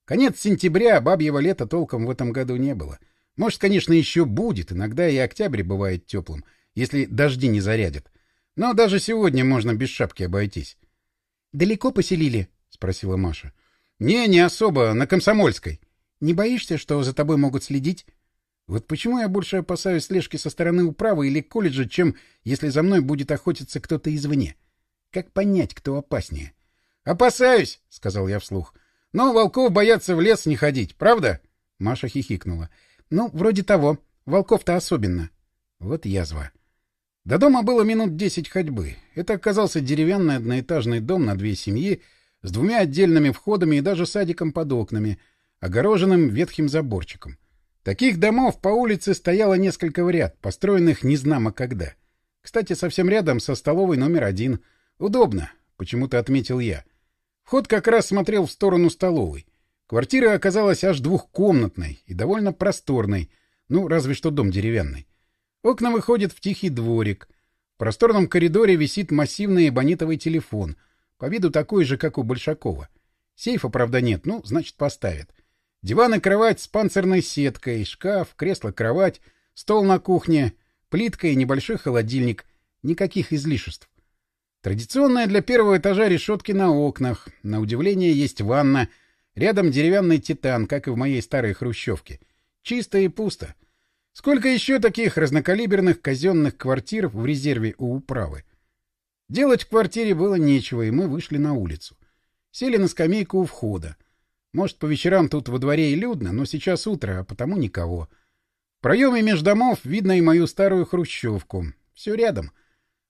Конец сентября, бабьего лета толком в этом году не было. Может, конечно, еще будет, иногда и октябрь бывает теплым, если дожди не зарядят. Но даже сегодня можно без шапки обойтись. — Далеко поселили? — спросила Маша. — Не, не особо, на Комсомольской. Не боишься, что за тобой могут следить? Вот почему я больше опасаюсь слежки со стороны управы или колледжа, чем если за мной будет охотиться кто-то извне. Как понять, кто опаснее? — Опасаюсь, — сказал я вслух. — Но волков боятся в лес не ходить, правда? Маша хихикнула. — Ну, вроде того. Волков-то особенно. Вот язва. До дома было минут десять ходьбы. Это оказался деревянный одноэтажный дом на две семьи с двумя отдельными входами и даже садиком под окнами — огороженным ветхим заборчиком. Таких домов по улице стояло несколько в ряд, построенных незнамо когда. Кстати, совсем рядом со столовой номер один. Удобно, почему-то отметил я. Вход как раз смотрел в сторону столовой. Квартира оказалась аж двухкомнатной и довольно просторной, ну, разве что дом деревянный. Окна выходят в тихий дворик. В просторном коридоре висит массивный эбонитовый телефон, по виду такой же, как у Большакова. Сейфа, правда, нет, ну, значит, поставят. Диван и кровать с панцирной сеткой, шкаф, кресло-кровать, Стол на кухне, плитка и небольшой холодильник. Никаких излишеств. Традиционная для первого этажа решетки на окнах. На удивление есть ванна. Рядом деревянный титан, как и в моей старой хрущевке. Чисто и пусто. Сколько еще таких разнокалиберных казенных квартир в резерве у управы? Делать в квартире было нечего, и мы вышли на улицу. Сели на скамейку у входа. Может, по вечерам тут во дворе и людно, но сейчас утро, а потому никого. В проеме между домов видно и мою старую хрущевку. Все рядом.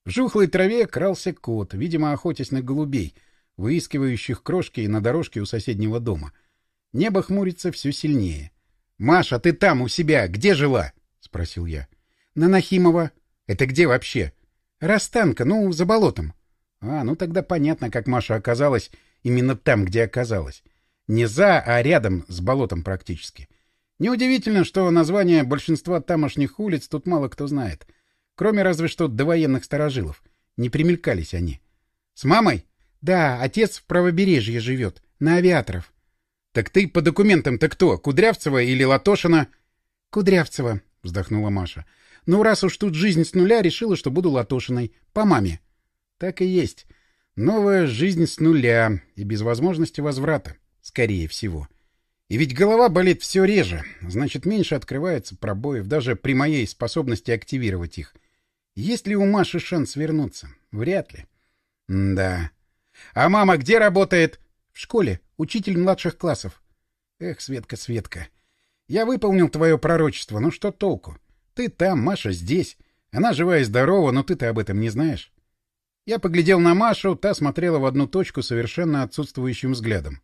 В жухлой траве крался кот, видимо, охотясь на голубей, выискивающих крошки на дорожке у соседнего дома. Небо хмурится все сильнее. — Маша, ты там, у себя, где жила? — спросил я. — На Нахимова. — Это где вообще? — Растанка, ну, за болотом. — А, ну тогда понятно, как Маша оказалась именно там, где оказалась. Не за, а рядом с болотом практически. — Неудивительно, что название большинства тамошних улиц тут мало кто знает. Кроме разве что довоенных старожилов. Не примелькались они. — С мамой? — Да, отец в правобережье живет. На авиаторов. — Так ты по документам-то кто? Кудрявцева или Латошина? — Кудрявцева, — вздохнула Маша. — Ну, раз уж тут жизнь с нуля, решила, что буду Латошиной. По маме. — Так и есть. Новая жизнь с нуля и без возможности возврата, скорее всего. — и ведь голова болит все реже, значит, меньше открывается пробоев, даже при моей способности активировать их. Есть ли у Маши шанс вернуться? Вряд ли. Да. А мама где работает? В школе. Учитель младших классов. Эх, Светка, Светка. Я выполнил твое пророчество, ну что толку? Ты там, Маша здесь. Она жива и здорова, но ты-то об этом не знаешь. Я поглядел на Машу, та смотрела в одну точку совершенно отсутствующим взглядом.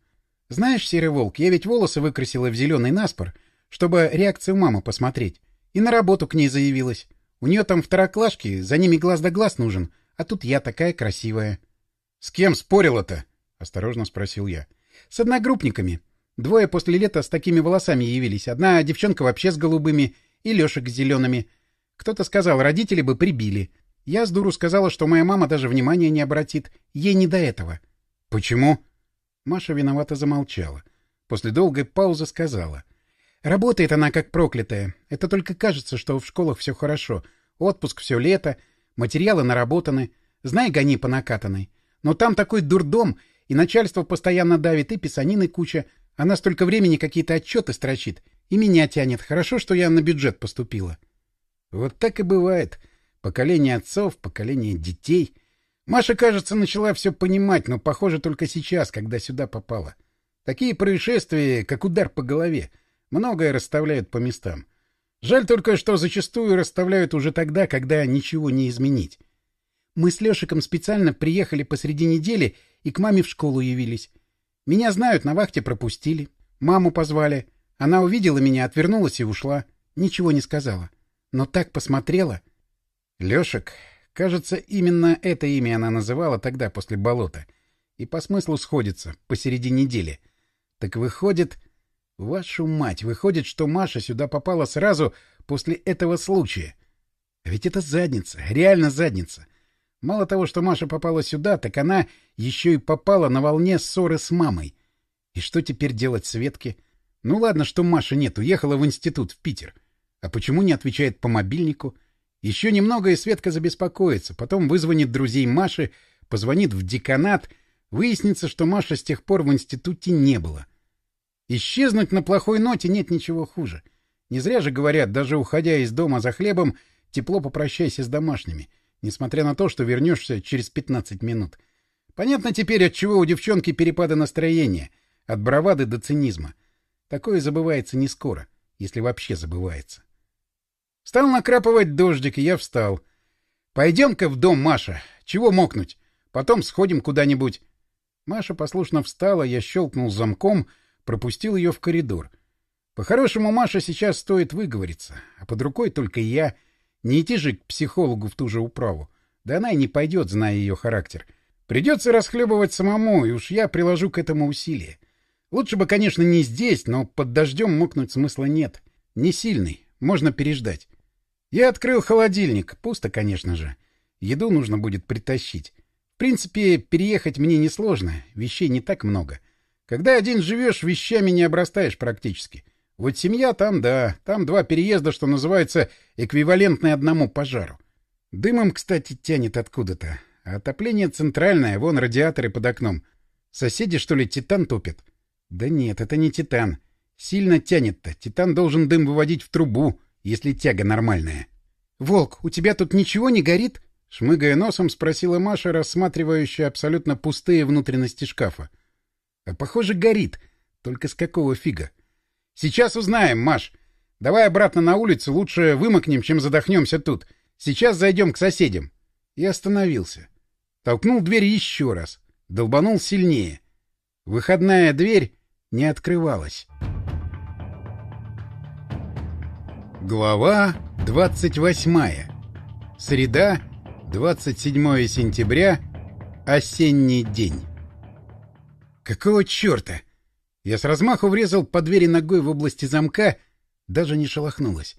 Знаешь, Серый Волк, я ведь волосы выкрасила в зеленый наспор, чтобы реакцию мамы посмотреть. И на работу к ней заявилась. У нее там второклашки, за ними глаз да глаз нужен, а тут я такая красивая. — С кем спорила-то? — осторожно спросил я. — С одногруппниками. Двое после лета с такими волосами явились. Одна девчонка вообще с голубыми и Лешек с зелеными. Кто-то сказал, родители бы прибили. Я с дуру сказала, что моя мама даже внимания не обратит. Ей не до этого. — Почему? — Маша виновато замолчала. После долгой паузы сказала. «Работает она как проклятая. Это только кажется, что в школах все хорошо. Отпуск все лето, материалы наработаны. Знай, гони по накатанной. Но там такой дурдом, и начальство постоянно давит, и писанины куча. Она столько времени какие-то отчеты строчит. И меня тянет. Хорошо, что я на бюджет поступила». Вот так и бывает. Поколение отцов, поколение детей — Маша, кажется, начала все понимать, но, похоже, только сейчас, когда сюда попала. Такие происшествия, как удар по голове, многое расставляют по местам. Жаль только, что зачастую расставляют уже тогда, когда ничего не изменить. Мы с Лешиком специально приехали посреди недели и к маме в школу явились. Меня знают, на вахте пропустили. Маму позвали. Она увидела меня, отвернулась и ушла. Ничего не сказала. Но так посмотрела. Лешек, Кажется, именно это имя она называла тогда после болота. И по смыслу сходится, посередине недели. Так выходит... Вашу мать, выходит, что Маша сюда попала сразу после этого случая. А ведь это задница, реально задница. Мало того, что Маша попала сюда, так она еще и попала на волне ссоры с мамой. И что теперь делать Светке? Ну ладно, что Маши нет, уехала в институт, в Питер. А почему не отвечает по мобильнику? — еще немного, и Светка забеспокоится. Потом вызвонит друзей Маши, позвонит в деканат. Выяснится, что Маша с тех пор в институте не было. Исчезнуть на плохой ноте нет ничего хуже. Не зря же говорят, даже уходя из дома за хлебом, тепло попрощайся с домашними, несмотря на то, что вернешься через 15 минут. Понятно теперь, от чего у девчонки перепады настроения, от бравады до цинизма. Такое забывается не скоро, если вообще забывается. Стал накрапывать дождик, и я встал. «Пойдем-ка в дом, Маша. Чего мокнуть? Потом сходим куда-нибудь». Маша послушно встала, я щелкнул замком, пропустил ее в коридор. По-хорошему, Маша сейчас стоит выговориться, а под рукой только я. Не идти же к психологу в ту же управу. Да она и не пойдет, зная ее характер. Придется расхлебывать самому, и уж я приложу к этому усилия. Лучше бы, конечно, не здесь, но под дождем мокнуть смысла нет. Не сильный, можно переждать. Я открыл холодильник. Пусто, конечно же. Еду нужно будет притащить. В принципе, переехать мне несложно. Вещей не так много. Когда один живешь, вещами не обрастаешь практически. Вот семья там, да, там два переезда, что называется, эквивалентны одному пожару. Дымом, кстати, тянет откуда-то. А отопление центральное, вон радиаторы под окном. Соседи, что ли, титан топят? Да нет, это не титан. Сильно тянет-то. Титан должен дым выводить в трубу, если тяга нормальная. — Волк, у тебя тут ничего не горит? — шмыгая носом, спросила Маша, рассматривающая абсолютно пустые внутренности шкафа. — А похоже, горит. Только с какого фига? — Сейчас узнаем, Маш. Давай обратно на улицу, лучше вымокнем, чем задохнемся тут. Сейчас зайдем к соседям. И остановился. Толкнул дверь еще раз. Долбанул сильнее. Выходная дверь не открывалась. Глава 28. Среда, 27 сентября, осенний день. Какого черта? Я с размаху врезал по двери ногой в области замка, даже не шелохнулась.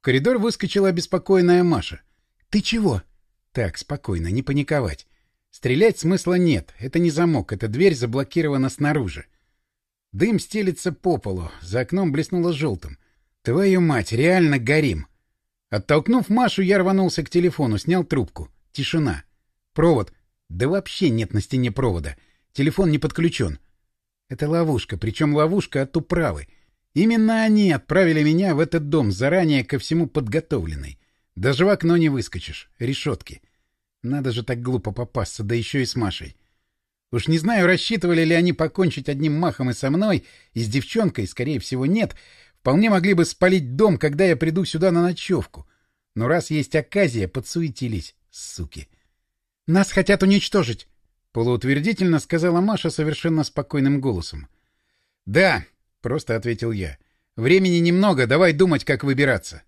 В коридор выскочила обеспокоенная Маша. «Ты чего?» «Так, спокойно, не паниковать. Стрелять смысла нет, это не замок, эта дверь заблокирована снаружи. Дым стелится по полу, за окном блеснуло желтым. Твою мать, реально горим!» Оттолкнув Машу, я рванулся к телефону, снял трубку. Тишина. Провод. Да вообще нет на стене провода. Телефон не подключен. Это ловушка, причем ловушка от управы. Именно они отправили меня в этот дом, заранее ко всему подготовленный. Даже в окно не выскочишь. Решетки. Надо же так глупо попасться, да еще и с Машей. Уж не знаю, рассчитывали ли они покончить одним махом и со мной, и с девчонкой, скорее всего, нет. Вполне могли бы спалить дом, когда я приду сюда на ночевку. Но раз есть оказия, подсуетились, суки. — Нас хотят уничтожить! — полуутвердительно сказала Маша совершенно спокойным голосом. — Да, — просто ответил я. — Времени немного, давай думать, как выбираться.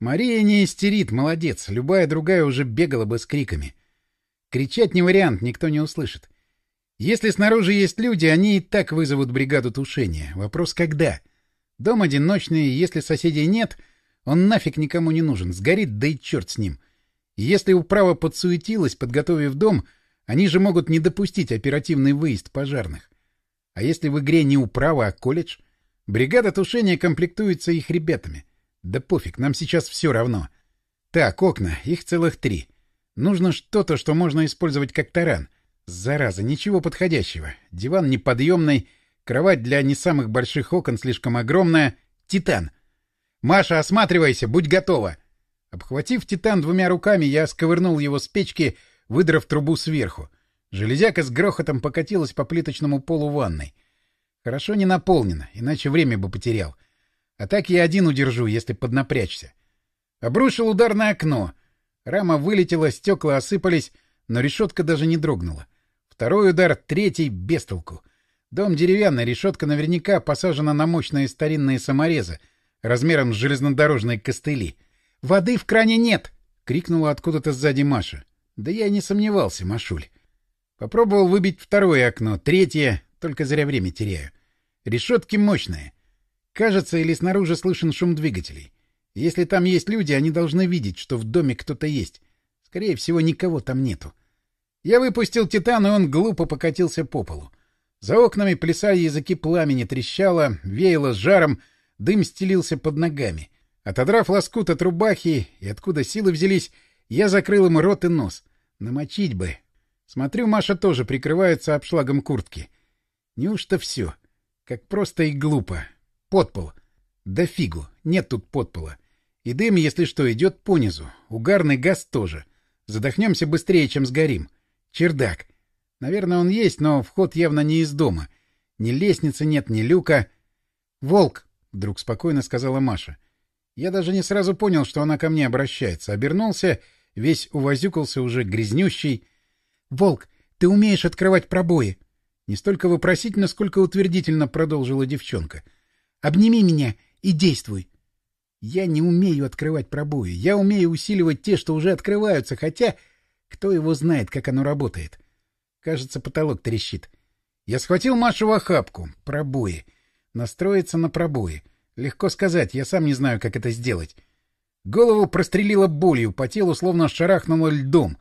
Мария не истерит, молодец, любая другая уже бегала бы с криками. Кричать не вариант, никто не услышит. Если снаружи есть люди, они и так вызовут бригаду тушения. Вопрос — когда? — Дом одиночный, если соседей нет, он нафиг никому не нужен, сгорит, да и черт с ним. Если управа подсуетилась, подготовив дом, они же могут не допустить оперативный выезд пожарных. А если в игре не управа, а колледж? Бригада тушения комплектуется их ребятами. Да пофиг, нам сейчас все равно. Так, окна, их целых три. Нужно что-то, что можно использовать как таран. Зараза, ничего подходящего. Диван неподъемный, Кровать для не самых больших окон слишком огромная. Титан. «Маша, осматривайся, будь готова!» Обхватив Титан двумя руками, я сковырнул его с печки, выдрав трубу сверху. Железяка с грохотом покатилась по плиточному полу ванной. Хорошо не наполнено, иначе время бы потерял. А так я один удержу, если поднапрячься. Обрушил удар на окно. Рама вылетела, стекла осыпались, но решетка даже не дрогнула. Второй удар, третий — без толку. Дом деревянный, решетка наверняка посажена на мощные старинные саморезы, размером с железнодорожные костыли. «Воды в кране нет!» — крикнула откуда-то сзади Маша. Да я не сомневался, Машуль. Попробовал выбить второе окно, третье, только зря время теряю. Решетки мощные. Кажется, или снаружи слышен шум двигателей. Если там есть люди, они должны видеть, что в доме кто-то есть. Скорее всего, никого там нету. Я выпустил титан, и он глупо покатился по полу. За окнами плясали языки пламени, трещало, веяло с жаром, дым стелился под ногами. Отодрав лоскут от рубахи, и откуда силы взялись, я закрыл ему рот и нос. Намочить бы. Смотрю, Маша тоже прикрывается обшлагом куртки. Неужто все? Как просто и глупо. Подпол. Да фигу, нет тут подпола. И дым, если что, идет понизу. Угарный газ тоже. Задохнемся быстрее, чем сгорим. Чердак. Наверное, он есть, но вход явно не из дома. Ни лестницы нет, ни люка. «Волк!» — вдруг спокойно сказала Маша. Я даже не сразу понял, что она ко мне обращается. Обернулся, весь увозюкался уже грязнющий. «Волк, ты умеешь открывать пробои!» Не столько вопросительно, сколько утвердительно продолжила девчонка. «Обними меня и действуй!» Я не умею открывать пробои. Я умею усиливать те, что уже открываются, хотя кто его знает, как оно работает. Кажется, потолок трещит. Я схватил Машу в охапку. Пробои. Настроиться на пробои. Легко сказать, я сам не знаю, как это сделать. Голову прострелило болью, по телу словно шарахнуло льдом.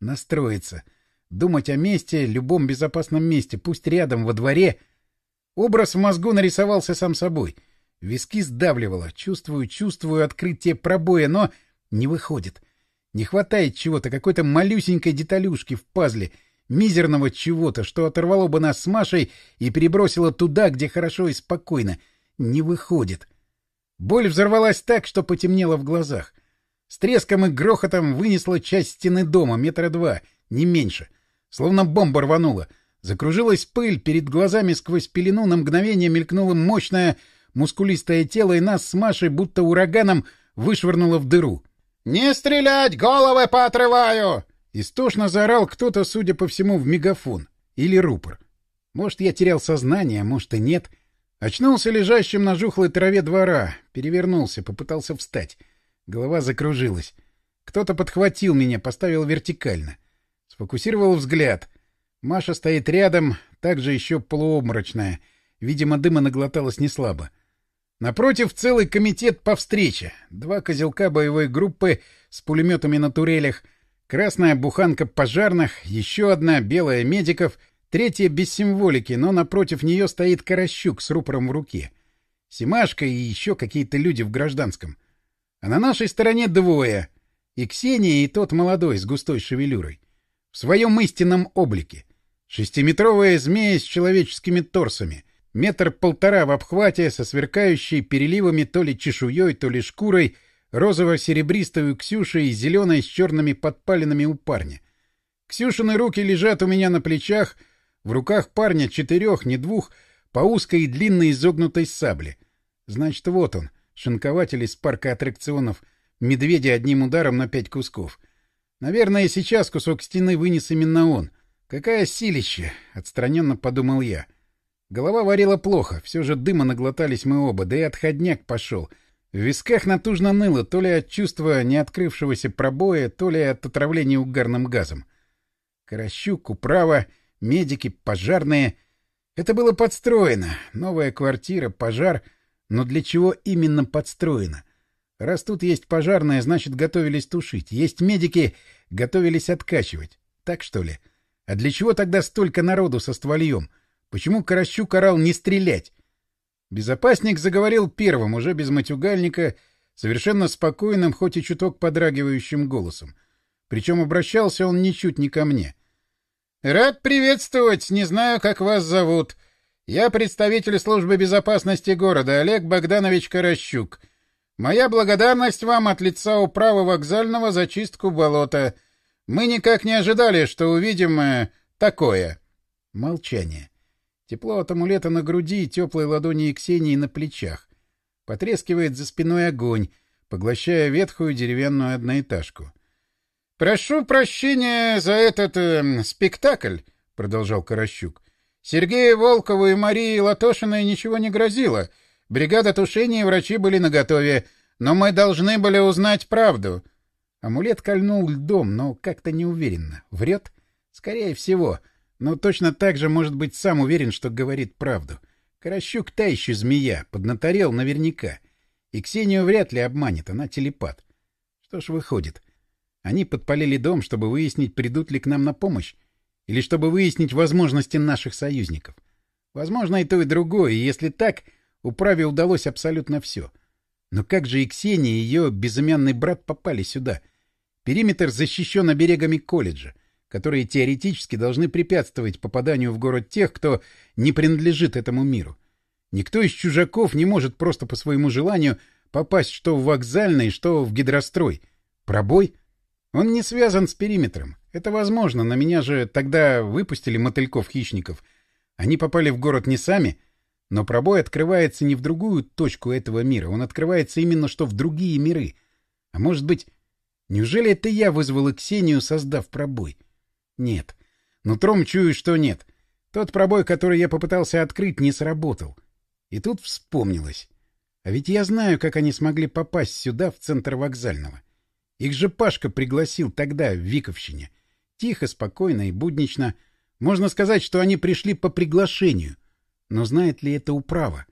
Настроиться. Думать о месте, любом безопасном месте, пусть рядом, во дворе. Образ в мозгу нарисовался сам собой. Виски сдавливало. Чувствую, чувствую открытие пробоя, но не выходит. Не хватает чего-то, какой-то малюсенькой деталюшки в пазле, мизерного чего-то, что оторвало бы нас с Машей и перебросило туда, где хорошо и спокойно. Не выходит. Боль взорвалась так, что потемнело в глазах. С треском и грохотом вынесла часть стены дома, метра два, не меньше. Словно бомба рванула. Закружилась пыль, перед глазами сквозь пелену на мгновение мелькнуло мощное мускулистое тело, и нас с Машей будто ураганом вышвырнуло в дыру. «Не стрелять! Головы поотрываю!» Истошно заорал кто-то, судя по всему, в мегафон. Или рупор. Может, я терял сознание, может и нет. Очнулся лежащим на жухлой траве двора. Перевернулся, попытался встать. Голова закружилась. Кто-то подхватил меня, поставил вертикально. Сфокусировал взгляд. Маша стоит рядом, также еще полуобморочная. Видимо, дыма наглоталась неслабо. Напротив целый комитет по встрече. Два козелка боевой группы с пулеметами на турелях, красная буханка пожарных, еще одна белая медиков, третья без символики, но напротив нее стоит Каращук с рупором в руке. Симашка и еще какие-то люди в гражданском. А на нашей стороне двое. И Ксения, и тот молодой с густой шевелюрой. В своем истинном облике. Шестиметровая змея с человеческими торсами — Метр полтора в обхвате, со сверкающей переливами то ли чешуей, то ли шкурой, розово-серебристой у и зеленой с черными подпалинами у парня. Ксюшины руки лежат у меня на плечах, в руках парня четырех, не двух, по узкой и длинной изогнутой сабле. Значит, вот он, шинкователь из парка аттракционов, медведя одним ударом на пять кусков. Наверное, сейчас кусок стены вынес именно он. Какая силища, отстраненно подумал я. — Голова варила плохо, все же дыма наглотались мы оба, да и отходняк пошел. В висках натужно ныло, то ли от чувства неоткрывшегося пробоя, то ли от отравления угарным газом. Каращук, управа, медики, пожарные. Это было подстроено. Новая квартира, пожар. Но для чего именно подстроено? Раз тут есть пожарные, значит, готовились тушить. Есть медики, готовились откачивать. Так что ли? А для чего тогда столько народу со ствольем? — Почему Каращук орал не стрелять? Безопасник заговорил первым, уже без матюгальника, совершенно спокойным, хоть и чуток подрагивающим голосом. Причем обращался он ничуть не ко мне. — Рад приветствовать, не знаю, как вас зовут. Я представитель службы безопасности города Олег Богданович Каращук. Моя благодарность вам от лица управы вокзального за чистку болота. Мы никак не ожидали, что увидим э, такое. Молчание. Тепло от амулета на груди и теплой ладони Ксении на плечах. Потрескивает за спиной огонь, поглощая ветхую деревянную одноэтажку. — Прошу прощения за этот э, спектакль, — продолжал Каращук. — Сергею Волкову и Марии Латошиной ничего не грозило. Бригада тушения и врачи были наготове. Но мы должны были узнать правду. Амулет кольнул льдом, но как-то неуверенно. Врет? Скорее всего. — но точно так же, может быть, сам уверен, что говорит правду. Каращук та еще змея, поднаторел наверняка. И Ксению вряд ли обманет, она телепат. Что ж выходит? Они подпалили дом, чтобы выяснить, придут ли к нам на помощь, или чтобы выяснить возможности наших союзников. Возможно, и то, и другое, и если так, управе удалось абсолютно все. Но как же и Ксения, и ее безымянный брат попали сюда? Периметр защищен оберегами колледжа которые теоретически должны препятствовать попаданию в город тех, кто не принадлежит этому миру. Никто из чужаков не может просто по своему желанию попасть что в вокзальный, что в гидрострой. Пробой? Он не связан с периметром. Это возможно, на меня же тогда выпустили мотыльков-хищников. Они попали в город не сами, но пробой открывается не в другую точку этого мира, он открывается именно что в другие миры. А может быть, неужели это я вызвал Ксению, создав пробой? — нет. Нутром чую, что нет. Тот пробой, который я попытался открыть, не сработал. И тут вспомнилось. А ведь я знаю, как они смогли попасть сюда, в центр вокзального. Их же Пашка пригласил тогда, в Виковщине. Тихо, спокойно и буднично. Можно сказать, что они пришли по приглашению. Но знает ли это управа?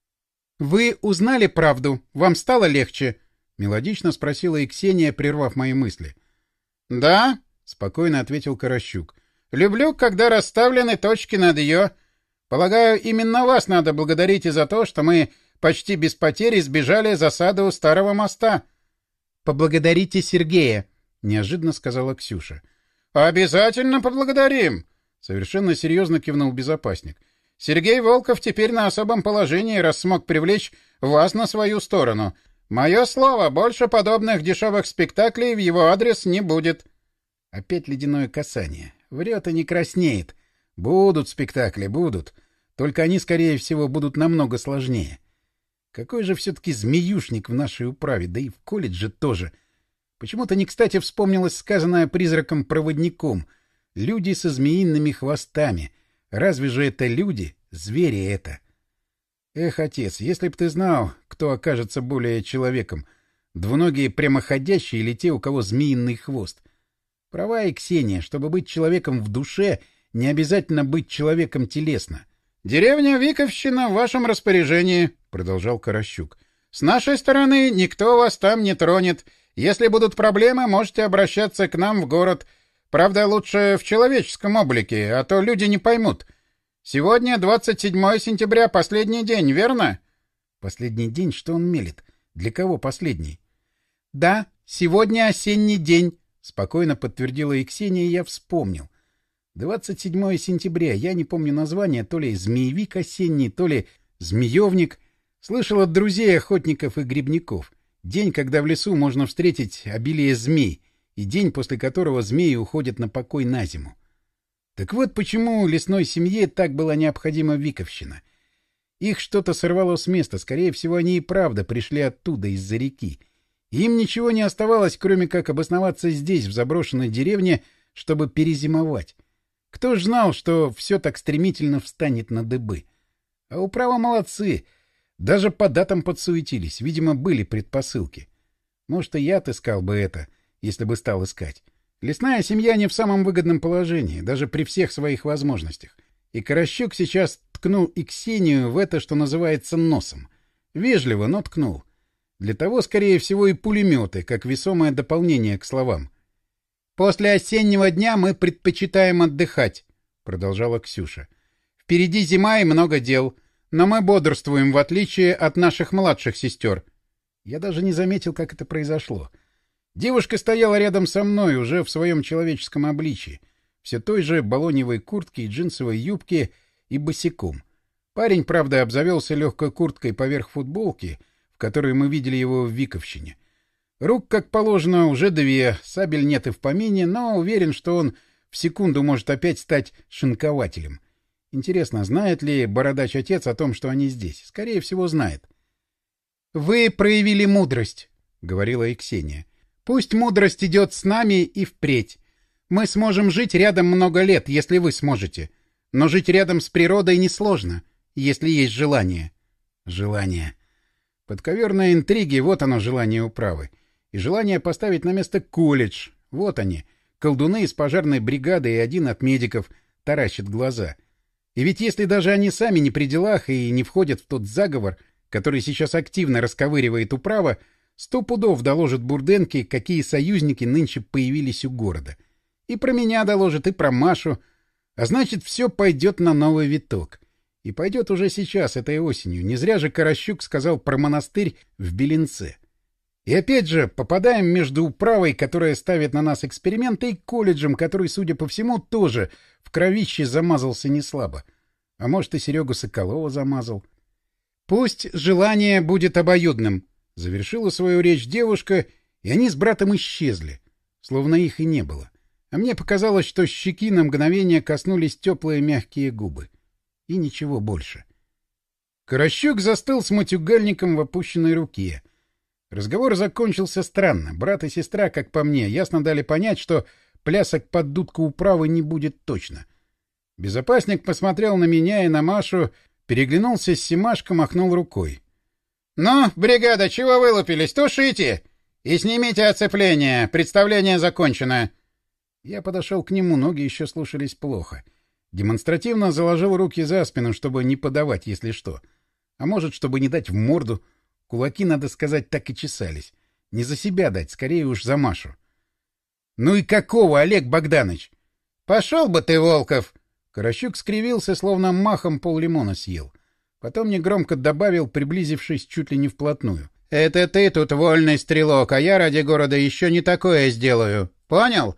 — Вы узнали правду? Вам стало легче? — мелодично спросила и Ксения, прервав мои мысли. — Да, — спокойно ответил Каращук. — Люблю, когда расставлены точки над ее. Полагаю, именно вас надо благодарить и за то, что мы почти без потерь избежали засады у старого моста. — Поблагодарите Сергея, — неожиданно сказала Ксюша. — Обязательно поблагодарим, — совершенно серьезно кивнул безопасник. — Сергей Волков теперь на особом положении, раз смог привлечь вас на свою сторону. Мое слово, больше подобных дешевых спектаклей в его адрес не будет. Опять ледяное касание. Врет и не краснеет. Будут спектакли, будут. Только они, скорее всего, будут намного сложнее. Какой же все-таки змеюшник в нашей управе, да и в колледже тоже. Почему-то не кстати вспомнилось сказанное призраком-проводником. Люди со змеиными хвостами. Разве же это люди? Звери это. Эх, отец, если б ты знал, кто окажется более человеком. Двуногие прямоходящие или те, у кого змеиный хвост. Права и Ксения, чтобы быть человеком в душе, не обязательно быть человеком телесно. — Деревня Виковщина в вашем распоряжении, — продолжал Каращук. — С нашей стороны никто вас там не тронет. Если будут проблемы, можете обращаться к нам в город. Правда, лучше в человеческом облике, а то люди не поймут. Сегодня 27 сентября, последний день, верно? — Последний день? Что он мелет? Для кого последний? — Да, сегодня осенний день, — спокойно подтвердила и Ксения, и я вспомнил. 27 сентября, я не помню название, то ли «Змеевик осенний», то ли «Змеевник». Слышал от друзей охотников и грибников. День, когда в лесу можно встретить обилие змей, и день, после которого змеи уходят на покой на зиму. Так вот почему лесной семье так была необходима Виковщина. Их что-то сорвало с места, скорее всего, они и правда пришли оттуда, из-за реки. Им ничего не оставалось, кроме как обосноваться здесь, в заброшенной деревне, чтобы перезимовать. Кто ж знал, что все так стремительно встанет на дыбы? А управа молодцы. Даже по датам подсуетились. Видимо, были предпосылки. Может, и я отыскал бы это, если бы стал искать. Лесная семья не в самом выгодном положении, даже при всех своих возможностях. И Корощук сейчас ткнул и Ксению в это, что называется, носом. Вежливо, но ткнул. Для того, скорее всего, и пулеметы, как весомое дополнение к словам. «После осеннего дня мы предпочитаем отдыхать», — продолжала Ксюша. «Впереди зима и много дел, но мы бодрствуем, в отличие от наших младших сестер». Я даже не заметил, как это произошло. Девушка стояла рядом со мной, уже в своем человеческом обличии, все той же балоневой куртке и джинсовой юбке и босиком. Парень, правда, обзавелся легкой курткой поверх футболки, в которой мы видели его в Виковщине. Рук, как положено, уже две, сабель нет и в помине, но уверен, что он в секунду может опять стать шинкователем. Интересно, знает ли бородач-отец о том, что они здесь? Скорее всего, знает. — Вы проявили мудрость, — говорила и Ксения. — Пусть мудрость идет с нами и впредь. Мы сможем жить рядом много лет, если вы сможете. Но жить рядом с природой несложно, если есть желание. Желание. Подковерные интриги — вот оно желание управы и желание поставить на место колледж. Вот они, колдуны из пожарной бригады и один от медиков, таращат глаза. И ведь если даже они сами не при делах и не входят в тот заговор, который сейчас активно расковыривает управа, сто пудов доложат Бурденке, какие союзники нынче появились у города. И про меня доложат, и про Машу. А значит, все пойдет на новый виток. И пойдет уже сейчас, этой осенью. Не зря же Каращук сказал про монастырь в Беленце. И опять же, попадаем между управой, которая ставит на нас эксперименты, и колледжем, который, судя по всему, тоже в кровище замазался неслабо. А может, и Серегу Соколова замазал. «Пусть желание будет обоюдным», — завершила свою речь девушка, и они с братом исчезли, словно их и не было. А мне показалось, что щеки на мгновение коснулись теплые мягкие губы. И ничего больше. Корощук застыл с матюгальником в опущенной руке — Разговор закончился странно. Брат и сестра, как по мне, ясно дали понять, что плясок под дудку управы не будет точно. Безопасник посмотрел на меня и на Машу, переглянулся с Симашком, махнул рукой. — Ну, бригада, чего вылупились? Тушите! И снимите оцепление. Представление закончено. Я подошел к нему, ноги еще слушались плохо. Демонстративно заложил руки за спину, чтобы не подавать, если что. А может, чтобы не дать в морду — Кулаки, надо сказать, так и чесались. Не за себя дать, скорее уж за Машу. — Ну и какого, Олег Богданович? — Пошел бы ты, Волков! Каращук скривился, словно махом пол лимона съел. Потом негромко добавил, приблизившись чуть ли не вплотную. — Это ты тут вольный стрелок, а я ради города еще не такое сделаю. Понял?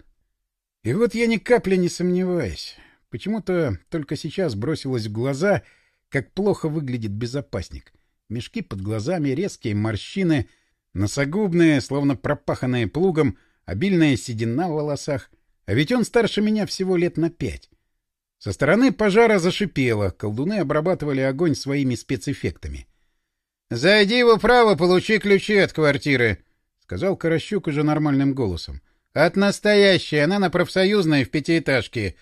И вот я ни капли не сомневаюсь. Почему-то только сейчас бросилось в глаза, как плохо выглядит безопасник. Мешки под глазами, резкие морщины, носогубные, словно пропаханные плугом, обильная седина в волосах. А ведь он старше меня всего лет на пять. Со стороны пожара зашипело, колдуны обрабатывали огонь своими спецэффектами. — Зайди в управу, получи ключи от квартиры, — сказал Каращук уже нормальным голосом. — От настоящей, она на профсоюзной в пятиэтажке.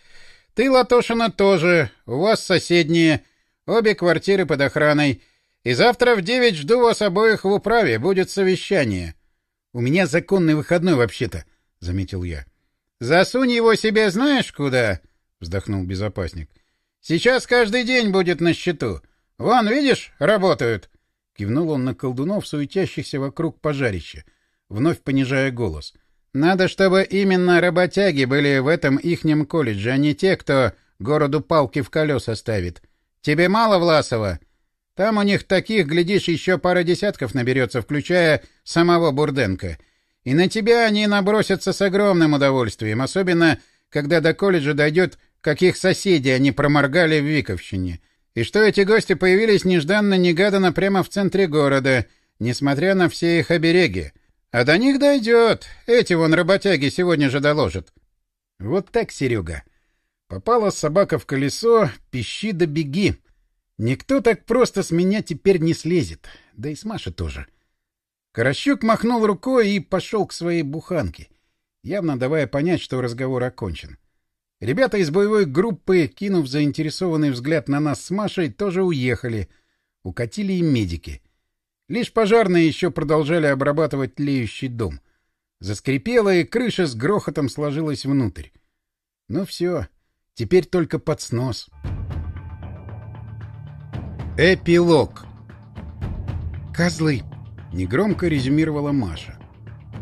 Ты, Латошина, тоже, у вас соседние, обе квартиры под охраной. И завтра в девять жду вас обоих в управе, будет совещание. — У меня законный выходной вообще-то, — заметил я. — Засунь его себе знаешь куда? —— вздохнул безопасник. — Сейчас каждый день будет на счету. Вон, видишь, работают. Кивнул он на колдунов, суетящихся вокруг пожарища, вновь понижая голос. — Надо, чтобы именно работяги были в этом ихнем колледже, а не те, кто городу палки в колеса ставит. Тебе мало, Власова? Там у них таких, глядишь, еще пара десятков наберется, включая самого Бурденко. И на тебя они набросятся с огромным удовольствием, особенно когда до колледжа дойдет каких соседей они проморгали в Виковщине, и что эти гости появились нежданно-негаданно прямо в центре города, несмотря на все их обереги. А до них дойдет. Эти вон работяги сегодня же доложат. Вот так, Серега. Попала собака в колесо, пищи да беги. Никто так просто с меня теперь не слезет. Да и с Машей тоже. Каращук махнул рукой и пошел к своей буханке, явно давая понять, что разговор окончен. Ребята из боевой группы, кинув заинтересованный взгляд на нас с Машей, тоже уехали. Укатили и медики. Лишь пожарные еще продолжали обрабатывать тлеющий дом. Заскрипела, и крыша с грохотом сложилась внутрь. Ну все, теперь только под снос. Эпилог «Козлы!» — негромко резюмировала Маша.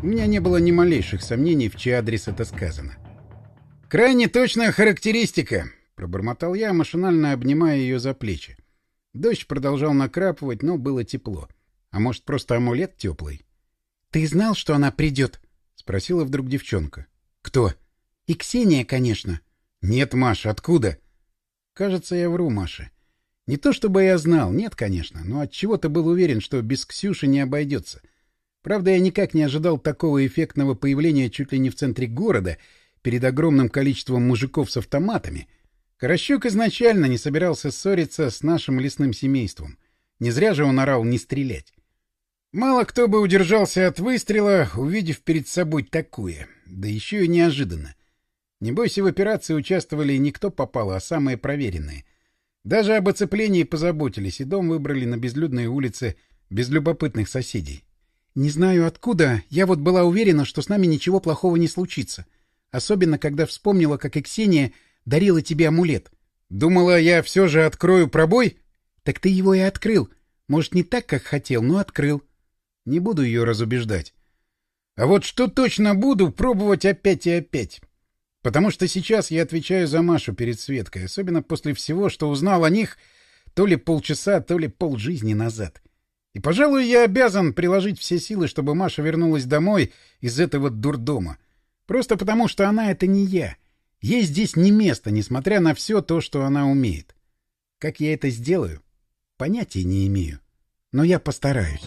У меня не было ни малейших сомнений, в чей адрес это сказано. — «Крайне точная характеристика», — пробормотал я, машинально обнимая ее за плечи. Дождь продолжал накрапывать, но было тепло. А может, просто амулет теплый? «Ты знал, что она придет?» — спросила вдруг девчонка. «Кто?» «И Ксения, конечно». «Нет, Маша, откуда?» «Кажется, я вру, Маша. Не то чтобы я знал, нет, конечно, но от чего то был уверен, что без Ксюши не обойдется. Правда, я никак не ожидал такого эффектного появления чуть ли не в центре города — перед огромным количеством мужиков с автоматами, Каращук изначально не собирался ссориться с нашим лесным семейством. Не зря же он орал не стрелять. Мало кто бы удержался от выстрела, увидев перед собой такое, да еще и неожиданно. Небось, в операции участвовали не кто попало, а самые проверенные. Даже об оцеплении позаботились, и дом выбрали на безлюдной улице без любопытных соседей. Не знаю откуда, я вот была уверена, что с нами ничего плохого не случится — Особенно, когда вспомнила, как и Ксения дарила тебе амулет. Думала, я все же открою пробой? Так ты его и открыл. Может, не так, как хотел, но открыл. Не буду ее разубеждать. А вот что точно буду, пробовать опять и опять. Потому что сейчас я отвечаю за Машу перед Светкой, особенно после всего, что узнал о них то ли полчаса, то ли полжизни назад. И, пожалуй, я обязан приложить все силы, чтобы Маша вернулась домой из этого дурдома. Просто потому, что она — это не я. Ей здесь не место, несмотря на все то, что она умеет. Как я это сделаю? Понятия не имею. Но я постараюсь.